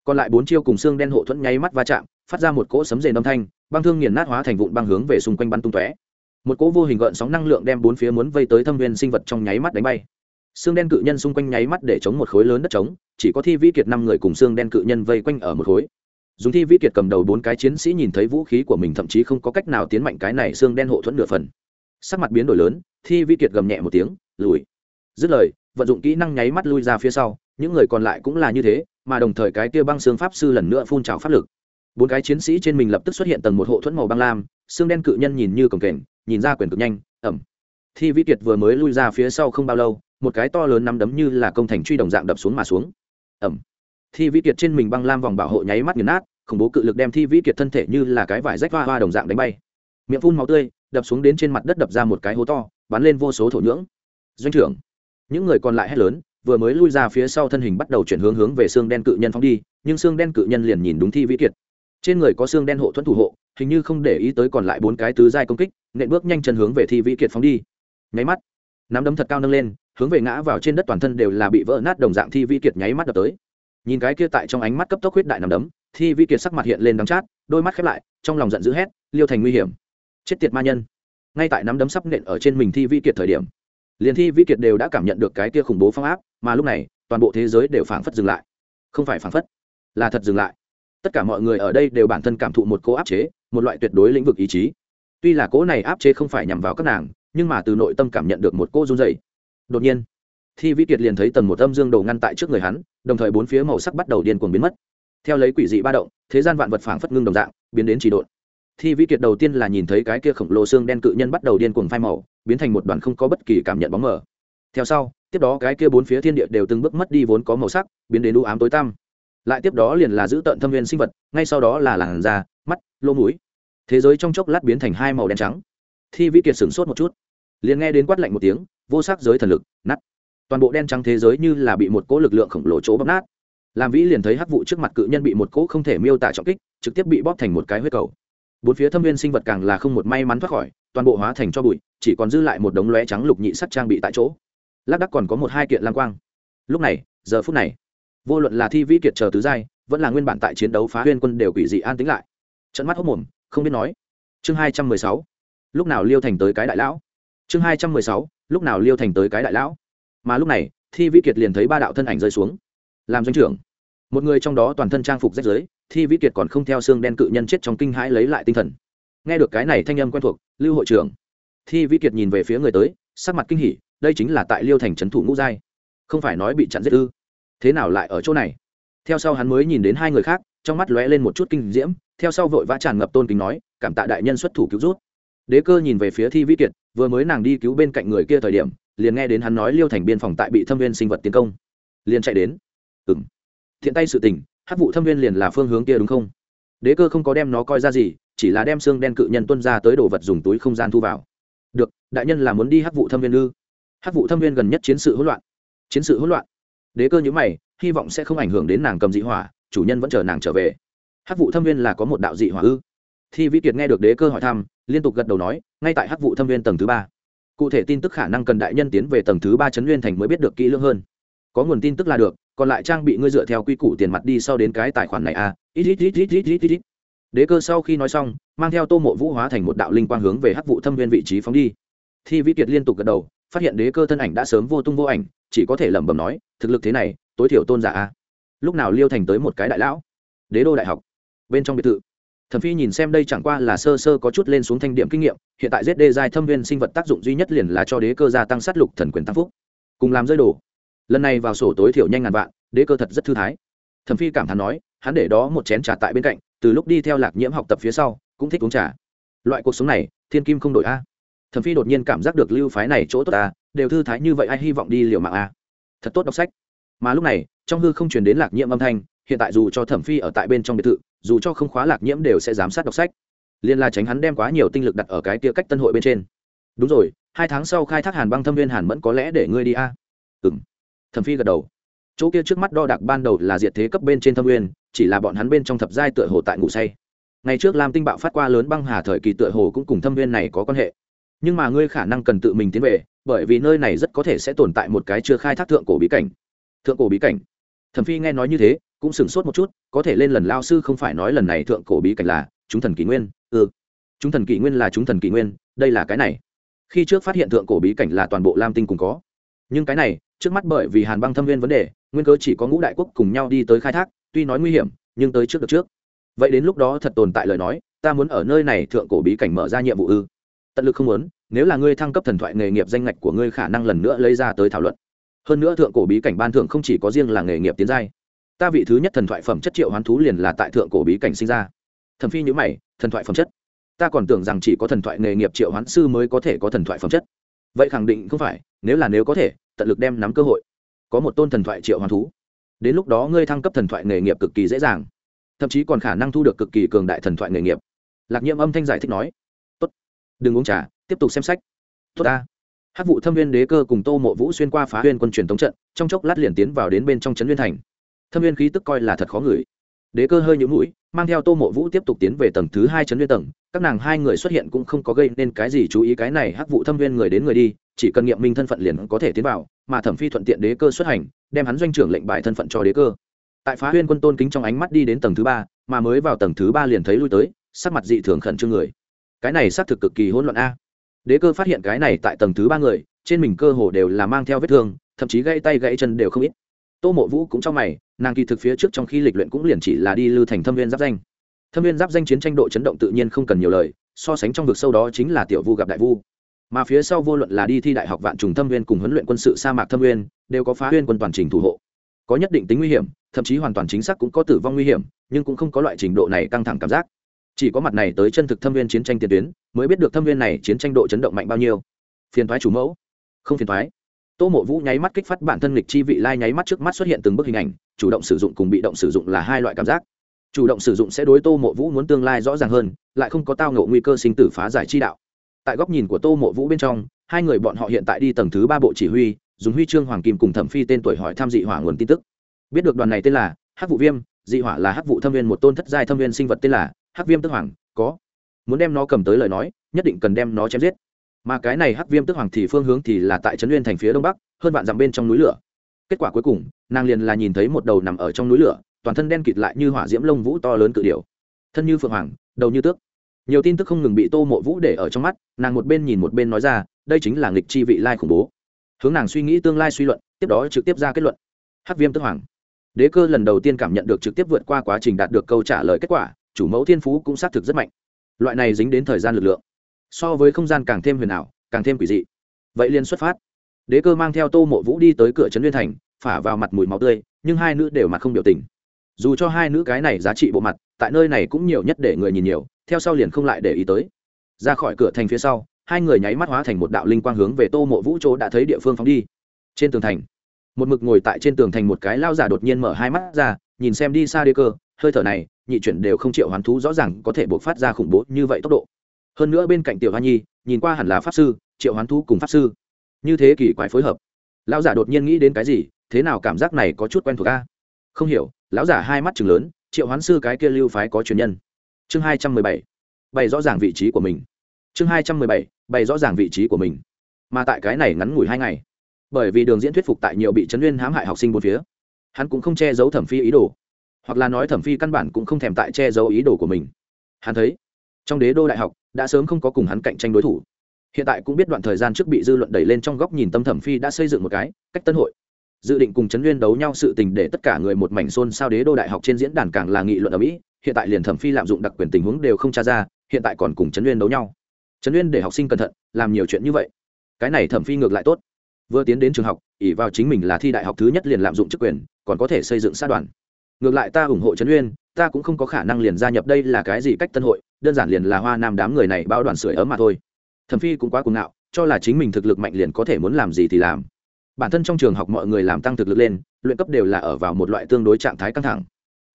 Còn lại bốn chiêu cùng xương đen hộ thuẫn nháy mắt va chạm, phát ra một cỗ sấm rền âm thanh, băng thương nghiền nát hóa thành vụn băng hướng về xung quanh bắn tung tóe. Một cỗ vô hình gợn sóng năng lượng đem bốn phía muốn vây tới thâm viên sinh vật trong nháy mắt đánh bay. Xương đen cự nhân xung quanh nháy mắt để chống một khối lớn đất trống, chỉ có thi vĩ kiệt năm người cùng xương đen cự nhân vây quanh ở một khối dùng thi vĩ kiệt cầm đầu bốn cái chiến sĩ nhìn thấy vũ khí của mình thậm chí không có cách nào tiến mạnh cái này xương đen hộ thuẫn nửa phần. Sắc mặt biến đổi lớn, thi vĩ kiệt gầm nhẹ một tiếng, lùi. Dứt lời, vận dụng kỹ năng nháy mắt lui ra phía sau, những người còn lại cũng là như thế, mà đồng thời cái kia băng xương pháp sư lần nữa phun trào pháp lực. Bốn cái chiến sĩ trên mình lập tức xuất hiện tầng một hộ thuẫn màu băng lam, xương đen cự nhân nhìn như cồng kềnh, nhìn ra quyền cực nhanh, ẩm. Thi vĩ kiệt vừa mới lui ra phía sau không bao lâu, một cái to lớn nắm đấm như là công thành truy đồng dạng đập xuống mà xuống. Ẩm thi vĩ kiệt trên mình băng lam vòng bảo hộ nháy mắt nghiền nát, khủng bố cự lực đem thi vĩ kiệt thân thể như là cái vải rách hoa hoa đồng dạng đánh bay. Miệng phun máu tươi, đập xuống đến trên mặt đất đập ra một cái hố to, bắn lên vô số thổ nhưỡng. Doanh trưởng, những người còn lại hét lớn, vừa mới lui ra phía sau thân hình bắt đầu chuyển hướng hướng về xương đen cự nhân phóng đi, nhưng xương đen cự nhân liền nhìn đúng thi vĩ kiệt. Trên người có xương đen hộ thuẫn thủ hộ, hình như không để ý tới còn lại bốn cái tứ giai công kích, nện bước nhanh chân hướng về thi vĩ kiệt phóng đi. Nháy mắt, nắm đấm thật cao nâng lên, hướng về ngã vào trên đất toàn thân đều là bị vỡ nát đồng dạng thi vĩ kiệt nháy mắt đập tới nhìn cái kia tại trong ánh mắt cấp tốc huyết đại nằm đấm, thi vi kiệt sắc mặt hiện lên đắng chát, đôi mắt khép lại, trong lòng giận dữ hét, liêu thành nguy hiểm. Chết tiệt ma nhân. Ngay tại nắm đấm sắp nện ở trên mình thi vi kiệt thời điểm, liền thi vi kiệt đều đã cảm nhận được cái kia khủng bố phong áp, mà lúc này, toàn bộ thế giới đều phảng phất dừng lại. Không phải phảng phất, là thật dừng lại. Tất cả mọi người ở đây đều bản thân cảm thụ một cố áp chế, một loại tuyệt đối lĩnh vực ý chí. Tuy là cố này áp chế không phải nhằm vào các nàng, nhưng mà từ nội tâm cảm nhận được một cô run dày đột nhiên thi vĩ kiệt liền thấy tầng một âm dương đồ ngăn tại trước người hắn, đồng thời bốn phía màu sắc bắt đầu điên cuồng biến mất. Theo lấy quỷ dị ba động, thế gian vạn vật phảng phất ngưng đồng dạng, biến đến chỉ độn. Thi vĩ kiệt đầu tiên là nhìn thấy cái kia khổng lồ xương đen cự nhân bắt đầu điên cuồng phai màu, biến thành một đoàn không có bất kỳ cảm nhận bóng mờ. Theo sau, tiếp đó cái kia bốn phía thiên địa đều từng bước mất đi vốn có màu sắc, biến đến u ám tối tăm. Lại tiếp đó liền là giữ tận thâm viên sinh vật, ngay sau đó là làn da, mắt, lỗ mũi. Thế giới trong chốc lát biến thành hai màu đen trắng. Thi vĩ kiệt sửng sốt một chút, liền nghe đến quát lạnh một tiếng, vô sắc giới thần lực nắt toàn bộ đen trắng thế giới như là bị một cỗ lực lượng khổng lồ chỗ bóp nát. Làm vĩ liền thấy hắc vụ trước mặt cự nhân bị một cỗ không thể miêu tả trọng kích, trực tiếp bị bóp thành một cái huyết cầu. Bốn phía thâm viên sinh vật càng là không một may mắn thoát khỏi, toàn bộ hóa thành cho bụi, chỉ còn dư lại một đống lóe trắng lục nhị sắt trang bị tại chỗ. Lác đắc còn có một hai kiện lam quang. Lúc này, giờ phút này, vô luận là thi vĩ kiệt chờ tứ giai, vẫn là nguyên bản tại chiến đấu phá huyên quân đều quỷ dị an tính lại. Trận mắt hốc mồm, không biết nói. Chương hai trăm mười sáu. Lúc nào liêu thành tới cái đại lão? Chương hai trăm mười sáu. Lúc nào liêu thành tới cái đại lão? Mà lúc này, thi vĩ kiệt liền thấy ba đạo thân ảnh rơi xuống. Làm doanh trưởng. Một người trong đó toàn thân trang phục rách rưới, thi vĩ kiệt còn không theo xương đen cự nhân chết trong kinh hãi lấy lại tinh thần. Nghe được cái này thanh âm quen thuộc, lưu hội trưởng. Thi vĩ kiệt nhìn về phía người tới, sắc mặt kinh hỉ, đây chính là tại liêu thành trấn thủ ngũ giai. Không phải nói bị chặn giết ư? Thế nào lại ở chỗ này? Theo sau hắn mới nhìn đến hai người khác, trong mắt lóe lên một chút kinh diễm, theo sau vội vã tràn ngập tôn kính nói, cảm tạ đại nhân xuất thủ cứu rút đế cơ nhìn về phía thi vĩ kiệt, vừa mới nàng đi cứu bên cạnh người kia thời điểm liền nghe đến hắn nói liêu thành biên phòng tại bị thâm viên sinh vật tiến công. Liền chạy đến. Ừ m thiện tay sự tình hát vụ thâm viên liền là phương hướng kia đúng không? Đế cơ không có đem nó coi ra gì, chỉ là đem xương đen cự nhân tuân ra tới đồ vật dùng túi không gian thu vào. Được, đại nhân là muốn đi hát vụ thâm viên ư? Hát vụ thâm viên gần nhất chiến sự hỗn loạn. Chiến sự hỗn loạn. Đế cơ nhữ mày, hy vọng sẽ không ảnh hưởng đến nàng cầm dị hỏa, chủ nhân vẫn chờ nàng trở về. Hát vụ thâm viên là có một đạo dị hỏa ư? Thi vĩ kiệt nghe được đế cơ hỏi thăm, liên tục gật đầu nói, ngay tại hát vụ thâm viên tầng thứ ba cụ thể tin tức khả năng cần đại nhân tiến về tầng thứ ba chấn nguyên thành mới biết được kỹ lưỡng hơn. Có nguồn tin tức là được, còn lại trang bị ngươi dựa theo quy củ tiền mặt đi sau đến cái tài khoản này à. Ít ít ít ít ít ít ít. Đế cơ sau khi nói xong, mang theo tô mộ vũ hóa thành một đạo linh quang hướng về hắc vụ thâm viên vị trí phóng đi. Thi vĩ kiệt liên tục gật đầu, phát hiện đế cơ thân ảnh đã sớm vô tung vô ảnh, chỉ có thể lẩm bẩm nói, thực lực thế này, tối thiểu tôn giả a. Lúc nào liêu thành tới một cái đại lão? Đế đô đại học. Bên trong biệt thự thẩm phi nhìn xem đây chẳng qua là sơ sơ có chút lên xuống thanh điểm kinh nghiệm, hiện tại zd giai thâm viên sinh vật tác dụng duy nhất liền là cho đế cơ gia tăng sát lục thần quyền tăng phúc. Cùng làm rơi đồ. Lần này vào sổ tối thiểu nhanh ngàn vạn, đế cơ thật rất thư thái. Thẩm phi cảm thán nói, hắn để đó một chén trà tại bên cạnh, từ lúc đi theo lạc nhiễm học tập phía sau, cũng thích uống trà. Loại cuộc sống này, thiên kim không đổi a. Thẩm phi đột nhiên cảm giác được lưu phái này chỗ tốt ta đều thư thái như vậy ai hy vọng đi liều mạng a. Thật tốt đọc sách. Mà lúc này, trong hư không truyền đến lạc nhiễm âm thanh, hiện tại dù cho thẩm phi ở tại bên trong biệt thự dù cho không khóa lạc nhiễm đều sẽ giám sát đọc sách. Liên la tránh hắn đem quá nhiều tinh lực đặt ở cái kia cách tân hội bên trên. Đúng rồi, hai tháng sau khai thác hàn băng thâm viên hàn mẫn có lẽ để ngươi đi a. À? ừng thẩm phi gật đầu. Chỗ kia trước mắt đo đạc ban đầu là diệt thế cấp bên trên thâm nguyên, chỉ là bọn hắn bên trong thập giai tựa hồ tại ngủ say. Ngày trước lam tinh bạo phát qua lớn băng hà thời kỳ tựa hồ cũng cùng thâm nguyên này có quan hệ. Nhưng mà ngươi khả năng cần tự mình tiến về, bởi vì nơi này rất có thể sẽ tồn tại một cái chưa khai thác thượng cổ bí cảnh. Thượng cổ bí cảnh. Thẩm phi nghe nói như thế cũng sửng sốt một chút, có thể lên lần lao sư không phải nói lần này thượng cổ bí cảnh là chúng thần kỷ nguyên ừ. Chúng thần kỷ nguyên là chúng thần kỷ nguyên, đây là cái này. Khi trước phát hiện thượng cổ bí cảnh là toàn bộ lam tinh cùng có. Nhưng cái này, trước mắt bởi vì hàn băng thâm viên vấn đề, nguyên cơ chỉ có ngũ đại quốc cùng nhau đi tới khai thác, tuy nói nguy hiểm, nhưng tới trước được trước. Vậy đến lúc đó thật tồn tại lời nói, ta muốn ở nơi này thượng cổ bí cảnh mở ra nhiệm vụ ư. Tận lực không muốn, nếu là ngươi thăng cấp thần thoại nghề nghiệp danh ngạch của ngươi khả năng lần nữa lấy ra tới thảo luận. Hơn nữa thượng cổ bí cảnh ban thượng không chỉ có riêng là nghề nghiệp tiến giai ta vị thứ nhất thần thoại phẩm chất triệu hoán thú liền là tại thượng cổ bí cảnh sinh ra. Thẩm phi nhữ mày, thần thoại phẩm chất. Ta còn tưởng rằng chỉ có thần thoại nghề nghiệp triệu hoán sư mới có thể có thần thoại phẩm chất. Vậy khẳng định không phải, nếu là nếu có thể, tận lực đem nắm cơ hội. Có một tôn thần thoại triệu hoán thú. Đến lúc đó ngươi thăng cấp thần thoại nghề nghiệp cực kỳ dễ dàng. Thậm chí còn khả năng thu được cực kỳ cường đại thần thoại nghề nghiệp. Lạc nhiệm âm thanh giải thích nói. Tốt. Đừng uống trà, tiếp tục xem sách. Tốt ta. Hát vụ thâm viên đế cơ cùng tô mộ vũ xuyên qua phá huyên quân truyền tống trận, trong chốc lát liền tiến vào đến bên trong trấn liên thành thâm viên khí tức coi là thật khó ngửi. Đế cơ hơi nhũ mũi, mang theo tô mộ vũ tiếp tục tiến về tầng thứ hai trấn viên tầng, các nàng hai người xuất hiện cũng không có gây nên cái gì chú ý cái này hắc vụ thâm viên người đến người đi, chỉ cần nghiệm minh thân phận liền có thể tiến vào, mà thẩm phi thuận tiện đế cơ xuất hành, đem hắn doanh trưởng lệnh bài thân phận cho đế cơ. Tại phá huyên quân tôn kính trong ánh mắt đi đến tầng thứ ba, mà mới vào tầng thứ ba liền thấy lui tới, sắc mặt dị thường khẩn trương người. Cái này xác thực cực kỳ hỗn loạn a. Đế cơ phát hiện cái này tại tầng thứ ba người, trên mình cơ hồ đều là mang theo vết thương, thậm chí gãy tay gãy chân đều không ít tô mộ vũ cũng trong mày, nàng kỳ thực phía trước trong khi lịch luyện cũng liền chỉ là đi lưu thành thâm viên giáp danh. Thâm viên giáp danh chiến tranh độ chấn động tự nhiên không cần nhiều lời, so sánh trong vực sâu đó chính là tiểu vu gặp đại vu. Mà phía sau vô luận là đi thi đại học vạn trùng thâm viên cùng huấn luyện quân sự sa mạc thâm viên, đều có phá huyên quân toàn trình thủ hộ. Có nhất định tính nguy hiểm, thậm chí hoàn toàn chính xác cũng có tử vong nguy hiểm, nhưng cũng không có loại trình độ này căng thẳng cảm giác. Chỉ có mặt này tới chân thực thâm viên chiến tranh tiền tuyến, mới biết được thâm viên này chiến tranh độ chấn động mạnh bao nhiêu. Phiền thoái chủ mẫu. Không phiền thoái tô mộ vũ nháy mắt kích phát bản thân lịch chi vị lai nháy mắt trước mắt xuất hiện từng bức hình ảnh, chủ động sử dụng cùng bị động sử dụng là hai loại cảm giác. Chủ động sử dụng sẽ đối tô mộ vũ muốn tương lai rõ ràng hơn, lại không có tao ngộ nguy cơ sinh tử phá giải chi đạo. Tại góc nhìn của tô mộ vũ bên trong, hai người bọn họ hiện tại đi tầng thứ ba bộ chỉ huy, dùng huy chương hoàng kim cùng thẩm phi tên tuổi hỏi tham dị hỏa nguồn tin tức. Biết được đoàn này tên là hắc vụ viêm, dị hỏa là hắc vụ thâm viên một tôn thất giai thâm viên sinh vật tên là hắc viêm tức hoàng, có. Muốn đem nó cầm tới lời nói, nhất định cần đem nó chém giết mà cái này hắc viêm tức hoàng thì phương hướng thì là tại trấn nguyên thành phía đông bắc, hơn vạn dặm bên trong núi lửa. Kết quả cuối cùng, nàng liền là nhìn thấy một đầu nằm ở trong núi lửa, toàn thân đen kịt lại như hỏa diễm lông vũ to lớn cự điều thân như phượng hoàng, đầu như tước. Nhiều tin tức không ngừng bị tô mộ vũ để ở trong mắt, nàng một bên nhìn một bên nói ra, đây chính là nghịch chi vị lai khủng bố. Hướng nàng suy nghĩ tương lai suy luận, tiếp đó trực tiếp ra kết luận. Hắc viêm tức hoàng. Đế cơ lần đầu tiên cảm nhận được trực tiếp vượt qua quá trình đạt được câu trả lời kết quả, chủ mẫu thiên phú cũng xác thực rất mạnh. Loại này dính đến thời gian lực lượng so với không gian càng thêm huyền ảo, càng thêm quỷ dị. Vậy liền xuất phát. Đế cơ mang theo tô mộ vũ đi tới cửa trấn liên thành, phả vào mặt mùi máu tươi, nhưng hai nữ đều mặt không biểu tình. Dù cho hai nữ cái này giá trị bộ mặt, tại nơi này cũng nhiều nhất để người nhìn nhiều, theo sau liền không lại để ý tới. Ra khỏi cửa thành phía sau, hai người nháy mắt hóa thành một đạo linh quang hướng về tô mộ vũ chỗ đã thấy địa phương phóng đi. Trên tường thành, một mực ngồi tại trên tường thành một cái lao giả đột nhiên mở hai mắt ra, nhìn xem đi xa đế cơ, hơi thở này, nhị chuyển đều không chịu hoán thú rõ ràng có thể buộc phát ra khủng bố như vậy tốc độ hơn nữa bên cạnh tiểu hoa nhi, nhìn qua hẳn là pháp sư, triệu hoán thú cùng pháp sư. Như thế kỳ quái phối hợp. Lão giả đột nhiên nghĩ đến cái gì, thế nào cảm giác này có chút quen thuộc a? Không hiểu, lão giả hai mắt chừng lớn, triệu hoán sư cái kia lưu phái có truyền nhân. Chương hai trăm mười bảy. Bày rõ ràng vị trí của mình. Chương hai trăm mười bảy, bày rõ ràng vị trí của mình. Mà tại cái này ngắn ngủi hai ngày, bởi vì đường diễn thuyết phục tại nhiều bị chấn nguyên hãm hại học sinh bốn phía, hắn cũng không che giấu thẩm phi ý đồ. Hoặc là nói thẩm phi căn bản cũng không thèm tại che giấu ý đồ của mình. Hắn thấy, trong đế đô đại học đã sớm không có cùng hắn cạnh tranh đối thủ. Hiện tại cũng biết đoạn thời gian trước bị dư luận đẩy lên trong góc nhìn tâm thẩm phi đã xây dựng một cái cách tân hội. Dự định cùng chấn nguyên đấu nhau sự tình để tất cả người một mảnh xôn sao đế đô đại học trên diễn đàn càng là nghị luận ở mỹ, hiện tại liền thẩm phi lạm dụng đặc quyền tình huống đều không tra ra, hiện tại còn cùng chấn nguyên đấu nhau. Chấn nguyên để học sinh cẩn thận, làm nhiều chuyện như vậy. Cái này thẩm phi ngược lại tốt. Vừa tiến đến trường học ỉ vào chính mình là thi đại học thứ nhất liền lạm dụng chức quyền, còn có thể xây dựng sát đoàn. Ngược lại ta ủng hộ trấn uyên ta cũng không có khả năng liền gia nhập đây là cái gì cách tân hội đơn giản liền là hoa nam đám người này bao đoàn sưởi ấm mà thôi. Thẩm phi cũng quá cuồng ngạo, cho là chính mình thực lực mạnh liền có thể muốn làm gì thì làm. Bản thân trong trường học mọi người làm tăng thực lực lên, luyện cấp đều là ở vào một loại tương đối trạng thái căng thẳng.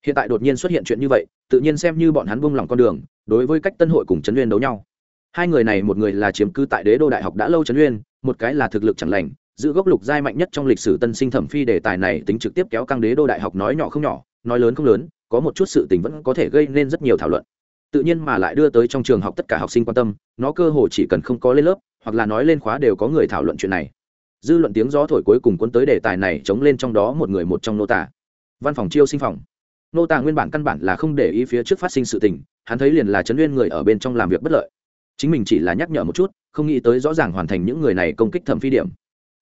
Hiện tại đột nhiên xuất hiện chuyện như vậy, tự nhiên xem như bọn hắn buông lỏng con đường, đối với cách tân hội cùng trấn uyên đấu nhau. Hai người này một người là chiếm cư tại đế đô đại học đã lâu trấn uyên, một cái là thực lực chẳng lành, giữ gốc lục giai mạnh nhất trong lịch sử tân sinh thẩm phi đề tài này tính trực tiếp kéo căng đế đô đại học nói nhỏ không nhỏ, nói lớn không lớn, có một chút sự tình vẫn có thể gây nên rất nhiều thảo luận tự nhiên mà lại đưa tới trong trường học tất cả học sinh quan tâm, nó cơ hồ chỉ cần không có lên lớp, hoặc là nói lên khóa đều có người thảo luận chuyện này. Dư luận tiếng gió thổi cuối cùng cuốn tới đề tài này chống lên trong đó một người một trong nô tả. Văn phòng chiêu sinh phòng. Nô tả nguyên bản căn bản là không để ý phía trước phát sinh sự tình, hắn thấy liền là chấn nguyên người ở bên trong làm việc bất lợi. Chính mình chỉ là nhắc nhở một chút, không nghĩ tới rõ ràng hoàn thành những người này công kích thẩm phi điểm.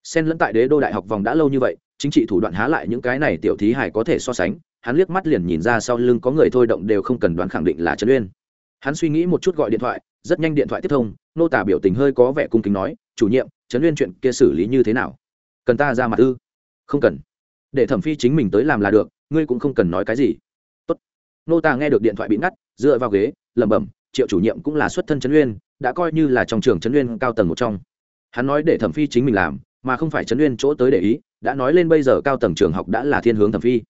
Xen lẫn tại đế đô đại học vòng đã lâu như vậy, chính trị thủ đoạn há lại những cái này tiểu thí hải có thể so sánh hắn liếc mắt liền nhìn ra sau lưng có người thôi động đều không cần đoán khẳng định là Trần uyên. Hắn suy nghĩ một chút gọi điện thoại, rất nhanh điện thoại tiếp thông, nô tả biểu tình hơi có vẻ cung kính nói, chủ nhiệm trấn uyên chuyện kia xử lý như thế nào? Cần ta ra mặt ư? Không cần. Để thẩm phi chính mình tới làm là được, ngươi cũng không cần nói cái gì. Tốt. nô tả nghe được điện thoại bị ngắt, dựa vào ghế, lẩm bẩm, triệu chủ nhiệm cũng là xuất thân trấn uyên, đã coi như là trong trường trấn uyên cao tầng một trong. Hắn nói để thẩm phi chính mình làm, mà không phải trấn uyên chỗ tới để ý, đã nói lên bây giờ cao tầng trường học đã là thiên hướng thẩm phi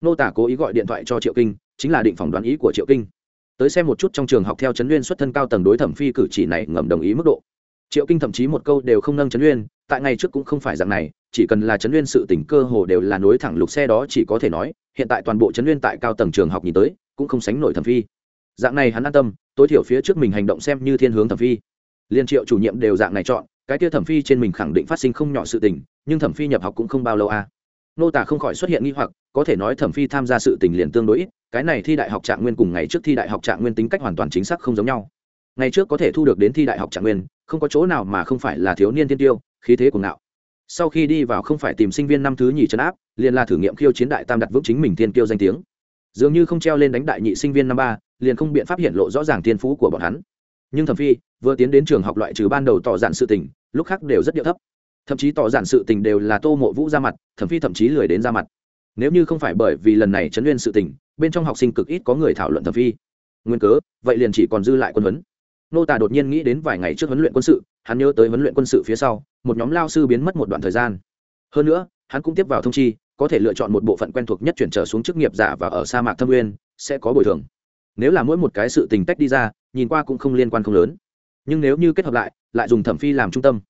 nô tả cố ý gọi điện thoại cho triệu kinh, chính là định phỏng đoán ý của triệu kinh. Tới xem một chút trong trường học theo trấn uyên xuất thân cao tầng đối thẩm phi cử chỉ này ngầm đồng ý mức độ. Triệu kinh thậm chí một câu đều không nâng trấn uyên tại ngày trước cũng không phải dạng này, chỉ cần là trấn uyên sự tỉnh cơ hồ đều là nối thẳng lục xe đó chỉ có thể nói, hiện tại toàn bộ trấn uyên tại cao tầng trường học nhìn tới, cũng không sánh nổi thẩm phi. Dạng này hắn an tâm, tối thiểu phía trước mình hành động xem như thiên hướng thẩm phi. Liên triệu chủ nhiệm đều dạng này chọn, cái kia thẩm phi trên mình khẳng định phát sinh không nhỏ sự tình, nhưng thẩm phi nhập học cũng không bao lâu à nô tả không khỏi xuất hiện nghi hoặc, có thể nói thẩm phi tham gia sự tình liền tương đối ít, cái này thi đại học trạng nguyên cùng ngày trước thi đại học trạng nguyên tính cách hoàn toàn chính xác không giống nhau. Ngày trước có thể thu được đến thi đại học trạng nguyên, không có chỗ nào mà không phải là thiếu niên tiên tiêu, khí thế cùng nào? sau khi đi vào không phải tìm sinh viên năm thứ nhì trấn áp, liền là thử nghiệm khiêu chiến đại tam đặt vững chính mình tiên tiêu danh tiếng. Dường như không treo lên đánh đại nhị sinh viên năm ba, liền không biện pháp hiện lộ rõ ràng tiên phú của bọn hắn. Nhưng thẩm phi vừa tiến đến trường học loại trừ ban đầu tỏ dạn sự tình, lúc khác đều rất điệu thấp thậm chí tỏ giản sự tình đều là tô mộ vũ ra mặt, thẩm phi thậm chí lười đến ra mặt. Nếu như không phải bởi vì lần này chấn nguyên sự tình, bên trong học sinh cực ít có người thảo luận thẩm phi. Nguyên cớ, vậy liền chỉ còn dư lại quân huấn. Nô tả đột nhiên nghĩ đến vài ngày trước huấn luyện quân sự, hắn nhớ tới huấn luyện quân sự phía sau, một nhóm lao sư biến mất một đoạn thời gian. Hơn nữa, hắn cũng tiếp vào thông chi, có thể lựa chọn một bộ phận quen thuộc nhất chuyển trở xuống chức nghiệp giả và ở sa mạc thâm nguyên, sẽ có bồi thường. Nếu là mỗi một cái sự tình tách đi ra, nhìn qua cũng không liên quan không lớn. Nhưng nếu như kết hợp lại lại dùng thẩm phi làm trung tâm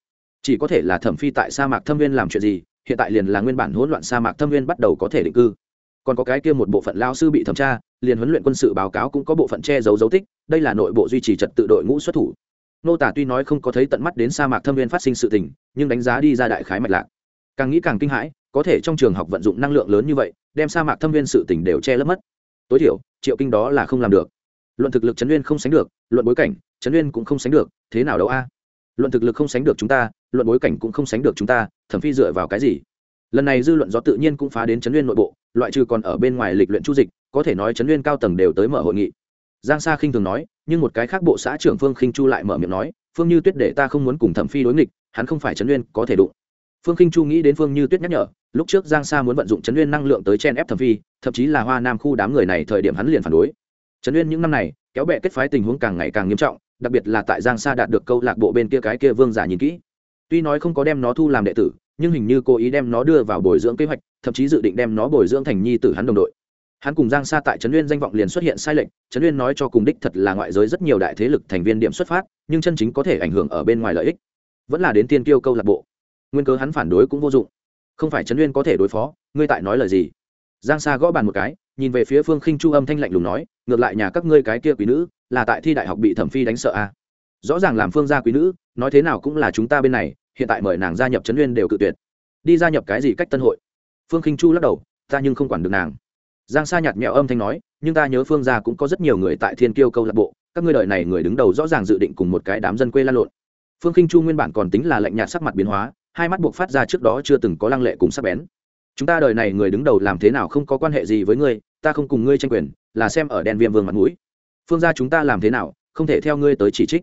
chỉ có thể là thẩm phi tại sa mạc thâm viên làm chuyện gì, hiện tại liền là nguyên bản hỗn loạn sa mạc thâm viên bắt đầu có thể định cư. Còn có cái kia một bộ phận lao sư bị thẩm tra, liền huấn luyện quân sự báo cáo cũng có bộ phận che giấu dấu tích, đây là nội bộ duy trì trật tự đội ngũ xuất thủ. Nô tả tuy nói không có thấy tận mắt đến sa mạc thâm viên phát sinh sự tình, nhưng đánh giá đi ra đại khái mạch lạc. Càng nghĩ càng kinh hãi, có thể trong trường học vận dụng năng lượng lớn như vậy, đem sa mạc thâm viên sự tình đều che lấp mất. Tối thiểu, triệu kinh đó là không làm được. Luận thực lực trấn uyên không sánh được, luận bối cảnh, trấn uyên cũng không sánh được, thế nào đâu a? Luận thực lực không sánh được chúng ta, luận bối cảnh cũng không sánh được chúng ta, thẩm phi dựa vào cái gì? Lần này dư luận do tự nhiên cũng phá đến trấn nguyên nội bộ, loại trừ còn ở bên ngoài lịch luyện chu dịch, có thể nói trấn nguyên cao tầng đều tới mở hội nghị. Giang sa khinh thường nói, nhưng một cái khác bộ xã trưởng phương khinh chu lại mở miệng nói, phương như tuyết để ta không muốn cùng thẩm phi đối nghịch, hắn không phải trấn nguyên có thể đụng. Phương khinh chu nghĩ đến phương như tuyết nhắc nhở, lúc trước giang sa muốn vận dụng trấn nguyên năng lượng tới chen ép thẩm phi, thậm chí là hoa nam khu đám người này thời điểm hắn liền phản đối. Trấn nguyên những năm này, kéo bẹ kết phái tình huống càng ngày càng nghiêm trọng đặc biệt là tại giang sa đạt được câu lạc bộ bên kia cái kia vương giả nhìn kỹ. Tuy nói không có đem nó thu làm đệ tử, nhưng hình như cố ý đem nó đưa vào bồi dưỡng kế hoạch, thậm chí dự định đem nó bồi dưỡng thành nhi tử hắn đồng đội. Hắn cùng giang sa tại trấn uyên danh vọng liền xuất hiện sai lệch, trấn uyên nói cho cùng đích thật là ngoại giới rất nhiều đại thế lực thành viên điểm xuất phát, nhưng chân chính có thể ảnh hưởng ở bên ngoài lợi ích. Vẫn là đến tiên tiêu câu lạc bộ. Nguyên cớ hắn phản đối cũng vô dụng. Không phải trấn uyên có thể đối phó, ngươi tại nói lời gì? Giang sa gõ bàn một cái nhìn về phía phương khinh chu âm thanh lạnh lùng nói, ngược lại nhà các ngươi cái kia quý nữ, là tại thi đại học bị thẩm phi đánh sợ à. rõ ràng làm phương gia quý nữ, nói thế nào cũng là chúng ta bên này, hiện tại mời nàng gia nhập trấn uyên đều cự tuyệt. Đi gia nhập cái gì cách tân hội? Phương khinh chu lắc đầu, ta nhưng không quản được nàng. Giang sa nhạt mẹo âm thanh nói, nhưng ta nhớ phương gia cũng có rất nhiều người tại thiên kiêu câu lạc bộ, các ngươi đợi này người đứng đầu rõ ràng dự định cùng một cái đám dân quê lan lộn. Phương khinh chu nguyên bản còn tính là lạnh nhạt sắc mặt biến hóa, hai mắt buộc phát ra trước đó chưa từng có lăng lệ cùng sắc bén. Chúng ta đời này người đứng đầu làm thế nào không có quan hệ gì với ngươi ta không cùng ngươi tranh quyền, là xem ở đen viêm vương mặt mũi. Phương gia chúng ta làm thế nào, không thể theo ngươi tới chỉ trích.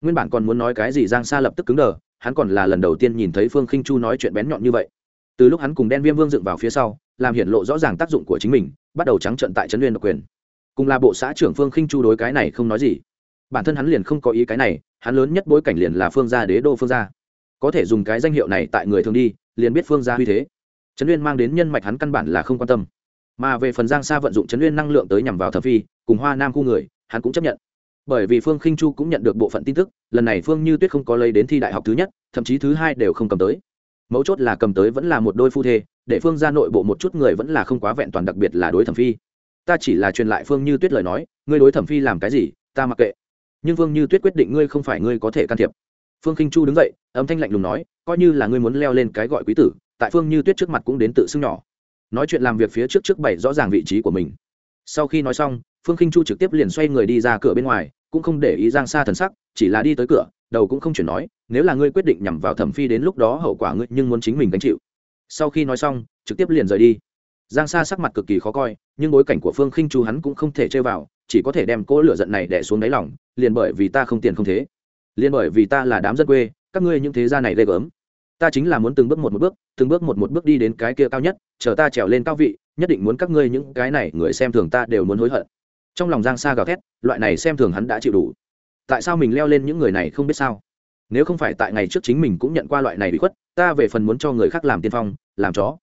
Nguyên bản còn muốn nói cái gì giang sa lập tức cứng đờ, hắn còn là lần đầu tiên nhìn thấy phương khinh chu nói chuyện bén nhọn như vậy. Từ lúc hắn cùng đen viêm vương dựng vào phía sau, làm hiện lộ rõ ràng tác dụng của chính mình, bắt đầu trắng trận tại trấn Nguyên độc quyền. Cùng là bộ xã trưởng phương khinh chu đối cái này không nói gì. Bản thân hắn liền không có ý cái này, hắn lớn nhất bối cảnh liền là phương gia đế đô phương gia. Có thể dùng cái danh hiệu này tại người thường đi, liền biết phương gia huy thế. Trấn Nguyên mang đến nhân mạch hắn căn bản là không quan tâm mà về phần giang sa vận dụng chấn nguyên năng lượng tới nhằm vào thẩm phi, cùng hoa nam khu người, hắn cũng chấp nhận. Bởi vì phương khinh chu cũng nhận được bộ phận tin tức, lần này phương như tuyết không có lấy đến thi đại học thứ nhất, thậm chí thứ hai đều không cầm tới. Mấu chốt là cầm tới vẫn là một đôi phu thê, để phương ra nội bộ một chút người vẫn là không quá vẹn toàn đặc biệt là đối thẩm phi. Ta chỉ là truyền lại phương như tuyết lời nói, ngươi đối thẩm phi làm cái gì, ta mặc kệ. Nhưng phương như tuyết quyết định ngươi không phải ngươi có thể can thiệp. Phương khinh chu đứng dậy, âm thanh lạnh lùng nói, coi như là ngươi muốn leo lên cái gọi quý tử, tại phương như tuyết trước mặt cũng đến tự xưng nhỏ nói chuyện làm việc phía trước trước bảy rõ ràng vị trí của mình. Sau khi nói xong, phương khinh chu trực tiếp liền xoay người đi ra cửa bên ngoài, cũng không để ý giang xa thần sắc, chỉ là đi tới cửa, đầu cũng không chuyển nói, nếu là ngươi quyết định nhằm vào thẩm phi đến lúc đó hậu quả ngươi nhưng muốn chính mình gánh chịu. Sau khi nói xong, trực tiếp liền rời đi. Giang sa sắc mặt cực kỳ khó coi, nhưng bối cảnh của phương khinh chu hắn cũng không thể chơi vào, chỉ có thể đem cỗ lửa giận này đẻ xuống đáy lòng, liền bởi vì ta không tiền không thế. Liền bởi vì ta là đám dân quê, các ngươi những thế gia này ghê gớm ta chính là muốn từng bước một một bước, từng bước một một bước đi đến cái kia cao nhất, chờ ta trèo lên cao vị, nhất định muốn các ngươi những cái này người xem thường ta đều muốn hối hận. Trong lòng giang sa gào thét, loại này xem thường hắn đã chịu đủ. Tại sao mình leo lên những người này không biết sao? Nếu không phải tại ngày trước chính mình cũng nhận qua loại này bị khuất, ta về phần muốn cho người khác làm tiên phong, làm chó.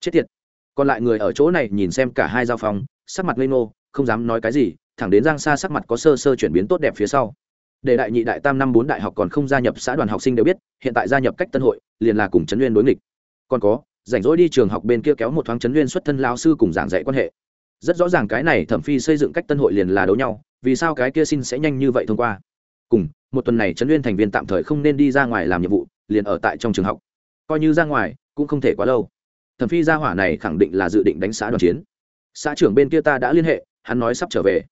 Chết tiệt. Còn lại người ở chỗ này nhìn xem cả hai giao phong, sắc mặt ngây ngô, không dám nói cái gì, thẳng đến giang sa sắc mặt có sơ sơ chuyển biến tốt đẹp phía sau để đại nhị đại tam năm bốn đại học còn không gia nhập xã đoàn học sinh đều biết, hiện tại gia nhập cách tân hội, liền là cùng trấn nguyên đối nghịch. Còn có, rảnh rỗi đi trường học bên kia kéo một thoáng trấn nguyên xuất thân lao sư cùng giảng dạy quan hệ. Rất rõ ràng cái này thẩm phi xây dựng cách tân hội liền là đấu nhau, vì sao cái kia xin sẽ nhanh như vậy thông qua? Cùng, một tuần này trấn nguyên thành viên tạm thời không nên đi ra ngoài làm nhiệm vụ, liền ở tại trong trường học. Coi như ra ngoài, cũng không thể quá lâu. Thẩm phi gia hỏa này khẳng định là dự định đánh xã đoàn chiến. Xã trưởng bên kia ta đã liên hệ, hắn nói sắp trở về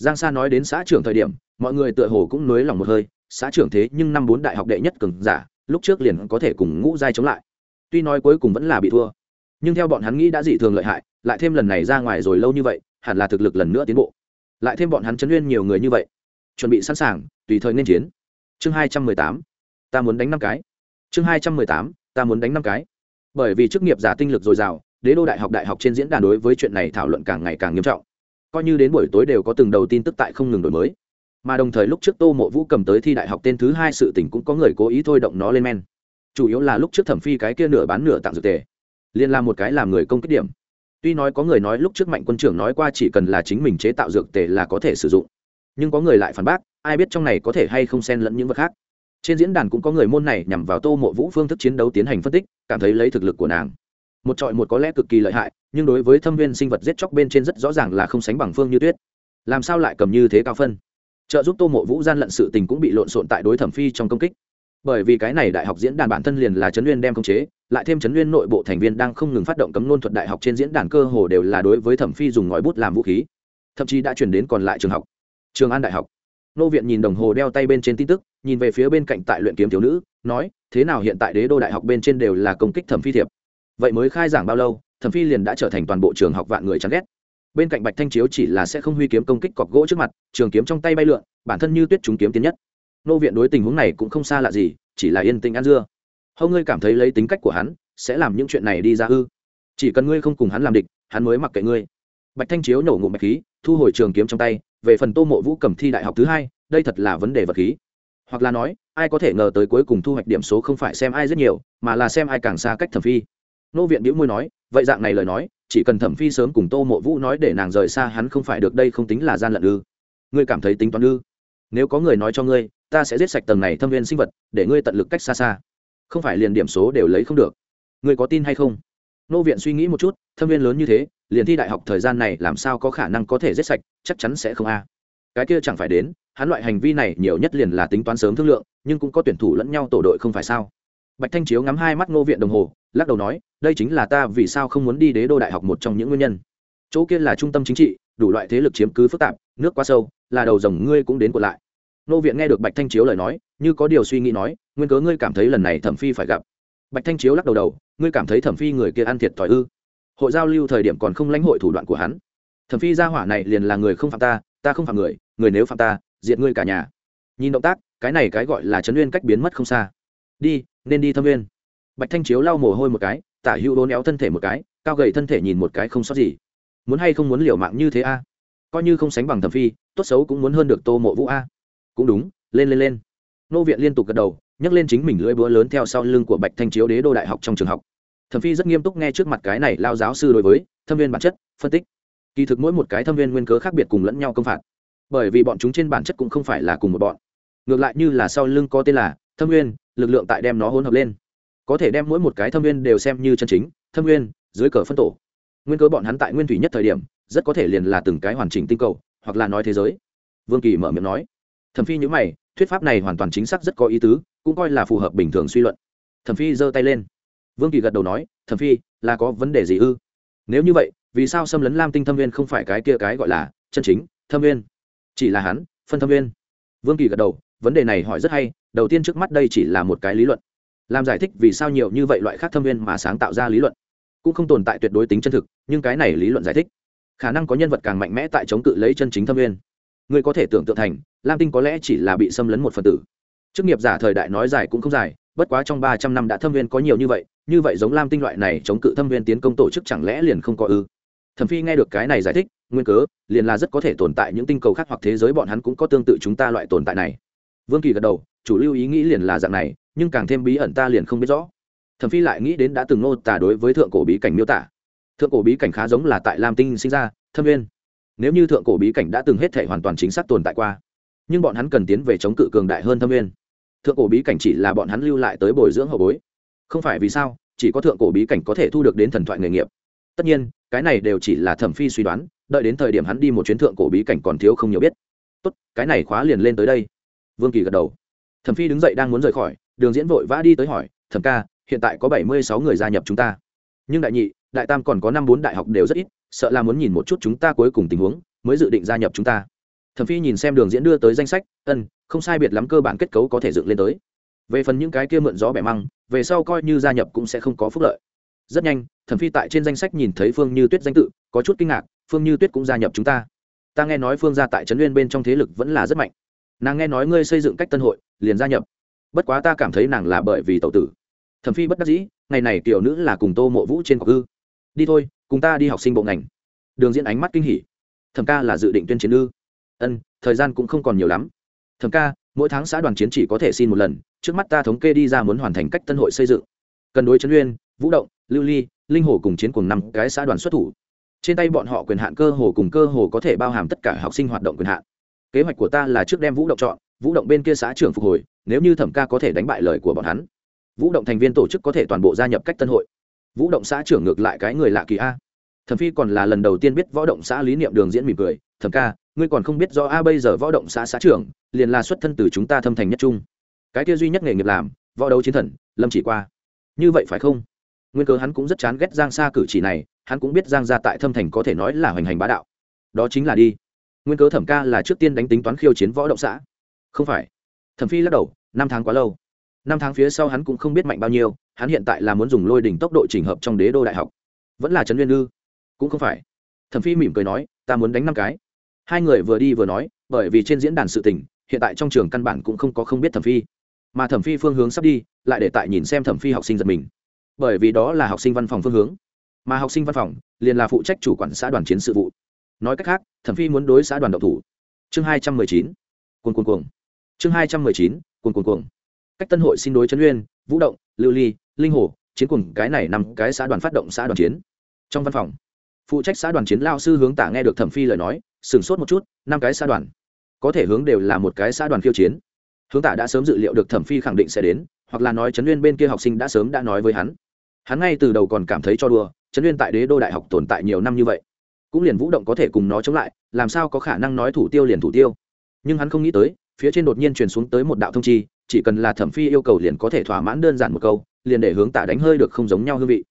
giang sa nói đến xã trưởng thời điểm, mọi người tựa hồ cũng nới lòng một hơi, xã trưởng thế nhưng năm bốn đại học đệ nhất cường giả, lúc trước liền có thể cùng ngũ giai chống lại. Tuy nói cuối cùng vẫn là bị thua, nhưng theo bọn hắn nghĩ đã dị thường lợi hại, lại thêm lần này ra ngoài rồi lâu như vậy, hẳn là thực lực lần nữa tiến bộ. Lại thêm bọn hắn chấn nguyên nhiều người như vậy, chuẩn bị sẵn sàng, tùy thời nên chiến. Chương hai trăm mười tám, ta muốn đánh năm cái. Chương hai trăm mười tám, ta muốn đánh năm cái. Bởi vì chức nghiệp giả tinh lực dồi dào, đế đô đại học đại học trên diễn đàn đối với chuyện này thảo luận càng ngày càng nghiêm trọng coi như đến buổi tối đều có từng đầu tin tức tại không ngừng đổi mới. Mà đồng thời lúc trước tô mộ vũ cầm tới thi đại học tên thứ hai sự tình cũng có người cố ý thôi động nó lên men. Chủ yếu là lúc trước thẩm phi cái kia nửa bán nửa tặng dược tề, liên là một cái làm người công kích điểm. Tuy nói có người nói lúc trước mạnh quân trưởng nói qua chỉ cần là chính mình chế tạo dược tề là có thể sử dụng, nhưng có người lại phản bác, ai biết trong này có thể hay không xen lẫn những vật khác. Trên diễn đàn cũng có người môn này nhằm vào tô mộ vũ phương thức chiến đấu tiến hành phân tích, cảm thấy lấy thực lực của nàng một trọi một có lẽ cực kỳ lợi hại, nhưng đối với thâm viên sinh vật giết chóc bên trên rất rõ ràng là không sánh bằng phương như tuyết. Làm sao lại cầm như thế cao phân? Trợ giúp tô mộ vũ gian lận sự tình cũng bị lộn xộn tại đối thẩm phi trong công kích. Bởi vì cái này đại học diễn đàn bản thân liền là trấn uyên đem công chế, lại thêm trấn uyên nội bộ thành viên đang không ngừng phát động cấm nôn thuật đại học trên diễn đàn cơ hồ đều là đối với thẩm phi dùng ngòi bút làm vũ khí. Thậm chí đã chuyển đến còn lại trường học. Trường an đại học. Nô viện nhìn đồng hồ đeo tay bên trên tin tức, nhìn về phía bên cạnh tại luyện kiếm thiếu nữ, nói, thế nào hiện tại đế đô đại học bên trên đều là công kích thẩm phi thiệp? Vậy mới khai giảng bao lâu, thẩm phi liền đã trở thành toàn bộ trường học vạn người chán ghét. Bên cạnh bạch thanh chiếu chỉ là sẽ không huy kiếm công kích cọc gỗ trước mặt, trường kiếm trong tay bay lượn, bản thân như tuyết chúng kiếm tiến nhất. Nô viện đối tình huống này cũng không xa lạ gì, chỉ là yên tĩnh ăn dưa. Hầu ngươi cảm thấy lấy tính cách của hắn, sẽ làm những chuyện này đi ra ư? Chỉ cần ngươi không cùng hắn làm địch, hắn mới mặc kệ ngươi. Bạch thanh chiếu nổ ngụm bạch khí, thu hồi trường kiếm trong tay, về phần tô mộ vũ cầm thi đại học thứ hai, đây thật là vấn đề vật khí. Hoặc là nói, ai có thể ngờ tới cuối cùng thu hoạch điểm số không phải xem ai rất nhiều, mà là xem ai càng xa cách thẩm phi nô viện đĩu môi nói, vậy dạng này lời nói, chỉ cần thẩm phi sớm cùng tô mộ vũ nói để nàng rời xa hắn không phải được, đây không tính là gian lận ư. Ngươi cảm thấy tính toán ư? Nếu có người nói cho ngươi, ta sẽ giết sạch tầng này thâm viên sinh vật, để ngươi tận lực cách xa xa. Không phải liền điểm số đều lấy không được. Ngươi có tin hay không? Nô viện suy nghĩ một chút, thâm viên lớn như thế, liền thi đại học thời gian này làm sao có khả năng có thể giết sạch, chắc chắn sẽ không a. Cái kia chẳng phải đến, hắn loại hành vi này nhiều nhất liền là tính toán sớm thương lượng, nhưng cũng có tuyển thủ lẫn nhau tổ đội không phải sao? Bạch thanh chiếu ngắm hai mắt ngô viện đồng hồ, lắc đầu nói, đây chính là ta vì sao không muốn đi đế đô đại học một trong những nguyên nhân. Chỗ kia là trung tâm chính trị, đủ loại thế lực chiếm cứ phức tạp, nước quá sâu, là đầu rồng ngươi cũng đến của lại. Nô viện nghe được bạch thanh chiếu lời nói, như có điều suy nghĩ nói, nguyên cớ ngươi cảm thấy lần này thẩm phi phải gặp. Bạch thanh chiếu lắc đầu đầu, ngươi cảm thấy thẩm phi người kia ăn thiệt thòi ư? Hội giao lưu thời điểm còn không lãnh hội thủ đoạn của hắn. Thẩm phi gia hỏa này liền là người không phạm ta ta không phạm người người nếu phạm ta diện ngươi cả nhà. Nhìn động tác, cái này cái gọi là chấn nguyên cách biến mất không xa. Đi nên đi thâm viên. Bạch thanh chiếu lau mồ hôi một cái, tả hữu đốn éo thân thể một cái, cao gầy thân thể nhìn một cái không sót gì. Muốn hay không muốn liều mạng như thế a? Coi như không sánh bằng thẩm phi, tốt xấu cũng muốn hơn được tô mộ vũ a. Cũng đúng, lên lên lên. Nô viện liên tục gật đầu nhấc lên chính mình lưỡi búa lớn theo sau lưng của bạch thanh chiếu đế đô đại học trong trường học. Thẩm phi rất nghiêm túc nghe trước mặt cái này lao giáo sư đối với, thâm viên bản chất, phân tích. Kỳ thực mỗi một cái thâm viên nguyên cớ khác biệt cùng lẫn nhau công phạt. Bởi vì bọn chúng trên bản chất cũng không phải là cùng một bọn. Ngược lại như là sau lưng có tên là thâm nguyên lực lượng tại đem nó hỗn hợp lên. Có thể đem mỗi một cái thâm nguyên đều xem như chân chính, thâm nguyên, dưới cờ phân tổ. Nguyên cơ bọn hắn tại nguyên thủy nhất thời điểm, rất có thể liền là từng cái hoàn chỉnh tinh cầu, hoặc là nói thế giới. Vương kỳ mở miệng nói. Thẩm phi nhữ mày, thuyết pháp này hoàn toàn chính xác rất có ý tứ, cũng coi là phù hợp bình thường suy luận. Thẩm phi giơ tay lên. Vương kỳ gật đầu nói, thẩm phi, là có vấn đề gì ư? Nếu như vậy, vì sao xâm lấn lam tinh thâm viên không phải cái kia cái gọi là chân chính, thâm viên chỉ là hắn, phân thâm viên vương kỳ gật đầu, vấn đề này hỏi rất hay đầu tiên trước mắt đây chỉ là một cái lý luận. Làm giải thích vì sao nhiều như vậy loại khác thâm viên mà sáng tạo ra lý luận. Cũng không tồn tại tuyệt đối tính chân thực, nhưng cái này lý luận giải thích, khả năng có nhân vật càng mạnh mẽ tại chống cự lấy chân chính thâm viên. Người có thể tưởng tượng thành, lam tinh có lẽ chỉ là bị xâm lấn một phần tử. Chức nghiệp giả thời đại nói dài cũng không dài, bất quá trong ba trăm năm đã thâm viên có nhiều như vậy như vậy giống lam tinh loại này chống cự thâm viên tiến công tổ chức chẳng lẽ liền không có ư? Thẩm phi nghe được cái này giải thích, nguyên cớ, liền là rất có thể tồn tại những tinh cầu khác hoặc thế giới bọn hắn cũng có tương tự chúng ta loại tồn tại này. Vương kỳ gật đầu chủ lưu ý nghĩ liền là dạng này, nhưng càng thêm bí ẩn ta liền không biết rõ. Thẩm phi lại nghĩ đến đã từng nô tả đối với thượng cổ bí cảnh miêu tả. Thượng cổ bí cảnh khá giống là tại lam tinh sinh ra, thâm viên nếu như thượng cổ bí cảnh đã từng hết thể hoàn toàn chính xác tồn tại qua, nhưng bọn hắn cần tiến về chống cự cường đại hơn thâm viên thượng cổ bí cảnh chỉ là bọn hắn lưu lại tới bồi dưỡng hậu bối. Không phải vì sao, chỉ có thượng cổ bí cảnh có thể thu được đến thần thoại nghề nghiệp. Tất nhiên, cái này đều chỉ là thẩm phi suy đoán, đợi đến thời điểm hắn đi một chuyến thượng cổ bí cảnh còn thiếu không nhiều biết. Tốt, cái này khóa liền lên tới đây. Vương kỳ gật đầu thẩm phi đứng dậy đang muốn rời khỏi, đường diễn vội vã đi tới hỏi, thẩm ca, hiện tại có bảy mươi sáu người gia nhập chúng ta. Nhưng đại nhị, đại tam còn có năm bốn đại học đều rất ít, sợ là muốn nhìn một chút chúng ta cuối cùng tình huống, mới dự định gia nhập chúng ta. Thẩm phi nhìn xem đường diễn đưa tới danh sách, ân, không sai biệt lắm cơ bản kết cấu có thể dựng lên tới. Về phần những cái kia mượn gió bẻ măng, về sau coi như gia nhập cũng sẽ không có phúc lợi. Rất nhanh, thẩm phi tại trên danh sách nhìn thấy phương như tuyết danh tự, có chút kinh ngạc, phương như tuyết cũng gia nhập chúng ta. Ta nghe nói phương gia tại trấn nguyên bên trong thế lực vẫn là rất mạnh nàng nghe nói ngươi xây dựng cách tân hội, liền gia nhập. Bất quá ta cảm thấy nàng là bởi vì tậu tử. Thẩm phi bất đắc dĩ, ngày này tiểu nữ là cùng tô mộ vũ trên cọc ư. Đi thôi, cùng ta đi học sinh bộ ngành. Đường diễn ánh mắt kinh hỉ. Thẩm ca là dự định tuyên chiến ư. Ân, thời gian cũng không còn nhiều lắm. Thẩm ca, mỗi tháng xã đoàn chiến chỉ có thể xin một lần, trước mắt ta thống kê đi ra muốn hoàn thành cách tân hội xây dựng. Cần đối chấn uyên, vũ động, lưu ly, linh hồ cùng chiến cùng năm cái xã đoàn xuất thủ. Trên tay bọn họ quyền hạn cơ hồ cùng cơ hồ có thể bao hàm tất cả học sinh hoạt động quyền hạn kế hoạch của ta là trước đem vũ động chọn, vũ động bên kia xã trưởng phục hồi, nếu như thẩm ca có thể đánh bại lời của bọn hắn. Vũ động thành viên tổ chức có thể toàn bộ gia nhập cách tân hội. Vũ động xã trưởng ngược lại cái người lạ kỳ a. Thẩm phi còn là lần đầu tiên biết võ động xã lý niệm đường diễn mỉm cười, thẩm ca, ngươi còn không biết do a, bây giờ võ động xã xã trưởng liền là xuất thân từ chúng ta thâm thành nhất trung. Cái kia duy nhất nghề nghiệp làm, võ đấu chiến thần, lâm chỉ qua. Như vậy phải không? Nguyên cớ hắn cũng rất chán ghét giang xa cử chỉ này, hắn cũng biết giang gia tại thâm thành có thể nói là hoành hành bá đạo. Đó chính là đi nguyên cớ thẩm ca là trước tiên đánh tính toán khiêu chiến võ động xã. Không phải. Thẩm phi lắc đầu, năm tháng quá lâu. Năm tháng phía sau hắn cũng không biết mạnh bao nhiêu, hắn hiện tại là muốn dùng lôi đỉnh tốc độ chỉnh hợp trong đế đô đại học. Vẫn là trấn nguyên ư cũng không phải. Thẩm phi mỉm cười nói, ta muốn đánh năm cái. Hai người vừa đi vừa nói, bởi vì trên diễn đàn sự tình, hiện tại trong trường căn bản cũng không có không biết thẩm phi. Mà thẩm phi phương hướng sắp đi, lại để tại nhìn xem thẩm phi học sinh giật mình. Bởi vì đó là học sinh văn phòng phương hướng. Mà học sinh văn phòng, liền là phụ trách chủ quản xã đoàn chiến sự vụ nói cách khác, thẩm phi muốn đối xã đoàn độc thủ. Chương hai trăm mười chín, cuồng cuồng cuồng. Chương hai trăm mười chín, cuồng cuồng cuồng. Cách tân hội xin đối trấn uyên, vũ động, lưu ly, linh hồ, chiến cùng cái này nằm cái xã đoàn phát động xã đoàn chiến. Trong văn phòng, phụ trách xã đoàn chiến lao sư hướng tả nghe được thẩm phi lời nói, sửng sốt một chút, năm cái xã đoàn. Có thể hướng đều là một cái xã đoàn khiêu chiến. Hướng tả đã sớm dự liệu được thẩm phi khẳng định sẽ đến, hoặc là nói trấn uyên bên kia học sinh đã sớm đã nói với hắn. Hắn ngay từ đầu còn cảm thấy cho đùa, trấn uyên tại đế đô đại học tồn tại nhiều năm như vậy cũng liền vũ động có thể cùng nó chống lại, làm sao có khả năng nói thủ tiêu liền thủ tiêu. Nhưng hắn không nghĩ tới, phía trên đột nhiên truyền xuống tới một đạo thông chi, chỉ cần là thẩm phi yêu cầu liền có thể thỏa mãn đơn giản một câu, liền để hướng tả đánh hơi được không giống nhau hương vị.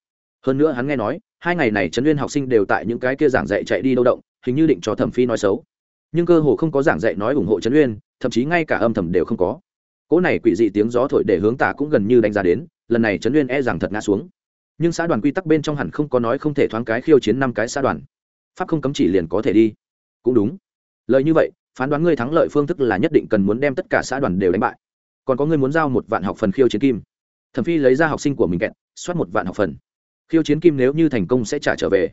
Hơn nữa hắn nghe nói, hai ngày này trấn uyên học sinh đều tại những cái kia giảng dạy chạy đi đâu động, hình như định cho thẩm phi nói xấu. Nhưng cơ hồ không có giảng dạy nói ủng hộ trấn uyên thậm chí ngay cả âm thầm đều không có. Cỗ này quỷ dị tiếng gió thổi để hướng tả cũng gần như đánh giá đến, lần này trấn uyên e rằng thật ngã xuống. Nhưng xã đoàn quy tắc bên trong hẳn không có nói không thể thoáng cái khiêu chiến năm cái xã đoàn pháp không cấm chỉ liền có thể đi. Cũng đúng. Lời như vậy, phán đoán ngươi thắng lợi phương thức là nhất định cần muốn đem tất cả xã đoàn đều đánh bại. Còn có người muốn giao một vạn học phần khiêu chiến kim. Thẩm phi lấy ra học sinh của mình kẹt, soát một vạn học phần. Khiêu chiến kim nếu như thành công sẽ trả trở về.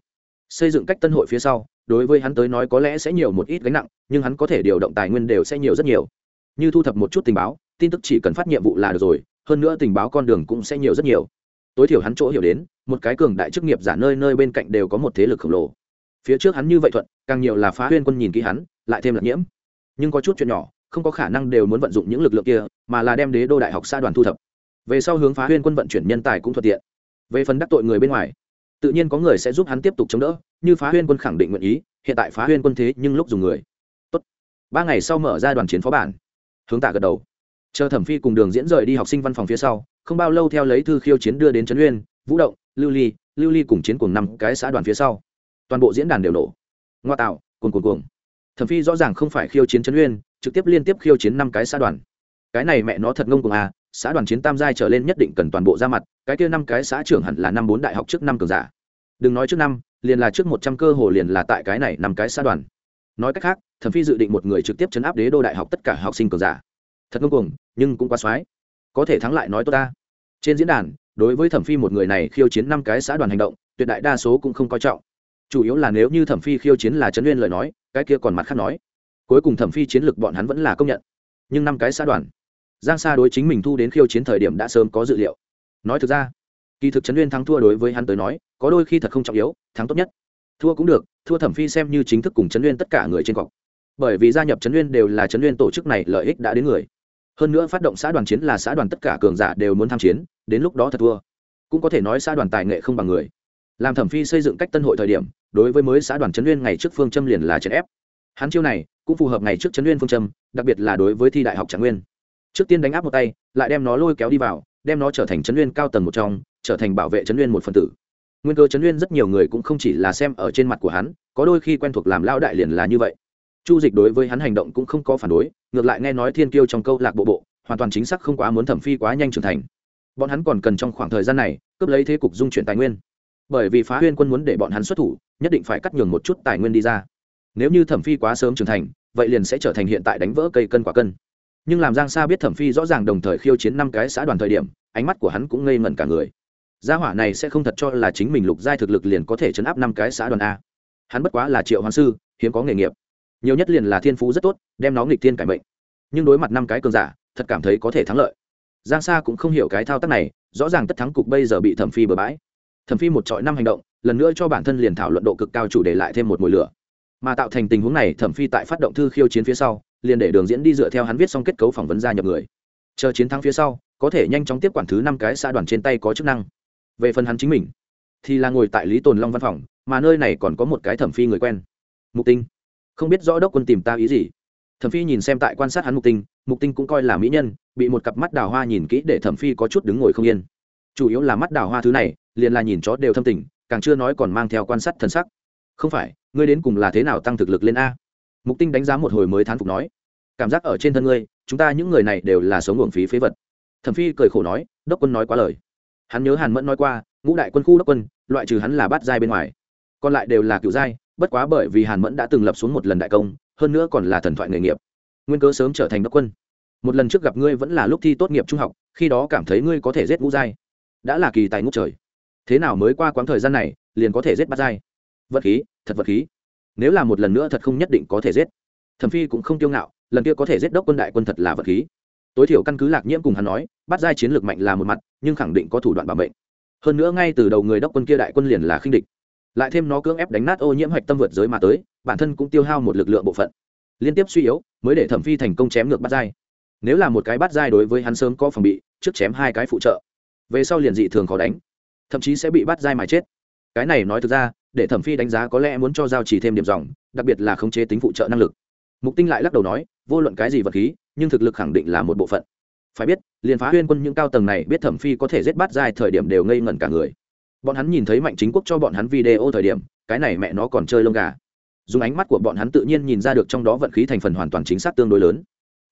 Xây dựng cách tân hội phía sau, đối với hắn tới nói có lẽ sẽ nhiều một ít gánh nặng, nhưng hắn có thể điều động tài nguyên đều sẽ nhiều rất nhiều. Như thu thập một chút tình báo, tin tức chỉ cần phát nhiệm vụ là được rồi, hơn nữa tình báo con đường cũng sẽ nhiều rất nhiều. Tối thiểu hắn chỗ hiểu đến, một cái cường đại chức nghiệp giả nơi nơi bên cạnh đều có một thế lực khổng lồ phía trước hắn như vậy thuận, càng nhiều là phá huyên quân nhìn kỹ hắn, lại thêm là nhiễm. Nhưng có chút chuyện nhỏ, không có khả năng đều muốn vận dụng những lực lượng kia, mà là đem đế đô đại học xã đoàn thu thập. Về sau hướng phá huyên quân vận chuyển nhân tài cũng thuận tiện. Về phần đắc tội người bên ngoài, tự nhiên có người sẽ giúp hắn tiếp tục chống đỡ, như phá huyên quân khẳng định nguyện ý, hiện tại phá huyên quân thế nhưng lúc dùng người. Tốt. ba ngày sau mở ra đoàn chiến phó bản. Hướng tạ gật đầu. Chờ thẩm phi cùng đường diễn rời đi học sinh văn phòng phía sau, không bao lâu theo lấy thư khiêu chiến đưa đến trấn uyên, vũ động, lưu ly lưu ly cùng chiến cùng năm cái xã đoàn phía sau toàn bộ diễn đàn đều nổ. Ngoa tạo, cuồng cuồng cuồng. Thẩm phi rõ ràng không phải khiêu chiến trấn uyên, trực tiếp liên tiếp khiêu chiến năm cái xã đoàn. Cái này mẹ nó thật ngông cuồng à xã đoàn chiến tam giai trở lên nhất định cần toàn bộ ra mặt, cái kia năm cái xã trưởng hẳn là năm bốn đại học trước năm cường giả. Đừng nói trước năm, liền là trước một trăm cơ hồ liền là tại cái này năm cái xã đoàn. Nói cách khác, thẩm phi dự định một người trực tiếp chấn áp đế đô đại học tất cả học sinh cường giả. Thật ngông cuồng, nhưng cũng quá soái có thể thắng lại nói tôi ta. Trên diễn đàn, đối với thẩm phi một người này khiêu chiến năm cái xã đoàn hành động, tuyệt đại đa số cũng không coi trọng chủ yếu là nếu như thẩm phi khiêu chiến là trấn nguyên lời nói, cái kia còn mặt khác nói. Cuối cùng thẩm phi chiến lược bọn hắn vẫn là công nhận. Nhưng năm cái xã đoàn, giang sa đối chính mình thu đến khiêu chiến thời điểm đã sớm có dự liệu. Nói thực ra, kỳ thực trấn nguyên thắng thua đối với hắn tới nói, có đôi khi thật không trọng yếu, thắng tốt nhất. Thua cũng được, thua thẩm phi xem như chính thức cùng trấn nguyên tất cả người trên cọc. Bởi vì gia nhập trấn nguyên đều là trấn nguyên tổ chức này lợi ích đã đến người. Hơn nữa phát động xã đoàn chiến là xã đoàn tất cả cường giả đều muốn tham chiến, đến lúc đó thật thua. Cũng có thể nói xã đoàn tài nghệ không bằng người làm thẩm phi xây dựng cách tân hội thời điểm, đối với mới xã đoàn trấn nguyên ngày trước phương châm liền là chèn ép. Hắn chiêu này cũng phù hợp ngày trước trấn nguyên phương châm, đặc biệt là đối với thi đại học trạng nguyên. Trước tiên đánh áp một tay, lại đem nó lôi kéo đi vào, đem nó trở thành trấn nguyên cao tầng một trong, trở thành bảo vệ trấn nguyên một phần tử. Nguyên cơ trấn nguyên rất nhiều người cũng không chỉ là xem ở trên mặt của hắn, có đôi khi quen thuộc làm lao đại liền là như vậy. Chu dịch đối với hắn hành động cũng không có phản đối, ngược lại nghe nói thiên kiêu trong câu lạc bộ bộ, hoàn toàn chính xác không quá muốn thẩm phi quá nhanh trưởng thành. Bọn hắn còn cần trong khoảng thời gian này, cướp lấy thế cục dung chuyển tài nguyên bởi vì phá huyên quân muốn để bọn hắn xuất thủ, nhất định phải cắt nhường một chút tài nguyên đi ra. Nếu như thẩm phi quá sớm trưởng thành, vậy liền sẽ trở thành hiện tại đánh vỡ cây cân quả cân. Nhưng làm giang sa biết thẩm phi rõ ràng đồng thời khiêu chiến năm cái xã đoàn thời điểm, ánh mắt của hắn cũng ngây ngẩn cả người. Gia hỏa này sẽ không thật cho là chính mình lục giai thực lực liền có thể chấn áp năm cái xã đoàn a. Hắn bất quá là triệu hoàng sư, hiếm có nghề nghiệp. Nhiều nhất liền là thiên phú rất tốt, đem nó nghịch thiên cải mệnh. Nhưng đối mặt năm cái cường giả, thật cảm thấy có thể thắng lợi. Giang sa cũng không hiểu cái thao tác này, rõ ràng tất thắng cục bây giờ bị thẩm phi bừa bãi thẩm phi một trọi năm hành động, lần nữa cho bản thân liền thảo luận độ cực cao chủ đề lại thêm một mùi lửa. Mà tạo thành tình huống này, thẩm phi tại phát động thư khiêu chiến phía sau, liền để đường diễn đi dựa theo hắn viết xong kết cấu phỏng vấn gia nhập người. Chờ chiến thắng phía sau, có thể nhanh chóng tiếp quản thứ năm cái xã đoàn trên tay có chức năng. Về phần hắn chính mình, thì là ngồi tại lý tồn long văn phòng, mà nơi này còn có một cái thẩm phi người quen. Mục tinh. Không biết rõ đốc quân tìm ta ý gì. Thẩm phi nhìn xem tại quan sát hắn mục tinh mục tinh cũng coi là mỹ nhân, bị một cặp mắt đào hoa nhìn kỹ để thẩm phi có chút đứng ngồi không yên. Chủ yếu là mắt đào hoa thứ này liền là nhìn chó đều thâm tình, càng chưa nói còn mang theo quan sát thân sắc. Không phải, ngươi đến cùng là thế nào tăng thực lực lên a? Mục tinh đánh giá một hồi mới thán phục nói. Cảm giác ở trên thân ngươi, chúng ta những người này đều là sống uổng phí phế vật. Thẩm phi cười khổ nói, đốc quân nói quá lời. Hắn nhớ hàn mẫn nói qua, ngũ đại quân khu đốc quân, loại trừ hắn là bát giai bên ngoài. Còn lại đều là cựu giai, bất quá bởi vì hàn mẫn đã từng lập xuống một lần đại công, hơn nữa còn là thần thoại nghề nghiệp. Nguyên cớ sớm trở thành đốc quân. Một lần trước gặp ngươi vẫn là lúc thi tốt nghiệp trung học, khi đó cảm thấy ngươi có thể giết ngũ giai. Đã là kỳ tài ngũ trời thế nào mới qua quãng thời gian này, liền có thể giết bát dai? Vật khí, thật vật khí. Nếu là một lần nữa thật không nhất định có thể giết. Thẩm phi cũng không kiêu ngạo, lần kia có thể giết đốc quân đại quân thật là vật khí. Tối thiểu căn cứ lạc nhiễm cùng hắn nói, bắt giai chiến lược mạnh là một mặt, nhưng khẳng định có thủ đoạn bảo mệnh. Hơn nữa ngay từ đầu người đốc quân kia đại quân liền là khinh địch. Lại thêm nó cưỡng ép đánh nát ô nhiễm hạch tâm vượt giới mà tới, bản thân cũng tiêu hao một lực lượng bộ phận. Liên tiếp suy yếu, mới để thẩm phi thành công chém ngược bắt giai nếu là một cái bắt giai đối với hắn sớm có phòng bị, trước chém hai cái phụ trợ. Về sau liền dị thường khó đánh thậm chí sẽ bị bắt dai mà chết. Cái này nói thực ra, để thẩm phi đánh giá có lẽ muốn cho giao chỉ thêm điểm dòng, đặc biệt là khống chế tính phụ trợ năng lực. Mục tinh lại lắc đầu nói, vô luận cái gì vật khí, nhưng thực lực khẳng định là một bộ phận. Phải biết liền phá huyên quân những cao tầng này biết thẩm phi có thể giết bắt dai thời điểm đều ngây ngẩn cả người. Bọn hắn nhìn thấy mạnh chính quốc cho bọn hắn video thời điểm, cái này mẹ nó còn chơi lông gà. Dùng ánh mắt của bọn hắn tự nhiên nhìn ra được trong đó vận khí thành phần hoàn toàn chính xác tương đối lớn.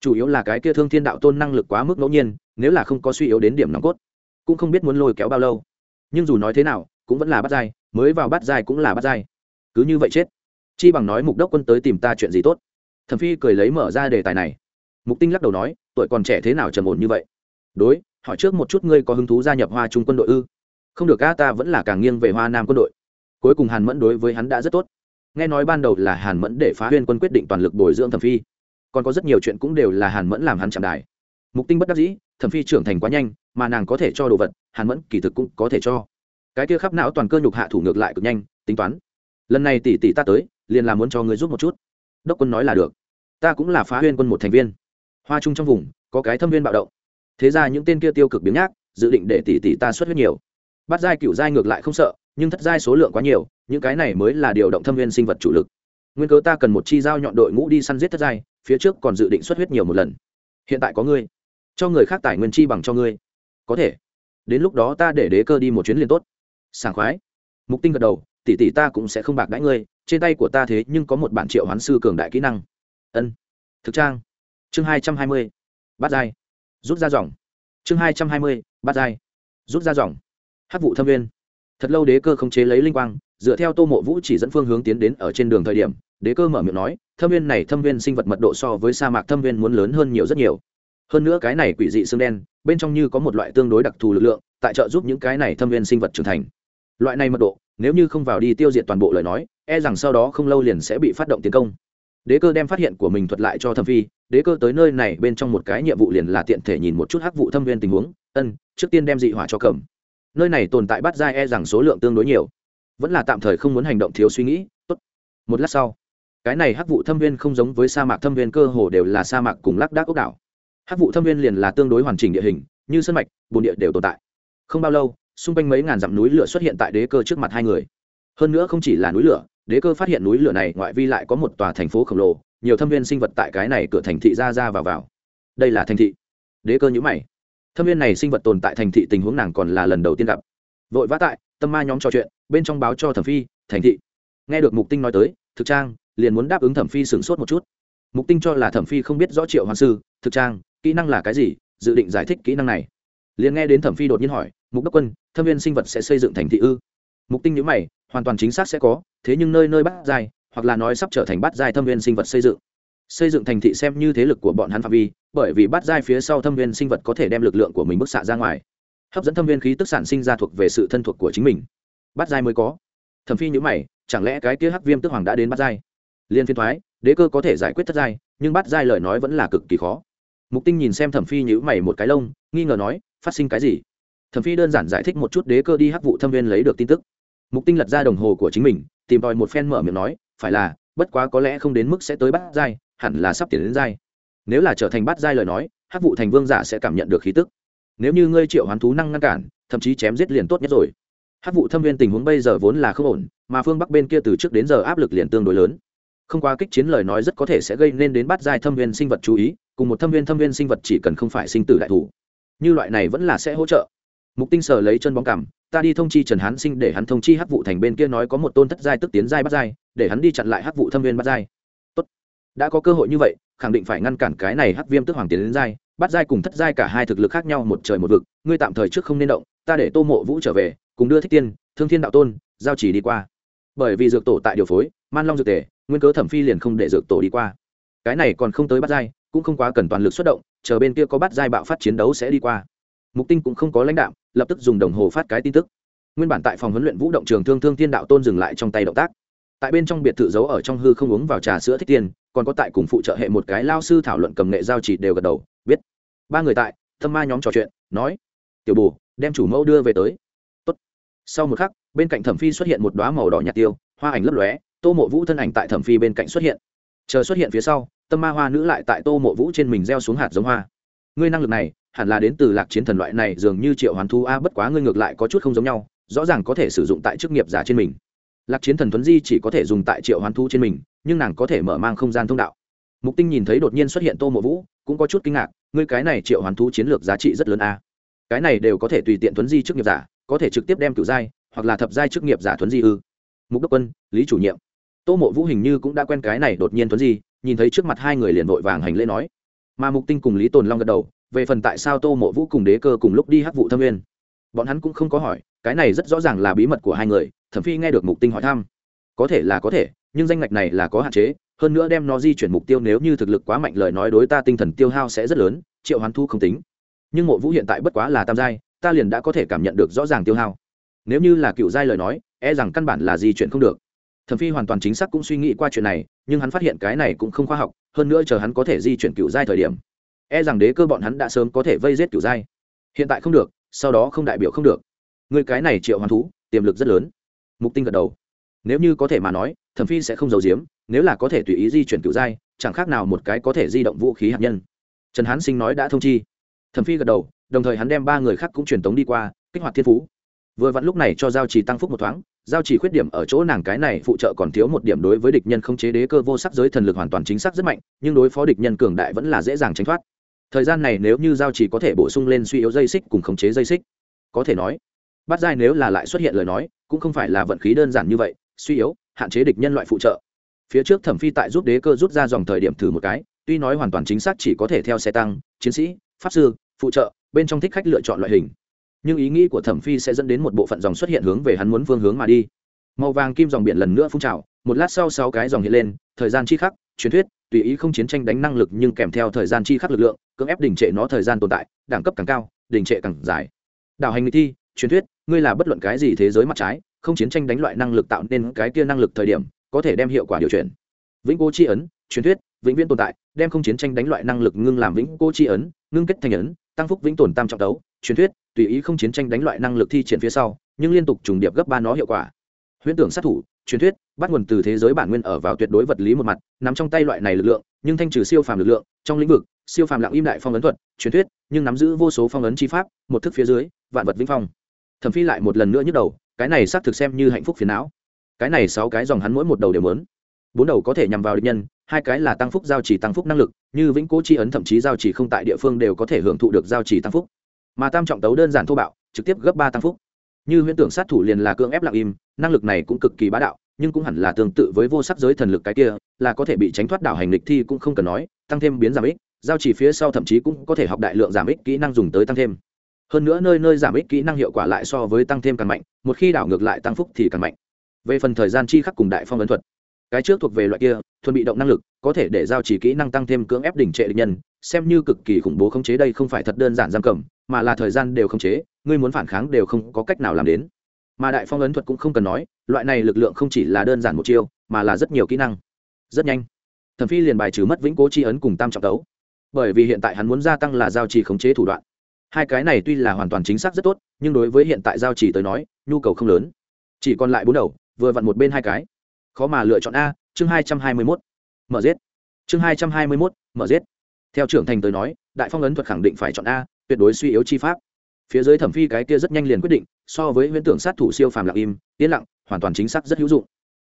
Chủ yếu là cái kia thương thiên đạo tôn năng lực quá mức ngẫu nhiên, nếu là không có suy yếu đến điểm nòng cốt, cũng không biết muốn lôi kéo bao lâu nhưng dù nói thế nào, cũng vẫn là bắt dai, mới vào bắt dai cũng là bắt dai. Cứ như vậy chết. Chi bằng nói mục đốc quân tới tìm ta chuyện gì tốt. Thẩm phi cười lấy mở ra đề tài này. Mục tinh lắc đầu nói, tuổi còn trẻ thế nào trầm ổn như vậy? Đối, hỏi trước một chút ngươi có hứng thú gia nhập hoa trung quân đội ư? Không được a ta vẫn là càng nghiêng về hoa nam quân đội. Cuối cùng hàn mẫn đối với hắn đã rất tốt. Nghe nói ban đầu là hàn mẫn để phá huyên quân quyết định toàn lực bồi dưỡng thẩm phi. Còn có rất nhiều chuyện cũng đều là hàn mẫn làm hắn chạm đài. Mục tinh bất đắc dĩ, thẩm phi trưởng thành quá nhanh mà nàng có thể cho đồ vật, hàn mẫn kỳ thực cũng có thể cho. Cái kia khắp não toàn cơ nhục hạ thủ ngược lại cực nhanh, tính toán. Lần này tỷ tỷ ta tới, liền là muốn cho người giúp một chút. Đốc quân nói là được. Ta cũng là phá huyên quân một thành viên. Hoa trung trong vùng, có cái thâm viên bạo động. Thế ra những tên kia tiêu cực biếng nhác, dự định để tỷ tỷ ta xuất huyết nhiều. Bắt giai cựu giai ngược lại không sợ, nhưng thất giai số lượng quá nhiều, những cái này mới là điều động thâm viên sinh vật chủ lực. Nguyên cớ ta cần một chi giao nhọn đội ngũ đi săn giết thất giai, phía trước còn dự định xuất huyết nhiều một lần. Hiện tại có ngươi. Cho người khác tài nguyên chi bằng cho ngươi có thể. Đến lúc đó ta để đế cơ đi một chuyến liền tốt. Sảng khoái. Mục tinh gật đầu, tỷ tỷ ta cũng sẽ không bạc đãi ngươi, trên tay của ta thế nhưng có một bản triệu hoán sư cường đại kỹ năng. Ân. Thực trang. Chương hai trăm hai mươi. Bát giai. Rút ra dòng. Chương hai trăm hai mươi. Bát giai. Rút ra dòng. Hát vụ thâm viên. Thật lâu đế cơ không chế lấy linh quang, dựa theo tô mộ vũ chỉ dẫn phương hướng tiến đến ở trên đường thời điểm, đế cơ mở miệng nói, thâm viên này thâm viên sinh vật mật độ so với sa mạc thâm viên muốn lớn hơn nhiều rất nhiều. Hơn nữa cái này quỷ dị xương đen bên trong như có một loại tương đối đặc thù lực lượng, tại trợ giúp những cái này thâm viên sinh vật trưởng thành. Loại này mật độ, nếu như không vào đi tiêu diệt toàn bộ lời nói e rằng sau đó không lâu liền sẽ bị phát động tiến công. Đế cơ đem phát hiện của mình thuật lại cho thâm phi, đế cơ tới nơi này bên trong một cái nhiệm vụ liền là tiện thể nhìn một chút hắc vụ thâm viên tình huống, ân, trước tiên đem dị hỏa cho cầm. Nơi này tồn tại bắt ra e rằng số lượng tương đối nhiều. Vẫn là tạm thời không muốn hành động thiếu suy nghĩ, tốt. Một lát sau, cái này hắc vụ thâm viên không giống với sa mạc thâm viên cơ hồ đều là sa mạc cùng lác đác ốc đảo hắc vụ thâm viên liền là tương đối hoàn chỉnh địa hình, như sân mạch, bồn địa đều tồn tại. Không bao lâu, xung quanh mấy ngàn dặm núi lửa xuất hiện tại đế cơ trước mặt hai người. Hơn nữa không chỉ là núi lửa, đế cơ phát hiện núi lửa này ngoại vi lại có một tòa thành phố khổng lồ, nhiều thâm viên sinh vật tại cái này cửa thành thị ra ra vào vào. Đây là thành thị. Đế cơ nhữ mày. Thâm viên này sinh vật tồn tại thành thị tình huống nàng còn là lần đầu tiên gặp. Vội vã tại, tâm ma nhóm trò chuyện, bên trong báo cho thẩm phi, thành thị. Nghe được mục tinh nói tới, thực trang, liền muốn đáp ứng thẩm phi sửng sốt một chút. Mục tinh cho là thẩm phi không biết rõ triệu hoàng sư, thực trang kỹ năng là cái gì, dự định giải thích kỹ năng này. Liền nghe đến thẩm phi đột nhiên hỏi, mục đốc quân, thâm viên sinh vật sẽ xây dựng thành thị ư? Mục tinh nhữ mày, hoàn toàn chính xác sẽ có, thế nhưng nơi nơi bắt dài, hoặc là nói sắp trở thành bắt dài thâm viên sinh vật xây dựng. Xây dựng thành thị xem như thế lực của bọn hắn phạm vi, bởi vì bắt giai phía sau thâm viên sinh vật có thể đem lực lượng của mình bức xạ ra ngoài, hấp dẫn thâm viên khí tức sản sinh ra thuộc về sự thân thuộc của chính mình. Bắt giai mới có. Thẩm phi nhữ mày, chẳng lẽ cái kia hắc viêm tức hoàng đã đến bắt giai liên phiên thoái, đế cơ có thể giải quyết thất giai nhưng bắt giai lời nói vẫn là cực kỳ khó mục tinh nhìn xem thẩm phi nhữ mày một cái lông, nghi ngờ nói, phát sinh cái gì? Thẩm phi đơn giản giải thích một chút đế cơ đi hắc vụ thâm viên lấy được tin tức. Mục tinh lật ra đồng hồ của chính mình, tìm tòi một phen mở miệng nói, phải là, bất quá có lẽ không đến mức sẽ tới bắt giai, hẳn là sắp tiến đến giai. Nếu là trở thành bắt giai lời nói, hắc vụ thành vương giả sẽ cảm nhận được khí tức. Nếu như ngươi triệu hoán thú năng ngăn cản, thậm chí chém giết liền tốt nhất rồi. Hắc vụ thâm viên tình huống bây giờ vốn là không ổn, mà phương bắc bên kia từ trước đến giờ áp lực liền tương đối lớn. Không qua kích chiến lời nói rất có thể sẽ gây nên đến bắt giai thâm viên sinh vật chú ý cùng một thâm viên thâm viên sinh vật chỉ cần không phải sinh tử đại thủ. Như loại này vẫn là sẽ hỗ trợ. Mục tinh sở lấy chân bóng cảm ta đi thông chi trần hán sinh để hắn thông chi hắc vụ thành bên kia nói có một tôn thất giai tức tiến giai bắt giai, để hắn đi chặn lại hắc vụ thâm viên bắt giai. Tốt. Đã có cơ hội như vậy, khẳng định phải ngăn cản cái này hắc viêm tức hoàng tiến đến giai, bắt giai cùng thất giai cả hai thực lực khác nhau một trời một vực, ngươi tạm thời trước không nên động, ta để tô mộ vũ trở về, cùng đưa thích tiên, thương thiên đạo tôn, giao chỉ đi qua. Bởi vì dược tổ tại điều phối, man long dược tề, nguyên cớ thẩm phi liền không để dược tổ đi qua. Cái này còn không tới bắt giai cũng không quá cần toàn lực xuất động, chờ bên kia có bắt giai bạo phát chiến đấu sẽ đi qua. Mục tinh cũng không có lãnh đạo lập tức dùng đồng hồ phát cái tin tức. Nguyên bản tại phòng huấn luyện vũ động trường thương thương thiên đạo tôn dừng lại trong tay động tác. Tại bên trong biệt thự giấu ở trong hư không uống vào trà sữa thích tiên còn có tại cùng phụ trợ hệ một cái lao sư thảo luận cầm nghệ giao chỉ đều gật đầu biết ba người tại, thâm ma nhóm trò chuyện, nói, tiểu bù, đem chủ mẫu đưa về tới. Tốt. sau một khắc, bên cạnh thẩm phi xuất hiện một đoá màu đỏ nhạt tiêu, hoa ảnh lấp lóe, tô mộ vũ thân ảnh tại thẩm phi bên cạnh xuất hiện. Chờ xuất hiện phía sau tâm ma hoa nữ lại tại tô mộ vũ trên mình gieo xuống hạt giống hoa. Ngươi năng lực này, hẳn là đến từ lạc chiến thần loại này, dường như triệu hoàn thu a, bất quá ngươi ngược lại có chút không giống nhau, rõ ràng có thể sử dụng tại chức nghiệp giả trên mình. Lạc chiến thần thuấn di chỉ có thể dùng tại triệu hoàn thu trên mình, nhưng nàng có thể mở mang không gian thông đạo. Mục tinh nhìn thấy đột nhiên xuất hiện tô mộ vũ, cũng có chút kinh ngạc, ngươi cái này triệu hoàn thu chiến lược giá trị rất lớn a. Cái này đều có thể tùy tiện thuấn di chức nghiệp giả, có thể trực tiếp đem cựu giai, hoặc là thập giai chức nghiệp giả thuấn di ư. Mục đốc quân, lý chủ nhiệm. Tô mộ vũ hình như cũng đã quen cái này đột nhiên thuấn di nhìn thấy trước mặt hai người liền vội vàng hành lễ nói. Mà mục tinh cùng lý tồn long gật đầu, về phần tại sao tô mộ vũ cùng đế cơ cùng lúc đi hắc vụ thâm nguyên? Bọn hắn cũng không có hỏi, cái này rất rõ ràng là bí mật của hai người, thẩm phi nghe được mục tinh hỏi thăm. Có thể là có thể, nhưng danh ngạch này là có hạn chế, hơn nữa đem nó di chuyển mục tiêu nếu như thực lực quá mạnh lời nói đối ta tinh thần tiêu hao sẽ rất lớn, triệu hoán thu không tính. Nhưng mộ vũ hiện tại bất quá là tam giai, ta liền đã có thể cảm nhận được rõ ràng tiêu hao. Nếu như là cựu giai lời nói e rằng căn bản là di chuyển không được thẩm phi hoàn toàn chính xác cũng suy nghĩ qua chuyện này, nhưng hắn phát hiện cái này cũng không khoa học, hơn nữa chờ hắn có thể di chuyển cựu giai thời điểm e rằng đế cơ bọn hắn đã sớm có thể vây giết cựu giai. Hiện tại không được, sau đó không đại biểu không được. Người cái này triệu hoàn thú, tiềm lực rất lớn. Mục tinh gật đầu. Nếu như có thể mà nói, thẩm phi sẽ không giấu giếm, nếu là có thể tùy ý di chuyển cựu giai, chẳng khác nào một cái có thể di động vũ khí hạt nhân. Trần hán sinh nói đã thông chi. Thẩm phi gật đầu, đồng thời hắn đem ba người khác cũng truyền tống đi qua, kích hoạt thiên phú. Vừa vặn lúc này cho giao trì tăng phúc một thoáng giao chỉ khuyết điểm ở chỗ nàng cái này phụ trợ còn thiếu một điểm đối với địch nhân không chế đế cơ vô sắc giới thần lực hoàn toàn chính xác rất mạnh, nhưng đối phó địch nhân cường đại vẫn là dễ dàng tránh thoát. Thời gian này nếu như giao chỉ có thể bổ sung lên suy yếu dây xích cùng khống chế dây xích, có thể nói bắt giai nếu là lại xuất hiện lời nói, cũng không phải là vận khí đơn giản như vậy, suy yếu, hạn chế địch nhân loại phụ trợ. Phía trước thẩm phi tại giúp đế cơ rút ra dòng thời điểm thử một cái, tuy nói hoàn toàn chính xác chỉ có thể theo xe tăng, chiến sĩ, pháp sư, phụ trợ, bên trong thích khách lựa chọn loại hình nhưng ý nghĩ của thẩm phi sẽ dẫn đến một bộ phận dòng xuất hiện hướng về hắn muốn phương hướng mà đi. Màu vàng kim dòng biển lần nữa phun trào, một lát sau sáu cái dòng hiện lên, thời gian chi khắc, truyền thuyết, tùy ý không chiến tranh đánh năng lực nhưng kèm theo thời gian chi khắc lực lượng, cưỡng ép đình trệ nó thời gian tồn tại, đẳng cấp càng cao, đình trệ càng dài. Đảo hành thi, truyền thuyết, ngươi là bất luận cái gì thế giới mặt trái, không chiến tranh đánh loại năng lực tạo nên cái kia năng lực thời điểm, có thể đem hiệu quả điều chuyển. Vĩnh cố chi ấn, truyền thuyết, vĩnh viễn tồn tại, đem không chiến tranh đánh loại năng lực ngưng làm vĩnh cố chi ấn, ngưng kết thành ấn, tăng phúc vĩnh tồn tam trọng tấu, truyền thuyết tùy ý không chiến tranh đánh loại năng lực thi triển phía sau, nhưng liên tục trùng điệp gấp ba nó hiệu quả. Huyễn tưởng sát thủ, truyền thuyết, bắt nguồn từ thế giới bản nguyên ở vào tuyệt đối vật lý một mặt nắm trong tay loại này lực lượng, nhưng thanh trừ siêu phàm lực lượng, trong lĩnh vực, siêu phàm lặng im đại phong ấn thuật, truyền thuyết, nhưng nắm giữ vô số phong ấn chi pháp, một thức phía dưới, vạn vật vĩnh phong. Thẩm phi lại một lần nữa nhức đầu, cái này xác thực xem như hạnh phúc phiền não. Cái này sáu cái dòng hắn mỗi một đầu đều muốn. Bốn đầu có thể nhằm vào địch nhân, hai cái là tăng phúc giao chỉ tăng phúc năng lực, như vĩnh cố chi ấn thậm chí giao chỉ không tại địa phương đều có thể hưởng thụ được giao chỉ tăng phúc mà tam trọng tấu đơn giản thô bạo, trực tiếp gấp ba tăng phúc. Như huyễn tưởng sát thủ liền là cưỡng ép lặng im, năng lực này cũng cực kỳ bá đạo, nhưng cũng hẳn là tương tự với vô sắc giới thần lực cái kia, là có thể bị tránh thoát đảo hành lịch thi cũng không cần nói, tăng thêm biến giảm ích, giao chỉ phía sau thậm chí cũng có thể học đại lượng giảm ích kỹ năng dùng tới tăng thêm. Hơn nữa nơi nơi giảm ích kỹ năng hiệu quả lại so với tăng thêm càng mạnh, một khi đảo ngược lại tăng phúc thì càng mạnh. Về phần thời gian chi khắc cùng đại phong ấn thuật cái trước thuộc về loại kia, thuần bị động năng lực, có thể để giao chỉ kỹ năng tăng thêm cưỡng ép đỉnh trệ địch nhân, xem như cực kỳ khủng bố khống chế đây không phải thật đơn giản giam cầm, mà là thời gian đều khống chế, ngươi muốn phản kháng đều không có cách nào làm đến. Mà đại phong ấn thuật cũng không cần nói, loại này lực lượng không chỉ là đơn giản một chiêu, mà là rất nhiều kỹ năng. Rất nhanh thẩm phi liền bài trừ mất vĩnh cố chi ấn cùng tam trọng tấu. Bởi vì hiện tại hắn muốn gia tăng là giao trì khống chế thủ đoạn. Hai cái này tuy là hoàn toàn chính xác rất tốt, nhưng đối với hiện tại giao trì tới nói, nhu cầu không lớn. Chỉ còn lại bốn đầu, vừa vặn một bên hai cái khó mà lựa chọn a, chương hai trăm hai mươi mốt, mở giết. Chương hai trăm hai mươi mốt, mở giết. Theo trưởng thành tới nói, đại phong ấn thuật khẳng định phải chọn a, tuyệt đối suy yếu chi pháp. Phía dưới thẩm phi cái kia rất nhanh liền quyết định, so với huyễn tưởng sát thủ siêu phàm lặng im, yên lặng, hoàn toàn chính xác rất hữu dụng.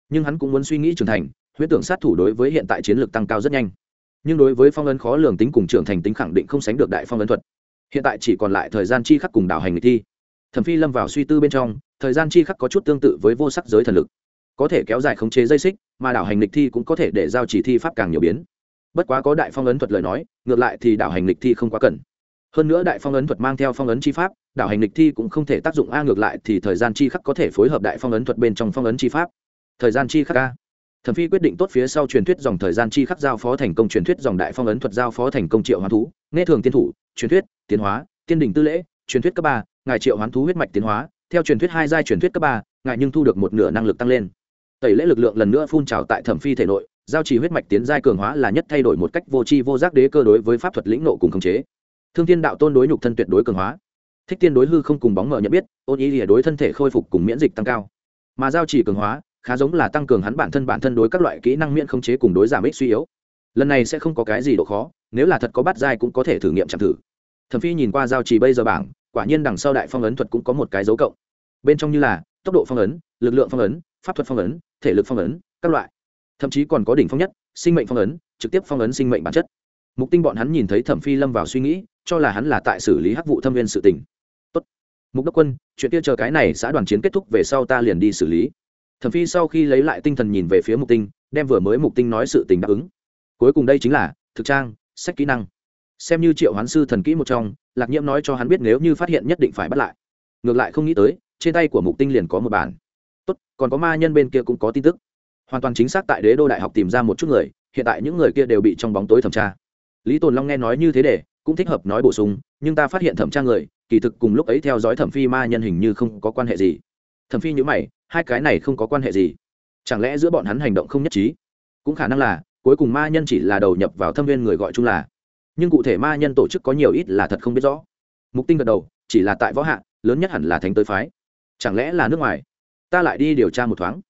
Nhưng hắn cũng muốn suy nghĩ trưởng thành, huyễn tưởng sát thủ đối với hiện tại chiến lược tăng cao rất nhanh. Nhưng đối với phong ấn khó lường tính cùng trưởng thành tính khẳng định không sánh được đại phong ấn thuật. Hiện tại chỉ còn lại thời gian chi khắc cùng đảo hành người thi. Thẩm phi lâm vào suy tư bên trong, thời gian chi khắc có chút tương tự với vô sắc giới thần lực có thể kéo dài khống chế dây xích, mà đảo hành lịch thi cũng có thể để giao chỉ thi pháp càng nhiều biến. Bất quá có đại phong ấn thuật lời nói, ngược lại thì đảo hành lịch thi không quá cần. Hơn nữa đại phong ấn thuật mang theo phong ấn chi pháp, đảo hành lịch thi cũng không thể tác dụng a, ngược lại thì thời gian chi khắc có thể phối hợp đại phong ấn thuật bên trong phong ấn chi pháp. Thời gian chi khắc a. Thẩm phi quyết định tốt phía sau truyền thuyết dòng thời gian chi khắc giao phó thành công truyền thuyết dòng đại phong ấn thuật giao phó thành công triệu hoán thú, nghe thường tiên thủ, truyền thuyết, tiến hóa, tiên đình tư lễ, truyền thuyết cấp ba, ngài triệu hoán thú huyết mạch tiến hóa, theo truyền thuyết hai giai truyền thuyết cấp ba, ngài nhưng thu được một nửa năng lực tăng lên tẩy lễ lực lượng lần nữa phun trào tại thẩm phi thể nội, giao trì huyết mạch tiến giai cường hóa là nhất thay đổi một cách vô tri vô giác đế cơ đối với pháp thuật lĩnh nộ cùng khống chế. Thương thiên đạo tôn đối nhục thân tuyệt đối cường hóa. Thích tiên đối hư không cùng bóng mở nhận biết ôn ý lìa đối thân thể khôi phục cùng miễn dịch tăng cao. Mà giao trì cường hóa, khá giống là tăng cường hắn bản thân bản thân đối các loại kỹ năng miễn khống chế cùng đối giảm ích suy yếu. Lần này sẽ không có cái gì độ khó, nếu là thật có bắt giai cũng có thể thử nghiệm chạm thử. Thẩm phi nhìn qua giao trì bây giờ bảng, quả nhiên đằng sau đại phong ấn thuật cũng có một cái dấu cộng. Bên trong như là, tốc độ phong ấn, lực lượng phong ấn, pháp thuật phong ấn thể lực phong ấn, các loại. Thậm chí còn có đỉnh phong nhất, sinh mệnh phong ấn, trực tiếp phong ấn sinh mệnh bản chất. Mục tinh bọn hắn nhìn thấy thẩm phi lâm vào suy nghĩ, cho là hắn là tại xử lý hắc vụ thâm viên sự tình. Tốt. Mục đốc quân, chuyện kia chờ cái này xã đoàn chiến kết thúc về sau ta liền đi xử lý. Thẩm phi sau khi lấy lại tinh thần nhìn về phía mục tinh, đem vừa mới mục tinh nói sự tình đáp ứng. Cuối cùng đây chính là thực trang, sách kỹ năng. Xem như triệu hoán sư thần kỹ một trong, lạc nhiễm nói cho hắn biết nếu như phát hiện nhất định phải bắt lại. Ngược lại không nghĩ tới, trên tay của mục tinh liền có một bản tốt, còn có ma nhân bên kia cũng có tin tức. Hoàn toàn chính xác tại đế đô đại học tìm ra một chút người, hiện tại những người kia đều bị trong bóng tối thẩm tra. Lý tồn long nghe nói như thế để, cũng thích hợp nói bổ sung, nhưng ta phát hiện thẩm tra người, kỳ thực cùng lúc ấy theo dõi thẩm phi ma nhân hình như không có quan hệ gì. Thẩm phi nhữ mày, hai cái này không có quan hệ gì. Chẳng lẽ giữa bọn hắn hành động không nhất trí? Cũng khả năng là, cuối cùng ma nhân chỉ là đầu nhập vào thâm viên người gọi chung là. Nhưng cụ thể ma nhân tổ chức có nhiều ít là thật không biết rõ. Mục tinh gật đầu, chỉ là tại võ hạ, lớn nhất hẳn là thánh tới phái. Chẳng lẽ là nước ngoài? Ta lại đi điều tra một thoáng.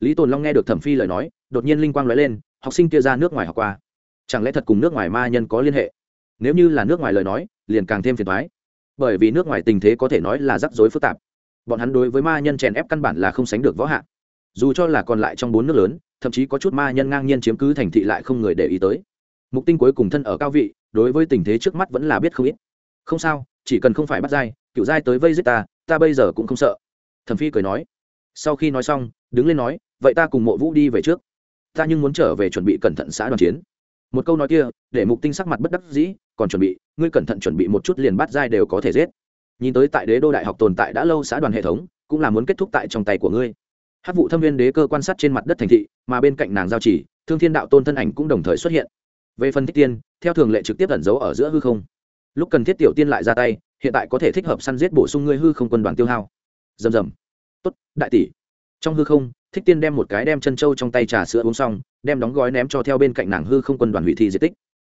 Lý tồn long nghe được thẩm phi lời nói, đột nhiên linh quang nói lên, học sinh kia ra nước ngoài học qua. Chẳng lẽ thật cùng nước ngoài ma nhân có liên hệ? Nếu như là nước ngoài lời nói, liền càng thêm phiền thoái bởi vì nước ngoài tình thế có thể nói là rắc rối phức tạp. Bọn hắn đối với ma nhân chèn ép căn bản là không sánh được võ hạ dù cho là còn lại trong bốn nước lớn, thậm chí có chút ma nhân ngang nhiên chiếm cứ thành thị lại không người để ý tới. Mục tinh cuối cùng thân ở cao vị, đối với tình thế trước mắt vẫn là biết không ít. Không sao, chỉ cần không phải bắt dai cựu dai tới vây giết ta ta bây giờ cũng không sợ. Thẩm phi cười nói sau khi nói xong, đứng lên nói, vậy ta cùng mộ vũ đi về trước. Ta nhưng muốn trở về chuẩn bị cẩn thận xã đoàn chiến. Một câu nói kia, để mục tinh sắc mặt bất đắc dĩ, còn chuẩn bị, ngươi cẩn thận chuẩn bị một chút liền bắt dai đều có thể giết. Nhìn tới tại đế đô đại học tồn tại đã lâu xã đoàn hệ thống, cũng là muốn kết thúc tại trong tay của ngươi. Hát vụ thâm viên đế cơ quan sát trên mặt đất thành thị, mà bên cạnh nàng giao chỉ thương thiên đạo tôn thân ảnh cũng đồng thời xuất hiện. Về phần thích tiên, theo thường lệ trực tiếp ẩn giấu ở giữa hư không. Lúc cần thiết tiểu tiên lại ra tay, hiện tại có thể thích hợp săn giết bổ sung ngươi hư không quân đoàn tiêu hao. Rầm rầm tốt, đại tỷ. Trong hư không, thích tiên đem một cái đem chân trâu trong tay trà sữa uống xong, đem đóng gói ném cho theo bên cạnh nàng hư không quân đoàn hủy thi di tích.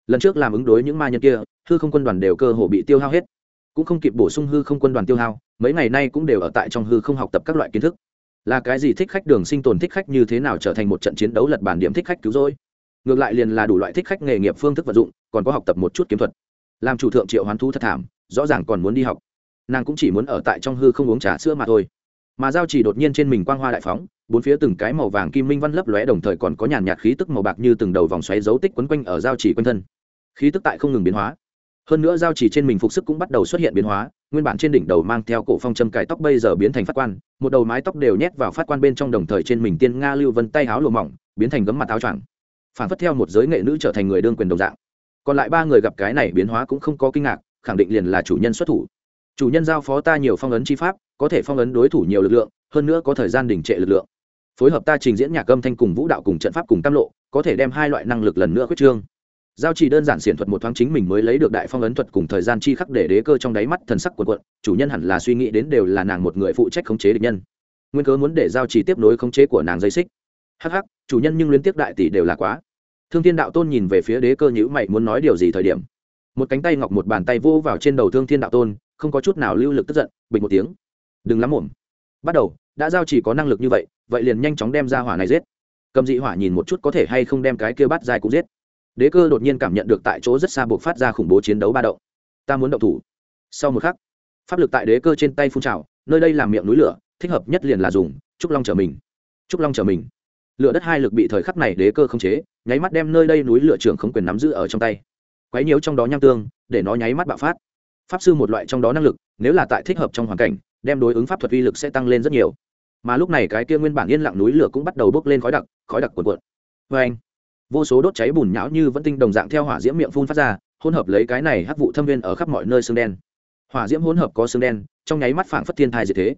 Lần trước làm ứng đối những ma nhân kia, hư không quân đoàn đều cơ hồ bị tiêu hao hết. Cũng không kịp bổ sung hư không quân đoàn tiêu hao, mấy ngày nay cũng đều ở tại trong hư không học tập các loại kiến thức. Là cái gì thích khách đường sinh tồn thích khách như thế nào trở thành một trận chiến đấu lật bản điểm thích khách cứu rỗi? Ngược lại liền là đủ loại thích khách nghề nghiệp phương thức vận dụng, còn có học tập một chút kiếm thuật. Làm chủ thượng triệu hoán thu thất thảm, rõ ràng còn muốn đi học. Nàng cũng chỉ muốn ở tại trong hư không uống trà sữa mà thôi mà giao chỉ đột nhiên trên mình quang hoa đại phóng, bốn phía từng cái màu vàng kim minh văn lấp lóe đồng thời còn có nhàn nhạt khí tức màu bạc như từng đầu vòng xoáy dấu tích quấn quanh ở giao chỉ quanh thân. Khí tức tại không ngừng biến hóa. Hơn nữa giao chỉ trên mình phục sức cũng bắt đầu xuất hiện biến hóa, nguyên bản trên đỉnh đầu mang theo cổ phong châm cài tóc bây giờ biến thành phát quan, một đầu mái tóc đều nhét vào phát quan bên trong đồng thời trên mình tiên nga lưu vân tay áo lùa mỏng, biến thành gấm mặt áo choàng. Phản phất theo một giới nghệ nữ trở thành người đương quyền đồng dạng. Còn lại ba người gặp cái này biến hóa cũng không có kinh ngạc, khẳng định liền là chủ nhân xuất thủ. Chủ nhân giao phó ta nhiều phong ấn chi pháp có thể phong ấn đối thủ nhiều lực lượng, hơn nữa có thời gian đình trệ lực lượng. Phối hợp ta trình diễn nhạc âm thanh cùng vũ đạo cùng trận pháp cùng tam lộ, có thể đem hai loại năng lực lần nữa quyết trương. Giao chỉ đơn giản xiển thuật một thoáng chính mình mới lấy được đại phong ấn thuật cùng thời gian chi khắc để đế cơ trong đáy mắt thần sắc quần quận chủ nhân hẳn là suy nghĩ đến đều là nàng một người phụ trách khống chế địch nhân. Nguyên cớ muốn để giao chỉ tiếp nối khống chế của nàng dây xích. Hh chủ nhân nhưng liên tiếp đại tỷ đều là quá. Thương thiên đạo tôn nhìn về phía đế cơ nhữ mày muốn nói điều gì thời điểm. Một cánh tay ngọc một bàn tay vô vào trên đầu thương thiên đạo tôn, không có chút nào lưu lực tức giận, bình một tiếng đừng lắm ổn bắt đầu, đã giao chỉ có năng lực như vậy vậy liền nhanh chóng đem ra hỏa này giết. Cầm dị hỏa nhìn một chút có thể hay không đem cái kia bắt dài cũng giết. Đế cơ đột nhiên cảm nhận được tại chỗ rất xa buộc phát ra khủng bố chiến đấu ba động. Ta muốn động thủ. Sau một khắc, pháp lực tại đế cơ trên tay phun trào, nơi đây làm miệng núi lửa, thích hợp nhất liền là dùng, trúc long trở mình. Trúc long trở mình. Lửa đất hai lực bị thời khắc này đế cơ không chế, nháy mắt đem nơi đây núi lửa trưởng không quyền nắm giữ ở trong tay. Quấy nhiễu trong đó nham tương, để nó nháy mắt bạo phát. Pháp sư một loại trong đó năng lực, nếu là tại thích hợp trong hoàn cảnh đem đối ứng pháp thuật uy lực sẽ tăng lên rất nhiều. Mà lúc này cái kia nguyên bản yên lặng núi lửa cũng bắt đầu bốc lên khói đặc khói đặc cuộn cuộn. Vê anh, vô số đốt cháy bùn nhão như vẫn tinh đồng dạng theo hỏa diễm miệng phun phát ra, hỗn hợp lấy cái này hắc vụ thâm viên ở khắp mọi nơi xương đen. Hỏa diễm hỗn hợp có xương đen, trong nháy mắt phảng phất thiên thai diệt thế.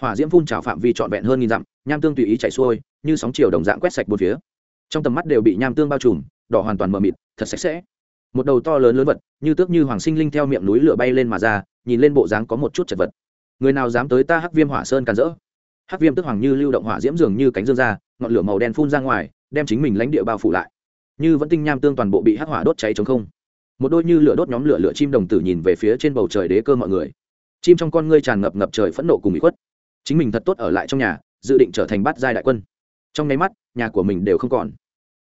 Hỏa diễm phun trào phạm vi trọn vẹn hơn nghìn dặm, nham tương tùy ý chạy xuôi, như sóng chiều đồng dạng quét sạch bốn phía. Trong tầm mắt đều bị nham tương bao trùm, đỏ hoàn toàn mờ mịt, thật sạch sẽ. Một đầu to lớn lớn vật, như tước như hoàng sinh linh theo miệng núi lửa bay lên mà ra, nhìn lên bộ dáng có một chút chật vật người nào dám tới ta hắc viêm hỏa sơn càn rỡ? Hắc viêm tức hoàng như lưu động hỏa diễm dường như cánh dương ra, ngọn lửa màu đen phun ra ngoài, đem chính mình lãnh địa bao phủ lại. Như vẫn tinh nham tương toàn bộ bị hắc hỏa đốt cháy chống không. Một đôi như lửa đốt nhóm lửa lửa chim đồng tử nhìn về phía trên bầu trời đế cơ mọi người. Chim trong con ngươi tràn ngập ngập trời phẫn nộ cùng bị khuất. Chính mình thật tốt ở lại trong nhà, dự định trở thành bát giai đại quân. Trong nháy mắt, nhà của mình đều không còn.